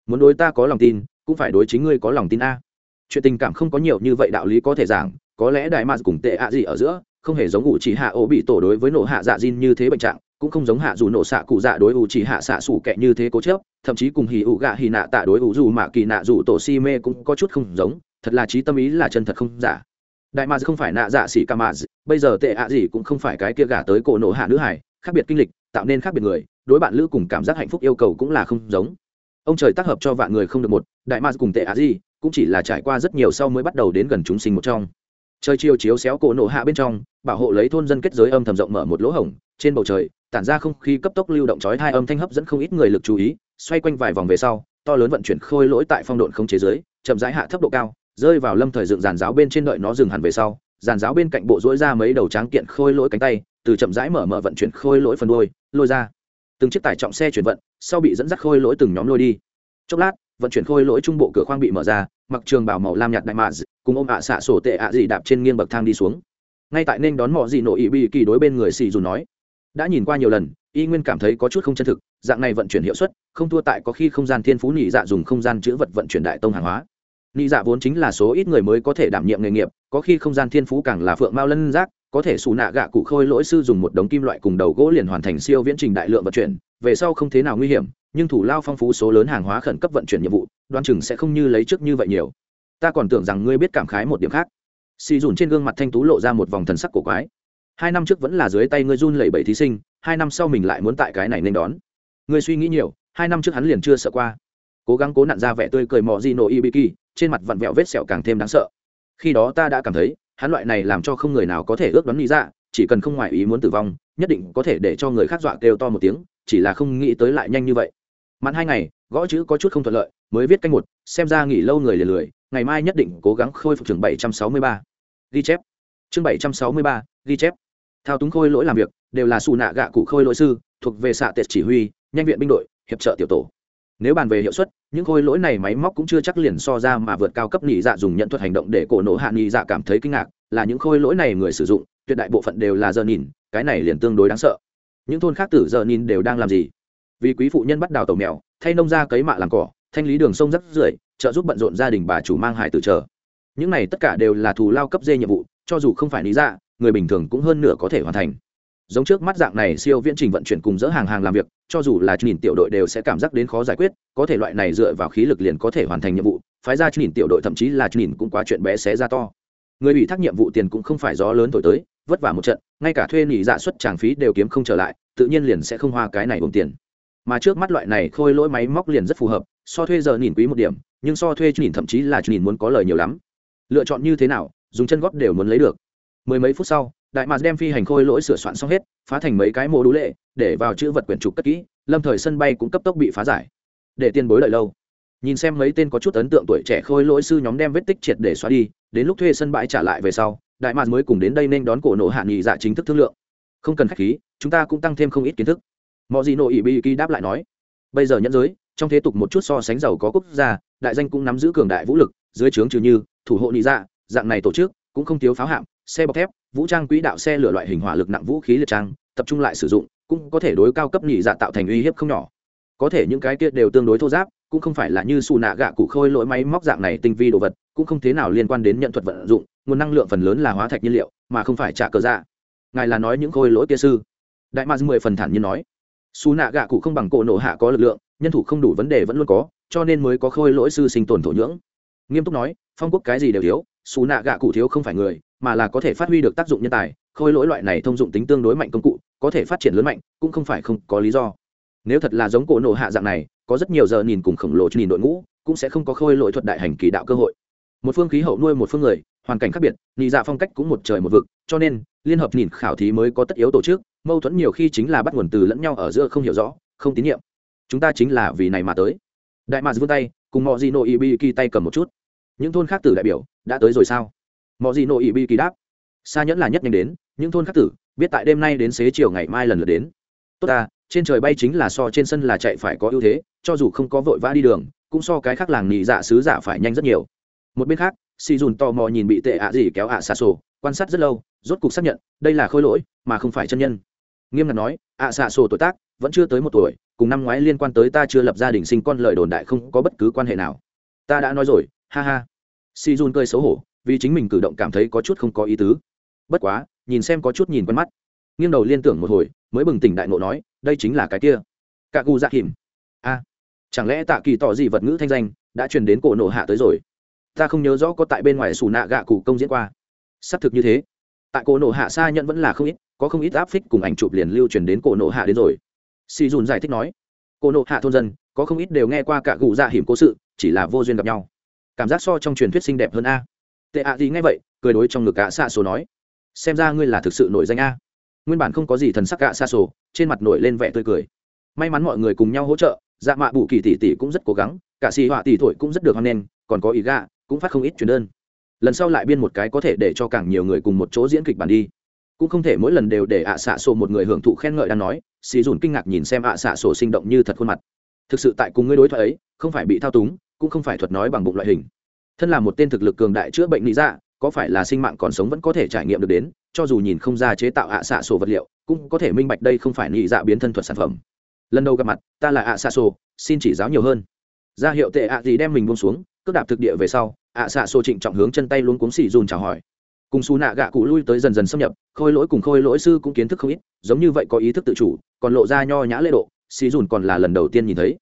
Muốn đối ta có lòng tin, cũng phải đối chính ngươi có lòng tin a. Chuyện tình cảm không có nhiều như vậy đạo lý có thể giảng có lẽ đại mạc cùng tệ ạ gì ở giữa, không hề giống ủ chỉ hạ ổ bị tổ đối với nổ hạ dạ diên như thế bệnh trạng, cũng không giống hạ dù nổ xạ cụ dạ đối ủ chỉ hạ xạ sủ kẹ như thế cố chớp thậm chí cùng hì ủ gạ hì nạ tạ đối ủ dù mạ kỳ nạ dù tổ si mê cũng có chút không giống, thật là trí tâm ý là chân thật không giả. Đại mạt không phải nạ dạ xỉ ca ma, bây giờ tệ ạ gì cũng không phải cái kia gả tới cổ nổ hạ nữ hải khác biệt kinh lịch, tạo nên khác biệt người, đối bạn lữ cùng cảm giác hạnh phúc yêu cầu cũng là không giống. Ông trời tác hợp cho vạn người không được một, đại mạt cùng tệ ạ gì, cũng chỉ là trải qua rất nhiều sau mới bắt đầu đến gần chúng sinh một trong trời chiều chiếu xéo cổ nổ hạ bên trong, bảo hộ lấy thôn dân kết giới âm thầm rộng mở một lỗ hổng, trên bầu trời, tản ra không khí cấp tốc lưu động chói hai âm thanh hấp dẫn không ít người lực chú ý, xoay quanh vài vòng về sau, to lớn vận chuyển khôi lỗi tại phong độn không chế giới, chậm rãi hạ thấp độ cao, rơi vào lâm thời dựng giàn giáo bên trên đợi nó dừng hẳn về sau, giàn giáo bên cạnh bộ rỗi ra mấy đầu tráng kiện khôi lỗi cánh tay, từ chậm rãi mở mở vận chuyển khôi lỗi phần đuôi, lôi ra. Từng chiếc tải trọng xe chuyển vận, sau bị dẫn dắt khôi lỗi từng nhóm lôi đi. Chốc lát, vận chuyển khôi lỗi trung bộ cửa khoang bị mở ra, mặc trường bảo màu lam nhạt đại mạ cùng ôm ạ xạ sổ tệ ạ gì đạp trên nghiêng bậc thang đi xuống. Ngay tại nên đón mọi gì nội ý bị kỳ đối bên người xì dù nói. Đã nhìn qua nhiều lần, y nguyên cảm thấy có chút không chân thực, dạng này vận chuyển hiệu suất, không thua tại có khi không gian thiên phú nhị dạ dùng không gian chữ vật vận chuyển đại tông hàng hóa. Nhị dạ vốn chính là số ít người mới có thể đảm nhiệm nghề nghiệp, có khi không gian thiên phú càng là phượng mao lân giác, có thể xù nạ gạ cụ khôi lỗi sư dùng một đống kim loại cùng đầu gỗ liền hoàn thành siêu viễn trình đại lượng vận chuyển, về sau không thế nào nguy hiểm, nhưng thủ lao phong phú số lớn hàng hóa khẩn cấp vận chuyển nhiệm vụ, đoan chừng sẽ không như lấy trước như vậy nhiều ta còn tưởng rằng ngươi biết cảm khái một điểm khác. Xì dùn trên gương mặt thanh tú lộ ra một vòng thần sắc cổ quái. Hai năm trước vẫn là dưới tay ngươi run lẩy bẩy thí sinh, hai năm sau mình lại muốn tại cái này nên đón. Ngươi suy nghĩ nhiều, hai năm trước hắn liền chưa sợ qua. Cố gắng cố nặn ra vẻ tươi cười mò di nổ ibiki, trên mặt vặn vẹo vết sẹo càng thêm đáng sợ. Khi đó ta đã cảm thấy, hắn loại này làm cho không người nào có thể ước đoán lý ra, chỉ cần không ngoài ý muốn tử vong, nhất định có thể để cho người khác dọa kêu to một tiếng, chỉ là không nghĩ tới lại nhanh như vậy. Mặn hai ngày, gõ chữ có chút không thuận lợi, mới viết canh một, xem ra nghỉ lâu người lười lười ngày mai nhất định cố gắng khôi phục trường bảy trăm sáu mươi ba. Ghi chép. Chương bảy trăm sáu mươi ba, ghi chép. Thao túng khôi lỗi làm việc, đều là xù nạ gạ cụ khôi lỗi sư, thuộc về xạ tệ chỉ huy, nhanh viện binh đội, hiệp trợ tiểu tổ. Nếu bàn về hiệu suất, những khôi lỗi này máy móc cũng chưa chắc liền so ra mà vượt cao cấp nhị dạ dùng nhận thuật hành động để cổ nổ hạ nhị dạ cảm thấy kinh ngạc, là những khôi lỗi này người sử dụng, tuyệt đại bộ phận đều là giờ nhìn, cái này liền tương đối đáng sợ. Những thôn khác tử giờ nhìn đều đang làm gì? Vì quý phụ nhân bắt đào tàu mèo, thay nông ra cấy mạ làm cỏ, thanh lý đường sông rắc rưởi trợ giúp bận rộn gia đình bà chủ mang hải tử chờ. Những này tất cả đều là thù lao cấp dê nhiệm vụ, cho dù không phải lý dạ người bình thường cũng hơn nửa có thể hoàn thành. Giống trước mắt dạng này siêu viễn trình vận chuyển cùng dỡ hàng hàng làm việc, cho dù là nhìn tiểu đội đều sẽ cảm giác đến khó giải quyết, có thể loại này dựa vào khí lực liền có thể hoàn thành nhiệm vụ, phái ra nhìn tiểu đội thậm chí là nhìn cũng quá chuyện bé xé ra to. Người ủy thác nhiệm vụ tiền cũng không phải gió lớn thổi tới, vất vả một trận, ngay cả thuê nghỉ dạ xuất tràng phí đều kiếm không trở lại, tự nhiên liền sẽ không hoa cái này ôm tiền. Mà trước mắt loại này khôi lỗi máy móc liền rất phù hợp, so thuê giờ nhìn quý một điểm nhưng so thuê nhìn thậm chí là nhìn muốn có lời nhiều lắm. Lựa chọn như thế nào, dùng chân góp đều muốn lấy được. Mười mấy phút sau, đại mạc đem phi hành khôi lỗi sửa soạn xong hết, phá thành mấy cái mô đũ lệ, để vào chữ vật quyển trục cất kỹ, lâm thời sân bay cũng cấp tốc bị phá giải. Để tiền bối đợi lâu. Nhìn xem mấy tên có chút ấn tượng tuổi trẻ khôi lỗi sư nhóm đem vết tích triệt để xóa đi, đến lúc thuê sân bãi trả lại về sau, đại mạc mới cùng đến đây nên đón cổ nộ hạ nghị dạ chính thức thương lượng. Không cần khách khí, chúng ta cũng tăng thêm không ít kiến thức. Mọi gì nội ỵ bi kỳ đáp lại nói, bây giờ nhẫn giới trong thế tục một chút so sánh giàu có quốc gia, đại danh cũng nắm giữ cường đại vũ lực, dưới trướng trừ như, thủ hộ nị dạ dạng này tổ chức cũng không thiếu pháo hạm, xe bọc thép, vũ trang quỹ đạo xe lửa loại hình hỏa lực nặng vũ khí liệt trang, tập trung lại sử dụng, cũng có thể đối cao cấp nhị dạ tạo thành uy hiếp không nhỏ. Có thể những cái kia đều tương đối thô giáp, cũng không phải là như xù nạ gạ cụ khôi lỗi máy móc dạng này tinh vi đồ vật, cũng không thế nào liên quan đến nhận thuật vận dụng, nguồn năng lượng phần lớn là hóa thạch nhiên liệu, mà không phải trả cờ dạ. Ngài là nói những khôi lỗi kia sư? Đại ma mười phần thản nhiên nói. Xù nạ gạ cụ không bằng cổ nổ hạ có lực lượng nhân thủ không đủ vấn đề vẫn luôn có, cho nên mới có khôi lỗi sư sinh tồn thổ nhưỡng. Nghiêm túc nói, phong quốc cái gì đều thiếu, xù nạ gạ cụ thiếu không phải người, mà là có thể phát huy được tác dụng nhân tài, khôi lỗi loại này thông dụng tính tương đối mạnh công cụ, có thể phát triển lớn mạnh, cũng không phải không có lý do. Nếu thật là giống cổ nổ hạ dạng này, có rất nhiều giờ nhìn cùng khổng lồ nhìn đội ngũ, cũng sẽ không có khôi lỗi thuật đại hành kỳ đạo cơ hội. Một phương khí hậu nuôi một phương người, hoàn cảnh khác biệt nhị dạ phong cách cũng một trời một vực, cho nên, liên hợp nhìn khảo thí mới có tất yếu tổ chức, mâu thuẫn nhiều khi chính là bắt nguồn từ lẫn nhau ở giữa không hiểu rõ, không tín nhiệm chúng ta chính là vì này mà tới. Đại mạc vươn tay, cùng mọi gì nội ibi kỳ tay cầm một chút. Những thôn khác tử đại biểu, đã tới rồi sao? Mọi gì nội ibi kỳ đáp. Xa nhẫn là nhất nhanh đến, những thôn khác tử, biết tại đêm nay đến xế chiều ngày mai lần lượt đến. Tốt ta, trên trời bay chính là so trên sân là chạy phải có ưu thế, cho dù không có vội vã đi đường, cũng so cái khác làng nhị dạ sứ giả dạ phải nhanh rất nhiều. Một bên khác si dùn tò mò nhìn bị tệ ạ gì kéo ạ xa sổ, quan sát rất lâu, rốt cục xác nhận, đây là khôi lỗi, mà không phải chân nhân. Nghiêm ngặt nói, ạ xạ sổ tuổi tác, vẫn chưa tới một tuổi cùng năm ngoái liên quan tới ta chưa lập gia đình sinh con lời đồn đại không có bất cứ quan hệ nào. Ta đã nói rồi, ha ha. Si jun cười xấu hổ, vì chính mình cử động cảm thấy có chút không có ý tứ. Bất quá, nhìn xem có chút nhìn quen mắt. Nghiêng đầu liên tưởng một hồi, mới bừng tỉnh đại ngộ nói, đây chính là cái kia. Cạ gu dạ hiểm a, chẳng lẽ tạ kỳ tỏ gì vật ngữ thanh danh, đã truyền đến cổ nộ hạ tới rồi? Ta không nhớ rõ có tại bên ngoài xù nạ gạ cụ công diễn qua. Xác thực như thế. Tại cổ nộ hạ xa nhận vẫn là không ít, có không ít áp phích cùng ảnh chụp liền lưu truyền đến cổ nộ hạ đến rồi si dùn giải thích nói, cô nộ hạ thôn dân, có không ít đều nghe qua cả gù dạ hiểm cố sự, chỉ là vô duyên gặp nhau. Cảm giác so trong truyền thuyết xinh đẹp hơn a. Tệ ạ gì nghe vậy, cười đối trong ngực gã xa số nói, xem ra ngươi là thực sự nổi danh a. Nguyên bản không có gì thần sắc gã xa số trên mặt nổi lên vẻ tươi cười. May mắn mọi người cùng nhau hỗ trợ dạ mạ bù kỳ tỷ tỷ cũng rất cố gắng, cả xì họa tỷ thổi cũng rất được hoan nghênh, còn có ý gạ cũng phát không ít truyền đơn. Lần sau lại biên một cái có thể để cho càng nhiều người cùng một chỗ diễn kịch bản đi cũng không thể mỗi lần đều để ạ xạ sổ một người hưởng thụ khen ngợi đang nói xì dùn kinh ngạc nhìn xem ạ xạ sổ sinh động như thật khuôn mặt. Thực sự tại cùng ngươi đối thoại ấy, không phải bị thao túng, cũng không phải thuật nói bằng bụng loại hình. Thân là một tên thực lực cường đại chữa bệnh lý dạ có phải là sinh mạng còn sống vẫn có thể trải nghiệm được đến, cho dù nhìn không ra chế tạo ạ xạ sổ vật liệu, cũng có thể minh bạch đây không phải lý dạ biến thân thuật sản phẩm. Lần đầu gặp mặt, ta là ạ xạ sổ, xin chỉ giáo nhiều hơn. Ra hiệu tệ ạ gì đem mình buông xuống, cước đạp thực địa về sau, ạ xạ sổ trịnh trọng hướng chân tay luôn cuống xì dùn chào hỏi cùng xù nạ gạ cụ lui tới dần dần xâm nhập, khôi lỗi cùng khôi lỗi sư cũng kiến thức không ít, giống như vậy có ý thức tự chủ, còn lộ ra nho nhã lễ độ xì dùn còn là lần đầu tiên nhìn thấy.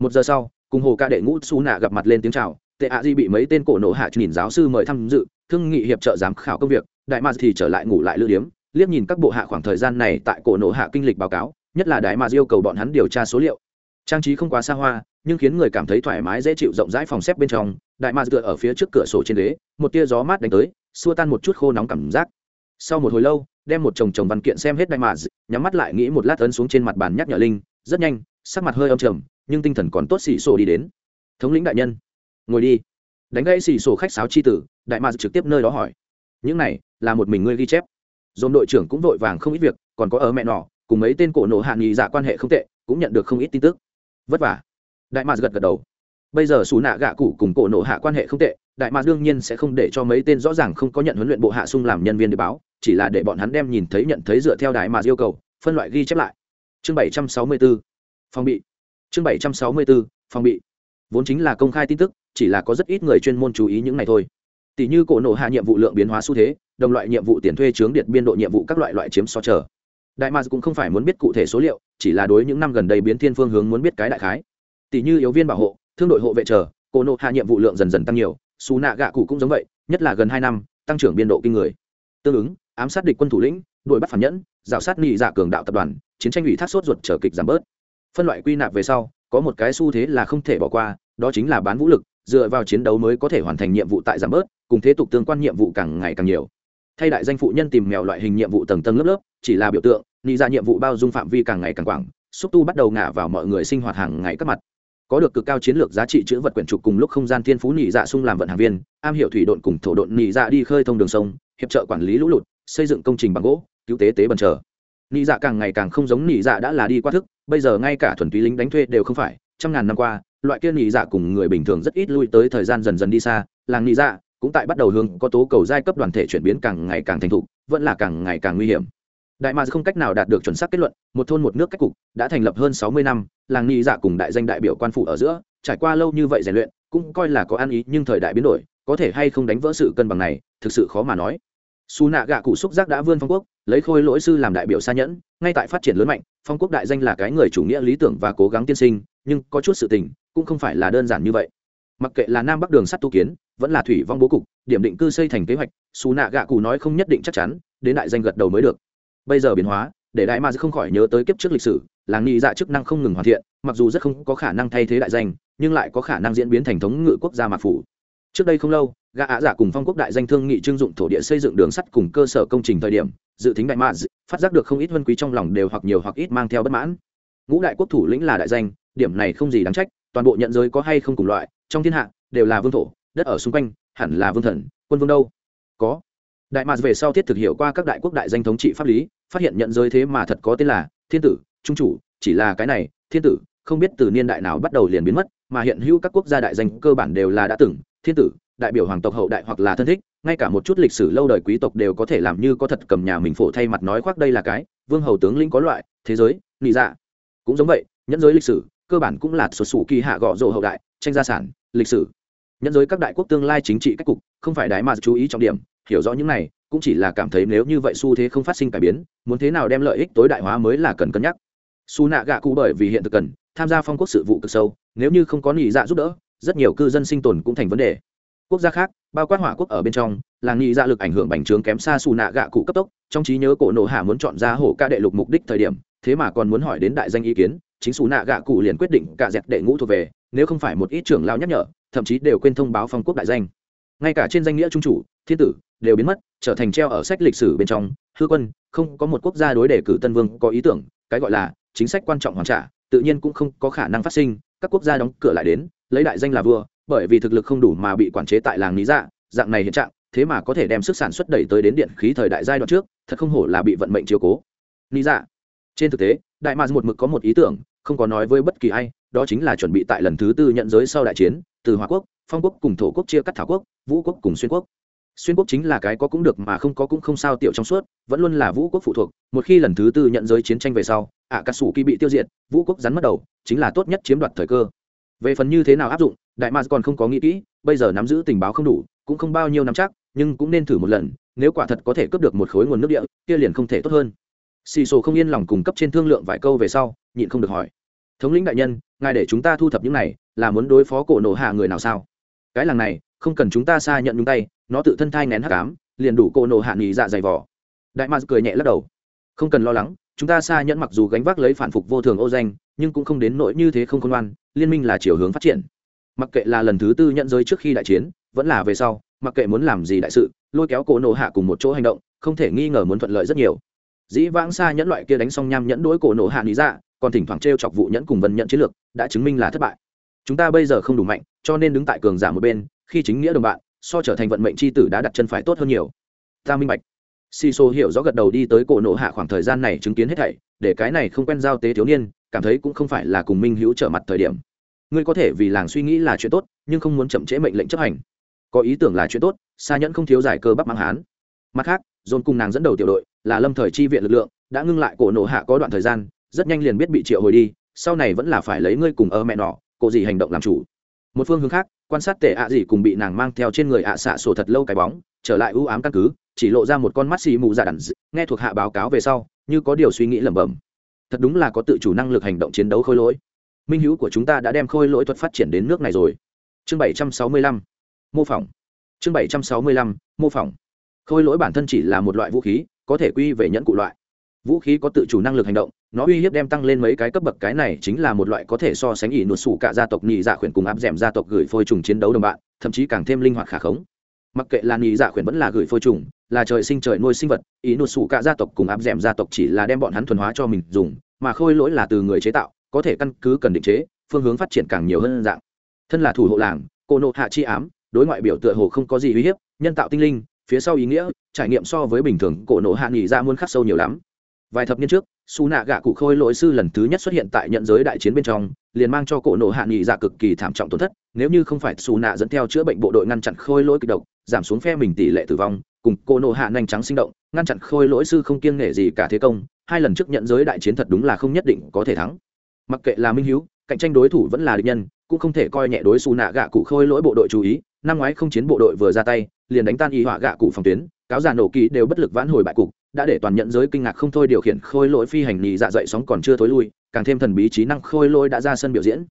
Một giờ sau, cùng hồ ca đệ ngũ xù nạ gặp mặt lên tiếng chào, tệ ạ di bị mấy tên cổ nổ hạ nhìn giáo sư mời tham dự, thương nghị hiệp trợ giám khảo công việc, đại ma thì trở lại ngủ lại lưu điếm, liếc nhìn các bộ hạ khoảng thời gian này tại cổ nổ hạ kinh lịch báo cáo, nhất là đại ma yêu cầu bọn hắn điều tra số liệu. Trang trí không quá xa hoa, nhưng khiến người cảm thấy thoải mái dễ chịu rộng rãi phòng xếp bên trong, đại ma tựa ở phía trước cửa sổ trên đế một tia gió mát đánh tới xua tan một chút khô nóng cảm giác. Sau một hồi lâu, đem một chồng chồng văn kiện xem hết đại mà nhắm mắt lại nghĩ một lát ấn xuống trên mặt bàn nhắc nhở linh, rất nhanh, sắc mặt hơi âm trầm, nhưng tinh thần còn tốt xỉ sổ đi đến. Thống lĩnh đại nhân, ngồi đi. Đánh gãy xỉ sổ khách sáo chi tử, đại ma trực tiếp nơi đó hỏi. Những này là một mình ngươi ghi chép. Dồn đội trưởng cũng vội vàng không ít việc, còn có ở mẹ nọ, cùng mấy tên cổ nộ hạ nghị dạ quan hệ không tệ, cũng nhận được không ít tin tức. Vất vả. Đại mạc gật gật đầu. Bây giờ xù nạ gạ cụ cùng cổ nộ hạ quan hệ không tệ đại mạc đương nhiên sẽ không để cho mấy tên rõ ràng không có nhận huấn luyện bộ hạ sung làm nhân viên để báo, chỉ là để bọn hắn đem nhìn thấy nhận thấy dựa theo đại mạc yêu cầu, phân loại ghi chép lại. Chương bảy trăm sáu mươi 764 phòng bị. Chương bảy trăm sáu mươi 764 phòng bị. Vốn chính là công khai tin tức, chỉ là có rất ít người chuyên môn chú ý những này thôi. Tỷ như cổ nộ hạ nhiệm vụ lượng biến hóa xu thế, đồng loại nhiệm vụ tiền thuê chướng điện biên độ nhiệm vụ các loại loại chiếm so chờ. Đại mạc cũng không phải muốn biết cụ thể số liệu, chỉ là đối những năm gần đây biến thiên phương hướng muốn biết cái đại khái. Tỷ như yếu viên bảo hộ, thương đội hộ vệ chờ, cổ nộ hạ nhiệm vụ lượng dần dần tăng nhiều xù nạ gạ cụ cũng giống vậy, nhất là gần hai năm, tăng trưởng biên độ kinh người. Tương ứng, ám sát địch quân thủ lĩnh đuổi bắt phản nhẫn, rào sát nghị giả dạ cường đạo tập đoàn, chiến tranh ủy thác sốt ruột trở kịch giảm bớt. Phân loại quy nạp về sau, có một cái xu thế là không thể bỏ qua, đó chính là bán vũ lực, dựa vào chiến đấu mới có thể hoàn thành nhiệm vụ tại giảm bớt, cùng thế tục tương quan nhiệm vụ càng ngày càng nhiều. Thay đại danh phụ nhân tìm mèo loại hình nhiệm vụ tầng tầng lớp lớp, chỉ là biểu tượng nghĩ ra dạ nhiệm vụ bao dung phạm vi càng ngày càng quảng, xúc tu bắt đầu ngả vào mọi người sinh hoạt hàng ngày các mặt có được cực cao chiến lược giá trị chữ vật quyển trục cùng lúc không gian thiên phú nhị dạ sung làm vận hàng viên, am hiểu thủy độn cùng thổ độn nhị dạ đi khơi thông đường sông, hiệp trợ quản lý lũ lụt, xây dựng công trình bằng gỗ, cứu tế tế bần trở nhị dạ càng ngày càng không giống nhị dạ đã là đi qua thức, bây giờ ngay cả thuần túy lính đánh thuê đều không phải, trăm ngàn năm qua, loại kia nhị dạ cùng người bình thường rất ít lui tới thời gian dần dần đi xa, làng nhị dạ cũng tại bắt đầu hướng có tố cầu giai cấp đoàn thể chuyển biến càng ngày càng thành thục, vẫn là càng ngày càng nguy hiểm đại mạc không cách nào đạt được chuẩn xác kết luận, một thôn một nước cách cục đã thành lập hơn sáu mươi năm, làng nghi dạ cùng đại danh đại biểu quan phủ ở giữa, trải qua lâu như vậy rèn luyện, cũng coi là có ăn ý nhưng thời đại biến đổi, có thể hay không đánh vỡ sự cân bằng này, thực sự khó mà nói. Xù nạ gạ cụ xúc giác đã vươn phong quốc, lấy khôi lỗi sư làm đại biểu xa nhẫn, ngay tại phát triển lớn mạnh, phong quốc đại danh là cái người chủ nghĩa lý tưởng và cố gắng tiên sinh, nhưng có chút sự tình, cũng không phải là đơn giản như vậy. Mặc kệ là nam bắc đường sắt tu kiến, vẫn là thủy vong bố cục, điểm định cư xây thành kế hoạch xù nạ gạ cụ nói không nhất định chắc chắn, đến đại danh gật đầu mới được bây giờ biến hóa, để đại ma không khỏi nhớ tới kiếp trước lịch sử, làng nghị dạ chức năng không ngừng hoàn thiện, mặc dù rất không có khả năng thay thế đại danh, nhưng lại có khả năng diễn biến thành thống ngự quốc gia mạc phủ. Trước đây không lâu, gã ạ dạ giả cùng phong quốc đại danh thương nghị trưng dụng thổ địa xây dựng đường sắt cùng cơ sở công trình thời điểm, dự tính đại ma phát giác được không ít vân quý trong lòng đều hoặc nhiều hoặc ít mang theo bất mãn. Ngũ đại quốc thủ lĩnh là đại danh, điểm này không gì đáng trách, toàn bộ nhận giới có hay không cùng loại, trong thiên hạ, đều là vương thổ, đất ở xung quanh, hẳn là vương thần, quân vương đâu? Có đại mạc về sau thiết thực hiểu qua các đại quốc đại danh thống trị pháp lý, phát hiện nhận giới thế mà thật có tên là thiên tử, trung chủ, chỉ là cái này, thiên tử, không biết từ niên đại nào bắt đầu liền biến mất, mà hiện hữu các quốc gia đại danh cơ bản đều là đã từng, thiên tử, đại biểu hoàng tộc hậu đại hoặc là thân thích, ngay cả một chút lịch sử lâu đời quý tộc đều có thể làm như có thật cầm nhà mình phổ thay mặt nói khoác đây là cái, vương hầu tướng lĩnh có loại, thế giới, nị dạ. Cũng giống vậy, nhẫn giới lịch sử, cơ bản cũng là sụt sủ kỳ hạ gọ rộ hậu đại, tranh gia sản, lịch sử. Nhẫn giới các đại quốc tương lai chính trị cách cục, không phải đại mà chú ý trọng điểm hiểu rõ những này, cũng chỉ là cảm thấy nếu như vậy xu thế không phát sinh cải biến, muốn thế nào đem lợi ích tối đại hóa mới là cần cân nhắc. Su nạ gạ cụ bởi vì hiện thực cần, tham gia phong quốc sự vụ cực sâu, nếu như không có nghỉ dạ giúp đỡ, rất nhiều cư dân sinh tồn cũng thành vấn đề. Quốc gia khác, bao quát hỏa quốc ở bên trong làng nghị dạ lực ảnh hưởng bành trướng kém xa xù nạ gạ cụ cấp tốc, trong trí nhớ cổ nộ hạ muốn chọn ra hổ ca đệ lục mục đích thời điểm, thế mà còn muốn hỏi đến đại danh ý kiến, chính xù nạ gạ cụ liền quyết định cả dẹp đệ ngũ thuộc về, nếu không phải một ít trưởng lao nhắc nhở, thậm chí đều quên thông báo phong quốc đại danh ngay cả trên danh nghĩa trung chủ, thiên tử, đều biến mất, trở thành treo ở sách lịch sử bên trong. Hư quân, không có một quốc gia đối đề cử tân vương có ý tưởng, cái gọi là chính sách quan trọng hoàn trả, tự nhiên cũng không có khả năng phát sinh. Các quốc gia đóng cửa lại đến, lấy đại danh là vua, bởi vì thực lực không đủ mà bị quản chế tại làng lý dạ dạng này hiện trạng, thế mà có thể đem sức sản xuất đẩy tới đến điện khí thời đại giai đoạn trước, thật không hổ là bị vận mệnh chiều cố. Lý dạ. Trên thực tế, đại mạc một mực có một ý tưởng, không có nói với bất kỳ ai, đó chính là chuẩn bị tại lần thứ tư nhận giới sau đại chiến, từ hòa quốc phong quốc cùng thổ quốc chia cắt thảo quốc, vũ quốc cùng xuyên quốc. Xuyên quốc chính là cái có cũng được mà không có cũng không sao tiểu trong suốt, vẫn luôn là vũ quốc phụ thuộc, một khi lần thứ tư nhận giới chiến tranh về sau, ạ cà sủ kỳ bị tiêu diệt, vũ quốc rắn mất đầu, chính là tốt nhất chiếm đoạt thời cơ. Về phần như thế nào áp dụng, đại mars còn không có nghĩ kỹ, bây giờ nắm giữ tình báo không đủ, cũng không bao nhiêu nắm chắc, nhưng cũng nên thử một lần, nếu quả thật có thể cướp được một khối nguồn nước địa, kia liền không thể tốt hơn. Xì sổ không yên lòng cung cấp trên thương lượng vài câu về sau, nhịn không được hỏi. Thống lĩnh đại nhân, ngài để chúng ta thu thập những này, là muốn đối phó cổ nổ hạ người nào sao? Cái làng này, không cần chúng ta xa nhận nhúng tay, nó tự thân thai nén hắc ám, liền đủ cô nổ hạ nghỉ dạ dày vỏ đại mars cười nhẹ lắc đầu. Không cần lo lắng, chúng ta xa nhẫn mặc dù gánh vác lấy phản phục vô thường ô danh, nhưng cũng không đến nỗi như thế không khôn ngoan, liên minh là chiều hướng phát triển. Mặc kệ là lần thứ tư nhận giới trước khi đại chiến, vẫn là về sau, mặc kệ muốn làm gì đại sự, lôi kéo cổ nổ hạ cùng một chỗ hành động, không thể nghi ngờ muốn thuận lợi rất nhiều. Dĩ vãng xa nhẫn loại kia đánh xong nham nhẫn đối cổ nổ hạ lý dạ còn thỉnh thoảng t r e o chọc vụ nhẫn cùng vân nhận chiến lược, đã chứng minh là thất bại chúng ta bây giờ không đủ mạnh, cho nên đứng tại cường giả một bên, khi chính nghĩa đồng bạn, so trở thành vận mệnh c h i tử đã đặt chân phải tốt hơn nhiều. Ta minh bạch. Si so hiểu rõ gật đầu đi tới cổ nộ hạ khoảng thời gian này chứng kiến hết thảy, để cái này không quen giao tế thiếu niên, cảm thấy cũng không phải là cùng minh hữu trở mặt thời điểm. Ngươi có thể vì làng suy nghĩ là chuyện tốt, nhưng không muốn chậm trễ mệnh lệnh chấp hành. Có ý tưởng là chuyện tốt xa nhẫn không thiếu giải cơ bắp mang hán. Mặt khác, dồn cùng nàng dẫn đầu tiểu đội, là lâm thời chi viện lực lượng, đã ngưng lại cổ nộ hạ có đoạn thời gian, rất nhanh liền biết bị triệu hồi đi, sau này vẫn là phải lấy ngươi cùng ơ mẹ nọ cô gì hành động làm chủ. Một phương hướng khác, quan sát tệ ạ gì cùng bị nàng mang theo trên người ạ xạ sổ thật lâu cái bóng, trở lại ưu ám căn cứ, chỉ lộ ra một con mắt xì mù dạ đàn nghe thuộc hạ báo cáo về sau, như có điều suy nghĩ lẩm bẩm. Thật đúng là có tự chủ năng lực hành động chiến đấu khôi lỗi. Minh hữu của chúng ta đã đem khôi lỗi thuật phát triển đến nước này rồi. Chương bảy trăm sáu mươi lăm, mô phỏng. Chương bảy trăm sáu mươi lăm, mô phỏng. Khôi lỗi bản thân chỉ là một loại vũ khí, có thể quy về nhẫn cụ loại vũ khí có tự chủ năng lực hành động, nó uy hiếp đem tăng lên mấy cái cấp bậc, cái này chính là một loại có thể so sánh ỷ nụt sủ cả gia tộc nhị dạ khuyển cùng áp d gia tộc gửi phôi trùng chiến đấu đồng bạn, thậm chí càng thêm linh hoạt khả khống. Mặc kệ là nhị dạ khuyển vẫn là gửi phôi trùng, là trời sinh trời nuôi sinh vật ý nụt sủ cả gia tộc cùng áp d gia tộc chỉ là đem bọn hắn thuần hóa cho mình dùng, mà khôi lỗi là từ người chế tạo, có thể căn cứ cần định chế, phương hướng phát triển càng nhiều hơn dạng. Thân là thủ hộ làng, cô nộ hạ chi ám, đối ngoại biểu tựa hồ không có gì uy hiếp, nhân tạo tinh linh, phía sau ý nghĩa, trải nghiệm so với bình thường cổ nộ hạ nghỉ ra dạ muốn khắc sâu nhiều lắm vài thập niên trước, su nạ gạ cụ khôi lỗi sư lần thứ nhất xuất hiện tại nhận giới đại chiến bên trong, liền mang cho cổ nộ hạ nghị dạ cực kỳ thảm trọng tổn thất, nếu như không phải su nạ dẫn theo chữa bệnh bộ đội ngăn chặn khôi lỗi kịch độc, giảm xuống phe mình tỷ lệ tử vong, cùng cổ nộ hạ nhanh trắng sinh động, ngăn chặn khôi lỗi sư không kiêng nể gì cả thế công, hai lần trước nhận giới đại chiến thật đúng là không nhất định có thể thắng. Mặc kệ là minh hiếu, cạnh tranh đối thủ vẫn là địch nhân, cũng không thể coi nhẹ đối su nạ gạ cụ khôi lỗi bộ đội chú ý, năm ngoái không chiến bộ đội vừa ra tay, liền đánh tan y họa gạ cụ phòng tuyến, cáo già nổ kỳ đều bất lực vãn hồi bại cục đã để toàn nhận giới kinh ngạc không thôi điều khiển khôi lỗi phi hành nhì dạ dậy sóng còn chưa thối lui, càng thêm thần bí trí năng khôi lỗi đã ra sân biểu diễn.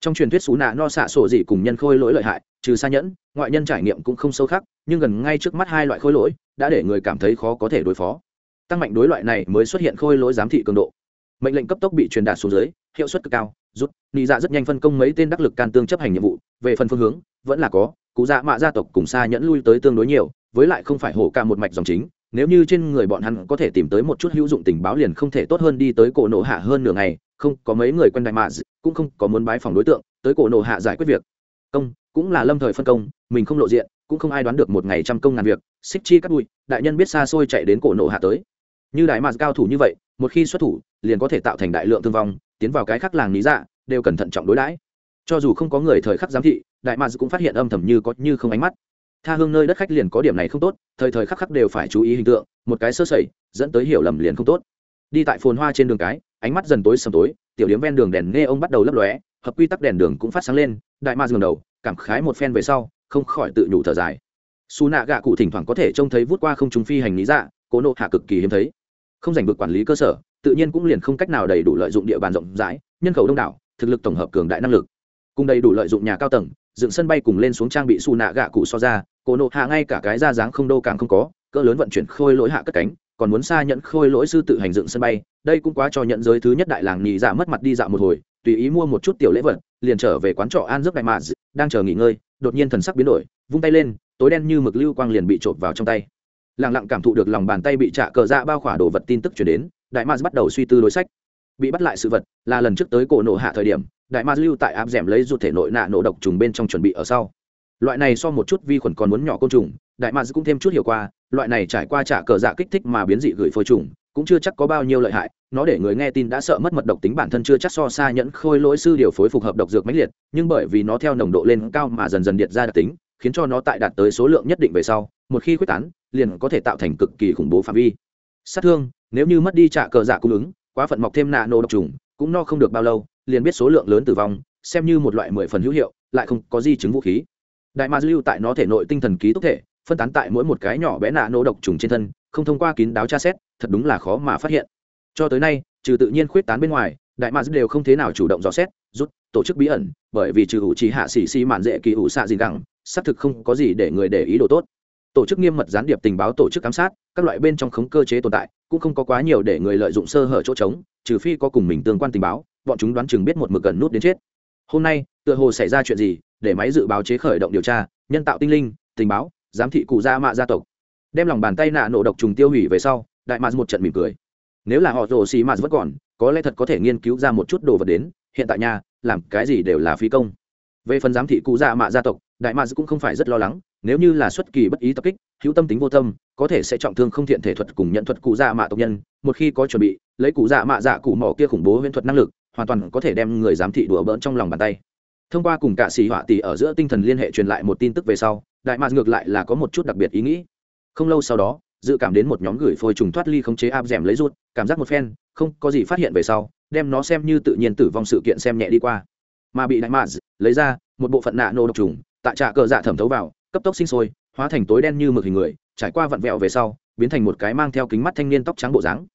Trong truyền thuyết xú nạ no xạ sổ dị cùng nhân khôi lỗi lợi hại, trừ xa nhẫn, ngoại nhân trải nghiệm cũng không sâu khắc nhưng gần ngay trước mắt hai loại khôi lỗi, đã để người cảm thấy khó có thể đối phó. Tăng mạnh đối loại này mới xuất hiện khôi lỗi giám thị cường độ. Mệnh lệnh cấp tốc bị truyền đạt xuống dưới, hiệu suất cực cao, rút nị dạ rất nhanh phân công mấy tên đắc lực can tương chấp hành nhiệm vụ, về phần phương hướng, vẫn là có, cụ dạ mạ gia tộc cùng xa nhẫn lui tới tương đối nhiều, với lại không phải hổ ca một mạch dòng chính nếu như trên người bọn hắn có thể tìm tới một chút hữu dụng tình báo liền không thể tốt hơn đi tới cổ nổ hạ hơn nửa ngày, không có mấy người quen đại mạ cũng không có muốn bái phòng đối tượng, tới cổ nổ hạ giải quyết việc. Công, cũng là lâm thời phân công, mình không lộ diện, cũng không ai đoán được một ngày trăm công ngàn việc, xích chi cắt bụi, đại nhân biết xa xôi chạy đến cổ nổ hạ tới. Như đại mạ cao thủ như vậy, một khi xuất thủ, liền có thể tạo thành đại lượng thương vong, tiến vào cái khác làng lý dạ đều cần thận trọng đối đãi. Cho dù không có người thời khắc giám thị, đại mạc cũng phát hiện âm thầm như có như không ánh mắt tha hương nơi đất khách liền có điểm này không tốt, thời thời khắc khắc đều phải chú ý hình tượng, một cái sơ sẩy, dẫn tới hiểu lầm liền không tốt. Đi tại phồn hoa trên đường cái, ánh mắt dần tối sầm tối, tiểu điếm ven đường đèn nghe ông bắt đầu lấp lóe, hợp quy tắc đèn đường cũng phát sáng lên, đại ma dừng đầu, cảm khái một phen về sau, không khỏi tự nhủ thở dài. Xù nạ gạ cụ thỉnh thoảng có thể trông thấy vút qua không trung phi hành lý dạ cố nộ hạ cực kỳ hiếm thấy. Không giành vực quản lý cơ sở, tự nhiên cũng liền không cách nào đầy đủ lợi dụng địa bàn rộng rãi, nhân khẩu đông đảo, thực lực tổng hợp cường đại năng lực cùng đầy đủ lợi dụng nhà cao tầng, dựng sân bay cùng lên xuống trang bị xù nạ gạ cụ so ra cổ nộ hạ ngay cả cái ra dáng không đâu càng không có, cỡ lớn vận chuyển khôi lỗi hạ cất cánh, còn muốn xa nhận khôi lỗi sư tự hành dựng sân bay, đây cũng quá cho nhận giới thứ nhất đại làng nhị dạ mất mặt đi dạo một hồi, tùy ý mua một chút tiểu lễ vật, liền trở về quán trọ an giấc đại mạ đang chờ nghỉ ngơi, đột nhiên thần sắc biến đổi, vung tay lên, tối đen như mực lưu quang liền bị trộm vào trong tay. Lẳng lặng cảm thụ được lòng bàn tay bị trả cờ dạ bao khỏa đồ vật tin tức chuyển đến, đại mạ bắt đầu suy tư đối sách. Bị bắt lại sự vật, là lần trước tới cổ nổ hạ thời điểm đại ma lưu tại áp d lấy ruột thể nội nạ nổ độc trùng bên trong chuẩn bị ở sau. Loại này so một chút vi khuẩn còn muốn nhỏ côn trùng, đại ma cũng thêm chút hiểu qua, loại này trải qua trả cờ dạ kích thích mà biến dị gửi phôi trùng, cũng chưa chắc có bao nhiêu lợi hại, nó để người nghe tin đã sợ mất mật độc tính bản thân chưa chắc so xa nhẫn khôi lỗi sư điều phối phục hợp độc dược mãnh liệt, nhưng bởi vì nó theo nồng độ lên cao mà dần dần điện ra đặc tính, khiến cho nó tại đạt tới số lượng nhất định về sau, một khi quyết tán, liền có thể tạo thành cực kỳ khủng bố phạm vi. Sát thương, nếu như mất đi trả cờ dạ cung ứng, quá phận mọc thêm nạ nổ độc trùng, cũng no không được bao lâu liền biết số lượng lớn tử vong, xem như một loại mười phần hữu hiệu, lại không có di chứng vũ khí. Đại ma lưu tại nó thể nội tinh thần ký túc thể, phân tán tại mỗi một cái nhỏ bé nạ nổ độc trùng trên thân, không thông qua kín đáo tra xét, thật đúng là khó mà phát hiện. Cho tới nay, trừ tự nhiên khuyết tán bên ngoài, đại ma đều không thế nào chủ động dò xét, rút, tổ chức bí ẩn, bởi vì trừ ủ trí hạ xỉ xi mạn dễ kỳ ủ xạ gì gẳng xác thực không có gì để người để ý đồ tốt tổ chức nghiêm mật gián điệp tình báo tổ chức giám sát, các loại bên trong khống cơ chế tồn tại, cũng không có quá nhiều để người lợi dụng sơ hở chỗ trống, trừ phi có cùng mình tương quan tình báo, bọn chúng đoán chừng biết một mực gần nút đến chết. Hôm nay, tựa hồ xảy ra chuyện gì, để máy dự báo chế khởi động điều tra, nhân tạo tinh linh, tình báo, giám thị cụ gia mạ gia tộc. Đem lòng bàn tay nạ nổ độc trùng tiêu hủy về sau, đại mạc một trận mỉm cười. Nếu là họ rồ xì mạt vẫn còn, có lẽ thật có thể nghiên cứu ra một chút đồ vật đến, hiện tại nhà làm cái gì đều là phí công về phần giám thị cụ dạ mạ gia tộc, đại mạ cũng không phải rất lo lắng, nếu như là xuất kỳ bất ý tập kích, hữu tâm tính vô tâm, có thể sẽ trọng thương không thiện thể thuật cùng nhận thuật cụ dạ mạ tộc nhân, một khi có chuẩn bị, lấy cụ dạ mạ dạ cụ mỏ kia khủng bố huyễn thuật năng lực, hoàn toàn có thể đem người giám thị đùa bỡn trong lòng bàn tay. Thông qua cùng cả xì họa tỷ ở giữa tinh thần liên hệ truyền lại một tin tức về sau, đại mạc ngược lại là có một chút đặc biệt ý nghĩ. Không lâu sau đó, dự cảm đến một nhóm gửi phôi trùng thoát ly khống chế áp d lấy rút, cảm giác một phen, không có gì phát hiện về sau, đem nó xem như tự nhiên tử vong sự kiện xem nhẹ đi qua mà bị đại mạc lấy ra một bộ phận nạ nô độc trùng, tại trạ cờ dạ thẩm thấu vào, cấp tốc sinh sôi, hóa thành tối đen như mực hình người, trải qua vặn vẹo về sau, biến thành một cái mang theo kính mắt thanh niên tóc trắng bộ dáng.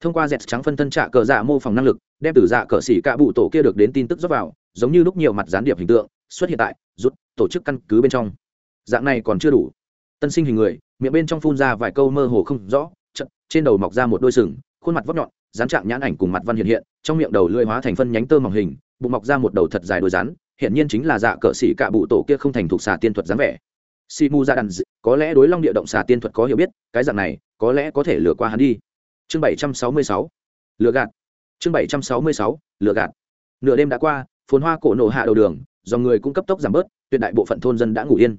Thông qua dẹt trắng phân thân trạ cờ dạ mô phỏng năng lực, đem từ dạ cờ xỉ cạ bụ tổ kia được đến tin tức rót vào, giống như lúc nhiều mặt gián điệp hình tượng, xuất hiện tại rút tổ chức căn cứ bên trong. Dạng này còn chưa đủ. Tân sinh hình người, miệng bên trong phun ra vài câu mơ hồ không rõ trên đầu mọc ra một đôi sừng, khuôn mặt vóc nhọn, dán trạng nhãn ảnh cùng mặt văn hiện hiện, trong miệng đầu lưỡi hóa thành phân nhánh tơ mỏng hình bụng mọc ra một đầu thật dài đôi rắn hiện nhiên chính là dạ cờ xỉ cạ bụ tổ kia không thành thuộc xà tiên thuật dáng vẻ. Si mu ra đàn có lẽ đối long địa động xà tiên thuật có hiểu biết, cái dạng này, có lẽ có thể lừa qua hắn đi. Chương bảy trăm sáu mươi sáu, lừa gạt. Chương bảy trăm sáu mươi sáu, lừa gạt. Nửa đêm đã qua, phồn hoa cổ nổ hạ đầu đường do người cũng cấp tốc giảm bớt, tuyệt đại bộ phận thôn dân đã ngủ yên.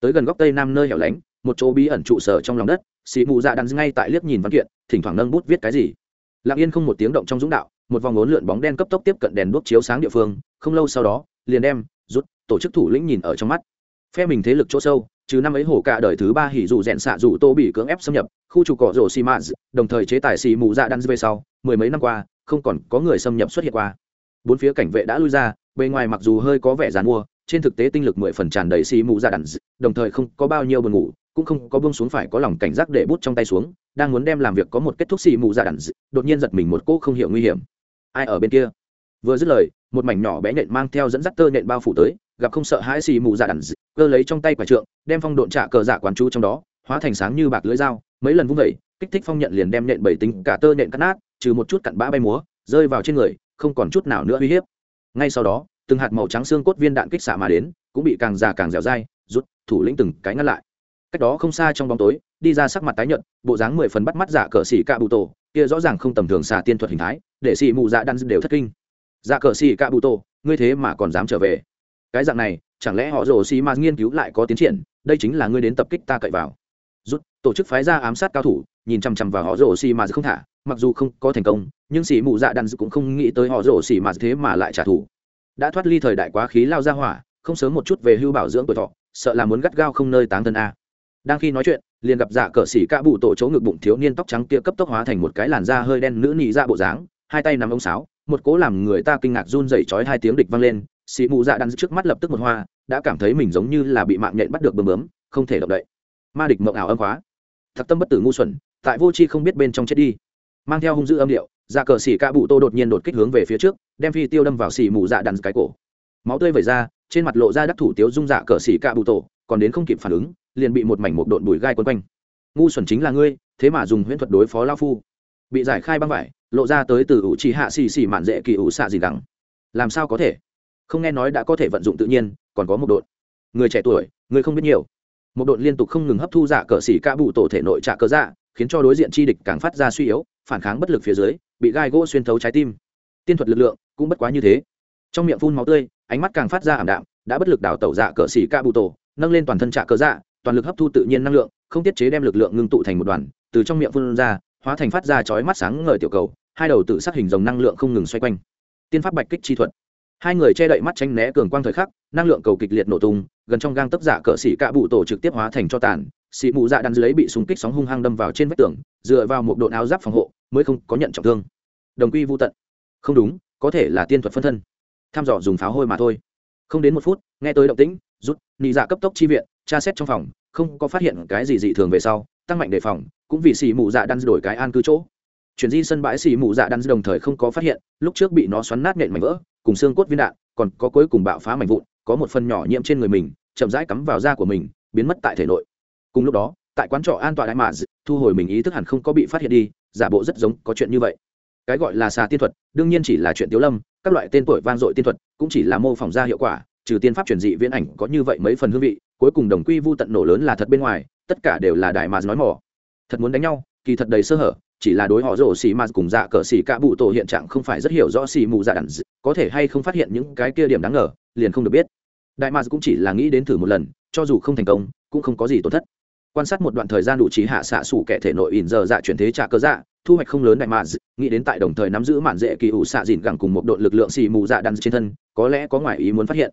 Tới gần góc tây nam nơi hẻo lánh, một chỗ bí ẩn trụ sở trong lòng đất, xì mù dạ đắn ngay tại liếc nhìn văn kiện, thỉnh thoảng nâng bút viết cái gì. Lặng yên không một tiếng động trong dũng đạo một vòng ốn lượn bóng đen cấp tốc tiếp cận đèn đuốc chiếu sáng địa phương, không lâu sau đó, liền đem, rút, tổ chức thủ lĩnh nhìn ở trong mắt. Phe mình thế lực chỗ sâu, trừ năm ấy hổ cả đời thứ ba hỉ dù rèn xạ dù tô bị cưỡng ép xâm nhập, khu trục cỏ rổ xi mã đồng thời chế tài xì mù dạ đan về sau, mười mấy năm qua, không còn có người xâm nhập xuất hiện qua. Bốn phía cảnh vệ đã lui ra, bề ngoài mặc dù hơi có vẻ dàn mua, trên thực tế tinh lực mười phần tràn đầy xì mù dạ đan đồng thời không có bao nhiêu buồn ngủ, cũng không có buông xuống phải có lòng cảnh giác để bút trong tay xuống, đang muốn đem làm việc có một kết thúc xì mù dạ đan đột nhiên giật mình một cỗ không hiểu nguy hiểm ai ở bên kia? Vừa dứt lời, một mảnh nhỏ bé nện mang theo dẫn dắt tơ nện bao phủ tới, gặp không sợ hãi xì mù dạ đàn cơ lấy trong tay quả trượng, đem phong độn trạ cờ dạ quán chú trong đó, hóa thành sáng như bạc lưỡi dao, mấy lần vung vẩy kích thích phong nhận liền đem nện bảy tính cả tơ nện cắt nát, trừ một chút cặn bã bay múa, rơi vào trên người, không còn chút nào nữa uy hiếp. Ngay sau đó, từng hạt màu trắng xương cốt viên đạn kích xạ mà đến, cũng bị càng già càng dẻo dai, rút, thủ lĩnh từng cái ngăn lại. Cách đó không xa trong bóng tối, đi ra sắc mặt tái nhợt, bộ dáng mười phần bắt mắt giả cờ xỉ cạ bụ tổ kia rõ ràng không tầm thường xà tiên thuật hình thái, để xì mù dạ đan đều thất kinh. Dạ cờ xì cạ bụ tổ ngươi thế mà còn dám trở về? Cái dạng này, chẳng lẽ họ rồ xì mà nghiên cứu lại có tiến triển, đây chính là ngươi đến tập kích ta cậy vào. Rút, tổ chức phái ra ám sát cao thủ, nhìn chằm chằm vào họ rồ xì mà không thả, mặc dù không có thành công, nhưng xì mù dạ đan cũng không nghĩ tới họ rồ xì mà thế mà lại trả thù. Đã thoát ly thời đại quá khí lao ra hỏa, không sớm một chút về hưu bảo dưỡng tuổi thọ, sợ là muốn gắt gao không nơi táng thân a đang khi nói chuyện, liền gặp dạ cờ xỉ ca bụ tổ chỗ ngực bụng thiếu niên tóc trắng kia cấp tốc hóa thành một cái làn da hơi đen nữ nị dạ bộ dáng, hai tay nắm ống sáo, một cố làm người ta kinh ngạc run dậy chói hai tiếng địch vang lên xị mụ dạ đắn trước mắt lập tức một hoa, đã cảm thấy mình giống như là bị mạng nhện bắt được bơm bướm, không thể động đậy. Ma địch mộng ảo âm hóa thật tâm bất tử ngu xuẩn, tại vô tri không biết bên trong chết đi. Mang theo hung dữ âm điệu dạ cờ xỉ ca bụ tô đột nhiên đột kích hướng về phía trước, đem phi tiêu đâm vào xỉ mù dạ đằng cái cổ. Máu tươi vẩy ra, trên mặt lộ ra đắc thủ tiếu dung dạ cờ xỉ cạ bụ tổ, còn đến không kịp phản ứng liền bị một mảnh một độn bụi gai quấn quanh. Ngu xuẩn chính là ngươi, thế mà dùng huyễn thuật đối phó lao phu. Bị giải khai băng vải, lộ ra tới từ ủ trì hạ xì xì mạn dễ kỳ ủ xạ gì đắng làm sao có thể? Không nghe nói đã có thể vận dụng tự nhiên, còn có một độn. Người trẻ tuổi, người không biết nhiều. Một độn liên tục không ngừng hấp thu dạ cờ xỉ ca bụ tổ thể nội trả cờ dạ khiến cho đối diện chi địch càng phát ra suy yếu, phản kháng bất lực phía dưới, bị gai gỗ xuyên thấu trái tim. Tiên thuật lực lượng cũng bất quá như thế. Trong miệng phun máu tươi, ánh mắt càng phát ra ảm đạm, đã bất lực đảo tẩu dạ cờ xỉ ca bụ tổ, nâng lên toàn thân trả cờ dạ toàn lực hấp thu tự nhiên năng lượng, không tiết chế đem lực lượng ngưng tụ thành một đoàn, từ trong miệng phun ra, hóa thành phát ra chói mắt sáng ngời tiểu cầu, hai đầu tự sát hình dòng năng lượng không ngừng xoay quanh. Tiên pháp bạch kích chi thuật. Hai người che đậy mắt tranh né cường quang thời khắc, năng lượng cầu kịch liệt nổ tung, gần trong gang tấp giả dạ cỡ xỉ cạ bụ tổ trực tiếp hóa thành cho tàn xị mụ dạ đắn lấy bị súng kích sóng hung hăng đâm vào trên vách tường, dựa vào một độn áo giáp phòng hộ, mới không có nhận trọng thương. Đồng quy vô tận. Không đúng, có thể là tiên thuật phân thân. Tham dò dùng pháo hôi mà thôi không đến một phút, nghe tới động tĩnh, rút, nị dạ cấp tốc chi viện, tra xét trong phòng, không có phát hiện cái gì dị thường về sau, tăng mạnh đề phòng, cũng vì xì mù dạ đan đổi cái an cư chỗ. Chuyển di sân bãi xì mù dạ đan đồng thời không có phát hiện, lúc trước bị nó xoắn nát nện mảnh vỡ, cùng xương cốt viên đạn, còn có cuối cùng bạo phá mảnh vụn, có một phần nhỏ nhiễm trên người mình, chậm rãi cắm vào da của mình, biến mất tại thể nội. Cùng lúc đó, tại quán trọ an toàn đại mà thu hồi mình ý thức hẳn không có bị phát hiện đi, giả bộ rất giống có chuyện như vậy. Cái gọi là xà tiên thuật, đương nhiên chỉ là chuyện tiếu lâm các loại tên tuổi vang dội tiên thuật cũng chỉ là mô phỏng ra hiệu quả, trừ tiên pháp truyền dị viễn ảnh có như vậy mấy phần hương vị, cuối cùng đồng quy vu tận nổ lớn là thật bên ngoài, tất cả đều là đại mà nói mỏ. Thật muốn đánh nhau, kỳ thật đầy sơ hở, chỉ là đối họ rổ xì mà cùng dạ cờ xì cả bụ tổ hiện trạng không phải rất hiểu rõ xì mù dạ đàn có thể hay không phát hiện những cái kia điểm đáng ngờ, liền không được biết. Đại mà cũng chỉ là nghĩ đến thử một lần, cho dù không thành công, cũng không có gì tổn thất. Quan sát một đoạn thời gian đủ trí hạ xạ sủ kẻ thể nội ỉn giờ dạ chuyển thế trả cơ dạ thu hoạch không lớn đại mà nghĩ đến tại đồng thời nắm giữ mạn dễ kỳ ủ xạ dìn gẳng cùng một đội lực lượng xì mù dạ đan trên thân, có lẽ có ngoại ý muốn phát hiện.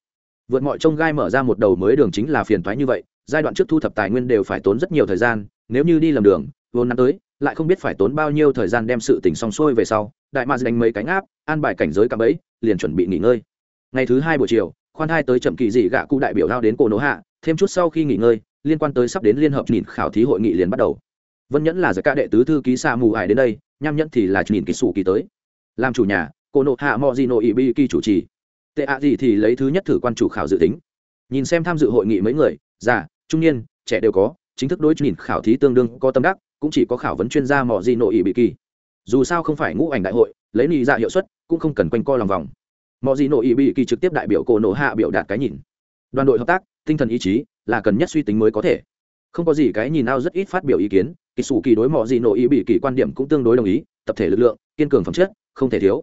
Vượt mọi trông gai mở ra một đầu mới đường chính là phiền toái như vậy, giai đoạn trước thu thập tài nguyên đều phải tốn rất nhiều thời gian, nếu như đi lầm đường vốn năm tới, lại không biết phải tốn bao nhiêu thời gian đem sự tình xong xuôi về sau, đại ma đánh mấy cánh áp an bài cảnh giới cạm ấy liền chuẩn bị nghỉ ngơi. Ngày thứ hai buổi chiều, khoan hai tới chậm kỳ dị gạ cụ đại biểu lao đến cổ nỗ hạ, thêm chút sau khi nghỉ ngơi, liên quan tới sắp đến liên hợp nhìn khảo thí hội nghị liền bắt đầu vân nhẫn là giải ca đệ tứ thư ký xa mù ải đến đây, nham nhẫn thì là nhìn kỳ sủ kỳ tới. Làm chủ nhà, cô nộ hạ mò di nội ỵ bi kỳ chủ trì. Tệ ạ gì thì lấy thứ nhất thử quan chủ khảo dự tính. Nhìn xem tham dự hội nghị mấy người, già, trung niên, trẻ đều có, chính thức đối nhìn khảo thí tương đương có tâm đắc, cũng chỉ có khảo vấn chuyên gia mò di nội ỵ bị kỳ. Dù sao không phải ngũ ảnh đại hội, lấy nị dạ hiệu suất, cũng không cần quanh co lòng vòng. Mò di nội ỵ bị kỳ trực tiếp đại biểu cổ nộ hạ biểu đạt cái nhìn. Đoàn đội hợp tác, tinh thần ý chí là cần nhất suy tính mới có thể. Không có gì cái nhìn nào rất ít phát biểu ý kiến kỳ sủ kỳ đối mọi gì nội ý bị kỳ quan điểm cũng tương đối đồng ý, tập thể lực lượng, kiên cường phẩm chất, không thể thiếu.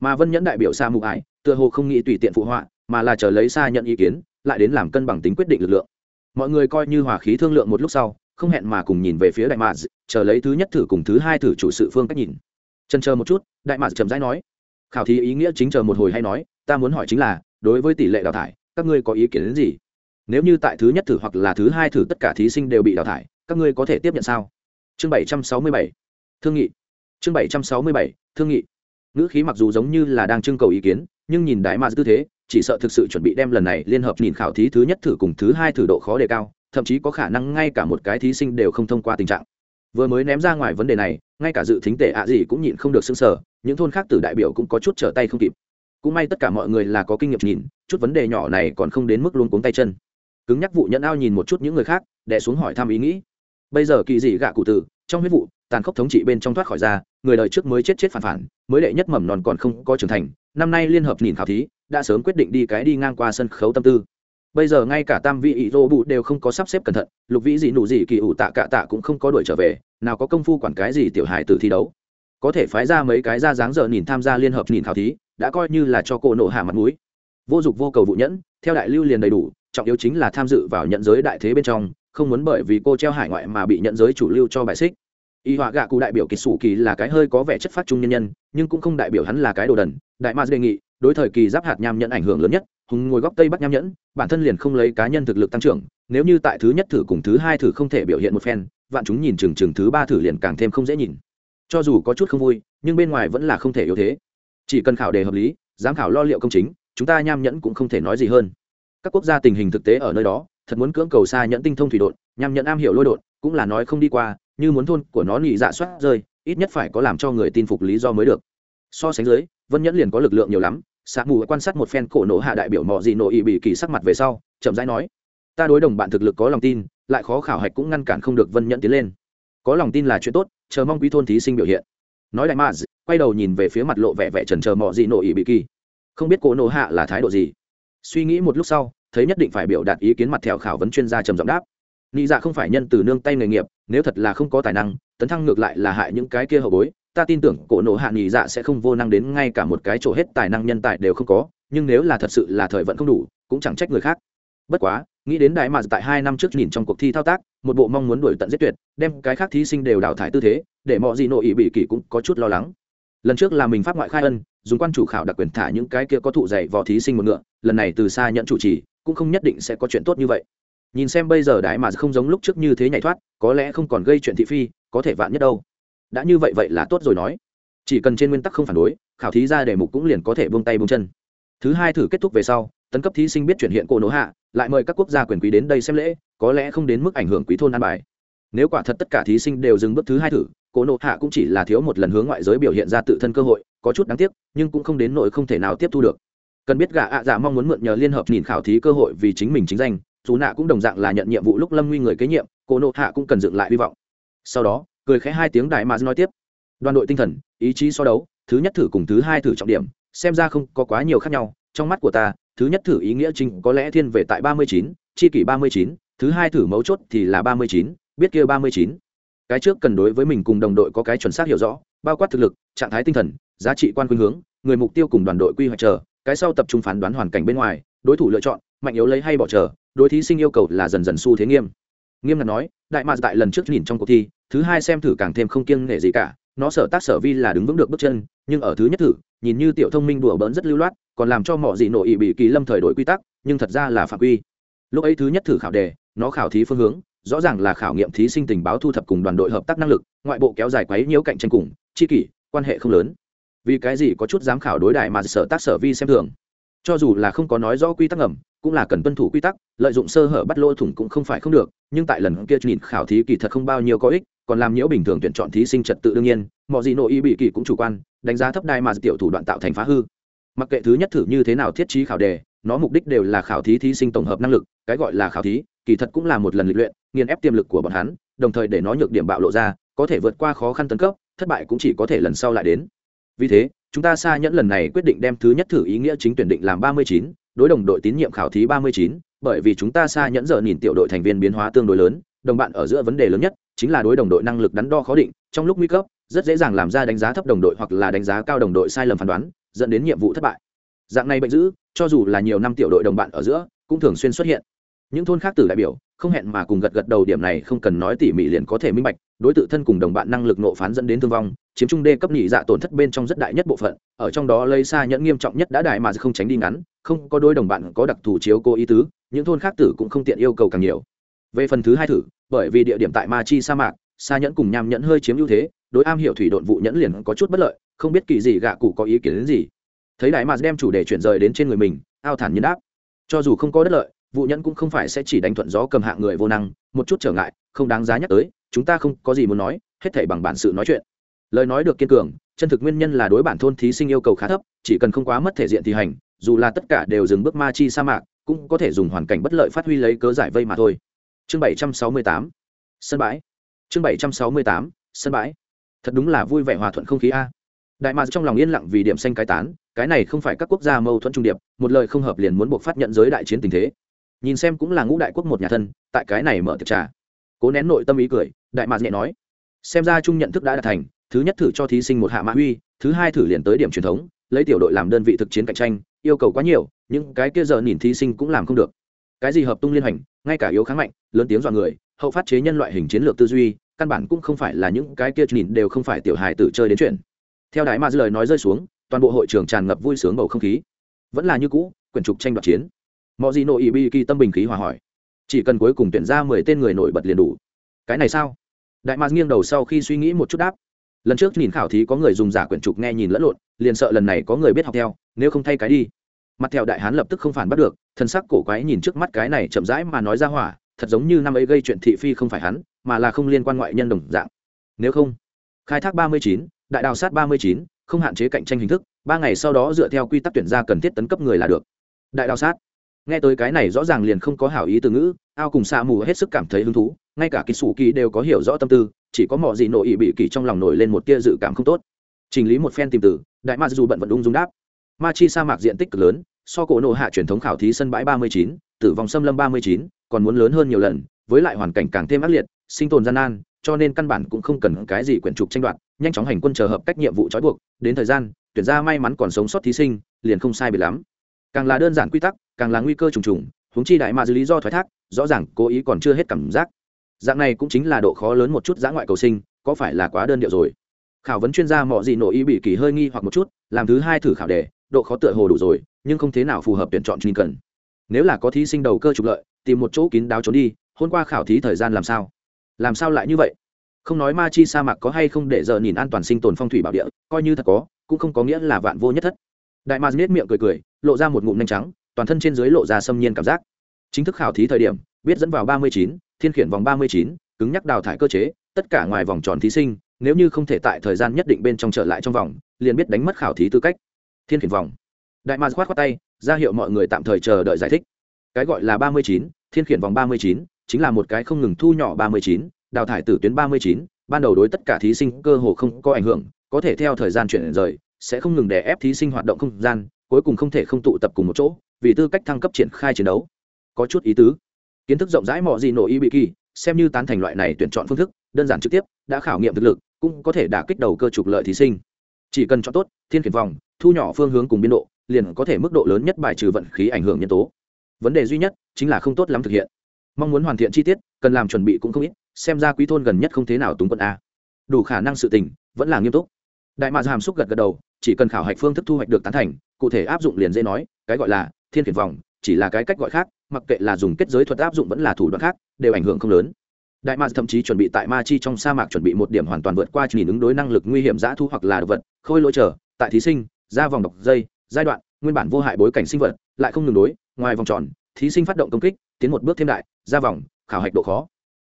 Mà vân nhẫn đại biểu xa mụ ải, tựa hồ không nghĩ tùy tiện phụ họa, mà là chờ lấy xa nhận ý kiến, lại đến làm cân bằng tính quyết định lực lượng. Mọi người coi như hòa khí thương lượng một lúc sau, không hẹn mà cùng nhìn về phía đại mạc chờ lấy thứ nhất thử cùng thứ hai thử chủ sự phương cách nhìn. Chân chờ một chút, đại mạc trầm rãi nói, khảo thí ý nghĩa chính chờ một hồi hay nói, ta muốn hỏi chính là, đối với tỷ lệ đào thải, các ngươi có ý kiến đến gì? Nếu như tại thứ nhất thử hoặc là thứ hai thử tất cả thí sinh đều bị đào thải, các ngươi có thể tiếp nhận sao? Chương bảy trăm sáu mươi bảy, thương nghị. Chương bảy trăm sáu mươi bảy, thương nghị. Ngữ khí mặc dù giống như là đang trưng cầu ý kiến, nhưng nhìn đại mạc tư thế, chỉ sợ thực sự chuẩn bị đem lần này liên hợp nhìn khảo thí thứ nhất thử cùng thứ hai thử độ khó đề cao, thậm chí có khả năng ngay cả một cái thí sinh đều không thông qua tình trạng. Vừa mới ném ra ngoài vấn đề này, ngay cả dự thính tệ ạ gì cũng nhịn không được xưng sở những thôn khác từ đại biểu cũng có chút trở tay không kịp. Cũng may tất cả mọi người là có kinh nghiệm nhìn, chút vấn đề nhỏ này còn không đến mức luôn cuống tay chân. Cứng nhắc vụ nhẫn ao nhìn một chút những người khác đẻ xuống hỏi thăm ý nghĩ bây giờ kỳ dị gạ cụ tử, trong huyết vụ, tàn khốc thống trị bên trong thoát khỏi ra, người đời trước mới chết chết phản phản, mới đệ nhất mầm non còn không có trưởng thành, năm nay liên hợp nhìn khảo thí, đã sớm quyết định đi cái đi ngang qua sân khấu tâm tư. Bây giờ ngay cả tam vị ý rô bụ đều không có sắp xếp cẩn thận, lục vĩ gì nụ gì kỳ ủ tạ cạ tạ cũng không có đuổi trở về, nào có công phu quản cái gì tiểu hài từ thi đấu. Có thể phái ra mấy cái ra dáng giờ nhìn tham gia liên hợp nhìn khảo thí, đã coi như là cho cô nổ hạ mặt mũi. Vô dụng vô cầu vụ nhẫn, theo đại lưu liền đầy đủ, trọng yếu chính là tham dự vào nhận giới đại thế bên trong không muốn bởi vì cô treo hải ngoại mà bị nhận giới chủ lưu cho bài xích. Y họa gạ cụ đại biểu kỳ sủ kỳ là cái hơi có vẻ chất phát trung nhân nhân, nhưng cũng không đại biểu hắn là cái đồ đần. Đại ma đề nghị, đối thời kỳ giáp hạt nham nhận ảnh hưởng lớn nhất, hùng ngồi góc tây bắc nham nhẫn, bản thân liền không lấy cá nhân thực lực tăng trưởng, nếu như tại thứ nhất thử cùng thứ hai thử không thể biểu hiện một phen, vạn chúng nhìn chừng chừng thứ ba thử liền càng thêm không dễ nhìn. Cho dù có chút không vui, nhưng bên ngoài vẫn là không thể yếu thế. Chỉ cần khảo đề hợp lý, giám khảo lo liệu công chính, chúng ta nham nhẫn cũng không thể nói gì hơn. Các quốc gia tình hình thực tế ở nơi đó thật muốn cưỡng cầu xa nhẫn tinh thông thủy đột nhằm nhận am hiểu lôi đột cũng là nói không đi qua, như muốn thôn của nó nhị dạ soát rơi, ít nhất phải có làm cho người tin phục lý do mới được. So sánh dưới, vân nhẫn liền có lực lượng nhiều lắm. Sạc mù quan sát một phen cổ nổ hạ đại biểu mò gì nổ ỵ bị kỳ sắc mặt về sau, chậm rãi nói, ta đối đồng bạn thực lực có lòng tin, lại khó khảo hạch cũng ngăn cản không được vân nhẫn tiến lên. Có lòng tin là chuyện tốt, chờ mong quý thôn thí sinh biểu hiện. Nói đại maz quay đầu nhìn về phía mặt lộ vẻ vẻ trần chờ mò gì nổ ỵ bị kỳ. Không biết cổ nổ hạ là thái độ gì. Suy nghĩ một lúc sau thấy nhất định phải biểu đạt ý kiến mặt theo khảo vấn chuyên gia trầm giọng đáp. Nghĩ dạ không phải nhân từ nương tay nghề nghiệp, nếu thật là không có tài năng, tấn thăng ngược lại là hại những cái kia hậu bối. Ta tin tưởng cổ nổ hạ nghĩ dạ sẽ không vô năng đến ngay cả một cái chỗ hết tài năng nhân tài đều không có, nhưng nếu là thật sự là thời vận không đủ, cũng chẳng trách người khác. Bất quá, nghĩ đến đại mà tại hai năm trước nhìn trong cuộc thi thao tác, một bộ mong muốn đuổi tận giết tuyệt, đem cái khác thí sinh đều đào thải tư thế, để mọi gì nội ý bị kỷ cũng có chút lo lắng. Lần trước là mình pháp ngoại khai ân, dùng quan chủ khảo đặc quyền thả những cái kia có thụ dạy vò thí sinh một ngựa, lần này từ xa nhận chủ trì cũng không nhất định sẽ có chuyện tốt như vậy. Nhìn xem bây giờ đại mà không giống lúc trước như thế nhảy thoát, có lẽ không còn gây chuyện thị phi, có thể vạn nhất đâu. Đã như vậy vậy là tốt rồi nói. Chỉ cần trên nguyên tắc không phản đối, khảo thí ra đề mục cũng liền có thể buông tay buông chân. Thứ hai thử kết thúc về sau, tấn cấp thí sinh biết chuyển hiện cô nỗ hạ, lại mời các quốc gia quyền quý đến đây xem lễ, có lẽ không đến mức ảnh hưởng quý thôn an bài. Nếu quả thật tất cả thí sinh đều dừng bước thứ hai thử cô nỗ hạ cũng chỉ là thiếu một lần hướng ngoại giới biểu hiện ra tự thân cơ hội, có chút đáng tiếc, nhưng cũng không đến nỗi không thể nào tiếp thu được cần biết gã ạ dạ mong muốn mượn nhờ liên hợp nhìn khảo thí cơ hội vì chính mình chính danh, dù nạ cũng đồng dạng là nhận nhiệm vụ lúc lâm nguy người kế nhiệm, cô nộ hạ cũng cần dựng lại hy vọng. Sau đó, cười khẽ hai tiếng đại mà nói tiếp. Đoàn đội tinh thần, ý chí so đấu, thứ nhất thử cùng thứ hai thử trọng điểm, xem ra không có quá nhiều khác nhau, trong mắt của ta, thứ nhất thử ý nghĩa chính có lẽ thiên về tại ba mươi chín, chi kỷ ba mươi chín, thứ hai thử mấu chốt thì là ba mươi chín, biết kia ba mươi chín. Cái trước cần đối với mình cùng đồng đội có cái chuẩn xác hiểu rõ, bao quát thực lực, trạng thái tinh thần, giá trị quan khuynh hướng, người mục tiêu cùng đoàn đội quy hoạch chờ cái sau tập trung phán đoán hoàn cảnh bên ngoài, đối thủ lựa chọn, mạnh yếu lấy hay bỏ chờ, đối thí sinh yêu cầu là dần dần xu thế nghiêm. Nghiêm ngặt nói, đại mạc tại lần trước nhìn trong cuộc thi, thứ hai xem thử càng thêm không kiêng nể gì cả, nó sở tác sở vi là đứng vững được bước chân, nhưng ở thứ nhất thử, nhìn như tiểu thông minh đùa bỡn rất lưu loát, còn làm cho mọi gì nội ý bị kỳ lâm thời đổi quy tắc, nhưng thật ra là phạm quy. Lúc ấy thứ nhất thử khảo đề, nó khảo thí phương hướng, rõ ràng là khảo nghiệm thí sinh tình báo thu thập cùng đoàn đội hợp tác năng lực, ngoại bộ kéo dài quấy nhiễu cạnh tranh cùng, chi kỷ, quan hệ không lớn vì cái gì có chút giám khảo đối đại mà sở tác sở vi xem thường? Cho dù là không có nói rõ quy tắc ngầm, cũng là cần tuân thủ quy tắc, lợi dụng sơ hở bắt lỗ thủng cũng không phải không được, nhưng tại lần kia nhìn khảo thí kỳ thật không bao nhiêu có ích, còn làm nhiễu bình thường tuyển chọn thí sinh trật tự đương nhiên, mọi gì nội y bị kỳ cũng chủ quan, đánh giá thấp đai mà tiểu thủ đoạn tạo thành phá hư. Mặc kệ thứ nhất thử như thế nào thiết trí khảo đề, nó mục đích đều là khảo thí thí sinh tổng hợp năng lực, cái gọi là khảo thí, kỳ thật cũng là một lần lịch luyện, nghiền ép tiềm lực của bọn hắn, đồng thời để nó nhược điểm bạo lộ ra, có thể vượt qua khó khăn tấn cấp, thất bại cũng chỉ có thể lần sau lại đến vì thế, chúng ta xa nhẫn lần này quyết định đem thứ nhất thử ý nghĩa chính tuyển định làm ba mươi chín, đối đồng đội tín nhiệm khảo thí ba mươi chín, bởi vì chúng ta xa nhẫn giờ nhìn tiểu đội thành viên biến hóa tương đối lớn, đồng bạn ở giữa vấn đề lớn nhất chính là đối đồng đội năng lực đắn đo khó định, trong lúc nguy cấp, rất dễ dàng làm ra đánh giá thấp đồng đội hoặc là đánh giá cao đồng đội sai lầm phán đoán, dẫn đến nhiệm vụ thất bại. Dạng này bệnh dữ, cho dù là nhiều năm tiểu đội đồng bạn ở giữa, cũng thường xuyên xuất hiện. Những thôn khác tử đại biểu không hẹn mà cùng gật gật đầu, điểm này không cần nói tỉ mỉ liền có thể minh bạch. Đối tự thân cùng đồng bạn năng lực nộ phán dẫn đến thương vong, chiếm trung đê cấp nhị dạ tổn thất bên trong rất đại nhất bộ phận, ở trong đó lây xa nhẫn nghiêm trọng nhất đã đại mà không tránh đi ngắn, không có đôi đồng bạn có đặc thù chiếu cố ý tứ, những thôn khác tử cũng không tiện yêu cầu càng nhiều. Về phần thứ hai thử, bởi vì địa điểm tại ma chi sa mạc, xa nhẫn cùng nham nhẫn hơi chiếm ưu thế, đối am hiểu thủy độn vụ nhẫn liền có chút bất lợi, không biết kỳ gì gạ cụ có ý kiến đến gì. Thấy đại mà đem chủ đề chuyển rời đến trên người mình, ao thản nhân đáp. Cho dù không có đất lợi vụ nhẫn cũng không phải sẽ chỉ đánh thuận gió cầm hạng người vô năng, một chút trở ngại, không đáng giá nhắc tới, chúng ta không có gì muốn nói, hết thảy bằng bản sự nói chuyện. Lời nói được kiên cường, chân thực nguyên nhân là đối bản thôn thí sinh yêu cầu khá thấp, chỉ cần không quá mất thể diện thì hành, dù là tất cả đều dừng bước ma chi sa mạc, cũng có thể dùng hoàn cảnh bất lợi phát huy lấy cớ giải vây mà thôi. Chương bảy trăm sáu mươi tám, sân bãi. Chương bảy trăm sáu mươi tám, sân bãi. Thật đúng là vui vẻ hòa thuận không khí a. Đại mạc trong lòng yên lặng vì điểm xanh cái tán, cái này không phải các quốc gia mâu thuẫn trung điệp, một lời không hợp liền muốn buộc phát nhận giới đại chiến tình thế nhìn xem cũng là ngũ đại quốc một nhà thân, tại cái này mở tiệc trà. Cố nén nội tâm ý cười, đại mạc nhẹ nói, xem ra chung nhận thức đã đạt thành, thứ nhất thử cho thí sinh một hạ mã huy thứ hai thử liền tới điểm truyền thống, lấy tiểu đội làm đơn vị thực chiến cạnh tranh, yêu cầu quá nhiều, những cái kia giờ nhìn thí sinh cũng làm không được. Cái gì hợp tung liên hành ngay cả yếu kháng mạnh, lớn tiếng dọa người, hậu phát chế nhân loại hình chiến lược tư duy, căn bản cũng không phải là những cái kia nhìn đều không phải tiểu hài tử chơi đến chuyện. Theo đại mạc lời nói rơi xuống, toàn bộ hội trường tràn ngập vui sướng bầu không khí. Vẫn là như cũ, quyển trục tranh đoạt chiến mọi gì nội ý kỳ tâm bình khí hòa hỏi. Chỉ cần cuối cùng tuyển ra mười tên người nổi bật liền đủ. Cái này sao? Đại mạc nghiêng đầu sau khi suy nghĩ một chút đáp. Lần trước nhìn khảo thí có người dùng giả quyển trục nghe nhìn lẫn lộn, liền sợ lần này có người biết học theo, nếu không thay cái đi. Mặt theo đại hán lập tức không phản bắt được thân sắc cổ quái nhìn trước mắt cái này chậm rãi mà nói ra hỏa, thật giống như năm ấy gây chuyện thị phi không phải hắn, mà là không liên quan ngoại nhân đồng dạng. Nếu không, khai thác ba mươi chín, đại đào sát ba mươi chín, không hạn chế cạnh tranh hình thức, ba ngày sau đó dựa theo quy tắc tuyển ra cần thiết tấn cấp người là được. Đại đào sát nghe tới cái này rõ ràng liền không có hảo ý từ ngữ, ao cùng xa mù hết sức cảm thấy hứng thú, ngay cả kỳ sủ kỳ đều có hiểu rõ tâm tư, chỉ có mọi gì nội ý bị kỳ trong lòng nổi lên một tia dự cảm không tốt. Trình lý một phen tìm từ, đại ma dù bận vận ung dung đáp. Ma chi sa mạc diện tích cực lớn, so cổ nộ hạ truyền thống khảo thí sân bãi ba mươi chín, tử vong xâm lâm ba mươi chín, còn muốn lớn hơn nhiều lần, với lại hoàn cảnh càng thêm ác liệt, sinh tồn gian nan, cho nên căn bản cũng không cần cái gì quyển trục tranh đoạt, nhanh chóng hành quân chờ hợp cách nhiệm vụ trói buộc, đến thời gian, tuyển ra may mắn còn sống sót thí sinh, liền không sai biệt lắm. Càng là đơn giản quy tắc càng là nguy cơ trùng trùng, huống chi đại mà dư lý do thoái thác, rõ ràng cố ý còn chưa hết cảm giác. Dạng này cũng chính là độ khó lớn một chút giã ngoại cầu sinh, có phải là quá đơn điệu rồi? Khảo vấn chuyên gia mọi gì nội ý bị kỳ hơi nghi hoặc một chút, làm thứ hai thử khảo đề, độ khó tựa hồ đủ rồi, nhưng không thế nào phù hợp tuyển chọn chuyên cần. Nếu là có thí sinh đầu cơ trục lợi, tìm một chỗ kín đáo trốn đi, hôm qua khảo thí thời gian làm sao? Làm sao lại như vậy? Không nói ma chi sa mạc có hay không để giờ nhìn an toàn sinh tồn phong thủy bảo địa, coi như thật có, cũng không có nghĩa là vạn vô nhất thất. Đại ma nết miệng cười cười, lộ ra một ngụm nhanh trắng toàn thân trên dưới lộ ra xâm nhiên cảm giác. Chính thức khảo thí thời điểm biết dẫn vào ba mươi chín, thiên khiển vòng ba mươi chín, cứng nhắc đào thải cơ chế, tất cả ngoài vòng tròn thí sinh, nếu như không thể tại thời gian nhất định bên trong trở lại trong vòng, liền biết đánh mất khảo thí tư cách. Thiên khiển vòng. Đại ma khoát khoát tay, ra hiệu mọi người tạm thời chờ đợi giải thích. Cái gọi là ba mươi chín, thiên khiển vòng ba mươi chín, chính là một cái không ngừng thu nhỏ ba mươi chín, đào thải tử tuyến ba mươi chín, ban đầu đối tất cả thí sinh cơ hồ không có ảnh hưởng, có thể theo thời gian chuyển rời, sẽ không ngừng đè ép thí sinh hoạt động không gian, cuối cùng không thể không tụ tập cùng một chỗ vì tư cách thăng cấp triển khai chiến đấu. Có chút ý tứ. Kiến thức rộng rãi mọi gì nổi y bị kỳ, xem như tán thành loại này tuyển chọn phương thức, đơn giản trực tiếp, đã khảo nghiệm thực lực, cũng có thể đả kích đầu cơ trục lợi thí sinh. Chỉ cần chọn tốt, thiên khiển vòng, thu nhỏ phương hướng cùng biên độ, liền có thể mức độ lớn nhất bài trừ vận khí ảnh hưởng nhân tố. Vấn đề duy nhất chính là không tốt lắm thực hiện. Mong muốn hoàn thiện chi tiết, cần làm chuẩn bị cũng không ít, xem ra quý thôn gần nhất không thế nào túng quân a. Đủ khả năng sự tình, vẫn là nghiêm túc. Đại mạc hàm xúc gật gật đầu, chỉ cần khảo hạch phương thức thu hoạch được tán thành, cụ thể áp dụng liền dễ nói, cái gọi là thiên khiển vòng, chỉ là cái cách gọi khác, mặc kệ là dùng kết giới thuật áp dụng vẫn là thủ đoạn khác, đều ảnh hưởng không lớn. Đại Ma thậm chí chuẩn bị tại ma chi trong sa mạc chuẩn bị một điểm hoàn toàn vượt qua chỉ ứng đối năng lực nguy hiểm giã thu hoặc là đ ộ vật, khôi lỗi trở tại thí sinh, ra vòng độc dây, giai đoạn, nguyên bản vô hại bối cảnh sinh vật, lại không ngừng đối, ngoài vòng tròn, thí sinh phát động công kích, tiến một bước thêm đại, ra vòng, khảo hạch độ khó.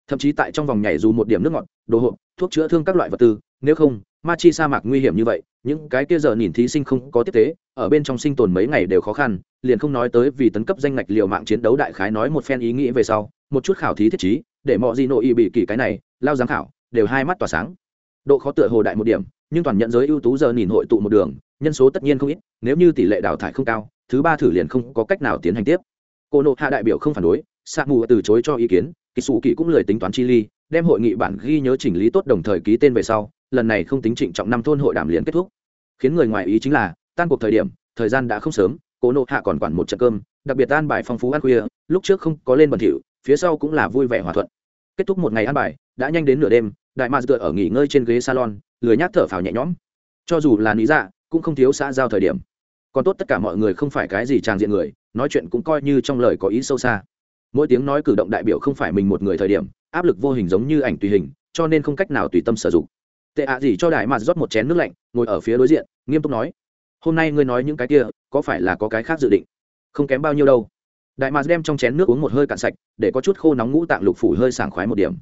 Thậm chí tại trong vòng nhảy dù một điểm nước ngọt, đồ hộp, thuốc chữa thương các loại vật tư, nếu không ma chi sa mạc nguy hiểm như vậy, những cái kia giờ nhìn thí sinh không có tiếp tế, ở bên trong sinh tồn mấy ngày đều khó khăn, liền không nói tới vì tấn cấp danh ngạch liều mạng chiến đấu đại khái nói một phen ý nghĩ về sau, một chút khảo thí thiết chí để mọi gì nội y bị kỳ cái này, lao giám khảo, đều hai mắt tỏa sáng. Độ khó tựa hồ đại một điểm, nhưng toàn nhận giới ưu tú giờ nhìn hội tụ một đường, nhân số tất nhiên không ít, nếu như tỷ lệ đào thải không cao, thứ ba thử liền không có cách nào tiến hành tiếp. Cô nộ hạ đại biểu không phản đối sa mù từ chối cho ý kiến kỳ sủ kỳ cũng lười tính toán chi ly, đem hội nghị bản ghi nhớ chỉnh lý tốt đồng thời ký tên về sau lần này không tính trịnh trọng năm thôn hội đàm liền kết thúc. Khiến người ngoài ý chính là, tan cuộc thời điểm, thời gian đã không sớm, cố nộ hạ còn quản một trận cơm, đặc biệt tan bài phong phú ăn khuya, lúc trước không có lên bẩn thỉu, phía sau cũng là vui vẻ hòa thuận. Kết thúc một ngày ăn bài, đã nhanh đến nửa đêm, đại mạc tựa ở nghỉ ngơi trên ghế salon, lười nhác thở phào nhẹ nhõm. Cho dù là lý dạ cũng không thiếu xã giao thời điểm. Còn tốt tất cả mọi người không phải cái gì tràng diện người, nói chuyện cũng coi như trong lời có ý sâu xa. Mỗi tiếng nói cử động đại biểu không phải mình một người thời điểm, áp lực vô hình giống như ảnh tùy hình, cho nên không cách nào tùy tâm sử dụng tệ ạ gì cho đại mạt rót một chén nước lạnh, ngồi ở phía đối diện, nghiêm túc nói, hôm nay ngươi nói những cái kia, có phải là có cái khác dự định? Không kém bao nhiêu đâu. Đại mạt đem trong chén nước uống một hơi cạn sạch, để có chút khô nóng ngũ tạng lục phủ hơi sảng khoái một điểm.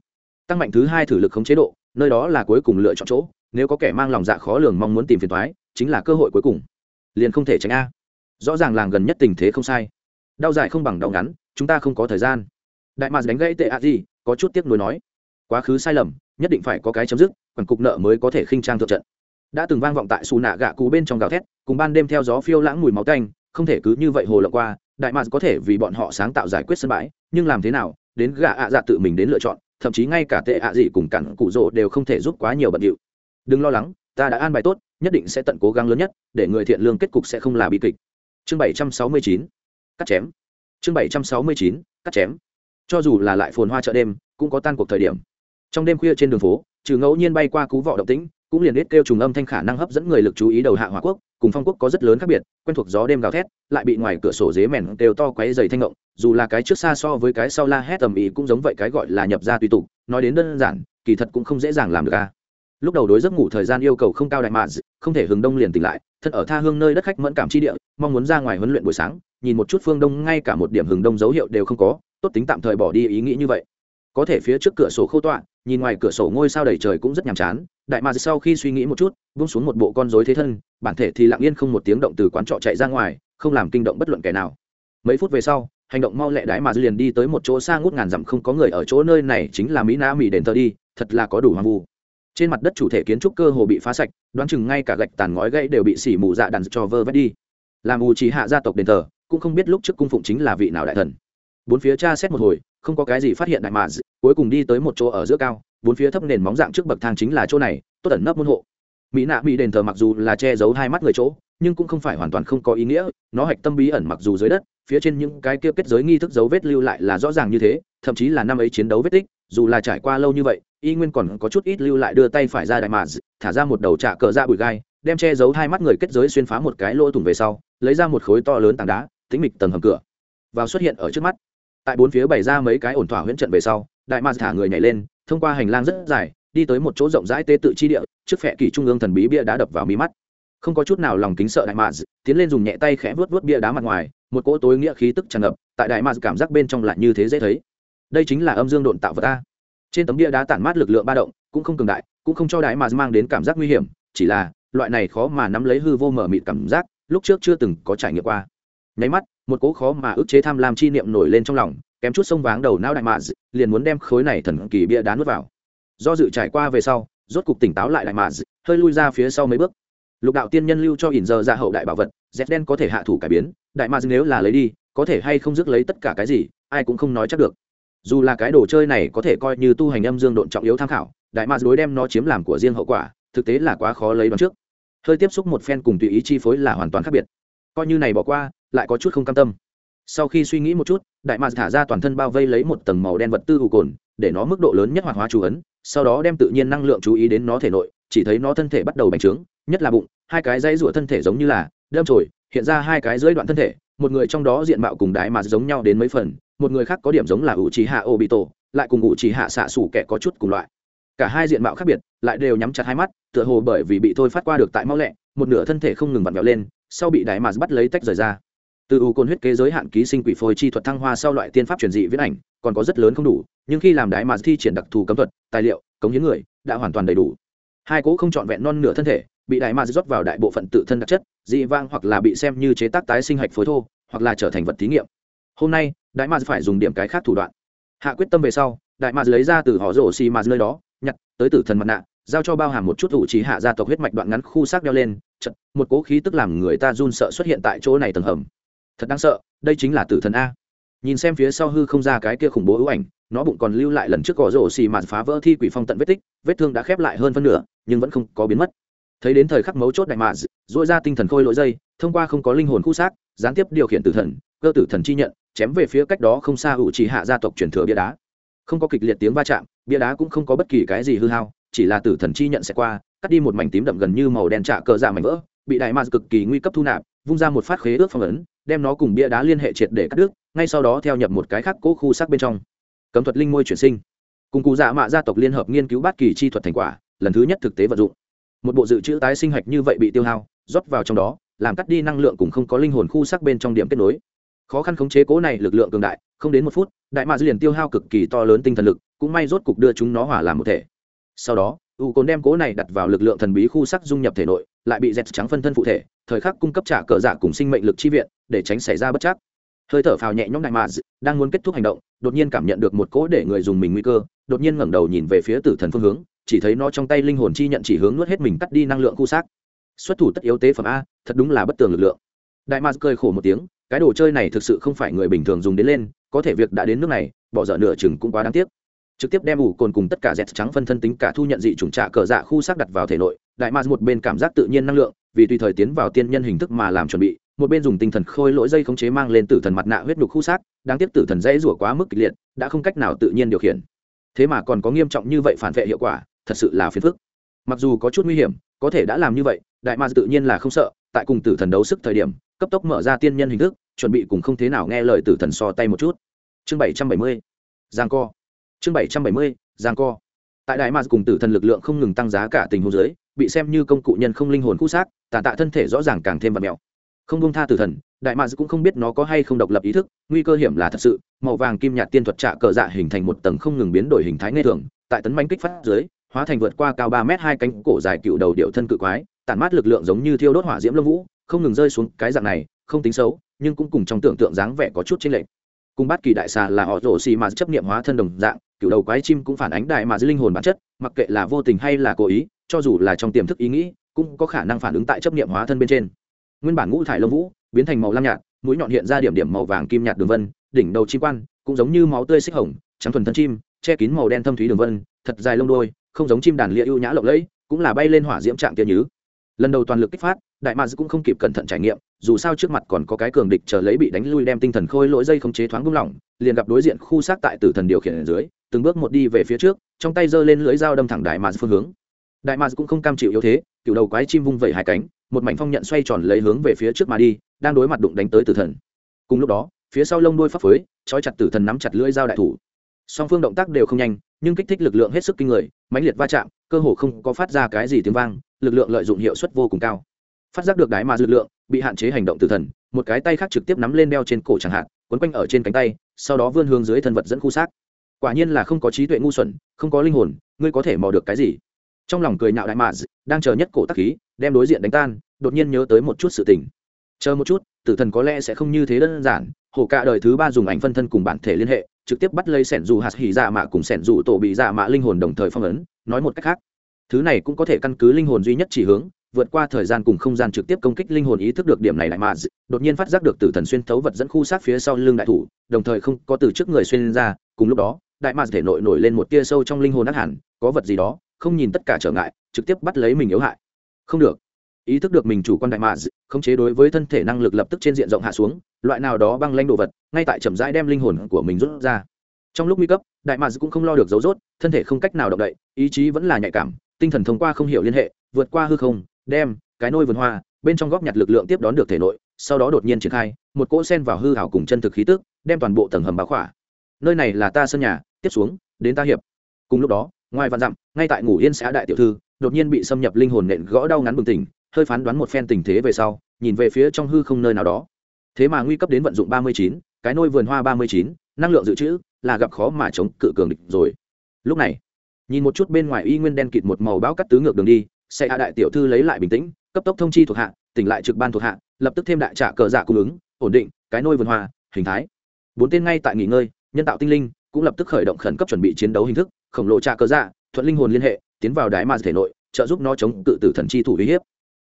Tăng mạnh thứ hai thử lực không chế độ, nơi đó là cuối cùng lựa chọn chỗ, nếu có kẻ mang lòng dạ khó lường mong muốn tìm phiền thoái chính là cơ hội cuối cùng. Liền không thể tránh a. Rõ ràng làng gần nhất tình thế không sai. Đau dài không bằng đau ngắn, chúng ta không có thời gian. Đại mạc đánh gãy tệ a gì, có chút tiếc nuối nói, quá khứ sai lầm, nhất định phải có cái chấm dứt quần cục nợ mới có thể khinh trang thượng trận. Đã từng vang vọng tại xù nạ gạ cú bên trong gào thét, cùng ban đêm theo gió phiêu lãng mùi máu tanh, không thể cứ như vậy hồ lộng qua, đại mạc có thể vì bọn họ sáng tạo giải quyết sân bãi, nhưng làm thế nào, đến gạ ạ dạ tự mình đến lựa chọn, thậm chí ngay cả tệ ạ gì cùng cặn cụ rỗ đều không thể giúp quá nhiều bận điệu. Đừng lo lắng, ta đã an bài tốt, nhất định sẽ tận cố gắng lớn nhất, để người thiện lương kết cục sẽ không là bi kịch. Chương bảy trăm sáu mươi chín, cắt chém. Chương bảy trăm sáu mươi chín, cắt chém. Cho dù là lại phồn hoa chợ đêm, cũng có tan cuộc thời điểm trong đêm khuya trên đường phố, trừ ngẫu nhiên bay qua cú vọ động tĩnh, cũng liền ít kêu trùng âm thanh khả năng hấp dẫn người lực chú ý đầu hạ hỏa quốc, cùng phong quốc có rất lớn khác biệt, quen thuộc gió đêm gào thét, lại bị ngoài cửa sổ dế mèn đều to quáy dày thanh ngộng, dù là cái trước xa so với cái sau la hét tầm ý cũng giống vậy cái gọi là nhập ra tùy tục, nói đến đơn giản, kỳ thật cũng không dễ dàng làm được a. Lúc đầu đối giấc ngủ thời gian yêu cầu không cao đại mạn, không thể hừng đông liền tỉnh lại, thân ở tha hương nơi đất khách mẫn cảm chi địa, mong muốn ra ngoài huấn luyện buổi sáng, nhìn một chút phương đông ngay cả một điểm hừng đông dấu hiệu đều không có, tốt tính tạm thời bỏ đi ý nghĩ như vậy có thể phía trước cửa sổ khâu tọa, nhìn ngoài cửa sổ ngôi sao đầy trời cũng rất nhàm chán. Đại mà sau khi suy nghĩ một chút bung xuống một bộ con rối thế thân, bản thể thì lặng yên không một tiếng động từ quán trọ chạy ra ngoài, không làm kinh động bất luận kẻ nào. Mấy phút về sau, hành động mau lẹ đái mà liền đi tới một chỗ xa ngút ngàn dặm không có người ở chỗ nơi này chính là mỹ na mỹ đền thờ đi, thật là có đủ hoang vu. Trên mặt đất chủ thể kiến trúc cơ hồ bị phá sạch, đoán chừng ngay cả gạch tàn ngói gãy đều bị xỉ mù dạ đàn cho vơ vét đi. Làm ù trí hạ gia tộc đền thờ, cũng không biết lúc trước cung phụng chính là vị nào đại thần. Bốn phía tra xét một hồi không có cái gì phát hiện đại mà cuối cùng đi tới một chỗ ở giữa cao, bốn phía thấp nền móng dạng trước bậc thang chính là chỗ này, tốt ẩn nấp môn hộ. Mỹ nạ mỹ đền thờ mặc dù là che giấu hai mắt người chỗ, nhưng cũng không phải hoàn toàn không có ý nghĩa, nó hạch tâm bí ẩn mặc dù dưới đất, phía trên những cái kia kết giới nghi thức dấu vết lưu lại là rõ ràng như thế, thậm chí là năm ấy chiến đấu vết tích, dù là trải qua lâu như vậy, y nguyên còn có chút ít lưu lại đưa tay phải ra đại mà thả ra một đầu trạ cờ ra bụi gai, đem che giấu hai mắt người kết giới xuyên phá một cái lỗ thủng về sau, lấy ra một khối to lớn tảng đá tính mịch tầng hầm cửa. Vào xuất hiện ở trước mắt tại bốn phía bày ra mấy cái ổn thỏa huyễn trận về sau, đại ma thả người nhảy lên, thông qua hành lang rất dài, đi tới một chỗ rộng rãi tế tự chi địa, trước phệ kỳ trung ương thần bí bia đá đập vào mí mắt. Không có chút nào lòng kính sợ đại ma tiến lên dùng nhẹ tay khẽ vuốt vuốt bia đá mặt ngoài, một cỗ tối nghĩa khí tức tràn ngập, tại đại ma cảm giác bên trong lại như thế dễ thấy. Đây chính là âm dương độn tạo vật ta trên tấm bia đá tản mát lực lượng ba động, cũng không cường đại, cũng không cho đại ma mang đến cảm giác nguy hiểm, chỉ là, loại này khó mà nắm lấy hư vô mở mịt cảm giác, lúc trước chưa từng có trải nghiệm qua. Nháy mắt một cỗ khó mà ức chế tham lam chi niệm nổi lên trong lòng, kém chút sông váng đầu não đại mạ liền muốn đem khối này thần kỳ bia đá nuốt vào. Do dự trải qua về sau, rốt cục tỉnh táo lại đại mạ hơi lui ra phía sau mấy bước. Lục đạo tiên nhân lưu cho ỉn giờ ra hậu đại bảo vật dép đen có thể hạ thủ cải biến, đại mạ nếu là lấy đi, có thể hay không dứt lấy tất cả cái gì, ai cũng không nói chắc được. Dù là cái đồ chơi này có thể coi như tu hành âm dương độn trọng yếu tham khảo, đại mạ đối đem nó chiếm làm của riêng hậu quả, thực tế là quá khó lấy đoán trước. Hơi tiếp xúc một phen cùng tùy ý chi phối là hoàn toàn khác biệt. Coi như này bỏ qua lại có chút không cam tâm. Sau khi suy nghĩ một chút, đại mạc thả ra toàn thân bao vây lấy một tầng màu đen vật tư ủ cồn, để nó mức độ lớn nhất hoạt hóa chú ấn, sau đó đem tự nhiên năng lượng chú ý đến nó thể nội, chỉ thấy nó thân thể bắt đầu bành trướng, nhất là bụng, hai cái dây rủa thân thể giống như là đâm trồi hiện ra hai cái dưới đoạn thân thể, một người trong đó diện mạo cùng đại mạc giống nhau đến mấy phần, một người khác có điểm giống là ủ trí hạ ô bị tổ lại cùng ủ trí hạ xạ xủ kẻ có chút cùng loại. Cả hai diện mạo khác biệt, lại đều nhắm chặt hai mắt, tựa hồ bởi vì bị thôi phát qua được tại mau lẹ, một nửa thân thể không ngừng vặn vẹo lên, sau bị đại mạc bắt lấy tách rời ra từ u côn huyết kế giới hạn ký sinh quỷ phôi chi thuật thăng hoa sau loại tiên pháp truyền dị viễn ảnh, còn có rất lớn không đủ, nhưng khi làm đại mà thi triển đặc thù cấm thuật, tài liệu, cống hiến người, đã hoàn toàn đầy đủ. Hai cỗ không trọn vẹn non nửa thân thể, bị đại mà rót vào đại bộ phận tự thân đặc chất, dị vang hoặc là bị xem như chế tác tái sinh hạch phối thô, hoặc là trở thành vật thí nghiệm. Hôm nay đại mà phải dùng điểm cái khác thủ đoạn. Hạ quyết tâm về sau đại mà lấy ra từ họ rổ xì mà nơi đó, nhặt tới tử thần mặt nạ, giao cho bao hàm một chút thủ trí hạ gia tộc huyết mạch đoạn ngắn khu xác đeo lên, chật, một cố khí tức làm người ta run sợ xuất hiện tại chỗ này tầng hầm thật đáng sợ, đây chính là tử thần a. Nhìn xem phía sau hư không ra cái kia khủng bố ưu ảnh, nó bụng còn lưu lại lần trước cỏ rổ xì mạt phá vỡ thi quỷ phong tận vết tích, vết thương đã khép lại hơn phân nửa, nhưng vẫn không có biến mất. Thấy đến thời khắc mấu chốt đại mạt dội ra tinh thần khôi lỗi dây, thông qua không có linh hồn khu xác, gián tiếp điều khiển tử thần, cơ tử thần chi nhận, chém về phía cách đó không xa ủ trì hạ gia tộc truyền thừa bia đá. Không có kịch liệt tiếng va chạm, bia đá cũng không có bất kỳ cái gì hư hao, chỉ là tử thần chi nhận sẽ qua, cắt đi một mảnh tím đậm gần như màu đen trạ cờ dạ mảnh vỡ, bị đại ma cực kỳ nguy cấp thu nạp vung ra một phát khế ước phong ấn, đem nó cùng bia đá liên hệ triệt để cắt đứt, ngay sau đó theo nhập một cái khác cố khu sắc bên trong. Cấm thuật linh môi chuyển sinh. Cùng cụ dạ mạ gia tộc liên hợp nghiên cứu bát kỳ chi thuật thành quả, lần thứ nhất thực tế vận dụng. Một bộ dự trữ tái sinh hạch như vậy bị tiêu hao, rót vào trong đó, làm cắt đi năng lượng cùng không có linh hồn khu sắc bên trong điểm kết nối. Khó khăn khống chế cố này lực lượng cường đại, không đến một phút, đại mạ dư liền tiêu hao cực kỳ to lớn tinh thần lực, cũng may rốt cục đưa chúng nó hòa làm một thể. Sau đó, u cồn đem cố này đặt vào lực lượng thần bí khu sắc dung nhập thể nội lại bị dẹt trắng phân thân phụ thể, thời khắc cung cấp trả cờ giả cùng sinh mệnh lực chi viện, để tránh xảy ra bất chắc. Hơi thở phào nhẹ nhõm đại mà đang muốn kết thúc hành động, đột nhiên cảm nhận được một cỗ để người dùng mình nguy cơ, đột nhiên ngẩng đầu nhìn về phía tử thần phương hướng, chỉ thấy nó trong tay linh hồn chi nhận chỉ hướng nuốt hết mình cắt đi năng lượng khu xác. Xuất thủ tất yếu tế phẩm a, thật đúng là bất tường lực lượng. Đại mạ cười khổ một tiếng, cái đồ chơi này thực sự không phải người bình thường dùng đến lên, có thể việc đã đến nước này, bỏ dở nửa chừng cũng quá đáng tiếc trực tiếp đem ủ cồn cùng tất cả dẹt trắng phân thân tính cả thu nhận dị chủng trạ cờ dạ khu xác đặt vào thể nội, đại ma một bên cảm giác tự nhiên năng lượng, vì tùy thời tiến vào tiên nhân hình thức mà làm chuẩn bị, một bên dùng tinh thần khôi lỗi dây khống chế mang lên tử thần mặt nạ huyết đục khu xác, đáng tiếc tử thần dễ rủa quá mức kịch liệt, đã không cách nào tự nhiên điều khiển. Thế mà còn có nghiêm trọng như vậy phản vệ hiệu quả, thật sự là phiền phức. Mặc dù có chút nguy hiểm, có thể đã làm như vậy, đại ma tự nhiên là không sợ, tại cùng tử thần đấu sức thời điểm, cấp tốc mở ra tiên nhân hình thức, chuẩn bị cùng không thế nào nghe lời tử thần so tay một chút. Chương bảy trăm bảy mươi, giang co chương bảy trăm bảy mươi, giang co. Tại đại ma cùng tử thần lực lượng không ngừng tăng giá cả tình huống giới bị xem như công cụ nhân không linh hồn khu xác tàn tạ thân thể rõ ràng càng thêm vật mèo không công tha tử thần, đại ma cũng không biết nó có hay không độc lập ý thức, nguy cơ hiểm là thật sự, màu vàng kim nhạt tiên thuật trạ cờ dạ hình thành một tầng không ngừng biến đổi hình thái nghe thường, tại tấn manh kích phát dưới, hóa thành vượt qua cao ba mét hai cánh cổ dài cựu đầu điệu thân cự quái, tản mát lực lượng giống như thiêu đốt hỏa diễm lông vũ, không ngừng rơi xuống, cái dạng này, không tính xấu, nhưng cũng cùng trong tưởng tượng dáng vẻ có chút chênh lệch cùng bát kỳ đại xà là họ rổ xì mà chấp niệm hóa thân đồng dạng cựu đầu quái chim cũng phản ánh đại mà dưới linh hồn bản chất, mặc kệ là vô tình hay là cố ý, cho dù là trong tiềm thức ý nghĩ, cũng có khả năng phản ứng tại chấp niệm hóa thân bên trên. Nguyên bản ngũ thải lông vũ, biến thành màu lam nhạt, mũi nhọn hiện ra điểm điểm màu vàng kim nhạt đường vân, đỉnh đầu chim quan, cũng giống như máu tươi xích hồng, trắng thuần thân chim, che kín màu đen thâm thúy đường vân, thật dài lông đôi, không giống chim đàn lia ưu nhã lộng lẫy, cũng là bay lên hỏa diễm trạng tiên nhứ. Lần đầu toàn lực kích phát, đại mads cũng không kịp cẩn thận trải nghiệm dù sao trước mặt còn có cái cường địch chờ lấy bị đánh lui đem tinh thần khôi lỗi dây không chế thoáng buông lỏng, liền gặp đối diện khu xác tại tử thần điều khiển ở dưới, từng bước một đi về phía trước, trong tay giơ lên lưỡi dao đâm thẳng đại mads phương hướng. Đại mads cũng không cam chịu yếu thế, cựu đầu quái chim vung vẩy hai cánh, một mảnh phong nhận xoay tròn lấy hướng về phía trước mà đi, đang đối mặt đụng đánh tới tử thần. Cùng lúc đó, phía sau lông đuôi phấp phới trói chặt tử thần nắm chặt lưỡi dao đại thủ. Song phương động tác đều không nhanh, nhưng kích thích lực lượng hết sức kinh người, mãnh liệt va chạm, cơ hồ không có phát ra cái gì tiếng vang, lực lượng lợi dụng hiệu suất vô cùng cao. Phát giác được đại mà lực lượng bị hạn chế hành động tử thần một cái tay khác trực tiếp nắm lên đeo trên cổ chẳng hạn quấn quanh ở trên cánh tay sau đó vươn hướng dưới thân vật dẫn khu xác. Quả nhiên là không có trí tuệ ngu xuẩn không có linh hồn ngươi có thể mò được cái gì? Trong lòng cười nhạo đại mạ, đang chờ nhất cổ tắc khí đem đối diện đánh tan đột nhiên nhớ tới một chút sự tình. Chờ một chút tử thần có lẽ sẽ không như thế đơn giản hổ cả đời thứ ba dùng ảnh phân thân cùng bản thể liên hệ trực tiếp bắt lấy sẻn dù hạt hỉ dạ mạ cùng sẻn dù tổ bị dạ mạ linh hồn đồng thời phong ấn nói một cách khác. Thứ này cũng có thể căn cứ linh hồn duy nhất chỉ hướng vượt qua thời gian cùng không gian trực tiếp công kích linh hồn ý thức được điểm này lại mà đột nhiên phát giác được tử thần xuyên thấu vật dẫn khu sát phía sau lưng đại thủ, đồng thời không có từ trước người xuyên ra, cùng lúc đó, đại mà thể nội nổi lên một tia sâu trong linh hồn ác hẳn, có vật gì đó, không nhìn tất cả trở ngại, trực tiếp bắt lấy mình yếu hại. Không được. Ý thức được mình chủ quan đại mà khống chế đối với thân thể năng lực lập tức trên diện rộng hạ xuống, loại nào đó băng lanh đồ vật, ngay tại chậm rãi đem linh hồn của mình rút ra. Trong lúc nguy cấp, đại mà cũng không lo được dấu rốt, thân thể không cách nào động đậy, ý chí vẫn là nhạy cảm, tinh thần thông qua không hiểu liên hệ, vượt qua hư không đem, cái nôi vườn hoa, bên trong góc nhặt lực lượng tiếp đón được thể nội, sau đó đột nhiên triển khai, một cỗ sen vào hư hảo cùng chân thực khí tức, đem toàn bộ tầng hầm báo khỏa. Nơi này là ta sân nhà, tiếp xuống, đến ta hiệp. Cùng lúc đó, ngoài vạn dặm, ngay tại ngủ yên xã đại tiểu thư, đột nhiên bị xâm nhập linh hồn nện gõ đau ngắn bừng tỉnh, hơi phán đoán một phen tình thế về sau, nhìn về phía trong hư không nơi nào đó. Thế mà nguy cấp đến vận dụng ba mươi chín, cái nôi vườn hoa ba mươi chín, năng lượng dự trữ là gặp khó mà chống cự cường địch rồi. Lúc này, nhìn một chút bên ngoài y nguyên đen kịt một màu bão cắt tứ ngược đường đi sẽ hạ đại tiểu thư lấy lại bình tĩnh cấp tốc thông chi thuộc hạ tỉnh lại trực ban thuộc hạ lập tức thêm đại trả cờ giả cung ứng ổn định cái nôi vườn hoa hình thái. Bốn tên ngay tại nghỉ ngơi nhân tạo tinh linh cũng lập tức khởi động khẩn cấp chuẩn bị chiến đấu hình thức khổng lồ trả cờ giả, thuận linh hồn liên hệ tiến vào đáy ma thể nội trợ giúp nó chống tự tử thần chi thủ uy hiếp.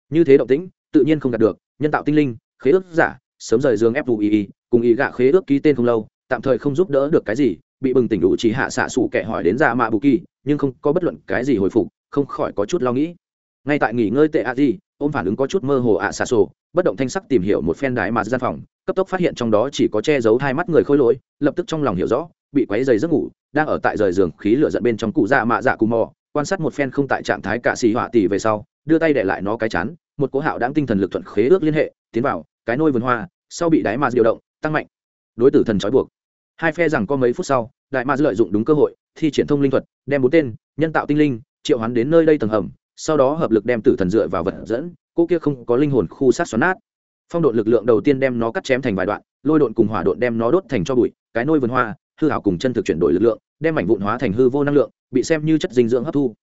Như thế động tĩnh tự nhiên không đạt được nhân tạo tinh linh khế ước giả sớm rời giường fui cùng ý gạ khế ước ký tên không lâu tạm thời không giúp đỡ được cái gì bị bừng tỉnh đủ chỉ hạ xạ sủ kẻ hỏi đến ra mạ bù kỳ nhưng không có bất luận cái gì hồi phục không khỏi có chút lo nghĩ ngay tại nghỉ ngơi tệ a di ôm phản ứng có chút mơ hồ ạ xạ sổ, bất động thanh sắc tìm hiểu một phen đái mà gian phòng, cấp tốc phát hiện trong đó chỉ có che giấu hai mắt người khôi lỗi, lập tức trong lòng hiểu rõ, bị quấy dày giấc ngủ, đang ở tại rời giường khí lửa dẫn bên trong cụ dạ mạ dạ cù mò, quan sát một phen không tại trạng thái cả xì họa tỷ về sau, đưa tay để lại nó cái chán, một cố hạo đáng tinh thần lực thuận khế ước liên hệ, tiến vào, cái nôi vườn hoa, sau bị đáy mà điều động, tăng mạnh. Đối tử thần trói buộc. Hai phe rằng có mấy phút sau đại ma lợi dụng đúng cơ hội, thi triển thông linh thuật, đem bốn tên, nhân tạo tinh linh, triệu hoán đến nơi đây tầng hầm sau đó hợp lực đem tử thần dựa vào vật dẫn, cô kia không có linh hồn khu sát xoắn nát. Phong độn lực lượng đầu tiên đem nó cắt chém thành vài đoạn, lôi độn cùng hỏa độn đem nó đốt thành cho bụi, cái nôi vườn hoa, hư hảo cùng chân thực chuyển đổi lực lượng, đem mảnh vụn hóa thành hư vô năng lượng, bị xem như chất dinh dưỡng hấp thu.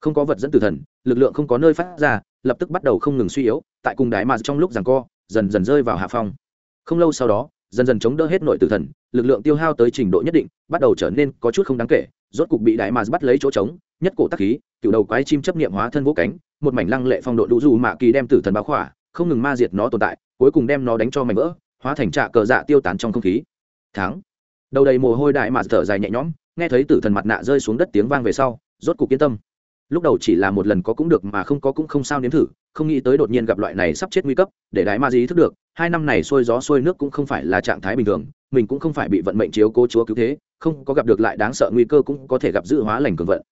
Không có vật dẫn tử thần, lực lượng không có nơi phát ra, lập tức bắt đầu không ngừng suy yếu, tại cùng đái mà trong lúc rằng co, dần dần rơi vào hạ phong. Không lâu sau đó, dần dần chống đỡ hết nội tử thần, lực lượng tiêu hao tới trình độ nhất định, bắt đầu trở nên có chút không đáng kể, rốt cục bị đại mà bắt lấy chỗ trống nhất cổ tắc khí, cựu đầu quái chim chấp niệm hóa thân vỗ cánh, một mảnh lăng lệ phong độ đủ dù mạ kỳ đem tử thần báo khỏa, không ngừng ma diệt nó tồn tại, cuối cùng đem nó đánh cho mảnh vỡ, hóa thành trạ cờ dạ tiêu tán trong không khí. Tháng đầu đầy mồ hôi đại mạt thở dài nhẹ nhõm, nghe thấy tử thần mặt nạ rơi xuống đất tiếng vang về sau, rốt cục yên tâm. Lúc đầu chỉ là một lần có cũng được mà không có cũng không sao nếm thử, không nghĩ tới đột nhiên gặp loại này sắp chết nguy cấp, để đại ma dí thức được, hai năm này sôi gió sôi nước cũng không phải là trạng thái bình thường, mình cũng không phải bị vận mệnh chiếu cố chúa cứu thế, không có gặp được lại đáng sợ nguy cơ cũng có thể gặp dự hóa lành cường vận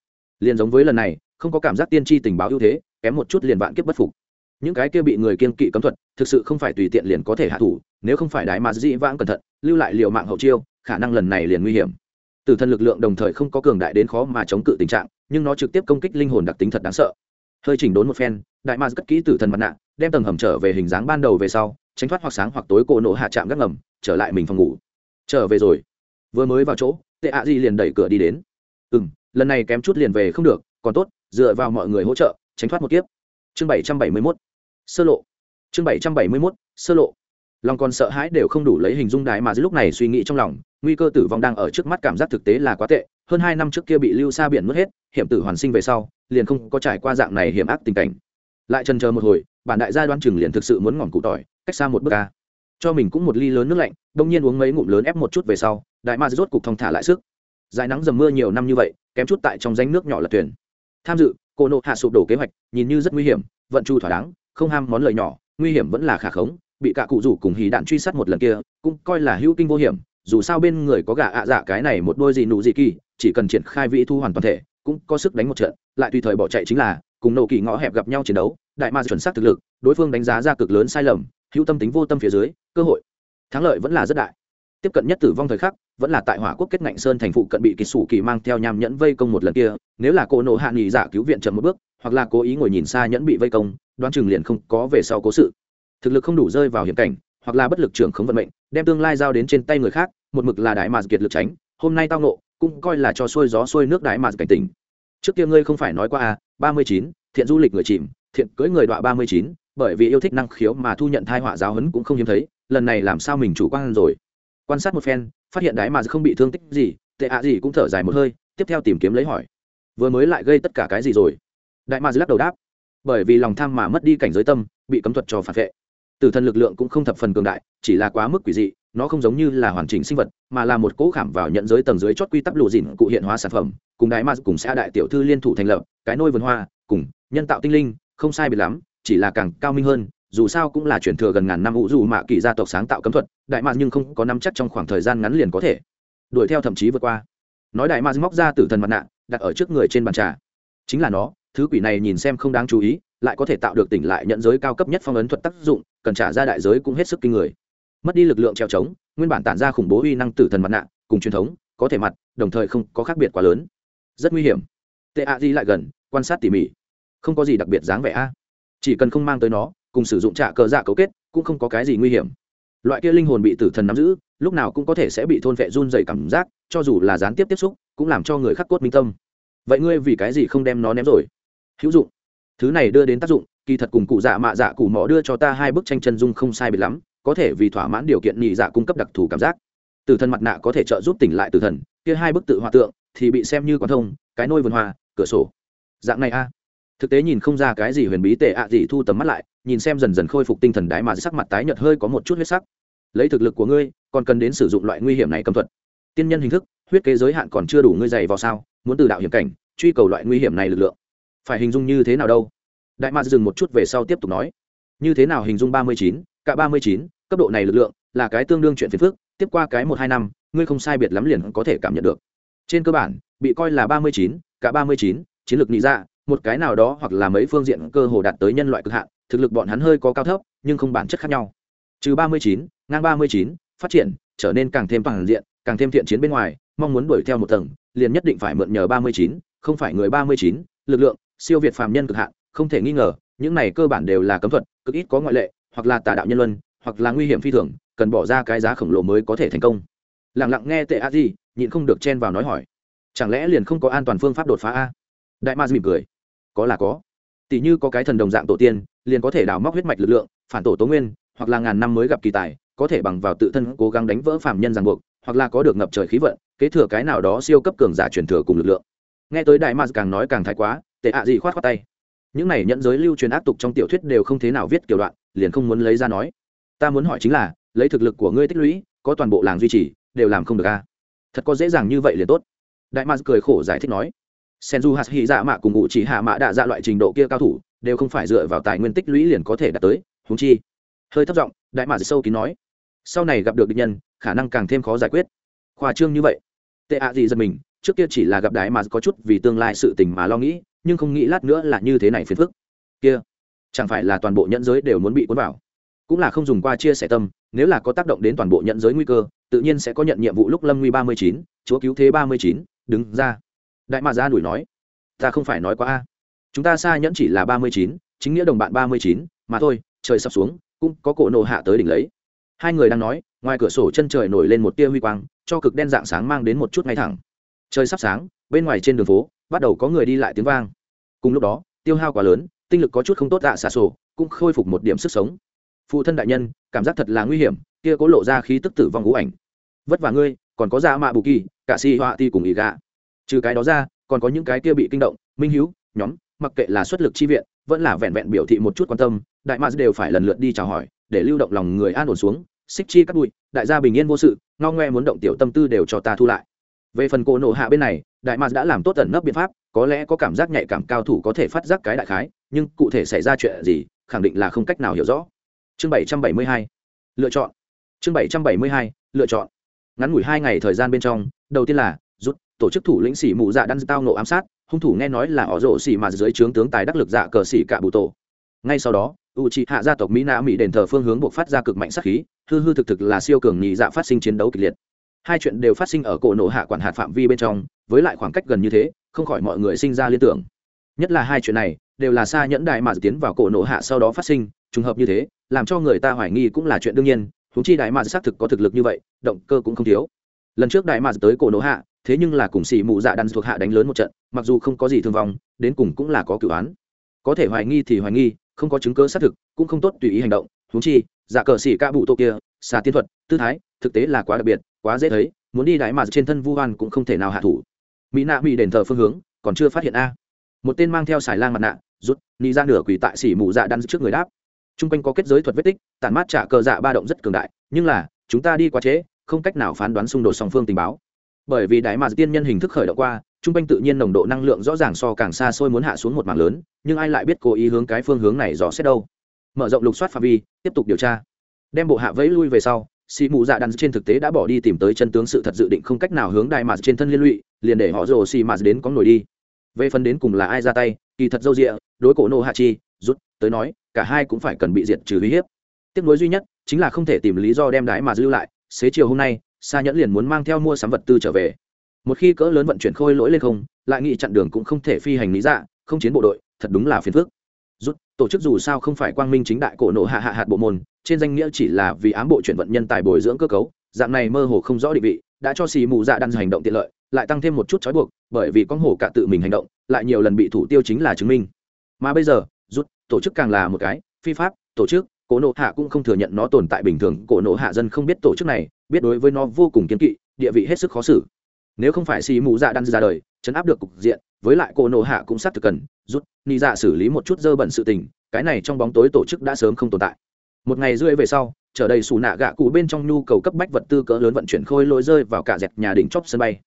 liền giống với lần này, không có cảm giác tiên tri tình báo ưu thế, kém một chút liền vạn kiếp bất phục. Những cái kia bị người kiên kỵ cấm thuật, thực sự không phải tùy tiện liền có thể hạ thủ, nếu không phải đại ma dĩ vãng cẩn thận, lưu lại liều mạng hậu chiêu, khả năng lần này liền nguy hiểm. Tử thân lực lượng đồng thời không có cường đại đến khó mà chống cự tình trạng, nhưng nó trực tiếp công kích linh hồn đặc tính thật đáng sợ. Hơi chỉnh đốn một phen, đại ma cất kỹ tử thần mặt nạ, đem tầng hầm trở về hình dáng ban đầu về sau, tránh thoát hoặc sáng hoặc tối cổ nổ hạ chạm gác ngầm, trở lại mình phòng ngủ. Trở về rồi. Vừa mới vào chỗ, tệ ạ à liền đẩy cửa đi đến. Ừ m lần này kém chút liền về không được, còn tốt, dựa vào mọi người hỗ trợ, tránh thoát một kiếp. Chương bảy trăm bảy mươi mốt, sơ lộ. Chương bảy trăm bảy mươi mốt, sơ lộ. Lòng còn sợ hãi đều không đủ lấy hình dung đại mà lúc này suy nghĩ trong lòng, nguy cơ tử vong đang ở trước mắt cảm giác thực tế là quá tệ, hơn hai năm trước kia bị lưu xa biển mất hết, hiểm tử hoàn sinh về sau, liền không có trải qua dạng này hiểm ác tình cảnh. Lại trần chờ một hồi, bản đại gia đoán chừng liền thực sự muốn ngỏm cụ tỏi, cách xa một bước ca. Cho mình cũng một ly lớn nước lạnh, đông nhiên uống mấy ngụm lớn ép một chút về sau, đại ma rốt cục thong thả lại sức dài nắng dầm mưa nhiều năm như vậy, kém chút tại trong danh nước nhỏ là tuyển tham dự, cô nộ hạ sụp đổ kế hoạch, nhìn như rất nguy hiểm, vận chu thỏa đáng, không ham món lời nhỏ, nguy hiểm vẫn là khả khống, bị cả cụ rủ cùng hì đạn truy sát một lần kia, cũng coi là hữu kinh vô hiểm, dù sao bên người có gà ạ dạ cái này một đôi gì nụ gì kỳ, chỉ cần triển khai vĩ thu hoàn toàn thể, cũng có sức đánh một trận, lại tùy thời bỏ chạy chính là, cùng nổ kỳ ngõ hẹp gặp nhau chiến đấu, đại ma chuẩn xác thực lực, đối phương đánh giá ra cực lớn sai lầm, hữu tâm tính vô tâm phía dưới, cơ hội, thắng lợi vẫn là rất đại. Tiếp cận nhất tử vong thời khắc vẫn là tại hỏa quốc kết ngạnh sơn thành phụ cận bị kỳ sủ kỳ mang theo nham nhẫn vây công một lần kia, nếu là cô nộ hạ nghỉ giả cứu viện chậm một bước, hoặc là cố ý ngồi nhìn xa nhẫn bị vây công, đoán chừng liền không có về sau cố sự. Thực lực không đủ rơi vào hiểm cảnh, hoặc là bất lực trưởng không vận mệnh, đem tương lai giao đến trên tay người khác, một mực là đại mà kiệt lực tránh, hôm nay tao nộ cũng coi là cho xuôi gió xuôi nước đại mà cảnh tỉnh. Trước kia ngươi không phải nói qua à ba mươi chín, thiện du lịch người chìm, thiện cưỡi người đọa ba mươi chín, bởi vì yêu thích năng khiếu mà thu nhận thai họa giáo hấn cũng không hiếm thấy, lần này làm sao mình chủ quan rồi? Quan sát một phen phát hiện đái mà không bị thương tích gì, tệ ạ gì cũng thở dài một hơi, tiếp theo tìm kiếm lấy hỏi. Vừa mới lại gây tất cả cái gì rồi? Đại mà lắc đầu đáp. Bởi vì lòng tham mà mất đi cảnh giới tâm, bị cấm thuật cho phản vệ. Tử thần lực lượng cũng không thập phần cường đại, chỉ là quá mức quỷ dị, nó không giống như là hoàn chỉnh sinh vật, mà là một cỗ khảm vào nhận giới tầng dưới chót quy tắc lụ dịn cụ hiện hóa sản phẩm, cùng đại ma cùng xã đại tiểu thư liên thủ thành lập, cái nôi vườn hoa, cùng nhân tạo tinh linh, không sai biệt lắm, chỉ là càng cao minh hơn dù sao cũng là chuyển thừa gần ngàn năm vũ dù mạ kỳ gia tộc sáng tạo cấm thuật, đại mạc nhưng không có năm chắc trong khoảng thời gian ngắn liền có thể đuổi theo thậm chí vượt qua. Nói đại mạc móc ra tử thần mặt nạ, đặt ở trước người trên bàn trà. Chính là nó, thứ quỷ này nhìn xem không đáng chú ý, lại có thể tạo được tỉnh lại nhận giới cao cấp nhất phong ấn thuật tác dụng, cần trả ra đại giới cũng hết sức kinh người. Mất đi lực lượng treo trống, nguyên bản tản ra khủng bố uy năng tử thần mặt nạ, cùng truyền thống, có thể mặt, đồng thời không có khác biệt quá lớn. Rất nguy hiểm. Tệ a di lại gần, quan sát tỉ mỉ. Không có gì đặc biệt dáng vẻ a. Chỉ cần không mang tới nó cùng sử dụng trả cờ dạ cấu kết, cũng không có cái gì nguy hiểm. Loại kia linh hồn bị tử thần nắm giữ, lúc nào cũng có thể sẽ bị thôn vệ run dày cảm giác, cho dù là gián tiếp tiếp xúc, cũng làm cho người khắc cốt minh tâm. Vậy ngươi vì cái gì không đem nó ném rồi? Hữu dụng. Thứ này đưa đến tác dụng, kỳ thật cùng cụ dạ mạ dạ cụ mỏ đưa cho ta hai bức tranh chân dung không sai biệt lắm, có thể vì thỏa mãn điều kiện nhị dạ cung cấp đặc thù cảm giác. Tử thần mặt nạ có thể trợ giúp tỉnh lại tử thần, kia hai bức tự hòa tượng thì bị xem như quán thông, cái nôi vườn hoa cửa sổ. Dạng này a. Thực tế nhìn không ra cái gì huyền bí tệ ạ gì thu tầm mắt lại nhìn xem dần dần khôi phục tinh thần đái mà sắc mặt tái nhợt hơi có một chút huyết sắc. Lấy thực lực của ngươi, còn cần đến sử dụng loại nguy hiểm này cầm thuật. Tiên nhân hình thức, huyết kế giới hạn còn chưa đủ ngươi dày vào sao, muốn từ đạo hiểm cảnh, truy cầu loại nguy hiểm này lực lượng. Phải hình dung như thế nào đâu? Đại mạc dừng một chút về sau tiếp tục nói. Như thế nào hình dung ba mươi chín, cả ba mươi chín, cấp độ này lực lượng là cái tương đương chuyện phiền phức, tiếp qua cái một hai năm, ngươi không sai biệt lắm liền có thể cảm nhận được. Trên cơ bản, bị coi là ba mươi chín, cả ba mươi chín, chiến lược nghĩ ra dạ, một cái nào đó hoặc là mấy phương diện cơ hồ đạt tới nhân loại cực hạn thực lực bọn hắn hơi có cao thấp, nhưng không bản chất khác nhau. Trừ ba mươi chín, ngang ba mươi chín, phát triển, trở nên càng thêm toàn diện, càng thêm thiện chiến bên ngoài, mong muốn đuổi theo một tầng, liền nhất định phải mượn nhờ ba mươi chín, không phải người ba mươi chín, lực lượng, siêu việt phàm nhân cực hạn, không thể nghi ngờ, những này cơ bản đều là cấm thuật, cực ít có ngoại lệ, hoặc là tà đạo nhân luân, hoặc là nguy hiểm phi thường, cần bỏ ra cái giá khổng lồ mới có thể thành công. Lẳng lặng nghe tệ a di, nhịn không được chen vào nói hỏi. Chẳng lẽ liền không có an toàn phương pháp đột phá a? Đại ma mỉm cười. Có là có tỷ như có cái thần đồng dạng tổ tiên, liền có thể đào móc huyết mạch lực lượng, phản tổ tố nguyên, hoặc là ngàn năm mới gặp kỳ tài, có thể bằng vào tự thân cố gắng đánh vỡ phạm nhân ràng buộc, hoặc là có được ngập trời khí vận, kế thừa cái nào đó siêu cấp cường giả truyền thừa cùng lực lượng. Nghe tới đại mars càng nói càng thái quá, tệ ạ gì khoát khoát tay. Những này nhận giới lưu truyền áp tục trong tiểu thuyết đều không thế nào viết kiểu đoạn, liền không muốn lấy ra nói. Ta muốn hỏi chính là, lấy thực lực của ngươi tích lũy, có toàn bộ làng duy trì, đều làm không được a thật có dễ dàng như vậy liền tốt. Đại mars cười khổ giải thích nói sen du hạt hy dạ mạ cùng ngụ chỉ hạ mạ đạ dạ loại trình độ kia cao thủ, đều không phải dựa vào tài nguyên tích lũy liền có thể đạt tới húng chi. Hơi thấp giọng, đại mạ sâu kín nói, sau này gặp được địch nhân, khả năng càng thêm khó giải quyết. Khoa trương như vậy, tệ ạ gì giật mình, trước kia chỉ là gặp đại mà có chút vì tương lai sự tình mà lo nghĩ, nhưng không nghĩ lát nữa là như thế này phiền phức. Kia, chẳng phải là toàn bộ nhẫn giới đều muốn bị cuốn vào? Cũng là không dùng qua chia sẻ tâm, nếu là có tác động đến toàn bộ nhận giới nguy cơ, tự nhiên sẽ có nhận nhiệm vụ lúc lâm nguy ba mươi chín, chúa cứu thế ba mươi chín, đứng ra đại mạ Ra đuổi nói, ta không phải nói quá a. Chúng ta xa nhẫn chỉ là ba mươi chín, chính nghĩa đồng bạn ba mươi chín, mà thôi, trời sắp xuống, cũng có cổ nộ hạ tới đỉnh lấy. Hai người đang nói, ngoài cửa sổ chân trời nổi lên một tia huy quang, cho cực đen dạng sáng mang đến một chút ngay thẳng. Trời sắp sáng, bên ngoài trên đường phố, bắt đầu có người đi lại tiếng vang. Cùng lúc đó, tiêu hao quá lớn, tinh lực có chút không tốt tạ xả sổ, cũng khôi phục một điểm sức sống. Phụ thân đại nhân, cảm giác thật là nguy hiểm, kia có lộ ra khí tức tử vong ngũ ảnh. Vất vả ngươi, còn có da mạ bù kỳ, cả si họa ti cùng ý gạ trừ cái đó ra, còn có những cái kia bị kinh động, minh hữu nhóm, mặc kệ là xuất lực chi viện, vẫn là vẹn vẹn biểu thị một chút quan tâm, đại mạc đều phải lần lượt đi chào hỏi, để lưu động lòng người an ổn xuống, xích chi cắt bụi, đại gia bình yên vô sự, ngao ngoe muốn động tiểu tâm tư đều cho ta thu lại. Về phần cổ nộ hạ bên này, đại mạc đã làm tốt tận nấp biện pháp, có lẽ có cảm giác nhạy cảm cao thủ có thể phát giác cái đại khái, nhưng cụ thể xảy ra chuyện gì, khẳng định là không cách nào hiểu rõ. Chương bảy trăm bảy mươi hai, lựa chọn. Chương bảy trăm bảy mươi hai, lựa chọn. Ngắn ngủi hai ngày thời gian bên trong, đầu tiên là tổ chức thủ lĩnh sĩ mù dạ đan tao nộ ám sát, hung thủ nghe nói là họ rộ xỉ mà dưới trướng tướng tài đắc lực dạ cờ xỉ cả bụ tổ. Ngay sau đó, u c hạ gia tộc mỹ na mỹ đền thờ phương hướng buộc phát ra cực mạnh sát khí, hư hư thực thực là siêu cường nhị dạ phát sinh chiến đấu kịch liệt. Hai chuyện đều phát sinh ở cổ nổ hạ quản hạt phạm vi bên trong, với lại khoảng cách gần như thế, không khỏi mọi người sinh ra liên tưởng. Nhất là hai chuyện này, đều là xa nhẫn đại mà tiến vào cổ nổ hạ sau đó phát sinh, trùng hợp như thế, làm cho người ta hoài nghi cũng là chuyện đương nhiên húng chi đại mà xác thực có thực lực như vậy, động cơ cũng không thiếu. Lần trước đại mà tới cổ nổ hạ thế nhưng là cùng xì mụ dạ đan thuộc hạ đánh lớn một trận, mặc dù không có gì thương vong, đến cùng cũng là có cửu án. Có thể hoài nghi thì hoài nghi, không có chứng cứ xác thực, cũng không tốt tùy ý hành động. Húng chi dạ cờ xỉ ca bụ tô kia, xà tiên thuật, tư thái, thực tế là quá đặc biệt, quá dễ thấy, muốn đi đại mà trên thân vu hoan cũng không thể nào hạ thủ. Mỹ nạ bị đền thờ phương hướng, còn chưa phát hiện a. Một tên mang theo xài lang mặt nạ, rút ni ra nửa quỳ tại xỉ mù dạ đan trước người đáp. T r u n g quanh có kết giới thuật vết tích, tản mát trả cờ dạ ba động rất cường đại, nhưng là, chúng ta đi quá trễ, không cách nào phán đoán xung đột song phương tình báo bởi vì đại mà tiên nhân hình thức khởi động qua t r u n g quanh tự nhiên nồng độ năng lượng rõ ràng so càng xa xôi muốn hạ xuống một mảng lớn, nhưng ai lại biết cố ý hướng cái phương hướng này dò xét đâu. Mở rộng lục soát phạm vi, tiếp tục điều tra. Đem bộ hạ vẫy lui về sau, sĩ mù dạ đàn trên thực tế đã bỏ đi tìm tới chân tướng sự thật dự định không cách nào hướng đại mà trên thân liên lụy, liền để họ rồ xì mà đến có nổi đi. Về phần đến cùng là ai ra tay, kỳ thật dâu rịa đối cổ nô hạ chi, rút, tới nói, cả hai cũng phải cần bị diệt trừ uy hiếp. Tiếc nối duy nhất, chính là không thể tìm lý do đem đái mà lưu lại, xế chiều hôm nay xa nhẫn liền muốn mang theo mua sắm vật tư trở về. Một khi cỡ lớn vận chuyển khôi lỗi lên không, lại nghị chặn đường cũng không thể phi hành lý dạ không chiến bộ đội, thật đúng là phiền phức. Rút, tổ chức dù sao không phải quang minh chính đại cổ nộ hạ hạ hạt bộ môn, trên danh nghĩa chỉ là vì ám bộ chuyển vận nhân tài bồi dưỡng cơ cấu, dạng này mơ hồ không rõ định vị, đã cho xì mù dạ đan hành động tiện lợi, lại tăng thêm một chút trói buộc, bởi vì con hổ cả tự mình hành động, lại nhiều lần bị thủ tiêu chính là chứng minh. Mà bây giờ, rút, tổ chức càng là một cái, phi pháp, tổ chức, cổ nộ hạ cũng không thừa nhận nó tồn tại bình thường, cổ nộ hạ dân không biết tổ chức này biết đối với nó vô cùng kiên kỵ, địa vị hết sức khó xử. Nếu không phải xì mù dạ đan ra đời, chấn áp được cục diện, với lại cô nộ hạ cũng sắp thực cần, rút ni dạ xử lý một chút dơ bẩn sự tình, cái này trong bóng tối tổ chức đã sớm không tồn tại. Một ngày rưỡi về sau, trở đầy xù nạ gạ cụ bên trong nhu cầu cấp bách vật tư cỡ lớn vận chuyển khôi lỗi rơi vào cả dẹp nhà đỉnh chóp sân bay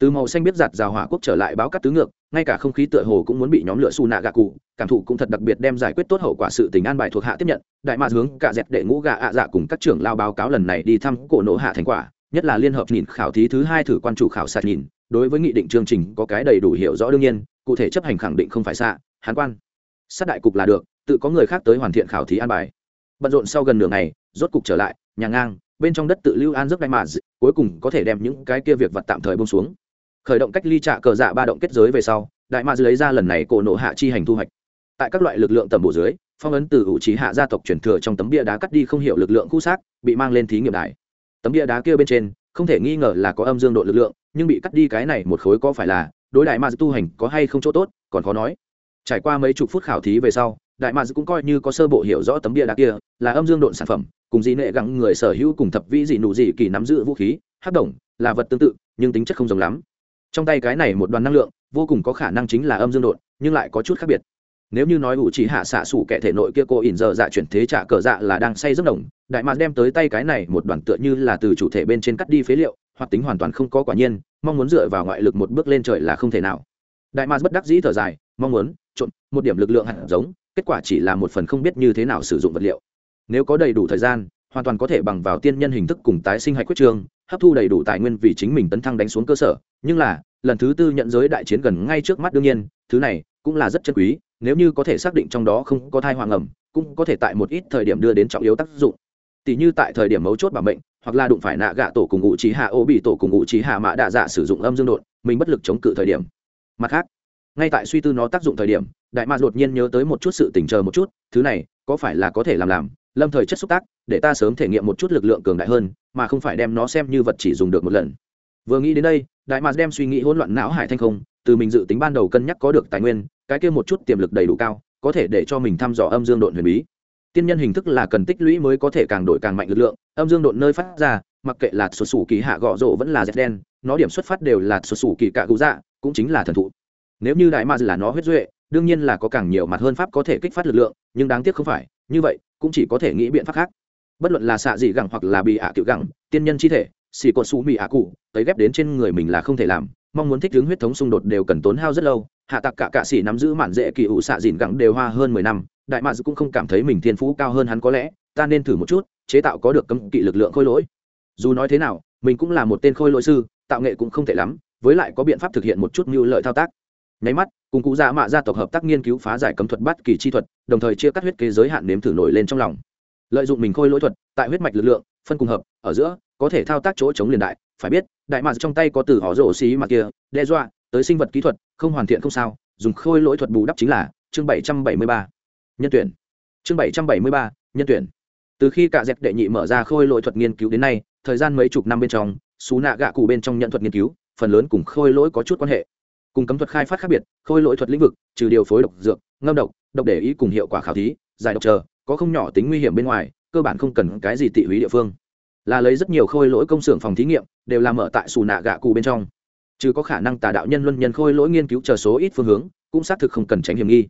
từ màu xanh biết giặt rào hỏa quốc trở lại báo cắt tứ ngược, ngay cả không khí tựa hồ cũng muốn bị nhóm lửa xù nạ gạ cụ cảm thụ cũng thật đặc biệt đem giải quyết tốt hậu quả sự tình an bài thuộc hạ tiếp nhận, đại mạ hướng cả dẹp đệ ngũ gạ ạ dạ cùng các trưởng lao báo cáo lần này đi thăm cổ nộ hạ thành quả, nhất là liên hợp nhìn khảo thí thứ hai thử quan chủ khảo sát nhìn, đối với nghị định chương trình có cái đầy đủ hiểu rõ đương nhiên, cụ thể chấp hành khẳng định không phải xa, hán quan. Sát đại cục là được, tự có người khác tới hoàn thiện khảo thí an bài. Bận rộn sau gần nửa ngày, rốt cục trở lại, nhà ngang, bên trong đất tự lưu an giấc đại mà cuối cùng có thể đem những cái kia việc vật tạm thời bông xuống khởi động cách ly trạ cờ dạ ba động kết giới về sau, đại mạc lấy ra lần này cổ nộ hạ chi hành thu hoạch. Tại các loại lực lượng tầm bổ dưới, phong ấn từ ủ trí hạ gia tộc truyền thừa trong tấm bia đá cắt đi không hiểu lực lượng khu xác, bị mang lên thí nghiệm đài. Tấm bia đá kia bên trên, không thể nghi ngờ là có âm dương độ lực lượng, nhưng bị cắt đi cái này một khối có phải là, đối đại mạc tu hành có hay không chỗ tốt, còn khó nói. Trải qua mấy chục phút khảo thí về sau, đại mạc cũng coi như có sơ bộ hiểu rõ tấm bia đá kia, là âm dương độn sản phẩm, cùng dị nệ gắng người sở hữu cùng thập vĩ dị nụ dị kỳ nắm giữ vũ khí, hắc đồng là vật tương tự, nhưng tính chất không giống lắm trong tay cái này một đoàn năng lượng, vô cùng có khả năng chính là âm dương đột nhưng lại có chút khác biệt. Nếu như nói ủ chỉ hạ xạ sủ kẻ thể nội kia cô ỉn giờ dạ chuyển thế trả cờ dạ là đang say rất đồng, đại mạc đem tới tay cái này một đoàn tựa như là từ chủ thể bên trên cắt đi phế liệu, hoặc tính hoàn toàn không có quả nhiên, mong muốn dựa vào ngoại lực một bước lên trời là không thể nào. Đại mạc bất đắc dĩ thở dài, mong muốn, trộn, một điểm lực lượng hạt giống, kết quả chỉ là một phần không biết như thế nào sử dụng vật liệu. Nếu có đầy đủ thời gian hoàn toàn có thể bằng vào tiên nhân hình thức cùng tái sinh hạch quyết trường, hấp thu đầy đủ tài nguyên vì chính mình tấn thăng đánh xuống cơ sở. Nhưng là, lần thứ tư nhận giới đại chiến gần ngay trước mắt đương nhiên, thứ này cũng là rất chân quý, nếu như có thể xác định trong đó không có thai hoàng ẩm, cũng có thể tại một ít thời điểm đưa đến trọng yếu tác dụng. Tỷ như tại thời điểm mấu chốt bảo mệnh, hoặc là đụng phải nạ gạ tổ cùng ngụ trí hạ, ô bị tổ cùng ngụ trí hạ mã đạ dạ sử dụng âm dương đột mình bất lực chống cự thời điểm. Mặt khác, ngay tại suy tư nó tác dụng thời điểm, đại mạc đột nhiên nhớ tới một chút sự tỉnh chờ một chút, thứ này có phải là có thể làm làm lâm thời chất xúc tác, để ta sớm thể nghiệm một chút lực lượng cường đại hơn, mà không phải đem nó xem như vật chỉ dùng được một lần. Vừa nghĩ đến đây, đại mạc đem suy nghĩ hỗn loạn não hải thanh không, từ mình dự tính ban đầu cân nhắc có được tài nguyên, cái kia một chút tiềm lực đầy đủ cao, có thể để cho mình thăm dò âm dương độn huyền bí. Tiên nhân hình thức là cần tích lũy mới có thể càng đổi càng mạnh lực lượng, âm dương độn nơi phát ra, mặc kệ là sổ sủ kỳ hạ gọ rộ vẫn là dẹp đen, nó điểm xuất phát đều là sổ sủ kỳ cạ cụ dạ cũng chính là thần thụ. Nếu như đại ma là nó huyết duệ, đương nhiên là có càng nhiều mặt hơn pháp có thể kích phát lực lượng, nhưng đáng tiếc không phải như vậy, cũng chỉ có thể nghĩ biện pháp khác. Bất luận là xạ dị gẳng hoặc là bị ạ à cựu gẳng, tiên nhân chi thể, xì cột xù mị ạ cụ tới ghép đến trên người mình là không thể làm. Mong muốn thích ứng huyết thống xung đột đều cần tốn hao rất lâu. Hạ tặc cả cạ xỉ nắm giữ mạn dễ kỳ ủ xạ dịn gẳng đều hoa hơn mười năm. Đại mạc cũng không cảm thấy mình thiên phú cao hơn hắn có lẽ. Ta nên thử một chút, chế tạo có được cấm kỵ lực lượng khôi lỗi. Dù nói thế nào, mình cũng là một tên khôi lỗi sư, tạo nghệ cũng không tệ lắm, với lại có biện pháp thực hiện một chút mưu lợi thao tác nháy mắt, cùng cụ dạ mạ gia tộc hợp tác nghiên cứu phá giải cấm thuật bắt kỳ chi thuật, đồng thời chia cắt huyết kế giới hạn nếm thử nổi lên trong lòng. Lợi dụng mình khôi lỗi thuật, tại huyết mạch lực lượng, phân cùng hợp, ở giữa, có thể thao tác chỗ chống liền đại. Phải biết, đại mạc trong tay có từ họ rổ xí mà kia, đe dọa, tới sinh vật kỹ thuật, không hoàn thiện không sao, dùng khôi lỗi thuật bù đắp chính là, chương bảy trăm bảy mươi ba, nhân tuyển. Chương bảy trăm bảy mươi ba, nhân tuyển. Từ khi cả dẹp đệ nhị mở ra khôi lỗi thuật nghiên cứu đến nay, thời gian mấy chục năm bên trong, xú nạ gạ cụ bên trong nhận thuật nghiên cứu, phần lớn cùng khôi lỗi có chút quan hệ cùng cấm thuật khai phát khác biệt, khôi lỗi thuật lĩnh vực, trừ điều phối độc dược, ngâm độc độc để ý cùng hiệu quả khảo thí, giải độc chờ, có không nhỏ tính nguy hiểm bên ngoài, cơ bản không cần cái gì tị húy địa phương. Là lấy rất nhiều khôi lỗi công xưởng phòng thí nghiệm, đều làm ở tại xù nạ gạ cụ bên trong. Trừ có khả năng tà đạo nhân luân nhân khôi lỗi nghiên cứu chờ số ít phương hướng, cũng xác thực không cần tránh hiểm nghi.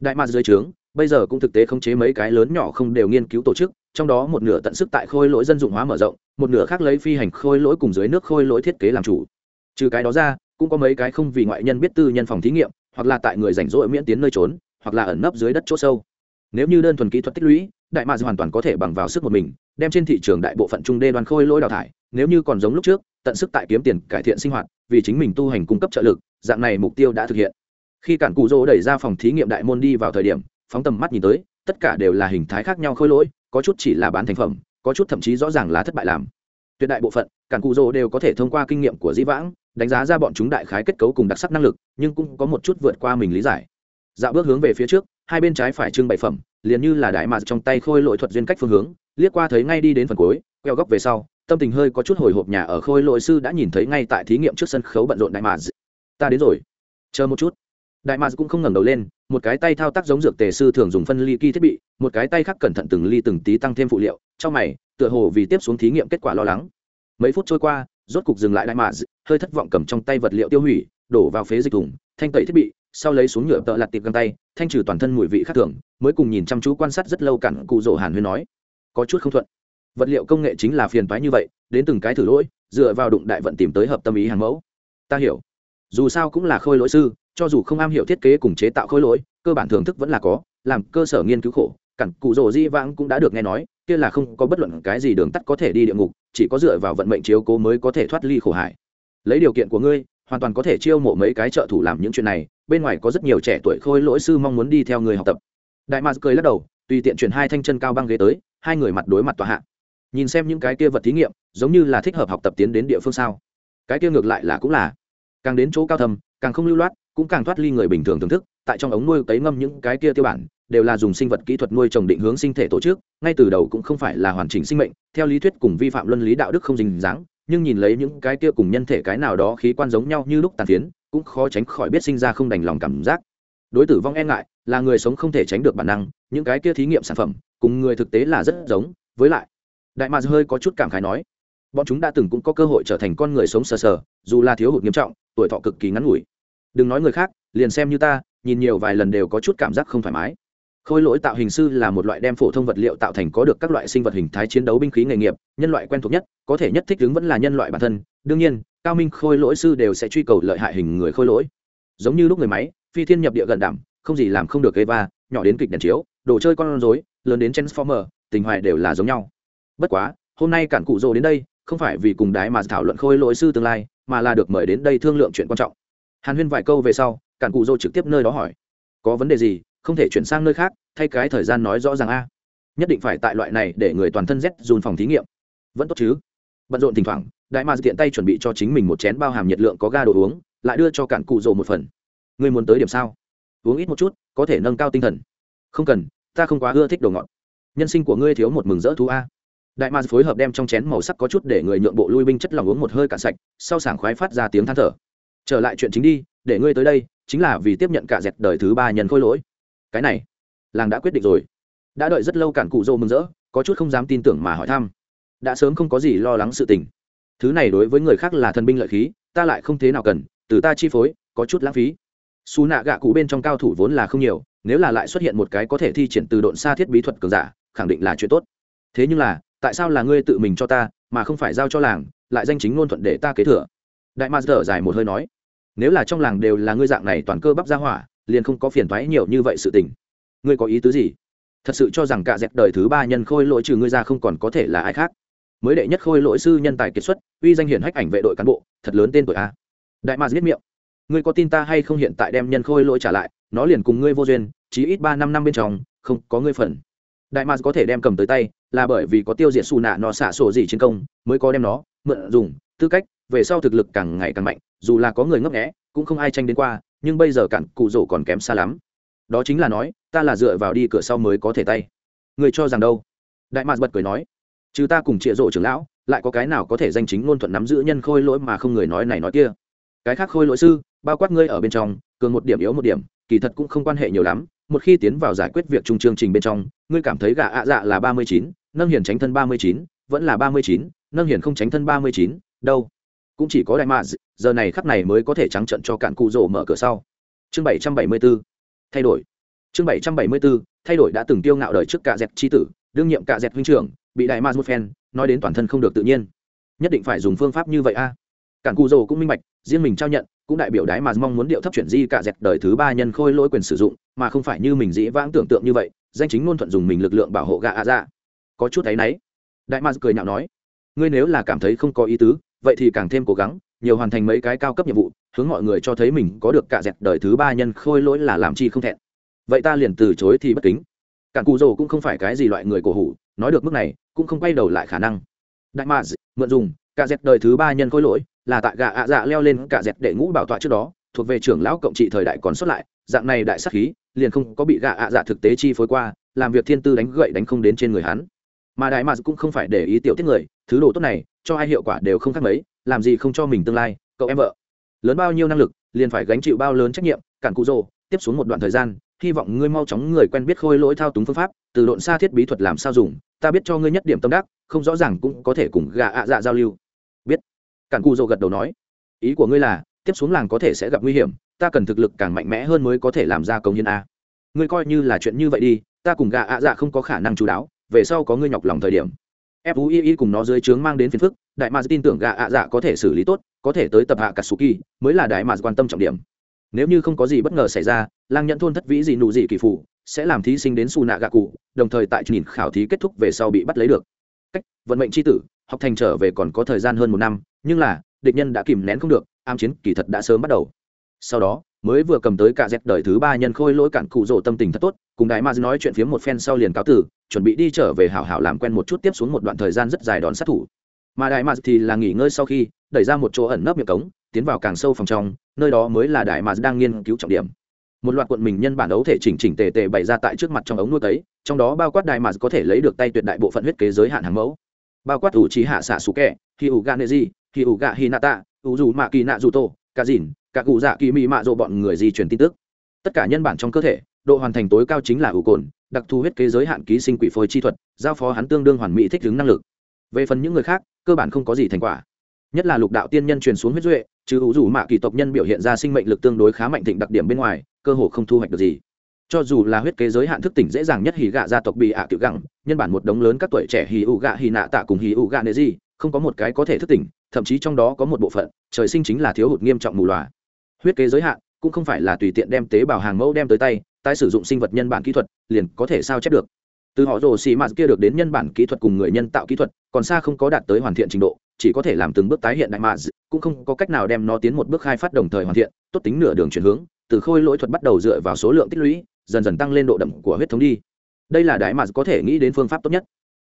Đại mạc dưới trướng, bây giờ cũng thực tế khống chế mấy cái lớn nhỏ không đều nghiên cứu tổ chức, trong đó một nửa tận sức tại khôi lỗi dân dụng hóa mở rộng, một nửa khác lấy phi hành khôi lỗi cùng dưới nước khôi lỗi thiết kế làm chủ. Trừ cái đó ra cũng có mấy cái không vì ngoại nhân biết tư nhân phòng thí nghiệm, hoặc là tại người rảnh rỗi miễn tiến nơi trốn, hoặc là ẩn nấp dưới đất chỗ sâu. Nếu như đơn thuần kỹ thuật tích lũy, đại mạc hoàn toàn có thể bằng vào sức một mình, đem trên thị trường đại bộ phận trung đê đoàn khôi lỗi đào thải, nếu như còn giống lúc trước, tận sức tại kiếm tiền, cải thiện sinh hoạt, vì chính mình tu hành cung cấp trợ lực, dạng này mục tiêu đã thực hiện. Khi cản cụ rỗ đẩy ra phòng thí nghiệm đại môn đi vào thời điểm, phóng tầm mắt nhìn tới, tất cả đều là hình thái khác nhau khôi lỗi, có chút chỉ là bán thành phẩm, có chút thậm chí rõ ràng là thất bại làm. Tuyệt đại bộ phận cản cụ rồ đều có thể thông qua kinh nghiệm của dĩ vãng, đánh giá ra bọn chúng đại khái kết cấu cùng đặc sắc năng lực, nhưng cũng có một chút vượt qua mình lý giải. Dạo bước hướng về phía trước, hai bên trái phải trưng bày phẩm, liền như là đại mạt trong tay khôi lỗi thuật duyên cách phương hướng, liếc qua thấy ngay đi đến phần cuối, queo góc về sau, tâm tình hơi có chút hồi hộp nhà ở khôi lỗi sư đã nhìn thấy ngay tại thí nghiệm trước sân khấu bận rộn đại mạt ta đến rồi. Chờ một chút. Đại mạt cũng không ngẩng đầu lên, một cái tay thao tác giống dược tề sư thường dùng phân ly kỳ thiết bị, một cái tay khác cẩn thận từng ly từng tí tăng thêm phụ liệu, trong mày, tựa hồ vì tiếp xuống thí nghiệm kết quả lo lắng mấy phút trôi qua, rốt cục dừng lại đại mạt hơi thất vọng cầm trong tay vật liệu tiêu hủy, đổ vào phế dịch thùng, thanh tẩy thiết bị, sau lấy xuống nhựa tợ lặt tiệp găng tay, thanh trừ toàn thân mùi vị khác thường, mới cùng nhìn chăm chú quan sát rất lâu cản cụ rỗ hàn huyên nói, có chút không thuận. Vật liệu công nghệ chính là phiền toái như vậy, đến từng cái thử lỗi, dựa vào đụng đại vận tìm tới hợp tâm ý hàng mẫu. Ta hiểu. Dù sao cũng là khôi lỗi sư, cho dù không am hiểu thiết kế cùng chế tạo khôi lỗi, cơ bản thưởng thức vẫn là có, làm cơ sở nghiên cứu khổ, cản cụ rỗ di vãng cũng đã được nghe nói kia là không có bất luận cái gì đường tắt có thể đi địa ngục, chỉ có dựa vào vận mệnh chiếu cố mới có thể thoát ly khổ hải. Lấy điều kiện của ngươi, hoàn toàn có thể chiêu mộ mấy cái trợ thủ làm những chuyện này, bên ngoài có rất nhiều trẻ tuổi khôi lỗi sư mong muốn đi theo người học tập. Đại mạc cười lắc đầu, tùy tiện chuyển hai thanh chân cao băng ghế tới, hai người mặt đối mặt tòa hạ. Nhìn xem những cái kia vật thí nghiệm, giống như là thích hợp học tập tiến đến địa phương sao. Cái kia ngược lại là cũng là. Càng đến chỗ cao thầm càng không lưu loát, cũng càng thoát ly người bình thường thưởng thức, tại trong ống nuôi cấy ngâm những cái kia tiêu bản đều là dùng sinh vật kỹ thuật nuôi trồng định hướng sinh thể tổ chức, ngay từ đầu cũng không phải là hoàn chỉnh sinh mệnh, theo lý thuyết cùng vi phạm luân lý đạo đức không dính dáng, nhưng nhìn lấy những cái kia cùng nhân thể cái nào đó khí quan giống nhau như lúc tàn phiến, cũng khó tránh khỏi biết sinh ra không đành lòng cảm giác. Đối tử vong e ngại, là người sống không thể tránh được bản năng, những cái kia thí nghiệm sản phẩm, cùng người thực tế là rất giống, với lại, đại mạc hơi có chút cảm khái nói, bọn chúng đã từng cũng có cơ hội trở thành con người sống sờ sờ, dù là thiếu hụt nghiêm trọng, tuổi thọ cực kỳ ngắn ngủi. Đừng nói người khác, liền xem như ta, nhìn nhiều vài lần đều có chút cảm giác không thoải mái khôi lỗi tạo hình sư là một loại đem phổ thông vật liệu tạo thành có được các loại sinh vật hình thái chiến đấu binh khí nghề nghiệp, nhân loại quen thuộc nhất, có thể nhất thích ứng vẫn là nhân loại bản thân. Đương nhiên, cao minh khôi lỗi sư đều sẽ truy cầu lợi hại hình người khôi lỗi. Giống như lúc người máy, phi thiên nhập địa gần đảm, không gì làm không được gây va nhỏ đến kịch đèn chiếu, đồ chơi con rối, lớn đến transformer, tình hoài đều là giống nhau. Bất quá, hôm nay cản cụ rồ đến đây, không phải vì cùng đái mà thảo luận khôi lỗi sư tương lai, mà là được mời đến đây thương lượng chuyện quan trọng. Hàn huyên vài câu về sau, cản cụ rồ trực tiếp nơi đó hỏi, có vấn đề gì? Không thể chuyển sang nơi khác, thay cái thời gian nói rõ ràng a. Nhất định phải tại loại này để người toàn thân rét dùn phòng thí nghiệm. Vẫn tốt chứ? Bận rộn thỉnh thoảng, đại ma tiện tay chuẩn bị cho chính mình một chén bao hàm nhiệt lượng có ga đồ uống, lại đưa cho cản cụ rồ một phần. Người muốn tới điểm sao? Uống ít một chút, có thể nâng cao tinh thần. Không cần, ta không quá ưa thích đồ ngọt. Nhân sinh của ngươi thiếu một mừng rỡ thú a. Đại ma phối hợp đem trong chén màu sắc có chút để người nhượng bộ lui binh chất lòng uống một hơi cạn sạch, sau sảng khoái phát ra tiếng than thở. Trở lại chuyện chính đi, để ngươi tới đây, chính là vì tiếp nhận cả dẹt đời thứ ba nhân khôi lỗi cái này, làng đã quyết định rồi. Đã đợi rất lâu cản cụ dô mừng rỡ, có chút không dám tin tưởng mà hỏi thăm. Đã sớm không có gì lo lắng sự tình. Thứ này đối với người khác là thần binh lợi khí, ta lại không thế nào cần, từ ta chi phối, có chút lãng phí. Xù nạ gạ cụ bên trong cao thủ vốn là không nhiều, nếu là lại xuất hiện một cái có thể thi triển từ độn xa thiết bí thuật cường giả, khẳng định là chuyện tốt. Thế nhưng là, tại sao là ngươi tự mình cho ta, mà không phải giao cho làng, lại danh chính ngôn thuận để ta kế thừa? Đại ma dở dài một hơi nói, nếu là trong làng đều là ngươi dạng này toàn cơ bắp ra hỏa liền không có phiền thoái nhiều như vậy sự tình. Ngươi có ý tứ gì? Thật sự cho rằng cả dẹp đời thứ ba nhân khôi lỗi trừ ngươi ra không còn có thể là ai khác. Mới đệ nhất khôi lỗi sư nhân tài kiệt xuất, uy danh hiển hách ảnh vệ đội cán bộ, thật lớn tên tuổi a. Đại ma giết miệng. Ngươi có tin ta hay không hiện tại đem nhân khôi lỗi trả lại, nó liền cùng ngươi vô duyên, chí ít ba năm năm bên trong, không có ngươi phần. Đại ma có thể đem cầm tới tay, là bởi vì có tiêu diệt xù nạ nó xả sổ gì chiến công, mới có đem nó mượn dùng, tư cách, về sau thực lực càng ngày càng mạnh, dù là có người ngấp nghẽ cũng không ai tranh đến qua nhưng bây giờ cạn cụ rổ còn kém xa lắm. Đó chính là nói, ta là dựa vào đi cửa sau mới có thể tay. Người cho rằng đâu? Đại mạc bật cười nói, chứ ta cùng trịa rổ trưởng lão, lại có cái nào có thể danh chính ngôn thuận nắm giữ nhân khôi lỗi mà không người nói này nói kia? Cái khác khôi lỗi sư, bao quát ngươi ở bên trong, cường một điểm yếu một điểm, kỳ thật cũng không quan hệ nhiều lắm. Một khi tiến vào giải quyết việc chung chương trình bên trong, ngươi cảm thấy gà ạ dạ là ba mươi chín, nâng hiền tránh thân ba mươi chín, vẫn là ba mươi chín, nâng hiền không tránh thân ba mươi chín, đâu? Cũng chỉ có đại mạ giờ này khắp này mới có thể trắng trận cho cạn cụ rổ mở cửa sau. Chương bảy trăm bảy mươi b ố thay đổi. Chương bảy trăm bảy mươi b ố thay đổi đã từng tiêu ngạo đời trước cạ dẹt tri tử, đương nhiệm cạ dẹt huynh trưởng, bị đại mạ một phen, nói đến toàn thân không được tự nhiên. Nhất định phải dùng phương pháp như vậy a. Cạn cụ rổ cũng minh bạch, riêng mình trao nhận, cũng đại biểu đái mà mong muốn điệu thấp chuyển di cả dẹt đời thứ ba nhân khôi lỗi quyền sử dụng, mà không phải như mình dĩ vãng tưởng tượng như vậy, danh chính ngôn thuận dùng mình lực lượng bảo hộ gạ ạ dạ. ra có chút thấy náy. Đại ma cười nhạo nói, ngươi nếu là cảm thấy không có ý tứ vậy thì càng thêm cố gắng, nhiều hoàn thành mấy cái cao cấp nhiệm vụ, hướng mọi người cho thấy mình có được cả dẹt đời thứ ba nhân khôi lỗi là làm chi không thẹn. Vậy ta liền từ chối thì bất kính. Cản cù rồ cũng không phải cái gì loại người cổ hủ, nói được mức này, cũng không quay đầu lại khả năng. Đại ma mượn dùng, cả dẹt đời thứ ba nhân khôi lỗi, là tại gà ạ dạ leo lên cả dẹt đệ ngũ bảo tọa trước đó, thuộc về trưởng lão cộng trị thời đại còn xuất lại, dạng này đại sắc khí, liền không có bị gà ạ dạ thực tế chi phối qua, làm việc thiên tư đánh gậy đánh không đến trên người hắn. Mà đại mạc cũng không phải để ý tiểu tiết người, thứ đồ tốt này cho ai hiệu quả đều không khác mấy, làm gì không cho mình tương lai, cậu em vợ. Lớn bao nhiêu năng lực, liền phải gánh chịu bao lớn trách nhiệm, cản cụ rồ, tiếp xuống một đoạn thời gian, hy vọng ngươi mau chóng người quen biết khôi lỗi thao túng phương pháp, từ độn xa thiết bí thuật làm sao dùng, ta biết cho ngươi nhất điểm tâm đắc, không rõ ràng cũng có thể cùng gà ạ dạ giao lưu. Biết. Cản cụ rồ gật đầu nói. Ý của ngươi là, tiếp xuống làng có thể sẽ gặp nguy hiểm, ta cần thực lực càng mạnh mẽ hơn mới có thể làm ra công nhân a. Ngươi coi như là chuyện như vậy đi, ta cùng gà ạ dạ không có khả năng chú đáo, về sau có ngươi nhọc lòng thời điểm fui cùng nó dưới trướng mang đến phiền phức, đại mạc tin tưởng gạ ạ dạ có thể xử lý tốt, có thể tới tập hạ katsuki mới là đại mạc quan tâm trọng điểm. Nếu như không có gì bất ngờ xảy ra, lang nhận thôn thất vĩ gì nụ gì kỳ phủ sẽ làm thí sinh đến su nạ gạ cụ, đồng thời tại nhìn khảo thí kết thúc về sau bị bắt lấy được. Cách vận mệnh tri tử, học thành trở về còn có thời gian hơn một năm, nhưng là, địch nhân đã kìm nén không được am chiến kỳ thật đã sớm bắt đầu. Sau đó mới vừa cầm tới cả dẹp đời thứ ba nhân khôi lỗi cản cụ rỗ tâm tình thật tốt, cùng đại ma nói chuyện phía một phen sau liền cáo tử chuẩn bị đi trở về hảo hảo làm quen một chút tiếp xuống một đoạn thời gian rất dài đón sát thủ. Mà đại ma thì là nghỉ ngơi sau khi, đẩy ra một chỗ ẩn nấp miệng cống, tiến vào càng sâu phòng trong, nơi đó mới là đại ma đang nghiên cứu trọng điểm. Một loạt quận mình nhân bản đấu thể chỉnh chỉnh tề tề bày ra tại trước mặt trong ống nuôi tấy trong đó bao quát đại ma có thể lấy được tay tuyệt đại bộ phận huyết kế giới hạn hàng mẫu. Bao quát ủ trí hạ xạ sủ kẹ khi ủ gà nệ di khi ủ gà hi nata ủ dù mạ kỳ nạ dù tô cả dìn cả cụ dạ kỳ mị mạ rộ bọn người di chuyển tin tức. Tất cả nhân bản trong cơ thể, độ hoàn thành tối cao chính là ủ cồn, đặc thù huyết kế giới hạn ký sinh quỷ phôi chi thuật, giao phó hắn tương đương hoàn mỹ thích ứng năng lực. Về phần những người khác, cơ bản không có gì thành quả. Nhất là lục đạo tiên nhân truyền xuống huyết duệ chứ ủ rủ mạ kỳ tộc nhân biểu hiện ra sinh mệnh lực tương đối khá mạnh thịnh đặc điểm bên ngoài, cơ hồ không thu hoạch được gì. Cho dù là huyết kế giới hạn thức tỉnh dễ dàng nhất hì gạ gia tộc bị ạ à tiểu gẳng nhân bản một đống lớn các tuổi trẻ hì ụ gạ hì nạ tạ cùng hì ụ gạ nệ gì không có một cái có thể thức tỉnh, thậm chí trong đó có một bộ phận, trời sinh chính là thiếu hụt nghiêm trọng mù loà huyết kế giới hạn, cũng không phải là tùy tiện đem tế bào hàng mẫu đem tới tay, tái sử dụng sinh vật nhân bản kỹ thuật, liền có thể sao chép được. Từ họ rồ xì mạt kia được đến nhân bản kỹ thuật cùng người nhân tạo kỹ thuật, còn xa không có đạt tới hoàn thiện trình độ, chỉ có thể làm từng bước tái hiện đại mạt, cũng không có cách nào đem nó tiến một bước khai phát đồng thời hoàn thiện, tốt tính nửa đường chuyển hướng, từ khôi lỗi thuật bắt đầu dựa vào số lượng tích lũy, dần dần tăng lên độ đậm của huyết thống đi. Đây là đại mạt có thể nghĩ đến phương pháp tốt nhất.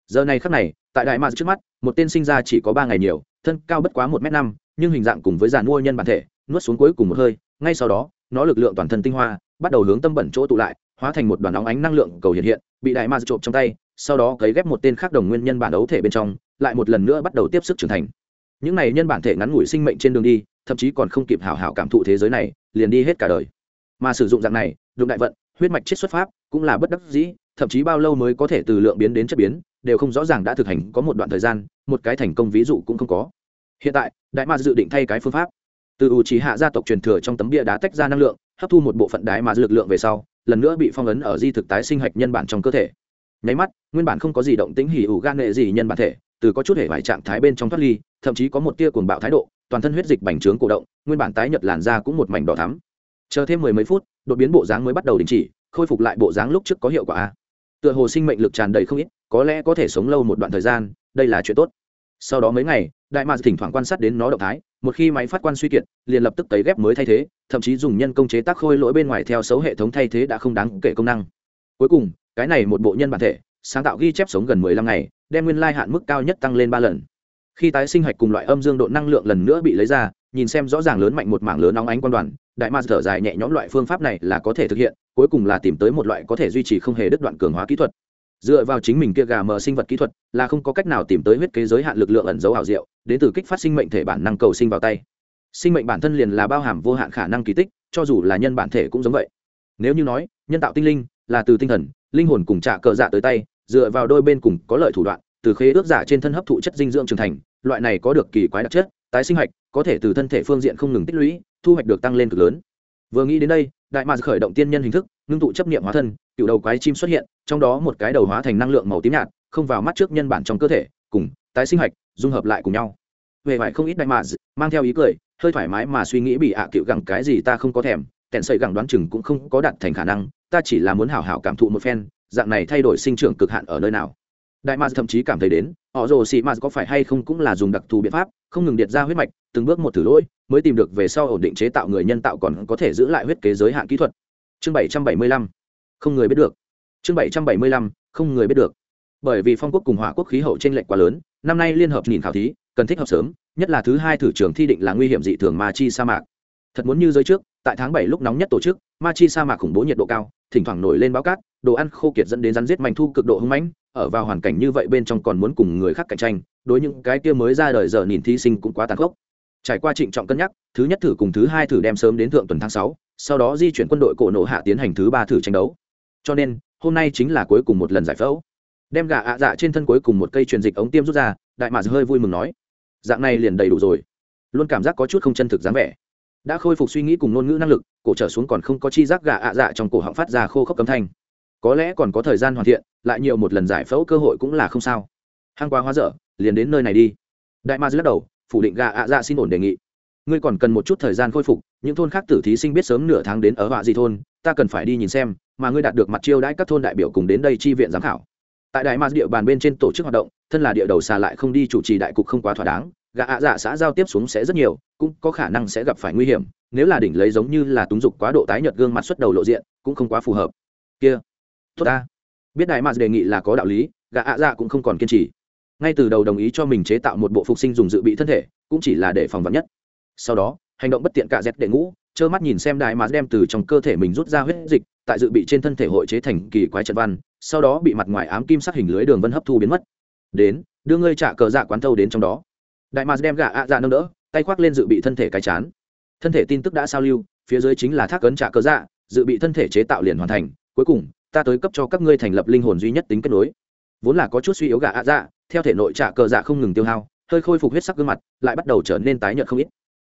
Giờ này khắc này, tại đại mạt trước mắt, một tên sinh ra chỉ có ba ngày nhiều, thân cao bất quá một m năm, nhưng hình dạng cùng với giàn mua nhân bản thể nuốt xuống cuối cùng một hơi, ngay sau đó, nó lực lượng toàn thân tinh hoa, bắt đầu hướng tâm bẩn chỗ tụ lại, hóa thành một đoàn óng ánh năng lượng cầu hiện hiện, bị đại ma trộm trong tay, sau đó cấy ghép một tên khác đồng nguyên nhân bản đấu thể bên trong, lại một lần nữa bắt đầu tiếp sức trưởng thành. Những này nhân bản thể ngắn ngủi sinh mệnh trên đường đi, thậm chí còn không kịp hảo hảo cảm thụ thế giới này, liền đi hết cả đời. Mà sử dụng dạng này, đụng đại vận, huyết mạch chết xuất pháp, cũng là bất đắc dĩ, thậm chí bao lâu mới có thể từ lượng biến đến chất biến, đều không rõ ràng đã thực hành có một đoạn thời gian, một cái thành công ví dụ cũng không có. Hiện tại, đại ma dự định thay cái phương pháp từ ủ trí hạ gia tộc truyền thừa trong tấm bia đá tách ra năng lượng, hấp thu một bộ phận đái mà lực lượng về sau, lần nữa bị phong ấn ở di thực tái sinh hạch nhân bản trong cơ thể. Nháy mắt, nguyên bản không có gì động tính hỉ ủ gan nghệ gì nhân bản thể, từ có chút hệ vải trạng thái bên trong thoát ly, thậm chí có một tia cuồng bạo thái độ, toàn thân huyết dịch bành trướng cổ động, nguyên bản tái nhật làn da cũng một mảnh đỏ thắm. Chờ thêm mười mấy phút, đột biến bộ dáng mới bắt đầu đình chỉ, khôi phục lại bộ dáng lúc trước có hiệu quả. Tựa hồ sinh mệnh lực tràn đầy không ít, có lẽ có thể sống lâu một đoạn thời gian, đây là chuyện tốt sau đó mấy ngày, đại mạc thỉnh thoảng quan sát đến nó động thái, một khi máy phát quan suy kiệt, liền lập tức tấy ghép mới thay thế, thậm chí dùng nhân công chế tác khôi lỗi bên ngoài theo xấu hệ thống thay thế đã không đáng kể công năng. Cuối cùng, cái này một bộ nhân bản thể, sáng tạo ghi chép sống gần mười lăm ngày, đem nguyên lai hạn mức cao nhất tăng lên ba lần. Khi tái sinh hạch cùng loại âm dương độ năng lượng lần nữa bị lấy ra, nhìn xem rõ ràng lớn mạnh một mảng lớn nóng ánh quan đoàn, đại ma thở dài nhẹ nhõm loại phương pháp này là có thể thực hiện, cuối cùng là tìm tới một loại có thể duy trì không hề đứt đoạn cường hóa kỹ thuật dựa vào chính mình kia gà mờ sinh vật kỹ thuật, là không có cách nào tìm tới huyết kế giới hạn lực lượng ẩn dấu ảo diệu, đến từ kích phát sinh mệnh thể bản năng cầu sinh vào tay. Sinh mệnh bản thân liền là bao hàm vô hạn khả năng kỳ tích, cho dù là nhân bản thể cũng giống vậy. Nếu như nói, nhân tạo tinh linh là từ tinh thần, linh hồn cùng trả cờ dạ tới tay, dựa vào đôi bên cùng có lợi thủ đoạn, từ khế ước giả trên thân hấp thụ chất dinh dưỡng trưởng thành, loại này có được kỳ quái đặc chất, tái sinh hạch, có thể từ thân thể phương diện không ngừng tích lũy, thu hoạch được tăng lên cực lớn. Vừa nghĩ đến đây, đại mạc khởi động tiên nhân hình thức, ngưng tụ chấp niệm hóa thân cựu đầu quái chim xuất hiện, trong đó một cái đầu hóa thành năng lượng màu tím nhạt, không vào mắt trước nhân bản trong cơ thể, cùng tái sinh hạch, dung hợp lại cùng nhau. Về vải không ít đại mạ mang theo ý cười, hơi thoải mái mà suy nghĩ bị ạ à cựu gẳng cái gì ta không có thèm tẹn sợi gẳng đoán chừng cũng không có đạt thành khả năng, ta chỉ là muốn hảo hảo cảm thụ một phen, dạng này thay đổi sinh trưởng cực hạn ở nơi nào. Đại mạ thậm chí cảm thấy đến, họ rồ xị mạ có phải hay không cũng là dùng đặc thù biện pháp, không ngừng điện ra huyết mạch, từng bước một thử lỗi, mới tìm được về sau ổn định chế tạo người nhân tạo còn có thể giữ lại huyết kế giới hạn kỹ thuật. Chương bảy trăm bảy mươi lăm không người biết được. Chương bảy trăm bảy mươi lăm, không người biết được. Bởi vì phong quốc cùng hỏa quốc khí hậu t r ê n lệch quá lớn, năm nay liên hợp nhìn khảo thí, cần thích hợp sớm, nhất là thứ hai thử trường thi định là nguy hiểm dị thường ma chi sa mạc. Thật muốn như giới trước, tại tháng bảy lúc nóng nhất tổ chức, ma chi sa mạc khủng bố nhiệt độ cao, thỉnh thoảng nổi lên báo cát, đồ ăn khô kiệt dẫn đến rắn giết manh thu cực độ hưng mãnh, ở vào hoàn cảnh như vậy bên trong còn muốn cùng người khác cạnh tranh, đối những cái kia mới ra đời giờ nhìn thí sinh cũng quá tàn khốc. Trải qua trịnh trọng cân nhắc, thứ nhất thử cùng thứ hai thử đem sớm đến thượng tuần tháng sáu, sau đó di chuyển quân đội cổ nộ hạ tiến hành thứ ba thử tranh đấu cho nên, hôm nay chính là cuối cùng một lần giải phẫu. Đem gà ạ dạ trên thân cuối cùng một cây truyền dịch ống tiêm rút ra, đại mạc hơi vui mừng nói, dạng này liền đầy đủ rồi. Luôn cảm giác có chút không chân thực dáng vẻ. Đã khôi phục suy nghĩ cùng ngôn ngữ năng lực, cổ trở xuống còn không có chi giác gà ạ dạ trong cổ họng phát ra khô khốc cấm thanh. Có lẽ còn có thời gian hoàn thiện, lại nhiều một lần giải phẫu cơ hội cũng là không sao. Hăng quá hóa dở, liền đến nơi này đi. Đại mạc lắc đầu, phủ định gà ạ dạ xin ổn đề nghị. Ngươi còn cần một chút thời gian khôi phục, những thôn khác tử thí sinh biết sớm nửa tháng đến ở họa gì thôn, ta cần phải đi nhìn xem mà ngươi đạt được mặt chiêu đãi các thôn đại biểu cùng đến đây chi viện giám khảo. Tại đại ma địa bàn bên trên tổ chức hoạt động, thân là địa đầu xà lại không đi chủ trì đại cục không quá thỏa đáng, gã ạ dạ xã giao tiếp xuống sẽ rất nhiều, cũng có khả năng sẽ gặp phải nguy hiểm, nếu là đỉnh lấy giống như là túng dục quá độ tái nhợt gương mặt xuất đầu lộ diện, cũng không quá phù hợp. Kia, tốt ta. Biết đại ma đề nghị là có đạo lý, gã ạ dạ cũng không còn kiên trì. Ngay từ đầu đồng ý cho mình chế tạo một bộ phục sinh dùng dự bị thân thể, cũng chỉ là để phòng vật nhất. Sau đó hành động bất tiện cả dẹt đệ ngũ, trơ mắt nhìn xem đại mà đem từ trong cơ thể mình rút ra huyết dịch, tại dự bị trên thân thể hội chế thành kỳ quái trận văn, sau đó bị mặt ngoài ám kim sắc hình lưới đường vân hấp thu biến mất. Đến, đưa ngươi trả cờ dạ quán thâu đến trong đó. Đại mà đem gà ạ dạ nâng đỡ, tay khoác lên dự bị thân thể cái chán. Thân thể tin tức đã sao lưu, phía dưới chính là thác cấn trả cờ dạ dự bị thân thể chế tạo liền hoàn thành, cuối cùng, ta tới cấp cho các ngươi thành lập linh hồn duy nhất tính kết nối. Vốn là có chút suy yếu gà ạ dạ theo thể nội trả cờ dạ không ngừng tiêu hao, hơi khôi phục huyết sắc gương mặt, lại bắt đầu trở nên tái nhợt không ít.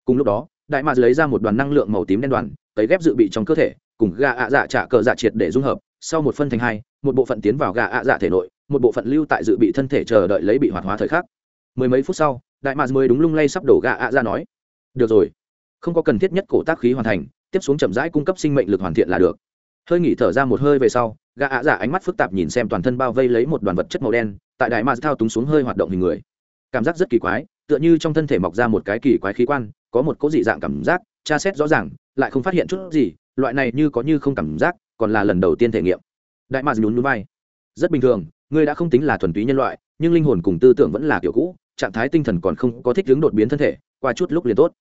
Cùng lúc đó đại mạc lấy ra một đoàn năng lượng màu tím đen đoàn tấy ghép dự bị trong cơ thể, cùng gà ạ dạ trả cờ dạ triệt để dung hợp, sau một phân thành hai, một bộ phận tiến vào gà ạ dạ thể nội, một bộ phận lưu tại dự bị thân thể chờ đợi lấy bị hoạt hóa thời khắc. Mười mấy phút sau, đại mạc mới đúng lung lay sắp đổ gà ạ dạ nói, được rồi, không có cần thiết nhất cổ tác khí hoàn thành, tiếp xuống chậm rãi cung cấp sinh mệnh lực hoàn thiện là được. Hơi nghỉ thở ra một hơi về sau, gà ạ dạ ánh mắt phức tạp nhìn xem toàn thân bao vây lấy một đoàn vật chất màu đen, tại đại mạc thao túng xuống hơi hoạt động hình người. Cảm giác rất kỳ quái, tựa như trong thân thể mọc ra một cái kỳ quái khí quan có một cố dị dạng cảm giác, tra xét rõ ràng, lại không phát hiện chút gì, loại này như có như không cảm giác, còn là lần đầu tiên thể nghiệm. Đại mạc nhún núi vai. Rất bình thường ngươi đã không tính là thuần túy nhân loại, nhưng linh hồn cùng tư tưởng vẫn là kiểu cũ, trạng thái tinh thần còn không có thích hướng đột biến thân thể, qua chút lúc liền tốt.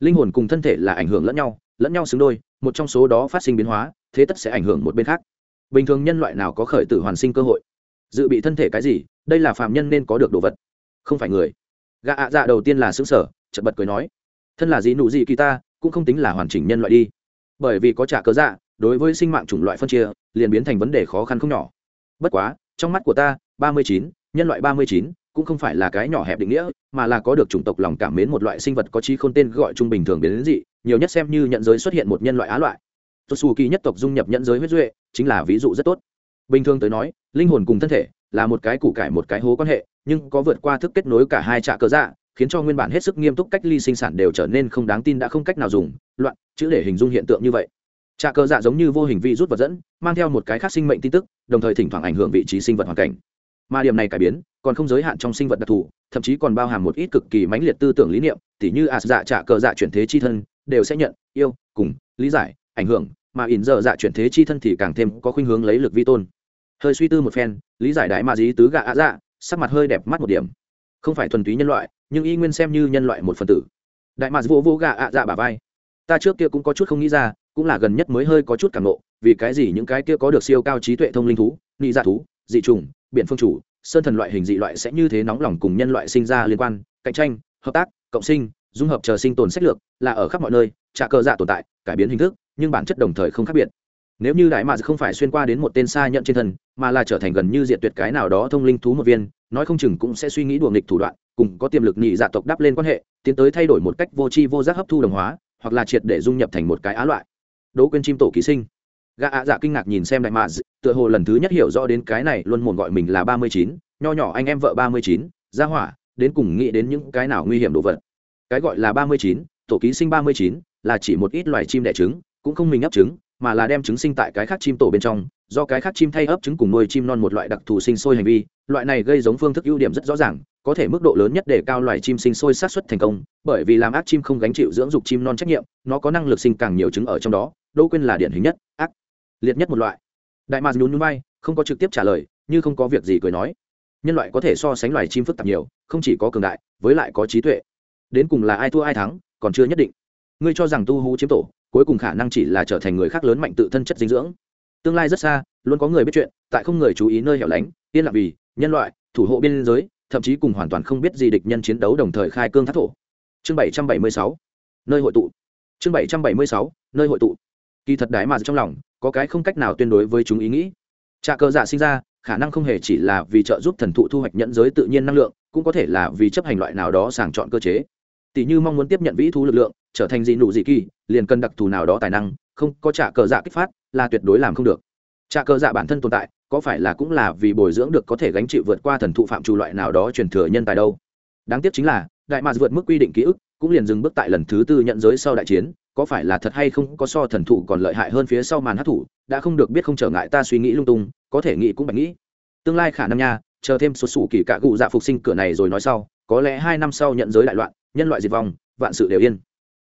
Linh hồn cùng thân thể là ảnh hưởng lẫn nhau lẫn nhau xứng đôi, một trong số đó phát sinh biến hóa, thế tất sẽ ảnh hưởng một bên khác. Bình thường nhân loại nào có khởi tử hoàn sinh cơ hội? Dự bị thân thể cái gì? Đây là phạm nhân nên có được đồ vật. Không phải người. Gạ ạ dạ đầu tiên là xứng sở chật bật cười nói thân là gì nụ gì kỳ ta, cũng không tính là hoàn chỉnh nhân loại đi. Bởi vì có trả cớ dạ đối với sinh mạng chủng loại phân chia, liền biến thành vấn đề khó khăn không nhỏ. Bất quá, trong mắt của ta, ba mươi chín, nhân loại ba mươi chín, cũng không phải là cái nhỏ hẹp định nghĩa, mà là có được chủng tộc lòng cảm mến một loại sinh vật có trí khôn tên gọi trung bình thường biến đến dị, nhiều nhất xem như nhận giới xuất hiện một nhân loại á loại. Tốt xù kỳ nhất tộc dung nhập nhận giới huyết duệ, chính là ví dụ rất tốt. Bình thường tới nói, linh hồn cùng thân thể là một cái củ cải một cái hố quan hệ, nhưng có vượt qua thức kết nối cả hai trạ cơ dạ khiến cho nguyên bản hết sức nghiêm túc cách ly sinh sản đều trở nên không đáng tin đã không cách nào dùng, loạn, chữ để hình dung hiện tượng như vậy. Trà cơ dạ giống như vô hình vi rút vật dẫn, mang theo một cái khác sinh mệnh tin tức, đồng thời thỉnh thoảng ảnh hưởng vị trí sinh vật hoàn cảnh. Mà điểm này cải biến, còn không giới hạn trong sinh vật đặc thù, thậm chí còn bao hàm một ít cực kỳ mãnh liệt tư tưởng lý niệm, tỉ như ạt dạ trả cờ dạ chuyển thế chi thân, đều sẽ nhận, yêu, cùng, lý giải, ảnh hưởng, mà ỉn dở dạ chuyển thế chi thân thì càng thêm có khuynh hướng lấy lực vi tôn. Hơi suy tư một phen, lý giải đại mà dí tứ gạ ạ dạ sắc mặt hơi đẹp mắt một điểm. Không phải thuần túy nhân loại nhưng y nguyên xem như nhân loại một phần tử. Đại mạc vô vô gạ ạ dạ bà vai. Ta trước kia cũng có chút không nghĩ ra, cũng là gần nhất mới hơi có chút cảm nộ vì cái gì những cái kia có được siêu cao trí tuệ thông linh thú, nị dạ thú, dị trùng biện phương chủ, sơn thần loại hình dị loại sẽ như thế nóng lòng cùng nhân loại sinh ra liên quan, cạnh tranh, hợp tác, cộng sinh, dung hợp chờ sinh tồn sách lược, là ở khắp mọi nơi, trả cơ dạ tồn tại, cải biến hình thức, nhưng bản chất đồng thời không khác biệt. Nếu như đại mạc không phải xuyên qua đến một tên xa nhận trên thân, mà là trở thành gần như diện tuyệt cái nào đó thông linh thú một viên, nói không chừng cũng sẽ suy nghĩ đùa nghịch thủ đoạn cùng có tiềm lực nhị dạ tộc đắp lên quan hệ, tiến tới thay đổi một cách vô tri vô giác hấp thu đồng hóa, hoặc là triệt để dung nhập thành một cái á loại. Đỗ quên chim tổ ký sinh. Gã ạ dạ kinh ngạc nhìn xem đại mạ tựa hồ lần thứ nhất hiểu rõ đến cái này luôn muốn gọi mình là ba mươi chín, nho nhỏ anh em vợ ba mươi chín, gia hỏa, đến cùng nghĩ đến những cái nào nguy hiểm đồ vật. Cái gọi là ba mươi chín, tổ ký sinh ba mươi chín, là chỉ một ít loài chim đẻ trứng, cũng không mình ấp trứng, mà là đem trứng sinh tại cái khác chim tổ bên trong, do cái khác chim thay ấp trứng cùng nuôi chim non một loại đặc thù sinh sôi hành vi, loại này gây giống phương thức ưu điểm rất rõ ràng có thể mức độ lớn nhất để cao loài chim sinh sôi sát xuất thành công, bởi vì làm ác chim không gánh chịu dưỡng dục chim non trách nhiệm, nó có năng lực sinh càng nhiều trứng ở trong đó, đỗ quên là điển hình nhất, ác, liệt nhất một loại. Đại mạc nhún nhún bay không có trực tiếp trả lời, như không có việc gì cười nói. Nhân loại có thể so sánh loài chim phức tạp nhiều, không chỉ có cường đại, với lại có trí tuệ. Đến cùng là ai thua ai thắng, còn chưa nhất định. Ngươi cho rằng tu hú chiếm tổ, cuối cùng khả năng chỉ là trở thành người khác lớn mạnh tự thân chất dinh dưỡng. Tương lai rất xa, luôn có người biết chuyện, tại không người chú ý nơi hẻo lánh, yên lặng vì nhân loại, thủ hộ biên giới thậm chí cùng hoàn toàn không biết gì địch nhân chiến đấu đồng thời khai cương thác thổ. Chương bảy trăm bảy mươi sáu, nơi hội tụ. Chương bảy trăm bảy mươi sáu, nơi hội tụ. Kỳ thật đái mà trong lòng, có cái không cách nào tuyên đối với chúng ý nghĩ. Trà cơ dạ sinh ra, khả năng không hề chỉ là vì trợ giúp thần thụ thu hoạch nhẫn giới tự nhiên năng lượng, cũng có thể là vì chấp hành loại nào đó sàng chọn cơ chế. Tỷ như mong muốn tiếp nhận vĩ thú lực lượng, trở thành dị nụ dị kỳ, liền cần đặc thù nào đó tài năng, không có trả cờ dạ kích phát, là tuyệt đối làm không được. Trả cờ dạ bản thân tồn tại có phải là cũng là vì bồi dưỡng được có thể gánh chịu vượt qua thần thụ phạm trù loại nào đó truyền thừa nhân tài đâu? Đáng tiếc chính là, đại mạc vượt mức quy định ký ức, cũng liền dừng bước tại lần thứ tư nhận giới sau đại chiến, có phải là thật hay không có so thần thụ còn lợi hại hơn phía sau màn hát thủ đã không được biết không trở ngại ta suy nghĩ lung tung, có thể nghĩ cũng bạch nghĩ. Tương lai khả năng nha, chờ thêm sụt sủ kỳ cả cụ dạ phục sinh cửa này rồi nói sau, có lẽ hai năm sau nhận giới đại loạn, nhân loại diệt vong, vạn sự đều yên.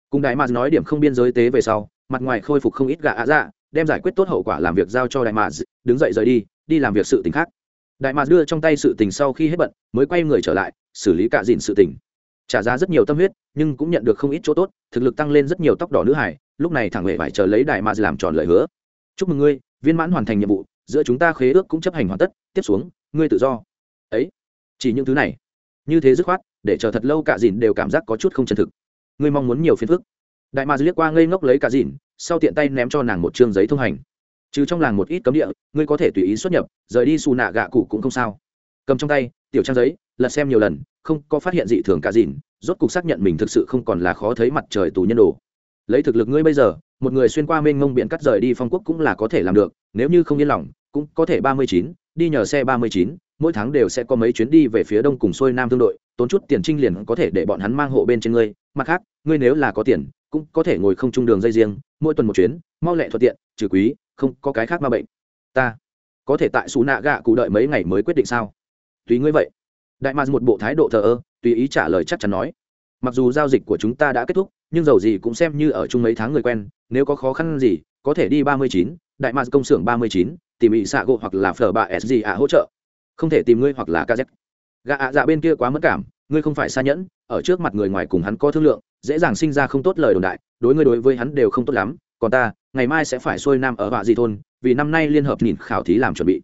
Cùng đại mạc nói điểm không biên giới tế về sau, mặt ngoài khôi phục không ít gạ ạ dạ đem giải quyết tốt hậu quả làm việc giao cho đại mạc đứng dậy rời đi đi làm việc sự tình khác. Đại mạc đưa trong tay sự tình sau khi hết bận, mới quay người trở lại, xử lý cả dìn sự tình. Trả ra rất nhiều tâm huyết, nhưng cũng nhận được không ít chỗ tốt, thực lực tăng lên rất nhiều tóc đỏ nữ hải lúc này thẳng huệ phải chờ lấy đại mạc làm tròn lời hứa. Chúc mừng ngươi, viên mãn hoàn thành nhiệm vụ, giữa chúng ta khế ước cũng chấp hành hoàn tất, tiếp xuống, ngươi tự do. Ấy, chỉ những thứ này. Như thế dứt khoát, để chờ thật lâu cả dìn đều cảm giác có chút không chân thực. Ngươi mong muốn nhiều phiền phức. Đại mạc liếc qua ngây ngốc lấy cả dìn sau tiện tay ném cho nàng một chương giấy thông hành trừ trong làng một ít cấm địa, ngươi có thể tùy ý xuất nhập, rời đi xù nạ gạ cụ cũng không sao. Cầm trong tay, tiểu trang giấy, lật xem nhiều lần, không có phát hiện dị thường cả dìn rốt cục xác nhận mình thực sự không còn là khó thấy mặt trời tù nhân đồ. Lấy thực lực ngươi bây giờ, một người xuyên qua mênh ngông biển cắt rời đi phong quốc cũng là có thể làm được, nếu như không yên lòng, cũng có thể ba mươi chín, đi nhờ xe ba mươi chín, mỗi tháng đều sẽ có mấy chuyến đi về phía đông cùng xuôi nam thương đội, tốn chút tiền trinh liền có thể để bọn hắn mang hộ bên trên ngươi. Mặt khác, ngươi nếu là có tiền, cũng có thể ngồi không chung đường dây riêng, mỗi tuần một chuyến, mau lẹ thuận tiện, trừ quý không có cái khác ma bệnh. Ta, có thể tại xù nạ gạ cụ đợi mấy ngày mới quyết định sao? Tùy ngươi vậy. Đại mạc một bộ thái độ thờ ơ, tùy ý trả lời chắc chắn nói. Mặc dù giao dịch của chúng ta đã kết thúc, nhưng dầu gì cũng xem như ở chung mấy tháng người quen, nếu có khó khăn gì, có thể đi ba mươi chín, đại mạc công xưởng ba mươi chín, tìm bị xạ gỗ hoặc là phở bà s gì ạ hỗ trợ. Không thể tìm ngươi hoặc là kz gạ ạ dạ bên kia quá mất cảm, ngươi không phải xa nhẫn, ở trước mặt người ngoài cùng hắn có thương lượng, dễ dàng sinh ra không tốt lời đồn đại, đối ngươi đối với hắn đều không tốt lắm còn ta, ngày mai sẽ phải xuôi nam ở họa dị thôn, vì năm nay liên hợp nhìn khảo thí làm chuẩn bị.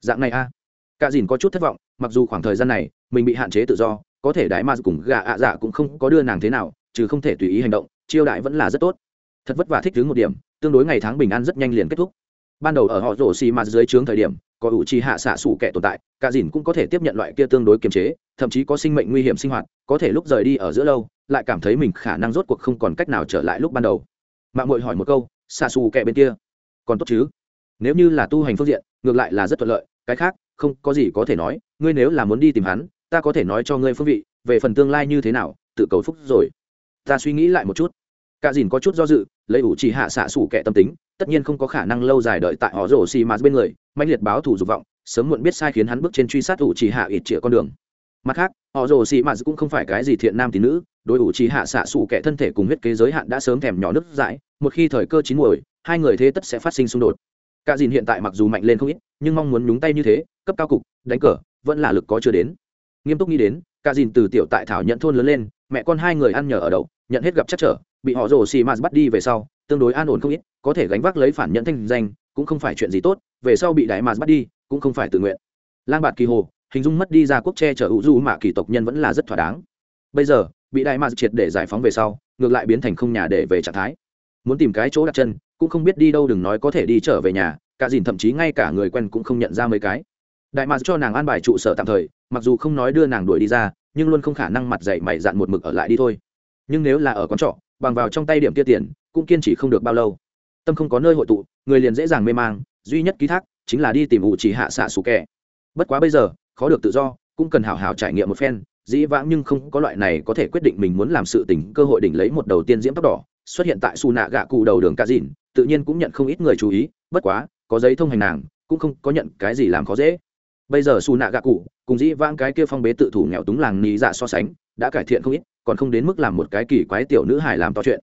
Dạng này a. À. cả dìn có chút thất vọng, mặc dù khoảng thời gian này, mình bị hạn chế tự do, có thể đại ma cùng gà ạ dạ cũng không có đưa nàng thế nào, chứ không thể tùy ý hành động, chiêu đại vẫn là rất tốt. Thật vất vả thích thứ một điểm, tương đối ngày tháng bình an rất nhanh liền kết thúc. Ban đầu ở họ rổ xì ma dưới trướng thời điểm, có ủ trì hạ xạ sủ kẻ tồn tại, cả dìn cũng có thể tiếp nhận loại kia tương đối kiềm chế, thậm chí có sinh mệnh nguy hiểm sinh hoạt, có thể lúc rời đi ở giữa lâu, lại cảm thấy mình khả năng rốt cuộc không còn cách nào trở lại lúc ban đầu mạng mội hỏi một câu, xạ xù kẹ bên kia còn tốt chứ? Nếu như là tu hành phương diện, ngược lại là rất thuận lợi. Cái khác, không có gì có thể nói. Ngươi nếu là muốn đi tìm hắn, ta có thể nói cho ngươi phương vị, về phần tương lai như thế nào, tự cầu phúc rồi. Ta suy nghĩ lại một chút. Cả dìn có chút do dự, lấy ủ chỉ hạ xạ xủ kẻ tâm tính, tất nhiên không có khả năng lâu dài đợi tại họ rổ xì mà bên người mạnh liệt báo thủ dục vọng, sớm muộn biết sai khiến hắn bước trên truy sát ủ chỉ hạ ít chĩa con đường mặt khác, họ rồ xì mạt cũng không phải cái gì thiện nam tín nữ, đối ủ trí hạ xạ xù kẻ thân thể cùng huyết kế giới hạn đã sớm thèm nhỏ nước dãi, một khi thời cơ chín muồi, hai người thế tất sẽ phát sinh xung đột. Cả dìn hiện tại mặc dù mạnh lên không ít, nhưng mong muốn nhúng tay như thế, cấp cao cục, đánh cờ, vẫn là lực có chưa đến. Nghiêm túc nghĩ đến, cả dìn từ tiểu tại thảo nhận thôn lớn lên, mẹ con hai người ăn nhờ ở đậu, nhận hết gặp chắc trở, bị họ rồ xì mạt bắt đi về sau, tương đối an ổn không ít, có thể gánh vác lấy phản nhận thanh danh, cũng không phải chuyện gì tốt, về sau bị đại mạt bắt đi, cũng không phải tự nguyện. Lang bạt kỳ hồ hình dung mất đi ra quốc che chở hữu du mạ kỳ tộc nhân vẫn là rất thỏa đáng. Bây giờ, bị đại mạc triệt để giải phóng về sau, ngược lại biến thành không nhà để về trạng thái. Muốn tìm cái chỗ đặt chân, cũng không biết đi đâu đừng nói có thể đi trở về nhà, cả dìn thậm chí ngay cả người quen cũng không nhận ra mấy cái. Đại mạc cho nàng an bài trụ sở tạm thời, mặc dù không nói đưa nàng đuổi đi ra, nhưng luôn không khả năng mặt dậy mày dạn một mực ở lại đi thôi. Nhưng nếu là ở quán trọ, bằng vào trong tay điểm kia tiền, cũng kiên trì không được bao lâu. Tâm không có nơi hội tụ, người liền dễ dàng mê mang, duy nhất ký thác, chính là đi tìm ủ chỉ hạ xạ sủ kẻ. Bất quá bây giờ khó được tự do, cũng cần hào hào trải nghiệm một phen, dĩ vãng nhưng không có loại này có thể quyết định mình muốn làm sự tình, cơ hội đỉnh lấy một đầu tiên diễm tóc đỏ, xuất hiện tại su nạ gạ cụ đầu đường ca dìn tự nhiên cũng nhận không ít người chú ý, bất quá, có giấy thông hành nàng, cũng không có nhận cái gì làm khó dễ. Bây giờ su nạ gạ cụ, cùng dĩ vãng cái kia phong bế tự thủ nghèo túng làng ní dạ so sánh, đã cải thiện không ít, còn không đến mức làm một cái kỳ quái tiểu nữ hải làm to chuyện.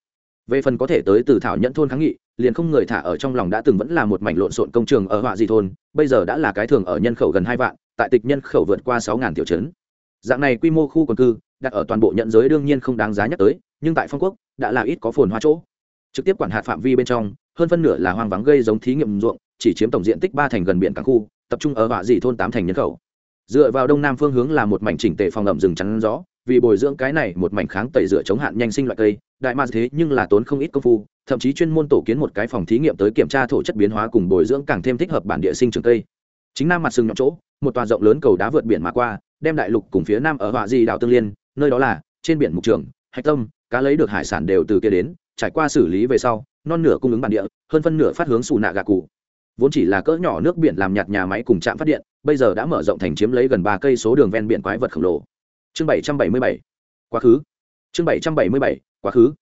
Về phần có thể tới từ thảo nhẫn thôn kháng nghị, liền không người thả ở trong lòng đã từng vẫn là một mảnh lộn xộn công trường ở họa di thôn, bây giờ đã là cái thường ở nhân khẩu gần hai vạn tại tịch nhân khẩu vượt qua sáu ngàn tiểu trấn. Dạng này quy mô khu quần cư, đặt ở toàn bộ nhận giới đương nhiên không đáng giá nhắc tới, nhưng tại phong quốc, đã là ít có phồn hoa chỗ. Trực tiếp quản hạt phạm vi bên trong, hơn phân nửa là hoang vắng gây giống thí nghiệm ruộng, chỉ chiếm tổng diện tích ba thành gần biển cảng khu, tập trung ở vạ dị thôn tám thành nhân khẩu. Dựa vào đông nam phương hướng là một mảnh chỉnh tề phòng ẩm rừng chắn gió, vì bồi dưỡng cái này một mảnh kháng tẩy rửa chống hạn nhanh sinh loại cây, đại ma thế nhưng là tốn không ít công phu, thậm chí chuyên môn tổ kiến một cái phòng thí nghiệm tới kiểm tra thổ chất biến hóa cùng bồi dưỡng càng thêm thích hợp bản địa sinh trưởng cây. Chính nam mặt sừng nhọn chỗ một tòa rộng lớn cầu đá vượt biển mà qua, đem đại lục cùng phía nam ở họa di đảo tương liên, nơi đó là trên biển mục trường, hạch tâm, cá lấy được hải sản đều từ kia đến, trải qua xử lý về sau, non nửa cung ứng bản địa, hơn phân nửa phát hướng xù nạ gà cụ. Vốn chỉ là cỡ nhỏ nước biển làm nhạt nhà máy cùng trạm phát điện, bây giờ đã mở rộng thành chiếm lấy gần ba cây số đường ven biển quái vật khổng lồ. Chương bảy trăm bảy mươi bảy. Quá khứ. Chương bảy trăm bảy mươi bảy. Quá khứ.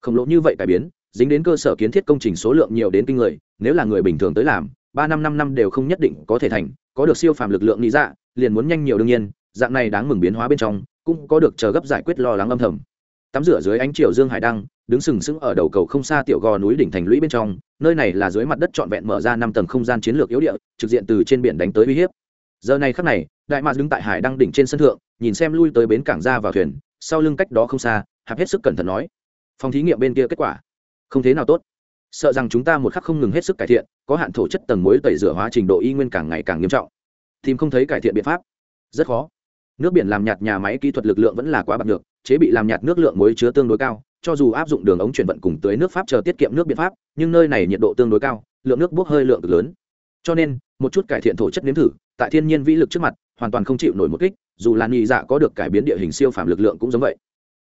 Khổng lồ như vậy cải biến, dính đến cơ sở kiến thiết công trình số lượng nhiều đến kinh người, nếu là người bình thường tới làm, ba năm năm năm đều không nhất định có thể thành có được siêu phàm lực lượng nghĩ dạ liền muốn nhanh nhiều đương nhiên, dạng này đáng mừng biến hóa bên trong, cũng có được chờ gấp giải quyết lo lắng âm thầm. Tắm rửa dưới ánh chiều dương hải đăng, đứng sừng sững ở đầu cầu không xa tiểu gò núi đỉnh thành lũy bên trong, nơi này là dưới mặt đất trọn vẹn mở ra năm tầng không gian chiến lược yếu địa, trực diện từ trên biển đánh tới uy hiếp. Giờ này khắc này, đại mạc đứng tại hải đăng đỉnh trên sân thượng, nhìn xem lui tới bến cảng ra vào thuyền, sau lưng cách đó không xa, hạp hết sức cẩn thận nói, phòng thí nghiệm bên kia kết quả không thế nào tốt sợ rằng chúng ta một khắc không ngừng hết sức cải thiện, có hạn thổ chất tầng muối tẩy rửa hóa trình độ y nguyên càng ngày càng nghiêm trọng. Tìm không thấy cải thiện biện pháp. Rất khó. Nước biển làm nhạt nhà máy kỹ thuật lực lượng vẫn là quá bạc được chế bị làm nhạt nước lượng muối chứa tương đối cao, cho dù áp dụng đường ống chuyển vận cùng tưới nước pháp chờ tiết kiệm nước biện pháp, nhưng nơi này nhiệt độ tương đối cao, lượng nước bốc hơi lượng cực lớn. Cho nên, một chút cải thiện thổ chất nếm thử, tại thiên nhiên vĩ lực trước mặt, hoàn toàn không chịu nổi một kích, dù là nghị dạ có được cải biến địa hình siêu phạm lực lượng cũng giống vậy.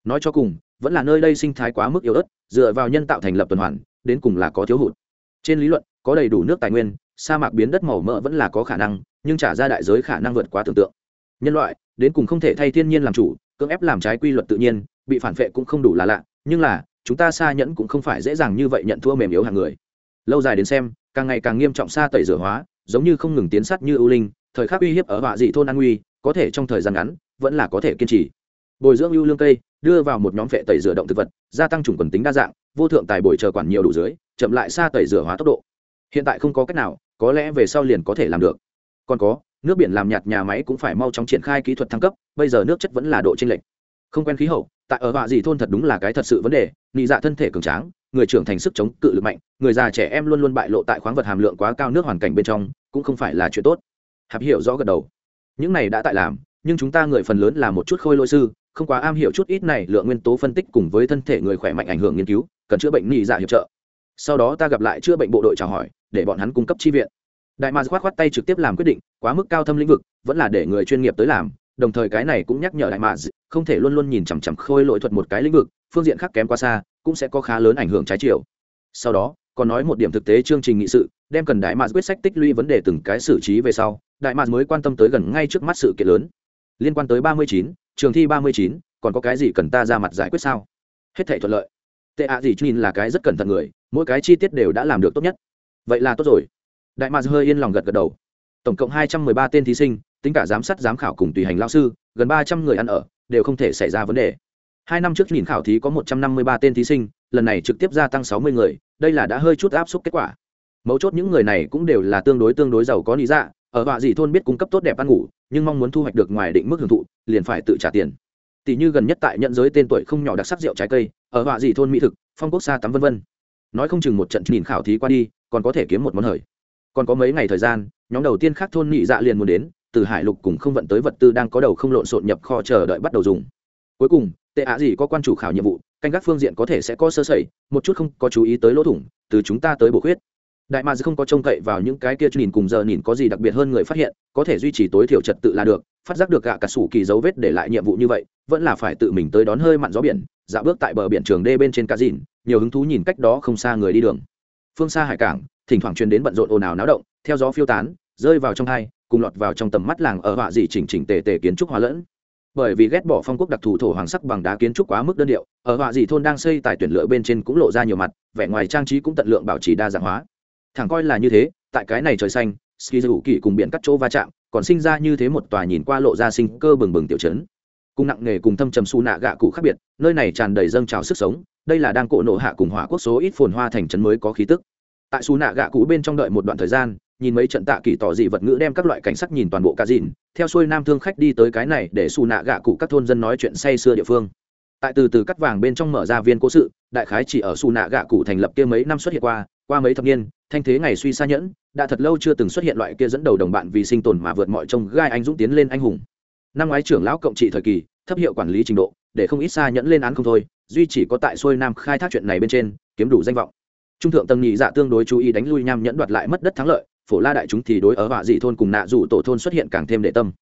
Nói cho cùng, vẫn là nơi đây sinh thái quá mức yếu ớt, dựa vào nhân tạo thành lập tuần hoàn đến cùng là có thiếu hụt. Trên lý luận, có đầy đủ nước tài nguyên, sa mạc biến đất màu mỡ vẫn là có khả năng, nhưng trả ra đại giới khả năng vượt quá tưởng tượng. Nhân loại, đến cùng không thể thay thiên nhiên làm chủ, cưỡng ép làm trái quy luật tự nhiên, bị phản vệ cũng không đủ là lạ, nhưng là, chúng ta xa nhẫn cũng không phải dễ dàng như vậy nhận thua mềm yếu hàng người. Lâu dài đến xem, càng ngày càng nghiêm trọng xa tẩy rửa hóa, giống như không ngừng tiến sát như ưu linh, thời khắc uy hiếp ở họa dị thôn an nguy, có thể trong thời gian ngắn, vẫn là có thể kiên trì. Bồi dưỡng ưu lương cây, đưa vào một nhóm vệ tẩy rửa động thực vật, gia tăng chủng quần tính đa dạng vô thượng tài bồi chờ quản nhiều đủ dưới, chậm lại xa tẩy rửa hóa tốc độ. Hiện tại không có cách nào, có lẽ về sau liền có thể làm được. Còn có, nước biển làm nhạt nhà máy cũng phải mau chóng triển khai kỹ thuật thăng cấp, bây giờ nước chất vẫn là độ chênh lệch. Không quen khí hậu, tại ở họa dị thôn thật đúng là cái thật sự vấn đề, nị dạ thân thể cường tráng, người trưởng thành sức chống cự lực mạnh, người già trẻ em luôn luôn bại lộ tại khoáng vật hàm lượng quá cao nước hoàn cảnh bên trong, cũng không phải là chuyện tốt. Hạp hiểu rõ gật đầu. Những này đã tại làm, nhưng chúng ta người phần lớn là một chút khôi lỗi sư không quá am hiểu chút ít này, lượng nguyên tố phân tích cùng với thân thể người khỏe mạnh ảnh hưởng nghiên cứu, cần chữa bệnh nghỉ dạ hiệp trợ. Sau đó ta gặp lại chữa bệnh bộ đội chào hỏi, để bọn hắn cung cấp chi viện. Đại mạc khoát khoát tay trực tiếp làm quyết định, quá mức cao thâm lĩnh vực, vẫn là để người chuyên nghiệp tới làm, đồng thời cái này cũng nhắc nhở đại mạc không thể luôn luôn nhìn chằm chằm khôi lỗi thuật một cái lĩnh vực, phương diện khác kém quá xa, cũng sẽ có khá lớn ảnh hưởng trái chiều. Sau đó, còn nói một điểm thực tế chương trình nghị sự, đem cần đại mạc quyết sách tích lũy vấn đề từng cái xử trí về sau, đại mạc mới quan tâm tới gần ngay trước mắt sự kiện lớn. Liên quan tới ba mươi chín trường thi ba mươi chín, còn có cái gì cần ta ra mặt giải quyết sao? Hết thể thuận lợi. Tệ ạ gì nhìn là cái rất cẩn thận người, mỗi cái chi tiết đều đã làm được tốt nhất. Vậy là tốt rồi. Đại mạc hơi yên lòng gật gật đầu. Tổng cộng hai trăm mười ba tên thí sinh, tính cả giám sát giám khảo cùng tùy hành lao sư, gần ba trăm người ăn ở, đều không thể xảy ra vấn đề. Hai năm trước nhìn khảo thí có một trăm năm mươi ba tên thí sinh, lần này trực tiếp gia tăng sáu mươi người, đây là đã hơi chút áp suất kết quả. Mấu chốt những người này cũng đều là tương đối tương đối giàu có lý dạ ở họa dị thôn biết cung cấp tốt đẹp ăn ngủ, nhưng mong muốn thu hoạch được ngoài định mức hưởng thụ, liền phải tự trả tiền. Tỷ như gần nhất tại nhận giới tên tuổi không nhỏ đặc sắc rượu trái cây, ở họa dị thôn mỹ thực, phong quốc xa tắm vân vân. Nói không chừng một trận nhìn khảo thí qua đi, còn có thể kiếm một món hời. Còn có mấy ngày thời gian, nhóm đầu tiên khác thôn nhị dạ liền muốn đến, từ hải lục cùng không vận tới vật tư đang có đầu không lộn xộn nhập kho chờ đợi bắt đầu dùng. Cuối cùng, tệ ạ gì có quan chủ khảo nhiệm vụ, canh gác phương diện có thể sẽ có sơ sẩy, một chút không có chú ý tới lỗ thủng, từ chúng ta tới bổ khuyết đại mads không có trông cậy vào những cái kia nhìn cùng giờ nhìn có gì đặc biệt hơn người phát hiện, có thể duy trì tối thiểu trật tự là được, phát giác được gạ cả sủ kỳ dấu vết để lại nhiệm vụ như vậy, vẫn là phải tự mình tới đón hơi mặn gió biển, dạo bước tại bờ biển trường đê bên trên cá dìn, nhiều hứng thú nhìn cách đó không xa người đi đường. Phương xa hải cảng, thỉnh thoảng truyền đến bận rộn ồn ào náo động, theo gió phiêu tán, rơi vào trong hai, cùng lọt vào trong tầm mắt làng ở họa dị chỉnh chỉnh tề tề kiến trúc hóa lẫn. Bởi vì ghét bỏ phong quốc đặc thù thổ hoàng sắc bằng đá kiến trúc quá mức đơn điệu, ở họa dị thôn đang xây tại tuyển lựa bên trên cũng lộ ra nhiều mặt, vẻ ngoài trang trí cũng tận lượng bảo trì đa dạng hóa thẳng coi là như thế, tại cái này trời xanh ski dù kỳ cùng biển cắt chỗ va chạm, còn sinh ra như thế một tòa nhìn qua lộ ra sinh cơ bừng bừng tiểu chấn. Cùng nặng nghề cùng thâm trầm su nạ gạ cụ khác biệt, nơi này tràn đầy dâng trào sức sống, đây là đang cộ nộ hạ cùng hỏa quốc số ít phồn hoa thành trấn mới có khí tức. Tại su nạ gạ cụ bên trong đợi một đoạn thời gian, nhìn mấy trận tạ kỳ tỏ dị vật ngữ đem các loại cảnh sắc nhìn toàn bộ cá dìn theo xuôi nam thương khách đi tới cái này để Su nạ gạ cụ các thôn dân nói chuyện say xưa địa phương. Tại từ từ cắt vàng bên trong mở ra viên cố sự, đại khái chỉ ở Su nạ gạ cụ thành lập kia mấy năm xuất hiện qua qua mấy thập niên thanh thế ngày suy xa nhẫn, đã thật lâu chưa từng xuất hiện loại kia dẫn đầu đồng bạn vì sinh tồn mà vượt mọi trông gai anh dũng tiến lên anh hùng. Năm ngoái trưởng lão cộng trị thời kỳ, thấp hiệu quản lý trình độ, để không ít xa nhẫn lên án không thôi, duy chỉ có tại xuôi nam khai thác chuyện này bên trên, kiếm đủ danh vọng. Trung thượng tầng nhị dạ tương đối chú ý đánh lui nham nhẫn đoạt lại mất đất thắng lợi, phổ la đại chúng thì đối ở họa dị thôn cùng nạ rủ tổ thôn xuất hiện càng thêm đệ tâm.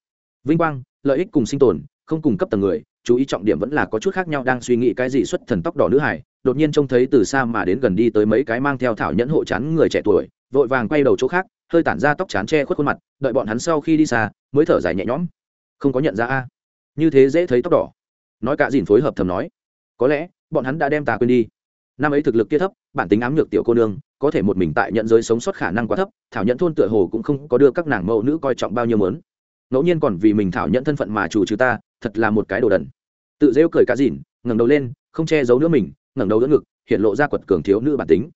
Vinh quang, lợi ích cùng sinh tồn, không cùng cấp tầng người, chú ý trọng điểm vẫn là có chút khác nhau đang suy nghĩ cái gì xuất thần tóc đỏ nữ hải đột nhiên trông thấy từ xa mà đến gần đi tới mấy cái mang theo thảo nhẫn hộ chán người trẻ tuổi, vội vàng quay đầu chỗ khác, hơi tản ra tóc chán che khuất khuôn mặt, đợi bọn hắn sau khi đi xa, mới thở dài nhẹ nhõm. Không có nhận ra a. Như thế dễ thấy tóc đỏ. Nói cả dìn phối hợp thầm nói. Có lẽ, bọn hắn đã đem ta quên đi. Năm ấy thực lực kia thấp, bản tính ám nhược tiểu cô nương, có thể một mình tại nhận giới sống sót khả năng quá thấp, thảo nhận thôn tựa hồ cũng không có đưa các nàng mẫu nữ coi trọng bao nhiêu mớn. Ngẫu nhiên còn vì mình thảo nhận thân phận mà chủ trừ ta, thật là một cái đồ đần. Tự rêu cười cá dìn, ngẩng đầu lên, không che giấu nữa mình ngẩng đầu đỡ ngực hiện lộ ra quật cường thiếu nữ bản tính.